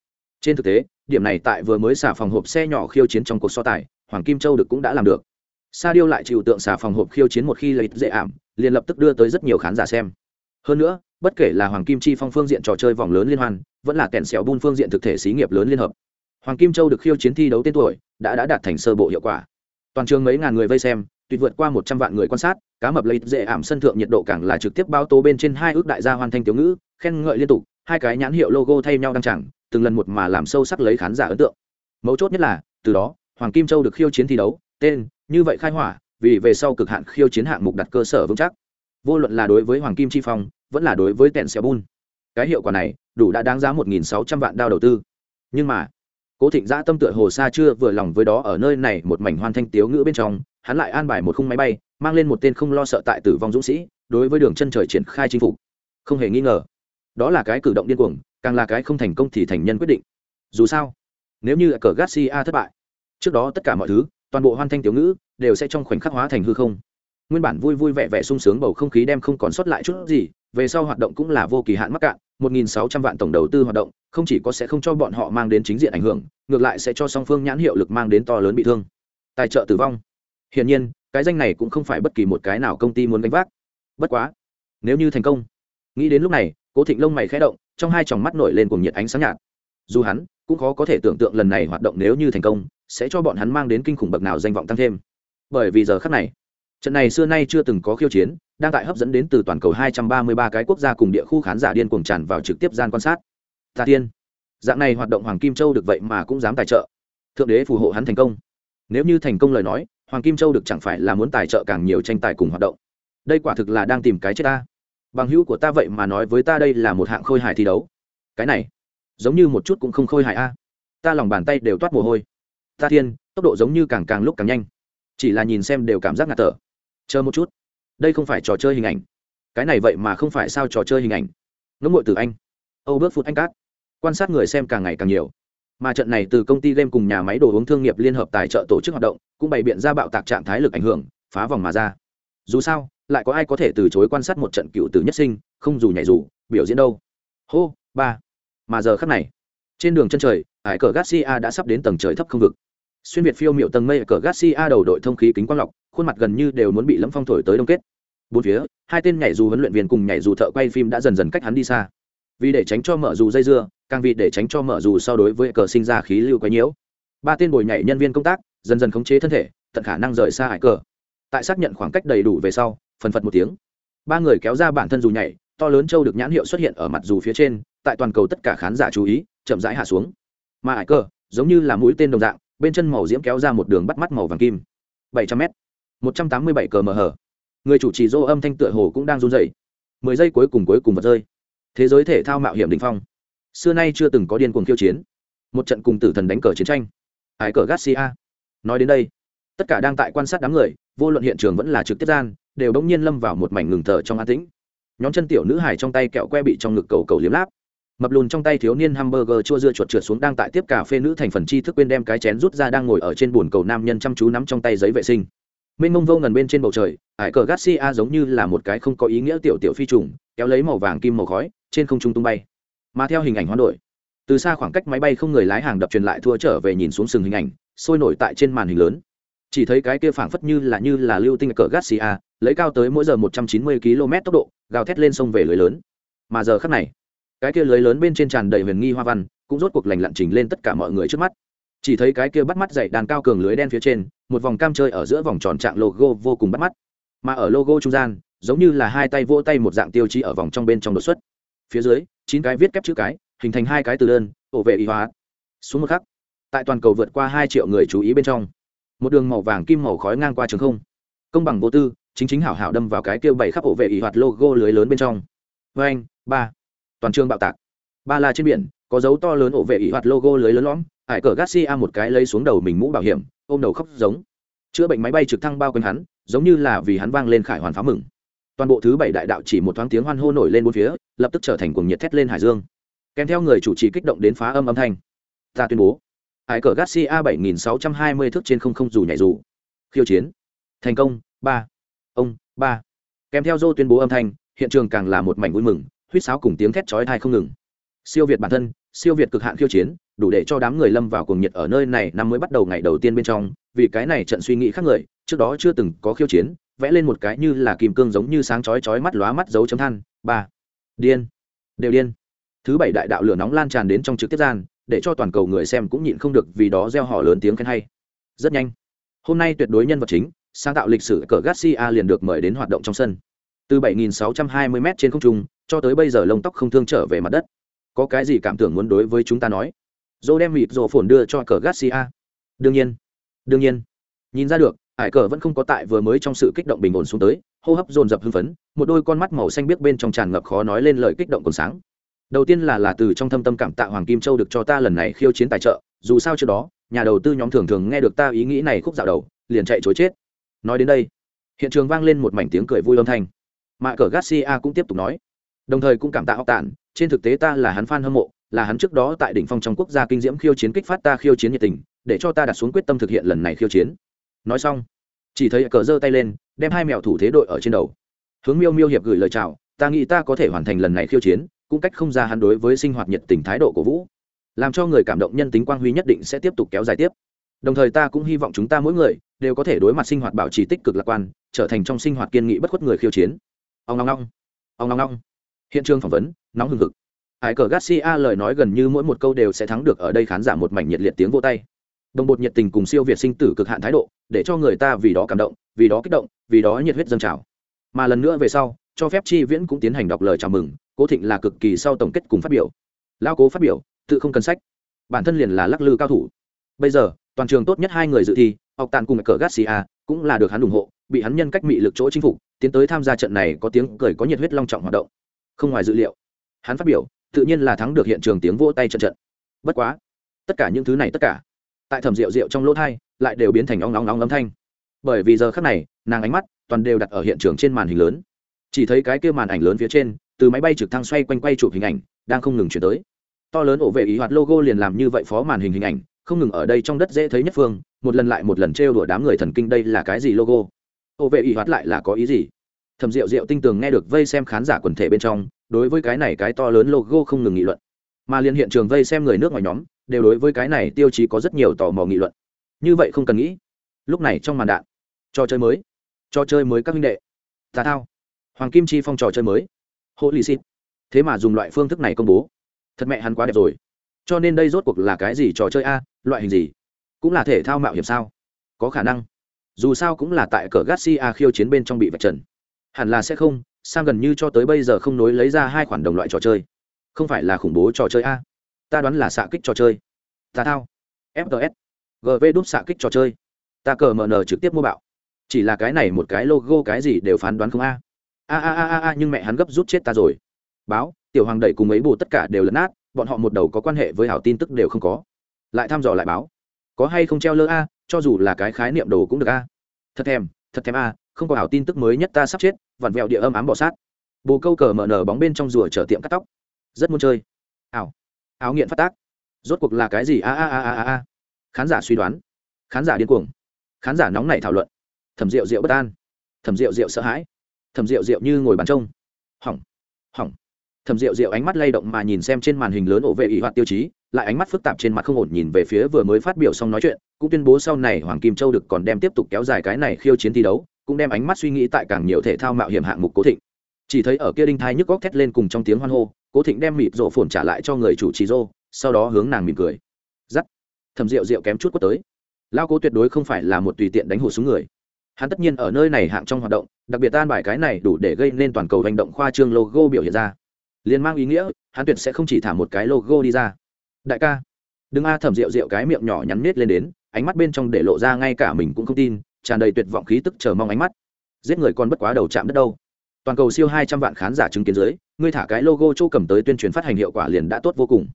Trên thực tế, điểm này tại vừa mới xả phòng hộp xe nhỏ khiêu chiến trong cuộc so tài, hoàng kim châu được cũng đã làm được. Sa điêu lại chịu tượng xả phòng hộp khiêu chiến một khi lấy dễ ảm, liền lập tức đưa tới rất nhiều khán giả xem. Hơn nữa, bất kể là hoàng kim chi phong phương diện trò chơi vòng lớn liên hoan, vẫn là kèn xẻo bun phương diện thực thể xí nghiệp lớn liên hợp hoàng kim châu được khiêu chiến thi đấu tên tuổi, đã đã đạt thành sơ bộ hiệu quả. Toàn trường mấy ngàn người vây xem, tuyệt vượt qua một trăm vạn người quan sát, cá mập lấy dễ ảm sân thượng nhiệt độ càng là trực tiếp bao tố bên trên hai ước đại gia hoàn thành tiểu ngữ, khen ngợi liên tục, hai cái nhãn hiệu logo thay nhau đăng chẳng, từng lần một mà làm sâu sắc lấy khán giả ấn tượng. Mấu chốt nhất là, từ đó, hoàng kim châu được khiêu chiến thi đấu, tên, như vậy khai hỏa, vì về sau cực hạn khiêu chiến hạng mục đặt cơ sở vững chắc. Vô luận là đối với hoàng kim chi phong, vẫn là đối với tèn xeo bun, cái hiệu quả này, đủ đã đáng giá một nghìn sáu trăm vạn đao đầu tư. Nhưng mà cố thịnh giã tâm tựa hồ xa chưa vừa lòng với đó, ở nơi này một mảnh hoan thanh tiếu ngữ bên trong, hắn lại an bài một khung máy bay, mang lên một tên không lo sợ tại tử vong dũng sĩ, đối với đường chân trời triển khai chinh phục. Không hề nghi ngờ, đó là cái cử động điên cuồng, càng là cái không thành công thì thành nhân quyết định. Dù sao, nếu như cờ garcia thất bại, trước đó tất cả mọi thứ, toàn bộ hoan thanh tiểu ngữ đều sẽ trong khoảnh khắc hóa thành hư không. Nguyên bản vui vui vẻ vẻ sung sướng bầu không khí đem không còn sót lại chút gì, về sau hoạt động cũng là vô kỳ hạn mắc cạn. 1.600 vạn tổng đầu tư hoạt động, không chỉ có sẽ không cho bọn họ mang đến chính diện ảnh hưởng, ngược lại sẽ cho song phương nhãn hiệu lực mang đến to lớn bị thương. Tài trợ tử vong. Hiển nhiên, cái danh này cũng không phải bất kỳ một cái nào công ty muốn gánh vác. Bất quá, nếu như thành công, nghĩ đến lúc này, cố thịnh lông mày khẽ động, trong hai tròng mắt nổi lên cùng nhiệt ánh sáng nhạt. Dù hắn cũng khó có thể tưởng tượng lần này hoạt động nếu như thành công, sẽ cho bọn hắn mang đến kinh khủng bậc nào danh vọng tăng thêm. Bởi vì giờ khắc này, trận này xưa nay chưa từng có khiêu chiến đang tại hấp dẫn đến từ toàn cầu 233 cái quốc gia cùng địa khu khán giả điên cuồng tràn vào trực tiếp gian quan sát. Ta tiên dạng này hoạt động hoàng kim châu được vậy mà cũng dám tài trợ. Thượng đế phù hộ hắn thành công. Nếu như thành công lời nói, hoàng kim châu được chẳng phải là muốn tài trợ càng nhiều tranh tài cùng hoạt động. Đây quả thực là đang tìm cái chết ta. Bằng hữu của ta vậy mà nói với ta đây là một hạng khôi hài thi đấu. Cái này, giống như một chút cũng không khôi hài a. Ta lòng bàn tay đều toát mồ hôi. Ta thiên, tốc độ giống như càng càng lúc càng nhanh. Chỉ là nhìn xem đều cảm giác ngạt thở. Chờ một chút đây không phải trò chơi hình ảnh. Cái này vậy mà không phải sao trò chơi hình ảnh. Ngẫm ngội từ anh. Âu bước phút anh cát. Quan sát người xem càng ngày càng nhiều. Mà trận này từ công ty game cùng nhà máy đồ uống thương nghiệp liên hợp tài trợ tổ chức hoạt động, cũng bày biện ra bạo tạc trạng thái lực ảnh hưởng, phá vòng mà ra. Dù sao, lại có ai có thể từ chối quan sát một trận cựu tử nhất sinh, không dù nhảy dù, biểu diễn đâu. Hô, ba. Mà giờ khắc này, trên đường chân trời, ải cờ garcia đã sắp đến tầng trời thấp không vực. Xuyên việt phiêu miệu tầng mây cờ garcia đầu đội thông khí kính quang lọc khuôn mặt gần như đều muốn bị lâm phong thổi tới đông kết. Bốn phía, hai tên nhảy dù huấn luyện viên cùng nhảy dù thợ quay phim đã dần dần cách hắn đi xa. Vì để tránh cho mở dù dây dưa, càng vì để tránh cho mở dù so đối với cờ sinh ra khí lưu quấy nhiễu. Ba tên bồi nhảy nhân viên công tác dần dần khống chế thân thể, tận khả năng rời xa hải cờ. Tại xác nhận khoảng cách đầy đủ về sau, phần phật một tiếng. Ba người kéo ra bản thân dù nhảy, to lớn châu được nhãn hiệu xuất hiện ở mặt dù phía trên, tại toàn cầu tất cả khán giả chú ý, chậm rãi hạ xuống. Mà hải cờ, giống như là mũi tên đồng dạng, bên chân màu diễm kéo ra một đường bắt mắt màu vàng kim. Bảy trăm m một trăm tám mươi bảy cờ mờ hở người chủ trì dô âm thanh tựa hồ cũng đang run dậy mười giây cuối cùng cuối cùng vật rơi. Thế giới thể thao mạo hiểm đình phong. Xưa nay chưa từng có điên cuồng khiêu chiến. Một trận cùng tử thần đánh cờ chiến tranh. Ải cờ garcia. Nói đến đây, tất cả đang tại quan sát đám người, vô luận hiện trường vẫn là trực tiếp gian, đều đống nhiên lâm vào một mảnh ngừng thở trong an tĩnh. Nhóm chân tiểu nữ hải trong tay kẹo que bị trong ngực cầu cầu liếm láp. Mập lùn trong tay thiếu niên hamburger chua dưa chuột trượt xuống đang tại tiếp cà phê nữ thành phần chi thức quên đem cái chén rút ra đang ngồi ở trên bồn cầu nam nhân chăm chú nắm trong tay giấy vệ sinh mênh mông vô ngần bên trên bầu trời, ải cờ garcia giống như là một cái không có ý nghĩa tiểu tiểu phi trùng, kéo lấy màu vàng kim màu khói, trên không trung tung bay. Mà theo hình ảnh hoán đổi, từ xa khoảng cách máy bay không người lái hàng đập truyền lại thua trở về nhìn xuống sừng hình ảnh, sôi nổi tại trên màn hình lớn. Chỉ thấy cái kia phảng phất như là như là lưu tinh cờ garcia, lấy cao tới mỗi giờ một trăm chín mươi km tốc độ, gào thét lên sông về lưới lớn. Mà giờ khắc này, cái kia lưới lớn bên trên tràn đầy huyền nghi hoa văn, cũng rốt cuộc lành lặn trình lên tất cả mọi người trước mắt chỉ thấy cái kia bắt mắt dày đàn cao cường lưới đen phía trên, một vòng cam chơi ở giữa vòng tròn trạng logo vô cùng bắt mắt. Mà ở logo trung gian, giống như là hai tay vỗ tay một dạng tiêu chí ở vòng trong bên trong đột xuất. Phía dưới, chín cái viết kép chữ cái, hình thành hai cái từ đơn, ổ vệ y hóa. Xuống một khắc, tại toàn cầu vượt qua hai triệu người chú ý bên trong, một đường màu vàng kim màu khói ngang qua trường không. Công bằng vô tư, chính chính hảo hảo đâm vào cái kêu bảy khắp ổ vệ y hoạt logo lưới lớn bên trong. Vê anh ba. Toàn trường bạo tạc. Ba là trên biển, có dấu to lớn ổ vệ y hoạt logo lưới lớn lõm hải cờ garcia một cái lấy xuống đầu mình mũ bảo hiểm, ôm đầu khóc giống. Chữa bệnh máy bay trực thăng bao quanh hắn, giống như là vì hắn vang lên khải hoàn phá mừng. Toàn bộ thứ bảy đại đạo chỉ một thoáng tiếng hoan hô nổi lên bốn phía, lập tức trở thành cuồng nhiệt thét lên hải dương. Kèm theo người chủ trì kích động đến phá âm âm thanh. Ta tuyên bố, hải cờ garcia bảy nghìn sáu trăm hai mươi thước trên không không dù nhảy dù. Khiêu chiến. Thành công. Ba. Ông. Ba. Kèm theo dô tuyên bố âm thanh, hiện trường càng là một mảnh vui mừng, huýt sáo cùng tiếng thét chói tai không ngừng. Siêu việt bản thân siêu việt cực hạn khiêu chiến, đủ để cho đám người lâm vào cuồng nhiệt ở nơi này năm mới bắt đầu ngày đầu tiên bên trong, vì cái này trận suy nghĩ khác người, trước đó chưa từng có khiêu chiến, vẽ lên một cái như là kim cương giống như sáng chói chói mắt lóa mắt dấu chấm than, ba, điên, đều điên. Thứ bảy đại đạo lửa nóng lan tràn đến trong trực tiếp gian, để cho toàn cầu người xem cũng nhịn không được vì đó gieo họ lớn tiếng khen hay. Rất nhanh, hôm nay tuyệt đối nhân vật chính, sáng tạo lịch sử cờ garcia liền được mời đến hoạt động trong sân. Từ 7.620 m trên không trung cho tới bây giờ lông tóc không thương trở về mặt đất có cái gì cảm tưởng muốn đối với chúng ta nói? Dô đem mịt rổ phồn đưa cho cờ garcia. Đương nhiên đương nhiên. Nhìn ra được, ải cờ vẫn không có tại vừa mới trong sự kích động bình ổn xuống tới, hô hấp dồn dập hưng phấn, một đôi con mắt màu xanh biếc bên trong tràn ngập khó nói lên lời kích động còn sáng. Đầu tiên là là từ trong thâm tâm cảm tạ hoàng kim châu được cho ta lần này khiêu chiến tài trợ, dù sao trước đó, nhà đầu tư nhóm thường thường nghe được ta ý nghĩ này khúc dạo đầu, liền chạy chối chết. Nói đến đây, hiện trường vang lên một mảnh tiếng cười vui âm thanh. Mà cờ garcia cũng tiếp tục nói đồng thời cũng cảm tạ học tản, trên thực tế ta là hắn fan hâm mộ, là hắn trước đó tại đỉnh phong trong quốc gia kinh diễm khiêu chiến kích phát ta khiêu chiến nhiệt tình, để cho ta đặt xuống quyết tâm thực hiện lần này khiêu chiến. Nói xong, chỉ thấy cờ giơ tay lên, đem hai mèo thủ thế đội ở trên đầu. Hướng miêu miêu hiệp gửi lời chào, ta nghĩ ta có thể hoàn thành lần này khiêu chiến, cũng cách không ra hắn đối với sinh hoạt nhiệt tình thái độ của vũ. Làm cho người cảm động nhân tính quang huy nhất định sẽ tiếp tục kéo dài tiếp. Đồng thời ta cũng hy vọng chúng ta mỗi người đều có thể đối mặt sinh hoạt bảo trì tích cực lạc quan, trở thành trong sinh hoạt kiên nghị bất khuất người khiêu chiến. Ông long long ông long long hiện trường phỏng vấn, nóng hừng hực. Hải cờ garcia lời nói gần như mỗi một câu đều sẽ thắng được ở đây khán giả một mảnh nhiệt liệt tiếng vô tay. Đồng bột nhiệt tình cùng siêu việt sinh tử cực hạn thái độ, để cho người ta vì đó cảm động, vì đó kích động, vì đó nhiệt huyết dâng trào. Mà lần nữa về sau, cho phép chi viễn cũng tiến hành đọc lời chào mừng, cố thịnh là cực kỳ sau tổng kết cùng phát biểu. Lao cố phát biểu, tự không cần sách. Bản thân liền là lắc lư cao thủ. Bây giờ, toàn trường tốt nhất hai người dự thi, học tàn cùng cờ garcia cũng là được hắn ủng hộ, bị hắn nhân cách mị lực chỗ chính phủ tiến tới tham gia trận này có tiếng cười có nhiệt huyết long trọng hoạt động không ngoài dự liệu, hắn phát biểu, tự nhiên là thắng được hiện trường tiếng vỗ tay trận trận. Bất quá, tất cả những thứ này tất cả, tại thẩm rượu rượu trong lỗ thai, lại đều biến thành ong nóng nóng âm thanh. Bởi vì giờ khắc này, nàng ánh mắt toàn đều đặt ở hiện trường trên màn hình lớn. Chỉ thấy cái kia màn ảnh lớn phía trên, từ máy bay trực thăng xoay quanh quay chụp hình ảnh, đang không ngừng chuyển tới. To lớn ổ vệ ý hoạt logo liền làm như vậy phó màn hình hình ảnh, không ngừng ở đây trong đất dễ thấy nhất phương, một lần lại một lần trêu đùa đám người thần kinh đây là cái gì logo? Ổ vệ ý hoạt lại là có ý gì? Thầm rượu rượu tinh tường nghe được vây xem khán giả quần thể bên trong, đối với cái này cái to lớn logo không ngừng nghị luận. Mà liên hiện trường vây xem người nước ngoài nhóm, đều đối với cái này tiêu chí có rất nhiều tò mò nghị luận. Như vậy không cần nghĩ. Lúc này trong màn đạn, trò chơi mới. Trò chơi mới các minh đệ. Tà thao. Hoàng kim chi phong trò chơi mới. Hộ lì xịt. Thế mà dùng loại phương thức này công bố. Thật mẹ hắn quá đẹp rồi. Cho nên đây rốt cuộc là cái gì trò chơi a, loại hình gì? Cũng là thể thao mạo hiểm sao? Có khả năng. Dù sao cũng là tại cờ garcia khiêu chiến bên trong bị vạch trần hẳn là sẽ không, sam gần như cho tới bây giờ không nối lấy ra hai khoản đồng loại trò chơi. Không phải là khủng bố trò chơi a. Ta đoán là xạ kích trò chơi. Ta thao. Fts gv đúc xạ kích trò chơi. Ta cờ mn trực tiếp mua bạo. Chỉ là cái này một cái logo cái gì đều phán đoán không a. A a a a nhưng mẹ hắn gấp rút chết ta rồi. Báo, tiểu hoàng đẩy cùng ấy bù tất cả đều lấn át bọn họ một đầu có quan hệ với hảo tin tức đều không có. Lại thăm dò lại báo. Có hay không treo lơ a, cho dù là cái khái niệm đồ cũng được a. Thật thèm thật thèm a, không có hảo tin tức mới nhất ta sắp chết, vặn vẹo địa âm ám bỏ sát. Bồ câu cờ mở nở bóng bên trong rùa chở tiệm cắt tóc. Rất muốn chơi. Ảo. Áo nghiện phát tác. Rốt cuộc là cái gì? A a a a a khán giả suy đoán. Khán giả điên cuồng. Khán giả nóng nảy thảo luận. Thẩm rượu rượu bất an. Thẩm rượu rượu sợ hãi. Thẩm rượu rượu như ngồi bàn trông. Hỏng. Hỏng. Thẩm rượu rượu ánh mắt lay động mà nhìn xem trên màn hình lớn ổ vệ ỷ hoạt tiêu chí lại ánh mắt phức tạp trên mặt không ổn nhìn về phía vừa mới phát biểu xong nói chuyện, cũng tuyên bố sau này hoàng kim châu được còn đem tiếp tục kéo dài cái này khiêu chiến thi đấu, cũng đem ánh mắt suy nghĩ tại càng nhiều thể thao mạo hiểm hạng mục cố thịnh. Chỉ thấy ở kia đinh thai nhức góc thét lên cùng trong tiếng hoan hô, cố thịnh đem mịp rộ phồn trả lại cho người chủ trì rô, sau đó hướng nàng mỉm cười. Giắt. Thầm rượu rượu kém chút quất tới. Lao cố tuyệt đối không phải là một tùy tiện đánh hụt xuống người. Hắn tất nhiên ở nơi này hạng trong hoạt động, đặc biệt tan bài cái này đủ để gây nên toàn cầu hành động khoa trương logo biểu hiện ra. Liền mang ý nghĩa, hắn tuyệt sẽ không chỉ thả một cái logo đi ra đại ca. Đừng a thẩm rượu rượu cái miệng nhỏ nhắn nết lên đến, ánh mắt bên trong để lộ ra ngay cả mình cũng không tin, tràn đầy tuyệt vọng khí tức chờ mong ánh mắt. Giết người còn bất quá đầu chạm đất đâu. Toàn cầu siêu hai trăm vạn khán giả chứng kiến dưới, ngươi thả cái logo chỗ cầm tới tuyên truyền phát hành hiệu quả liền đã tốt vô cùng.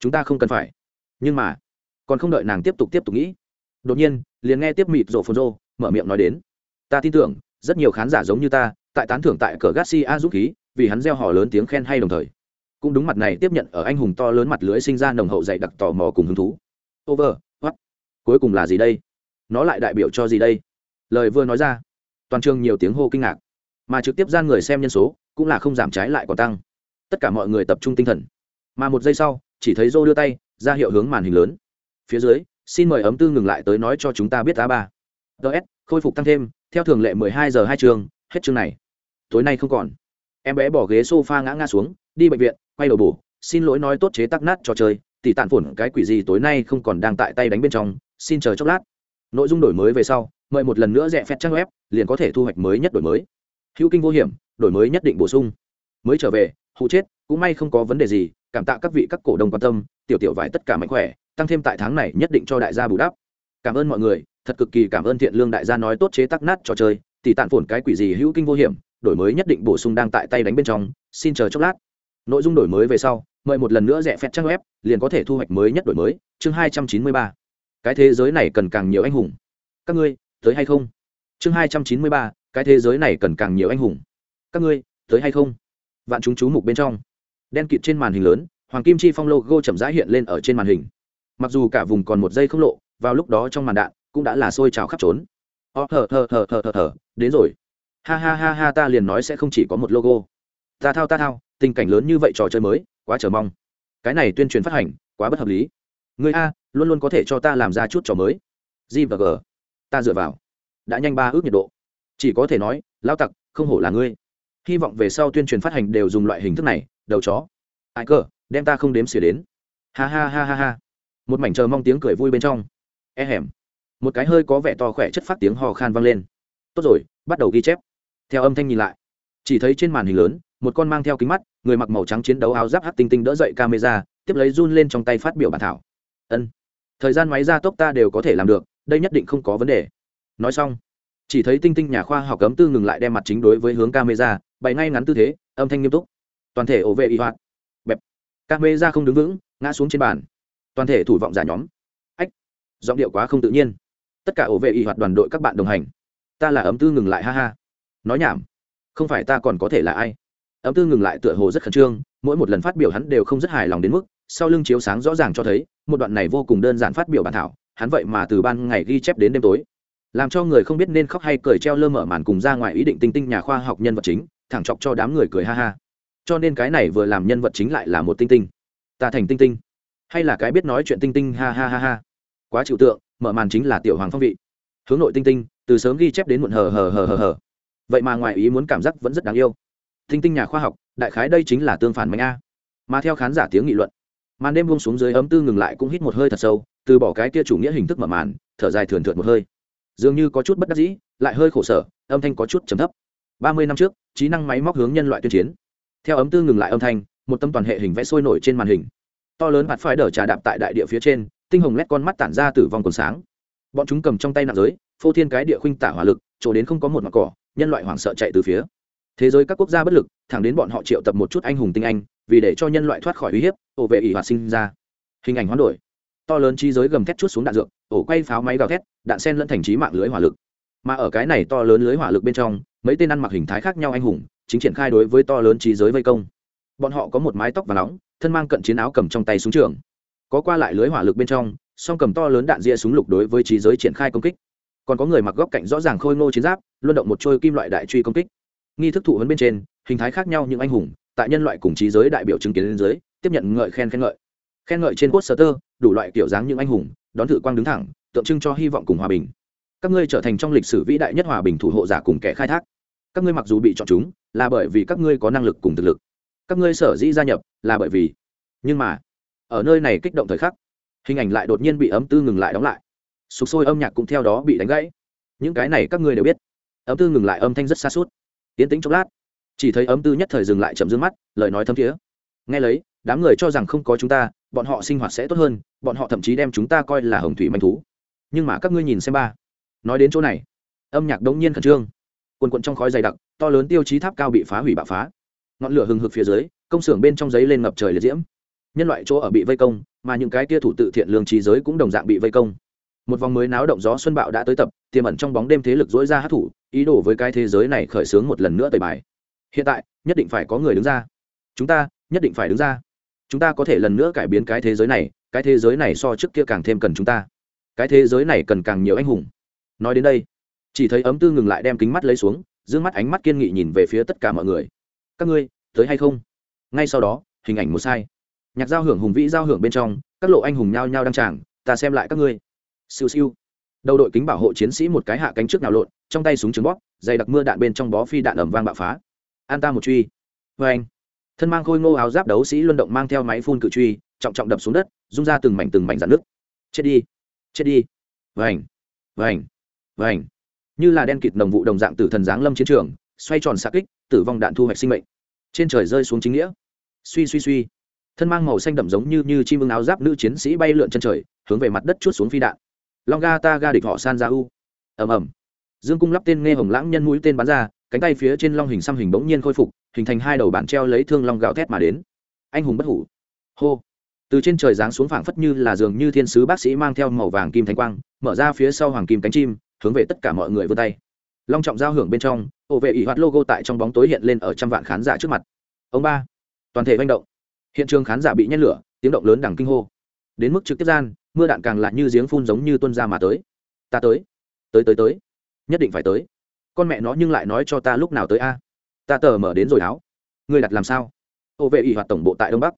Chúng ta không cần phải. Nhưng mà, còn không đợi nàng tiếp tục tiếp tục nghĩ. Đột nhiên, liền nghe tiếp mịt rổ phồn rô, mở miệng nói đến. Ta tin tưởng, rất nhiều khán giả giống như ta, tại tán thưởng tại cờ garcia dũng khí, vì hắn gieo họ lớn tiếng khen hay đồng thời cũng đúng mặt này tiếp nhận ở anh hùng to lớn mặt lưới sinh ra nồng hậu dày đặc tò mò cùng hứng thú. Over, what? Cuối cùng là gì đây? Nó lại đại biểu cho gì đây? Lời vừa nói ra, toàn trường nhiều tiếng hô kinh ngạc. Mà trực tiếp gian người xem nhân số cũng là không giảm trái lại còn tăng. Tất cả mọi người tập trung tinh thần. Mà một giây sau, chỉ thấy dô đưa tay ra hiệu hướng màn hình lớn. Phía dưới, xin mời ấm tư ngừng lại tới nói cho chúng ta biết a ba. Ts khôi phục tăng thêm, theo thường lệ 12 giờ hai trường, hết chương này. Tối nay không còn. Em bé bỏ ghế sofa ngã ngã xuống đi bệnh viện, quay đầu bổ, xin lỗi nói tốt chế tắc nát trò chơi tỷ tàn phổn cái quỷ gì tối nay không còn đang tại tay đánh bên trong, xin chờ chốc lát. Nội dung đổi mới về sau, mời một lần nữa rẽ phép trang web, liền có thể thu hoạch mới nhất đổi mới. Hữu kinh vô hiểm, đổi mới nhất định bổ sung. Mới trở về, hụ chết, cũng may không có vấn đề gì, cảm tạ các vị các cổ đông quan tâm, tiểu tiểu vải tất cả mạnh khỏe, tăng thêm tại tháng này nhất định cho đại gia bù đắp. Cảm ơn mọi người, thật cực kỳ cảm ơn thiện lương đại gia nói tốt chế tắc nát trò chơi tỷ tàn phổn cái quỷ gì hữu kinh vô hiểm, đổi mới nhất định bổ sung đang tại tay đánh bên trong, xin chờ chốc lát nội dung đổi mới về sau, mời một lần nữa rẽ phép trang web, liền có thể thu hoạch mới nhất đổi mới. Chương hai trăm chín mươi ba. Cái thế giới này cần càng nhiều anh hùng. Các ngươi, tới hay không? Chương hai trăm chín mươi ba. Cái thế giới này cần càng nhiều anh hùng. Các ngươi, tới hay không? Vạn chúng chú mục bên trong. Đen kịt trên màn hình lớn, hoàng kim chi phong logo chậm rãi hiện lên ở trên màn hình. Mặc dù cả vùng còn một giây không lộ, vào lúc đó trong màn đạn cũng đã là sôi trào khắp trốn. Ờ, Ó thở thở thở thở thở thở đến rồi. Ha ha ha ha, ta liền nói sẽ không chỉ có một logo. Ta thao ta thao tình cảnh lớn như vậy trò chơi mới, quá chờ mong. Cái này tuyên truyền phát hành, quá bất hợp lý. Người a, luôn luôn có thể cho ta làm ra chút trò mới. G và g, ta dựa vào. Đã nhanh ba ước nhiệt độ. Chỉ có thể nói lao tặc, không hổ là ngươi. Hy vọng về sau tuyên truyền phát hành đều dùng loại hình thức này, đầu chó. Ai cơ, đem ta không đếm xỉa đến. Ha ha ha ha ha. Một mảnh chờ mong tiếng cười vui bên trong. E hẻm. Một cái hơi có vẻ to khỏe chất phát tiếng hò khan vang lên. Tốt rồi, bắt đầu ghi chép. Theo âm thanh nhìn lại, chỉ thấy trên màn hình lớn một con mang theo kính mắt, người mặc màu trắng chiến đấu áo giáp hát tinh tinh đỡ dậy camera, tiếp lấy run lên trong tay phát biểu bản thảo. Ân, thời gian máy ra tốc ta đều có thể làm được, đây nhất định không có vấn đề. Nói xong, chỉ thấy tinh tinh nhà khoa học cấm tư ngừng lại đem mặt chính đối với hướng camera, bày ngay ngắn tư thế, âm thanh nghiêm túc. Toàn thể ổ vệ y hoạt. Bẹp. Camera không đứng vững, ngã xuống trên bàn. Toàn thể thủ vọng giả nhóm. Ách, giọng điệu quá không tự nhiên. Tất cả ổ vệ y hoạt đoàn đội các bạn đồng hành. Ta là ấm tư ngừng lại, ha ha. Nói nhảm. Không phải ta còn có thể là ai? Ấm tư ngừng lại tựa hồ rất khẩn trương, mỗi một lần phát biểu hắn đều không rất hài lòng đến mức, sau lưng chiếu sáng rõ ràng cho thấy, một đoạn này vô cùng đơn giản phát biểu bản thảo, hắn vậy mà từ ban ngày ghi chép đến đêm tối. Làm cho người không biết nên khóc hay cười treo lơ mở màn cùng ra ngoài ý định tinh tinh nhà khoa học nhân vật chính, thẳng chọc cho đám người cười ha ha. Cho nên cái này vừa làm nhân vật chính lại là một tinh tinh. Ta thành tinh tinh. Hay là cái biết nói chuyện tinh tinh ha ha ha ha. Quá chịu tượng, mở màn chính là tiểu hoàng phong vị. Hướng nội tinh tinh, từ sớm ghi chép đến muộn hờ hờ hờ hờ hờ. Vậy mà ngoài ý muốn cảm giác vẫn rất đáng yêu. Thinh tinh nhà khoa học, đại khái đây chính là tương phản mạnh a. Mà theo khán giả tiếng nghị luận, màn đêm buông xuống dưới ấm tư ngừng lại cũng hít một hơi thật sâu, từ bỏ cái kia chủ nghĩa hình thức mở màn, thở dài thườn thượt một hơi. Dường như có chút bất đắc dĩ, lại hơi khổ sở, âm thanh có chút trầm thấp. Ba mươi năm trước, trí năng máy móc hướng nhân loại tuyên chiến. Theo ấm tư ngừng lại âm thanh, một tâm toàn hệ hình vẽ sôi nổi trên màn hình. To lớn mặt phải đờ trà đạp tại đại địa phía trên, tinh hồng lét con mắt tản ra tử vong còn sáng. Bọn chúng cầm trong tay nặng giới, phô thiên cái địa khuynh tả hỏa lực, chỗ đến không có một mặt cỏ, nhân loại hoảng sợ chạy từ phía thế giới các quốc gia bất lực, thẳng đến bọn họ triệu tập một chút anh hùng tinh anh, vì để cho nhân loại thoát khỏi uy hiếp, ổ vệ ỷ hoạt sinh ra. Hình ảnh hoán đổi. To lớn trí giới gầm thét chút xuống đạn dược, ổ quay pháo máy gào thét, đạn sen lẫn thành trí mạng lưới hỏa lực. Mà ở cái này to lớn lưới hỏa lực bên trong, mấy tên ăn mặc hình thái khác nhau anh hùng, chính triển khai đối với to lớn trí giới vây công. Bọn họ có một mái tóc và nóng, thân mang cận chiến áo cầm trong tay súng trường. Có qua lại lưới hỏa lực bên trong, song cầm to lớn đạn ria súng lục đối với trí giới triển khai công kích. Còn có người mặc góc cạnh rõ ràng khôi ngô chiến giáp, luân động một trôi kim loại đại truy công kích nghi thức thụ huấn bên trên, hình thái khác nhau những anh hùng, tại nhân loại cùng trí giới đại biểu chứng kiến lên dưới, tiếp nhận ngợi khen khen ngợi. Khen ngợi trên quốc sở tơ đủ loại kiểu dáng những anh hùng, đón thử quang đứng thẳng, tượng trưng cho hy vọng cùng hòa bình. Các ngươi trở thành trong lịch sử vĩ đại nhất hòa bình thủ hộ giả cùng kẻ khai thác. Các ngươi mặc dù bị chọn chúng, là bởi vì các ngươi có năng lực cùng thực lực. Các ngươi sở dĩ gia nhập, là bởi vì. Nhưng mà, ở nơi này kích động thời khắc, hình ảnh lại đột nhiên bị ấm tư ngừng lại đóng lại. Sục sôi âm nhạc cũng theo đó bị đánh gãy. Những cái này các ngươi đều biết. Ấm tư ngừng lại âm thanh rất xa suốt tiến tính chốc lát. Chỉ thấy ấm tư nhất thời dừng lại chậm d mắt, lời nói thấm thiế nghe lấy, đám người cho rằng không có chúng ta, bọn họ sinh hoạt sẽ tốt hơn, bọn họ thậm chí đem chúng ta coi là hồng thủy manh thú. Nhưng mà các ngươi nhìn xem ba. Nói đến chỗ này, âm nhạc đống nhiên khẩn trương. Quần quận trong khói dày đặc, to lớn tiêu chí tháp cao bị phá hủy bạo phá. Ngọn lửa hừng hực phía dưới, công xưởng bên trong giấy lên ngập trời liệt diễm. Nhân loại chỗ ở bị vây công, mà những cái tia thủ tự thiện lương trí giới cũng đồng dạng bị vây công. Một vòng mới náo động gió xuân bạo đã tới tập, tiềm ẩn trong bóng đêm thế lực dỗi ra hát thủ ý đồ với cái thế giới này khởi xướng một lần nữa tẩy bài. Hiện tại, nhất định phải có người đứng ra. Chúng ta, nhất định phải đứng ra. Chúng ta có thể lần nữa cải biến cái thế giới này, cái thế giới này so trước kia càng thêm cần chúng ta. Cái thế giới này cần càng nhiều anh hùng. Nói đến đây, chỉ thấy ấm tư ngừng lại đem kính mắt lấy xuống d ư ơ n g mắt ánh mắt kiên nghị nhìn về phía tất cả mọi người. Các ngươi, tới hay không? Ngay sau đó, hình ảnh một sai. Nhạc giao hưởng hùng vĩ giao hưởng bên trong, các lộ anh hùng nhao nhao đăng tràng, ta xem lại các ngươi. Siêu siêu đầu đội kính bảo hộ chiến sĩ một cái hạ cánh trước nào lộn, trong tay súng trứng bóp, dày đặc mưa đạn bên trong bó phi đạn ẩm vang bạo phá. An ta một truy. Vê anh, thân mang khôi ngô áo giáp đấu sĩ luân động mang theo máy phun cự truy, trọng trọng đập xuống đất, rung ra từng mảnh từng mảnh dạn nước. Chết đi chết đi. Vành vành vành như là đen kịt nồng vụ đồng dạng tử thần giáng lâm chiến trường, xoay tròn xa kích, tử vong đạn thu hoạch sinh mệnh. Trên trời rơi xuống chính nghĩa. Suy suy suy. Thân mang màu xanh đậm giống như như chim ưng áo giáp nữ chiến sĩ bay lượn chân trời, hướng về mặt đất chút xuống phi đạn long ga ta ga địch họ san ra u. Ầm ầm. Dương cung lắp tên nghe hồng lãng nhân mũi tên bắn ra, cánh tay phía trên long hình xăm hình bỗng nhiên khôi phục, hình thành hai đầu bản treo lấy thương long gạo thét mà đến. Anh hùng bất hủ. Hô. Từ trên trời giáng xuống phảng phất như là dường như thiên sứ bác sĩ mang theo màu vàng kim thánh quang, mở ra phía sau hoàng kim cánh chim, hướng về tất cả mọi người vươn tay. Long trọng giao hưởng bên trong, ổ vệ ỷ hoạt logo tại trong bóng tối hiện lên ở trăm vạn khán giả trước mặt. Ông ba. Toàn thể manh động. Hiện trường khán giả bị nhét lửa, tiếng động lớn đằng kinh hô. Đến mức trực tiếp gian mưa đạn càng lại như giếng phun giống như tuân ra mà tới. Ta tới tới tới tới. Nhất định phải tới. Con mẹ nó nhưng lại nói cho ta lúc nào tới a? Ta tờ mở đến rồi áo. Người đặt làm sao? Ô vệ ủy hoạt tổng bộ tại đông bắc.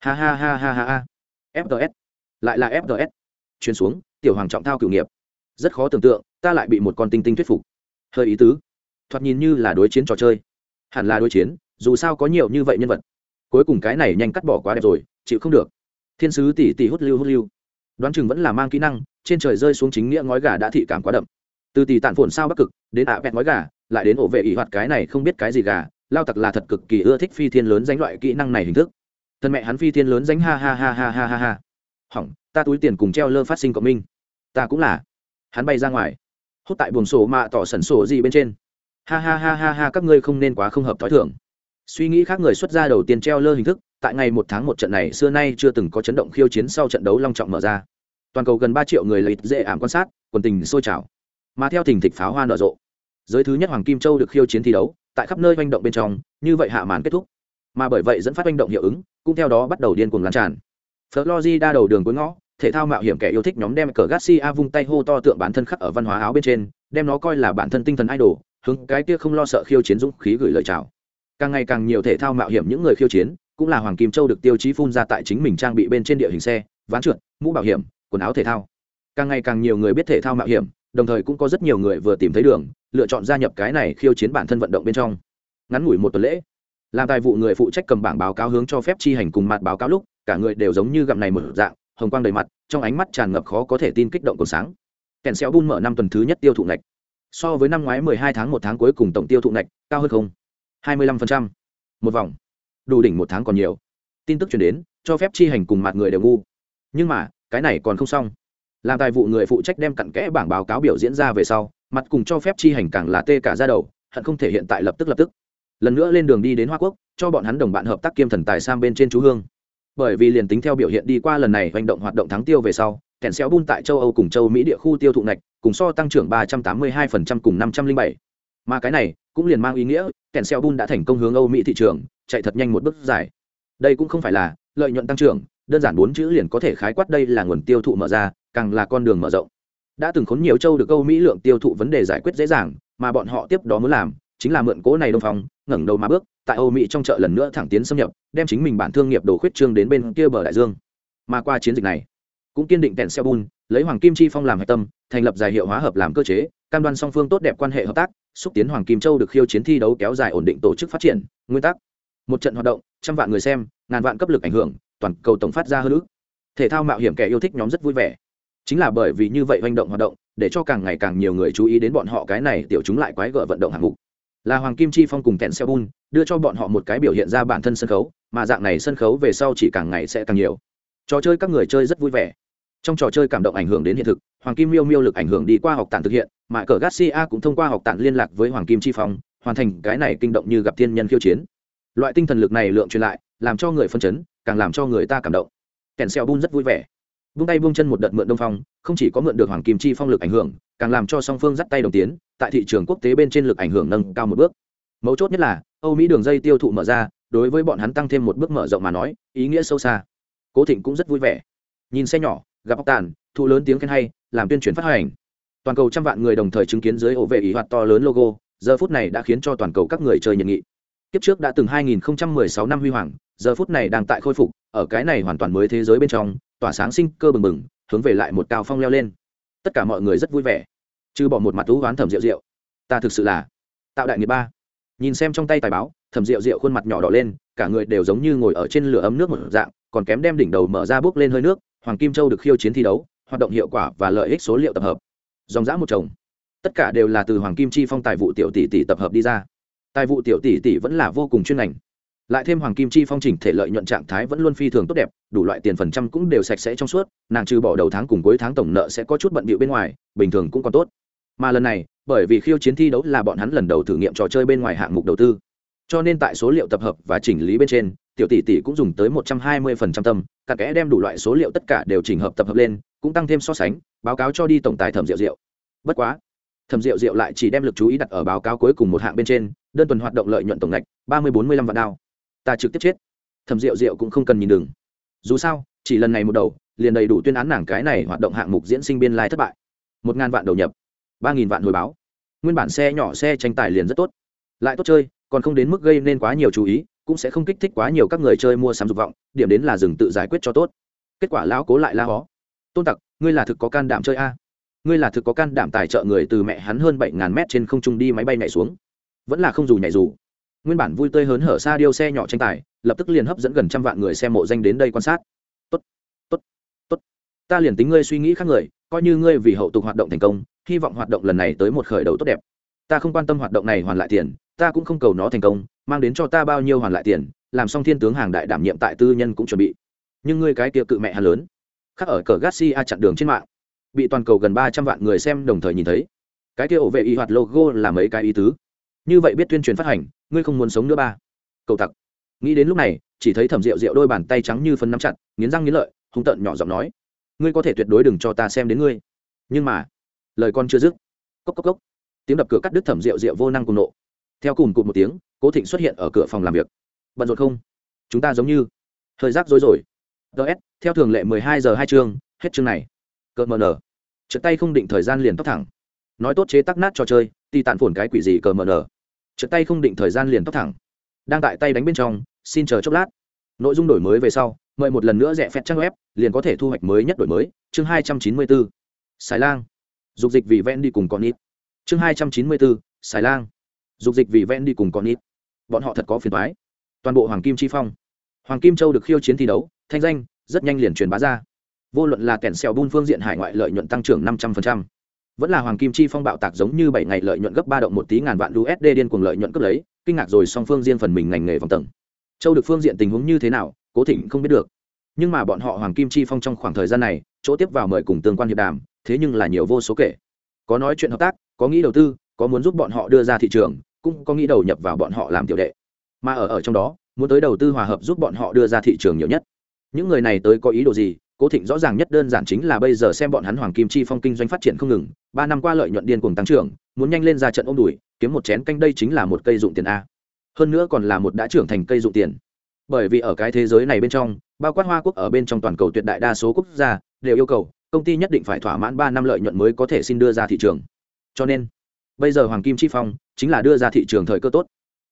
Ha ha ha ha ha ha. Fts lại là fts chuyên xuống, tiểu hoàng trọng thao cửu nghiệp. Rất khó tưởng tượng, ta lại bị một con tinh tinh thuyết phục. Hơi ý tứ. Thoạt nhìn như là đối chiến trò chơi. Hẳn là đối chiến, dù sao có nhiều như vậy nhân vật. Cuối cùng cái này nhanh cắt bỏ quá đẹp rồi, chịu không được. Thiên sứ tỷ tỷ hút lưu hút lưu đoán chừng vẫn là mang kỹ năng, trên trời rơi xuống chính nghĩa ngói gà đã thị cảm quá đậm. Từ tỷ tản phồn sao bắc cực, đến ạ vẹn ngói gà, lại đến ổ vệ ỷ hoạt cái này không biết cái gì gà, lao tặc là thật cực kỳ ưa thích phi thiên lớn danh loại kỹ năng này hình thức. Thân mẹ hắn phi thiên lớn danh ha ha ha ha ha ha ha. Hỏng, ta túi tiền cùng treo lơ phát sinh cộng minh. Ta cũng là. Hắn bay ra ngoài. Hút tại buồng sổ mạ tỏ sẩn sổ gì bên trên. Ha ha ha ha ha, các ngươi không nên quá không hợp t h ó i thưởng suy nghĩ khác người xuất ra đầu tiên treo lơ hình thức tại ngày một tháng một trận này xưa nay chưa từng có chấn động khiêu chiến sau trận đấu long trọng mở ra. Toàn cầu gần ba triệu người lấy dễ ảm quan sát quần tình sôi trào. Mà theo thình thịch pháo hoa nở rộ giới thứ nhất hoàng kim châu được khiêu chiến thi đấu tại khắp nơi manh động bên trong như vậy hạ màn kết thúc. Mà bởi vậy dẫn phát manh động hiệu ứng cũng theo đó bắt đầu điên cuồng lan tràn. Florida đầu đường cuối ngõ thể thao mạo hiểm kẻ yêu thích nhóm đem cờ Garcia vung tay hô to tượng bản thân khắc ở văn hóa áo bên trên, đem nó coi là bản thân tinh thần idol, hướng cái kia không lo sợ khiêu chiến dũng khí gửi lời chào. Càng ngày càng nhiều thể thao mạo hiểm những người khiêu chiến, cũng là Hoàng Kim Châu được tiêu chí phun ra tại chính mình trang bị bên trên địa hình xe, ván trượt, mũ bảo hiểm, quần áo thể thao. Càng ngày càng nhiều người biết thể thao mạo hiểm, đồng thời cũng có rất nhiều người vừa tìm thấy đường, lựa chọn gia nhập cái này khiêu chiến bản thân vận động bên trong. Ngắn ngủi một tuần lễ, làm tài vụ người phụ trách cầm bảng báo cáo hướng cho phép chi hành cùng mặt báo cáo lúc, cả người đều giống như gặm này mở dạng, hồng quang đầy mặt trong ánh mắt tràn ngập khó có thể tin kích động còn sáng kèn xéo bun mở năm tuần thứ nhất tiêu thụ ngạch so với năm ngoái 12 tháng một tháng cuối cùng tổng tiêu thụ ngạch cao hơn không 25%. một vòng đủ đỉnh một tháng còn nhiều. Tin tức chuyển đến, cho phép chi hành cùng mặt người đều ngu. Nhưng mà, cái này còn không xong. Làm tài vụ người phụ trách đem cặn kẽ bảng báo cáo biểu diễn ra về sau, mặt cùng cho phép chi hành càng là tê cả ra đầu, hận không thể hiện tại lập tức lập tức. Lần nữa lên đường đi đến hoa quốc, cho bọn hắn đồng bạn hợp tác kiêm thần tài sang bên trên chú hương. Bởi vì liền tính theo biểu hiện đi qua lần này hành động hoạt động thắng tiêu về sau, kèn xéo bun tại châu âu cùng châu mỹ địa khu tiêu thụ ngạch, cùng so tăng trưởng ba trăm tám mươi 382% cùng năm trăm linh bảy. Mà cái này cũng liền mang ý nghĩa kèn xeo bun đã thành công hướng âu mỹ thị trường chạy thật nhanh một bước dài đây cũng không phải là lợi nhuận tăng trưởng đơn giản bốn chữ liền có thể khái quát đây là nguồn tiêu thụ mở ra càng là con đường mở rộng đã từng khốn nhiều châu được âu mỹ lượng tiêu thụ vấn đề giải quyết dễ dàng mà bọn họ tiếp đó muốn làm chính là mượn cố này đông phong ngẩng đầu mà bước tại Âu Mỹ trong chợ lần nữa thẳng tiến xâm nhập, đem chính mình bản thương nghiệp đồ khuyết trương đến bên kia bờ đại dương. Mà qua chiến dịch này, cũng kiên định kèn xeo bun lấy Hoàng Kim Chi Phong làm hệ tâm, thành lập giải hiệu hóa hợp làm cơ chế, cam đoan song phương tốt đẹp quan hệ hợp tác, xúc tiến Hoàng Kim Châu được khiêu chiến thi đấu kéo dài ổn định tổ chức phát triển, nguyên tắc. một trận hoạt động trăm vạn người xem ngàn vạn cấp lực ảnh hưởng toàn cầu tổng phát ra hơn ước. Thể thao mạo hiểm kẻ yêu thích nhóm rất vui vẻ. Chính là bởi vì như vậy hành động hoạt động để cho càng ngày càng nhiều người chú ý đến bọn họ cái này tiểu chúng lại quái gở vận động hạng mục. Là hoàng kim chi phong cùng kẹn seoul đưa cho bọn họ một cái biểu hiện ra bản thân sân khấu mà dạng này sân khấu về sau chỉ càng ngày sẽ càng nhiều. Trò chơi các người chơi rất vui vẻ. Trong trò chơi cảm động ảnh hưởng đến hiện thực hoàng kim miêu miêu lực ảnh hưởng đi qua học tản thực hiện, mà cờ garcia cũng thông qua học tản liên lạc với hoàng kim chi phong, hoàn thành cái này kinh động như gặp thiên nhân khiêu chiến. Loại tinh thần lực này lượng truyền lại, làm cho người phân chấn, càng làm cho người ta cảm động. Kèn xeo bun rất vui vẻ. Vung tay vung chân một đợt mượn đông phong, không chỉ có mượn được hoàng kim chi phong lực ảnh hưởng, càng làm cho song phương dắt tay đồng tiến, tại thị trường quốc tế bên trên lực ảnh hưởng nâng cao một bước. Mấu chốt nhất là, âu mỹ đường dây tiêu thụ mở ra, đối với bọn hắn tăng thêm một bước mở rộng mà nói, ý nghĩa sâu xa. Cố thịnh cũng rất vui vẻ. Nhìn xe nhỏ, gặp bóc tàn thụ lớn tiếng khen hay làm tuyên truyền phát hành. Toàn cầu trăm vạn người đồng thời chứng kiến dưới ổ vệ ý hoạt to lớn logo, giờ phút này đã khiến cho toàn cầu các người chơi nhận nghị kiếp trước đã từng 2016 năm huy hoàng, giờ phút này đang tại khôi phục, ở cái này hoàn toàn mới thế giới bên trong, tỏa sáng sinh cơ bừng bừng, hướng về lại một cao phong leo lên. Tất cả mọi người rất vui vẻ. Chứ bỏ một mặt thú hoán thẩm rượu rượu. Ta thực sự là tạo đại nghiệp ba. Nhìn xem trong tay tài báo, thẩm rượu rượu khuôn mặt nhỏ đỏ lên, cả người đều giống như ngồi ở trên lửa ấm nước một dạng, còn kém đem đỉnh đầu mở ra bước lên hơi nước, hoàng kim châu được khiêu chiến thi đấu hoạt động hiệu quả và lợi ích số liệu tập hợp. Dòng dã một chồng. Tất cả đều là từ hoàng kim chi phong tài vụ tiểu tỷ tỷ tập hợp đi ra. Tài vụ tiểu tỷ tỷ vẫn là vô cùng chuyên ngành. Lại thêm hoàng kim chi phong trình thể lợi nhuận trạng thái vẫn luôn phi thường tốt đẹp, đủ loại tiền phần trăm cũng đều sạch sẽ trong suốt, nàng trừ bỏ đầu tháng cùng cuối tháng tổng nợ sẽ có chút bận bịu bên ngoài, bình thường cũng còn tốt. Mà lần này, bởi vì khiêu chiến thi đấu là bọn hắn lần đầu thử nghiệm trò chơi bên ngoài hạng mục đầu tư. Cho nên tại số liệu tập hợp và chỉnh lý bên trên tiểu tỷ tỷ cũng dùng tới một trăm hai mươi phần trăm tâm cả kẽ đem đủ loại số liệu tất cả đều chỉnh hợp tập hợp lên, cũng tăng thêm so sánh, báo cáo cho đi tổng tài thẩm rượu rượu bất quá, thẩm rượu rượu lại chỉ đem lực chú ý đặt ở báo cáo cuối cùng một hạng bên trên, đơn tuần hoạt động lợi nhuận tổng ngạch, ba mươi bốn mươi lăm vạn đao. Ta trực tiếp chết. Thẩm rượu rượu cũng không cần nhìn đường dù sao, chỉ lần này một đầu, liền đầy đủ tuyên án nàng cái này hoạt động hạng mục diễn sinh biên lai thất bại. Một ngàn vạn đầu nhập, ba nghìn vạn hồi báo. Nguyên bản xe nhỏ xe tranh tài liền rất tốt. Lại tốt chơi, còn không đến mức gây nên quá nhiều chú ý cũng sẽ không kích thích quá nhiều các người chơi mua sắm dục vọng, điểm đến là dừng tự giải quyết cho tốt. Kết quả lão cố lại la hó. Tôn tặc, ngươi là thực có can đảm chơi a? Ngươi là thực có can đảm tài trợ người từ mẹ hắn hơn bảy ngàn mét trên không trung đi máy bay nhảy xuống. Vẫn là không dù nhảy dù. Nguyên bản vui tươi hớn hở xa điêu xe nhỏ tranh tài, lập tức liền hấp dẫn gần trăm vạn người xem mộ danh đến đây quan sát. Tốt tốt tốt. Ta liền tính ngươi suy nghĩ khác người, coi như ngươi vì hậu tục hoạt động thành công, hy vọng hoạt động lần này tới một khởi đầu tốt đẹp ta không quan tâm hoạt động này hoàn lại tiền, ta cũng không cầu nó thành công, mang đến cho ta bao nhiêu hoàn lại tiền, làm xong thiên tướng hàng đại đảm nhiệm tại tư nhân cũng chuẩn bị. Nhưng ngươi cái kia cự mẹ hà lớn khác ở cờ garcia chặn đường trên mạng, bị toàn cầu gần ba trăm vạn người xem đồng thời nhìn thấy. Cái kia ổ vệ y hoạt logo là mấy cái ý tứ? Như vậy biết tuyên truyền phát hành, ngươi không muốn sống nữa ba. Cầu tặc. Nghĩ đến lúc này, chỉ thấy thẩm rượu rượu đôi bàn tay trắng như phân nắm chặt, nghiến răng nghiến lợi, hung tợn nhỏ giọng nói, ngươi có thể tuyệt đối đừng cho ta xem đến ngươi. Nhưng mà, lời con chưa dứt, cốc cốc cốc tiếng đập cửa cắt đứt thẩm rượu rượu vô năng cùng nộ. Theo cùng cụt một tiếng, cố thịnh xuất hiện ở cửa phòng làm việc. Bận rộn không? Chúng ta giống như thời rác rối rồi. Ts theo thường lệ mười hai giờ hai chương, hết chương này. Cợt mờ nở. Trượt tay không định thời gian liền tóc thẳng. Nói tốt chế tắc nát cho chơi ti tàn phổn cái quỷ gì cờ mờ nở. Trượt tay không định thời gian liền tóc thẳng. Đang tại tay đánh bên trong, xin chờ chốc lát. Nội dung đổi mới về sau, mời một lần nữa rẽ phép trang web, liền có thể thu hoạch mới nhất đổi mới. Chương hai trăm chín mươi bốn. Xài lang. Dục dịch vì ven đi cùng con ít chương hai trăm chín mươi bốn xài lang. Dục dịch vì ven đi cùng con ít bọn họ thật có phiền thoái toàn bộ hoàng kim chi phong. Hoàng kim châu được khiêu chiến thi đấu, thanh danh rất nhanh liền truyền bá ra. Vô luận là kèn xèo bun phương diện hải ngoại lợi nhuận tăng trưởng năm trăm linh vẫn là hoàng kim chi phong bạo tạc giống như bảy ngày lợi nhuận gấp ba động một tí ngàn vạn usd điên cuồng lợi nhuận cấp lấy, kinh ngạc rồi song phương riêng phần mình ngành nghề vòng tầng. Châu được phương diện tình huống như thế nào, cố thịnh không biết được. Nhưng mà bọn họ hoàng kim chi phong trong khoảng thời gian này, chỗ tiếp vào mời cùng tương quan hiệp đàm, thế nhưng là nhiều vô số kể. Có nói chuyện hợp tác có nghĩ đầu tư, có muốn giúp bọn họ đưa ra thị trường, cũng có nghĩ đầu nhập vào bọn họ làm tiểu đệ. Mà ở ở trong đó, muốn tới đầu tư hòa hợp giúp bọn họ đưa ra thị trường nhiều nhất. Những người này tới có ý đồ gì? Cố thịnh rõ ràng nhất đơn giản chính là bây giờ xem bọn hắn hoàng kim chi phong kinh doanh phát triển không ngừng, ba năm qua lợi nhuận điên cuồng tăng trưởng, muốn nhanh lên ra trận ôm đùi, kiếm một chén canh đây chính là một cây dụng tiền a. Hơn nữa còn là một đã trưởng thành cây dụng tiền. Bởi vì ở cái thế giới này bên trong, bao quát hoa quốc ở bên trong toàn cầu tuyệt đại đa số quốc gia, đều yêu cầu, công ty nhất định phải thỏa mãn ba năm lợi nhuận mới có thể xin đưa ra thị trường cho nên, bây giờ hoàng kim chi phong chính là đưa ra thị trường thời cơ tốt.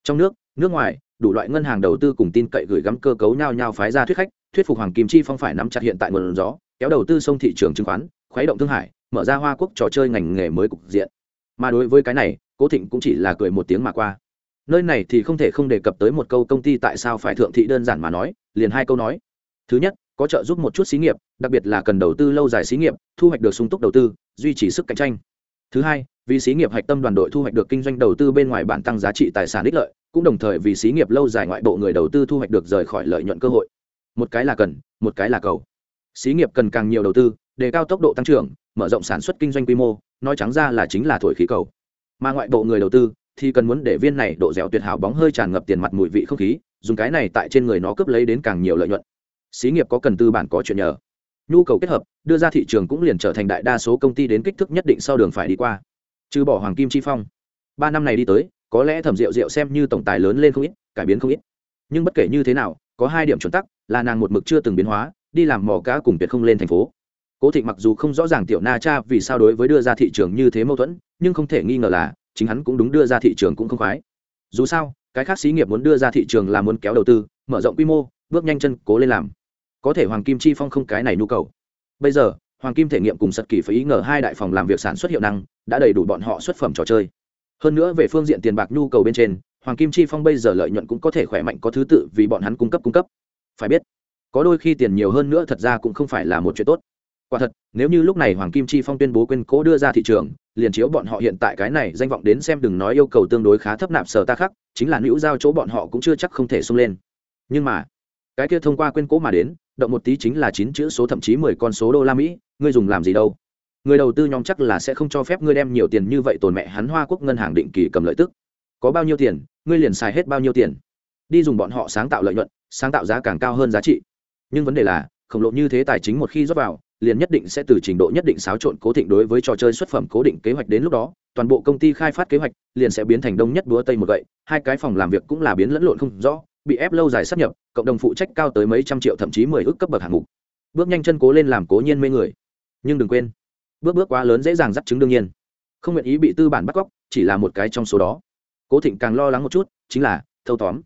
Trong nước nước ngoài, đủ loại ngân hàng đầu tư cùng tin cậy gửi gắm cơ cấu nhau nhau phái ra thuyết khách, thuyết phục hoàng kim chi phong phải nắm chặt hiện tại nguồn gió, kéo đầu tư sông thị trường chứng khoán, khuấy động thương hải, mở ra hoa quốc trò chơi ngành nghề mới cục diện. Mà đối với cái này, cố thịnh cũng chỉ là cười một tiếng mà qua. Nơi này thì không thể không đề cập tới một câu công ty tại sao phải thượng thị đơn giản mà nói, liền hai câu nói. Thứ nhất, có trợ giúp một chút xí nghiệp, đặc biệt là cần đầu tư lâu dài xí nghiệp, thu hoạch được sung túc đầu tư, duy trì sức cạnh tranh. Thứ hai vì xí nghiệp hạch tâm đoàn đội thu hoạch được kinh doanh đầu tư bên ngoài bản tăng giá trị tài sản ích lợi, cũng đồng thời vì xí nghiệp lâu dài ngoại bộ người đầu tư thu hoạch được rời khỏi lợi nhuận cơ hội. Một cái là cần, một cái là cầu. Xí nghiệp cần càng nhiều đầu tư, đề cao tốc độ tăng trưởng, mở rộng sản xuất kinh doanh quy mô, nói trắng ra là chính là thổi khí cầu. Mà ngoại bộ người đầu tư thì cần muốn để viên này độ dẻo tuyệt hảo bóng hơi tràn ngập tiền mặt mùi vị không khí, dùng cái này tại trên người nó cướp lấy đến càng nhiều lợi nhuận. Xí nghiệp có cần tư bản có chuyện nhờ. Nhu cầu kết hợp, đưa ra thị trường cũng liền trở thành đại đa số công ty đến kích thước nhất định sau đường phải đi qua trừ bỏ hoàng kim chi phong. Ba năm này đi tới, có lẽ thẩm rượu rượu xem như tổng tài lớn lên không ít, cải biến không ít. Nhưng bất kể như thế nào, có hai điểm chuẩn tắc, là nàng một mực chưa từng biến hóa, đi làm mò cá cùng tuyệt không lên thành phố. Cố thịnh mặc dù không rõ ràng tiểu na cha vì sao đối với đưa ra thị trường như thế mâu thuẫn, nhưng không thể nghi ngờ là, chính hắn cũng đúng đưa ra thị trường cũng không khoái. Dù sao, cái khác xí nghiệp muốn đưa ra thị trường là muốn kéo đầu tư, mở rộng quy mô, bước nhanh chân cố lên làm. Có thể hoàng kim chi phong không cái này nhu cầu. Bây giờ hoàng kim thể nghiệm cùng sật kỳ phải ý ngờ hai đại phòng làm việc sản xuất hiệu năng, đã đầy đủ bọn họ xuất phẩm trò chơi. Hơn nữa về phương diện tiền bạc nhu cầu bên trên, hoàng kim chi phong bây giờ lợi nhuận cũng có thể khỏe mạnh có thứ tự vì bọn hắn cung cấp cung cấp. Phải biết, có đôi khi tiền nhiều hơn nữa thật ra cũng không phải là một chuyện tốt. Quả thật, nếu như lúc này hoàng kim chi phong tuyên bố quên cố đưa ra thị trường, liền chiếu bọn họ hiện tại cái này danh vọng đến xem đừng nói yêu cầu tương đối khá thấp nạp sở ta khác chính là nữ giao chỗ bọn họ cũng chưa chắc không thể xông lên. Nhưng mà, cái kia thông qua quên cố mà đến, động một tí chính là chín chữ số thậm chí mười con số đô la mỹ ngươi dùng làm gì đâu? Người đầu tư nhóm chắc là sẽ không cho phép ngươi đem nhiều tiền như vậy tồn mẹ hắn hoa quốc ngân hàng định kỳ cầm lợi tức. Có bao nhiêu tiền, ngươi liền xài hết bao nhiêu tiền. Đi dùng bọn họ sáng tạo lợi nhuận, sáng tạo giá càng cao hơn giá trị. Nhưng vấn đề là, khổng lồ như thế tài chính một khi rót vào, liền nhất định sẽ từ trình độ nhất định xáo trộn cố thịnh đối với trò chơi xuất phẩm cố định kế hoạch đến lúc đó, toàn bộ công ty khai phát kế hoạch liền sẽ biến thành đông nhất búa tây một gậy, hai cái phòng làm việc cũng là biến lẫn lộn không rõ, bị ép lâu dài sắp nhập, cộng đồng phụ trách cao tới mấy trăm triệu thậm chí mười ước cấp bậc hạng mục. Bước nhanh chân cố lên làm cố nhiên mê người nhưng đừng quên, bước bước quá lớn dễ dàng dắt chứng đương nhiên. Không nguyện ý bị tư bản bắt cóc, chỉ là một cái trong số đó. Cố thịnh càng lo lắng một chút, chính là, thâu tóm.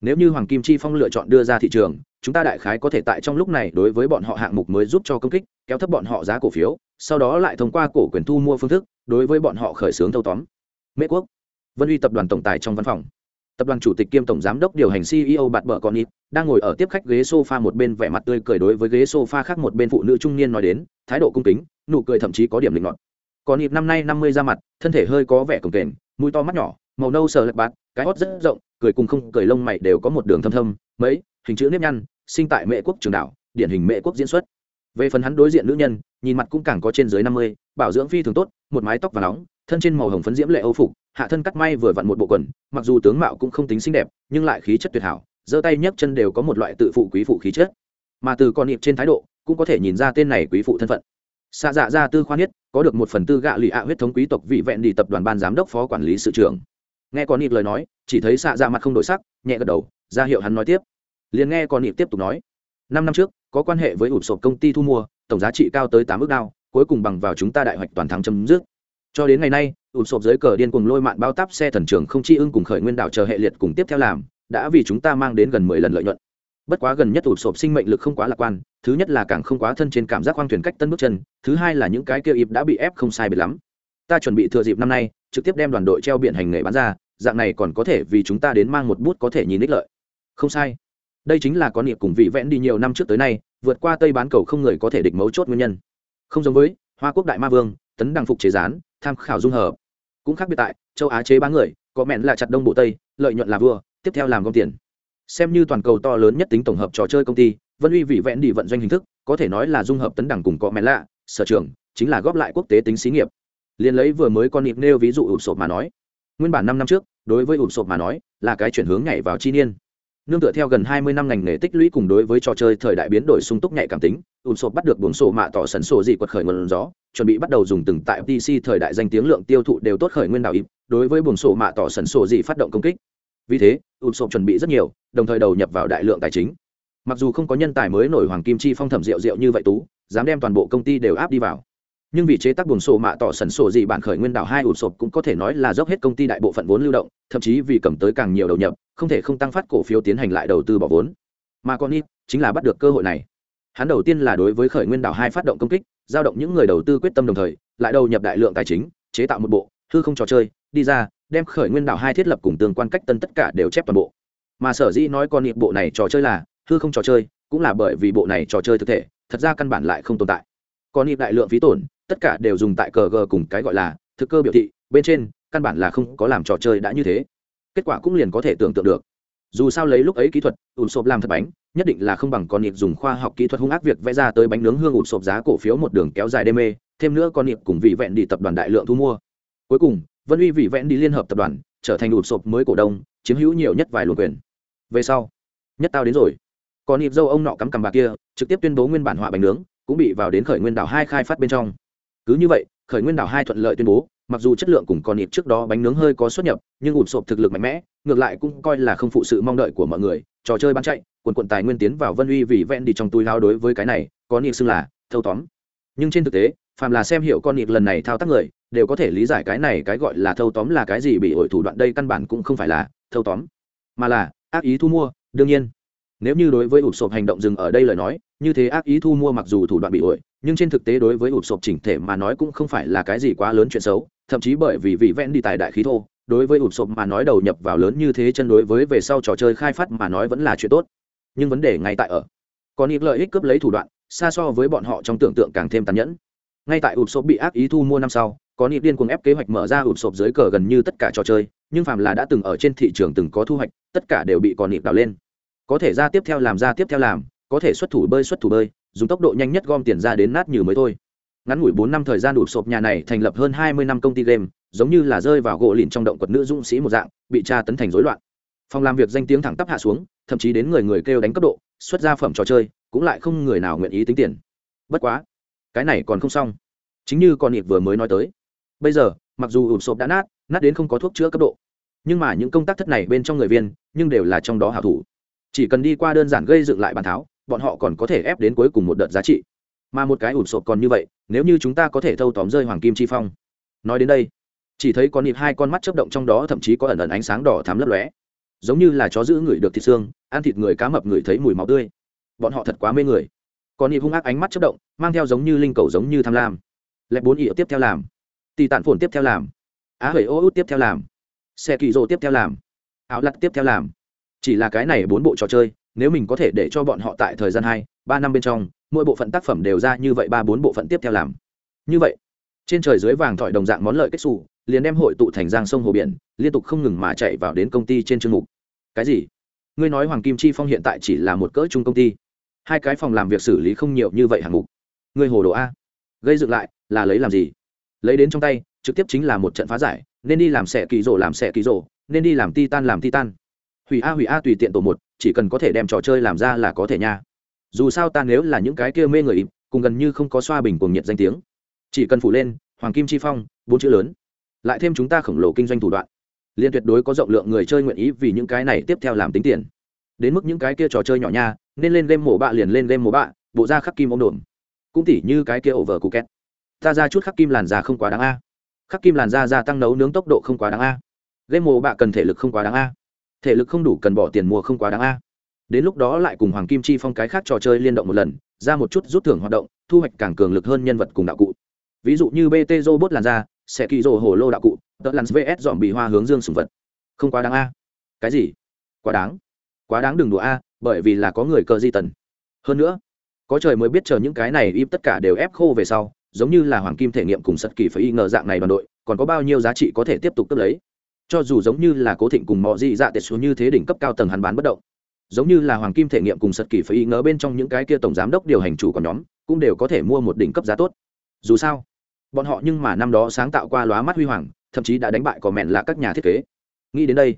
Nếu như hoàng kim chi phong lựa chọn đưa ra thị trường, chúng ta đại khái có thể tại trong lúc này đối với bọn họ hạng mục mới giúp cho công kích, kéo thấp bọn họ giá cổ phiếu, sau đó lại thông qua cổ quyền thu mua phương thức, đối với bọn họ khởi xướng thâu tóm. Mễ quốc, vân uy tập đoàn tổng tài trong văn phòng tập đoàn chủ tịch kiêm tổng giám đốc điều hành ceo bạt bờ con ít đang ngồi ở tiếp khách ghế sofa một bên vẻ mặt tươi cười đối với ghế sofa khác một bên phụ nữ trung niên nói đến, thái độ cung kính, nụ cười thậm chí có điểm linh ngọt còn ít năm nay năm mươi ra mặt, thân thể hơi có vẻ cồng kềnh, mũi to mắt nhỏ, màu nâu sờ lệch bạt, cái hót rất rộng, cười cùng không cười lông mày đều có một đường thâm thâm, mấy, hình chữ nếp nhăn, sinh tại mẹ quốc trường đảo, điển hình mẹ quốc diễn xuất. Về phần hắn đối diện nữ nhân, nhìn mặt cũng càng có trên dưới năm mươi, bảo dưỡng phi thường tốt, một mái tóc và nóng, thân trên màu hồng phấn diễm lệ âu phục hạ thân cắt may vừa vặn một bộ quần, mặc dù tướng mạo cũng không tính xinh đẹp, nhưng lại khí chất tuyệt hảo, giơ tay nhấc chân đều có một loại tự phụ quý phụ khí chất. Mà từ con niệm trên thái độ, cũng có thể nhìn ra tên này quý phụ thân phận. Xa dạ ra tư khoa nhất, có được một phần tư gạ lụy ạ huyết thống quý tộc vị vẹn đi tập đoàn ban giám đốc phó quản lý sự trưởng. Nghe con niệm lời nói, chỉ thấy xạ dạ mặt không đổi sắc, nhẹ gật đầu, ra hiệu hắn nói tiếp. Liền nghe con niệm tiếp tục nói. Năm năm trước, có quan hệ với ủ sộp công ty thu mua, tổng giá trị cao tới tám ước đao, cuối cùng bằng vào chúng ta đại hoạch toàn thắng chấm dứt. Cho đến ngày nay ủ sộp dưới cờ điên cùng lôi mạn bao táp xe thần trường không chi ưng cùng khởi nguyên đảo chờ hệ liệt cùng tiếp theo làm, đã vì chúng ta mang đến gần mười lần lợi nhuận. Bất quá gần nhất ủ sộp sinh mệnh lực không quá lạc quan, thứ nhất là càng không quá thân trên cảm giác khoang thuyền cách tân bước chân, thứ hai là những cái kia ịp đã bị ép không sai biệt lắm. Ta chuẩn bị thừa dịp năm nay, trực tiếp đem đoàn đội treo biển hành nghề bán ra, dạng này còn có thể vì chúng ta đến mang một bút có thể nhìn ích lợi. Không sai. Đây chính là có niệm cùng vị vẽn đi nhiều năm trước tới nay, vượt qua tây bán cầu không người có thể địch mấu chốt nguyên nhân. Không giống với hoa quốc đại ma vương, tấn đăng phục chế gián, tham khảo dung hợp cũng khác biệt tại, châu á chế ba người, có mẹn là chặt đông bộ tây, lợi nhuận là vua, tiếp theo làm công tiền. Xem như toàn cầu to lớn nhất tính tổng hợp trò chơi công ty, vân uy vị vẽn đi vận doanh hình thức, có thể nói là dung hợp tấn đẳng cùng có mẹn lạ, sở trường, chính là góp lại quốc tế tính xí nghiệp. Liền lấy vừa mới con nịp nêu ví dụ ụp sộp mà nói. Nguyên bản năm năm trước, đối với ụp sộp mà nói, là cái chuyển hướng nhảy vào chi niên nương tựa theo gần hai mươi năm ngành nghề tích lũy cùng đối với trò chơi thời đại biến đổi sung túc nhạy cảm tính ùn sộp bắt được buồng sổ mạ tỏ sần sổ gì quật khởi nguồn gió, chuẩn bị bắt đầu dùng từng tại pc thời đại danh tiếng lượng tiêu thụ đều tốt khởi nguyên đạo ịp đối với buồng sổ mạ tỏ sần sổ gì phát động công kích. Vì thế ùn sộp chuẩn bị rất nhiều, đồng thời đầu nhập vào đại lượng tài chính. Mặc dù không có nhân tài mới nổi hoàng kim chi phong thẩm rượu rượu như vậy tú, dám đem toàn bộ công ty đều áp đi vào nhưng vì chế tác buồng sổ mạ tỏ sần sổ gì bản khởi nguyên đảo hai ụp sộp cũng có thể nói là dốc hết công ty đại bộ phận vốn lưu động, thậm chí vì cầm tới càng nhiều đầu nhập, không thể không tăng phát cổ phiếu tiến hành lại đầu tư bỏ vốn. Mà con ít chính là bắt được cơ hội này. Hắn đầu tiên là đối với khởi nguyên đảo hai phát động công kích, giao động những người đầu tư quyết tâm đồng thời, lại đầu nhập đại lượng tài chính, chế tạo một bộ thư không trò chơi, đi ra, đem khởi nguyên đảo hai thiết lập cùng tương quan cách tân tất cả đều chép toàn bộ. Mà sở dĩ nói con ít bộ này trò chơi là thư không trò chơi, cũng là bởi vì bộ này trò chơi thực thể, thật ra căn bản lại không tồn tại. Còn ít đại lượng phí tổn tất cả đều dùng tại cờ g cùng cái gọi là thực cơ biểu thị, bên trên, căn bản là không có làm trò chơi đã như thế. Kết quả cũng liền có thể tưởng tượng được. Dù sao lấy lúc ấy kỹ thuật ùn xộp làm thật bánh, nhất định là không bằng con nịp dùng khoa học kỹ thuật hung ác việc vẽ ra tới bánh nướng hương ùn xộp giá cổ phiếu một đường kéo dài đê mê, thêm nữa con nịp cùng vị vẹn đi tập đoàn đại lượng thu mua. Cuối cùng, vân uy vị vẹn đi liên hợp tập đoàn, trở thành ùn xộp mới cổ đông, chiếm hữu nhiều nhất vài luồng quyền. Về sau, nhất tao đến rồi. Còn nịp dâu ông nọ cắm cằm bạc kia, trực tiếp tuyên bố nguyên bản họa bánh nướng, cũng bị vào đến khởi nguyên đảo hai khai phát bên trong cứ như vậy, khởi nguyên đảo hai thuận lợi tuyên bố, mặc dù chất lượng cùng con nhịp trước đó bánh nướng hơi có xuất nhập, nhưng ụp sộp thực lực mạnh mẽ, ngược lại cũng coi là không phụ sự mong đợi của mọi người. Trò chơi bán chạy, quần quận tài nguyên tiến vào vân uy vì vẹn đi trong túi lao đối với cái này có nịp xưng là thâu tóm. Nhưng trên thực tế, phàm là xem hiểu con nhịp lần này thao tác người, đều có thể lý giải cái này cái gọi là thâu tóm là cái gì bị ổi thủ đoạn đây căn bản cũng không phải là thâu tóm, mà là ác ý thu mua, đương nhiên. Nếu như đối với ụp sộp hành động dừng ở đây lời nói, như thế ác ý thu mua mặc dù thủ đoạn bị ổi nhưng trên thực tế đối với ụp sộp chỉnh thể mà nói cũng không phải là cái gì quá lớn chuyện xấu, thậm chí bởi vì vị vẽn đi tài đại khí thô, đối với ụp sộp mà nói đầu nhập vào lớn như thế chân đối với về sau trò chơi khai phát mà nói vẫn là chuyện tốt. Nhưng vấn đề ngay tại ở, còn ít lợi ích cướp lấy thủ đoạn, xa so với bọn họ trong tưởng tượng càng thêm tàn nhẫn. Ngay tại ụp sộp bị ác ý thu mua năm sau có nịp điên cuồng ép kế hoạch mở ra ụp sộp dưới cờ gần như tất cả trò chơi, nhưng phàm là đã từng ở trên thị trường từng có thu hoạch, tất cả đều bị còn nịp đào lên. Có thể ra tiếp theo làm, ra tiếp theo làm, có thể xuất thủ bơi xuất thủ bơi dùng tốc độ nhanh nhất gom tiền ra đến nát như mới thôi. Ngắn ngủi bốn năm thời gian đủ sộp nhà này thành lập hơn hai mươi năm công ty game, giống như là rơi vào gỗ lìn trong động quật nữ dũng sĩ một dạng, bị tra tấn thành rối loạn. Phòng làm việc danh tiếng thẳng tắp hạ xuống, thậm chí đến người người kêu đánh cấp độ, xuất ra phẩm trò chơi, cũng lại không người nào nguyện ý tính tiền. Bất quá, cái này còn không xong. Chính như con nịp vừa mới nói tới. Bây giờ, mặc dù ủn sộp đã nát nát đến không có thuốc chữa cấp độ, nhưng mà những công tác thất này bên trong người viên, nhưng đều là trong đó hảo thủ. Chỉ cần đi qua đơn giản gây dựng lại bàn tháo bọn họ còn có thể ép đến cuối cùng một đợt giá trị. Mà một cái ủn sộp còn như vậy, nếu như chúng ta có thể thâu tóm rơi hoàng kim chi phong. Nói đến đây, chỉ thấy con nịp hai con mắt chớp động trong đó thậm chí có ẩn ẩn ánh sáng đỏ thắm lấp lóe. Giống như là chó giữ người được thịt xương, ăn thịt người cá mập người thấy mùi máu tươi. Bọn họ thật quá mê người. Còn nịp hung ác ánh mắt chớp động, mang theo giống như linh cầu giống như tham lam. Lẹp bốn ỉa tiếp theo làm. Tì tản phồn tiếp theo làm. Á hởi ô út tiếp theo làm. Xe kỳ rô tiếp theo làm. Áo lặt tiếp theo làm. Chỉ là cái này bốn bộ trò chơi nếu mình có thể để cho bọn họ tại thời gian hai, ba năm bên trong, mỗi bộ phận tác phẩm đều ra như vậy ba bốn bộ phận tiếp theo làm. Như vậy, trên trời dưới vàng thỏi đồng dạng món lợi kết xù, liền đem hội tụ thành giang sông hồ biển, liên tục không ngừng mà chạy vào đến công ty trên chương mục. Cái gì? Ngươi nói hoàng kim chi phong hiện tại chỉ là một cỡ chung công ty. Hai cái phòng làm việc xử lý không nhiều như vậy hạng mục. Ngươi hồ đồ a. Gây dựng lại, là lấy làm gì? Lấy đến trong tay, trực tiếp chính là một trận phá giải, nên đi làm xẻ kỳ rổ làm xẻ kỳ rổ, nên đi làm ti tan làm ti tan hủy a hủy a tùy tiện tổ một, chỉ cần có thể đem trò chơi làm ra là có thể nha. Dù sao ta nếu là những cái kia mê người, cùng gần như không có xoa bình cuồng nhiệt danh tiếng. Chỉ cần phủ lên, hoàng kim chi phong, bốn chữ lớn. Lại thêm chúng ta khổng lồ kinh doanh thủ đoạn. Liên tuyệt đối có rộng lượng người chơi nguyện ý vì những cái này tiếp theo làm tính tiền. Đến mức những cái kia trò chơi nhỏ nha, nên lên game mổ bạ liền lên game mổ bạ, bộ ra khắc kim ông đồn cũng tỉ như cái kia ổ vờ cụ két ta ra chút khắc kim làn da không quá đáng a. Khắc kim làn da gia tăng nấu nướng tốc độ không quá đáng a. Game mổ bạ cần thể lực không quá đáng a thể lực không đủ cần bỏ tiền mua không quá đáng a. Đến lúc đó lại cùng hoàng kim chi phong cái khác trò chơi liên động một lần, ra một chút rút thưởng hoạt động, thu hoạch càng cường lực hơn nhân vật cùng đạo cụ. Ví dụ như bt robot làn da, sẽ kỳ rồ hồ lô đạo cụ, tợ làn vs dọn bị hoa hướng dương sùng vật. Không quá đáng a. Cái gì? Quá đáng. Quá đáng đừng đùa a, bởi vì là có người cơ di tần. Hơn nữa, có trời mới biết chờ những cái này im tất cả đều ép khô về sau, giống như là hoàng kim thể nghiệm cùng sật kỳ phải y ngờ dạng này đoàn đội, còn có bao nhiêu giá trị có thể tiếp tục cấp lấy cho dù giống như là cố thịnh cùng mọi dị dạ tệ xuống như thế đỉnh cấp cao tầng hắn bán bất động, giống như là hoàng kim thể nghiệm cùng sật kỳ phải ý ngớ bên trong những cái kia tổng giám đốc điều hành chủ của nhóm, cũng đều có thể mua một đỉnh cấp giá tốt. Dù sao, bọn họ nhưng mà năm đó sáng tạo qua lóa mắt huy hoàng, thậm chí đã đánh bại cò mẹn là các nhà thiết kế. Nghĩ đến đây,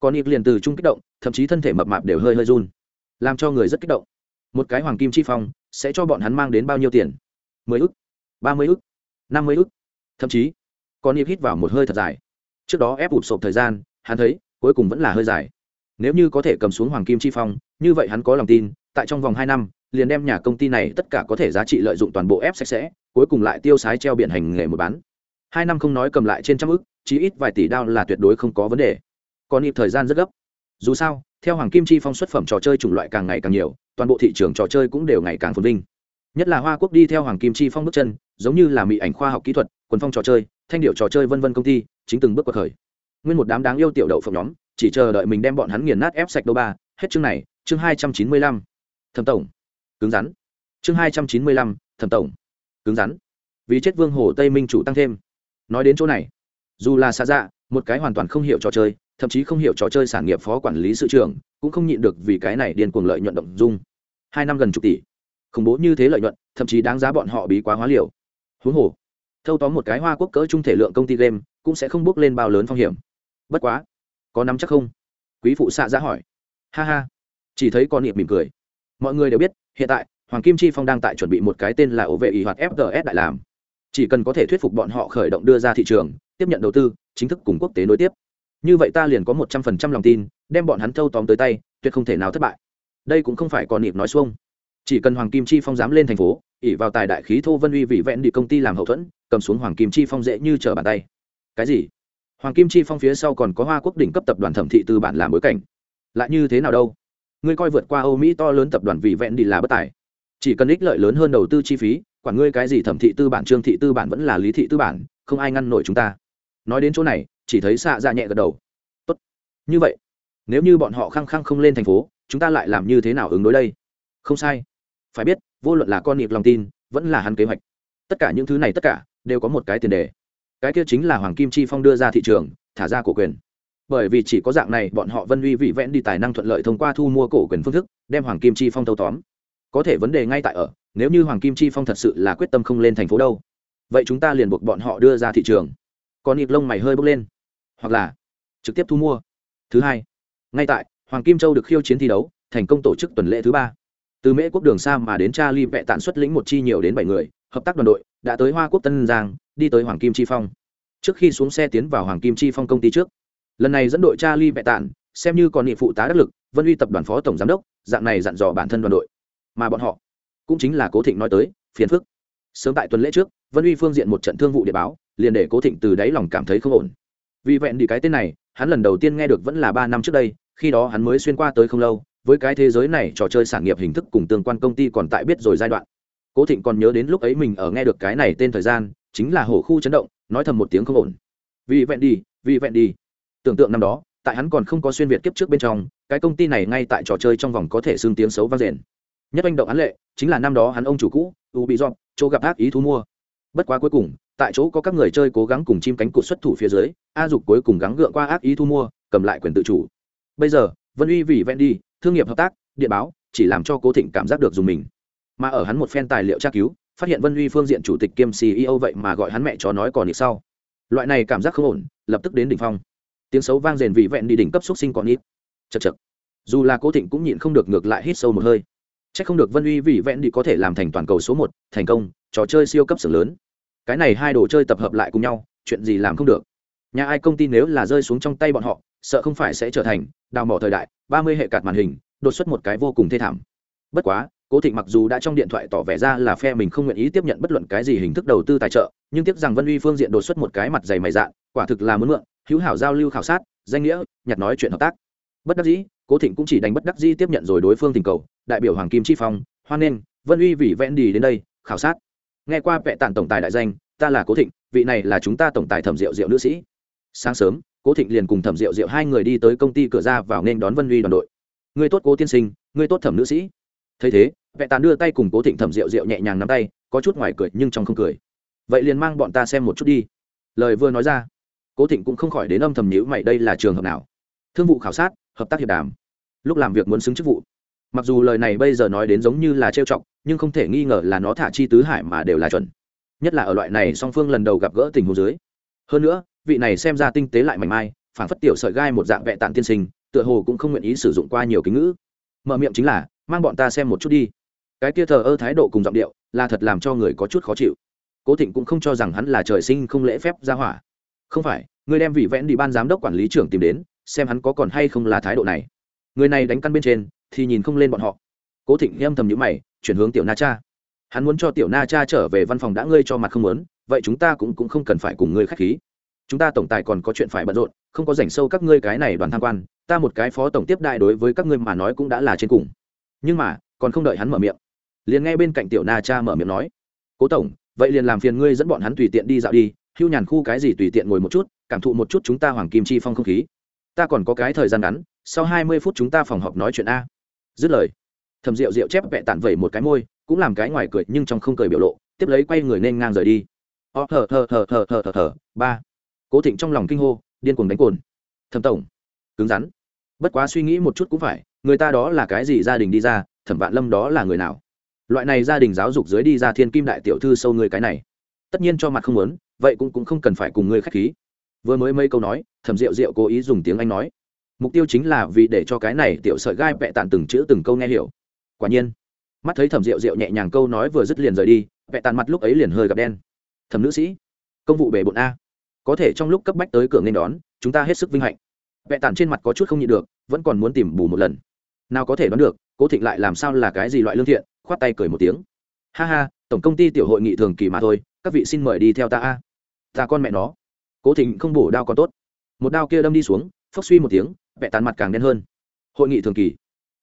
con ít liền từ trung kích động, thậm chí thân thể mập mạp đều hơi hơi run, làm cho người rất kích động. Một cái hoàng kim chi phong sẽ cho bọn hắn mang đến bao nhiêu tiền? Mười ức, ba mươi ức, năm mươi ức. Thậm chí, con ít hít vào một hơi thật dài trước đó ép ụt sộp thời gian, hắn thấy, cuối cùng vẫn là hơi dài. Nếu như có thể cầm xuống hoàng kim chi phong, như vậy hắn có lòng tin, tại trong vòng hai năm, liền đem nhà công ty này tất cả có thể giá trị lợi dụng toàn bộ ép sạch sẽ, cuối cùng lại tiêu sái treo biển hành nghề một bán. Hai năm không nói cầm lại trên trăm ức, chí ít vài tỷ đao là tuyệt đối không có vấn đề. Còn ít thời gian rất gấp. Dù sao, theo hoàng kim chi phong xuất phẩm trò chơi chủng loại càng ngày càng nhiều, toàn bộ thị trường trò chơi cũng đều ngày càng phồn vinh. Nhất là hoa quốc đi theo hoàng kim chi phong bước chân, giống như là mỹ ảnh khoa học kỹ thuật, quần phong trò chơi, thanh điệu trò chơi vân vân công ty chính từng bước qua khởi. Nguyên một đám đáng yêu tiểu đậu phộng nhóm, chỉ chờ đợi mình đem bọn hắn nghiền nát ép sạch đô ba. Hết chương này, chương hai trăm chín mươi lăm. Thẩm tổng. Cứng rắn. Chương hai trăm chín mươi lăm, thẩm tổng. Cứng rắn. Vì chết vương hồ tây minh chủ tăng thêm. Nói đến chỗ này, dù là xa dạ một cái hoàn toàn không hiểu trò chơi, thậm chí không hiểu trò chơi sản nghiệp phó quản lý sự trường cũng không nhịn được vì cái này điên cuồng lợi nhuận động dung. Hai năm gần chục tỷ. Khủng bố như thế lợi nhuận, thậm chí đáng giá bọn họ bí quá hóa liều. Huống hồ, thâu tóm một cái hoa quốc cỡ trung thể lượng công ty game cũng sẽ không bước lên bao lớn phong hiểm. Bất quá, có nắm chắc không? Quý phụ xạ ra hỏi. Ha ha, chỉ thấy con niệm mỉm cười. Mọi người đều biết, hiện tại, hoàng kim chi phong đang tại chuẩn bị một cái tên là ổ vệ ý hoạt fts đại làm. Chỉ cần có thể thuyết phục bọn họ khởi động đưa ra thị trường, tiếp nhận đầu tư, chính thức cùng quốc tế nối tiếp. Như vậy ta liền có một trăm phần trăm lòng tin, đem bọn hắn thâu tóm tới tay, tuyệt không thể nào thất bại. Đây cũng không phải còn niệm nói xuông. Chỉ cần hoàng kim chi phong dám lên thành phố ỉ vào tài đại khí thô vân uy vị vẹn đi công ty làm hậu thuẫn, cầm xuống hoàng kim chi phong dễ như trở bàn tay cái gì? Hoàng kim chi phong phía sau còn có hoa quốc đỉnh cấp tập đoàn thẩm thị tư bản làm bối cảnh. Lại như thế nào đâu? Ngươi coi vượt qua âu mỹ to lớn tập đoàn vì vẹn đi là bất tài. Chỉ cần ích lợi lớn hơn đầu tư chi phí, quản ngươi cái gì thẩm thị tư bản, trương thị tư bản vẫn là lý thị tư bản, không ai ngăn nổi chúng ta. Nói đến chỗ này, chỉ thấy xạ ra nhẹ gật đầu. Tốt. Như vậy, nếu như bọn họ khăng khăng không lên thành phố, chúng ta lại làm như thế nào ứng đối đây? Không sai. Phải biết, vô luận là con nhịp lòng tin, vẫn là hắn kế hoạch. Tất cả những thứ này tất cả đều có một cái tiền đề cái kia chính là hoàng kim chi phong đưa ra thị trường, thả ra cổ quyền. Bởi vì chỉ có dạng này, bọn họ vân uy vị vẽn đi tài năng thuận lợi thông qua thu mua cổ quyền phương thức, đem hoàng kim chi phong thâu tóm. Có thể vấn đề ngay tại ở, nếu như hoàng kim chi phong thật sự là quyết tâm không lên thành phố đâu, vậy chúng ta liền buộc bọn họ đưa ra thị trường. Còn nhịp lông mày hơi bốc lên. Hoặc là trực tiếp thu mua. Thứ hai, ngay tại, hoàng kim châu được khiêu chiến thi đấu, thành công tổ chức tuần lễ thứ ba. Từ mễ quốc đường xa mà đến cha ly vẹ tản xuất lĩnh một chi nhiều đến bảy người, hợp tác đoàn đội, đã tới hoa quốc tân giang đi tới hoàng kim chi phong. Trước khi xuống xe tiến vào hoàng kim chi phong công ty trước, lần này dẫn đội cha ly vẹ tản xem như còn nghị phụ tá đắc lực, vân uy tập đoàn phó tổng giám đốc, dạng này dặn dò bản thân đoàn đội. Mà bọn họ cũng chính là cố thịnh nói tới, phiền phức. Sớm tại tuần lễ trước, vân uy phương diện một trận thương vụ địa báo, liền để cố thịnh từ đáy lòng cảm thấy không ổn. Vì vẹn đi cái tên này, hắn lần đầu tiên nghe được vẫn là ba năm trước đây, khi đó hắn mới xuyên qua tới không lâu, với cái thế giới này trò chơi sản nghiệp hình thức cùng tương quan công ty còn tại biết rồi giai đoạn. Cố thịnh còn nhớ đến lúc ấy mình ở nghe được cái này tên thời gian chính là hổ khu chấn động, nói thầm một tiếng không ổn. Vì vẹn đi, vì vẹn đi. Tưởng tượng năm đó, tại hắn còn không có xuyên việt kiếp trước bên trong, cái công ty này ngay tại trò chơi trong vòng có thể xương tiếng xấu vang rền nhất anh động án lệ, chính là năm đó hắn ông chủ cũ u bị dọn chỗ gặp ác ý thu mua. Bất quá cuối cùng, tại chỗ có các người chơi cố gắng cùng chim cánh cụt xuất thủ phía dưới, a dục cuối cùng gắng gượng qua ác ý thu mua, cầm lại quyền tự chủ. Bây giờ, vân uy vì ven đi, thương nghiệp hợp tác, điện báo, chỉ làm cho cố thịnh cảm giác được dùng mình. Mà ở hắn một phen tài liệu tra cứu phát hiện vân uy phương diện chủ tịch kiêm ceo vậy mà gọi hắn mẹ chó nói còn ít sau. Loại này cảm giác không ổn, lập tức đến đỉnh phong. Tiếng xấu vang rền vì vẹn đi đỉnh cấp xúc sinh còn ít. Chật chật dù là cố thịnh cũng nhịn không được ngược lại hít sâu một hơi. C h ắ c không được vân uy vì vẹn đi có thể làm thành toàn cầu số một, thành công, trò chơi siêu cấp xưởng lớn. Cái này hai đồ chơi tập hợp lại cùng nhau, chuyện gì làm không được. Nhà ai công ty nếu là rơi xuống trong tay bọn họ, sợ không phải sẽ trở thành đào mỏ thời đại, ba mươi hệ cạt màn hình, đột xuất một cái vô cùng thê thảm. Bất quá cố thịnh mặc dù đã trong điện thoại tỏ vẻ ra là phe mình không nguyện ý tiếp nhận bất luận cái gì hình thức đầu tư tài trợ, nhưng tiếc rằng vân uy phương diện đột xuất một cái mặt dày mày dạn, quả thực là muốn mượn, hữu hảo giao lưu khảo sát, danh nghĩa, nhặt nói chuyện hợp tác. Bất đắc dĩ, cố thịnh cũng chỉ đánh bất đắc dĩ tiếp nhận rồi đối phương tình cầu, đại biểu hoàng kim chi phong, hoan nghênh, vân uy vì vẽn đi đến đây, khảo sát. Nghe qua vệ tản tổng tài đại danh, ta là cố thịnh, vị này là chúng ta tổng tài thẩm diệu diệu nữ sĩ. Sáng sớm, cố thịnh liền cùng thẩm diệu diệu hai người đi tới công ty cửa ra vào nên đón vân uy đoàn đội. Người tốt cố tiên sinh, người tốt thẩm nữ sĩ. Thấy thế vệ tàn đưa tay cùng cố thịnh thẩm diệu diệu nhẹ nhàng nắm tay, có chút ngoài cười nhưng trong không cười. Vậy liền mang bọn ta xem một chút đi. Lời vừa nói ra, cố thịnh cũng không khỏi đến âm thầm nhữ mày đây là trường hợp nào. Thương vụ khảo sát, hợp tác hiệp đàm. Lúc làm việc muốn xứng chức vụ. Mặc dù lời này bây giờ nói đến giống như là trêu chọc, nhưng không thể nghi ngờ là nó thả chi tứ hải mà đều là chuẩn. Nhất là ở loại này song phương lần đầu gặp gỡ tình huống dưới. Hơn nữa, vị này xem ra tinh tế lại mảnh mai phản phất tiểu sợi gai một dạng vẹ tạng tiên sinh, tựa hồ cũng không nguyện ý sử dụng qua nhiều kính ngữ. Mở miệng chính là, mang bọn ta xem một chút đi cái kia thờ ơ thái độ cùng giọng điệu là thật làm cho người có chút khó chịu. Cố thịnh cũng không cho rằng hắn là trời sinh không lễ phép ra hỏa. Không phải người đem vị vẽn đi ban giám đốc quản lý trưởng tìm đến xem hắn có còn hay không là thái độ này. Người này đánh căn bên trên thì nhìn không lên bọn họ. Cố thịnh âm thầm nhữ mày chuyển hướng tiểu na cha. Hắn muốn cho tiểu na cha trở về văn phòng đã ngươi cho mặt không muốn vậy chúng ta cũng, cũng không cần phải cùng ngươi k h á c h khí. Chúng ta tổng tài còn có chuyện phải bận rộn không có rảnh sâu các ngươi cái này đoàn tham quan ta một cái phó tổng tiếp đại đối với các ngươi mà nói cũng đã là trên cùng. Nhưng mà còn không đợi hắn mở miệng liền nghe bên cạnh tiểu na cha mở miệng nói, cố tổng, vậy liền làm phiền ngươi dẫn bọn hắn tùy tiện đi dạo đi, hưu nhàn khu cái gì tùy tiện ngồi một chút, cảm thụ một chút chúng ta hoàng kim chi phong không khí. Ta còn có cái thời gian ngắn, sau hai mươi phút chúng ta phòng họp nói chuyện a. Dứt lời, thầm rượu rượu chép vẹ tản vẩy một cái môi, cũng làm cái ngoài cười nhưng trong không cười biểu lộ, tiếp lấy quay người nên ngang rời đi. Ó thở thở thở thở thở thở thờ ba. Cố thịnh trong lòng kinh hô, điên cuồng đánh cồn. Thẩm tổng, cứng rắn. Bất quá suy nghĩ một chút cũng phải, người ta đó là cái gì gia đình đi ra, thẩm vạn lâm đó là người nào? Loại này gia đình giáo dục dưới đi ra thiên kim đại tiểu thư sâu người cái này. Tất nhiên cho mặt không muốn, vậy cũng cũng không cần phải cùng ngươi khách khí. Vừa mới mấy câu nói, thẩm rượu rượu cố ý dùng tiếng anh nói. Mục tiêu chính là vì để cho cái này tiểu sợi gai vẹ tàn từng chữ từng câu nghe hiểu. Quả nhiên, mắt thấy thẩm rượu rượu nhẹ nhàng câu nói vừa dứt liền rời đi vẹ tàn mặt lúc ấy liền hơi gặp đen. Thẩm nữ sĩ, công vụ bề bộn a. Có thể trong lúc cấp bách tới cửa nên đón, chúng ta hết sức vinh hạnh. Vẹ tàn trên mặt có chút không nhịn được, vẫn còn muốn tìm bù một lần. Nào có thể đoán được, cố thịnh lại làm sao là cái gì loại lương thiện khoát tay cười một tiếng. Ha ha, tổng công ty tiểu hội nghị thường kỳ mà thôi, các vị xin mời đi theo ta a. Ta con mẹ nó. Cố thịnh không bổ đao còn tốt. Một đao kia đâm đi xuống, phốc suy một tiếng vẹ tàn mặt càng đen hơn. Hội nghị thường kỳ.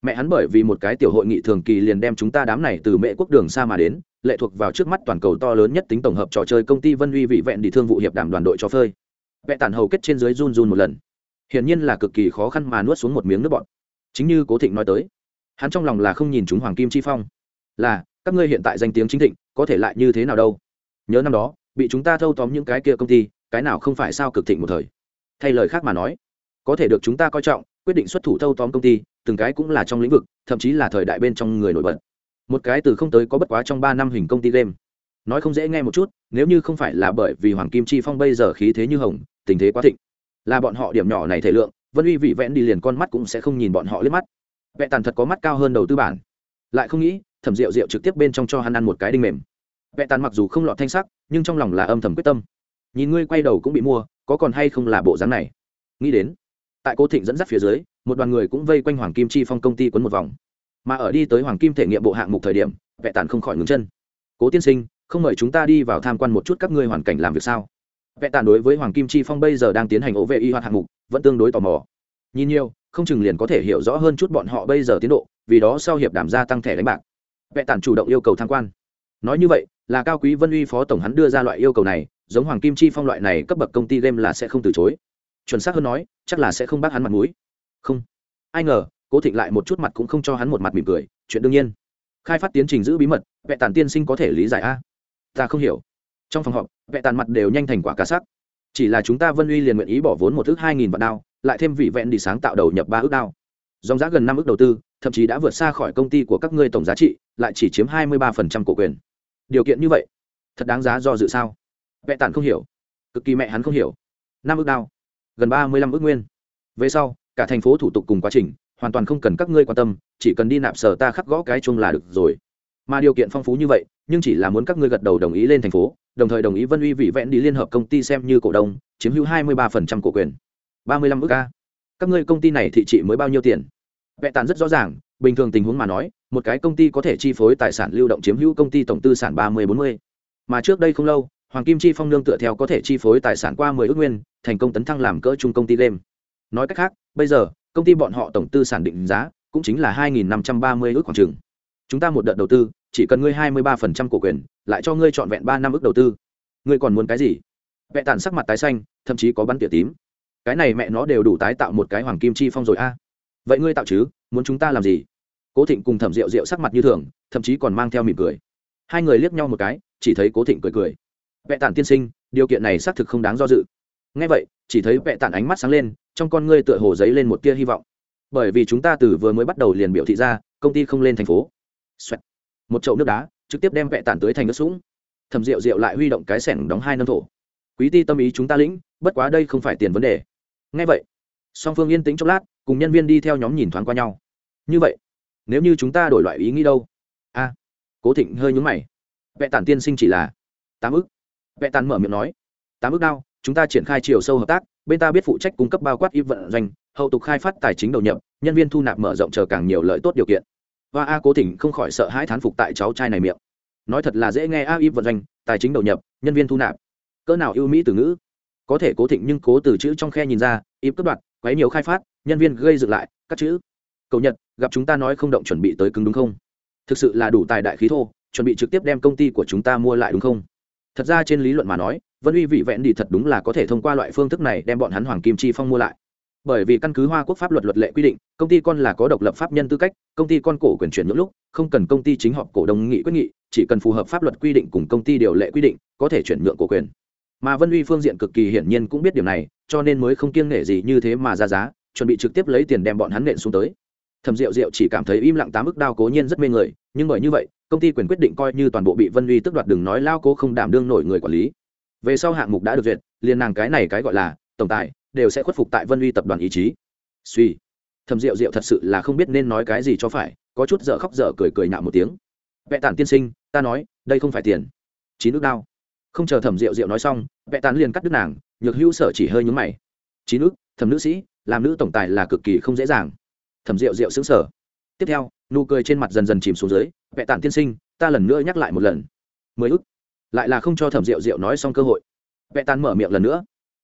Mẹ hắn bởi vì một cái tiểu hội nghị thường kỳ liền đem chúng ta đám này từ mẹ quốc đường xa mà đến, lệ thuộc vào trước mắt toàn cầu to lớn nhất tính tổng hợp trò chơi công ty vân uy vị vẹn đi thương vụ hiệp đàm đoàn đội cho phơi. Vẹ tàn hầu kết trên dưới run run một lần. Hiển nhiên là cực kỳ khó khăn mà nuốt xuống một miếng nước bọn chính như cố thịnh nói tới, hắn trong lòng là không nhìn chúng hoàng kim chi phong là, các ngươi hiện tại danh tiếng chính thịnh, có thể lại như thế nào đâu? Nhớ năm đó, bị chúng ta thâu tóm những cái kia công ty, cái nào không phải sao cực thịnh một thời? Thay lời khác mà nói, có thể được chúng ta coi trọng, quyết định xuất thủ thâu tóm công ty, từng cái cũng là trong lĩnh vực, thậm chí là thời đại bên trong người nổi bật. Một cái từ không tới có bất quá trong ba năm hình công ty game. Nói không dễ nghe một chút, nếu như không phải là bởi vì hoàng kim chi phong bây giờ khí thế như hồng, tình thế quá thịnh, là bọn họ điểm nhỏ này thể lượng, vân uy vị vẽn đi liền con mắt cũng sẽ không nhìn bọn họ liếc mắt. Vẽ tàn thật có mắt cao hơn đầu tư bản. Lại không nghĩ thẩm rượu rượu trực tiếp bên trong cho hắn ăn một cái đinh mềm. Vẽ tàn mặc dù không lọt thanh sắc, nhưng trong lòng là âm thầm quyết tâm. Nhìn ngươi quay đầu cũng bị mua, có còn hay không là bộ dáng này? Nghĩ đến, tại cố thịnh dẫn dắt phía dưới, một đoàn người cũng vây quanh hoàng kim chi phong công ty quấn một vòng. Mà ở đi tới hoàng kim thể nghiệm bộ hạng mục thời điểm vẽ tàn không khỏi ngừng chân. Cố tiên sinh, không mời chúng ta đi vào tham quan một chút các ngươi hoàn cảnh làm việc sao? Vẽ tàn đối với hoàng kim chi phong bây giờ đang tiến hành ổ vệ y hoạt hạng mục, vẫn tương đối tò mò. Nhìn nhiều, không chừng liền có thể hiểu rõ hơn chút bọn họ bây giờ tiến độ, vì đó sau hiệp đảm gia tăng thẻ đánh bạc vẽ Tản chủ động yêu cầu tham quan. Nói như vậy, là cao quý vân uy phó tổng hắn đưa ra loại yêu cầu này, giống hoàng kim chi phong loại này cấp bậc công ty game là sẽ không từ chối. Chuẩn xác hơn nói, chắc là sẽ không bác hắn mặt mũi. Không. Ai ngờ, cố thịnh lại một chút mặt cũng không cho hắn một mặt mỉm cười, chuyện đương nhiên. Khai phát tiến trình giữ bí mật, vẽ Tản tiên sinh có thể lý giải a. Ta không hiểu. Trong phòng họp, vẽ Tản mặt đều nhanh thành quả cá sắc chỉ là chúng ta vân uy liền nguyện ý bỏ vốn một thước hai nghìn vạn đao, lại thêm vị vẹn đi sáng tạo đầu nhập ba ước đao dòng giá gần năm ước đầu tư, thậm chí đã vượt xa khỏi công ty của các ngươi tổng giá trị, lại chỉ chiếm hai mươi ba cổ quyền. Điều kiện như vậy, thật đáng giá do dự sao? Vẽ tàn không hiểu. Cực kỳ mẹ hắn không hiểu. Năm ước đao, gần ba mươi lăm ước nguyên. Về sau, cả thành phố thủ tục cùng quá trình, hoàn toàn không cần các ngươi quan tâm, chỉ cần đi nạp sở ta khắc gõ cái chung là được rồi. Mà điều kiện phong phú như vậy, nhưng chỉ là muốn các ngươi gật đầu đồng ý lên thành phố, đồng thời đồng ý vân uy vị vẽn đi liên hợp công ty xem như cổ đông, chiếm hữu hai mươi ba phần trăm cổ quyền. ba mươi lăm ước ca các ngươi công ty này thị trị mới bao nhiêu tiền? Vẹn tàn rất rõ ràng, bình thường tình huống mà nói, một cái công ty có thể chi phối tài sản lưu động chiếm hữu công ty tổng tư sản ba mươi bốn mươi. Mà trước đây không lâu, hoàng kim chi phong nương tựa theo có thể chi phối tài sản qua mười ước nguyên, thành công tấn thăng làm cỡ chung công ty game. Nói cách khác, bây giờ, công ty bọn họ tổng tư sản định giá cũng chính là hai nghìn năm trăm ba mươi ước khoảng trường chúng ta một đợt đầu tư, chỉ cần ngươi hai mươi ba phần trăm cổ quyền, lại cho ngươi trọn vẹn ba năm ước đầu tư. Ngươi còn muốn cái gì? Vẹn tàn sắc mặt tái xanh, thậm chí có bắn tỉa tím cái này mẹ nó đều đủ tái tạo một cái hoàng kim chi phong rồi a. Vậy ngươi tạo chứ? Muốn chúng ta làm gì? Cố thịnh cùng thẩm rượu rượu sắc mặt như thường, thậm chí còn mang theo mỉm cười. Hai người liếc nhau một cái, chỉ thấy cố thịnh cười cười. Vẽ tản tiên sinh, điều kiện này xác thực không đáng do dự. Ngay vậy, chỉ thấy vẽ tản ánh mắt sáng lên, trong con ngươi tựa hồ giấy lên một tia hy vọng. Bởi vì chúng ta từ vừa mới bắt đầu liền biểu thị ra, công ty không lên thành phố. Xoẹt. một chậu nước đá, trực tiếp đem vẽ tản tới thành nước sũng. Thẩm rượu rượu lại huy động cái sẻng đóng hai năm thổ. Quý ti tâm ý chúng ta lĩnh, bất quá đây không phải tiền vấn đề ngay vậy, song phương yên tĩnh chốc lát, cùng nhân viên đi theo nhóm nhìn thoáng qua nhau. Như vậy, nếu như chúng ta đổi loại ý nghĩ đâu? A, cố thịnh hơi nhúng mày. Vệ tản tiên sinh chỉ là tám ức vệ tản mở miệng nói, tám ức đao, chúng ta triển khai chiều sâu hợp tác, bên ta biết phụ trách cung cấp bao quát y vận doanh, hậu tục khai phát tài chính đầu nhập, nhân viên thu nạp mở rộng chờ càng nhiều lợi tốt điều kiện. Và a, cố thịnh không khỏi sợ hãi thán phục tại cháu trai này miệng. Nói thật là dễ nghe a, y vận doanh, tài chính đầu nhập, nhân viên thu nạp. Cỡ nào ưu mỹ từ ngữ có thể cố thịnh nhưng cố từ chữ trong khe nhìn ra ít cất đoạt, quấy nhiều khai phát, nhân viên gây dựng lại các chữ. Cầu nhật, gặp chúng ta nói không động chuẩn bị tới cứng đúng không? Thực sự là đủ tài đại khí thô, chuẩn bị trực tiếp đem công ty của chúng ta mua lại đúng không? Thật ra trên lý luận mà nói, vân uy vị vẹn đi thật đúng là có thể thông qua loại phương thức này đem bọn hắn hoàng kim chi phong mua lại. Bởi vì căn cứ hoa quốc pháp luật luật lệ quy định, công ty con là có độc lập pháp nhân tư cách, công ty con cổ quyền chuyển những lúc, không cần công ty chính họp cổ đông nghị quyết nghị, chỉ cần phù hợp pháp luật quy định cùng công ty điều lệ quy định, có thể chuyển nhượng cổ quyền mà vân uy phương diện cực kỳ hiển nhiên cũng biết điều này cho nên mới không kiêng nghệ gì như thế mà ra giá chuẩn bị trực tiếp lấy tiền đem bọn hắn nện xuống tới thẩm diệu diệu chỉ cảm thấy im lặng tám ức đao cố nhiên rất mê người nhưng bởi như vậy công ty quyền quyết định coi như toàn bộ bị vân uy tức đoạt đừng nói lao cố không đảm đương nổi người quản lý về sau hạng mục đã được duyệt liền nàng cái này cái gọi là tổng tài đều sẽ khuất phục tại vân uy tập đoàn ý chí suy thầm rượu rượu thật sự là không biết nên nói cái gì cho phải có chút dở khóc dở cười cười nạo một tiếng vẽ tản tiên sinh ta nói đây không phải tiền chín nước đao không chờ thẩm rượu rượu nói xong vẽ tản liền cắt đứt nàng, nhược hữu sở chỉ hơi nhúng mày. Chín nước thẩm nữ sĩ, làm nữ tổng tài là cực kỳ không dễ dàng. Thẩm rượu rượu xứng sở tiếp theo, nụ cười trên mặt dần dần chìm xuống dưới vẽ tản tiên sinh, ta lần nữa nhắc lại một lần. Mười ức. Lại là không cho thẩm rượu rượu nói xong cơ hội. Vẽ tản mở miệng lần nữa.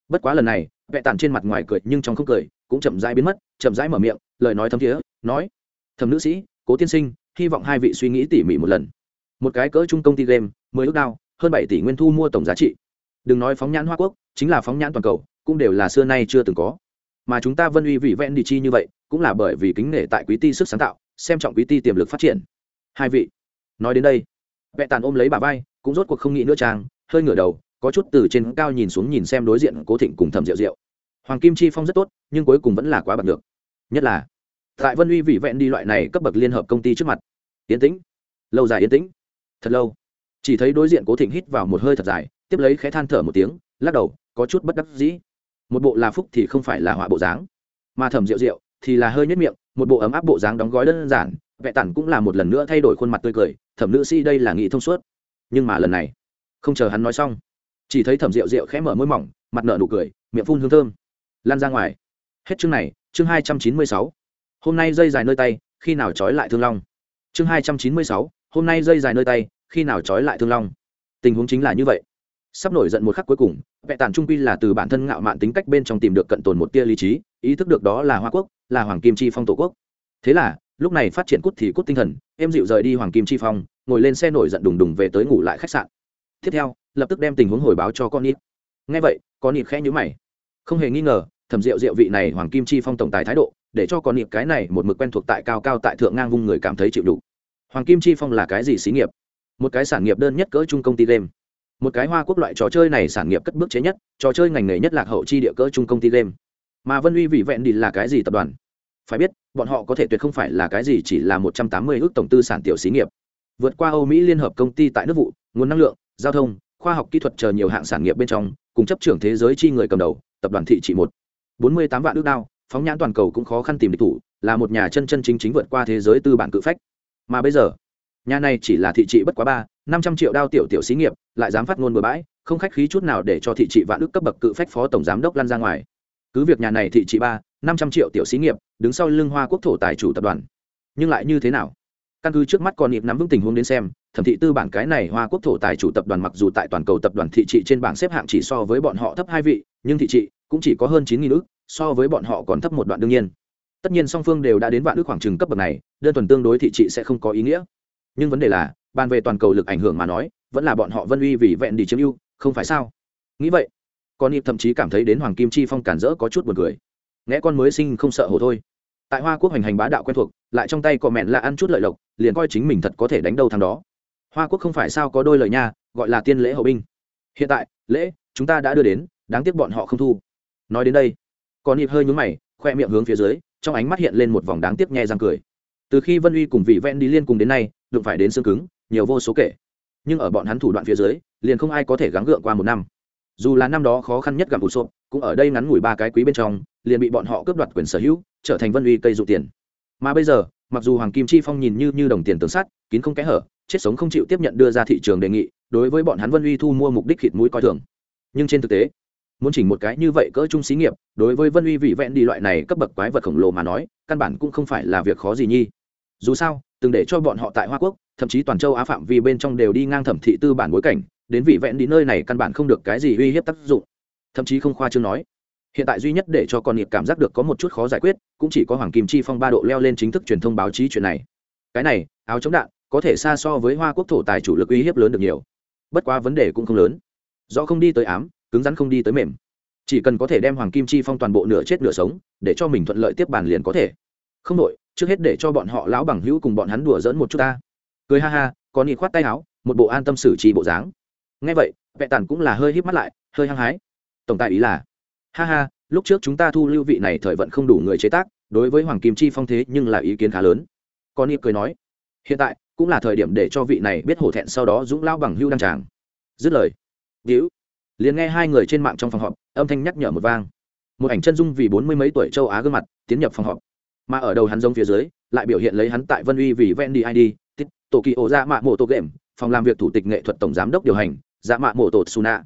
Bất quá lần này vẽ tản trên mặt ngoài cười nhưng trong không cười, cũng chậm rãi biến mất, chậm rãi mở miệng, lời nói thấm thiế, nói, thẩm nữ sĩ, cố tiên sinh, hy vọng hai vị suy nghĩ tỉ mỉ một lần. Một cái cỡ chung công ty game, mười ước đao hơn bảy tỷ nguyên thu mua tổng giá trị. Đừng nói phóng nhãn hoa quốc, chính là phóng nhãn toàn cầu, cũng đều là xưa nay chưa từng có. Mà chúng ta vân uy vị vẹn đi chi như vậy, cũng là bởi vì kính nể tại quý ti sức sáng tạo, xem trọng quý ti tiềm lực phát triển. Hai vị, nói đến đây vẹn tàn ôm lấy bà vai, cũng rốt cuộc không nghĩ nữa trang hơi ngửa đầu, có chút từ trên cao nhìn xuống nhìn xem đối diện cố thịnh cùng thẩm rượu rượu hoàng kim chi phong rất tốt, nhưng cuối cùng vẫn là quá bật được nhất là, tại vân uy vị vẹn đi loại này cấp bậc liên hợp công ty trước mặt. Yên tĩnh, lâu dài yên tĩnh. Thật lâu chỉ thấy đối diện cố thịnh hít vào một hơi thật dài, tiếp lấy khẽ than thở một tiếng, lắc đầu, có chút bất đắc dĩ. Một bộ là phúc thì không phải là họa bộ dáng, mà thẩm rượu rượu thì là hơi nhất miệng, một bộ ấm áp bộ dáng đóng gói đơn giản vẹ tản cũng là một lần nữa thay đổi khuôn mặt tươi cười, thẩm nữ sĩ đây là nghị thông suốt. Nhưng mà lần này, không chờ hắn nói xong, chỉ thấy thẩm rượu rượu khẽ mở môi mỏng, mặt nợ nụ cười, miệng phun hương thơm. Lan ra ngoài. Hết chương này, chương hai trăm chín mươi sáu. Hôm nay dây dài nơi tay, khi nào trói lại thương long? Chương hai trăm chín mươi sáu, hôm nay dây dài nơi tay khi nào trói lại thương long. Tình huống chính là như vậy. Sắp nổi giận một khắc cuối cùng vẹn tản trung quy là từ bản thân ngạo mạn tính cách bên trong tìm được cận tồn một tia lý trí, ý thức được đó là hoa quốc, là hoàng kim chi phong tổ quốc. Thế là, lúc này phát triển cút thì cút tinh thần, em dịu rời đi hoàng kim chi phong, ngồi lên xe nổi giận đùng đùng về tới ngủ lại khách sạn. Tiếp theo, lập tức đem tình huống hồi báo cho con nít. Ngay vậy, con nít khẽ nhữ mày. Không hề nghi ngờ, thẩm rượu rượu vị này hoàng kim chi phong tổng tài thái độ, để cho con nịp cái này một mực quen thuộc tại cao cao tại thượng ngang vung người cảm thấy chịu đủ. Hoàng kim chi phong là cái gì xí nghiệp? Một cái sản nghiệp đơn nhất cỡ trung công ty game. Một cái hoa quốc loại trò chơi này sản nghiệp cất bước chế nhất, trò chơi ngành nghề nhất lạc hậu chi địa cỡ trung công ty game. Mà vân uy vị vẹn đi là cái gì tập đoàn? Phải biết, bọn họ có thể tuyệt không phải là cái gì chỉ là một trăm tám mươi ước tổng tư sản tiểu xí nghiệp. Vượt qua âu mỹ liên hợp công ty tại nước vụ, nguồn năng lượng, giao thông, khoa học kỹ thuật chờ nhiều hạng sản nghiệp bên trong, cùng chấp trưởng thế giới chi người cầm đầu, tập đoàn thị trị một. Bốn mươi tám vạn ước đao, phóng nhãn toàn cầu cũng khó khăn tìm địch thủ, là một nhà chân chân chính chính vượt qua thế giới tư bản cự phách. Mà bây giờ nhà này chỉ là thị trị bất quá ba, năm trăm triệu đao tiểu tiểu xí nghiệp, lại dám phát ngôn bừa bãi, không khách khí chút nào để cho thị trị vạn ước cấp bậc cự phách phó tổng giám đốc lăn ra ngoài. Cứ việc nhà này thị trị ba, năm trăm triệu tiểu xí nghiệp, đứng sau lưng hoa quốc thổ tài chủ tập đoàn. Nhưng lại như thế nào? Căn cứ trước mắt còn nhịp nắm vững tình huống đến xem, thẩm thị tư bản cái này hoa quốc thổ tài chủ tập đoàn mặc dù tại toàn cầu tập đoàn thị trị trên bảng xếp hạng chỉ so với bọn họ thấp hai vị, nhưng thị trị cũng chỉ có hơn chín nghìn ước, so với bọn họ còn thấp một đoạn đương nhiên. Tất nhiên song phương đều đã đến vạn ước khoảng trừng cấp bậc này, đơn thuần tương đối thị trị sẽ không có ý nghĩa nhưng vấn đề là, bàn về toàn cầu lực ảnh hưởng mà nói, vẫn là bọn họ vân uy vì vẹn đi chiếm ưu, không phải sao? Nghĩ vậy, con nịp thậm chí cảm thấy đến hoàng kim chi phong cản rỡ có chút buồn cười. Nghe con mới sinh không sợ hổ thôi. Tại hoa quốc hành hành bá đạo quen thuộc, lại trong tay cọ mẹn là ăn chút lợi lộc, liền coi chính mình thật có thể đánh đâu thằng đó. Hoa quốc không phải sao có đôi lời nha, gọi là tiên lễ hậu binh. Hiện tại, lễ, chúng ta đã đưa đến, đáng tiếc bọn họ không thu. Nói đến đây, con nịp hơi nhúng mày, khoe miệng hướng phía dưới, trong ánh mắt hiện lên một vòng đáng tiếc nghe răng cười. Từ khi vân uy cùng vị ven đi liên cùng đến nay đụng phải đến xương cứng, nhiều vô số kể. Nhưng ở bọn hắn thủ đoạn phía dưới, liền không ai có thể gắng gượng qua một năm. Dù là năm đó khó khăn nhất gặp vụ sộp, cũng ở đây ngắn ngủi ba cái quý bên trong, liền bị bọn họ cướp đoạt quyền sở hữu, trở thành vân uy cây dụ tiền. Mà bây giờ, mặc dù hoàng kim chi phong nhìn như như đồng tiền tường sắt, kín không kẽ hở, chết sống không chịu tiếp nhận đưa ra thị trường đề nghị, đối với bọn hắn vân uy thu mua mục đích khịt mũi coi thường. Nhưng trên thực tế, muốn chỉnh một cái như vậy cỡ trung xí nghiệp, đối với vân uy vị vẹn đi loại này cấp bậc quái vật khổng lồ mà nói, căn bản cũng không phải là việc khó gì nhi. Dù sao từng để cho bọn họ tại hoa quốc, thậm chí toàn châu á phạm vi bên trong đều đi ngang thẩm thị tư bản bối cảnh, đến vị vẹn đi nơi này căn bản không được cái gì uy hiếp tác dụng. Thậm chí không khoa chương nói. Hiện tại duy nhất để cho con nghiệp cảm giác được có một chút khó giải quyết, cũng chỉ có hoàng kim chi phong ba độ leo lên chính thức truyền thông báo chí chuyện này. Cái này, áo chống đạn, có thể xa so với hoa quốc thổ tài chủ lực uy hiếp lớn được nhiều. Bất quá vấn đề cũng không lớn. Do không đi tới ám, cứng rắn không đi tới mềm. Chỉ cần có thể đem hoàng kim chi phong toàn bộ nửa chết nửa sống, để cho mình thuận lợi tiếp bàn liền có thể không đội, trước hết để cho bọn họ lão bằng hữu cùng bọn hắn đùa dỡn một chút ta. Cười ha ha có nhị khoát tay áo, một bộ an tâm xử trì bộ dáng. Ngay vậy vẹ tản cũng là hơi híp mắt lại, hơi hăng hái. Tổng tài ý là, ha ha, lúc trước chúng ta thu lưu vị này thời vận không đủ người chế tác, đối với hoàng kim chi phong thế nhưng là ý kiến khá lớn. Con nhị cười nói, hiện tại, cũng là thời điểm để cho vị này biết hổ thẹn sau đó dũng lao bằng hưu đăng tràng. Dứt lời, víu, liền nghe hai người trên mạng trong phòng họp, âm thanh nhắc nhở một vang. Một ảnh chân dung vì bốn mươi mấy tuổi châu á gương mặt, tiến nhập phòng họp mà ở đầu hắn giống phía dưới, lại biểu hiện lấy hắn tại vân uy vì ven đi id tích tổ kỳ ổ dạ mạ mộ tổ game, phòng làm việc thủ tịch nghệ thuật tổng giám đốc điều hành dạ mạ mộ tổ suna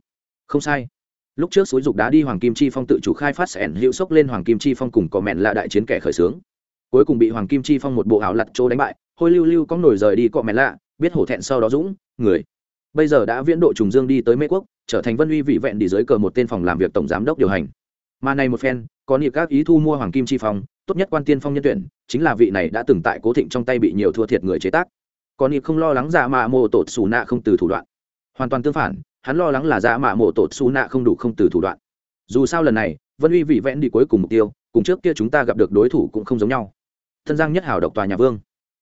không sai. Lúc trước xúi dục đá đi hoàng kim chi phong tự chủ khai phát sẻn hữu sốc lên hoàng kim chi phong cùng có mẹn là đại chiến kẻ khởi xướng. Cuối cùng bị hoàng kim chi phong một bộ ảo lặt chỗ đánh bại, hôi lưu lưu có nổi rời đi cọ mẹn lạ, biết hổ thẹn sau đó dũng, người. Bây giờ đã viễn độ trùng dương đi tới mê quốc, trở thành vân uy vị vẹn đi dưới cờ một tên phòng làm việc tổng giám đốc điều hành mà này một phen, có niệm các ý thu mua hoàng kim chi phong, tốt nhất quan tiên phong nhân tuyển, chính là vị này đã từng tại cố thịnh trong tay bị nhiều thua thiệt người chế tác. Còn niệm không lo lắng giả mạ mộ tột xù nạ không từ thủ đoạn. Hoàn toàn tương phản, hắn lo lắng là giả mạ mộ tột xù nạ không đủ không từ thủ đoạn. Dù sao lần này, vân uy vị vẹn đi cuối cùng mục tiêu, cùng trước kia chúng ta gặp được đối thủ cũng không giống nhau. Thân giang nhất hào độc tòa nhà vương.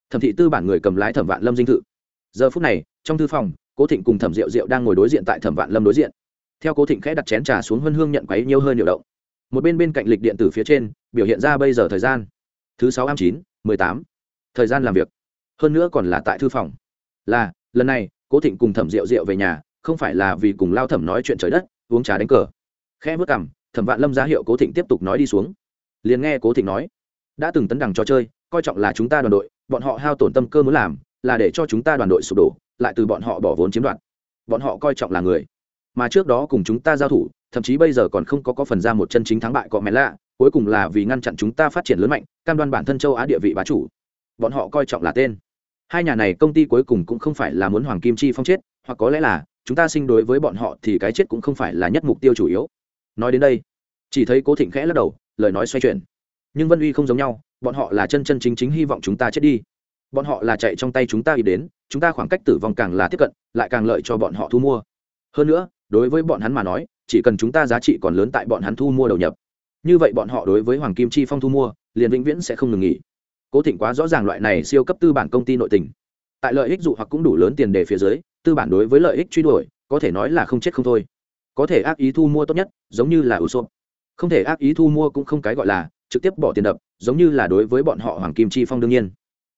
Thẩm thị tư bản người cầm lái thẩm vạn lâm dinh thự. Giờ phút này, trong thư phòng, cố thịnh cùng thẩm diệu diệu đang ngồi đối diện tại thẩm vạn lâm đối diện. Theo cố thịnh khẽ đặt chén trà xuống huân hương nhận quấy nhiều hơi nhiều động một bên bên cạnh lịch điện tử phía trên, biểu hiện ra bây giờ thời gian. Thứ sáu am chín, mười tám. Thời gian làm việc. Hơn nữa còn là tại thư phòng. Là, lần này, cố thịnh cùng thẩm rượu rượu về nhà, không phải là vì cùng lao thẩm nói chuyện trời đất, uống trà đánh cờ. Khẽ vớt cằm, thẩm vạn lâm ra hiệu cố thịnh tiếp tục nói đi xuống. Liền nghe cố thịnh nói, đã từng tấn đằng trò chơi, coi trọng là chúng ta đoàn đội, bọn họ hao tổn tâm cơ muốn làm, là để cho chúng ta đoàn đội sụp đổ, lại từ bọn họ bỏ vốn chiếm đoạt. Bọn họ coi trọng là người. Mà trước đó cùng chúng ta giao thủ thậm chí bây giờ còn không có có phần ra một chân chính thắng bại cọ mẹ lạ, cuối cùng là vì ngăn chặn chúng ta phát triển lớn mạnh, cam đoan bản thân châu á địa vị bá chủ. Bọn họ coi trọng là tên. Hai nhà này công ty cuối cùng cũng không phải là muốn hoàng kim chi phong chết, hoặc có lẽ là, chúng ta sinh đối với bọn họ thì cái chết cũng không phải là nhất mục tiêu chủ yếu. Nói đến đây, chỉ thấy cố thịnh khẽ lắc đầu, lời nói xoay chuyển. Nhưng vân uy không giống nhau, bọn họ là chân chân chính chính hy vọng chúng ta chết đi. Bọn họ là chạy trong tay chúng ta ý đến, chúng ta khoảng cách tử vong càng là tiếp cận, lại càng lợi cho bọn họ thu mua. Hơn nữa, đối với bọn hắn mà nói chỉ cần chúng ta giá trị còn lớn tại bọn hắn thu mua đầu nhập. Như vậy bọn họ đối với hoàng kim chi phong thu mua, liền vĩnh viễn sẽ không ngừng nghỉ. Cố thịnh quá rõ ràng loại này siêu cấp tư bản công ty nội tình. Tại lợi ích dụ hoặc cũng đủ lớn tiền đề phía dưới, tư bản đối với lợi ích truy đuổi, có thể nói là không chết không thôi. Có thể ác ý thu mua tốt nhất, giống như là ủ sộp không thể ác ý thu mua cũng không cái gọi là trực tiếp bỏ tiền đập, giống như là đối với bọn họ hoàng kim chi phong đương nhiên.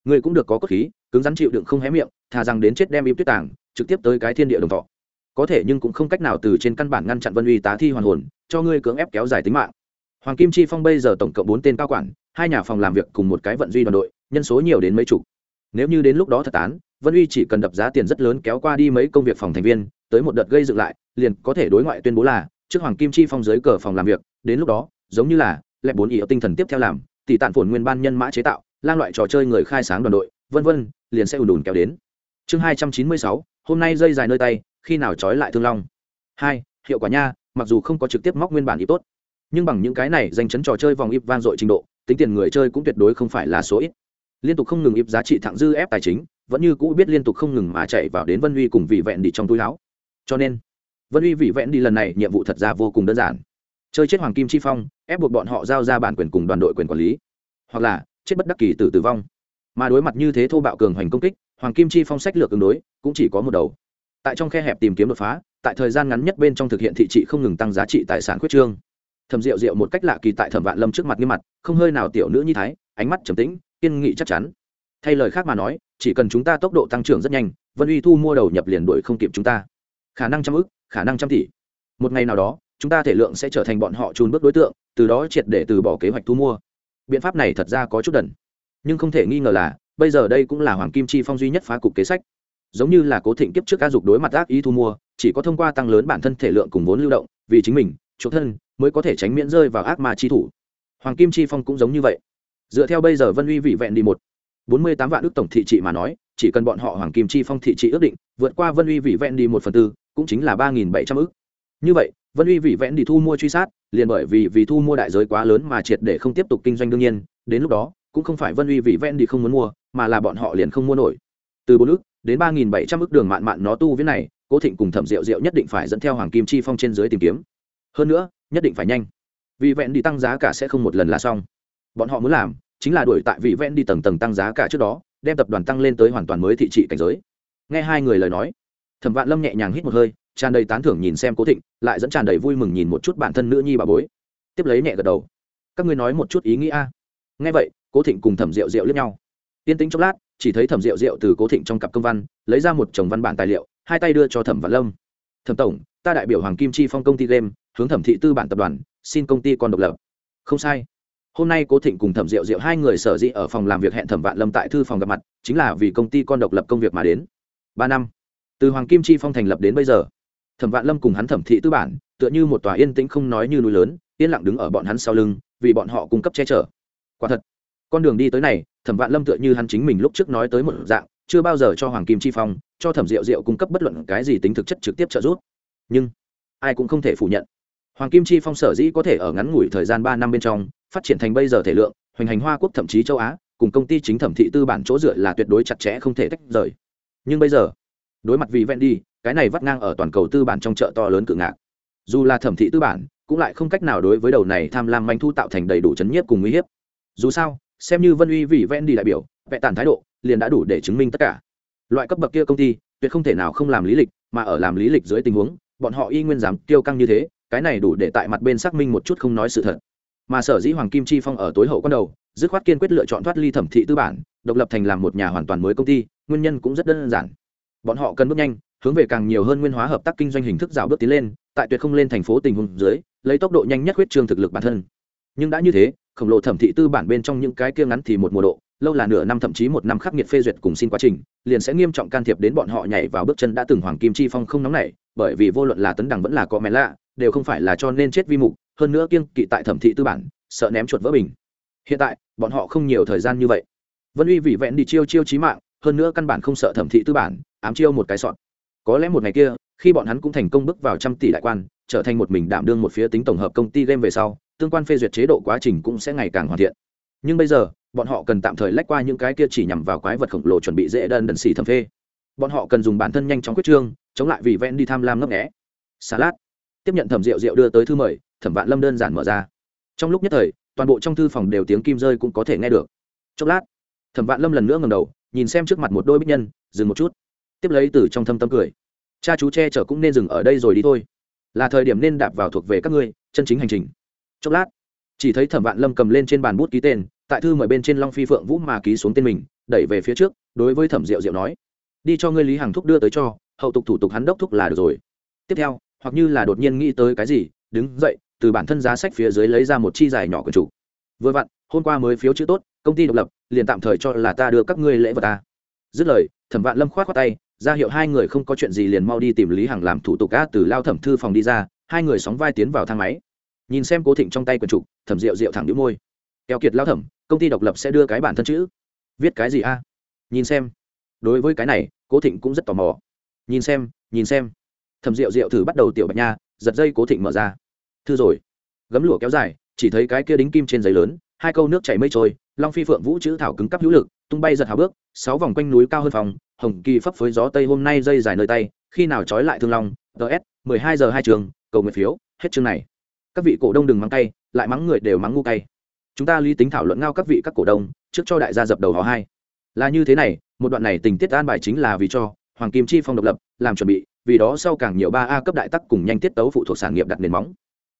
Người cũng được có cốt khí, cứng rắn chịu đựng không hé miệng, thà rằng đến chết đem im tuyết tàng, trực tiếp tới cái thiên địa đồng thọ có thể nhưng cũng không cách nào từ trên căn bản ngăn chặn vân uy tá thi hoàn hồn, cho ngươi cưỡng ép kéo dài tính mạng. Hoàng kim chi phong bây giờ tổng cộng bốn tên cao quản, hai nhà phòng làm việc cùng một cái vận duy đoàn đội, nhân số nhiều đến mấy chục. Nếu như đến lúc đó thật tán, vân uy chỉ cần đập giá tiền rất lớn kéo qua đi mấy công việc phòng thành viên, tới một đợt gây dựng lại, liền có thể đối ngoại tuyên bố là, trước hoàng kim chi phong dưới cờ phòng làm việc, đến lúc đó, giống như là lẽ bốn ý ở tinh thần tiếp theo làm tỷ tạn phồn nguyên ban nhân mã chế tạo, lang loại trò chơi người khai sáng đoàn đội, vân vân, liền sẽ ùn ùn kéo đến chương hai trăm chín mươi sáu, hôm nay dây dài nơi tay, khi nào trói lại thương long? Hai, hiệu quả nha, mặc dù không có trực tiếp móc nguyên bản ít tốt, nhưng bằng những cái này danh chấn trò chơi vòng ít vang dội trình độ, tính tiền người chơi cũng tuyệt đối không phải là số ít. Liên tục không ngừng ít giá trị thẳng dư ép tài chính, vẫn như cũ biết liên tục không ngừng mà chạy vào đến vân uy cùng vị vẹn đi trong túi láo. Cho nên, vân uy, vị vẹn đi lần này nhiệm vụ thật ra vô cùng đơn giản. Chơi chết hoàng kim chi phong, ép buộc bọn họ giao ra bản quyền cùng đoàn đội quyền quản lý. Hoặc là, chết bất đắc kỳ tử tử vong mà đối mặt như thế thô bạo cường hoành công kích, hoàng kim chi phong sách lược ứng đối cũng chỉ có một đầu. Tại trong khe hẹp tìm kiếm đột phá, tại thời gian ngắn nhất bên trong thực hiện thị trị không ngừng tăng giá trị tài sản quyết trương. Thầm rượu rượu một cách lạ kỳ tại thẩm vạn lâm trước mặt nghiêm mặt, không hơi nào tiểu nữ như thái, ánh mắt trầm tĩnh, kiên nghị chắc chắn. Thay lời khác mà nói, chỉ cần chúng ta tốc độ tăng trưởng rất nhanh, vân uy thu mua đầu nhập liền đuổi không kịp chúng ta. Khả năng trăm ức khả năng trăm tỷ. Một ngày nào đó, chúng ta thể lượng sẽ trở thành bọn họ trùn bước đối tượng, từ đó triệt để từ bỏ kế hoạch thu mua. Biện pháp này thật ra có chút đần nhưng không thể nghi ngờ là, bây giờ đây cũng là hoàng kim chi phong duy nhất phá cục kế sách. Giống như là cố thịnh kiếp trước ca dục đối mặt ác ý thu mua, chỉ có thông qua tăng lớn bản thân thể lượng cùng vốn lưu động, vì chính mình chuộc thân, mới có thể tránh miễn rơi vào ác ma chi thủ. Hoàng kim chi phong cũng giống như vậy. Dựa theo bây giờ vân uy vị vẹn đi một, bốn mươi tám vạn ước tổng thị trị mà nói, chỉ cần bọn họ hoàng kim chi phong thị trị ước định, vượt qua vân uy vị vẹn đi một phần tư, cũng chính là ba nghìn bảy trăm ước như vậy, vân uy vị vẹn đi thu mua truy sát, liền bởi vì vì thu mua đại giới quá lớn mà triệt để không tiếp tục kinh doanh đương nhiên, đến lúc đó cũng không phải vân uy vị vẹn đi không muốn mua, mà là bọn họ liền không mua nổi. Từ bốn ước đến ba nghìn bảy trăm ước đường mạn mạn nó tu viết này, cố thịnh cùng thẩm diệu diệu nhất định phải dẫn theo hoàng kim chi phong trên dưới tìm kiếm. Hơn nữa, nhất định phải nhanh. Vì vẹn đi tăng giá cả sẽ không một lần là xong. Bọn họ muốn làm chính là đuổi tại vị vẹn đi tầng tầng tăng giá cả trước đó, đem tập đoàn tăng lên tới hoàn toàn mới thị trị cảnh giới. Nghe hai người lời nói, thẩm vạn lâm nhẹ nhàng hít một hơi, tràn đầy tán thưởng nhìn xem cố thịnh, lại dẫn tràn đầy vui mừng nhìn một chút bản thân nữ nhi bà bối. Tiếp lấy nhẹ gật đầu. Các ngươi nói một chút ý nghĩa a. Nghe vậy cố thịnh cùng thẩm rượu rượu lướt nhau. Yên tĩnh chốc lát, chỉ thấy thẩm rượu rượu từ cố thịnh trong cặp công văn, lấy ra một chồng văn bản tài liệu, hai tay đưa cho thẩm vạn lâm. Thẩm tổng, ta đại biểu hoàng kim chi phong công ty game, hướng thẩm thị tư bản tập đoàn, xin công ty còn độc lập. Không sai. Hôm nay cố thịnh cùng thẩm diệu diệu hai người sở dĩ ở phòng làm việc hẹn thẩm vạn lâm tại thư phòng gặp mặt, chính là vì công ty con độc lập công việc mà đến. Ba năm. Từ hoàng kim chi phong thành lập đến bây giờ, thẩm vạn lâm cùng hắn thẩm thị tư bản, tựa như một tòa yên tĩnh không nói như núi lớn, yên lặng đứng ở bọn hắn sau lưng, vì bọn họ cung cấp che chở. Quả thật con đường đi tới này, thẩm vạn lâm tựa như hắn chính mình lúc trước nói tới một dạng, chưa bao giờ cho hoàng kim chi phong, cho thẩm diệu diệu cung cấp bất luận cái gì tính thực chất trực tiếp trợ giúp. Nhưng, ai cũng không thể phủ nhận. Hoàng kim chi phong sở dĩ có thể ở ngắn ngủi thời gian ba năm bên trong, phát triển thành bây giờ thể lượng, hoành hành hoa quốc thậm chí châu á, cùng công ty chính thẩm thị tư bản chỗ dựa là tuyệt đối chặt chẽ không thể tách rời. Nhưng bây giờ, đối mặt vì ven đi, cái này vắt ngang ở toàn cầu tư bản trong chợ to lớn cự ngạc. Dù là thẩm thị tư bản, cũng lại không cách nào đối với đầu này tham lam manh thu tạo thành đầy đủ chấn nhiếp cùng uy hiếp. Dù sao xem như vân uy vị ven đi đại biểu vẽ tàn thái độ, liền đã đủ để chứng minh tất cả. Loại cấp bậc kia công ty, tuyệt không thể nào không làm lý lịch, mà ở làm lý lịch dưới tình huống, bọn họ y nguyên dám tiêu căng như thế, cái này đủ để tại mặt bên xác minh một chút không nói sự thật. Mà sở dĩ hoàng kim chi phong ở tối hậu con đầu, dứt khoát kiên quyết lựa chọn thoát ly thẩm thị tư bản, độc lập thành làm một nhà hoàn toàn mới công ty, nguyên nhân cũng rất đơn giản. Bọn họ cần bước nhanh, hướng về càng nhiều hơn nguyên hóa hợp tác kinh doanh hình thức rào bước tiến lên, tại tuyệt không lên thành phố tình huống dưới, lấy tốc độ nhanh nhất huyết trương thực lực bản thân. Nhưng đã như thế khổng lồ thẩm thị tư bản bên trong những cái kia ngắn thì một mùa độ, lâu là nửa năm thậm chí một năm khắc nghiệt phê duyệt cùng xin quá trình, liền sẽ nghiêm trọng can thiệp đến bọn họ nhảy vào bước chân đã từng hoàng kim chi phong không nóng nảy, bởi vì vô luận là tấn đẳng vẫn là có mẹ lạ, đều không phải là cho nên chết vi mục, hơn nữa kiêng kỵ tại thẩm thị tư bản, sợ ném chuột vỡ bình. Hiện tại, bọn họ không nhiều thời gian như vậy. Vân uy vì vẹn đi chiêu chiêu trí mạng, hơn nữa căn bản không sợ thẩm thị tư bản, ám chiêu một cái sọn có lẽ một ngày kia, khi bọn hắn cũng thành công bước vào trăm tỷ đại quan, trở thành một mình đảm đương một phía tính tổng hợp công ty game về sau tương quan phê duyệt chế độ quá trình cũng sẽ ngày càng hoàn thiện. Nhưng bây giờ, bọn họ cần tạm thời lách qua những cái kia chỉ nhằm vào quái vật khổng lồ chuẩn bị dễ đơn đần xỉ thẩm phê. Bọn họ cần dùng bản thân nhanh chóng quyết trương, chống lại vì ven đi tham lam ngấp nghẽ lát tiếp nhận thẩm rượu rượu đưa tới thư mời, thẩm vạn lâm đơn giản mở ra. Trong lúc nhất thời, toàn bộ trong thư phòng đều tiếng kim rơi cũng có thể nghe được. Chốc lát, thẩm vạn lâm lần nữa ngầm đầu, nhìn xem trước mặt một đôi bích nhân, dừng một chút. Tiếp lấy từ trong thâm tâm cười. Cha chú che chở cũng nên dừng ở đây rồi đi thôi. Là thời điểm nên đạp vào thuộc về các ngươi, chân chính hành trình chốc lát, chỉ thấy thẩm vạn lâm cầm lên trên bàn bút ký tên, tại thư mời bên trên long phi phượng vũ mà ký xuống tên mình, đẩy về phía trước, đối với thẩm diệu diệu nói, đi cho ngươi lý hàng thúc đưa tới cho, hậu tục thủ tục hắn đốc thúc là được rồi. Tiếp theo, hoặc như là đột nhiên nghĩ tới cái gì, đứng dậy, từ bản thân giá sách phía dưới lấy ra một chi dài nhỏ của chủ vừa vặn, hôm qua mới phiếu chữ tốt, công ty độc lập, liền tạm thời cho là ta đưa các ngươi lễ vật ta. Dứt lời, thẩm vạn lâm khoát khoát tay, ra hiệu hai người không có chuyện gì liền mau đi tìm lý hằng làm thủ tục cá từ lao thẩm thư phòng đi ra, hai người sóng vai tiến vào thang máy nhìn xem cố thịnh trong tay quần trục, thẩm rượu rượu thẳng đĩu môi. Keo kiệt lao thẩm, công ty độc lập sẽ đưa cái bản thân chữ. Viết cái gì a? Nhìn xem. Đối với cái này, cố thịnh cũng rất tò mò. Nhìn xem nhìn xem. Thẩm rượu rượu thử bắt đầu tiểu bạch nha, giật dây cố thịnh mở ra. Thư rồi. Gấm lụa kéo dài, chỉ thấy cái kia đính kim trên giấy lớn, hai câu nước chảy mây trôi, long phi phượng vũ chữ thảo cứng cắp hữu lực, tung bay giật hào bước, sáu vòng quanh núi cao hơn phòng, hồng kỳ phấp phới gió tây hôm nay dây dài nơi tay, khi nào trói lại thương long ts mười hai giờ hai trường, cầu nguyện phiếu, hết chương này các vị cổ đông đừng mắng tay lại mắng người đều mắng ngu tay chúng ta lý tính thảo luận ngao các vị các cổ đông, trước cho đại gia dập đầu họ hai. Là như thế này, một đoạn này tình tiết an bài chính là vì cho hoàng kim chi phong độc lập, làm chuẩn bị, vì đó sau càng nhiều ba a cấp đại tắc cùng nhanh tiết tấu phụ thuộc sản nghiệp đặt nền móng.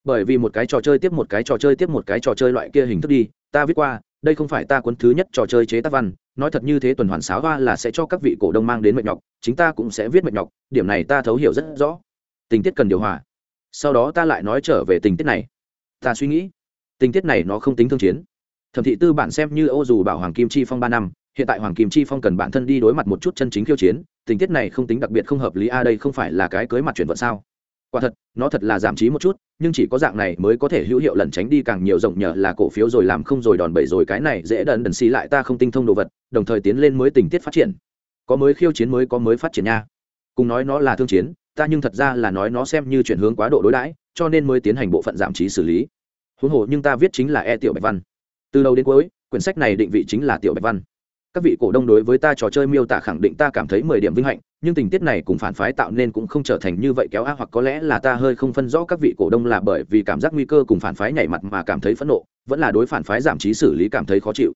Bởi vì một cái trò chơi tiếp một cái trò chơi tiếp một cái trò chơi loại kia hình thức đi, ta viết qua, đây không phải ta cuốn thứ nhất trò chơi chế tác văn, nói thật như thế tuần hoàn sáo hoa là sẽ cho các vị cổ đông mang đến mệt nhọc, chính ta cũng sẽ viết mệt nhọc, điểm này ta thấu hiểu rất rõ. Tình tiết cần điều hòa sau đó ta lại nói trở về tình tiết này. Ta suy nghĩ, tình tiết này nó không tính thương chiến. Thẩm thị tư bản xem như ô dù bảo hoàng kim chi phong ba năm, hiện tại hoàng kim chi phong cần bản thân đi đối mặt một chút chân chính khiêu chiến, tình tiết này không tính đặc biệt không hợp lý a đây không phải là cái cưới mặt chuyển vận sao? Quả thật, nó thật là giảm trí một chút, nhưng chỉ có dạng này mới có thể hữu hiệu lẩn tránh đi càng nhiều rộng nhờ là cổ phiếu rồi làm không rồi đòn bẩy rồi cái này dễ đần đần xì lại ta không tinh thông đồ vật, đồng thời tiến lên mới tình tiết phát triển. Có mới khiêu chiến mới có mới phát triển nha. Cùng nói nó là thương chiến ta nhưng thật ra là nói nó xem như chuyển hướng quá độ đối đãi, cho nên mới tiến hành bộ phận giảm trí xử lý. Huống hồ nhưng ta viết chính là e tiểu bạch văn. Từ đầu đến cuối, quyển sách này định vị chính là tiểu bạch văn. Các vị cổ đông đối với ta trò chơi miêu tả khẳng định ta cảm thấy mười điểm vinh hạnh, nhưng tình tiết này cùng phản phái tạo nên cũng không trở thành như vậy kéo a hoặc có lẽ là ta hơi không phân rõ các vị cổ đông là bởi vì cảm giác nguy cơ cùng phản phái nhảy mặt mà cảm thấy phẫn nộ, vẫn là đối phản phái giảm trí xử lý cảm thấy khó chịu.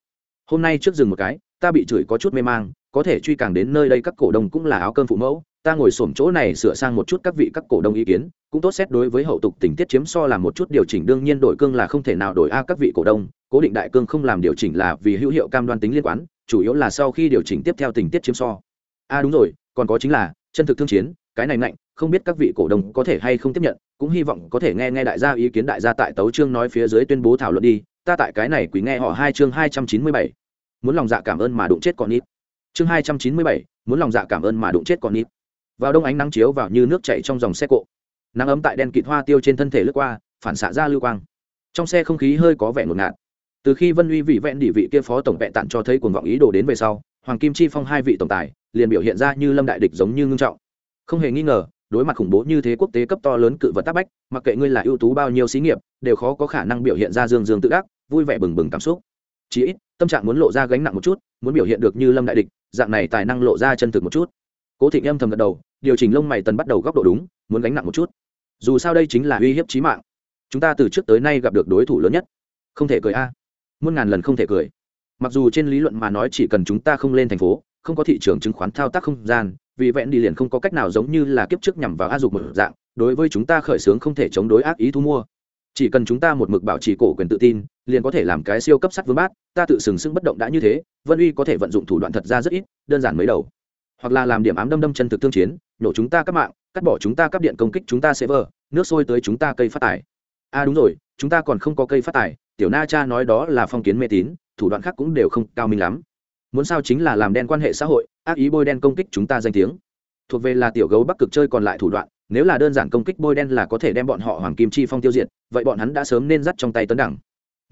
Hôm nay trước dừng một cái, ta bị chửi có chút mê mang, có thể truy càng đến nơi đây các cổ đông cũng là áo cơm phụ mẫu ta ngồi xổm chỗ này sửa sang một chút các vị các cổ đông ý kiến, cũng tốt xét đối với hậu tục tình tiết chiếm so làm một chút điều chỉnh, đương nhiên đổi cương là không thể nào đổi a, các vị cổ đông, cố định đại cương không làm điều chỉnh là vì hữu hiệu cam đoan tính liên quan, chủ yếu là sau khi điều chỉnh tiếp theo tình tiết chiếm so. A, đúng rồi, còn có chính là, chân thực thương chiến, cái này mạnh không biết các vị cổ đông có thể hay không tiếp nhận, cũng hy vọng có thể nghe nghe đại gia ý kiến đại gia tại tấu chương nói phía dưới tuyên bố thảo luận đi, ta tại cái này quý nghe họ hai chương hai trăm chín mươi bảy. Muốn lòng dạ cảm ơn mà đụng chết con ít chương hai trăm chín mươi bảy, muốn lòng dạ cảm ơn mà đụng chết con ít vào đông ánh nắng chiếu vào như nước chảy trong dòng xe cộ. Nắng ấm tại đèn kịt hoa tiêu trên thân thể lướt qua, phản xạ ra lưu quang. Trong xe không khí hơi có vẻ ngột ngạt. Từ khi vân uy vị vẹn địa vị kia phó tổng vệ tặng cho thấy cuồng vọng ý đồ đến về sau, hoàng kim chi phong hai vị tổng tài liền biểu hiện ra như lâm đại địch giống như ngưng trọng. Không hề nghi ngờ, đối mặt khủng bố như thế quốc tế cấp to lớn cự vật tác bách, mặc kệ ngươi là ưu tú bao nhiêu xí nghiệp, đều khó có khả năng biểu hiện ra dương dương tự ác vui vẻ bừng bừng cảm xúc. Chí ít, tâm trạng muốn lộ ra gánh nặng một chút, muốn biểu hiện được như lâm đại địch, dạng này tài năng lộ ra chân thực một chút cố thịnh âm thầm gật đầu, điều chỉnh lông mày tần bắt đầu góc độ đúng, muốn gánh nặng một chút. Dù sao đây chính là uy hiếp chí mạng. Chúng ta từ trước tới nay gặp được đối thủ lớn nhất. Không thể cười a. Muôn ngàn lần không thể cười. Mặc dù trên lý luận mà nói chỉ cần chúng ta không lên thành phố, không có thị trường chứng khoán thao tác không gian, vì vẹn đi liền không có cách nào giống như là kiếp trước nhằm vào a dục một dạng, đối với chúng ta khởi xướng không thể chống đối ác ý thu mua. Chỉ cần chúng ta một mực bảo trì cổ quyền tự tin, liền có thể làm cái siêu cấp sắt vương bát, ta tự sừng sững bất động đã như thế, vân uy có thể vận dụng thủ đoạn thật ra rất ít, đơn giản mấy đầu hoặc là làm điểm ám đâm đâm chân thực tương chiến nhổ chúng ta các mạng, cắt bỏ chúng ta cắp điện công kích chúng ta sẽ vờ nước sôi tới chúng ta cây phát tài a à đúng rồi, chúng ta còn không có cây phát tài tiểu na cha nói đó là phong kiến mê tín, thủ đoạn khác cũng đều không cao minh lắm. Muốn sao chính là làm đen quan hệ xã hội, ác ý bôi đen công kích chúng ta danh tiếng. Thuộc về là tiểu gấu bắc cực chơi còn lại thủ đoạn, nếu là đơn giản công kích bôi đen là có thể đem bọn họ hoàng kim chi phong tiêu diệt, vậy bọn hắn đã sớm nên dắt trong tay tấn đẳng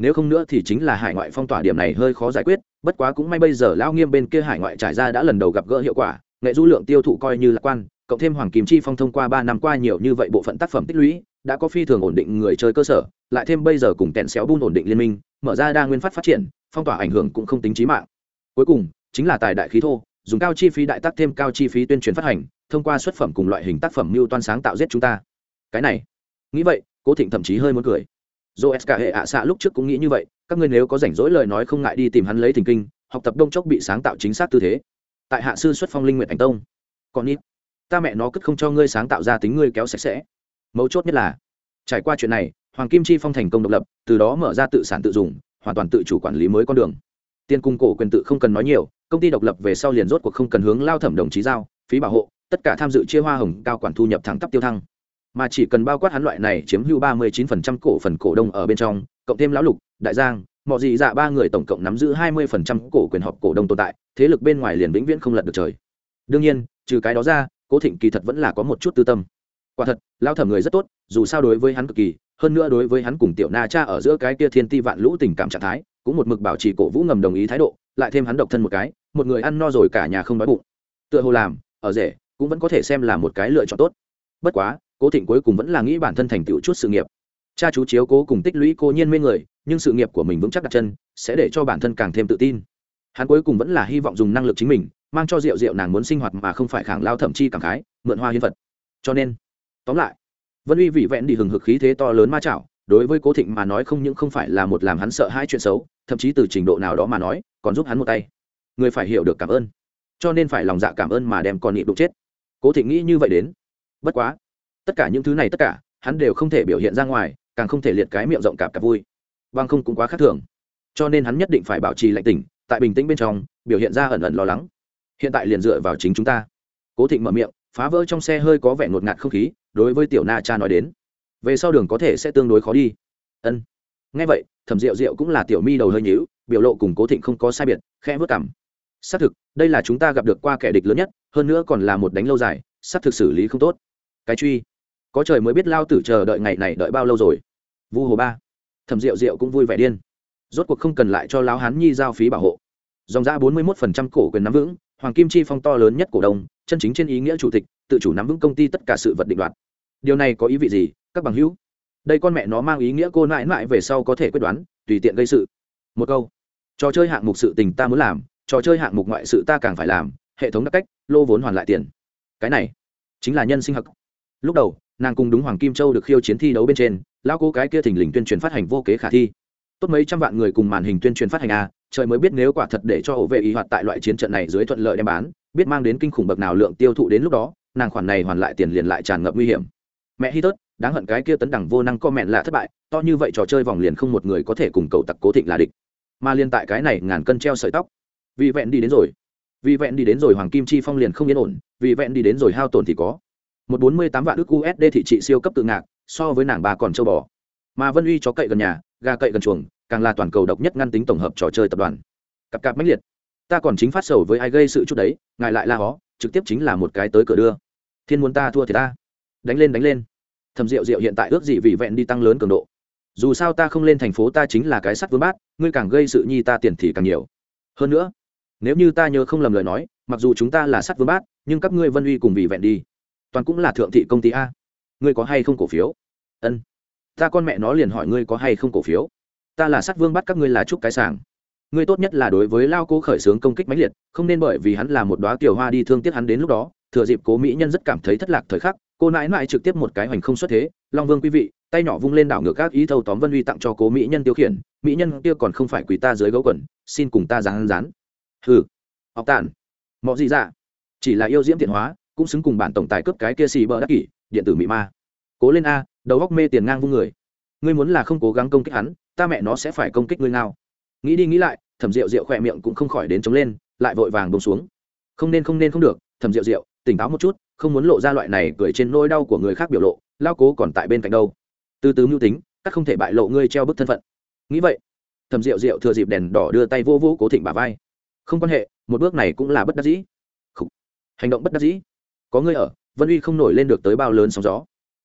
nếu không nữa thì chính là hải ngoại phong tỏa điểm này hơi khó giải quyết, bất quá cũng may bây giờ lao nghiêm bên kia hải ngoại trải ra đã lần đầu gặp gỡ hiệu quả, nghệ du lượng tiêu thụ coi như lạc quan, cộng thêm hoàng kim chi phong thông qua ba năm qua nhiều như vậy bộ phận tác phẩm tích lũy, đã có phi thường ổn định người chơi cơ sở, lại thêm bây giờ cùng kẹn xéo bun ổn định liên minh, mở ra đa nguyên phát phát triển, phong tỏa ảnh hưởng cũng không tính trí mạng. Cuối cùng, chính là tài đại khí thô, dùng cao chi phí đại tác thêm cao chi phí tuyên truyền phát hành, thông qua xuất phẩm cùng loại hình tác phẩm mưu toan sáng tạo giết chúng ta. Cái này, nghĩ vậy, cố thịnh thậm chí hơi muốn cười dô s hệ ạ xạ lúc trước cũng nghĩ như vậy, các ngươi nếu có rảnh rỗi lời nói không ngại đi tìm hắn lấy thỉnh kinh, học tập đông chốc bị sáng tạo chính xác tư thế. Tại hạ sư xuất phong linh nguyện thành tông. Còn ít, ta mẹ nó cất không cho ngươi sáng tạo ra tính ngươi kéo sạch sẽ. Mấu chốt nhất là, trải qua chuyện này, hoàng kim chi phong thành công độc lập, từ đó mở ra tự sản tự dùng, hoàn toàn tự chủ quản lý mới con đường. Tiền cung cổ quyền tự không cần nói nhiều, công ty độc lập về sau liền rốt cuộc không cần hướng lao thẩm đồng chí giao, phí bảo hộ, tất cả tham dự chia hoa hồng cao quản thu nhập thẳng tắp tiêu thăng mà chỉ cần bao quát hắn loại này chiếm hữu ba mươi chín phần trăm cổ phần cổ đông ở bên trong, cộng thêm lão lục, đại giang mọi gì dạ ba người tổng cộng nắm giữ hai mươi phần trăm cổ quyền họp cổ đông tồn tại, thế lực bên ngoài liền vĩnh viễn không lật được trời. Đương nhiên, trừ cái đó ra, cố thịnh kỳ thật vẫn là có một chút tư tâm. Quả thật lao thẩm người rất tốt, dù sao đối với hắn cực kỳ, hơn nữa đối với hắn cùng tiểu na cha ở giữa cái kia thiên ti vạn lũ tình cảm trạng thái, cũng một mực bảo trì cổ vũ ngầm đồng ý thái độ, lại thêm hắn độc thân một cái, một người ăn no rồi cả nhà không đói bụng. Tựa hồ làm, ở rể, cũng vẫn có thể xem là một cái lựa chọn tốt. Bất quá cố thịnh cuối cùng vẫn là nghĩ bản thân thành tựu chút sự nghiệp. Cha chú chiếu cố cùng tích lũy cô nhiên mê người, nhưng sự nghiệp của mình vững chắc đặt chân, sẽ để cho bản thân càng thêm tự tin. Hắn cuối cùng vẫn là hy vọng dùng năng lực chính mình, mang cho rượu rượu nàng muốn sinh hoạt mà không phải khảng lao thậm chi cảm khái, mượn hoa hiến vật. Cho nên, tóm lại, vân uy vị vẹn đi hừng hực khí thế to lớn ma chảo, đối với cố thịnh mà nói không những không phải là một làm hắn sợ hai chuyện xấu, thậm chí từ trình độ nào đó mà nói, còn giúp hắn một tay. Người phải hiểu được cảm ơn. Cho nên phải lòng dạ cảm ơn mà đem con nị đụng chết. Cố thịnh nghĩ như vậy đến. Bất quá tất cả những thứ này tất cả, hắn đều không thể biểu hiện ra ngoài, càng không thể liệt cái miệng rộng cạp cạp vui. Vâng không cũng quá khác thường. Cho nên hắn nhất định phải bảo trì lạnh tỉnh, tại bình tĩnh bên trong, biểu hiện ra ẩn ẩn lo lắng. Hiện tại liền dựa vào chính chúng ta. Cố thịnh mở miệng, phá vỡ trong xe hơi có vẻ ngột ngạt không khí, đối với tiểu na cha nói đến. Về sau đường có thể sẽ tương đối khó đi. Ân. Ngay vậy, thẩm rượu rượu cũng là tiểu mi đầu hơi nhíu, biểu lộ cùng cố thịnh không có sai biệt, khẽ vớt cảm xác thực, đây là chúng ta gặp được qua kẻ địch lớn nhất, hơn nữa còn là một đánh lâu dài, xác thực xử lý không tốt. Cái truy có trời mới biết lao tử chờ đợi ngày này đợi bao lâu rồi. Vu hồ ba, thẩm rượu rượu cũng vui vẻ điên. Rốt cuộc không cần lại cho lão hán nhi giao phí bảo hộ. Dòng ra bốn mươi một phần trăm cổ quyền nắm vững, hoàng kim chi phong to lớn nhất cổ đông, chân chính trên ý nghĩa chủ tịch, tự chủ nắm vững công ty tất cả sự vật định đoạt. Điều này có ý vị gì, các bằng hữu? Đây con mẹ nó mang ý nghĩa cô nại nại về sau có thể quyết đoán, tùy tiện gây sự. Một câu, trò chơi hạng mục sự tình ta muốn làm, trò chơi hạng mục ngoại sự ta càng phải làm, hệ thống đặc cách, lô vốn hoàn lại tiền. Cái này chính là nhân sinh học. Lúc đầu nàng cùng đúng hoàng kim châu được khiêu chiến thi đấu bên trên lao cố cái kia thình lình tuyên truyền phát hành vô kế khả thi. Tốt mấy trăm vạn người cùng màn hình tuyên truyền phát hành a, trời mới biết nếu quả thật để cho ổ vệ ý hoạt tại loại chiến trận này dưới thuận lợi đem bán, biết mang đến kinh khủng bậc nào lượng tiêu thụ đến lúc đó, nàng khoản này hoàn lại tiền liền lại tràn ngập nguy hiểm. Mẹ hi tớt, đáng hận cái kia tấn đẳng vô năng co mẹn là thất bại, to như vậy trò chơi vòng liền không một người có thể cùng cậu tặc cố thịnh là địch. Mà liên tại cái này ngàn cân treo sợi tóc. Vì vẹn đi đến rồi. Vì vẹn đi đến rồi hoàng kim chi phong liền không yên ổn, vì vẹn đi đến rồi hao tổn thì có một bốn mươi tám vạn ước usd thị trị siêu cấp tự ngạc, so với nàng bà còn châu bò. Mà vân uy chó cậy gần nhà, gà cậy gần chuồng, càng là toàn cầu độc nhất ngăn tính tổng hợp trò chơi tập đoàn. Cặp cặp mãnh liệt. Ta còn chính phát sầu với ai gây sự chút đấy, ngài lại la hó, trực tiếp chính là một cái tới cửa đưa. Thiên muốn ta thua thì ta. Đánh lên đánh lên. Thầm rượu rượu hiện tại ước gì vì vẹn đi tăng lớn cường độ. Dù sao ta không lên thành phố ta chính là cái sắt vương bát, ngươi càng gây sự nhi ta tiền thì càng nhiều. Hơn nữa, nếu như ta nhớ không lầm lời nói, mặc dù chúng ta là sắt vương bát, nhưng các ngươi vân uy cùng vì vẹn đi toàn cũng là thượng thị công ty a. Ngươi có hay không cổ phiếu? Ân. Ta con mẹ nó liền hỏi ngươi có hay không cổ phiếu. Ta là sát vương bắt các ngươi là trúc cái sàng. Ngươi tốt nhất là đối với lao cố khởi xướng công kích mãnh liệt, không nên bởi vì hắn là một đoá tiểu hoa đi thương tiếc hắn đến lúc đó. Thừa dịp cố mỹ nhân rất cảm thấy thất lạc thời khắc, cô nãi nãi trực tiếp một cái hoành không xuất thế. Long vương quý vị, tay nhỏ vung lên đảo ngược các ý thâu tóm vân huy tặng cho cố mỹ nhân tiêu khiển. Mỹ nhân kia còn không phải quỳ ta dưới gấu quần, xin cùng ta rán rán hừ. Học tàn mọi gì dạ. Chỉ là yêu diễm tiện hóa cũng xứng cùng bản tổng tài cướp cái kia xì bờ đắc kỷ, điện tử mỹ ma. Cố lên a, đầu góc mê tiền ngang vung người. Ngươi muốn là không cố gắng công kích hắn, ta mẹ nó sẽ phải công kích ngươi ngao. Nghĩ đi nghĩ lại, thẩm rượu rượu khỏe miệng cũng không khỏi đến chống lên, lại vội vàng bông xuống. Không nên không nên không được, thẩm rượu rượu tỉnh táo một chút, không muốn lộ ra loại này cười trên nỗi đau của người khác biểu lộ, lao cố còn tại bên cạnh đâu. Từ từ mưu tính, các không thể bại lộ ngươi treo bức thân phận. Nghĩ vậy, thẩm rượu rượu thừa dịp đèn đỏ đưa tay vô vô cố thịnh bà vai. Không quan hệ, một bước này cũng là bất đắc dĩ. Khủ. hành động bất đắc dĩ có ngươi ở, vân uy không nổi lên được tới bao lớn sóng gió.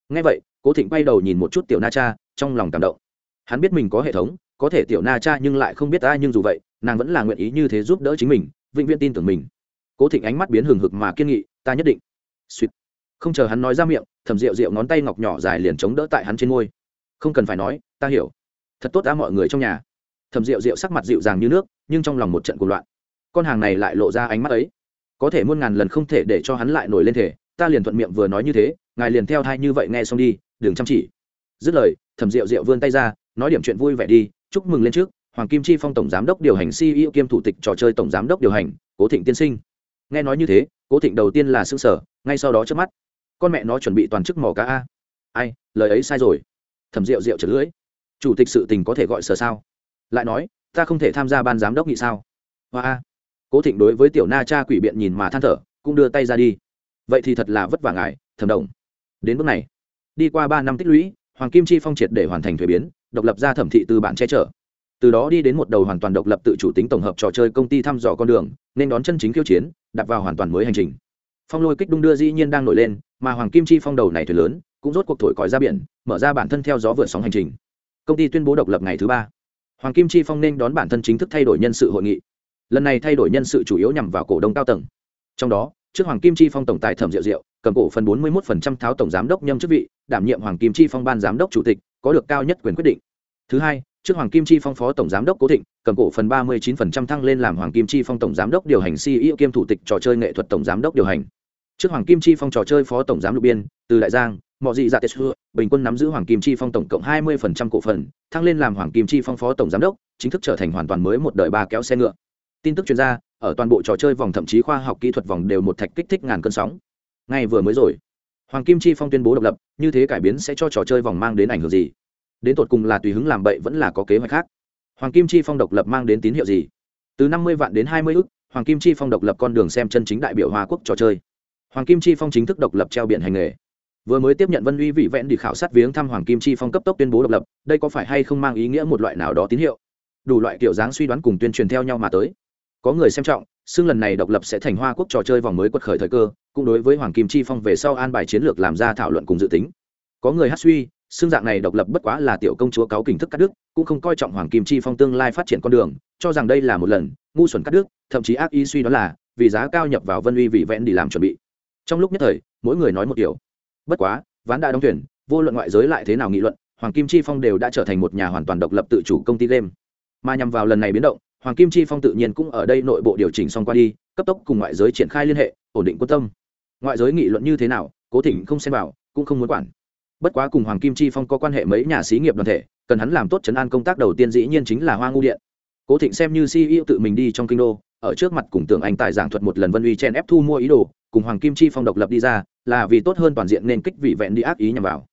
Ngay vậy, cố thịnh bay đầu nhìn một chút tiểu na cha, trong lòng cảm động. Hắn biết mình có hệ thống, có thể tiểu na cha nhưng lại không biết ai nhưng dù vậy, nàng vẫn là nguyện ý như thế giúp đỡ chính mình, vĩnh viễn tin tưởng mình. Cố thịnh ánh mắt biến hừng hực mà kiên nghị, ta nhất định. Suýt. Không chờ hắn nói ra miệng thầm rượu rượu ngón tay ngọc nhỏ dài liền chống đỡ tại hắn trên môi. Không cần phải nói, ta hiểu. Thật tốt đã mọi người trong nhà. Thầm rượu rượu sắc mặt dịu dàng như nước, nhưng trong lòng một trận cuộc loạn. Con hàng này lại lộ ra ánh mắt ấy có thể muôn ngàn lần không thể để cho hắn lại nổi lên thể, ta liền thuận miệng vừa nói như thế, ngài liền theo thai như vậy nghe xong đi, đừng chăm chỉ. Dứt lời, thẩm rượu rượu vươn tay ra, nói điểm chuyện vui vẻ đi, chúc mừng lên trước, hoàng kim chi phong tổng giám đốc điều hành ceo kiêm thủ tịch trò chơi tổng giám đốc điều hành, cố thịnh tiên sinh. Nghe nói như thế, cố thịnh đầu tiên là xương sở ngay sau đó trước mắt. Con mẹ nó chuẩn bị toàn chức mò cá a. Ai, lời ấy sai rồi. Thẩm rượu rượu trật lưỡi. Chủ tịch sự tình có thể gọi sở sao? Lại nói, ta không thể tham gia ban giám đốc nghị sao? Hoa a cố thịnh đối với tiểu na cha quỷ biện nhìn mà than thở, cũng đưa tay ra đi. Vậy thì thật là vất vả ngài thầm đồng đến bước này, đi qua ba năm tích lũy, hoàng kim chi phong triệt để hoàn thành thuế biến, độc lập ra thẩm thị từ bản che chở. Từ đó đi đến một đầu hoàn toàn độc lập tự chủ tính tổng hợp trò chơi công ty thăm dò con đường, nên đón chân chính khiêu chiến, đặt vào hoàn toàn mới hành trình. Phong lôi kích đung đưa dĩ nhiên đang nổi lên, mà hoàng kim chi phong đầu này thuyền lớn, cũng rốt cuộc thổi còi ra biển, mở ra bản thân theo gió vượt sóng hành trình. Công ty tuyên bố độc lập ngày thứ ba. Hoàng kim chi phong nên đón bản thân chính thức thay đổi nhân sự hội nghị lần này thay đổi nhân sự chủ yếu nhằm vào cổ đông cao tầng. Trong đó, trước hoàng kim chi phong tổng tài thẩm diệu diệu, cầm cổ phần 41% tháo tổng giám đốc nhâm chức vị, đảm nhiệm hoàng kim chi phong ban giám đốc chủ tịch, có được cao nhất quyền quyết định. Thứ hai, trước hoàng kim chi phong phó tổng giám đốc cố thịnh, cầm cổ phần 39% thăng lên làm hoàng kim chi phong tổng giám đốc điều hành ceo kiêm thủ tịch trò chơi nghệ thuật tổng giám đốc điều hành. Trước hoàng kim chi phong trò chơi phó tổng giám đốc biên, từ đại giang mọi Dị dạ tết xưa, bình quân nắm giữ hoàng kim chi phong tổng cộng 20% cổ phần, thăng lên làm hoàng kim chi phong phó tổng giám đốc, chính thức trở thành hoàn toàn mới một đời ba kéo xe ngựa tin tức chuyên gia, ở toàn bộ trò chơi vòng thậm chí khoa học kỹ thuật vòng đều một thạch kích thích ngàn cơn sóng. Ngay vừa mới rồi, hoàng kim chi phong tuyên bố độc lập, như thế cải biến sẽ cho trò chơi vòng mang đến ảnh hưởng gì? Đến tột cùng là tùy hứng làm bậy vẫn là có kế hoạch khác? Hoàng kim chi phong độc lập mang đến tín hiệu gì? Từ năm mươi vạn đến hai mươi ước hoàng kim chi phong độc lập con đường xem chân chính đại biểu hoa quốc trò chơi. Hoàng kim chi phong chính thức độc lập treo biển hành nghề. Vừa mới tiếp nhận vân uy vị vẽn đi khảo sát viếng thăm hoàng kim chi phong cấp tốc tuyên bố độc lập, đây có phải hay không mang ý nghĩa một loại nào đó tín hiệu? Đủ loại kiểu dáng suy đoán cùng tuyên truyền theo nhau mà tới có người xem trọng xương lần này độc lập sẽ thành hoa quốc trò chơi vòng mới quật khởi thời cơ, cũng đối với hoàng kim chi phong về sau an bài chiến lược làm ra thảo luận cùng dự tính. Có người hát suy xương dạng này độc lập bất quá là tiểu công chúa cáo kình thức cắt đứt, cũng không coi trọng hoàng kim chi phong tương lai phát triển con đường, cho rằng đây là một lần ngu xuẩn cắt đứt, thậm chí ác ý suy đó là vì giá cao nhập vào vân uy vị vẽn đi làm chuẩn bị. Trong lúc nhất thời, mỗi người nói một điều bất quá, ván đã đóng tuyển vô luận ngoại giới lại thế nào nghị luận, hoàng kim chi phong đều đã trở thành một nhà hoàn toàn độc lập tự chủ công ty game. Mà nhằm vào lần này biến động hoàng kim chi phong tự nhiên cũng ở đây nội bộ điều chỉnh xong qua đi, cấp tốc cùng ngoại giới triển khai liên hệ, ổn định quân tâm. Ngoại giới nghị luận như thế nào, cố thịnh không xem vào, cũng không muốn quản. Bất quá cùng hoàng kim chi phong có quan hệ mấy nhà xí nghiệp đoàn thể, cần hắn làm tốt chấn an công tác đầu tiên dĩ nhiên chính là hoa ngu điện. Cố thịnh xem như ceo tự mình đi trong kinh đô, ở trước mặt cùng tưởng anh tài giảng thuật một lần vân uy chen ép thu mua ý đồ, cùng hoàng kim chi phong độc lập đi ra, là vì tốt hơn toàn diện nên kích vị vẹn đi ác ý nhằm vào.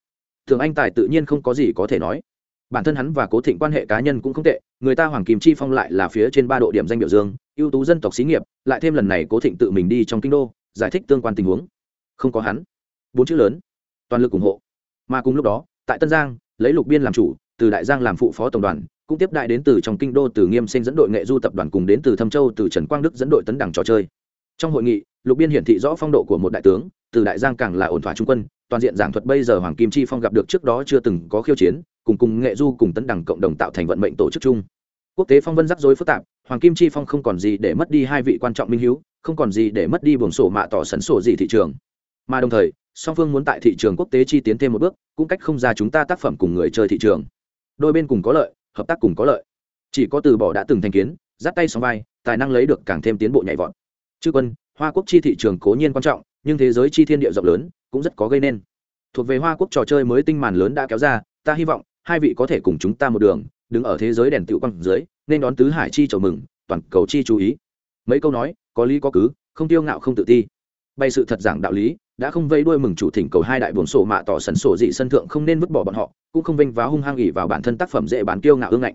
Tưởng anh tài tự nhiên không có gì có thể nói bản thân hắn và cố thịnh quan hệ cá nhân cũng không tệ, người ta hoàng kim chi phong lại là phía trên ba độ điểm danh biểu dương, ưu tú dân tộc xí nghiệp, lại thêm lần này cố thịnh tự mình đi trong kinh đô, giải thích tương quan tình huống. Không có hắn. Bốn chữ lớn. Toàn lực ủng hộ. Mà cùng lúc đó, tại tân giang, lấy lục biên làm chủ, từ đại giang làm phụ phó tổng đoàn, cũng tiếp đại đến từ trong kinh đô từ nghiêm sinh dẫn đội nghệ du tập đoàn cùng đến từ thâm châu, từ trần quang đức dẫn đội tấn đẳng trò chơi. Trong hội nghị, lục biên hiển thị rõ phong độ của một đại tướng, từ đại giang càng là ổn thỏa trung quân, toàn diện giảng thuật bây giờ hoàng kim chi phong gặp được trước đó chưa từng có khiêu chiến cùng cùng nghệ du cùng tấn đẳng cộng đồng tạo thành vận mệnh tổ chức chung. Quốc tế phong vân rắc rối phức tạp, hoàng kim chi phong không còn gì để mất đi hai vị quan trọng minh hiếu, không còn gì để mất đi buồng sổ mạ tỏ sấn sổ gì thị trường. Mà đồng thời, song phương muốn tại thị trường quốc tế chi tiến thêm một bước, cũng cách không ra chúng ta tác phẩm cùng người chơi thị trường. Đôi bên cùng có lợi, hợp tác cùng có lợi. Chỉ có từ bỏ đã từng thành kiến dắt tay song vai, tài năng lấy được càng thêm tiến bộ nhảy vọt. Chư quân, hoa quốc chi thị trường cố nhiên quan trọng, nhưng thế giới chi thiên địa rộng lớn, cũng rất có gây nên. Thuộc về hoa quốc trò chơi mới tinh màn lớn đã kéo ra, ta hy vọng hai vị có thể cùng chúng ta một đường, đứng ở thế giới đèn tựu quang dưới, nên đón tứ hải chi chầu mừng, toàn cầu chi chú ý. Mấy câu nói, có lý có cứ, không tiêu ngạo không tự ti. Bày sự thật giảng đạo lý, đã không vây đuôi mừng chủ thỉnh cầu hai đại buồn sổ mạ tỏ sần sổ dị sân thượng không nên vứt bỏ bọn họ, cũng không vênh vá hung hăng ỉ vào bản thân tác phẩm dễ bán kiêu ngạo ương ngạnh.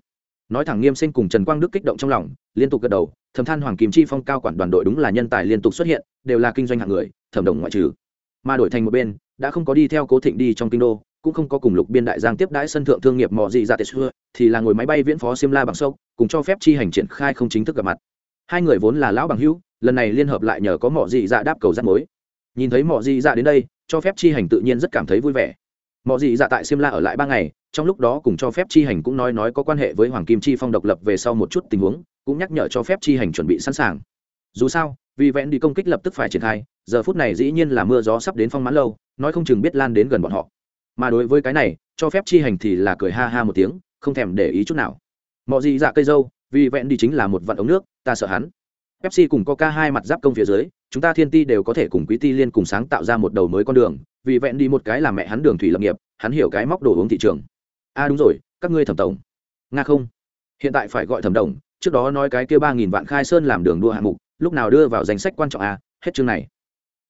Nói thẳng nghiêm sinh cùng trần quang đức kích động trong lòng, liên tục gật đầu, thầm than hoàng kim chi phong cao quản đoàn đội đúng là nhân tài liên tục xuất hiện, đều là kinh doanh hạng người, thẩm đồng ngoại trừ. Mà đổi thành một bên, đã không có đi theo cố thịnh đi trong kinh đô cũng không có cùng lục biên đại giang tiếp đãi sân thượng thương nghiệp mò dị dạ ra tết xưa, thì là ngồi máy bay viễn phó simla bằng sâu cùng cho phép chi hành triển khai không chính thức gặp mặt. Hai người vốn là lão bằng hữu, lần này liên hợp lại nhờ có mỏ dị dạ đáp cầu rắt mối. Nhìn thấy mỏ dị dạ đến đây, cho phép chi hành tự nhiên rất cảm thấy vui vẻ. Mỏ dị dạ tại simla ở lại ba ngày, trong lúc đó cùng cho phép chi hành cũng nói nói có quan hệ với hoàng kim chi phong độc lập về sau một chút tình huống, cũng nhắc nhở cho phép chi hành chuẩn bị sẵn sàng. Dù sao, vì vẽn đi công kích lập tức phải triển khai, giờ phút này dĩ nhiên là mưa gió sắp đến phong mãn lâu, nói không chừng biết lan đến gần bọn họ mà đối với cái này cho phép chi hành thì là cười ha ha một tiếng không thèm để ý chút nào. Mọi gì dạ cây dâu vì vẹn đi chính là một vạn ống nước ta sợ hắn. Pepsi cùng coca hai mặt giáp công phía dưới chúng ta thiên ti đều có thể cùng quý ti liên cùng sáng tạo ra một đầu mới con đường vì vẹn đi một cái là mẹ hắn đường thủy lập nghiệp hắn hiểu cái móc đồ uống thị trường. A à đúng rồi các ngươi thẩm tổng. Nga không. Hiện tại phải gọi thẩm đồng trước đó nói cái kia ba nghìn vạn khai sơn làm đường đua hạng mục lúc nào đưa vào danh sách quan trọng a à, hết chương này.